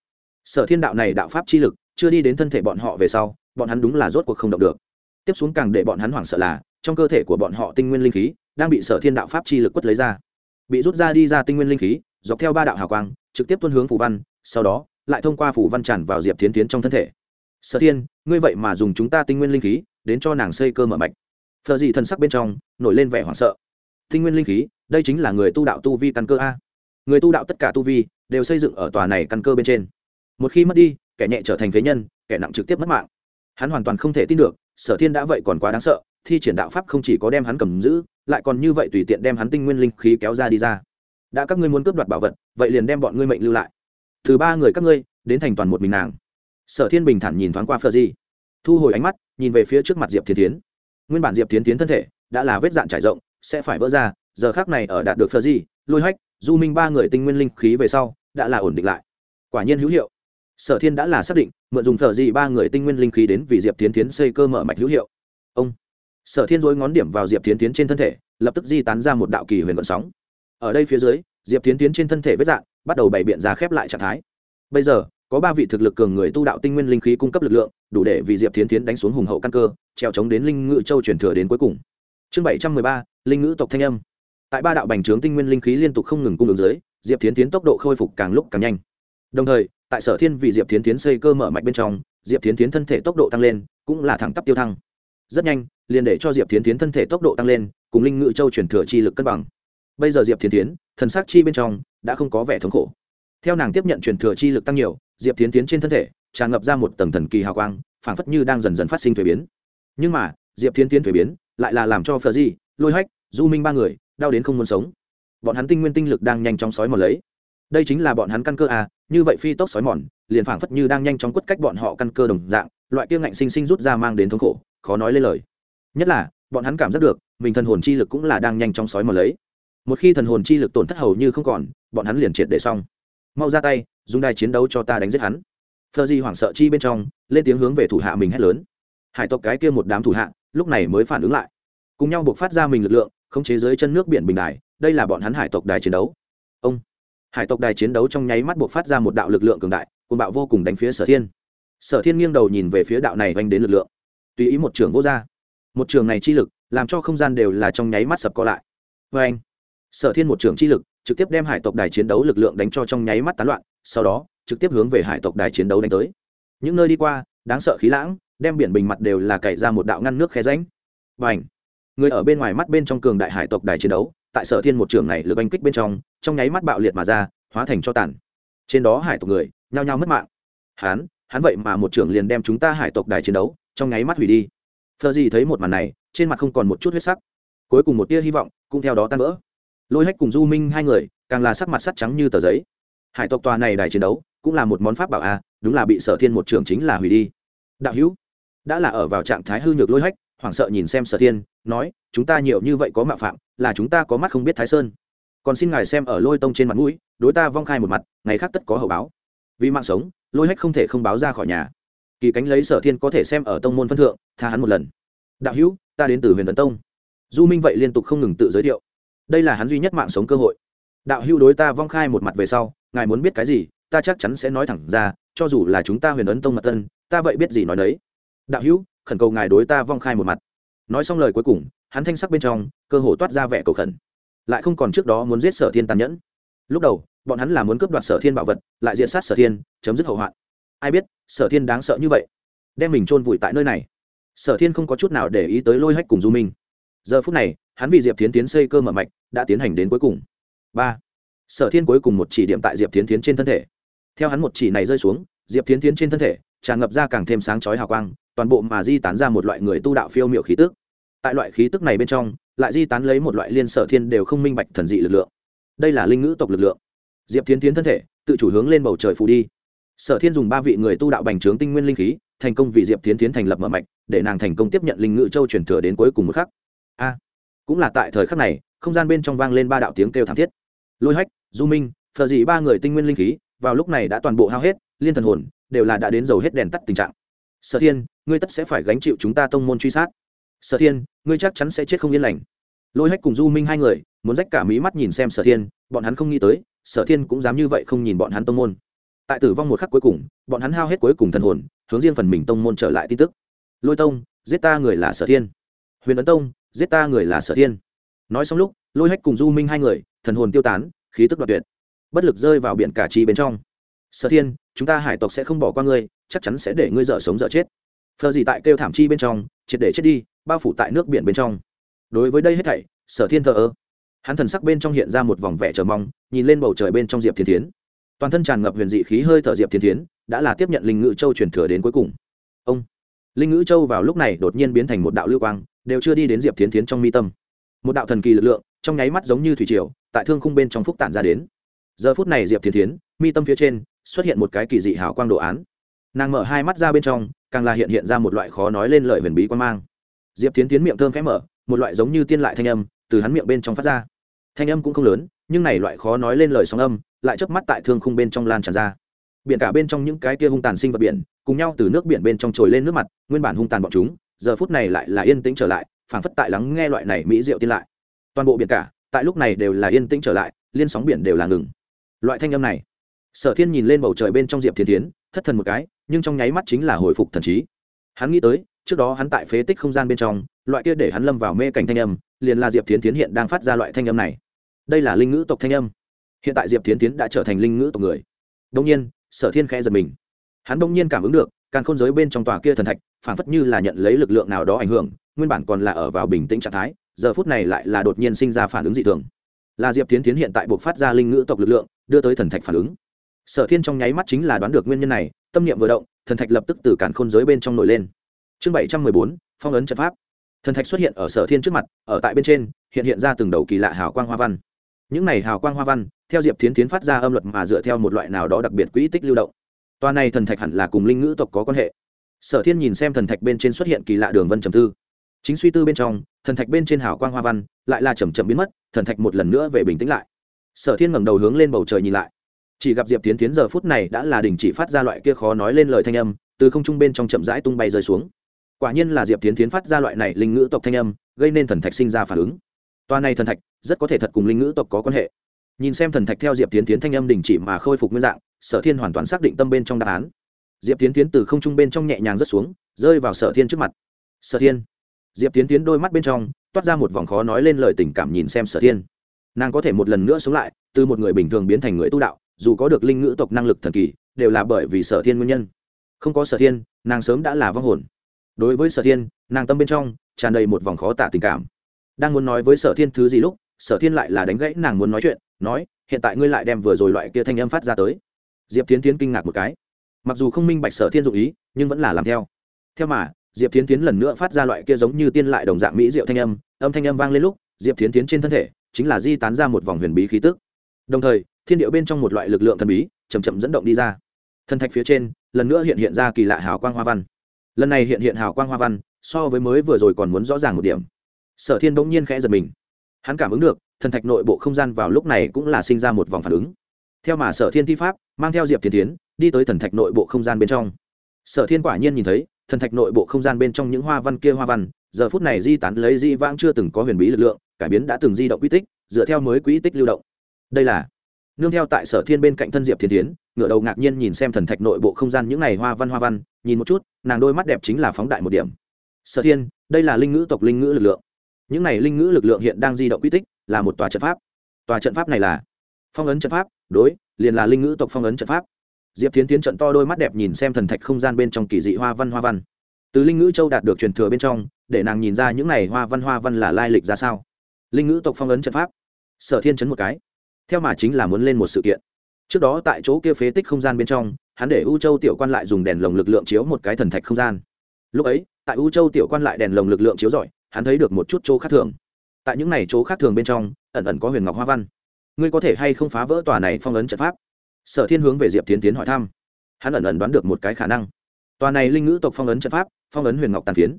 Sở thiên đạo này đạo pháp chi lực, chưa đi đến thân thể bọn họ về sau, bọn hắn đúng là rốt cuộc không động được. Tiếp xuống càng để bọn hắn hoảng sợ là, trong cơ thể của bọn họ tinh nguyên linh khí, đang bị sở thiên đạo pháp chi lực quất lấy ra. Bị rút ra đi ra tinh nguyên linh khí, dọc theo ba đạo hào quang, trực tiếp tuân hướng phủ văn, sau đó lại thông qua phủ văn tràn vào diệp tiến tiến trong thân thể. Sở thiên, ngươi vậy mà dùng chúng ta tinh nguyên linh khí đến cho nàng xây cơ mở mạch. Phờ dị thần sắc bên trong nổi lên vẻ hoảng sợ. Tinh nguyên linh khí, đây chính là người tu đạo tu vi căn cơ a. Người tu đạo tất cả tu vi đều xây dựng ở tòa này căn cơ bên trên. Một khi mất đi, kẻ nhẹ trở thành phế nhân, kẻ nặng trực tiếp mất mạng. Hắn hoàn toàn không thể tin được, sở thiên đã vậy còn quá đáng sợ, thi triển đạo pháp không chỉ có đem hắn cầm giữ, lại còn như vậy tùy tiện đem hắn tinh nguyên linh khí kéo ra đi ra. Đã các ngươi muốn cướp đoạt bảo vật, vậy liền đem bọn ngươi mệnh lưu lại từ ba người các ngươi, đến thành toàn một mình nàng. Sở thiên bình thản nhìn thoáng qua phờ di. Thu hồi ánh mắt, nhìn về phía trước mặt diệp thiên tiến nguyên bản diệp thiên tiến thân thể, đã là vết dạn trải rộng, sẽ phải vỡ ra, giờ khác này ở đạt được phờ di, lôi hách, du minh ba người tinh nguyên linh khí về sau, đã là ổn định lại. Quả nhiên hữu hiệu. Sở thiên đã là xác định, mượn dùng phờ di ba người tinh nguyên linh khí đến vì diệp tiến tiến xây cơ mở mạch hữu hiệu. Ông. Sở thiên dối ngón điểm vào diệp tiến tiến trên thân thể, lập tức di tán ra một đạo kỳ huyền vận sóng. Ở đây phía dưới, diệp tiến tiến trên thân thể vết dạn bắt đầu bày biện ra khép lại trạng thái. Bây giờ, có ba vị thực lực cường người tu đạo tinh nguyên linh khí cung cấp lực lượng, đủ để vì diệp Thiến tiến đánh xuống hùng hậu căn cơ, treo chống đến linh ngự châu truyền thừa đến cuối cùng. Chương bảy trăm mười ba, linh ngữ tộc thanh âm. Tại ba đạo bành trướng tinh nguyên linh khí liên tục không ngừng cung ứng dưới, diệp Thiến tiến tốc độ khôi phục càng lúc càng nhanh. Đồng thời, tại sở thiên vì diệp Thiến tiến xây cơ mở mạch bên trong, diệp Thiến tiến thân thể tốc độ tăng lên, cũng là thẳng tắp tiêu thăng. Rất nhanh, liền để cho diệp Thiến tiến thân thể tốc độ tăng lên, cùng linh ngự châu chuyển thừa chi lực cân bằng bây giờ diệp Thiến tiến thần s ắ c chi bên trong đã không có vẻ thống khổ. Theo nàng tiếp nhận truyền thừa chi lực tăng nhiều, diệp Thiến tiến trên thân thể tràn ngập ra một tầng thần kỳ hào quang, phảng phất như đang dần dần phát sinh thuế biến. Nhưng mà, diệp Thiến tiến thuế biến lại là làm cho phờ di, lôi hách, du minh ba người đau đến không muốn sống. Bọn hắn tinh nguyên tinh lực đang nhanh chóng sói mòn lấy. Đây chính là bọn hắn căn cơ à như vậy phi tốc sói mòn, liền phảng phất như đang nhanh chóng quất cách bọn họ căn cơ đồng dạng, loại kia ngạnh sinh sinh rút ra mang đến thống khổ, khó nói lên lời. Nhất là, bọn hắn cảm giác được, mình thân hồn chi lực cũng là đang nhanh chóng sói mòn lấy một khi thần hồn chi lực tổn thất hầu như không còn, bọn hắn liền triệt để xong. Mau ra tay, dùng đài chiến đấu cho ta đánh giết hắn. Phờ di hoảng sợ chi bên trong, lên tiếng hướng về thủ hạ mình hét lớn. Hải tộc cái kia một đám thủ hạ, lúc này mới phản ứng lại. Cùng nhau buộc phát ra mình lực lượng, khống chế dưới chân nước biển bình đài, đây là bọn hắn hải tộc đài chiến đấu. Ông, hải tộc đài chiến đấu trong nháy mắt buộc phát ra một đạo lực lượng cường đại cùng bạo vô cùng đánh phía sở thiên. Sở thiên nghiêng đầu nhìn về phía đạo này oanh đến lực lượng. Tùy ý một trường vô r một trường này chi lực, làm cho không gian đều là trong nháy mắt sập co lại. Vê anh sở thiên một trưởng chi lực, trực tiếp đem hải tộc đài chiến đấu lực lượng đánh cho trong nháy mắt tán loạn, sau đó, trực tiếp hướng về hải tộc đài chiến đấu đánh tới. Những nơi đi qua, đáng sợ khí lãng, đem biển bình mặt đều là cày ra một đạo ngăn nước khe ránh và ảnh người ở bên ngoài mắt bên trong cường đại hải tộc đài chiến đấu, tại sở thiên một trưởng này lực oanh kích bên trong trong nháy mắt bạo liệt mà ra, hóa thành cho tàn. Trên đó hải tộc người, nhao nhao mất mạng. Hán hắn vậy mà một trưởng liền đem chúng ta hải tộc đài chiến đấu, trong nháy mắt hủy đi. Phờ gì thấy một màn này, trên mặt không còn một chút huyết sắc. Cuối cùng một tia hy vọng cũng theo đó tan vỡ lôi hách cùng du minh hai người, càng là sắc mặt sắt trắng như tờ giấy. Hải tộc tòa này đài chiến đấu, cũng là một món pháp bảo a, đúng là bị sở thiên một trưởng chính là hủy đi. Đạo hữu, đã là ở vào trạng thái hư nhược lôi hách, hoảng sợ nhìn xem sở thiên, nói, chúng ta nhiều như vậy có mạo phạm, là chúng ta có mắt không biết thái sơn. Còn xin ngài xem ở lôi tông trên mặt mũi, đối ta vong khai một mặt, ngày khác tất có hậu báo. Vì mạng sống, lôi hách không thể không báo ra khỏi nhà. Kỳ cánh lấy sở thiên có thể xem ở tông môn phân thượng, tha hắn một lần. Đạo hữu, ta đến từ huyền tấn tông. Du minh vậy liên tục không ngừng tự giới thiệu đây là hắn duy nhất mạng sống cơ hội. Đạo hữu đối ta vong khai một mặt về sau, ngài muốn biết cái gì, ta chắc chắn sẽ nói thẳng ra, cho dù là chúng ta huyền ấn tông mật tân, ta vậy biết gì nói đấy đạo hữu, khẩn cầu ngài đối ta vong khai một mặt. Nói xong lời cuối cùng, hắn thanh sắc bên trong, cơ hồ toát ra vẻ cầu khẩn. Lại không còn trước đó muốn giết sở thiên tàn nhẫn. Lúc đầu, bọn hắn là muốn cướp đoạt sở thiên bảo vật, lại diện sát sở thiên, chấm dứt hậu hoạn. Ai biết, sở thiên đáng sợ như vậy, đem mình chôn vùi tại nơi này. Sở thiên không có chút nào để ý tới lôi hách cùng du minh. Giờ phút này hắn vì diệp tiến tiến xây cơ mở mạch, đã tiến hành đến cuối cùng. Ba, sở thiên cuối cùng một chỉ điểm tại diệp tiến tiến trên thân thể. Theo hắn một chỉ này rơi xuống, diệp tiến tiến trên thân thể tràn ngập ra càng thêm sáng chói hào quang, toàn bộ mà di tán ra một loại người tu đạo phiêu m i ệ u khí tức. Tại loại khí tức này bên trong, lại di tán lấy một loại liên sở thiên đều không minh bạch thần dị lực lượng. Đây là linh ngữ tộc lực lượng. Diệp tiến tiến thân thể, tự chủ hướng lên bầu trời phù đi. Sở thiên dùng ba vị người tu đạo bành trướng tinh nguyên linh khí, thành công vì diệp tiến tiến thành lập mở mạch, để nàng thành công tiếp nhận linh ngữ châu truyền thừa đến cuối cùng một khắc. A cũng là tại thời khắc này, không gian bên trong vang lên ba đạo tiếng kêu thảm thiết. Lôi hách, du minh phờ dị ba người tinh nguyên linh khí, vào lúc này đã toàn bộ hao hết, liên thần hồn đều là đã đến dầu hết đèn tắt tình trạng. Sở thiên, ngươi tất sẽ phải gánh chịu chúng ta tông môn truy sát. Sở thiên, ngươi chắc chắn sẽ chết không yên lành. Lôi hách cùng du minh hai người, muốn rách cả mí mắt nhìn xem sở thiên, bọn hắn không nghĩ tới, sở thiên cũng dám như vậy không nhìn bọn hắn tông môn. Tại tử vong một khắc cuối cùng, bọn hắn hao hết cuối cùng thần hồn, hướng riêng phần mình tông môn trở lại tin tức. Lôi tông, giết ta người là sở thiên. Huyền ấn tông giết ta người là sở thiên. Nói xong lúc, lôi hách cùng du minh hai người, thần hồn tiêu tán, khí tức đoạt tuyệt. Bất lực rơi vào biển cả chi bên trong. Sở thiên, chúng ta hải tộc sẽ không bỏ qua ngươi, chắc chắn sẽ để ngươi dở sống dở chết. Phờ gì tại kêu thảm chi bên trong, triệt để chết đi, bao phủ tại nước biển bên trong. Đối với đây hết thảy, sở thiên thờ ơ. Hắn thần sắc bên trong hiện ra một vòng vẻ chờ mong, nhìn lên bầu trời bên trong diệp thiên tiến toàn thân tràn ngập huyền dị khí hơi thở diệp thiên tiến đã là tiếp nhận linh ngữ châu truyền thừa đến cuối cùng. Ông. Linh ngữ châu vào lúc này đột nhiên biến thành một đạo lưu quang đều chưa đi đến diệp tiến tiến trong mi tâm. Một đạo thần kỳ lực lượng, trong nháy mắt giống như thủy triều, tại thương khung bên trong phúc tản ra đến. Giờ phút này diệp tiến tiến mi tâm phía trên, xuất hiện một cái kỳ dị hào quang đồ án. Nàng mở hai mắt ra bên trong, càng là hiện hiện ra một loại khó nói lên lời huyền bí quan mang. Diệp tiến tiến miệng thơm khẽ mở, một loại giống như tiên lại thanh âm, từ hắn miệng bên trong phát ra. Thanh âm cũng không lớn, nhưng này loại khó nói lên lời sóng âm, lại chớp mắt tại thương khung bên trong lan tràn ra. Biển cả bên trong những cái kia hung tàn sinh vật biển, cùng nhau từ nước biển bên trong trồi lên nước mặt, nguyên bản hung tàn bọn chúng giờ phút này lại là yên tĩnh trở lại, phảng phất tại lắng nghe loại này mỹ diệu tiên lại. Toàn bộ biển cả, tại lúc này đều là yên tĩnh trở lại, liên sóng biển đều là ngừng. Loại thanh âm này, sở thiên nhìn lên bầu trời bên trong diệp thiên tiến thất thần một cái, nhưng trong nháy mắt chính là hồi phục thần trí. Hắn nghĩ tới, trước đó hắn tại phế tích không gian bên trong, loại kia để hắn lâm vào mê cảnh thanh âm, liền là diệp thiên tiến hiện đang phát ra loại thanh âm này. Đây là linh ngữ tộc thanh âm. Hiện tại diệp thiên tiến đã trở thành linh ngữ tộc người. Đông nhiên, sở thiên khẽ giật mình. Hắn đông nhiên cảm ứng được càng khôn giới bên trong tòa kia thần thạch phản phất như là nhận lấy lực lượng nào đó ảnh hưởng, nguyên bản còn là ở vào bình tĩnh trạng thái, giờ phút này lại là đột nhiên sinh ra phản ứng dị thường. Là diệp tiến tiến hiện tại buộc phát ra linh ngữ tộc lực lượng, đưa tới thần thạch phản ứng. Sở thiên trong nháy mắt chính là đoán được nguyên nhân này, tâm niệm vừa động, thần thạch lập tức từ cản khôn giới bên trong nổi lên. Chương bảy trăm mười bốn, phong ấn trận pháp. Thần thạch xuất hiện ở sở thiên trước mặt, ở tại bên trên, hiện hiện ra từng đầu kỳ lạ hào quang hoa văn. Những này hào quang hoa văn, theo diệp thiến tiến phát ra âm luật mà dựa theo một loại nào đó đặc biệt quỹ tích lưu động. Toa này thần thạch hẳn là cùng linh ngữ tộc có quan hệ sở thiên nhìn xem thần thạch bên trên xuất hiện kỳ lạ đường vân trầm tư. Chính suy tư bên trong, thần thạch bên trên hào quang hoa văn lại là chầm chậm biến mất, thần thạch một lần nữa về bình tĩnh lại. Sở thiên ngẩng đầu hướng lên bầu trời nhìn lại. Chỉ gặp diệp tiến tiến giờ phút này đã là đình chỉ phát ra loại kia khó nói lên lời thanh âm, từ không trung bên trong chậm rãi tung bay rơi xuống. Quả nhiên là diệp tiến tiến phát ra loại này linh ngữ tộc thanh âm, gây nên thần thạch sinh ra phản ứng. Toa này thần thạch, rất có thể thật cùng linh ngữ tộc có quan hệ. Nhìn xem thần thạch theo diệp tiến tiến thanh âm đình chỉ mà khôi phục nguyên dạng, sở thiên hoàn toàn xác định tâm bên trong đáp án diệp tiến tiến từ không trung bên trong nhẹ nhàng rớt xuống, rơi vào sở thiên trước mặt. Sở thiên. Diệp tiến tiến đôi mắt bên trong toát ra một vòng khó nói lên lời tình cảm nhìn xem sở thiên. Nàng có thể một lần nữa sống lại, từ một người bình thường biến thành người tu đạo, dù có được linh ngữ tộc năng lực thần kỳ, đều là bởi vì sở thiên nguyên nhân. Không có sở thiên, nàng sớm đã là vong hồn. Đối với sở thiên, nàng tâm bên trong tràn đầy một vòng khó tả tình cảm. Đang muốn nói với sở thiên thứ gì lúc, sở thiên lại là đánh gãy nàng muốn nói chuyện, nói, hiện tại ngươi lại đem vừa rồi loại kia thanh âm phát ra tới. Diệp tiến tiến kinh ngạc một cái mặc dù không minh bạch sở thiên dụng ý, nhưng vẫn là làm theo. Theo mà, diệp tiến tiến lần nữa phát ra loại kia giống như tiên lại đồng dạng mỹ diệu thanh âm âm thanh âm vang lên lúc, diệp tiến tiến trên thân thể chính là di tán ra một vòng huyền bí khí tức. Đồng thời, thiên điệu bên trong một loại lực lượng thần bí chầm chậm dẫn động đi ra. Thân thạch phía trên, lần nữa hiện hiện ra kỳ lạ hào quang hoa văn. Lần này hiện hiện hào quang hoa văn, so với mới vừa rồi còn muốn rõ ràng một điểm. Sở thiên bỗng nhiên khẽ giật mình. Hắn cảm ứng được, thần thạch nội bộ không gian vào lúc này cũng là sinh ra một vòng phản ứng. Theo mà sở thiên thi pháp, mang theo diệp thiên tiến đi tới thần thạch nội bộ không gian bên trong. Sở thiên quả nhiên nhìn thấy, thần thạch nội bộ không gian bên trong những hoa văn kia hoa văn, giờ phút này di tán lấy di vãng chưa từng có huyền bí lực lượng, cải biến đã từng di động quy tích, dựa theo mới quỹ tích lưu động. Đây là nương theo tại sở thiên bên cạnh thân diệp thiên tiến ngựa đầu ngạc nhiên nhìn xem thần thạch nội bộ không gian những này hoa văn hoa văn, nhìn một chút, nàng đôi mắt đẹp chính là phóng đại một điểm. Sở thiên, đây là linh ngữ tộc linh ngữ lực lượng. Những này linh ngữ lực lượng hiện đang di động quy tích, là một tòa trận pháp. Tòa trận pháp này là phong ấn trận pháp, đối, liền là linh ngữ tộc phong ấn trận pháp diệp tiến tiến trận to đôi mắt đẹp nhìn xem thần thạch không gian bên trong kỳ dị hoa văn hoa văn. Từ linh ngữ châu đạt được truyền thừa bên trong để nàng nhìn ra những này hoa văn hoa văn là lai lịch ra sao. Linh ngữ tộc phong ấn trận pháp. Sở thiên chấn một cái. Theo mà chính là muốn lên một sự kiện. Trước đó tại chỗ kia phế tích không gian bên trong hắn để u châu tiểu quan lại dùng đèn lồng lực lượng chiếu một cái thần thạch không gian. Lúc ấy tại u châu tiểu quan lại đèn lồng lực lượng chiếu giỏi, hắn thấy được một chút chỗ khác thường. Tại những này chỗ khác thường bên trong ẩn ẩn có huyền ngọc hoa văn. Ngươi có thể hay không phá vỡ tòa này phong ấn trận pháp? Sở thiên hướng về diệp tiến tiến hỏi thăm. Hắn ẩn ẩn đoán được một cái khả năng. Tòa này linh ngữ tộc phong ấn trận pháp, phong ấn huyền ngọc tàn phiến.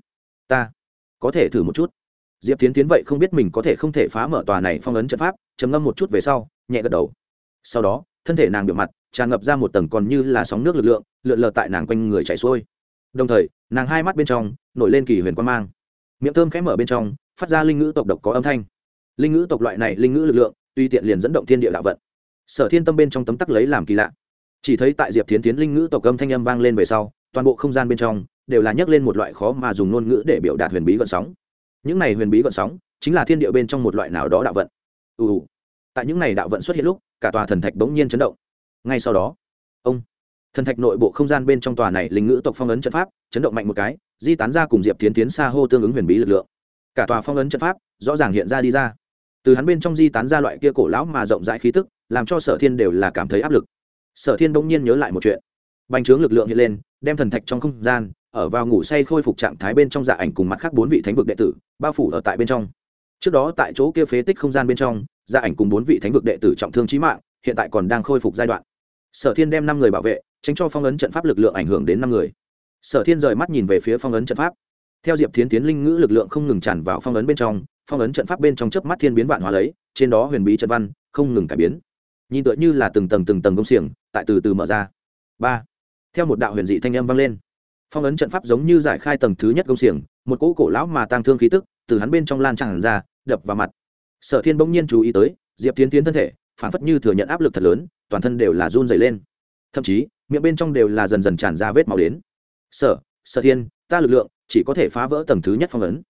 Ta có thể thử một chút. Diệp tiến tiến vậy không biết mình có thể không thể phá mở tòa này phong ấn trận pháp chấm ngâm một chút về sau, nhẹ gật đầu. Sau đó, thân thể nàng biểu mặt, tràn ngập ra một tầng còn như là sóng nước lực lượng, lượn lờ tại nàng quanh người chảy xuôi. Đồng thời, nàng hai mắt bên trong nổi lên kỳ huyền quan mang. Miệng thơm khẽ mở bên trong, phát ra linh ngữ tộc độc có âm thanh. Linh ngữ tộc loại này linh ngữ lực lượng, tuy tiện liền dẫn động thiên địa đạo vận sở thiên tâm bên trong tấm tắc lấy làm kỳ lạ. Chỉ thấy tại diệp Thiến tiến linh ngữ tộc âm thanh âm vang lên về sau, toàn bộ không gian bên trong đều là nhấc lên một loại khó mà dùng ngôn ngữ để biểu đạt huyền bí gợn sóng. Những này huyền bí gợn sóng chính là thiên địa bên trong một loại nào đó đạo vận. Ù ù. Tại những này đạo vận xuất hiện lúc, cả tòa thần thạch bỗng nhiên chấn động. Ngay sau đó, ông, thần thạch nội bộ không gian bên trong tòa này linh ngữ tộc phong ấn trận pháp chấn động mạnh một cái, di tán ra cùng diệp tiến tiến xa hô tương ứng huyền bí lực lượng. Cả tòa phong ấn trận pháp rõ ràng hiện ra đi ra. Từ hắn bên trong di tán ra loại kia cổ lão mà rộng rãi khí tức làm cho sở thiên đều là cảm thấy áp lực. Sở thiên bỗng nhiên nhớ lại một chuyện. Bành trướng lực lượng hiện lên, đem thần thạch trong không gian, ở vào ngủ say khôi phục trạng thái bên trong dạ ảnh cùng mặt khác bốn vị thánh vực đệ tử, bao phủ ở tại bên trong. Trước đó tại chỗ kia phế tích không gian bên trong dạ ảnh cùng bốn vị thánh vực đệ tử trọng thương trí mạng, hiện tại còn đang khôi phục giai đoạn. Sở thiên đem năm người bảo vệ, tránh cho phong ấn trận pháp lực lượng ảnh hưởng đến năm người. Sở thiên rời mắt nhìn về phía phong ấn trận pháp. Theo diệp thiến tiến linh ngữ lực lượng không ngừng tràn vào phong ấn bên trong, phong ấn trận pháp bên trong chớp mắt thiên biến vạn hóa lấy, trên đó huyền bí trận văn, không ngừng cải biến nhìn tựa như là từng tầng từng tầng công xiềng, tại từ từ mở ra. Ba. Theo một đạo huyền dị thanh âm vang lên. Phong ấn trận pháp giống như giải khai tầng thứ nhất công xiềng, một cỗ cổ lão mà tăng thương khí tức từ hắn bên trong lan tràn ra, đập vào mặt. Sở thiên bỗng nhiên chú ý tới, diệp tiến tiến thân thể, phản phất như thừa nhận áp lực thật lớn, toàn thân đều là run dày lên. Thậm chí, miệng bên trong đều là dần dần tràn ra vết máu đến. Sở sở thiên, ta lực lượng chỉ có thể phá vỡ tầng thứ nhất phong ấn.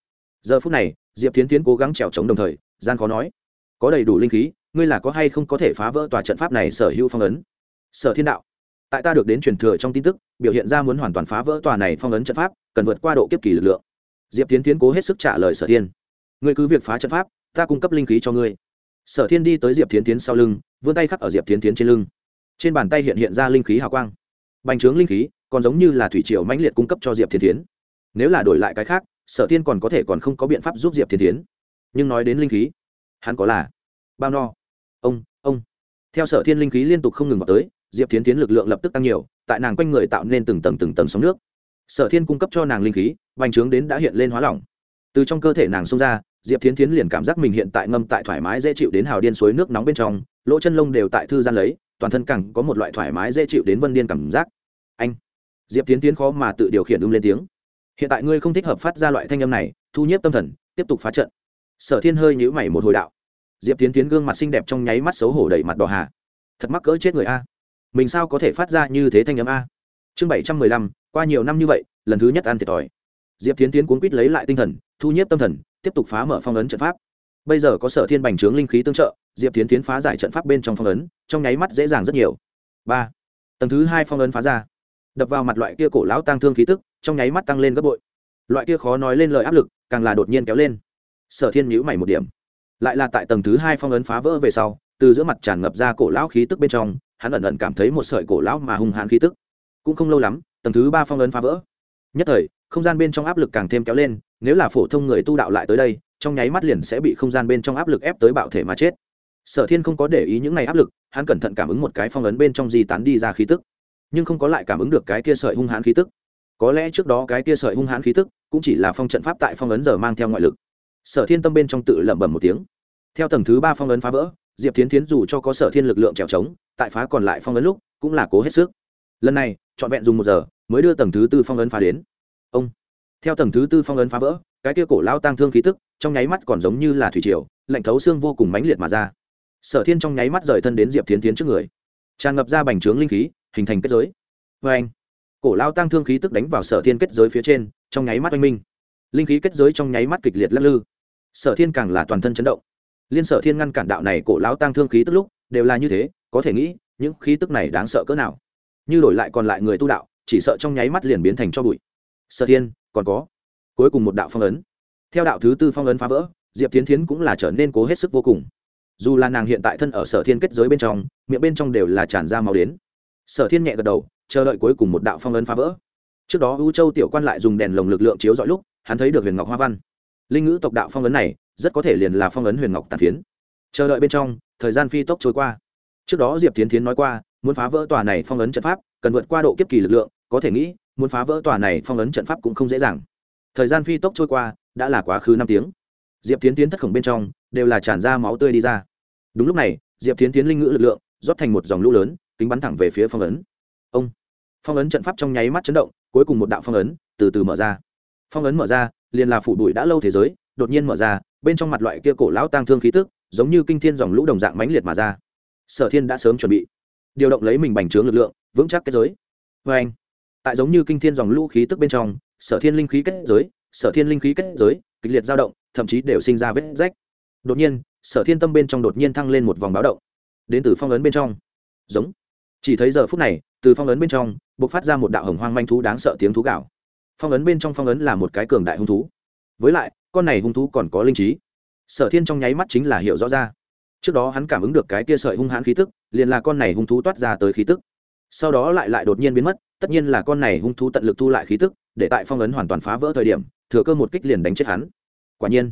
Giờ phút này, diệp tiến tiến cố gắng trèo trống đồng thời, gian khó nói. Có đầy đủ linh khí ngươi là có hay không có thể phá vỡ tòa trận pháp này, sở hữu phong ấn? Sở thiên đạo. Tại ta được đến truyền thừa trong tin tức, biểu hiện ra muốn hoàn toàn phá vỡ tòa này phong ấn trận pháp, cần vượt qua độ kiếp kỳ lực lượng. Diệp tiến tiến cố hết sức trả lời sở thiên. Ngươi cứ việc phá trận pháp, ta cung cấp linh khí cho ngươi. Sở thiên đi tới diệp tiến tiến sau lưng, vươn tay khắc ở diệp tiến tiến trên lưng. Trên bàn tay hiện hiện ra linh khí hào quang. Bành trướng linh khí, còn giống như là thủy triều mãnh liệt cung cấp cho diệp tiến tiến. Nếu là đổi lại cái khác, sở thiên còn có thể còn không có biện pháp giúp diệp tiến tiến. Nhưng nói đến linh khí, hắn có là bao no? Ông ông. Theo sở thiên linh khí liên tục không ngừng vào tới, diệp tiến tiến lực lượng lập tức tăng nhiều, tại nàng quanh người tạo nên từng tầng từng tầng sóng nước. Sở thiên cung cấp cho nàng linh khí vành trướng đến đã hiện lên hóa lỏng. Từ trong cơ thể nàng xông ra, diệp tiến tiến liền cảm giác mình hiện tại ngâm tại thoải mái dễ chịu đến hào điên suối nước nóng bên trong, lỗ chân lông đều tại thư gian lấy, toàn thân cẳng có một loại thoải mái dễ chịu đến vân điên cảm giác. Anh. Diệp tiến tiến khó mà tự điều khiển ưng lên tiếng. Hiện tại ngươi không thích hợp phát ra loại thanh âm này, thu nhếp tâm thần, tiếp tục phá trận. Sở thiên hơi nhữ mày một hồi đạo diệp tiến tiến gương mặt xinh đẹp trong nháy mắt xấu hổ đầy mặt đỏ hà. Thật mắc cỡ chết người a. Mình sao có thể phát ra như thế thanh âm a? Chương bảy trăm mười lăm, qua nhiều năm như vậy, lần thứ nhất ăn thiệt thòi. Diệp tiến tiến cuốn quýt lấy lại tinh thần, thu nhếp tâm thần, tiếp tục phá mở phong ấn trận pháp. Bây giờ có sở thiên bành trướng linh khí tương trợ, diệp tiến tiến phá giải trận pháp bên trong phong ấn, trong nháy mắt dễ dàng rất nhiều. Ba. Tầng thứ hai phong ấn phá ra. Đập vào mặt loại kia cổ lão tăng thương khí tức, trong nháy mắt tăng lên gấp bội. Loại kia khó nói lên lời áp lực, càng là đột nhiên kéo lên. Sở thiên nhữ mày một điểm lại là tại tầng thứ hai phong ấn phá vỡ về sau, từ giữa mặt tràn ngập ra cổ lão khí tức bên trong, hắn ẩn ẩn cảm thấy một sợi cổ lão mà hung hãn khí tức. Cũng không lâu lắm, tầng thứ ba phong ấn phá vỡ. Nhất thời, không gian bên trong áp lực càng thêm kéo lên, nếu là phổ thông người tu đạo lại tới đây, trong nháy mắt liền sẽ bị không gian bên trong áp lực ép tới bạo thể mà chết. Sở thiên không có để ý những này áp lực, hắn cẩn thận cảm ứng một cái phong ấn bên trong di tán đi ra khí tức. Nhưng không có lại cảm ứng được cái kia sợi hung hãn khí tức. Có lẽ trước đó cái kia sợi hung hãn khí tức cũng chỉ là phong trận pháp tại phong ấn giờ mang theo ngoại lực. Sở thiên tâm bên trong tự lẩm bẩm một tiếng theo tầng thứ ba phong ấn phá vỡ, diệp tiến tiến dù cho có sở thiên lực lượng trèo trống, tại phá còn lại phong ấn lúc cũng là cố hết sức. Lần này, trọn vẹn dùng một giờ mới đưa tầng thứ tư phong ấn phá đến. Ông! Theo tầng thứ tư phong ấn phá vỡ, cái kia cổ lao tăng thương khí tức trong nháy mắt còn giống như là thủy triều, lạnh thấu xương vô cùng mãnh liệt mà ra. Sở thiên trong nháy mắt rời thân đến diệp tiến tiến trước người. Tràn ngập ra bành trướng linh khí, hình thành kết giới. Vê anh cổ lao tăng thương khí tức đánh vào sở thiên kết giới phía trên, trong nháy mắt oanh minh. Linh khí kết giới trong nháy mắt kịch liệt lắc lư. Sở thiên càng là toàn thân chấn động liên sở thiên ngăn cản đạo này cổ lão tăng thương khí tức lúc, đều là như thế, có thể nghĩ, những khí tức này đáng sợ cỡ nào. Như đổi lại còn lại người tu đạo, chỉ sợ trong nháy mắt liền biến thành cho bụi. Sở thiên, còn có cuối cùng một đạo phong ấn. Theo đạo thứ tư phong ấn phá vỡ, diệp tiến Thiến cũng là trở nên cố hết sức vô cùng. Dù là nàng hiện tại thân ở sở thiên kết giới bên trong, miệng bên trong đều là tràn ra máu đến. Sở thiên nhẹ gật đầu, chờ đợi cuối cùng một đạo phong ấn phá vỡ. Trước đó U châu tiểu quan lại dùng đèn lồng lực lượng chiếu dọi lúc, hắn thấy được huyền ngọc hoa văn. Linh ngữ tộc đạo phong ấn này rất có thể liền là phong ấn huyền ngọc tàn phiến. Chờ đợi bên trong, thời gian phi tốc trôi qua. Trước đó diệp tiến tiến nói qua, muốn phá vỡ tòa này phong ấn trận pháp, cần vượt qua độ kiếp kỳ lực lượng, có thể nghĩ, muốn phá vỡ tòa này phong ấn trận pháp cũng không dễ dàng. Thời gian phi tốc trôi qua, đã là quá khứ năm tiếng. Diệp tiến tiến thất khổng bên trong, đều là tràn ra máu tươi đi ra. Đúng lúc này, diệp tiến tiến linh ngữ lực lượng, rót thành một dòng lũ lớn, kính bắn thẳng về phía phong ấn. Ông! Phong ấn trận pháp trong nháy mắt chấn động, cuối cùng một đạo phong ấn từ từ mở ra. Phong ấn mở ra, liền là phủ bụi đã lâu thế giới, đột nhiên mở ra bên trong mặt loại kia cổ lão tang thương khí tức, giống như kinh thiên dòng lũ đồng dạng mãnh liệt mà ra. Sở thiên đã sớm chuẩn bị, điều động lấy mình bành trướng lực lượng, vững chắc kết giới. Vê anh, tại giống như kinh thiên dòng lũ khí tức bên trong, sở thiên linh khí kết giới, sở thiên linh khí kết giới, kịch liệt dao động, thậm chí đều sinh ra vết rách. Đột nhiên, sở thiên tâm bên trong đột nhiên thăng lên một vòng báo động, đến từ phong ấn bên trong. Giống. Chỉ thấy giờ phút này, từ phong ấn bên trong b ộ c phát ra một đạo hồng hoang manh thú đáng sợ tiếng thú gạo phong ấn bên trong phong ấn là một cái cường đại hung thú. Với lại con này hung thú còn có linh trí. Sở thiên trong nháy mắt chính là hiểu rõ ra. Trước đó hắn cảm ứng được cái kia sợi hung hãn khí tức, liền là con này hung thú toát ra tới khí tức. Sau đó lại lại đột nhiên biến mất, tất nhiên là con này hung thú tận lực thu lại khí tức, để tại phong ấn hoàn toàn phá vỡ thời điểm, thừa cơ một kích liền đánh chết hắn. Quả nhiên,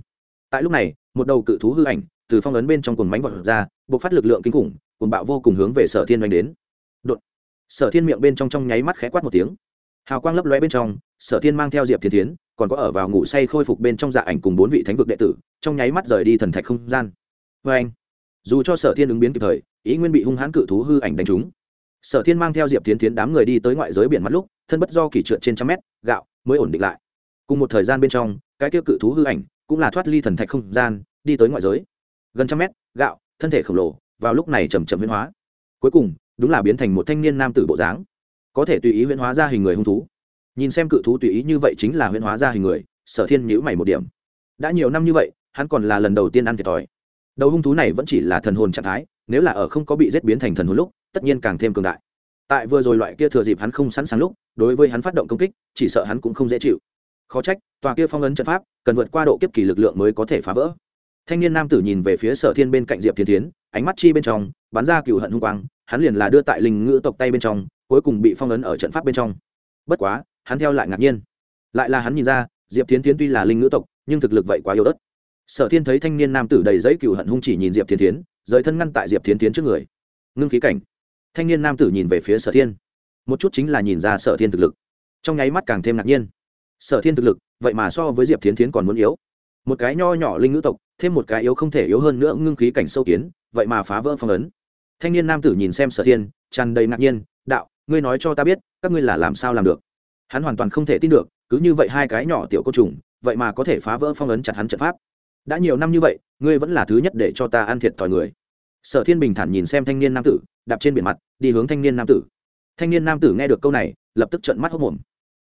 tại lúc này, một đầu cự thú hư ảnh từ phong ấn bên trong cồn mánh vọt ra buộc phát lực lượng kinh khủng cồn bạo vô cùng hướng về sở thiên oanh đến. Đột. sở thiên miệng bên trong trong nháy mắt khẽ quát một tiếng. Hào quang lấp lóe bên trong, sở thiên mang theo diệp thiên tiến còn có ở vào ngủ say khôi phục bên trong dạ ảnh cùng bốn vị thánh vực đệ tử, trong nháy mắt rời đi thần thạch không gian. Vê anh, dù cho sở thiên ứng biến kịp thời, ý nguyên bị hung hãn cự thú hư ảnh đánh trúng. Sở thiên mang theo diệp tiến tiến đám người đi tới ngoại giới biển mắt lúc, thân bất do kỳ trượt trên trăm mét, gạo mới ổn định lại. Cùng một thời gian bên trong, cái tiêu cự thú hư ảnh cũng là thoát ly thần thạch không gian, đi tới ngoại giới. Gần trăm mét, gạo, thân thể khổng lồ, vào lúc này chầm chậm huyễn hóa. Cuối cùng, đúng là biến thành một thanh niên nam tử bộ dáng. Có thể tùy ý huyễn hóa ra hình người hung thú nhìn xem cự thú tùy ý như vậy chính là huyễn hóa ra hình người, sở thiên nhữ mày một điểm. Đã nhiều năm như vậy, hắn còn là lần đầu tiên ăn thiệt thòi. Đầu hung thú này vẫn chỉ là thần hồn trạng thái, nếu là ở không có bị giết biến thành thần hồn lúc, tất nhiên càng thêm cường đại. Tại vừa rồi loại kia thừa dịp hắn không sẵn sàng lúc, đối với hắn phát động công kích, chỉ sợ hắn cũng không dễ chịu. Khó trách, tòa kia phong ấn trận pháp, cần vượt qua độ kiếp kỳ lực lượng mới có thể phá vỡ. Thanh niên nam tử nhìn về phía sở thiên bên cạnh diệp thiên tiến ánh mắt chi bên trong, bắn ra cựu hận hung quang, hắn liền là đưa tại linh ngữ tộc tay bên trong, cuối cùng bị phong ấn ở trận pháp bên trong. Bất quá hắn theo lại ngạc nhiên. Lại là hắn nhìn ra, diệp tiến tiến tuy là linh ngữ tộc, nhưng thực lực vậy quá yếu ớt. Sở thiên thấy thanh niên nam tử đầy giấy cựu hận hung chỉ nhìn diệp tiến tiến rời thân ngăn tại diệp tiến tiến trước người. Ngưng khí cảnh. Thanh niên nam tử nhìn về phía sở thiên. Một chút chính là nhìn ra sở thiên thực lực. Trong nháy mắt càng thêm ngạc nhiên. Sở thiên thực lực, vậy mà so với diệp tiến tiến còn muốn yếu. Một cái nho nhỏ linh ngữ tộc, thêm một cái yếu không thể yếu hơn nữa ngưng khí cảnh sâu kiến, vậy mà phá vỡ phong ấn. Thanh niên nam tử nhìn xem sở thiên, tràn đầy ngạc nhiên, đạo, ngươi nói cho ta biết, các ngươi là làm sao làm được? Hắn hoàn toàn không thể tin được, cứ như vậy hai cái nhỏ tiểu côn trùng, vậy mà có thể phá vỡ phong ấn chặt hắn trận pháp. Đã nhiều năm như vậy, ngươi vẫn là thứ nhất để cho ta ăn thiệt thòi người. Sở thiên bình thản nhìn xem thanh niên nam tử, đạp trên biển mặt, đi hướng thanh niên nam tử. Thanh niên nam tử nghe được câu này, lập tức trận mắt hốc mồm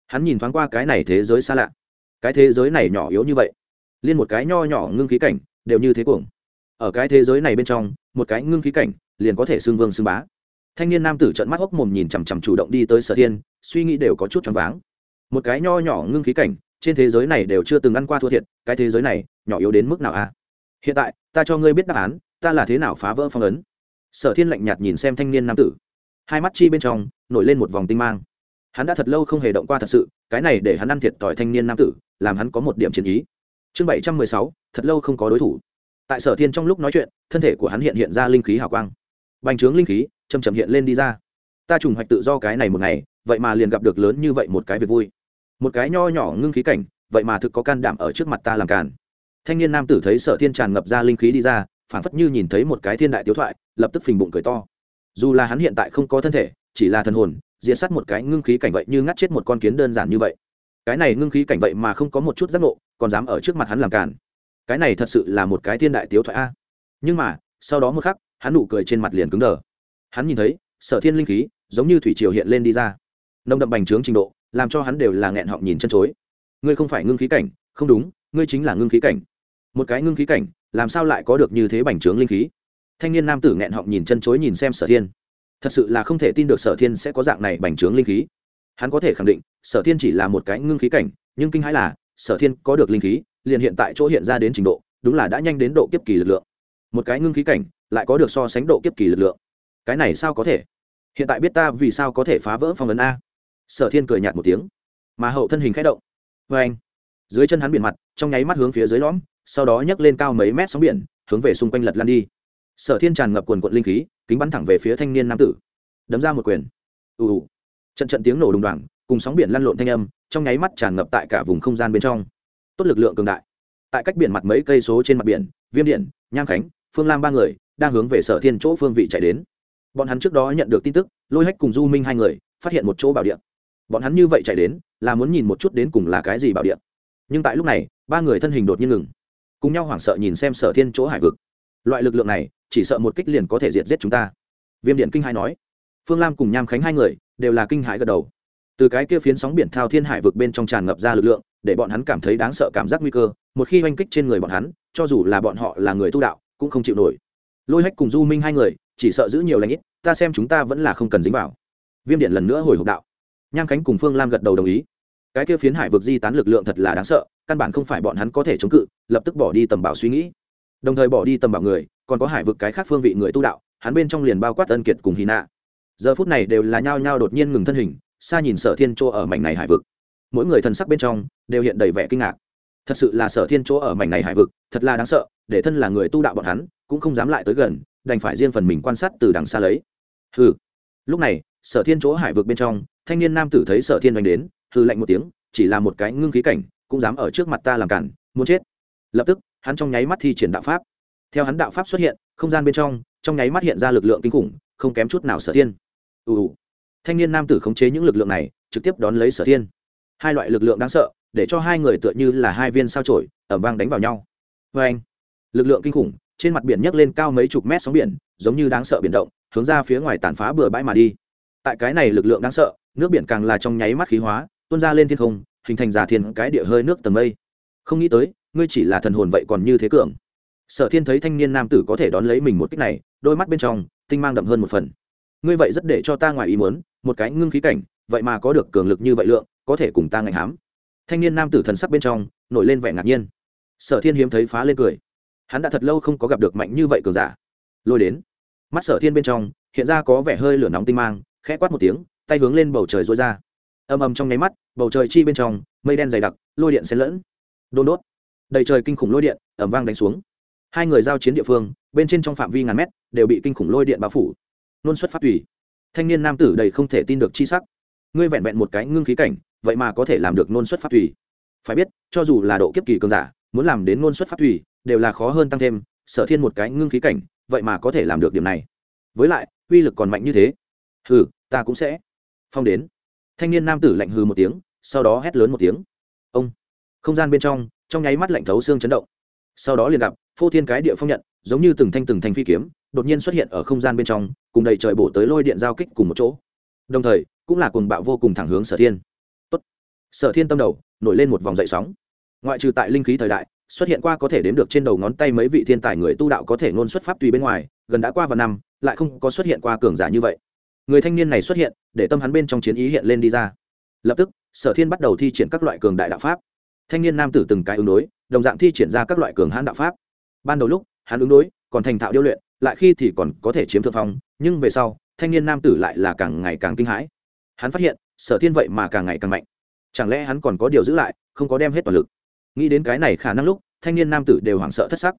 hắn nhìn thoáng qua cái này thế giới xa lạ. Cái thế giới này nhỏ yếu như vậy. Liên một cái nho nhỏ ngưng khí cảnh, đều như thế cuồng. Ở cái thế giới này bên trong, một cái ngưng khí cảnh, liền có thể xưng vương xưng bá. Thanh niên nam tử trận mắt hốc mồm nhìn chằm chằm chủ động đi tới sở thiên suy nghĩ đều có chút choáng váng. Một cái nho nhỏ ngưng khí cảnh, trên thế giới này đều chưa từng ăn qua thua thiệt, cái thế giới này, nhỏ yếu đến mức nào a? Hiện tại, ta cho ngươi biết đáp án, ta là thế nào phá vỡ phong ấn? Sở thiên lạnh nhạt nhìn xem thanh niên nam tử. Hai mắt chi bên trong, nổi lên một vòng tinh mang. Hắn đã thật lâu không hề động qua thật sự, cái này để hắn ăn thiệt thòi thanh niên nam tử, làm hắn có một điểm chiến ý. Chương bảy trăm mười sáu, thật lâu không có đối thủ. Tại sở thiên trong lúc nói chuyện, thân thể của hắn hiện hiện ra linh khí hào quang. Bành trướng linh khí chầm chầm hiện lên đi ra. Ta trùng hoạch tự do cái này một ngày vậy mà liền gặp được lớn như vậy một cái việc vui. Một cái nho nhỏ ngưng khí cảnh, vậy mà thực có can đảm ở trước mặt ta làm càn. Thanh niên nam tử thấy sở thiên tràn ngập ra linh khí đi ra phản phất như nhìn thấy một cái thiên đại tiếu thoại, lập tức phình bụng cười to. Dù là hắn hiện tại không có thân thể, chỉ là thần hồn diễn sát một cái ngưng khí cảnh vậy như ngắt chết một con kiến đơn giản như vậy. Cái này ngưng khí cảnh vậy mà không có một chút giác ngộ, còn dám ở trước mặt hắn làm càn. Cái này thật sự là một cái thiên đại tiếu thoại a. Nhưng mà, sau đó một khắc, hắn nụ cười trên mặt liền cứng đờ. Hắn nhìn thấy, sở thiên linh khí, giống như thủy triều hiện lên đi ra nồng đậm bành trướng trình độ, làm cho hắn đều là nghẹn họng nhìn chân chối. Ngươi không phải ngưng khí cảnh, không đúng, ngươi chính là ngưng khí cảnh. Một cái ngưng khí cảnh, làm sao lại có được như thế bành trướng linh khí? Thanh niên nam tử nghẹn họng nhìn chân chối nhìn xem sở thiên. Thật sự là không thể tin được sở thiên sẽ có dạng này bành trướng linh khí. Hắn có thể khẳng định, sở thiên chỉ là một cái ngưng khí cảnh, nhưng kinh hãi là, sở thiên có được linh khí, liền hiện tại chỗ hiện ra đến trình độ, đúng là đã nhanh đến độ kiếp kỳ lực lượng. Một cái ngưng khí cảnh, lại có được so sánh độ kiếp kỳ lực lượng. Cái này sao có thể? Hiện tại biết ta vì sao có thể phá vỡ phong ấn a sở thiên cười nhạt một tiếng, mà hậu thân hình k h ẽ động. Vê anh, dưới chân hắn biển mặt, trong nháy mắt hướng phía dưới lõm, sau đó nhấc lên cao mấy mét sóng biển, hướng về xung quanh lật lan đi. Sở thiên tràn ngập quần quận linh khí, kính bắn thẳng về phía thanh niên nam tử. Đấm ra một quyền. Ù ù. Trận trận tiếng nổ đùng đoàng cùng sóng biển lăn lộn thanh âm, trong nháy mắt tràn ngập tại cả vùng không gian bên trong. Tốt lực lượng cường đại. Tại cách biển mặt mấy cây số trên mặt biển, viêm điện, nham khánh, phương lam ba người, đang hướng về sở thiên chỗ phương vị chạy đến. Bọn hắn trước đó nhận được tin tức, lôi hách cùng du minh hai người, phát hiện một chỗ bảo địa bọn hắn như vậy chạy đến, là muốn nhìn một chút đến cùng là cái gì bảo điện. nhưng tại lúc này, ba người thân hình đột nhiên ngừng. Cùng nhau hoảng sợ nhìn xem sở thiên chỗ hải vực. Loại lực lượng này, chỉ sợ một kích liền có thể diệt giết chúng ta. Viêm điện kinh hai nói. Phương lam cùng nham khánh hai người, đều là kinh hãi gật đầu. Từ cái kia phiến sóng biển thao thiên hải vực bên trong tràn ngập ra lực lượng, để bọn hắn cảm thấy đáng sợ cảm giác nguy cơ. Một khi oanh kích trên người bọn hắn, cho dù là bọn họ là người tu đạo, cũng không chịu nổi. Lôi hách cùng du minh hai người, chỉ sợ giữ nhiều lãnh ít, ta xem chúng ta vẫn là không cần dính vào. Viêm điện lần nữa hồi hộp đạo nham khánh cùng phương lam gật đầu đồng ý. Cái kia phiến hải vực di tán lực lượng thật là đáng sợ, căn bản không phải bọn hắn có thể chống cự, lập tức bỏ đi tầm bảo suy nghĩ. Đồng thời bỏ đi tầm bảo người, còn có hải vực cái khác phương vị người tu đạo, hắn bên trong liền bao quát ân kiệt cùng hy nạ. Giờ phút này đều là nhao nhao đột nhiên ngừng thân hình, xa nhìn sở thiên chỗ ở mảnh này hải vực. Mỗi người thần sắc bên trong đều hiện đầy vẻ kinh ngạc. Thật sự là sở thiên chỗ ở mảnh này hải vực, thật là đáng sợ, để thân là người tu đạo bọn hắn, cũng không dám lại tới gần, đành phải riêng phần mình quan sát từ đằng xa lấy. Hừ. Lúc này, sở thiên chỗ hải vực bên trong thanh niên nam tử thấy sở thiên Oanh đến hư lạnh một tiếng, chỉ là một cái ngưng khí cảnh, cũng dám ở trước mặt ta làm cản, muốn chết. Lập tức, hắn trong nháy mắt thi triển đạo pháp. Theo hắn đạo pháp xuất hiện, không gian bên trong trong nháy mắt hiện ra lực lượng kinh khủng, không kém chút nào sở thiên. Ù ù. Thanh niên nam tử khống chế những lực lượng này, trực tiếp đón lấy sở thiên. Hai loại lực lượng đáng sợ, để cho hai người tựa như là hai viên sao trổi ẩm vang đánh vào nhau. Vê anh, lực lượng kinh khủng, trên mặt biển nhấc lên cao mấy chục mét sóng biển, giống như đáng sợ biển động, hướng ra phía ngoài tàn phá bừa bãi mà đi. Tại cái này lực lượng đáng sợ nước biển càng là trong nháy mắt khí hóa, tuôn ra lên thiên không, hình thành giả thiên cái địa hơi nước tầng mây. Không nghĩ tới, ngươi chỉ là thần hồn vậy còn như thế cường. Sở thiên thấy thanh niên nam tử có thể đón lấy mình một cách này, đôi mắt bên trong, tinh mang đậm hơn một phần. Ngươi vậy rất để cho ta ngoài ý muốn, một cái ngưng khí cảnh, vậy mà có được cường lực như vậy lượng, có thể cùng ta ngạnh hám. Thanh niên nam tử thần sắc bên trong, nổi lên vẻ ngạc nhiên. Sở thiên hiếm thấy phá lên cười. Hắn đã thật lâu không có gặp được mạnh như vậy cường giả. Lôi đến. Mắt sở thiên bên trong, hiện ra có vẻ hơi lửa nóng tinh mang, khẽ quát một tiếng tay hướng lên bầu trời rối ra. Âm âm trong nháy mắt, bầu trời chi bên trong, mây đen dày đặc, lôi điện xen lẫn. Đôn đốt. Đầy trời kinh khủng lôi điện ẩm vang đánh xuống. Hai người giao chiến địa phương, bên trên trong phạm vi ngàn mét, đều bị kinh khủng lôi điện bao phủ. Nôn xuất phát tùy. Thanh niên nam tử đầy không thể tin được chi sắc. Ngươi vẹn vẹn một cái ngưng khí cảnh, vậy mà có thể làm được nôn xuất phát tùy. Phải biết, cho dù là độ kiếp kỳ cường giả, muốn làm đến nôn xuất phát tùy, đều là khó hơn tăng thêm, sở thiên một cái ngưng khí cảnh, vậy mà có thể làm được điểm này. Với lại, uy lực còn mạnh như thế. Ừ ta cũng sẽ phong đến. Thanh niên nam tử lạnh hư một tiếng, sau đó hét lớn một tiếng. Ông. Không gian bên trong trong nháy mắt lạnh thấu xương chấn động. Sau đó liền gặp, phô thiên cái địa phong nhận, giống như từng thanh từng thanh phi kiếm, đột nhiên xuất hiện ở không gian bên trong, cùng đầy trời bổ tới lôi điện giao kích cùng một chỗ. Đồng thời, cũng là cuồng bạo vô cùng thẳng hướng sở thiên. Tốt. sở thiên tâm đầu, nổi lên một vòng dậy sóng. Ngoại trừ tại linh khí thời đại, xuất hiện qua có thể đếm được trên đầu ngón tay mấy vị thiên tài người tu đạo có thể ngôn xuất pháp tùy bên ngoài, gần đã qua vài năm, lại không có xuất hiện qua cường giả như vậy người thanh niên này xuất hiện, để tâm hắn bên trong chiến ý hiện lên đi ra. Lập tức, sở thiên bắt đầu thi triển các loại cường đại đạo pháp. Thanh niên nam tử từng cái ứng đối, đồng dạng thi triển ra các loại cường hãn đạo pháp. Ban đầu lúc, hắn ứng đối, còn thành thạo điêu luyện, lại khi thì còn có thể chiếm thượng phong, nhưng về sau, thanh niên nam tử lại là càng ngày càng kinh hãi. Hắn phát hiện, sở thiên vậy mà càng ngày càng mạnh. Chẳng lẽ hắn còn có điều giữ lại, không có đem hết toàn lực? Nghĩ đến cái này khả năng lúc, thanh niên nam tử đều hoảng sợ thất sắc.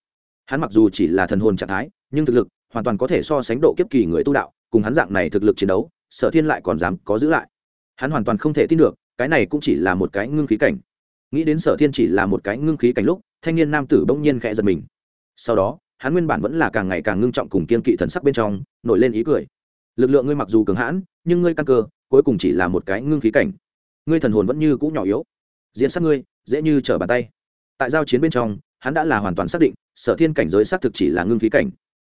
Hắn mặc dù chỉ là thần hồn trạng thái, nhưng thực lực hoàn toàn có thể so sánh độ kiếp kỳ người tu đạo cùng hắn dạng này thực lực chiến đấu, sở thiên lại còn dám có giữ lại. Hắn hoàn toàn không thể tin được, cái này cũng chỉ là một cái ngưng khí cảnh. Nghĩ đến sở thiên chỉ là một cái ngưng khí cảnh lúc, thanh niên nam tử bỗng nhiên khẽ giật mình. Sau đó, hắn nguyên bản vẫn là càng ngày càng ngưng trọng cùng kiên kỵ thần sắc bên trong, nổi lên ý cười. Lực lượng ngươi mặc dù cường hãn, nhưng ngươi căn cơ, cuối cùng chỉ là một cái ngưng khí cảnh. Ngươi thần hồn vẫn như cũ nhỏ yếu. Diễn sát ngươi, dễ như trở bàn tay. Tại giao chiến bên trong, hắn đã là hoàn toàn xác định, sở thiên cảnh giới xác thực chỉ là ngưng khí cảnh.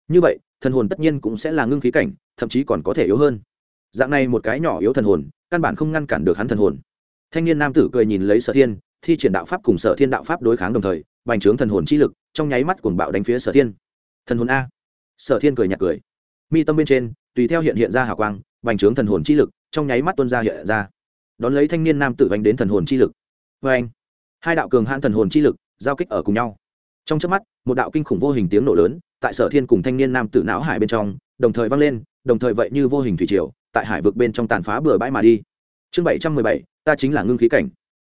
Như vậy, thần hồn tất nhiên cũng sẽ là ngưng khí cảnh thậm chí còn có thể yếu hơn. Dạng này một cái nhỏ yếu thần hồn, căn bản không ngăn cản được hắn thần hồn. Thanh niên nam tử cười nhìn lấy sở thiên, thi triển đạo pháp cùng sở thiên đạo pháp đối kháng đồng thời, bành trướng thần hồn chi lực, trong nháy mắt cuồng bạo đánh phía sở thiên. Thần hồn a. Sở thiên cười nhạt cười. Mi tâm bên trên, tùy theo hiện hiện ra hào quang, bành trướng thần hồn chi lực, trong nháy mắt tuân ra hiện ra. Đón lấy thanh niên nam tử vánh đến thần hồn chi lực. Vê anh hai đạo cường hãn thần hồn chi lực, giao kích ở cùng nhau. Trong trước mắt, một đạo kinh khủng vô hình tiếng nổ lớn, tại sở thiên cùng thanh niên nam tử não hải bên trong, đồng thời vang lên đồng thời vậy như vô hình thủy triều, tại hải vực bên trong tàn phá bừa bãi mà đi. Chương bảy trăm mười bảy, ta chính là ngưng khí cảnh.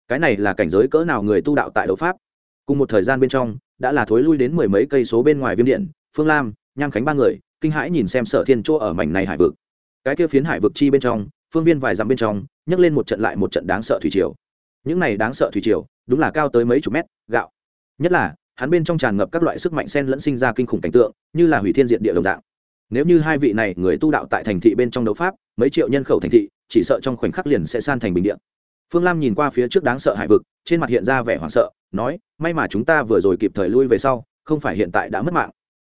Cái này là cảnh giới cỡ nào người tu đạo tại đấu pháp? Cùng một thời gian bên trong, đã là thối lui đến mười mấy cây số bên ngoài viêm điện, phương lam, nham khánh ba người, kinh hãi nhìn xem sở thiên chỗ ở mảnh này hải vực. Cái kia phiến hải vực chi bên trong, phương viên vài dặm bên trong, nhấc lên một trận lại một trận đáng sợ thủy triều. Những này đáng sợ thủy triều, đúng là cao tới mấy chục mét, gạo. Nhất là, hắn bên trong tràn ngập các loại sức mạnh sen lẫn sinh ra kinh khủng cảnh tượng, như là hủy thiên diện địa đồng dạng nếu như hai vị này người tu đạo tại thành thị bên trong đấu pháp, mấy triệu nhân khẩu thành thị, chỉ sợ trong khoảnh khắc liền sẽ san thành bình điện phương lam nhìn qua phía trước đáng sợ hải vực, trên mặt hiện ra vẻ hoảng sợ, nói, may mà chúng ta vừa rồi kịp thời lui về sau, không phải hiện tại đã mất mạng.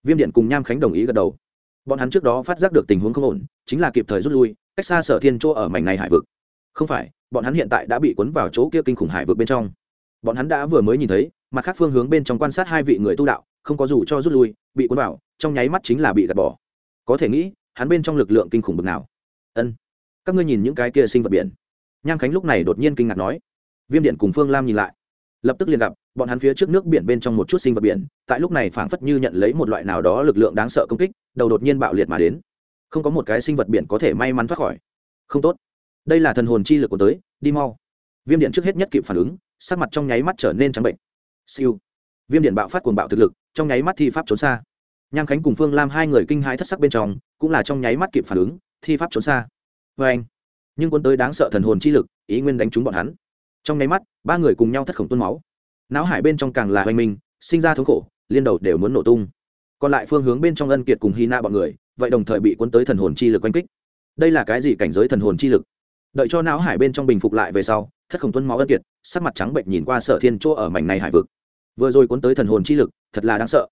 Viêm điện cùng nham khánh đồng ý gật đầu. Bọn hắn trước đó phát giác được tình huống không ổn, chính là kịp thời rút lui, cách xa sở thiên chỗ ở mảnh này hải vực. Không phải, bọn hắn hiện tại đã bị cuốn vào chỗ kia kinh khủng hải vực bên trong. Bọn hắn đã vừa mới nhìn thấy, mặt khác phương hướng bên trong quan sát hai vị người tu đạo, không có dù cho rút lui, bị cuốn vào, trong nháy mắt chính là bị gạt bỏ có thể nghĩ, hắn bên trong lực lượng kinh khủng bực nào. Ân, các ngươi nhìn những cái kia sinh vật biển. Nham khánh lúc này đột nhiên kinh ngạc nói. Viêm điện cùng phương lam nhìn lại. Lập tức liền gặp, bọn hắn phía trước nước biển bên trong một chút sinh vật biển, tại lúc này phảng phất như nhận lấy một loại nào đó lực lượng đáng sợ công kích, đầu đột nhiên bạo liệt mà đến. Không có một cái sinh vật biển có thể may mắn thoát khỏi. Không tốt. Đây là thần hồn chi lực của tới, đi mau. Viêm điện trước hết nhất kịp phản ứng, sắc mặt trong nháy mắt trở nên trắng bệnh. Siêu. Viêm điện bạo phát cuồng bạo thực lực, trong nháy mắt thi pháp trốn xa nham khánh cùng phương lam hai người kinh hãi thất sắc bên trong, cũng là trong nháy mắt kịp phản ứng, thi pháp trốn xa. Vê anh, nhưng quân tới đáng sợ thần hồn chi lực, ý nguyên đánh trúng bọn hắn. Trong nháy mắt, ba người cùng nhau thất khổng tuôn máu. Não hải bên trong càng là hoành minh sinh ra thống khổ, liên đầu đều muốn nổ tung. Còn lại phương hướng bên trong ân kiệt cùng hy na bọn người, vậy đồng thời bị cuốn tới thần hồn chi lực oanh kích. Đây là cái gì cảnh giới thần hồn chi lực? Đợi cho não hải bên trong bình phục lại về sau, thất khổng tuân máu ân kiệt, sắc mặt trắng bệnh nhìn qua sở thiên chỗ ở mảnh này hải vực. Vừa rồi cuốn tới thần hồn chi lực, thật là đáng sợ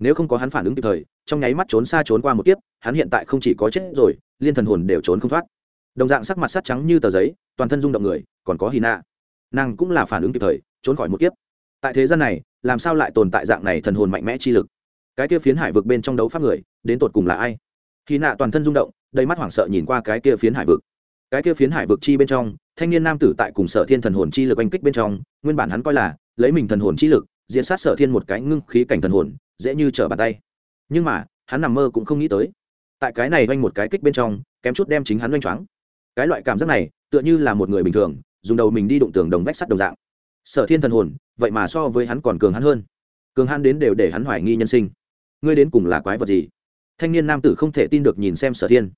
nếu không có hắn phản ứng kịp thời trong nháy mắt trốn xa trốn qua một kiếp hắn hiện tại không chỉ có chết rồi liên thần hồn đều trốn không thoát. Đồng dạng sắc mặt sắt trắng như tờ giấy toàn thân rung động người còn có hy nạ, nàng cũng là phản ứng kịp thời trốn khỏi một kiếp. Tại thế gian này làm sao lại tồn tại dạng này thần hồn mạnh mẽ chi lực? Cái kia phiến hải vực bên trong đấu pháp người đến tột cùng là ai? Hy nạ toàn thân rung động đầy mắt hoảng sợ nhìn qua cái kia phiến hải vực. Cái kia phiến hải vực chi bên trong thanh niên nam tử tại cùng sở thiên thần hồn chi lực oanh kích bên trong nguyên bản hắn coi là lấy mình thần hồn chi lực diễn sát sở thiên một cái ngưng khí cảnh thần hồn dễ như trở bàn tay. Nhưng mà, hắn nằm mơ cũng không nghĩ tới. Tại cái này doanh một cái kích bên trong, kém chút đem chính hắn doanh choáng. Cái loại cảm giác này, tựa như là một người bình thường, dùng đầu mình đi đụng tường đồng vách sắt đồng dạng. Sở thiên thần hồn, vậy mà so với hắn còn cường hắn hơn. Cường hắn đến đều để hắn hoài nghi nhân sinh. Ngươi đến cùng là quái vật gì? Thanh niên nam tử không thể tin được nhìn xem sở thiên.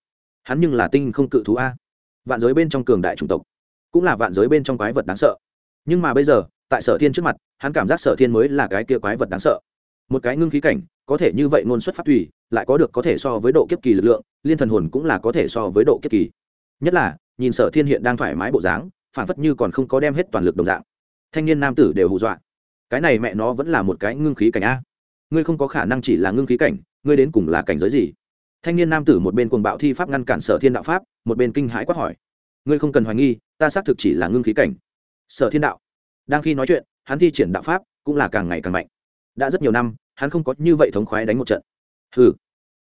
Hắn nhưng là tinh không cự thú a. Vạn giới bên trong cường đại chủng tộc, cũng là vạn giới bên trong quái vật đáng sợ. Nhưng mà bây giờ, tại sở thiên trước mặt, hắn cảm giác sở thiên mới là cái kia quái vật đáng sợ một cái ngưng khí cảnh, có thể như vậy ngôn xuất phát thủy lại có được có thể so với độ kiếp kỳ lực lượng, liên thần hồn cũng là có thể so với độ kiếp kỳ. Nhất là, nhìn sở thiên hiện đang thoải mái bộ dáng, phản phất như còn không có đem hết toàn lực đồng dạng. Thanh niên nam tử đều hù dọa. Cái này mẹ nó vẫn là một cái ngưng khí cảnh a. Ngươi không có khả năng chỉ là ngưng khí cảnh, ngươi đến cùng là cảnh giới gì? Thanh niên nam tử một bên cuồng bạo thi pháp ngăn cản sở thiên đạo pháp, một bên kinh hãi quát hỏi. Ngươi không cần hoài nghi, ta xác thực chỉ là ngưng khí cảnh. Sở thiên đạo, đang khi nói chuyện, hắn thi triển đạo pháp cũng là càng ngày càng mạnh đã rất nhiều năm, hắn không có như vậy thống khoái đánh một trận. Hừ.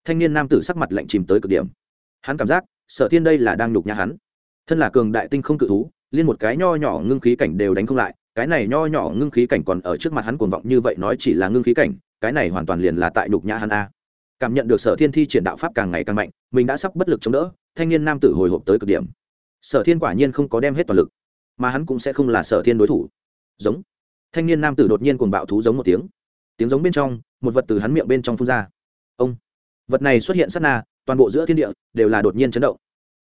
Thanh niên nam tử sắc mặt lạnh chìm tới cực điểm. Hắn cảm giác, sở thiên đây là đang nhục nhã hắn. Thân là cường đại tinh không cự thú, liên một cái nho nhỏ ngưng khí cảnh đều đánh không lại, cái này nho nhỏ ngưng khí cảnh còn ở trước mặt hắn cuồng vọng như vậy nói chỉ là ngưng khí cảnh, cái này hoàn toàn liền là tại nhục nhã hắn a. Cảm nhận được sở thiên thi triển đạo pháp càng ngày càng mạnh, mình đã sắp bất lực chống đỡ, thanh niên nam tử hồi hộp tới cực điểm. Sở thiên quả nhiên không có đem hết toàn lực, mà hắn cũng sẽ không là sở thiên đối thủ. Giống. Thanh niên nam tử đột nhiên cuồng bạo thú giống một tiếng tiếng giống bên trong, một vật từ hắn miệng bên trong phun ra. Ông, vật này xuất hiện sát na, toàn bộ giữa thiên địa đều là đột nhiên chấn động.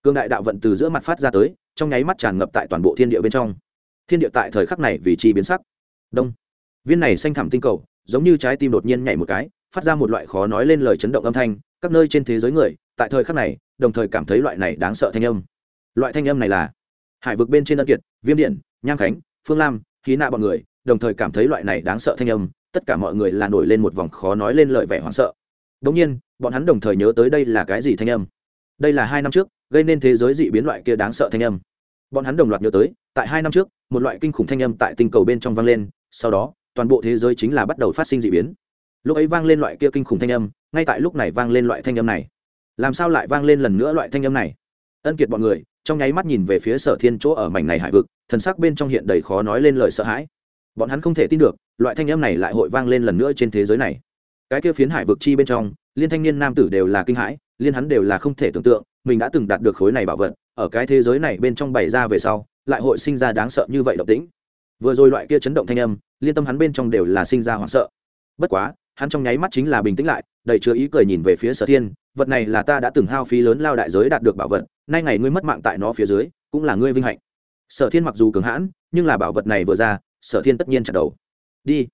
Cương đại đạo vận từ giữa mặt phát ra tới, trong nháy mắt tràn ngập tại toàn bộ thiên địa bên trong. Thiên địa tại thời khắc này vì chi biến sắc. Đông. Viên này xanh thẳm tinh cầu, giống như trái tim đột nhiên nhảy một cái, phát ra một loại khó nói lên lời chấn động âm thanh, các nơi trên thế giới người, tại thời khắc này, đồng thời cảm thấy loại này đáng sợ thanh âm. Loại thanh âm này là hải vực bên trên ân kiệt, viêm điện, nham khánh, phương lam khí nạ bọn người, đồng thời cảm thấy loại này đáng sợ thanh âm tất cả mọi người là nổi lên một vòng khó nói lên lời vẻ hoảng sợ. Đồng nhiên, bọn hắn đồng thời nhớ tới đây là cái gì thanh âm? Đây là hai năm trước, gây nên thế giới dị biến loại kia đáng sợ thanh âm. Bọn hắn đồng loạt nhớ tới, tại hai năm trước, một loại kinh khủng thanh âm tại tinh cầu bên trong vang lên, sau đó, toàn bộ thế giới chính là bắt đầu phát sinh dị biến. Lúc ấy vang lên loại kia kinh khủng thanh âm, ngay tại lúc này vang lên loại thanh âm này. Làm sao lại vang lên lần nữa loại thanh âm này? Ân kiệt bọn người, trong nháy mắt nhìn về phía sở thiên chỗ ở mảnh này hải vực, thần sắc bên trong hiện đầy khó nói lên lời sợ hãi bọn hắn không thể tin được, loại thanh âm này lại hội vang lên lần nữa trên thế giới này. Cái kia phiến hải vực chi bên trong, liên thanh niên nam tử đều là kinh hãi, liên hắn đều là không thể tưởng tượng, mình đã từng đạt được khối này bảo vật, ở cái thế giới này bên trong bày ra về sau, lại hội sinh ra đáng sợ như vậy động tĩnh. Vừa rồi loại kia chấn động thanh âm, liên tâm hắn bên trong đều là sinh ra hoảng sợ. Bất quá, hắn trong nháy mắt chính là bình tĩnh lại, đầy chứa ý cười nhìn về phía sở thiên, vật này là ta đã từng hao phí lớn lao đại giới đạt được bảo vật, nay ngày ngươi mất mạng tại nó phía dưới, cũng là ngươi vinh hạnh. Sở thiên mặc dù cường hãn, nhưng là bảo vật này vừa ra sở thiên tất nhiên chặt đầu. Đi.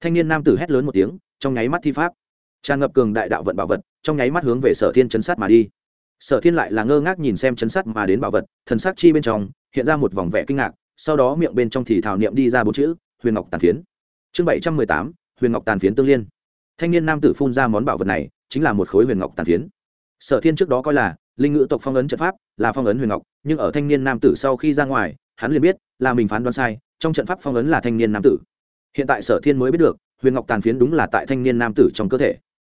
Thanh niên nam tử hét lớn một tiếng, trong nháy mắt thi pháp. Tràn ngập cường đại đạo vận bảo vật, trong nháy mắt hướng về sở thiên chấn sát mà đi. Sở thiên lại là ngơ ngác nhìn xem chấn sát mà đến bảo vật, thần sắc chi bên trong hiện ra một vòng vẻ kinh ngạc, sau đó miệng bên trong thì thảo niệm đi ra bốn chữ, huyền ngọc tàn phiến. Chương bảy trăm mười tám, huyền ngọc tàn phiến tương liên. Thanh niên nam tử phun ra món bảo vật này, chính là một khối huyền ngọc tàn phiến. Sở thiên trước đó coi là, linh ngữ tộc phong ấn trận pháp, là phong ấn huyền ngọc, nhưng ở thanh niên nam tử sau khi ra ngoài hắn liền biết là mình phán đoán sai, trong trận pháp phong ấn là thanh niên nam tử. Hiện tại sở thiên mới biết được, huyền ngọc tàn phiến đúng là tại thanh niên nam tử trong cơ thể.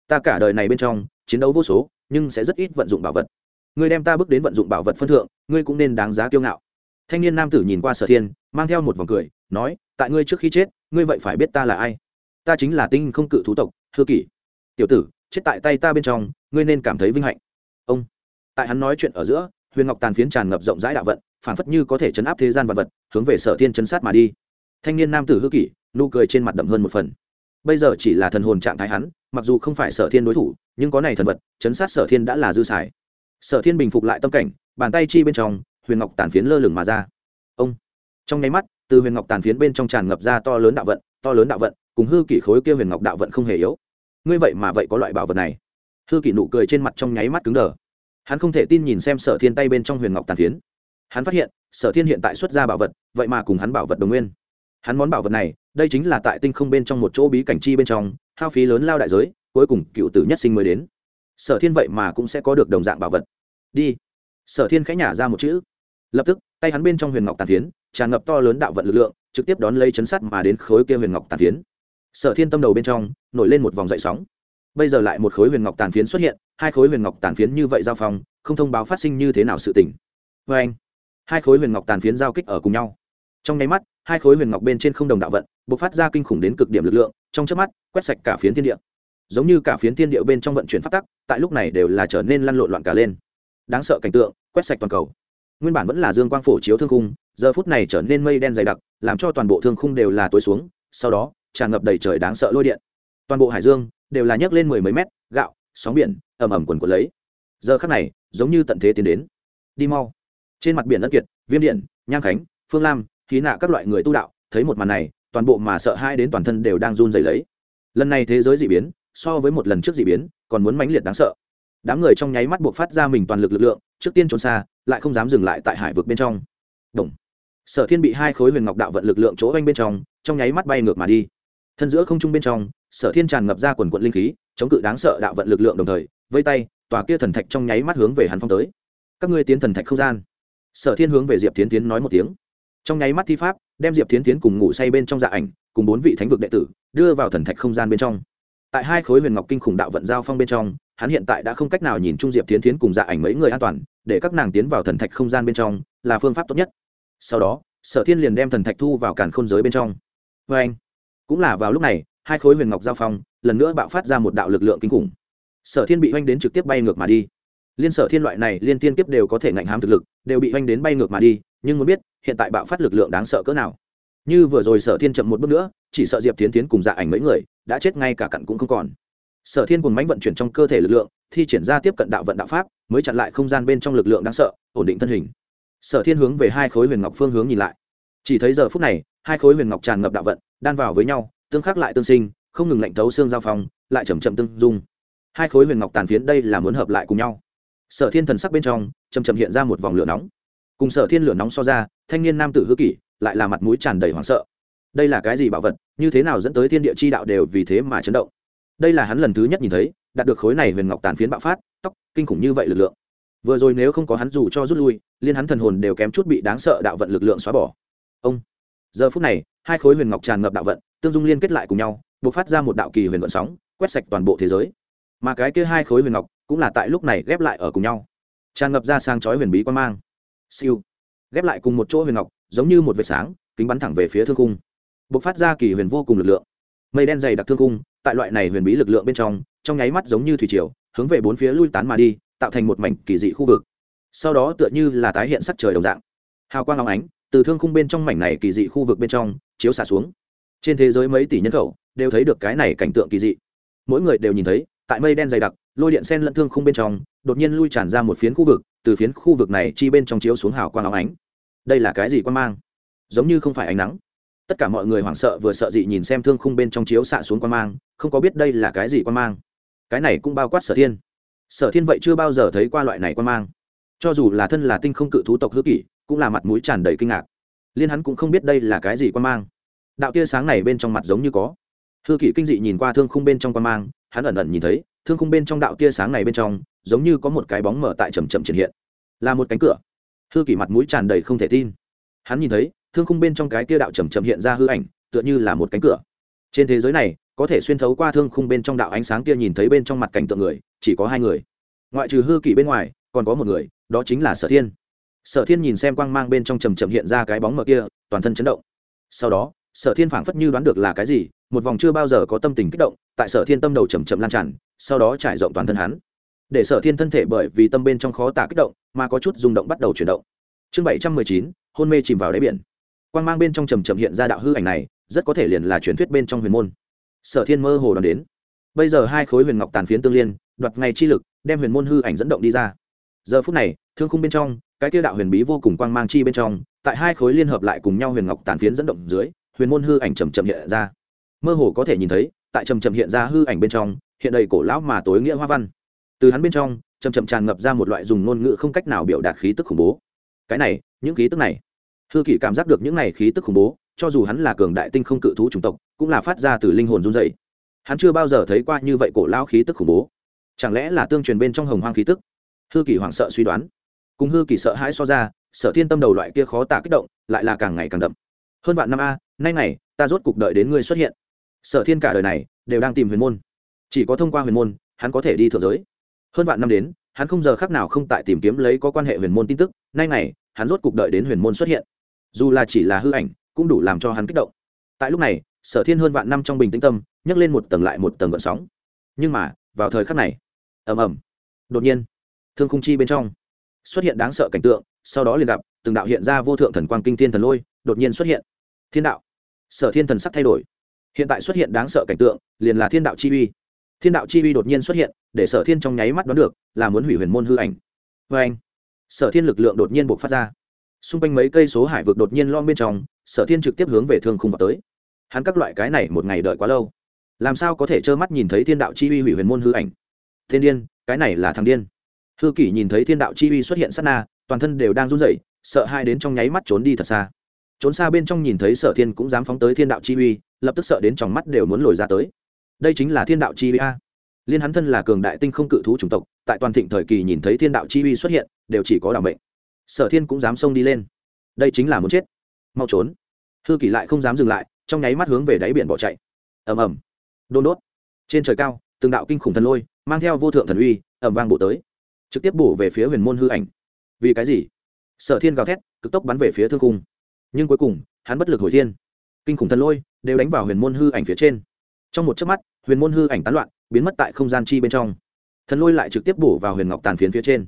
Ta cả đời này bên trong, chiến đấu vô số, nhưng sẽ rất ít vận dụng bảo vật. Ngươi đem ta bước đến vận dụng bảo vật phân thượng, ngươi cũng nên đáng giá kiêu ngạo. Thanh niên nam tử nhìn qua sở thiên, mang theo một vòng cười, nói, tại ngươi trước khi chết, ngươi vậy phải biết ta là ai. Ta chính là tinh không cự thú tộc, hư kỷ. Tiểu tử, chết tại tay ta bên trong, ngươi nên cảm thấy vinh hạnh. Ông. Tại hắn nói chuyện ở giữa, huyền ngọc tàn phiến tràn ngập rộng rãi đạo vận phản phất như có thể chấn áp thế gian vật vật, hướng về sở thiên chấn sát mà đi. Thanh niên nam tử hư kỷ, nụ cười trên mặt đậm hơn một phần. Bây giờ chỉ là thần hồn trạng thái hắn, mặc dù không phải sở thiên đối thủ, nhưng có này thần vật, chấn sát sở thiên đã là dư xài. Sở thiên bình phục lại tâm cảnh, bàn tay chi bên trong, huyền ngọc tàn phiến lơ lửng mà ra. Ông! Trong nháy mắt, từ huyền ngọc tàn phiến bên trong tràn ngập ra to lớn đạo vận, to lớn đạo vận, cùng hư kỷ khối kia huyền ngọc đạo vận không hề yếu. Ngươi vậy mà vậy có loại bảo vật này? Hư kỷ nụ cười trên mặt trong nháy mắt cứng đờ. Hắn không thể tin nhìn xem sở thiên tay bên trong huyền ngọc tàn phiến hắn phát hiện, sở thiên hiện tại xuất ra bảo vật, vậy mà cùng hắn bảo vật đồng nguyên. Hắn món bảo vật này, đây chính là tại tinh không bên trong một chỗ bí cảnh chi bên trong, hao phí lớn lao đại giới, cuối cùng cựu tử nhất sinh mới đến. Sở thiên vậy mà cũng sẽ có được đồng dạng bảo vật. Đi. Sở thiên khẽ nhả ra một chữ. Lập tức, tay hắn bên trong huyền ngọc tàn phiến, tràn ngập to lớn đạo vận lực lượng, trực tiếp đón lấy chấn sắt mà đến khối kia huyền ngọc tàn phiến. Sở thiên tâm đầu bên trong, nổi lên một vòng dậy sóng. Bây giờ lại một khối huyền ngọc tàn phiến xuất hiện, hai khối huyền ngọc tàn phiến như vậy giao phong, không thông báo phát sinh như thế nào sự tình. Vê anh hai khối huyền ngọc tàn phiến giao kích ở cùng nhau. Trong nháy mắt, hai khối huyền ngọc bên trên không đồng đạo vận b ộ c phát ra kinh khủng đến cực điểm lực lượng, trong trước mắt, quét sạch cả phiến thiên địa. Giống như cả phiến thiên địa bên trong vận chuyển phát tắc, tại lúc này đều là trở nên lăn lộn loạn cả lên. Đáng sợ cảnh tượng, quét sạch toàn cầu. Nguyên bản vẫn là dương quang phổ chiếu thương khung, giờ phút này trở nên mây đen dày đặc, làm cho toàn bộ thương khung đều là tối xuống, sau đó, tràn ngập đầy trời đáng sợ lôi điện. Toàn bộ hải dương đều là nhấc lên mười mấy mét, gạo, sóng biển, ầm ầm quần quần lấy. Giờ khắc này, giống như tận thế tiến đến. Đi mau trên mặt biển ân kiệt, viêm điện nham khánh, phương lam, khí nạ các loại người tu đạo, thấy một màn này, toàn bộ mà sợ hai đến toàn thân đều đang run dày lấy. Lần này thế giới d ị biến, so với một lần trước d ị biến, còn muốn mãnh liệt đáng sợ. Đám người trong nháy mắt buộc phát ra mình toàn lực lực lượng, trước tiên trốn xa, lại không dám dừng lại tại hải vực bên trong. Đồng. sở thiên bị hai khối huyền ngọc đạo vận lực lượng chỗ oanh bên trong trong nháy mắt bay ngược mà đi. Thân giữa không trung bên trong, sở thiên tràn ngập ra quần quận linh khí, chống cự đáng sợ đạo vận lực lượng đồng thời, vây tay, tòa kia thần thạch trong nháy mắt hướng về hắn phong tới. Các ngươi tiến thần thạch không gian sở thiên hướng về diệp tiến tiến nói một tiếng. Trong nháy mắt thi pháp, đem diệp tiến tiến cùng ngủ say bên trong dạ ảnh, cùng bốn vị thánh vực đệ tử, đưa vào thần thạch không gian bên trong. Tại hai khối huyền ngọc kinh khủng đạo vận giao phong bên trong, hắn hiện tại đã không cách nào nhìn chung diệp tiến tiến cùng dạ ảnh mấy người an toàn, để các nàng tiến vào thần thạch không gian bên trong là phương pháp tốt nhất. Sau đó, sở thiên liền đem thần thạch thu vào càn khôn giới bên trong. Vê anh, cũng là vào lúc này, hai khối huyền ngọc giao phong lần nữa bạo phát ra một đạo lực lượng kinh khủng. Sở thiên bị oanh đến trực tiếp bay ngược mà đi liên sở thiên loại này liên tiên kiếp đều có thể ngạnh hám thực lực, đều bị oanh đến bay ngược mà đi, nhưng muốn biết, hiện tại bạo phát lực lượng đáng sợ cỡ nào. Như vừa rồi sở thiên chậm một bước nữa, chỉ sợ diệp tiến tiến cùng dạ ảnh mấy người, đã chết ngay cả cặn cũng không còn. Sở thiên cùng mánh vận chuyển trong cơ thể lực lượng, thi triển ra tiếp cận đạo vận đạo pháp, mới chặn lại không gian bên trong lực lượng đáng sợ, ổn định thân hình. Sở thiên hướng về hai khối huyền ngọc phương hướng nhìn lại. Chỉ thấy giờ phút này, hai khối huyền ngọc tràn ngập đạo vận, đan vào với nhau, tương khắc lại tương sinh, không ngừng lạnh thấu xương giao phong, lại chầm chậm tương dung. Hai khối huyền ngọc tàn phiến đây là muốn hợp lại cùng nhau sở thiên thần sắc bên trong chầm chậm hiện ra một vòng lửa nóng. Cùng sở thiên lửa nóng so ra, thanh niên nam tử hư kỷ, lại là mặt mũi tràn đầy hoảng sợ. Đây là cái gì bảo vật, như thế nào dẫn tới thiên địa chi đạo đều vì thế mà chấn động? Đây là hắn lần thứ nhất nhìn thấy, đạt được khối này huyền ngọc tàn phiến bạo phát, tóc, kinh khủng như vậy lực lượng. Vừa rồi nếu không có hắn dù cho rút lui, liên hắn thần hồn đều kém chút bị đáng sợ đạo vận lực lượng xóa bỏ. Ông! Giờ phút này, hai khối huyền ngọc tràn ngập đạo vận, tương dung liên kết lại cùng nhau buộc phát ra một đạo kỳ huyền vận sóng, quét sạch toàn bộ thế giới. Mà cái kia hai khối huyền ngọc cũng là tại lúc này ghép lại ở cùng nhau. Tràn ngập ra sang chói huyền bí quan mang. Siêu. Ghép lại cùng một chỗ huyền ngọc, giống như một vệt sáng, kính bắn thẳng về phía thương cung bộc phát ra kỳ huyền vô cùng lực lượng. Mây đen dày đặc thương cung tại loại này huyền bí lực lượng bên trong trong nháy mắt giống như thủy triều, hướng về bốn phía lui tán mà đi, tạo thành một mảnh kỳ dị khu vực. Sau đó tựa như là tái hiện sắc trời đồng dạng. Hào quang óng ánh, từ thương khung bên trong mảnh này kỳ dị khu vực bên trong, chiếu xả xuống. Trên thế giới mấy tỷ nhân khẩu, đều thấy được cái này cảnh tượng kỳ dị. Mỗi người đều nhìn thấy, tại mây đen dày đặc lôi điện sen lẫn thương khung bên trong, đột nhiên lui tràn ra một phiến khu vực, từ phiến khu vực này chi bên trong chiếu xuống hào quang óng ánh. Đây là cái gì quan mang? Giống như không phải ánh nắng. Tất cả mọi người hoảng sợ vừa sợ dị nhìn xem thương khung bên trong chiếu xạ xuống quan mang, không có biết đây là cái gì quan mang. Cái này cũng bao quát sở thiên. Sở thiên vậy chưa bao giờ thấy qua loại này quan mang. Cho dù là thân là tinh không cự thú tộc hư kỷ, cũng là mặt mũi tràn đầy kinh ngạc. Liên hắn cũng không biết đây là cái gì quan mang. Đạo tia sáng này bên trong mặt giống như có. Hư kỷ kinh dị nhìn qua thương khung bên trong quan mang, hắn ẩn ẩn nhìn thấy thương khung bên trong đạo tia sáng này bên trong, giống như có một cái bóng mở tại trầm trầm triển hiện. Là một cánh cửa. Hư kỷ mặt mũi tràn đầy không thể tin. Hắn nhìn thấy, thương khung bên trong cái tia đạo trầm trầm hiện ra hư ảnh, tựa như là một cánh cửa. Trên thế giới này, có thể xuyên thấu qua thương khung bên trong đạo ánh sáng kia nhìn thấy bên trong mặt cảnh tượng người, chỉ có hai người. Ngoại trừ hư kỷ bên ngoài, còn có một người, đó chính là sở thiên. Sở thiên nhìn xem quang mang bên trong trầm trầm hiện ra cái bóng mờ kia, toàn thân chấn động. Sau đó, sở thiên phảng phất như đoán được là cái gì, một vòng chưa bao giờ có tâm tình kích động, tại sở thiên tâm đầu chầm chậm lan tràn sau đó trải rộng toàn thân hắn. Để sở thiên thân thể bởi vì tâm bên trong khó tả kích động, mà có chút rung động bắt đầu chuyển động. Chương bảy trăm mười chín, hôn mê chìm vào đáy biển. Quang mang bên trong trầm trầm hiện ra đạo hư ảnh này, rất có thể liền là truyền thuyết bên trong huyền môn. Sở thiên mơ hồ đón đến. Bây giờ hai khối huyền ngọc tàn phiến tương liên, đoạt ngay chi lực, đem huyền môn hư ảnh dẫn động đi ra. Giờ phút này, thương khung bên trong, cái tiêu đạo huyền bí vô cùng quang mang chi bên trong, tại hai khối liên hợp lại cùng nhau huyền ngọc tàn phiến dẫn động dưới, huyền môn hư ảnh trầm trầm hiện ra. Mơ hồ có thể nhìn thấy, tại trầm trầm hiện ra hư ảnh bên trong hiện đầy cổ lão mà tối nghĩa hoa văn. Từ hắn bên trong trầm trầm tràn ngập ra một loại dùng ngôn ngữ không cách nào biểu đạt khí tức khủng bố. Cái này, những khí tức này. Hư kỷ cảm giác được những này khí tức khủng bố, cho dù hắn là cường đại tinh không cự thú chủng tộc, cũng là phát ra từ linh hồn run dày hắn chưa bao giờ thấy qua như vậy cổ lão khí tức khủng bố. Chẳng lẽ là tương truyền bên trong hồng hoang khí tức? Hư kỷ hoảng sợ suy đoán. Cùng hư kỷ sợ hãi so ra, sở thiên tâm đầu loại kia khó tả kích động, lại là càng ngày càng đậm. Hơn vạn năm a, nay này, ta rốt cuộc đợi đến ngươi xuất hiện. Sở thiên cả đời này, đều đang tìm huyền môn chỉ có thông qua huyền môn, hắn có thể đi thượng giới. Hơn vạn năm đến, hắn không giờ khác nào không tại tìm kiếm lấy có quan hệ huyền môn tin tức, nay này hắn rốt cuộc đợi đến huyền môn xuất hiện. Dù là chỉ là hư ảnh, cũng đủ làm cho hắn kích động. Tại lúc này, sở thiên hơn vạn năm trong bình tĩnh tâm, nhấc lên một tầng lại một tầng gợn sóng. Nhưng mà, vào thời khắc này, ầm ầm, đột nhiên, thương khung chi bên trong, xuất hiện đáng sợ cảnh tượng, sau đó liền gặp, từng đạo hiện ra vô thượng thần quang kinh thiên thần lôi, đột nhiên xuất hiện. Thiên đạo. Sở thiên thần sắc thay đổi. Hiện tại xuất hiện đáng sợ cảnh tượng, liền là thiên đạo chi uy thiên đạo chi uy đột nhiên xuất hiện, để sở thiên trong nháy mắt đoán được, là muốn hủy huyền môn hư ảnh. Vê anh, sở thiên lực lượng đột nhiên buộc phát ra. Xung quanh mấy cây số hải vực đột nhiên lom bên trong, sở thiên trực tiếp hướng về thương khung vào tới. Hắn các loại cái này một ngày đợi quá lâu. Làm sao có thể trơ mắt nhìn thấy thiên đạo chi uy hủy huyền môn hư ảnh? Thiên điên, cái này là thằng điên. Hư kỷ nhìn thấy thiên đạo chi uy xuất hiện sát na, toàn thân đều đang run rẩy, sợ hai đến trong nháy mắt trốn đi thật xa. Trốn xa bên trong nhìn thấy sở thiên cũng dám phóng tới thiên đạo chi uy, lập tức sợ đến trong mắt đều muốn lồi ra tới đây chính là thiên đạo chi uy a. Liên hắn thân là cường đại tinh không cự thú chủng tộc, tại toàn thịnh thời kỳ nhìn thấy thiên đạo chi uy xuất hiện, đều chỉ có đảm mệnh. Sở thiên cũng dám xông đi lên. Đây chính là muốn chết. Mau trốn. Hư kỷ lại không dám dừng lại, trong nháy mắt hướng về đáy biển bỏ chạy. Ầm ầm. Đôn đốt. Trên trời cao, từng đạo kinh khủng thần lôi, mang theo vô thượng thần uy ẩm vang bổ tới. Trực tiếp bổ về phía huyền môn hư ảnh. Vì cái gì? Sở thiên gào thét, cực tốc bắn về phía thương cung. Nhưng cuối cùng, hắn bất lực hồi thiên. Kinh khủng thần lôi đều đánh vào huyền môn hư ảnh phía trên. Trong một chớp mắt huyền môn hư ảnh tán loạn, biến mất tại không gian chi bên trong. Thần lôi lại trực tiếp bổ vào huyền ngọc tàn phiến phía trên.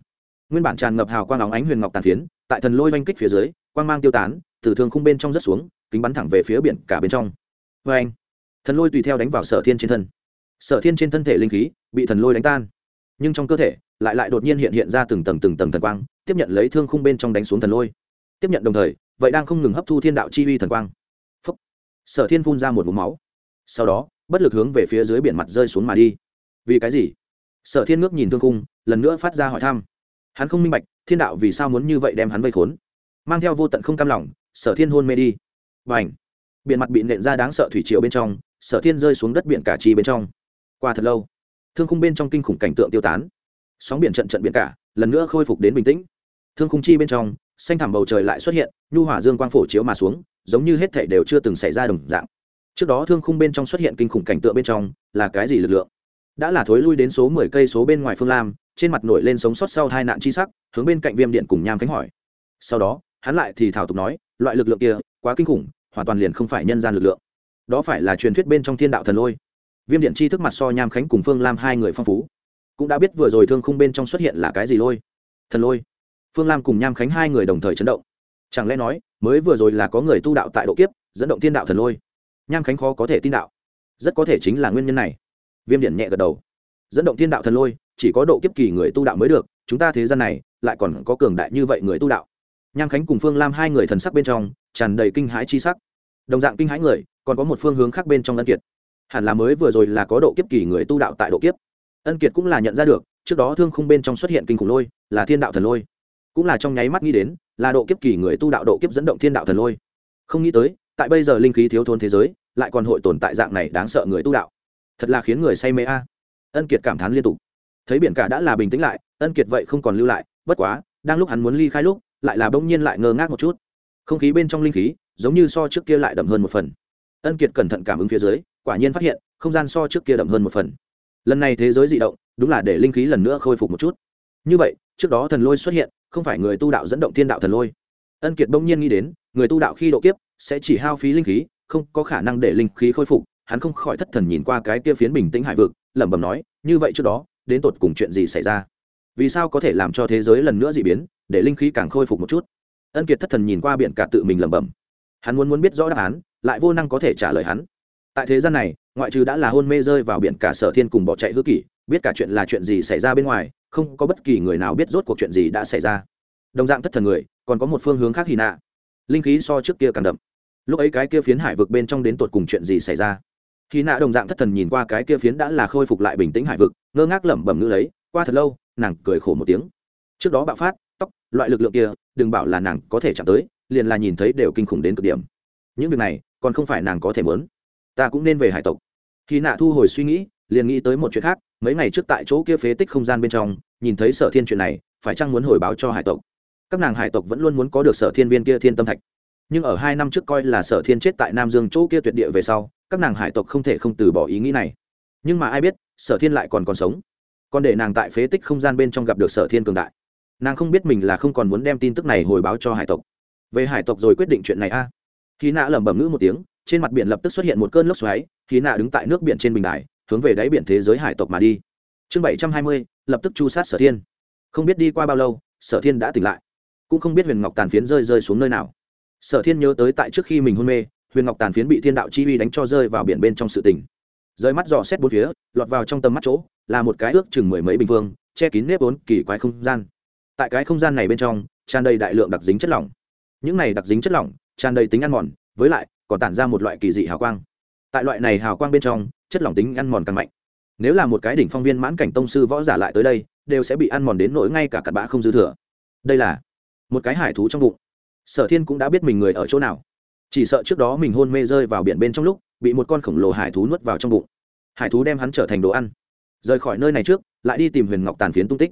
Nguyên bản tràn ngập hào quang óng ánh huyền ngọc tàn phiến, tại thần lôi oanh kích phía dưới, quang mang tiêu tán từ thương khung bên trong rất xuống, kính bắn thẳng về phía biển cả bên trong. Vê anh thần lôi tùy theo đánh vào sở thiên trên thân. Sở thiên trên thân thể linh khí bị thần lôi đánh tan. Nhưng trong cơ thể lại lại đột nhiên hiện hiện ra từng tầng từng tầng thần quang, tiếp nhận lấy thương khung bên trong đánh xuống thần lôi. Tiếp nhận đồng thời, vậy đang không ngừng hấp thu thiên đạo chi uy thần quang. Phúc. sở thiên phun ra một mũ máu. Sau đó bất lực hướng về phía dưới biển mặt rơi xuống mà đi. Vì cái gì? Sở thiên ngước nhìn thương Cung lần nữa phát ra hỏi thăm. Hắn không minh bạch, thiên đạo vì sao muốn như vậy đem hắn vây khốn? Mang theo vô tận không cam lòng, sở thiên hôn mê đi. Và ảnh biển mặt bị nện ra đáng sợ thủy triều bên trong, sở thiên rơi xuống đất biển cả chi bên trong. Qua thật lâu, thương khung bên trong kinh khủng cảnh tượng tiêu tán. Sóng biển trận trận biển cả, lần nữa khôi phục đến bình tĩnh. Thương khung chi bên trong, xanh thẳm bầu trời lại xuất hiện, nhu hỏa dương quang phổ chiếu mà xuống, giống như hết thể đều chưa từng xảy ra đồng dạng trước đó thương khung bên trong xuất hiện kinh khủng cảnh tượng bên trong, là cái gì lực lượng? Đã là thối lui đến số mười cây số bên ngoài phương lam, trên mặt nổi lên sống sót sau hai nạn chi sắc, hướng bên cạnh viêm điện cùng nham khánh hỏi. Sau đó, hắn lại thì thảo tục nói, loại lực lượng kia, quá kinh khủng, hoàn toàn liền không phải nhân gian lực lượng. Đó phải là truyền thuyết bên trong thiên đạo thần lôi. Viêm điện chi thức mặt so nham khánh cùng phương lam hai người phong phú. Cũng đã biết vừa rồi thương khung bên trong xuất hiện là cái gì lôi? Thần lôi. Phương lam cùng nham khánh hai người đồng thời chấn động. Chẳng lẽ nói, mới vừa rồi là có người tu đạo tại độ kiếp, dẫn động thiên đạo thần lôi? Nham khánh khó có thể tin đạo. Rất có thể chính là nguyên nhân này. Viêm điện nhẹ gật đầu. Dẫn động thiên đạo thần lôi, chỉ có độ kiếp kỳ người tu đạo mới được, chúng ta thế gian này, lại còn có cường đại như vậy người tu đạo. Nham khánh cùng phương lam hai người thần sắc bên trong, tràn đầy kinh hãi chi sắc. Đồng dạng kinh hãi người, còn có một phương hướng khác bên trong ân kiệt. Hẳn là mới vừa rồi là có độ kiếp kỳ người tu đạo tại độ kiếp. Ân kiệt cũng là nhận ra được, trước đó thương khung bên trong xuất hiện kinh khủng lôi, là thiên đạo thần lôi. Cũng là trong nháy mắt nghĩ đến, là độ kiếp kỳ người tu đạo độ kiếp dẫn động thiên đạo thần lôi. Không nghĩ tới tại bây giờ linh khí thiếu thốn thế giới, lại còn hội tồn tại dạng này đáng sợ người tu đạo. Thật là khiến người say mê a. Ân kiệt cảm thán liên tục. Thấy biển cả đã là bình tĩnh lại, ân kiệt vậy không còn lưu lại, bất quá, đang lúc hắn muốn ly khai lúc, lại là bỗng nhiên lại ngơ ngác một chút. Không khí bên trong linh khí, giống như so trước kia lại đậm hơn một phần. Ân kiệt cẩn thận cảm ứng phía dưới, quả nhiên phát hiện, không gian so trước kia đậm hơn một phần. Lần này thế giới d ị động, đúng là để linh khí lần nữa khôi phục một chút. Như vậy, trước đó thần lôi xuất hiện, không phải người tu đạo dẫn động thiên đạo thần lôi. Ân kiệt bỗng nhiên nghĩ đến, người tu đạo khi độ kiếp sẽ chỉ hao phí linh khí, không có khả năng để linh khí khôi phục. Hắn không khỏi thất thần nhìn qua cái kia phiến bình tĩnh hải vực, lẩm bẩm nói, như vậy trước đó, đến tột cùng chuyện gì xảy ra? Vì sao có thể làm cho thế giới lần nữa d ị biến, để linh khí càng khôi phục một chút? Ân kiệt thất thần nhìn qua biển cả tự mình lẩm bẩm. Hắn muốn muốn biết rõ đáp án, lại vô năng có thể trả lời hắn. Tại thế gian này, ngoại trừ đã là hôn mê rơi vào biển cả sở thiên cùng bỏ chạy hư kỷ, biết cả chuyện là chuyện gì xảy ra bên ngoài, không có bất kỳ người nào biết rốt cuộc chuyện gì đã xảy ra. Đồng dạng thất thần người, còn có một phương hướng khác hy nạ. Linh khí so trước kia càng đậm lúc ấy cái kia phiến hải vực bên trong đến tột cùng chuyện gì xảy ra? Khi nạ đồng dạng thất thần nhìn qua cái kia phiến đã là khôi phục lại bình tĩnh hải vực, ngơ ngác lẩm bẩm ngữ lấy, qua thật lâu, nàng cười khổ một tiếng. Trước đó bạo phát, tóc, loại lực lượng kia, đừng bảo là nàng có thể chạm tới, liền là nhìn thấy đều kinh khủng đến cực điểm. Những việc này, còn không phải nàng có thể muốn. Ta cũng nên về hải tộc. Khi nạ thu hồi suy nghĩ, liền nghĩ tới một chuyện khác, mấy ngày trước tại chỗ kia phế tích không gian bên trong, nhìn thấy sở thiên chuyện này, phải chăng muốn hồi báo cho hải tộc? Các nàng hải tộc vẫn luôn muốn có được sở thiên viên kia thiên tâm thạch nhưng ở hai năm trước coi là sở thiên chết tại nam dương chỗ kia tuyệt địa về sau, các nàng hải tộc không thể không từ bỏ ý nghĩ này. Nhưng mà ai biết, sở thiên lại còn còn sống. Còn để nàng tại phế tích không gian bên trong gặp được sở thiên cường đại. Nàng không biết mình là không còn muốn đem tin tức này hồi báo cho hải tộc. Về hải tộc rồi quyết định chuyện này a. À. khi nạ lẩm bẩm ngữ một tiếng, trên mặt biển lập tức xuất hiện một cơn lốc xoáy khi nạ đứng tại nước biển trên bình đài, hướng về đáy biển thế giới hải tộc mà đi. Chương bảy trăm hai mươi, lập tức chu sát sở thiên. Không biết đi qua bao lâu, sở thiên đã tỉnh lại. Cũng không biết huyền ngọc tàn phiến rơi rơi xuống nơi nào sở thiên nhớ tới tại trước khi mình hôn mê, huyền ngọc tàn phiến bị thiên đạo chi uy đánh cho rơi vào biển bên trong sự tỉnh rơi mắt dò xét bốn phía, lọt vào trong tầm mắt chỗ, là một cái ước chừng mười mấy bình phương, che kín nếp vốn kỳ quái không gian. Tại cái không gian này bên trong, tràn đầy đại lượng đặc dính chất lỏng. Những này đặc dính chất lỏng, tràn đầy tính ăn mòn, với lại, còn tản ra một loại kỳ dị hào quang. Tại loại này hào quang bên trong, chất lỏng tính ăn mòn càng mạnh. Nếu là một cái đỉnh phong viên mãn cảnh tông sư võ giả lại tới đây, đều sẽ bị ăn mòn đến nỗi ngay cả cặn bã không dư thừa. Đây là một cái hải thú trong bụng sở thiên cũng đã biết mình người ở chỗ nào. Chỉ sợ trước đó mình hôn mê rơi vào biển bên trong lúc, bị một con khổng lồ hải thú nuốt vào trong bụng. Hải thú đem hắn trở thành đồ ăn. Rời khỏi nơi này trước, lại đi tìm huyền ngọc tàn phiến tung tích.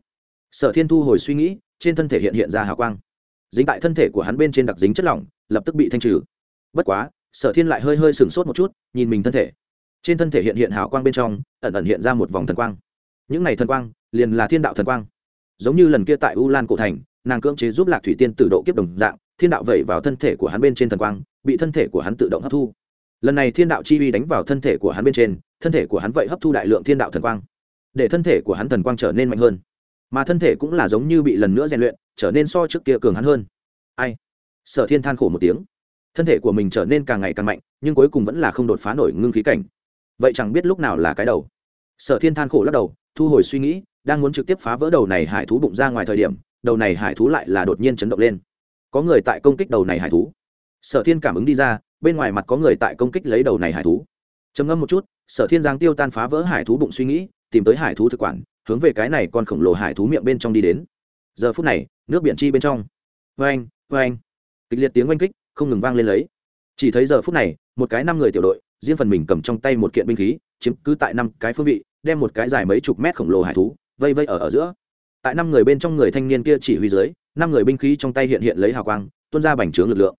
Sở thiên thu hồi suy nghĩ, trên thân thể hiện hiện ra hào quang. Dính tại thân thể của hắn bên trên đặc dính chất lỏng, lập tức bị thanh trừ. Bất quá, sở thiên lại hơi hơi sừng sốt một chút, nhìn mình thân thể. Trên thân thể hiện hiện hào quang bên trong, ẩn ẩn hiện ra một vòng thần quang. Những này thần quang, liền là thiên đạo thần quang. Giống như lần kia tại u lan cổ thành, nàng cưỡng chế giúp lạc thủy tiên tự độ kiếp đồng dạng thiên đạo vẩy vào thân thể của hắn bên trên thần quang, bị thân thể của hắn tự động hấp thu. Lần này thiên đạo chi uy đánh vào thân thể của hắn bên trên, thân thể của hắn vậy hấp thu đại lượng thiên đạo thần quang, để thân thể của hắn thần quang trở nên mạnh hơn. Mà thân thể cũng là giống như bị lần nữa rèn luyện, trở nên so trước kia cường hắn hơn. Ai? Sở thiên than khổ một tiếng. Thân thể của mình trở nên càng ngày càng mạnh, nhưng cuối cùng vẫn là không đột phá nổi ngưng khí cảnh. Vậy chẳng biết lúc nào là cái đầu. Sở thiên than khổ lắc đầu, thu hồi suy nghĩ, đang muốn trực tiếp phá vỡ đầu này hải thú bụng ra ngoài thời điểm, đầu này hải thú lại là đột nhiên chấn động lên có người tại công kích đầu này hải thú. Sở thiên cảm ứng đi ra, bên ngoài mặt có người tại công kích lấy đầu này hải thú. Trầm ngâm một chút, sở thiên giang tiêu tan phá vỡ hải thú bụng suy nghĩ, tìm tới hải thú thực quản, hướng về cái này con khổng lồ hải thú miệng bên trong đi đến. Giờ phút này, nước biển chi bên trong. Vê anh vê anh kịch liệt tiếng oanh kích, không ngừng vang lên lấy. Chỉ thấy giờ phút này, một cái năm người tiểu đội, riêng phần mình cầm trong tay một kiện binh khí, chiếm cứ tại năm cái phương vị, đem một cái dài mấy chục mét khổng lồ hải thú vây vây ở ở giữa. Tại năm người bên trong người thanh niên kia chỉ huy dưới năm người binh khí trong tay hiện hiện lấy hào quang, tuôn ra bành trướng lực lượng.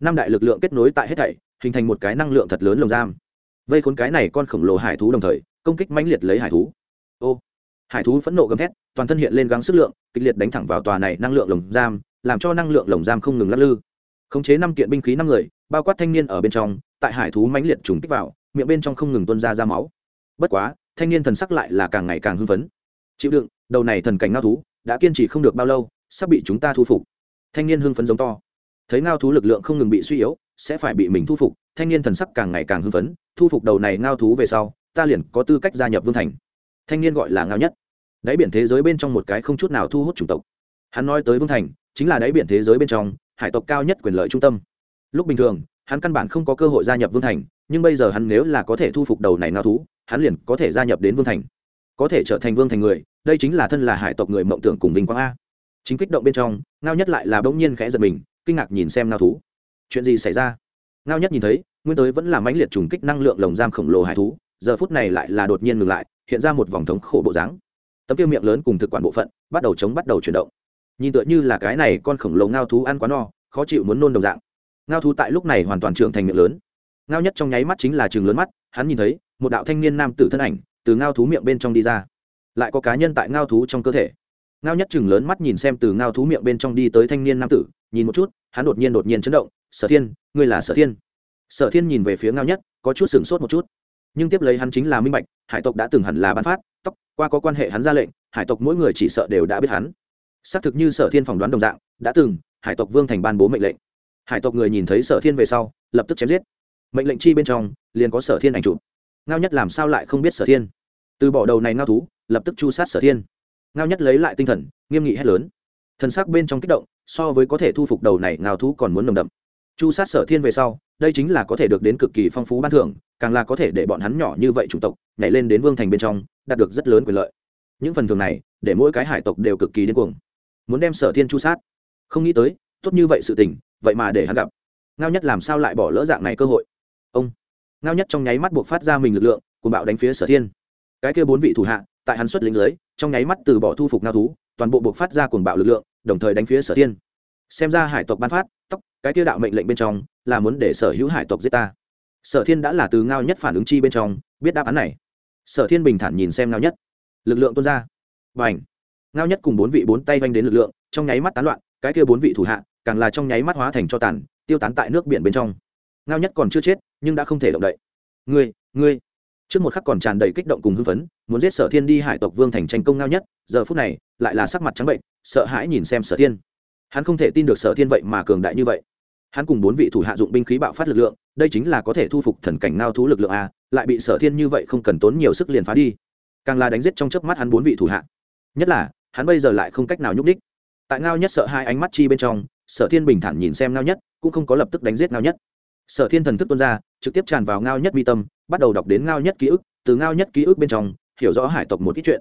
Năm đại lực lượng kết nối tại hết thảy, hình thành một cái năng lượng thật lớn lồng giam. Vây khốn cái này con khổng lồ hải thú đồng thời, công kích mãnh liệt lấy hải thú. Ô, hải thú phẫn nộ gầm thét, toàn thân hiện lên gắng sức lượng, kịch liệt đánh thẳng vào tòa này năng lượng lồng giam, làm cho năng lượng lồng giam không ngừng lắc lư. Khống chế năm kiện binh khí năm người, bao quát thanh niên ở bên trong, tại hải thú mãnh liệt trùng kích vào, miệng bên trong không ngừng tuôn ra ra máu. Bất quá, thanh niên thần sắc lại là càng ngày càng hưng phấn. Chịu đựng, đầu này thần cảnh ngao thú, đã kiên trì không được bao lâu sắp bị chúng ta thu phục. Thanh niên hưng phấn giống to. Thấy ngao thú lực lượng không ngừng bị suy yếu, sẽ phải bị mình thu phục, thanh niên thần sắc càng ngày càng hưng phấn, thu phục đầu này ngao thú về sau, ta liền có tư cách gia nhập vương thành. Thanh niên gọi là ngao nhất. Đáy biển thế giới bên trong một cái không chút nào thu hút chủng tộc. Hắn nói tới vương thành, chính là đáy biển thế giới bên trong, hải tộc cao nhất quyền lợi trung tâm. Lúc bình thường, hắn căn bản không có cơ hội gia nhập vương thành, nhưng bây giờ hắn nếu là có thể thu phục đầu này ngao thú, hắn liền có thể gia nhập đến vương thành. Có thể trở thành vương thành người, đây chính là thân là hải tộc người mộng tưởng cùng vinh quang a chính kích động bên trong, ngao nhất lại là bỗng nhiên khẽ giật mình, kinh ngạc nhìn xem ngao thú. Chuyện gì xảy ra? Ngao nhất nhìn thấy, nguyên tới vẫn là mãnh liệt trùng kích năng lượng lồng giam khổng lồ hải thú, giờ phút này lại là đột nhiên ngừng lại, hiện ra một vòng thống khổ bộ dáng. Tấm kia miệng lớn cùng thực quản bộ phận, bắt đầu chống bắt đầu chuyển động. Nhìn tựa như là cái này con khổng lồ ngao thú ăn quá no, khó chịu muốn nôn đồng dạng. Ngao thú tại lúc này hoàn toàn trưởng thành miệng lớn. Ngao nhất trong nháy mắt chính là chừng lớn mắt, hắn nhìn thấy, một đạo thanh niên nam tử thân ảnh từ ngao thú miệng bên trong đi ra. Lại có cá nhân tại ngao thú trong cơ thể ngao nhất chừng lớn mắt nhìn xem từ ngao thú miệng bên trong đi tới thanh niên nam tử, nhìn một chút, hắn đột nhiên đột nhiên chấn động, sở thiên, ngươi là sở thiên? Sở thiên nhìn về phía ngao nhất, có chút sửng sốt một chút. Nhưng tiếp lấy hắn chính là minh bạch, hải tộc đã từng hẳn là bán phát, tóc, qua có quan hệ hắn ra lệnh, hải tộc mỗi người chỉ sợ đều đã biết hắn. Xác thực như sở thiên phỏng đoán đồng dạng, đã từng, hải tộc vương thành ban bố mệnh lệnh. Hải tộc người nhìn thấy sở thiên về sau, lập tức chém giết. Mệnh lệnh chi bên trong, liền có sở thiên ảnh chụp. Ngao nhất làm sao lại không biết sở thiên? Từ bỏ đầu này ngao thú, lập tức chu sát sở thiên ngao nhất lấy lại tinh thần, nghiêm nghị hét lớn. Thần sắc bên trong kích động, so với có thể thu phục đầu này ngao thú còn muốn nồng đậm. Chu sát sở thiên về sau, đây chính là có thể được đến cực kỳ phong phú ban thưởng, càng là có thể để bọn hắn nhỏ như vậy chủng tộc, nhảy lên đến vương thành bên trong, đạt được rất lớn quyền lợi. Những phần thưởng này, để mỗi cái hải tộc đều cực kỳ điên cuồng. Muốn đem sở thiên chu sát. Không nghĩ tới, tốt như vậy sự tình, vậy mà để hắn gặp. Ngao nhất làm sao lại bỏ lỡ dạng này cơ hội? Ông. Ngao nhất trong nháy mắt buộc phát ra mình lực lượng cùng bạo đánh phía sở thiên. Cái kia bốn vị thủ hạ tại hắn xuất lính dưới, trong nháy mắt từ bỏ thu phục ngao thú, toàn bộ buộc phát ra cuồng bạo lực lượng, đồng thời đánh phía sở thiên. Xem ra hải tộc ban phát tóc cái kia đạo mệnh lệnh bên trong, là muốn để sở hữu hải tộc giết ta. Sở thiên đã là từ ngao nhất phản ứng chi bên trong, biết đáp án này. Sở thiên bình thản nhìn xem ngao nhất. Lực lượng tuôn ra. Bành. Ngao nhất cùng bốn vị bốn tay vanh đến lực lượng, trong nháy mắt tán loạn, cái kia bốn vị thủ hạ, càng là trong nháy mắt hóa thành cho tàn, tiêu tán tại nước biển bên trong. Ngao nhất còn chưa chết, nhưng đã không thể động đậy. Ngươi ngươi trước một khắc còn tràn đầy kích động cùng hưng phấn, muốn giết sở thiên đi hải tộc vương thành tranh công ngao nhất, giờ phút này, lại là sắc mặt trắng bệnh, sợ hãi nhìn xem sở thiên. Hắn không thể tin được sở thiên vậy mà cường đại như vậy. Hắn cùng bốn vị thủ hạ dụng binh khí bạo phát lực lượng, đây chính là có thể thu phục thần cảnh ngao thú lực lượng a, lại bị sở thiên như vậy không cần tốn nhiều sức liền phá đi. Càng là đánh giết trong chớp mắt hắn bốn vị thủ hạ. Nhất là, hắn bây giờ lại không cách nào nhúc đích tại ngao nhất sợ hai ánh mắt chi bên trong, sở thiên bình thản nhìn xem ngao nhất, cũng không có lập tức đánh giết ngao nhất. Sở thiên thần thức tuôn ra, trực tiếp tràn vào ngao nhất mi tâm bắt đầu đọc đến ngao nhất ký ức, từ ngao nhất ký ức bên trong, hiểu rõ hải tộc một ít chuyện.